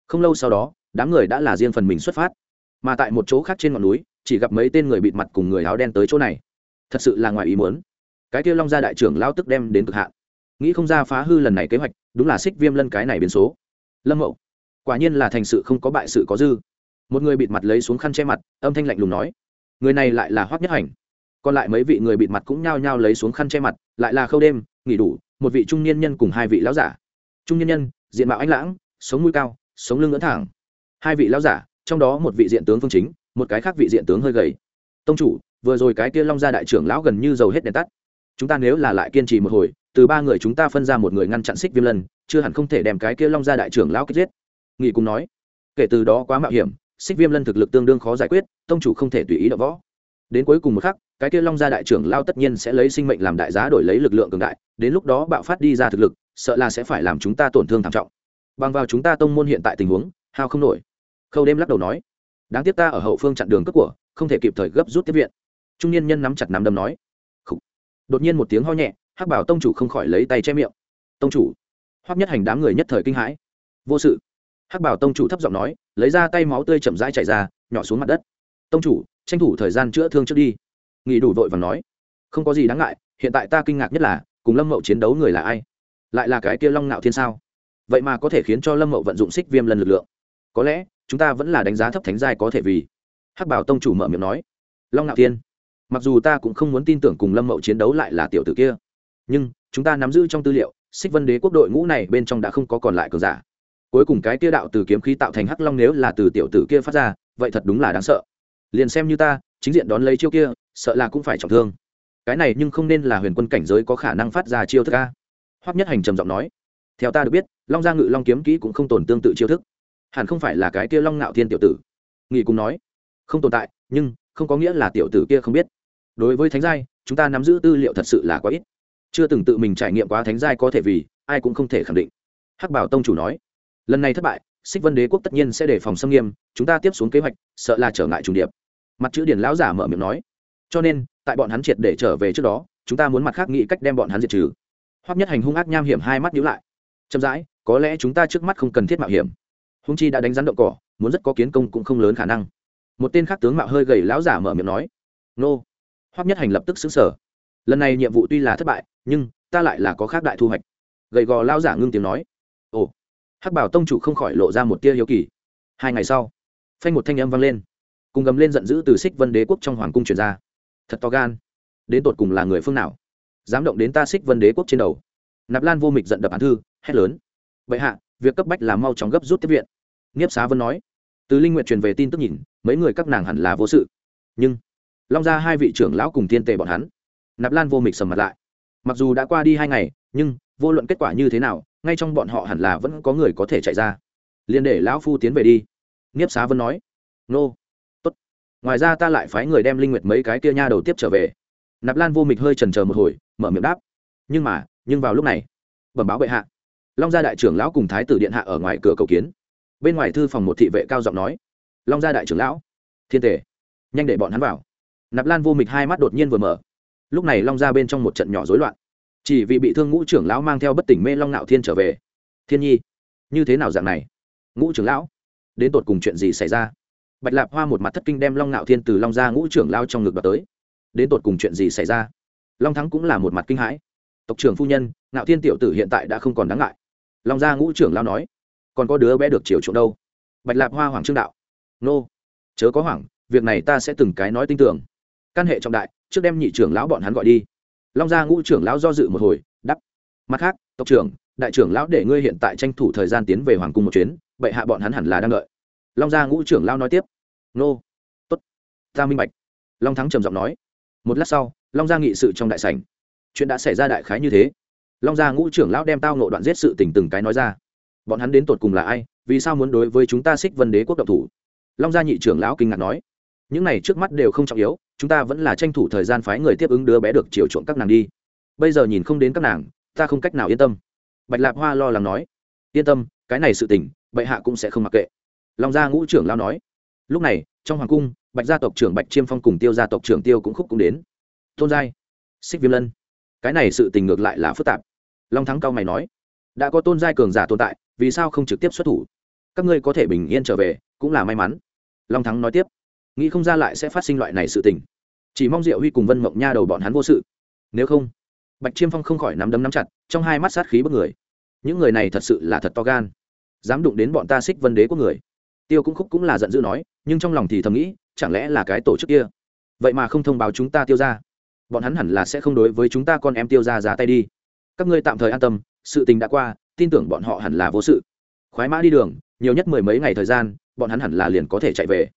Không lâu sau đó, đám người đã là riêng phần mình xuất phát. Mà tại một chỗ khác trên ngọn núi, chỉ gặp mấy tên người bịt mặt cùng người áo đen tới chỗ này. Thật sự là ngoài ý muốn. Cái kia long gia đại trưởng lão tức đem đến cực hạn. Nghĩ không ra phá hư lần này kế hoạch, đúng là xích viêm lân cái này biến số. Lâm mậu, quả nhiên là thành sự không có bại sự có dư. Một người bịt mặt lấy xuống khăn che mặt, âm thanh lạnh lùng nói người này lại là hoác nhất hành. Còn lại mấy vị người bịt mặt cũng nhao nhao lấy xuống khăn che mặt lại là khâu đêm nghỉ đủ một vị trung niên nhân cùng hai vị lão giả. Trung niên nhân diện mạo anh lãng sống mũi cao sống lưng ngỡ thẳng. Hai vị lão giả trong đó một vị diện tướng phương chính một cái khác vị diện tướng hơi gầy. Tông chủ vừa rồi cái kia long gia đại trưởng lão gần như dầu hết đèn tắt. Chúng ta nếu là lại kiên trì một hồi từ ba người chúng ta phân ra một người ngăn chặn xích viêm lần, chưa hẳn không thể đem cái kia long gia đại trưởng lão kết giết. Nghị cùng nói. Kể từ đó quá mạo hiểm xích viêm lân thực lực tương đương khó giải quyết, tông chủ không thể tùy ý đỡ võ. Đến cuối cùng một khắc, cái kia long gia đại trưởng lao tất nhiên sẽ lấy sinh mệnh làm đại giá đổi lấy lực lượng cường đại, đến lúc đó bạo phát đi ra thực lực, sợ là sẽ phải làm chúng ta tổn thương thảm trọng. Bằng vào chúng ta tông môn hiện tại tình huống, hao không nổi. Khâu đêm lắc đầu nói, đáng tiếc ta ở hậu phương chặn đường cướp của, không thể kịp thời gấp rút tiếp viện. Trung niên nhân nắm chặt nắm đấm nói Khủ. đột nhiên một tiếng ho nhẹ, hắc bảo tông chủ không khỏi lấy tay che miệng. Tông chủ. Hoắc nhất hành đám người nhất thời kinh hãi. Vô sự hắc bảo tông chủ thấp giọng nói, lấy ra tay máu tươi chậm rãi chảy ra, nhỏ xuống mặt đất. Tông chủ, tranh thủ thời gian chữa thương trước đi. Nghỉ đủ vội và nói, không có gì đáng ngại, hiện tại ta kinh ngạc nhất là, cùng lâm mậu chiến đấu người là ai? Lại là cái kia long nạo thiên sao? Vậy mà có thể khiến cho lâm mậu vận dụng xích viêm lần lực lượng. Có lẽ, chúng ta vẫn là đánh giá thấp thánh giai có thể vì. Hắc bảo tông chủ mở miệng nói, long nạo thiên, mặc dù ta cũng không muốn tin tưởng cùng lâm mậu chiến đấu lại là tiểu tử kia, nhưng chúng ta nắm giữ trong tư liệu, xích vân đế quốc đội ngũ này bên trong đã không có còn lại cờ giả cuối cùng cái kia đạo từ kiếm khí tạo thành hắc long nếu là từ tiểu tử kia phát ra, vậy thật đúng là đáng sợ. Liền xem như ta, chính diện đón lấy chiêu kia, sợ là cũng phải trọng thương. Cái này nhưng không nên là huyền quân cảnh giới có khả năng phát ra chiêu thức ca hoắc nhất hành trầm giọng nói. Theo ta được biết, long gia ngự long kiếm kỹ cũng không tồn tương tự chiêu thức. Hẳn không phải là cái kia long ngạo thiên tiểu tử. Nghị cùng nói. Không tồn tại, nhưng, không có nghĩa là tiểu tử kia không biết. Đối với thánh giai, chúng ta nắm giữ tư liệu thật sự là quá ít. Chưa từng tự mình trải nghiệm quá thánh giai có thể vì, ai cũng không thể khẳng định. Hắc bảo tông chủ nói lần này thất bại, xích vân đế quốc tất nhiên sẽ đề phòng xâm nghiêm, chúng ta tiếp xuống kế hoạch, sợ là trở ngại trùng điệp. Mặt chữ điển lão giả mở miệng nói. Cho nên, tại bọn hắn triệt để trở về trước đó, chúng ta muốn mặt khác nghĩ cách đem bọn hắn diệt trừ. Hoắc nhất hành hung ác nham hiểm hai mắt nhíu lại. Chậm rãi, có lẽ chúng ta trước mắt không cần thiết mạo hiểm. Hung chi đã đánh rắn động cỏ, muốn rất có kiến công cũng không lớn khả năng. Một tên khác tướng mạo hơi gầy lão giả mở miệng nói. Nô. Hoắc nhất hành lập tức xứng sở lần này nhiệm vụ tuy là thất bại, nhưng ta lại là có khác đại thu hoạch. Gầy gò lão giả ngưng tiếng nói. Ồ hắc bảo tông chủ không khỏi lộ ra một tia hiếu kỳ. Hai ngày sau, phanh một thanh âm vang lên. Cùng gầm lên giận dữ từ xích vân đế quốc trong hoàng cung truyền ra. Thật to gan. Đến tột cùng là người phương nào? Dám động đến ta xích vân đế quốc trên đầu. Nạp lan vô mịch giận đập án thư, hét lớn. Vậy hạ, việc cấp bách là mau chóng gấp rút tiếp viện. Nghiếp xá vân nói. Từ linh nguyện truyền về tin tức nhìn, mấy người các nàng hẳn là vô sự. Nhưng, long ra hai vị trưởng lão cùng thiên tề bọn hắn. Nạp lan vô mịch sầm mặt lại. Mặc dù đã qua đi hai ngày, nhưng, vô luận kết quả như thế nào ngay trong bọn họ hẳn là vẫn có người có thể chạy ra. Liền để lão phu tiến về đi. Nghiếp xá vân nói. Nô, tốt. Ngoài ra ta lại phái người đem linh nguyệt mấy cái kia nha đầu tiếp trở về. Nạp lan vô mịch hơi trần chờ một hồi, mở miệng đáp. Nhưng mà, nhưng vào lúc này, bẩm báo bệ hạ. Long gia đại trưởng lão cùng thái tử điện hạ ở ngoài cửa cầu kiến. Bên ngoài thư phòng một thị vệ cao giọng nói. Long gia đại trưởng lão, thiên tề, nhanh để bọn hắn vào. Nạp lan vô mịch hai mắt đột nhiên vừa mở. Lúc này long gia bên trong một trận nhỏ rối loạn chỉ vì bị thương ngũ trưởng lão mang theo bất tỉnh mê long nạo thiên trở về. Thiên nhi, như thế nào dạng này? Ngũ trưởng lão, đến tột cùng chuyện gì xảy ra? Bạch lạp hoa một mặt thất kinh đem long nạo thiên từ long gia ngũ trưởng lao trong ngực đoạt tới. Đến tột cùng chuyện gì xảy ra? Long thắng cũng là một mặt kinh hãi. Tộc trưởng phu nhân nạo thiên tiểu tử hiện tại đã không còn đáng ngại. Long gia ngũ trưởng lao nói, còn có đứa bé được chiều chuộng đâu? Bạch lạp hoa hoàng trương đạo, nô, chớ có hoảng, việc này ta sẽ từng cái nói tin tưởng. Căn hệ trọng đại, trước đem nhị trưởng lão bọn hắn gọi đi long gia ngũ trưởng lão do dự một hồi đắp mặt khác, tộc trưởng, đại trưởng lão để ngươi hiện tại tranh thủ thời gian tiến về hoàng cung một chuyến, bệ hạ bọn hắn hẳn là đang đợi. Long gia ngũ trưởng lão nói tiếp, nô, tốt, ta minh bạch. Long thắng trầm giọng nói, một lát sau, long gia nghị sự trong đại sảnh. Chuyện đã xảy ra đại khái như thế. Long gia ngũ trưởng lão đem tao nộ đoạn giết sự tình từng cái nói ra. Bọn hắn đến tột cùng là ai, vì sao muốn đối với chúng ta xích vân đế quốc độc thủ? Long gia nhị trưởng lão kinh ngạc nói, những này trước mắt đều không trọng yếu chúng ta vẫn là tranh thủ thời gian phái người tiếp ứng đứa bé được chiều chuộng các nàng đi. Bây giờ nhìn không đến các nàng, ta không cách nào yên tâm. Bạch lạp hoa lo lắng nói. Yên tâm, cái này sự tình, bệ hạ cũng sẽ không mặc kệ. Long gia ngũ trưởng lao nói. Lúc này, trong hoàng cung, bạch gia tộc trưởng bạch chiêm phong cùng tiêu gia tộc trưởng tiêu cũng khúc cũng đến. Tôn giai xích viêm lân, cái này sự tình ngược lại là phức tạp. Long thắng cao mày nói. Đã có tôn giai cường giả tồn tại, vì sao không trực tiếp xuất thủ? Các ngươi có thể bình yên trở về, cũng là may mắn. Long thắng nói tiếp. Nghĩ không ra lại sẽ phát sinh loại này sự tình chỉ mong diệu huy cùng vân mộng nha đầu bọn hắn vô sự. Nếu không, bạch chiêm phong không khỏi nắm đấm nắm chặt, trong hai mắt sát khí bất người. Những người này thật sự là thật to gan. Dám đụng đến bọn ta xích vân đế của người. Tiêu cũng khúc cũng là giận dữ nói, nhưng trong lòng thì thầm nghĩ, chẳng lẽ là cái tổ chức kia? Vậy mà không thông báo chúng ta tiêu ra bọn hắn hẳn là sẽ không đối với chúng ta con em tiêu ra giá tay đi. Các ngươi tạm thời an tâm, sự tình đã qua, tin tưởng bọn họ hẳn là vô sự. Khoái mã đi đường, nhiều nhất mười mấy ngày thời gian, bọn hắn hẳn là liền có thể chạy về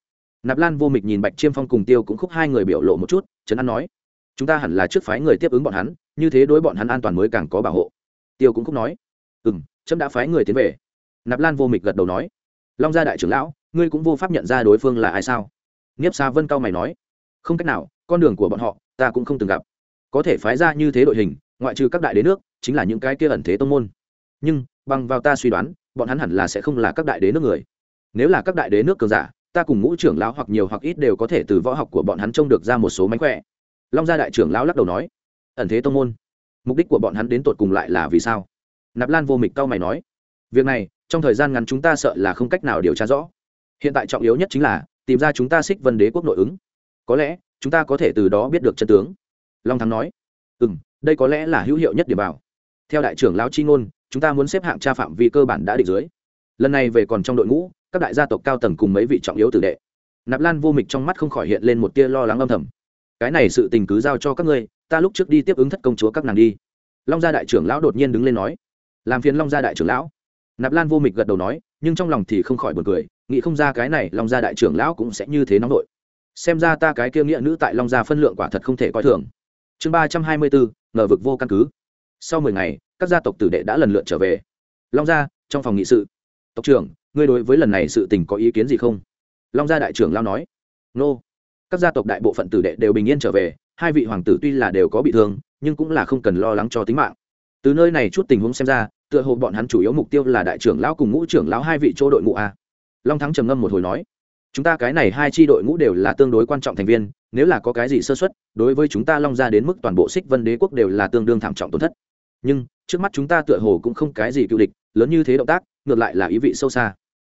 nạp lan vô mịch nhìn bạch chiêm phong cùng tiêu cũng khúc hai người biểu lộ một chút, trấn an nói, chúng ta hẳn là trước phái người tiếp ứng bọn hắn, như thế đối bọn hắn an toàn mới càng có bảo hộ. Tiêu cũng khúc nói ừ m trâm đã phái người tiến về. Nạp lan vô mịch gật đầu nói, long gia đại trưởng lão, ngươi cũng vô pháp nhận ra đối phương là ai sao? Nghiếp xa vân cao mày nói, không cách nào, con đường của bọn họ, ta cũng không từng gặp. Có thể phái ra như thế đội hình, ngoại trừ các đại đế nước, chính là những cái kia ẩn thế tông môn. Nhưng, bằng vào ta suy đoán, bọn hắn hẳn là sẽ không là các đại đế nước người. Nếu là các đại đế nước cường giả ta cùng ngũ trưởng lão hoặc nhiều hoặc ít đều có thể từ võ học của bọn hắn trông được ra một số mánh khỏe. Long gia đại trưởng lão lắc đầu nói, ẩn thế tông môn, mục đích của bọn hắn đến tột cùng lại là vì sao? Nạp lan vô mịch cau mày nói, việc này, trong thời gian ngắn chúng ta sợ là không cách nào điều tra rõ. Hiện tại trọng yếu nhất chính là tìm ra chúng ta xích vân đế quốc nội ứng. Có lẽ, chúng ta có thể từ đó biết được chân tướng. Long thắng nói ừ m đây có lẽ là hữu hiệu nhất điểm vào. Theo đại trưởng lão chi ngôn, chúng ta muốn xếp hạng tra phạm vi cơ bản đã định dưới. Lần này về còn trong đội ngũ các đại gia tộc cao tầng cùng mấy vị trọng yếu tử đệ. Nạp lan vô mịch trong mắt không khỏi hiện lên một tia lo lắng âm thầm. Cái này sự tình cứ giao cho các ngươi, ta lúc trước đi tiếp ứng thất công chúa các nàng đi. Long gia đại trưởng lão đột nhiên đứng lên nói. Làm phiền long gia đại trưởng lão. Nạp lan vô mịch gật đầu nói, nhưng trong lòng thì không khỏi buồn cười, nghĩ không ra cái này long gia đại trưởng lão cũng sẽ như thế nóng nội. Xem ra ta cái kia nghĩa nữ tại long gia phân lượng quả thật không thể coi thường. Chương ba trăm hai mươi bốn, ngờ vực vô căn cứ. Sau mười ngày, các gia tộc tử đệ đã lần lượt trở về. Long gia, trong phòng nghị sự. Tộc trưởng ngươi đối với lần này sự tình có ý kiến gì không? Long gia đại trưởng lao nói. Nô. Các gia tộc đại bộ phận tử đệ đều bình yên trở về, hai vị hoàng tử tuy là đều có bị thương, nhưng cũng là không cần lo lắng cho tính mạng. Từ nơi này chút tình huống xem ra, tựa hồ bọn hắn chủ yếu mục tiêu là đại trưởng lão cùng ngũ trưởng lão hai vị chỗ đội ngũ a. Long thắng trầm ngâm một hồi nói. Chúng ta cái này hai chi đội ngũ đều là tương đối quan trọng thành viên, nếu là có cái gì sơ xuất đối với chúng ta long ra đến mức toàn bộ xích vân đế quốc đều là tương đương thảm trọng tổn thất. Nhưng, trước mắt chúng ta tựa hồ cũng không cái gì cựu địch, lớn như thế động tác ngược lại là ý vị sâu xa.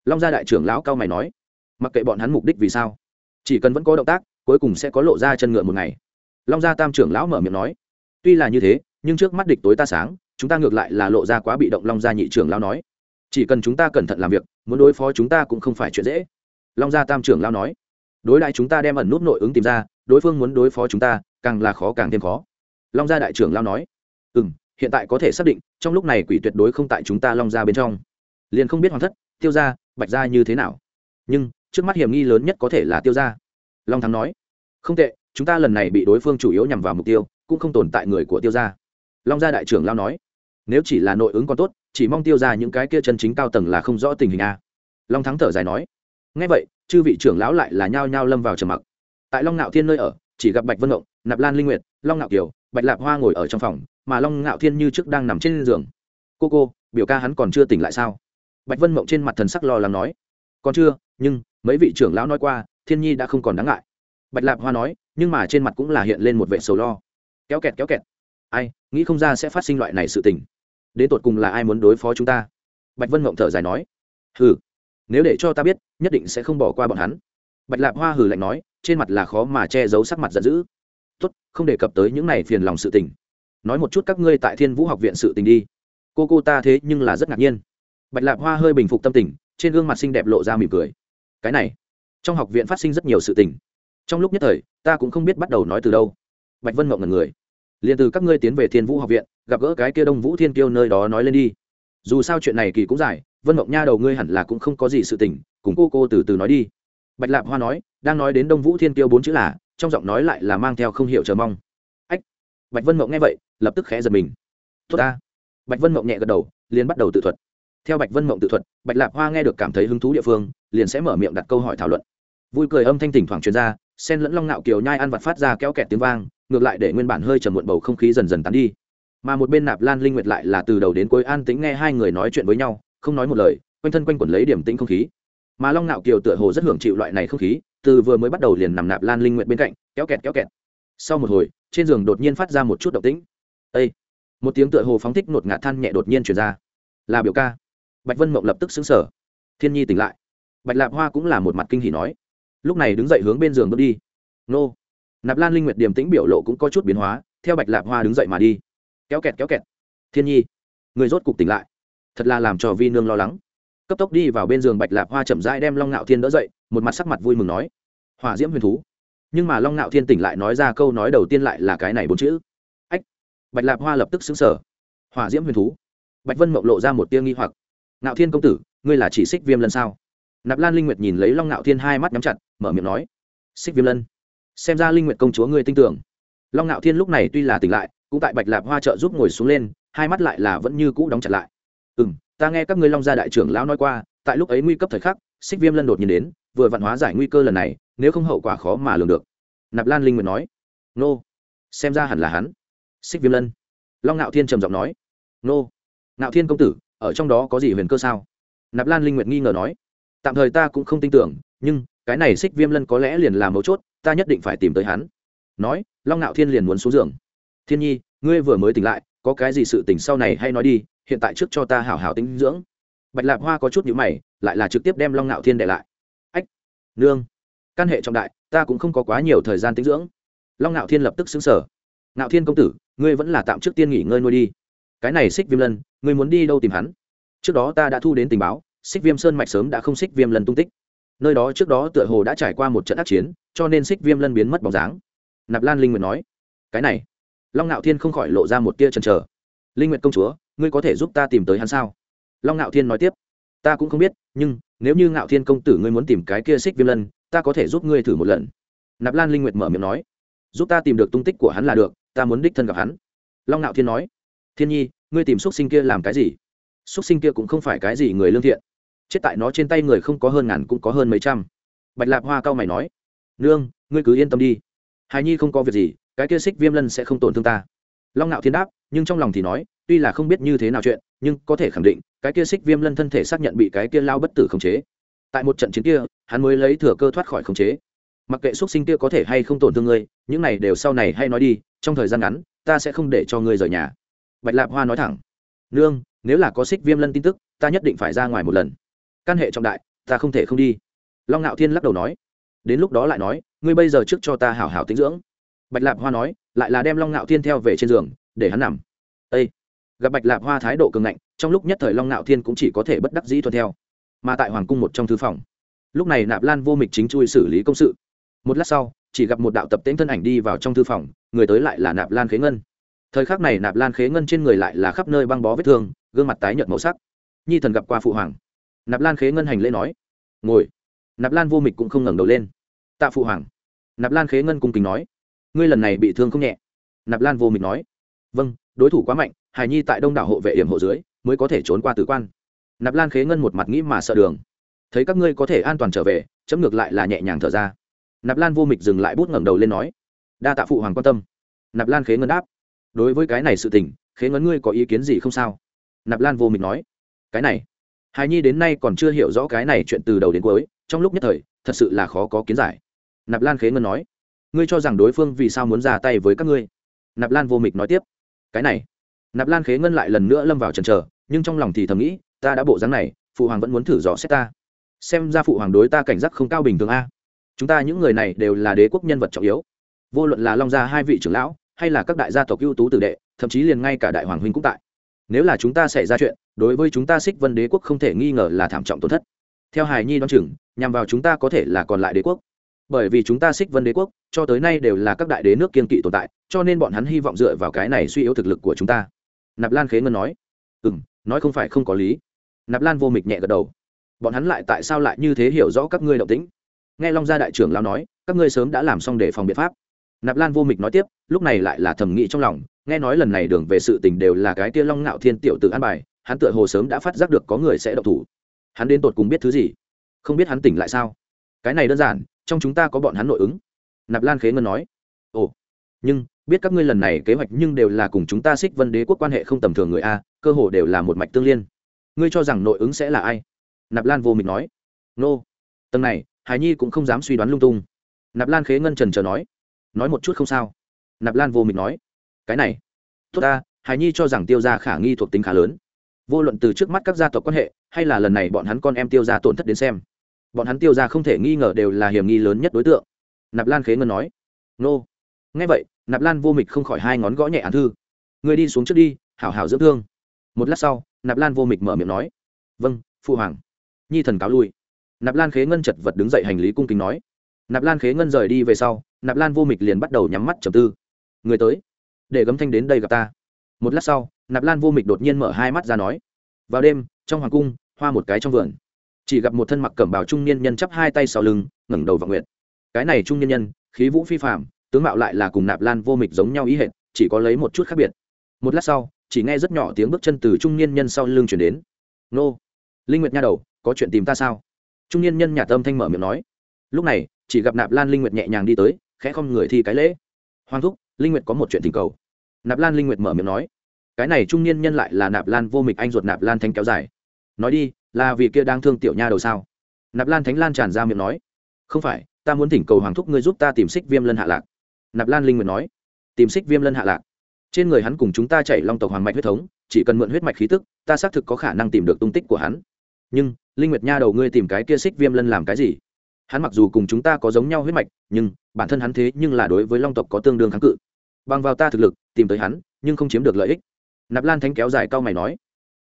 Long gia đại trưởng lão cao mày nói, mặc kệ bọn hắn mục đích vì sao, chỉ cần vẫn có động tác, cuối cùng sẽ có lộ ra chân ngựa một ngày. Long gia tam trưởng lão mở miệng nói, tuy là như thế, nhưng trước mắt địch tối ta sáng, chúng ta ngược lại là lộ ra quá bị động, long gia nhị trưởng lão nói. Chỉ cần chúng ta cẩn thận làm việc, muốn đối phó chúng ta cũng không phải chuyện dễ. Long gia tam trưởng lão nói, đối lại chúng ta đem ẩn nút nội ứng tìm ra, đối phương muốn đối phó chúng ta, càng là khó càng thêm khó. Long gia đại trưởng lão nói ừ m hiện tại có thể xác định, trong lúc này quỷ tuyệt đối không tại chúng ta long gia bên trong liền không biết hoàng thất tiêu gia bạch gia như thế nào. Nhưng trước mắt hiểm nghi lớn nhất có thể là tiêu gia. Long thắng nói không tệ chúng ta lần này bị đối phương chủ yếu nhằm vào mục tiêu cũng không tồn tại người của tiêu gia. Long gia đại trưởng lao nói nếu chỉ là nội ứng còn tốt chỉ mong tiêu ra những cái kia chân chính cao tầng là không rõ tình hình a. Long thắng thở dài nói ngay vậy chư vị trưởng lão lại là nhao nhao lâm vào trầm mặc. Tại long ngạo thiên nơi ở chỉ gặp bạch vân động, nạp lan linh nguyệt long ngạo kiều bạch lạp hoa ngồi ở trong phòng mà long ngạo thiên như trước đang nằm trên giường. Cô cô biểu ca hắn còn chưa tỉnh lại sao? Bạch vân mộng trên mặt thần sắc lo lắng nói, còn chưa, nhưng mấy vị trưởng lão nói qua, thiên nhi đã không còn đáng ngại. Bạch lạp hoa nói, nhưng mà trên mặt cũng là hiện lên một vệ sầu lo. Kéo kẹt kéo kẹt. Ai, nghĩ không ra sẽ phát sinh loại này sự tình. Đến tột cùng là ai muốn đối phó chúng ta? Bạch vân mộng thở dài nói, hừ, nếu để cho ta biết, nhất định sẽ không bỏ qua bọn hắn. Bạch lạp hoa hừ lạnh nói, trên mặt là khó mà che giấu sắc mặt giận dữ. Tốt, không đề cập tới những này phiền lòng sự tình. Nói một chút các ngươi tại thiên vũ học viện sự tình đi. Cô cô ta thế nhưng là rất ngạc nhiên bạch lạp hoa hơi bình phục tâm tình, trên gương mặt xinh đẹp lộ ra mỉm cười. Cái này, trong học viện phát sinh rất nhiều sự tình. Trong lúc nhất thời, ta cũng không biết bắt đầu nói từ đâu. Bạch vân mộng ngần người. Liền từ các ngươi tiến về thiên vũ học viện, gặp gỡ cái kia đông vũ thiên kiêu nơi đó nói lên đi. Dù sao chuyện này kỳ cũng dài, vân mộng nha đầu ngươi hẳn là cũng không có gì sự tình, cùng cô cô từ từ nói đi. Bạch lạp hoa nói, đang nói đến đông vũ thiên kiêu bốn chữ là, trong giọng nói lại là mang theo không hiểu chờ mong. Ách, bạch vân mộng nghe vậy, lập tức khẽ giật mình. Tốt ta. Bạch vân mộng nhẹ gật đầu, liền bắt đầu tự thuật theo bạch vân mộng tự thuật, bạch lạp hoa nghe được cảm thấy hứng thú địa phương, liền sẽ mở miệng đặt câu hỏi thảo luận. Vui cười âm thanh thỉnh thoảng truyền ra sen lẫn long nạo kiều nhai ăn vặt phát ra kéo kẹt tiếng vang, ngược lại để nguyên bản hơi trầm muộn bầu không khí dần dần tán đi. Mà một bên nạp lan linh nguyệt lại là từ đầu đến cuối an tĩnh nghe hai người nói chuyện với nhau, không nói một lời, quanh thân quanh quẩn lấy điểm tĩnh không khí. Mà long nạo kiều tựa hồ rất hưởng chịu loại này không khí, từ vừa mới bắt đầu liền nằm nạp lan linh nguyệt bên cạnh, kéo kẹt kéo kẹt. Sau một hồi, trên giường đột nhiên phát ra một chút động tĩnh. Ây một tiếng tựa hồ phóng thích nột ngạt than nhẹ đột nhiên truyền ra. Là biểu ca bạch vân mộng lập tức xứng sở thiên nhi tỉnh lại. Bạch lạp hoa cũng là một mặt kinh hỉ nói. Lúc này đứng dậy hướng bên giường bước đi. Nô. Nạp lan linh nguyệt điềm tĩnh biểu lộ cũng có chút biến hóa, theo bạch lạp hoa đứng dậy mà đi. Kéo kẹt kéo kẹt. Thiên nhi, người rốt cục tỉnh lại. Thật là làm cho vi nương lo lắng. Cấp tốc đi vào bên giường bạch lạp hoa chậm rãi đem long ngạo thiên đỡ dậy, một mặt sắc mặt vui mừng nói. Hỏa diễm huyền thú. Nhưng mà long ngạo thiên tỉnh lại nói ra câu nói đầu tiên lại là cái này bốn chữ. Ách. Bạch lạp hoa lập tức xứng sở hỏa diễm huyền thú. Bạch vân mộng lộ ra một tia nghi hoặc ngạo thiên công tử, ngươi là chỉ xích viêm lân sao? Nạp lan linh nguyệt nhìn lấy long ngạo thiên hai mắt nhắm chặt, mở miệng nói, xích viêm lân, xem ra linh nguyệt công chúa ngươi tin tưởng. Long ngạo thiên lúc này tuy là tỉnh lại, cũng tại bạch lạp hoa trợ giúp ngồi xuống lên, hai mắt lại là vẫn như cũ đóng chặt lại. Ừ m ta nghe các ngươi long gia đại trưởng lão nói qua, tại lúc ấy nguy cấp thời khắc, xích viêm lân đột nhiên đến, vừa vạn hóa giải nguy cơ lần này, nếu không hậu quả khó mà lường được. Nạp lan linh Nguyệt nói, nô, xem ra hẳn là hắn. Xích viêm lân, long ngạo thiên trầm giọng nói, nô, ngạo thiên công tử ở trong đó có gì huyền cơ sao? Nạp lan linh nguyện nghi ngờ nói. Tạm thời ta cũng không tin tưởng, nhưng cái này xích viêm lân có lẽ liền là mấu chốt, ta nhất định phải tìm tới hắn. Nói, long ngạo thiên liền muốn xuống giường. Thiên nhi, ngươi vừa mới tỉnh lại, có cái gì sự tỉnh sau này hay nói đi, hiện tại trước cho ta hảo hảo tính dưỡng. Bạch lạp hoa có chút nhữ mày, lại là trực tiếp đem long ngạo thiên để lại. Ách, nương, căn hệ trọng đại, ta cũng không có quá nhiều thời gian tính dưỡng. Long ngạo thiên lập tức xứng sở ngạo thiên công tử, ngươi vẫn là tạm trước tiên nghỉ ngơi nuôi đi cái này xích viêm lân, ngươi muốn đi đâu tìm hắn? Trước đó ta đã thu đến tình báo, xích viêm sơn mạch sớm đã không xích viêm lân tung tích. Nơi đó trước đó tựa hồ đã trải qua một trận ác chiến, cho nên xích viêm lân biến mất bóng dáng. Nạp lan linh nguyệt nói, cái này. Long ngạo thiên không khỏi lộ ra một tia chần trờ linh nguyệt công chúa, ngươi có thể giúp ta tìm tới hắn sao? Long ngạo thiên nói tiếp, ta cũng không biết, nhưng nếu như ngạo thiên công tử ngươi muốn tìm cái kia xích viêm lân, ta có thể giúp ngươi thử một lần. Nạp lan linh nguyệt mở miệng nói, giúp ta tìm được tung tích của hắn là được, ta muốn đích thân gặp hắn. Long ngạo thiên nói thiên nhi, ngươi tìm x sinh kia làm cái gì? X sinh kia cũng không phải cái gì người lương thiện. Chết tại nó trên tay người không có hơn ngàn cũng có hơn mấy trăm. Bạch lạp hoa cao mày nói, nương, ngươi cứ yên tâm đi. Hài nhi không có việc gì, cái kia xích viêm lân sẽ không tổn thương ta. Long ngạo thiên đáp, nhưng trong lòng thì nói, tuy là không biết như thế nào chuyện, nhưng có thể khẳng định, cái kia xích viêm lân thân thể xác nhận bị cái kia lao bất tử khống chế. Tại một trận chiến kia, hắn mới lấy thừa cơ thoát khỏi khống chế. Mặc kệ x sinh kia có thể hay không tổn thương ngươi, những này đều sau này hay nói đi, trong thời gian ngắn, ta sẽ không để cho ngươi rời nhà bạch lạp hoa nói thẳng, nương, nếu là có xích viêm lân tin tức, ta nhất định phải ra ngoài một lần. Căn hệ trọng đại, ta không thể không đi. Long ngạo thiên lắc đầu nói, đến lúc đó lại nói, ngươi bây giờ trước cho ta hảo hảo tinh dưỡng. Bạch lạp hoa nói, lại là đem long ngạo thiên theo về trên giường, để hắn nằm. Ây gặp bạch lạp hoa thái độ cường ngạnh, trong lúc nhất thời long ngạo thiên cũng chỉ có thể bất đắc dĩ thuận theo. Mà tại hoàng cung một trong thư phòng, lúc này nạp lan vô mịch chính chui xử lý công sự. Một lát sau, chỉ gặp một đạo tập tễnh thân ảnh đi vào trong thư phòng, người tới lại là nạp lan khế ngân thời khắc này nạp lan khế ngân trên người lại là khắp nơi băng bó vết thương, gương mặt tái nhợt màu sắc. Nhi thần gặp qua phụ hoàng. Nạp lan khế ngân hành lễ nói. Ngồi. Nạp lan vô mịch cũng không ngẩng đầu lên. Tạ phụ hoàng. Nạp lan khế ngân cung kính nói. Ngươi lần này bị thương không nhẹ. Nạp lan vô mịch nói. Vâng đối thủ quá mạnh, hài nhi tại đông đảo hộ vệ hiểm hộ dưới, mới có thể trốn qua tử quan. Nạp lan khế ngân một mặt nghĩ mà sợ đường. Thấy các ngươi có thể an toàn trở về, chấm ngược lại là nhẹ nhàng thở ra. Nạp lan vô mịch dừng lại bút ngẩng đầu lên nói. Đa tạ phụ hoàng quan tâm. Nạp lan khế ngân đáp đối với cái này sự tình, khế ngân ngươi có ý kiến gì không sao? Nạp lan vô mịch nói. Cái này hài nhi đến nay còn chưa hiểu rõ cái này chuyện từ đầu đến cuối, trong lúc nhất thời, thật sự là khó có kiến giải. Nạp lan khế ngân nói. Ngươi cho rằng đối phương vì sao muốn ra tay với các ngươi? Nạp lan vô mịch nói tiếp. Cái này, nạp lan khế ngân lại lần nữa lâm vào trần trờ nhưng trong lòng thì thầm nghĩ, ta đã bộ dáng này, phụ hoàng vẫn muốn thử dò xét ta. Xem ra phụ hoàng đối ta cảnh giác không cao bình thường a. Chúng ta những người này đều là đế quốc nhân vật trọng yếu. Vô luận là long gia hai vị trưởng lão hay là các đại gia tộc ưu tú tử đệ, thậm chí liền ngay cả đại hoàng huynh cũng tại. Nếu là chúng ta xảy ra chuyện, đối với chúng ta xích vân đế quốc không thể nghi ngờ là thảm trọng tổn thất. Theo hài nhi đoán chừng, nhằm vào chúng ta có thể là còn lại đế quốc. Bởi vì chúng ta xích vân đế quốc, cho tới nay đều là các đại đế nước kiên kỵ tồn tại, cho nên bọn hắn hy vọng dựa vào cái này suy yếu thực lực của chúng ta. Nạp lan khế ngân nói. Ừ m nói không phải không có lý. Nạp lan vô mịch nhẹ gật đầu. Bọn hắn lại tại sao lại như thế hiểu rõ các ngươi động tĩnh? Nghe long gia đại trưởng lao nói, các ngươi sớm đã làm xong để phòng biện pháp nạp lan vô mịch nói tiếp, lúc này lại là thầm nghĩ trong lòng, nghe nói lần này đường về sự tình đều là cái tia long ngạo thiên tiểu tự an bài, hắn tựa hồ sớm đã phát giác được có người sẽ độc thủ. Hắn đến tột cùng biết thứ gì? Không biết hắn tỉnh lại sao? Cái này đơn giản, trong chúng ta có bọn hắn nội ứng. Nạp lan khế ngân nói. Ồ, nhưng, biết các ngươi lần này kế hoạch nhưng đều là cùng chúng ta xích vân đế quốc quan hệ không tầm thường người a, cơ hồ đều là một mạch tương liên. Ngươi cho rằng nội ứng sẽ là ai? Nạp lan vô mịch nói. Nô、no. tầng này, hải nhi cũng không dám suy đoán lung tung. Nạp lan khế ngân trần trờ nói nói một chút không sao. Nạp lan vô mịch nói, cái này, tốt ta, hải nhi cho rằng tiêu gia khả nghi thuộc tính khá lớn. Vô luận từ trước mắt các gia tộc quan hệ, hay là lần này bọn hắn con em tiêu gia tổn thất đến xem, bọn hắn tiêu gia không thể nghi ngờ đều là hiểm nghi lớn nhất đối tượng. Nạp lan khế ngân nói, nô. Nghe vậy, nạp lan vô mịch không khỏi hai ngón gõ nhẹ án thư. Người đi xuống trước đi, hảo hảo dưỡng thương. Một lát sau, nạp lan vô mịch mở miệng nói vâng phụ hoàng. Nhi thần cáo lui. Nạp lan khế ngân chật vật đứng dậy hành lý cung kính nói. Nạp lan khế ngân rời đi về sau nạp lan vô mịch liền bắt đầu nhắm mắt trầm tư. Người tới, để gấm thanh đến đây gặp ta. Một lát sau, nạp lan vô mịch đột nhiên mở hai mắt ra nói, vào đêm, trong hoàng cung, hoa một cái trong vườn. Chỉ gặp một thân mặc cẩm bào trung niên nhân chắp hai tay sau lưng, ngẩng đầu vào nguyện cái này trung niên nhân, khí vũ phi phạm tướng mạo lại là cùng nạp lan vô mịch giống nhau ý hệt, chỉ có lấy một chút khác biệt. Một lát sau, chỉ nghe rất nhỏ tiếng bước chân từ trung niên nhân sau lưng chuyển đến. Nô, linh nguyệt nha đầu, có chuyện tìm ta sao? Trung niên nhân nhà tâm thanh mở miệng nói. Lúc này, chỉ gặp nạp lan linh nguyệt nhẹ nhàng đi tới khẽ không người thi cái lễ. Hoàng thúc, linh nguyệt có một chuyện tình cầu. Nạp lan linh nguyệt mở miệng nói. Cái này trung niên nhân lại là nạp lan vô mịch anh ruột nạp lan thanh kéo dài. Nói đi, là vì kia đang thương tiểu nha đầu sao? Nạp lan thánh lan tràn ra miệng nói. Không phải, ta muốn thỉnh cầu hoàng thúc ngươi giúp ta tìm xích viêm lân hạ lạc. Nạp lan linh nguyệt nói. Tìm xích viêm lân hạ lạc. Trên người hắn cùng chúng ta chạy long tộc hoàng mạch huyết thống, chỉ cần mượn huyết mạch khí tức, ta xác thực có khả năng tìm được tung tích của hắn. Nhưng, linh nguyệt nha đầu ngươi tìm cái kia xích viêm lân làm cái gì? Hắn mặc dù cùng chúng ta có giống nhau huyết mạch, nhưng bản thân hắn thế nhưng là đối với long tộc có tương đương kháng cự. Bằng vào ta thực lực, tìm tới hắn, nhưng không chiếm được lợi ích. Nạp lan thánh kéo dài cao mày nói.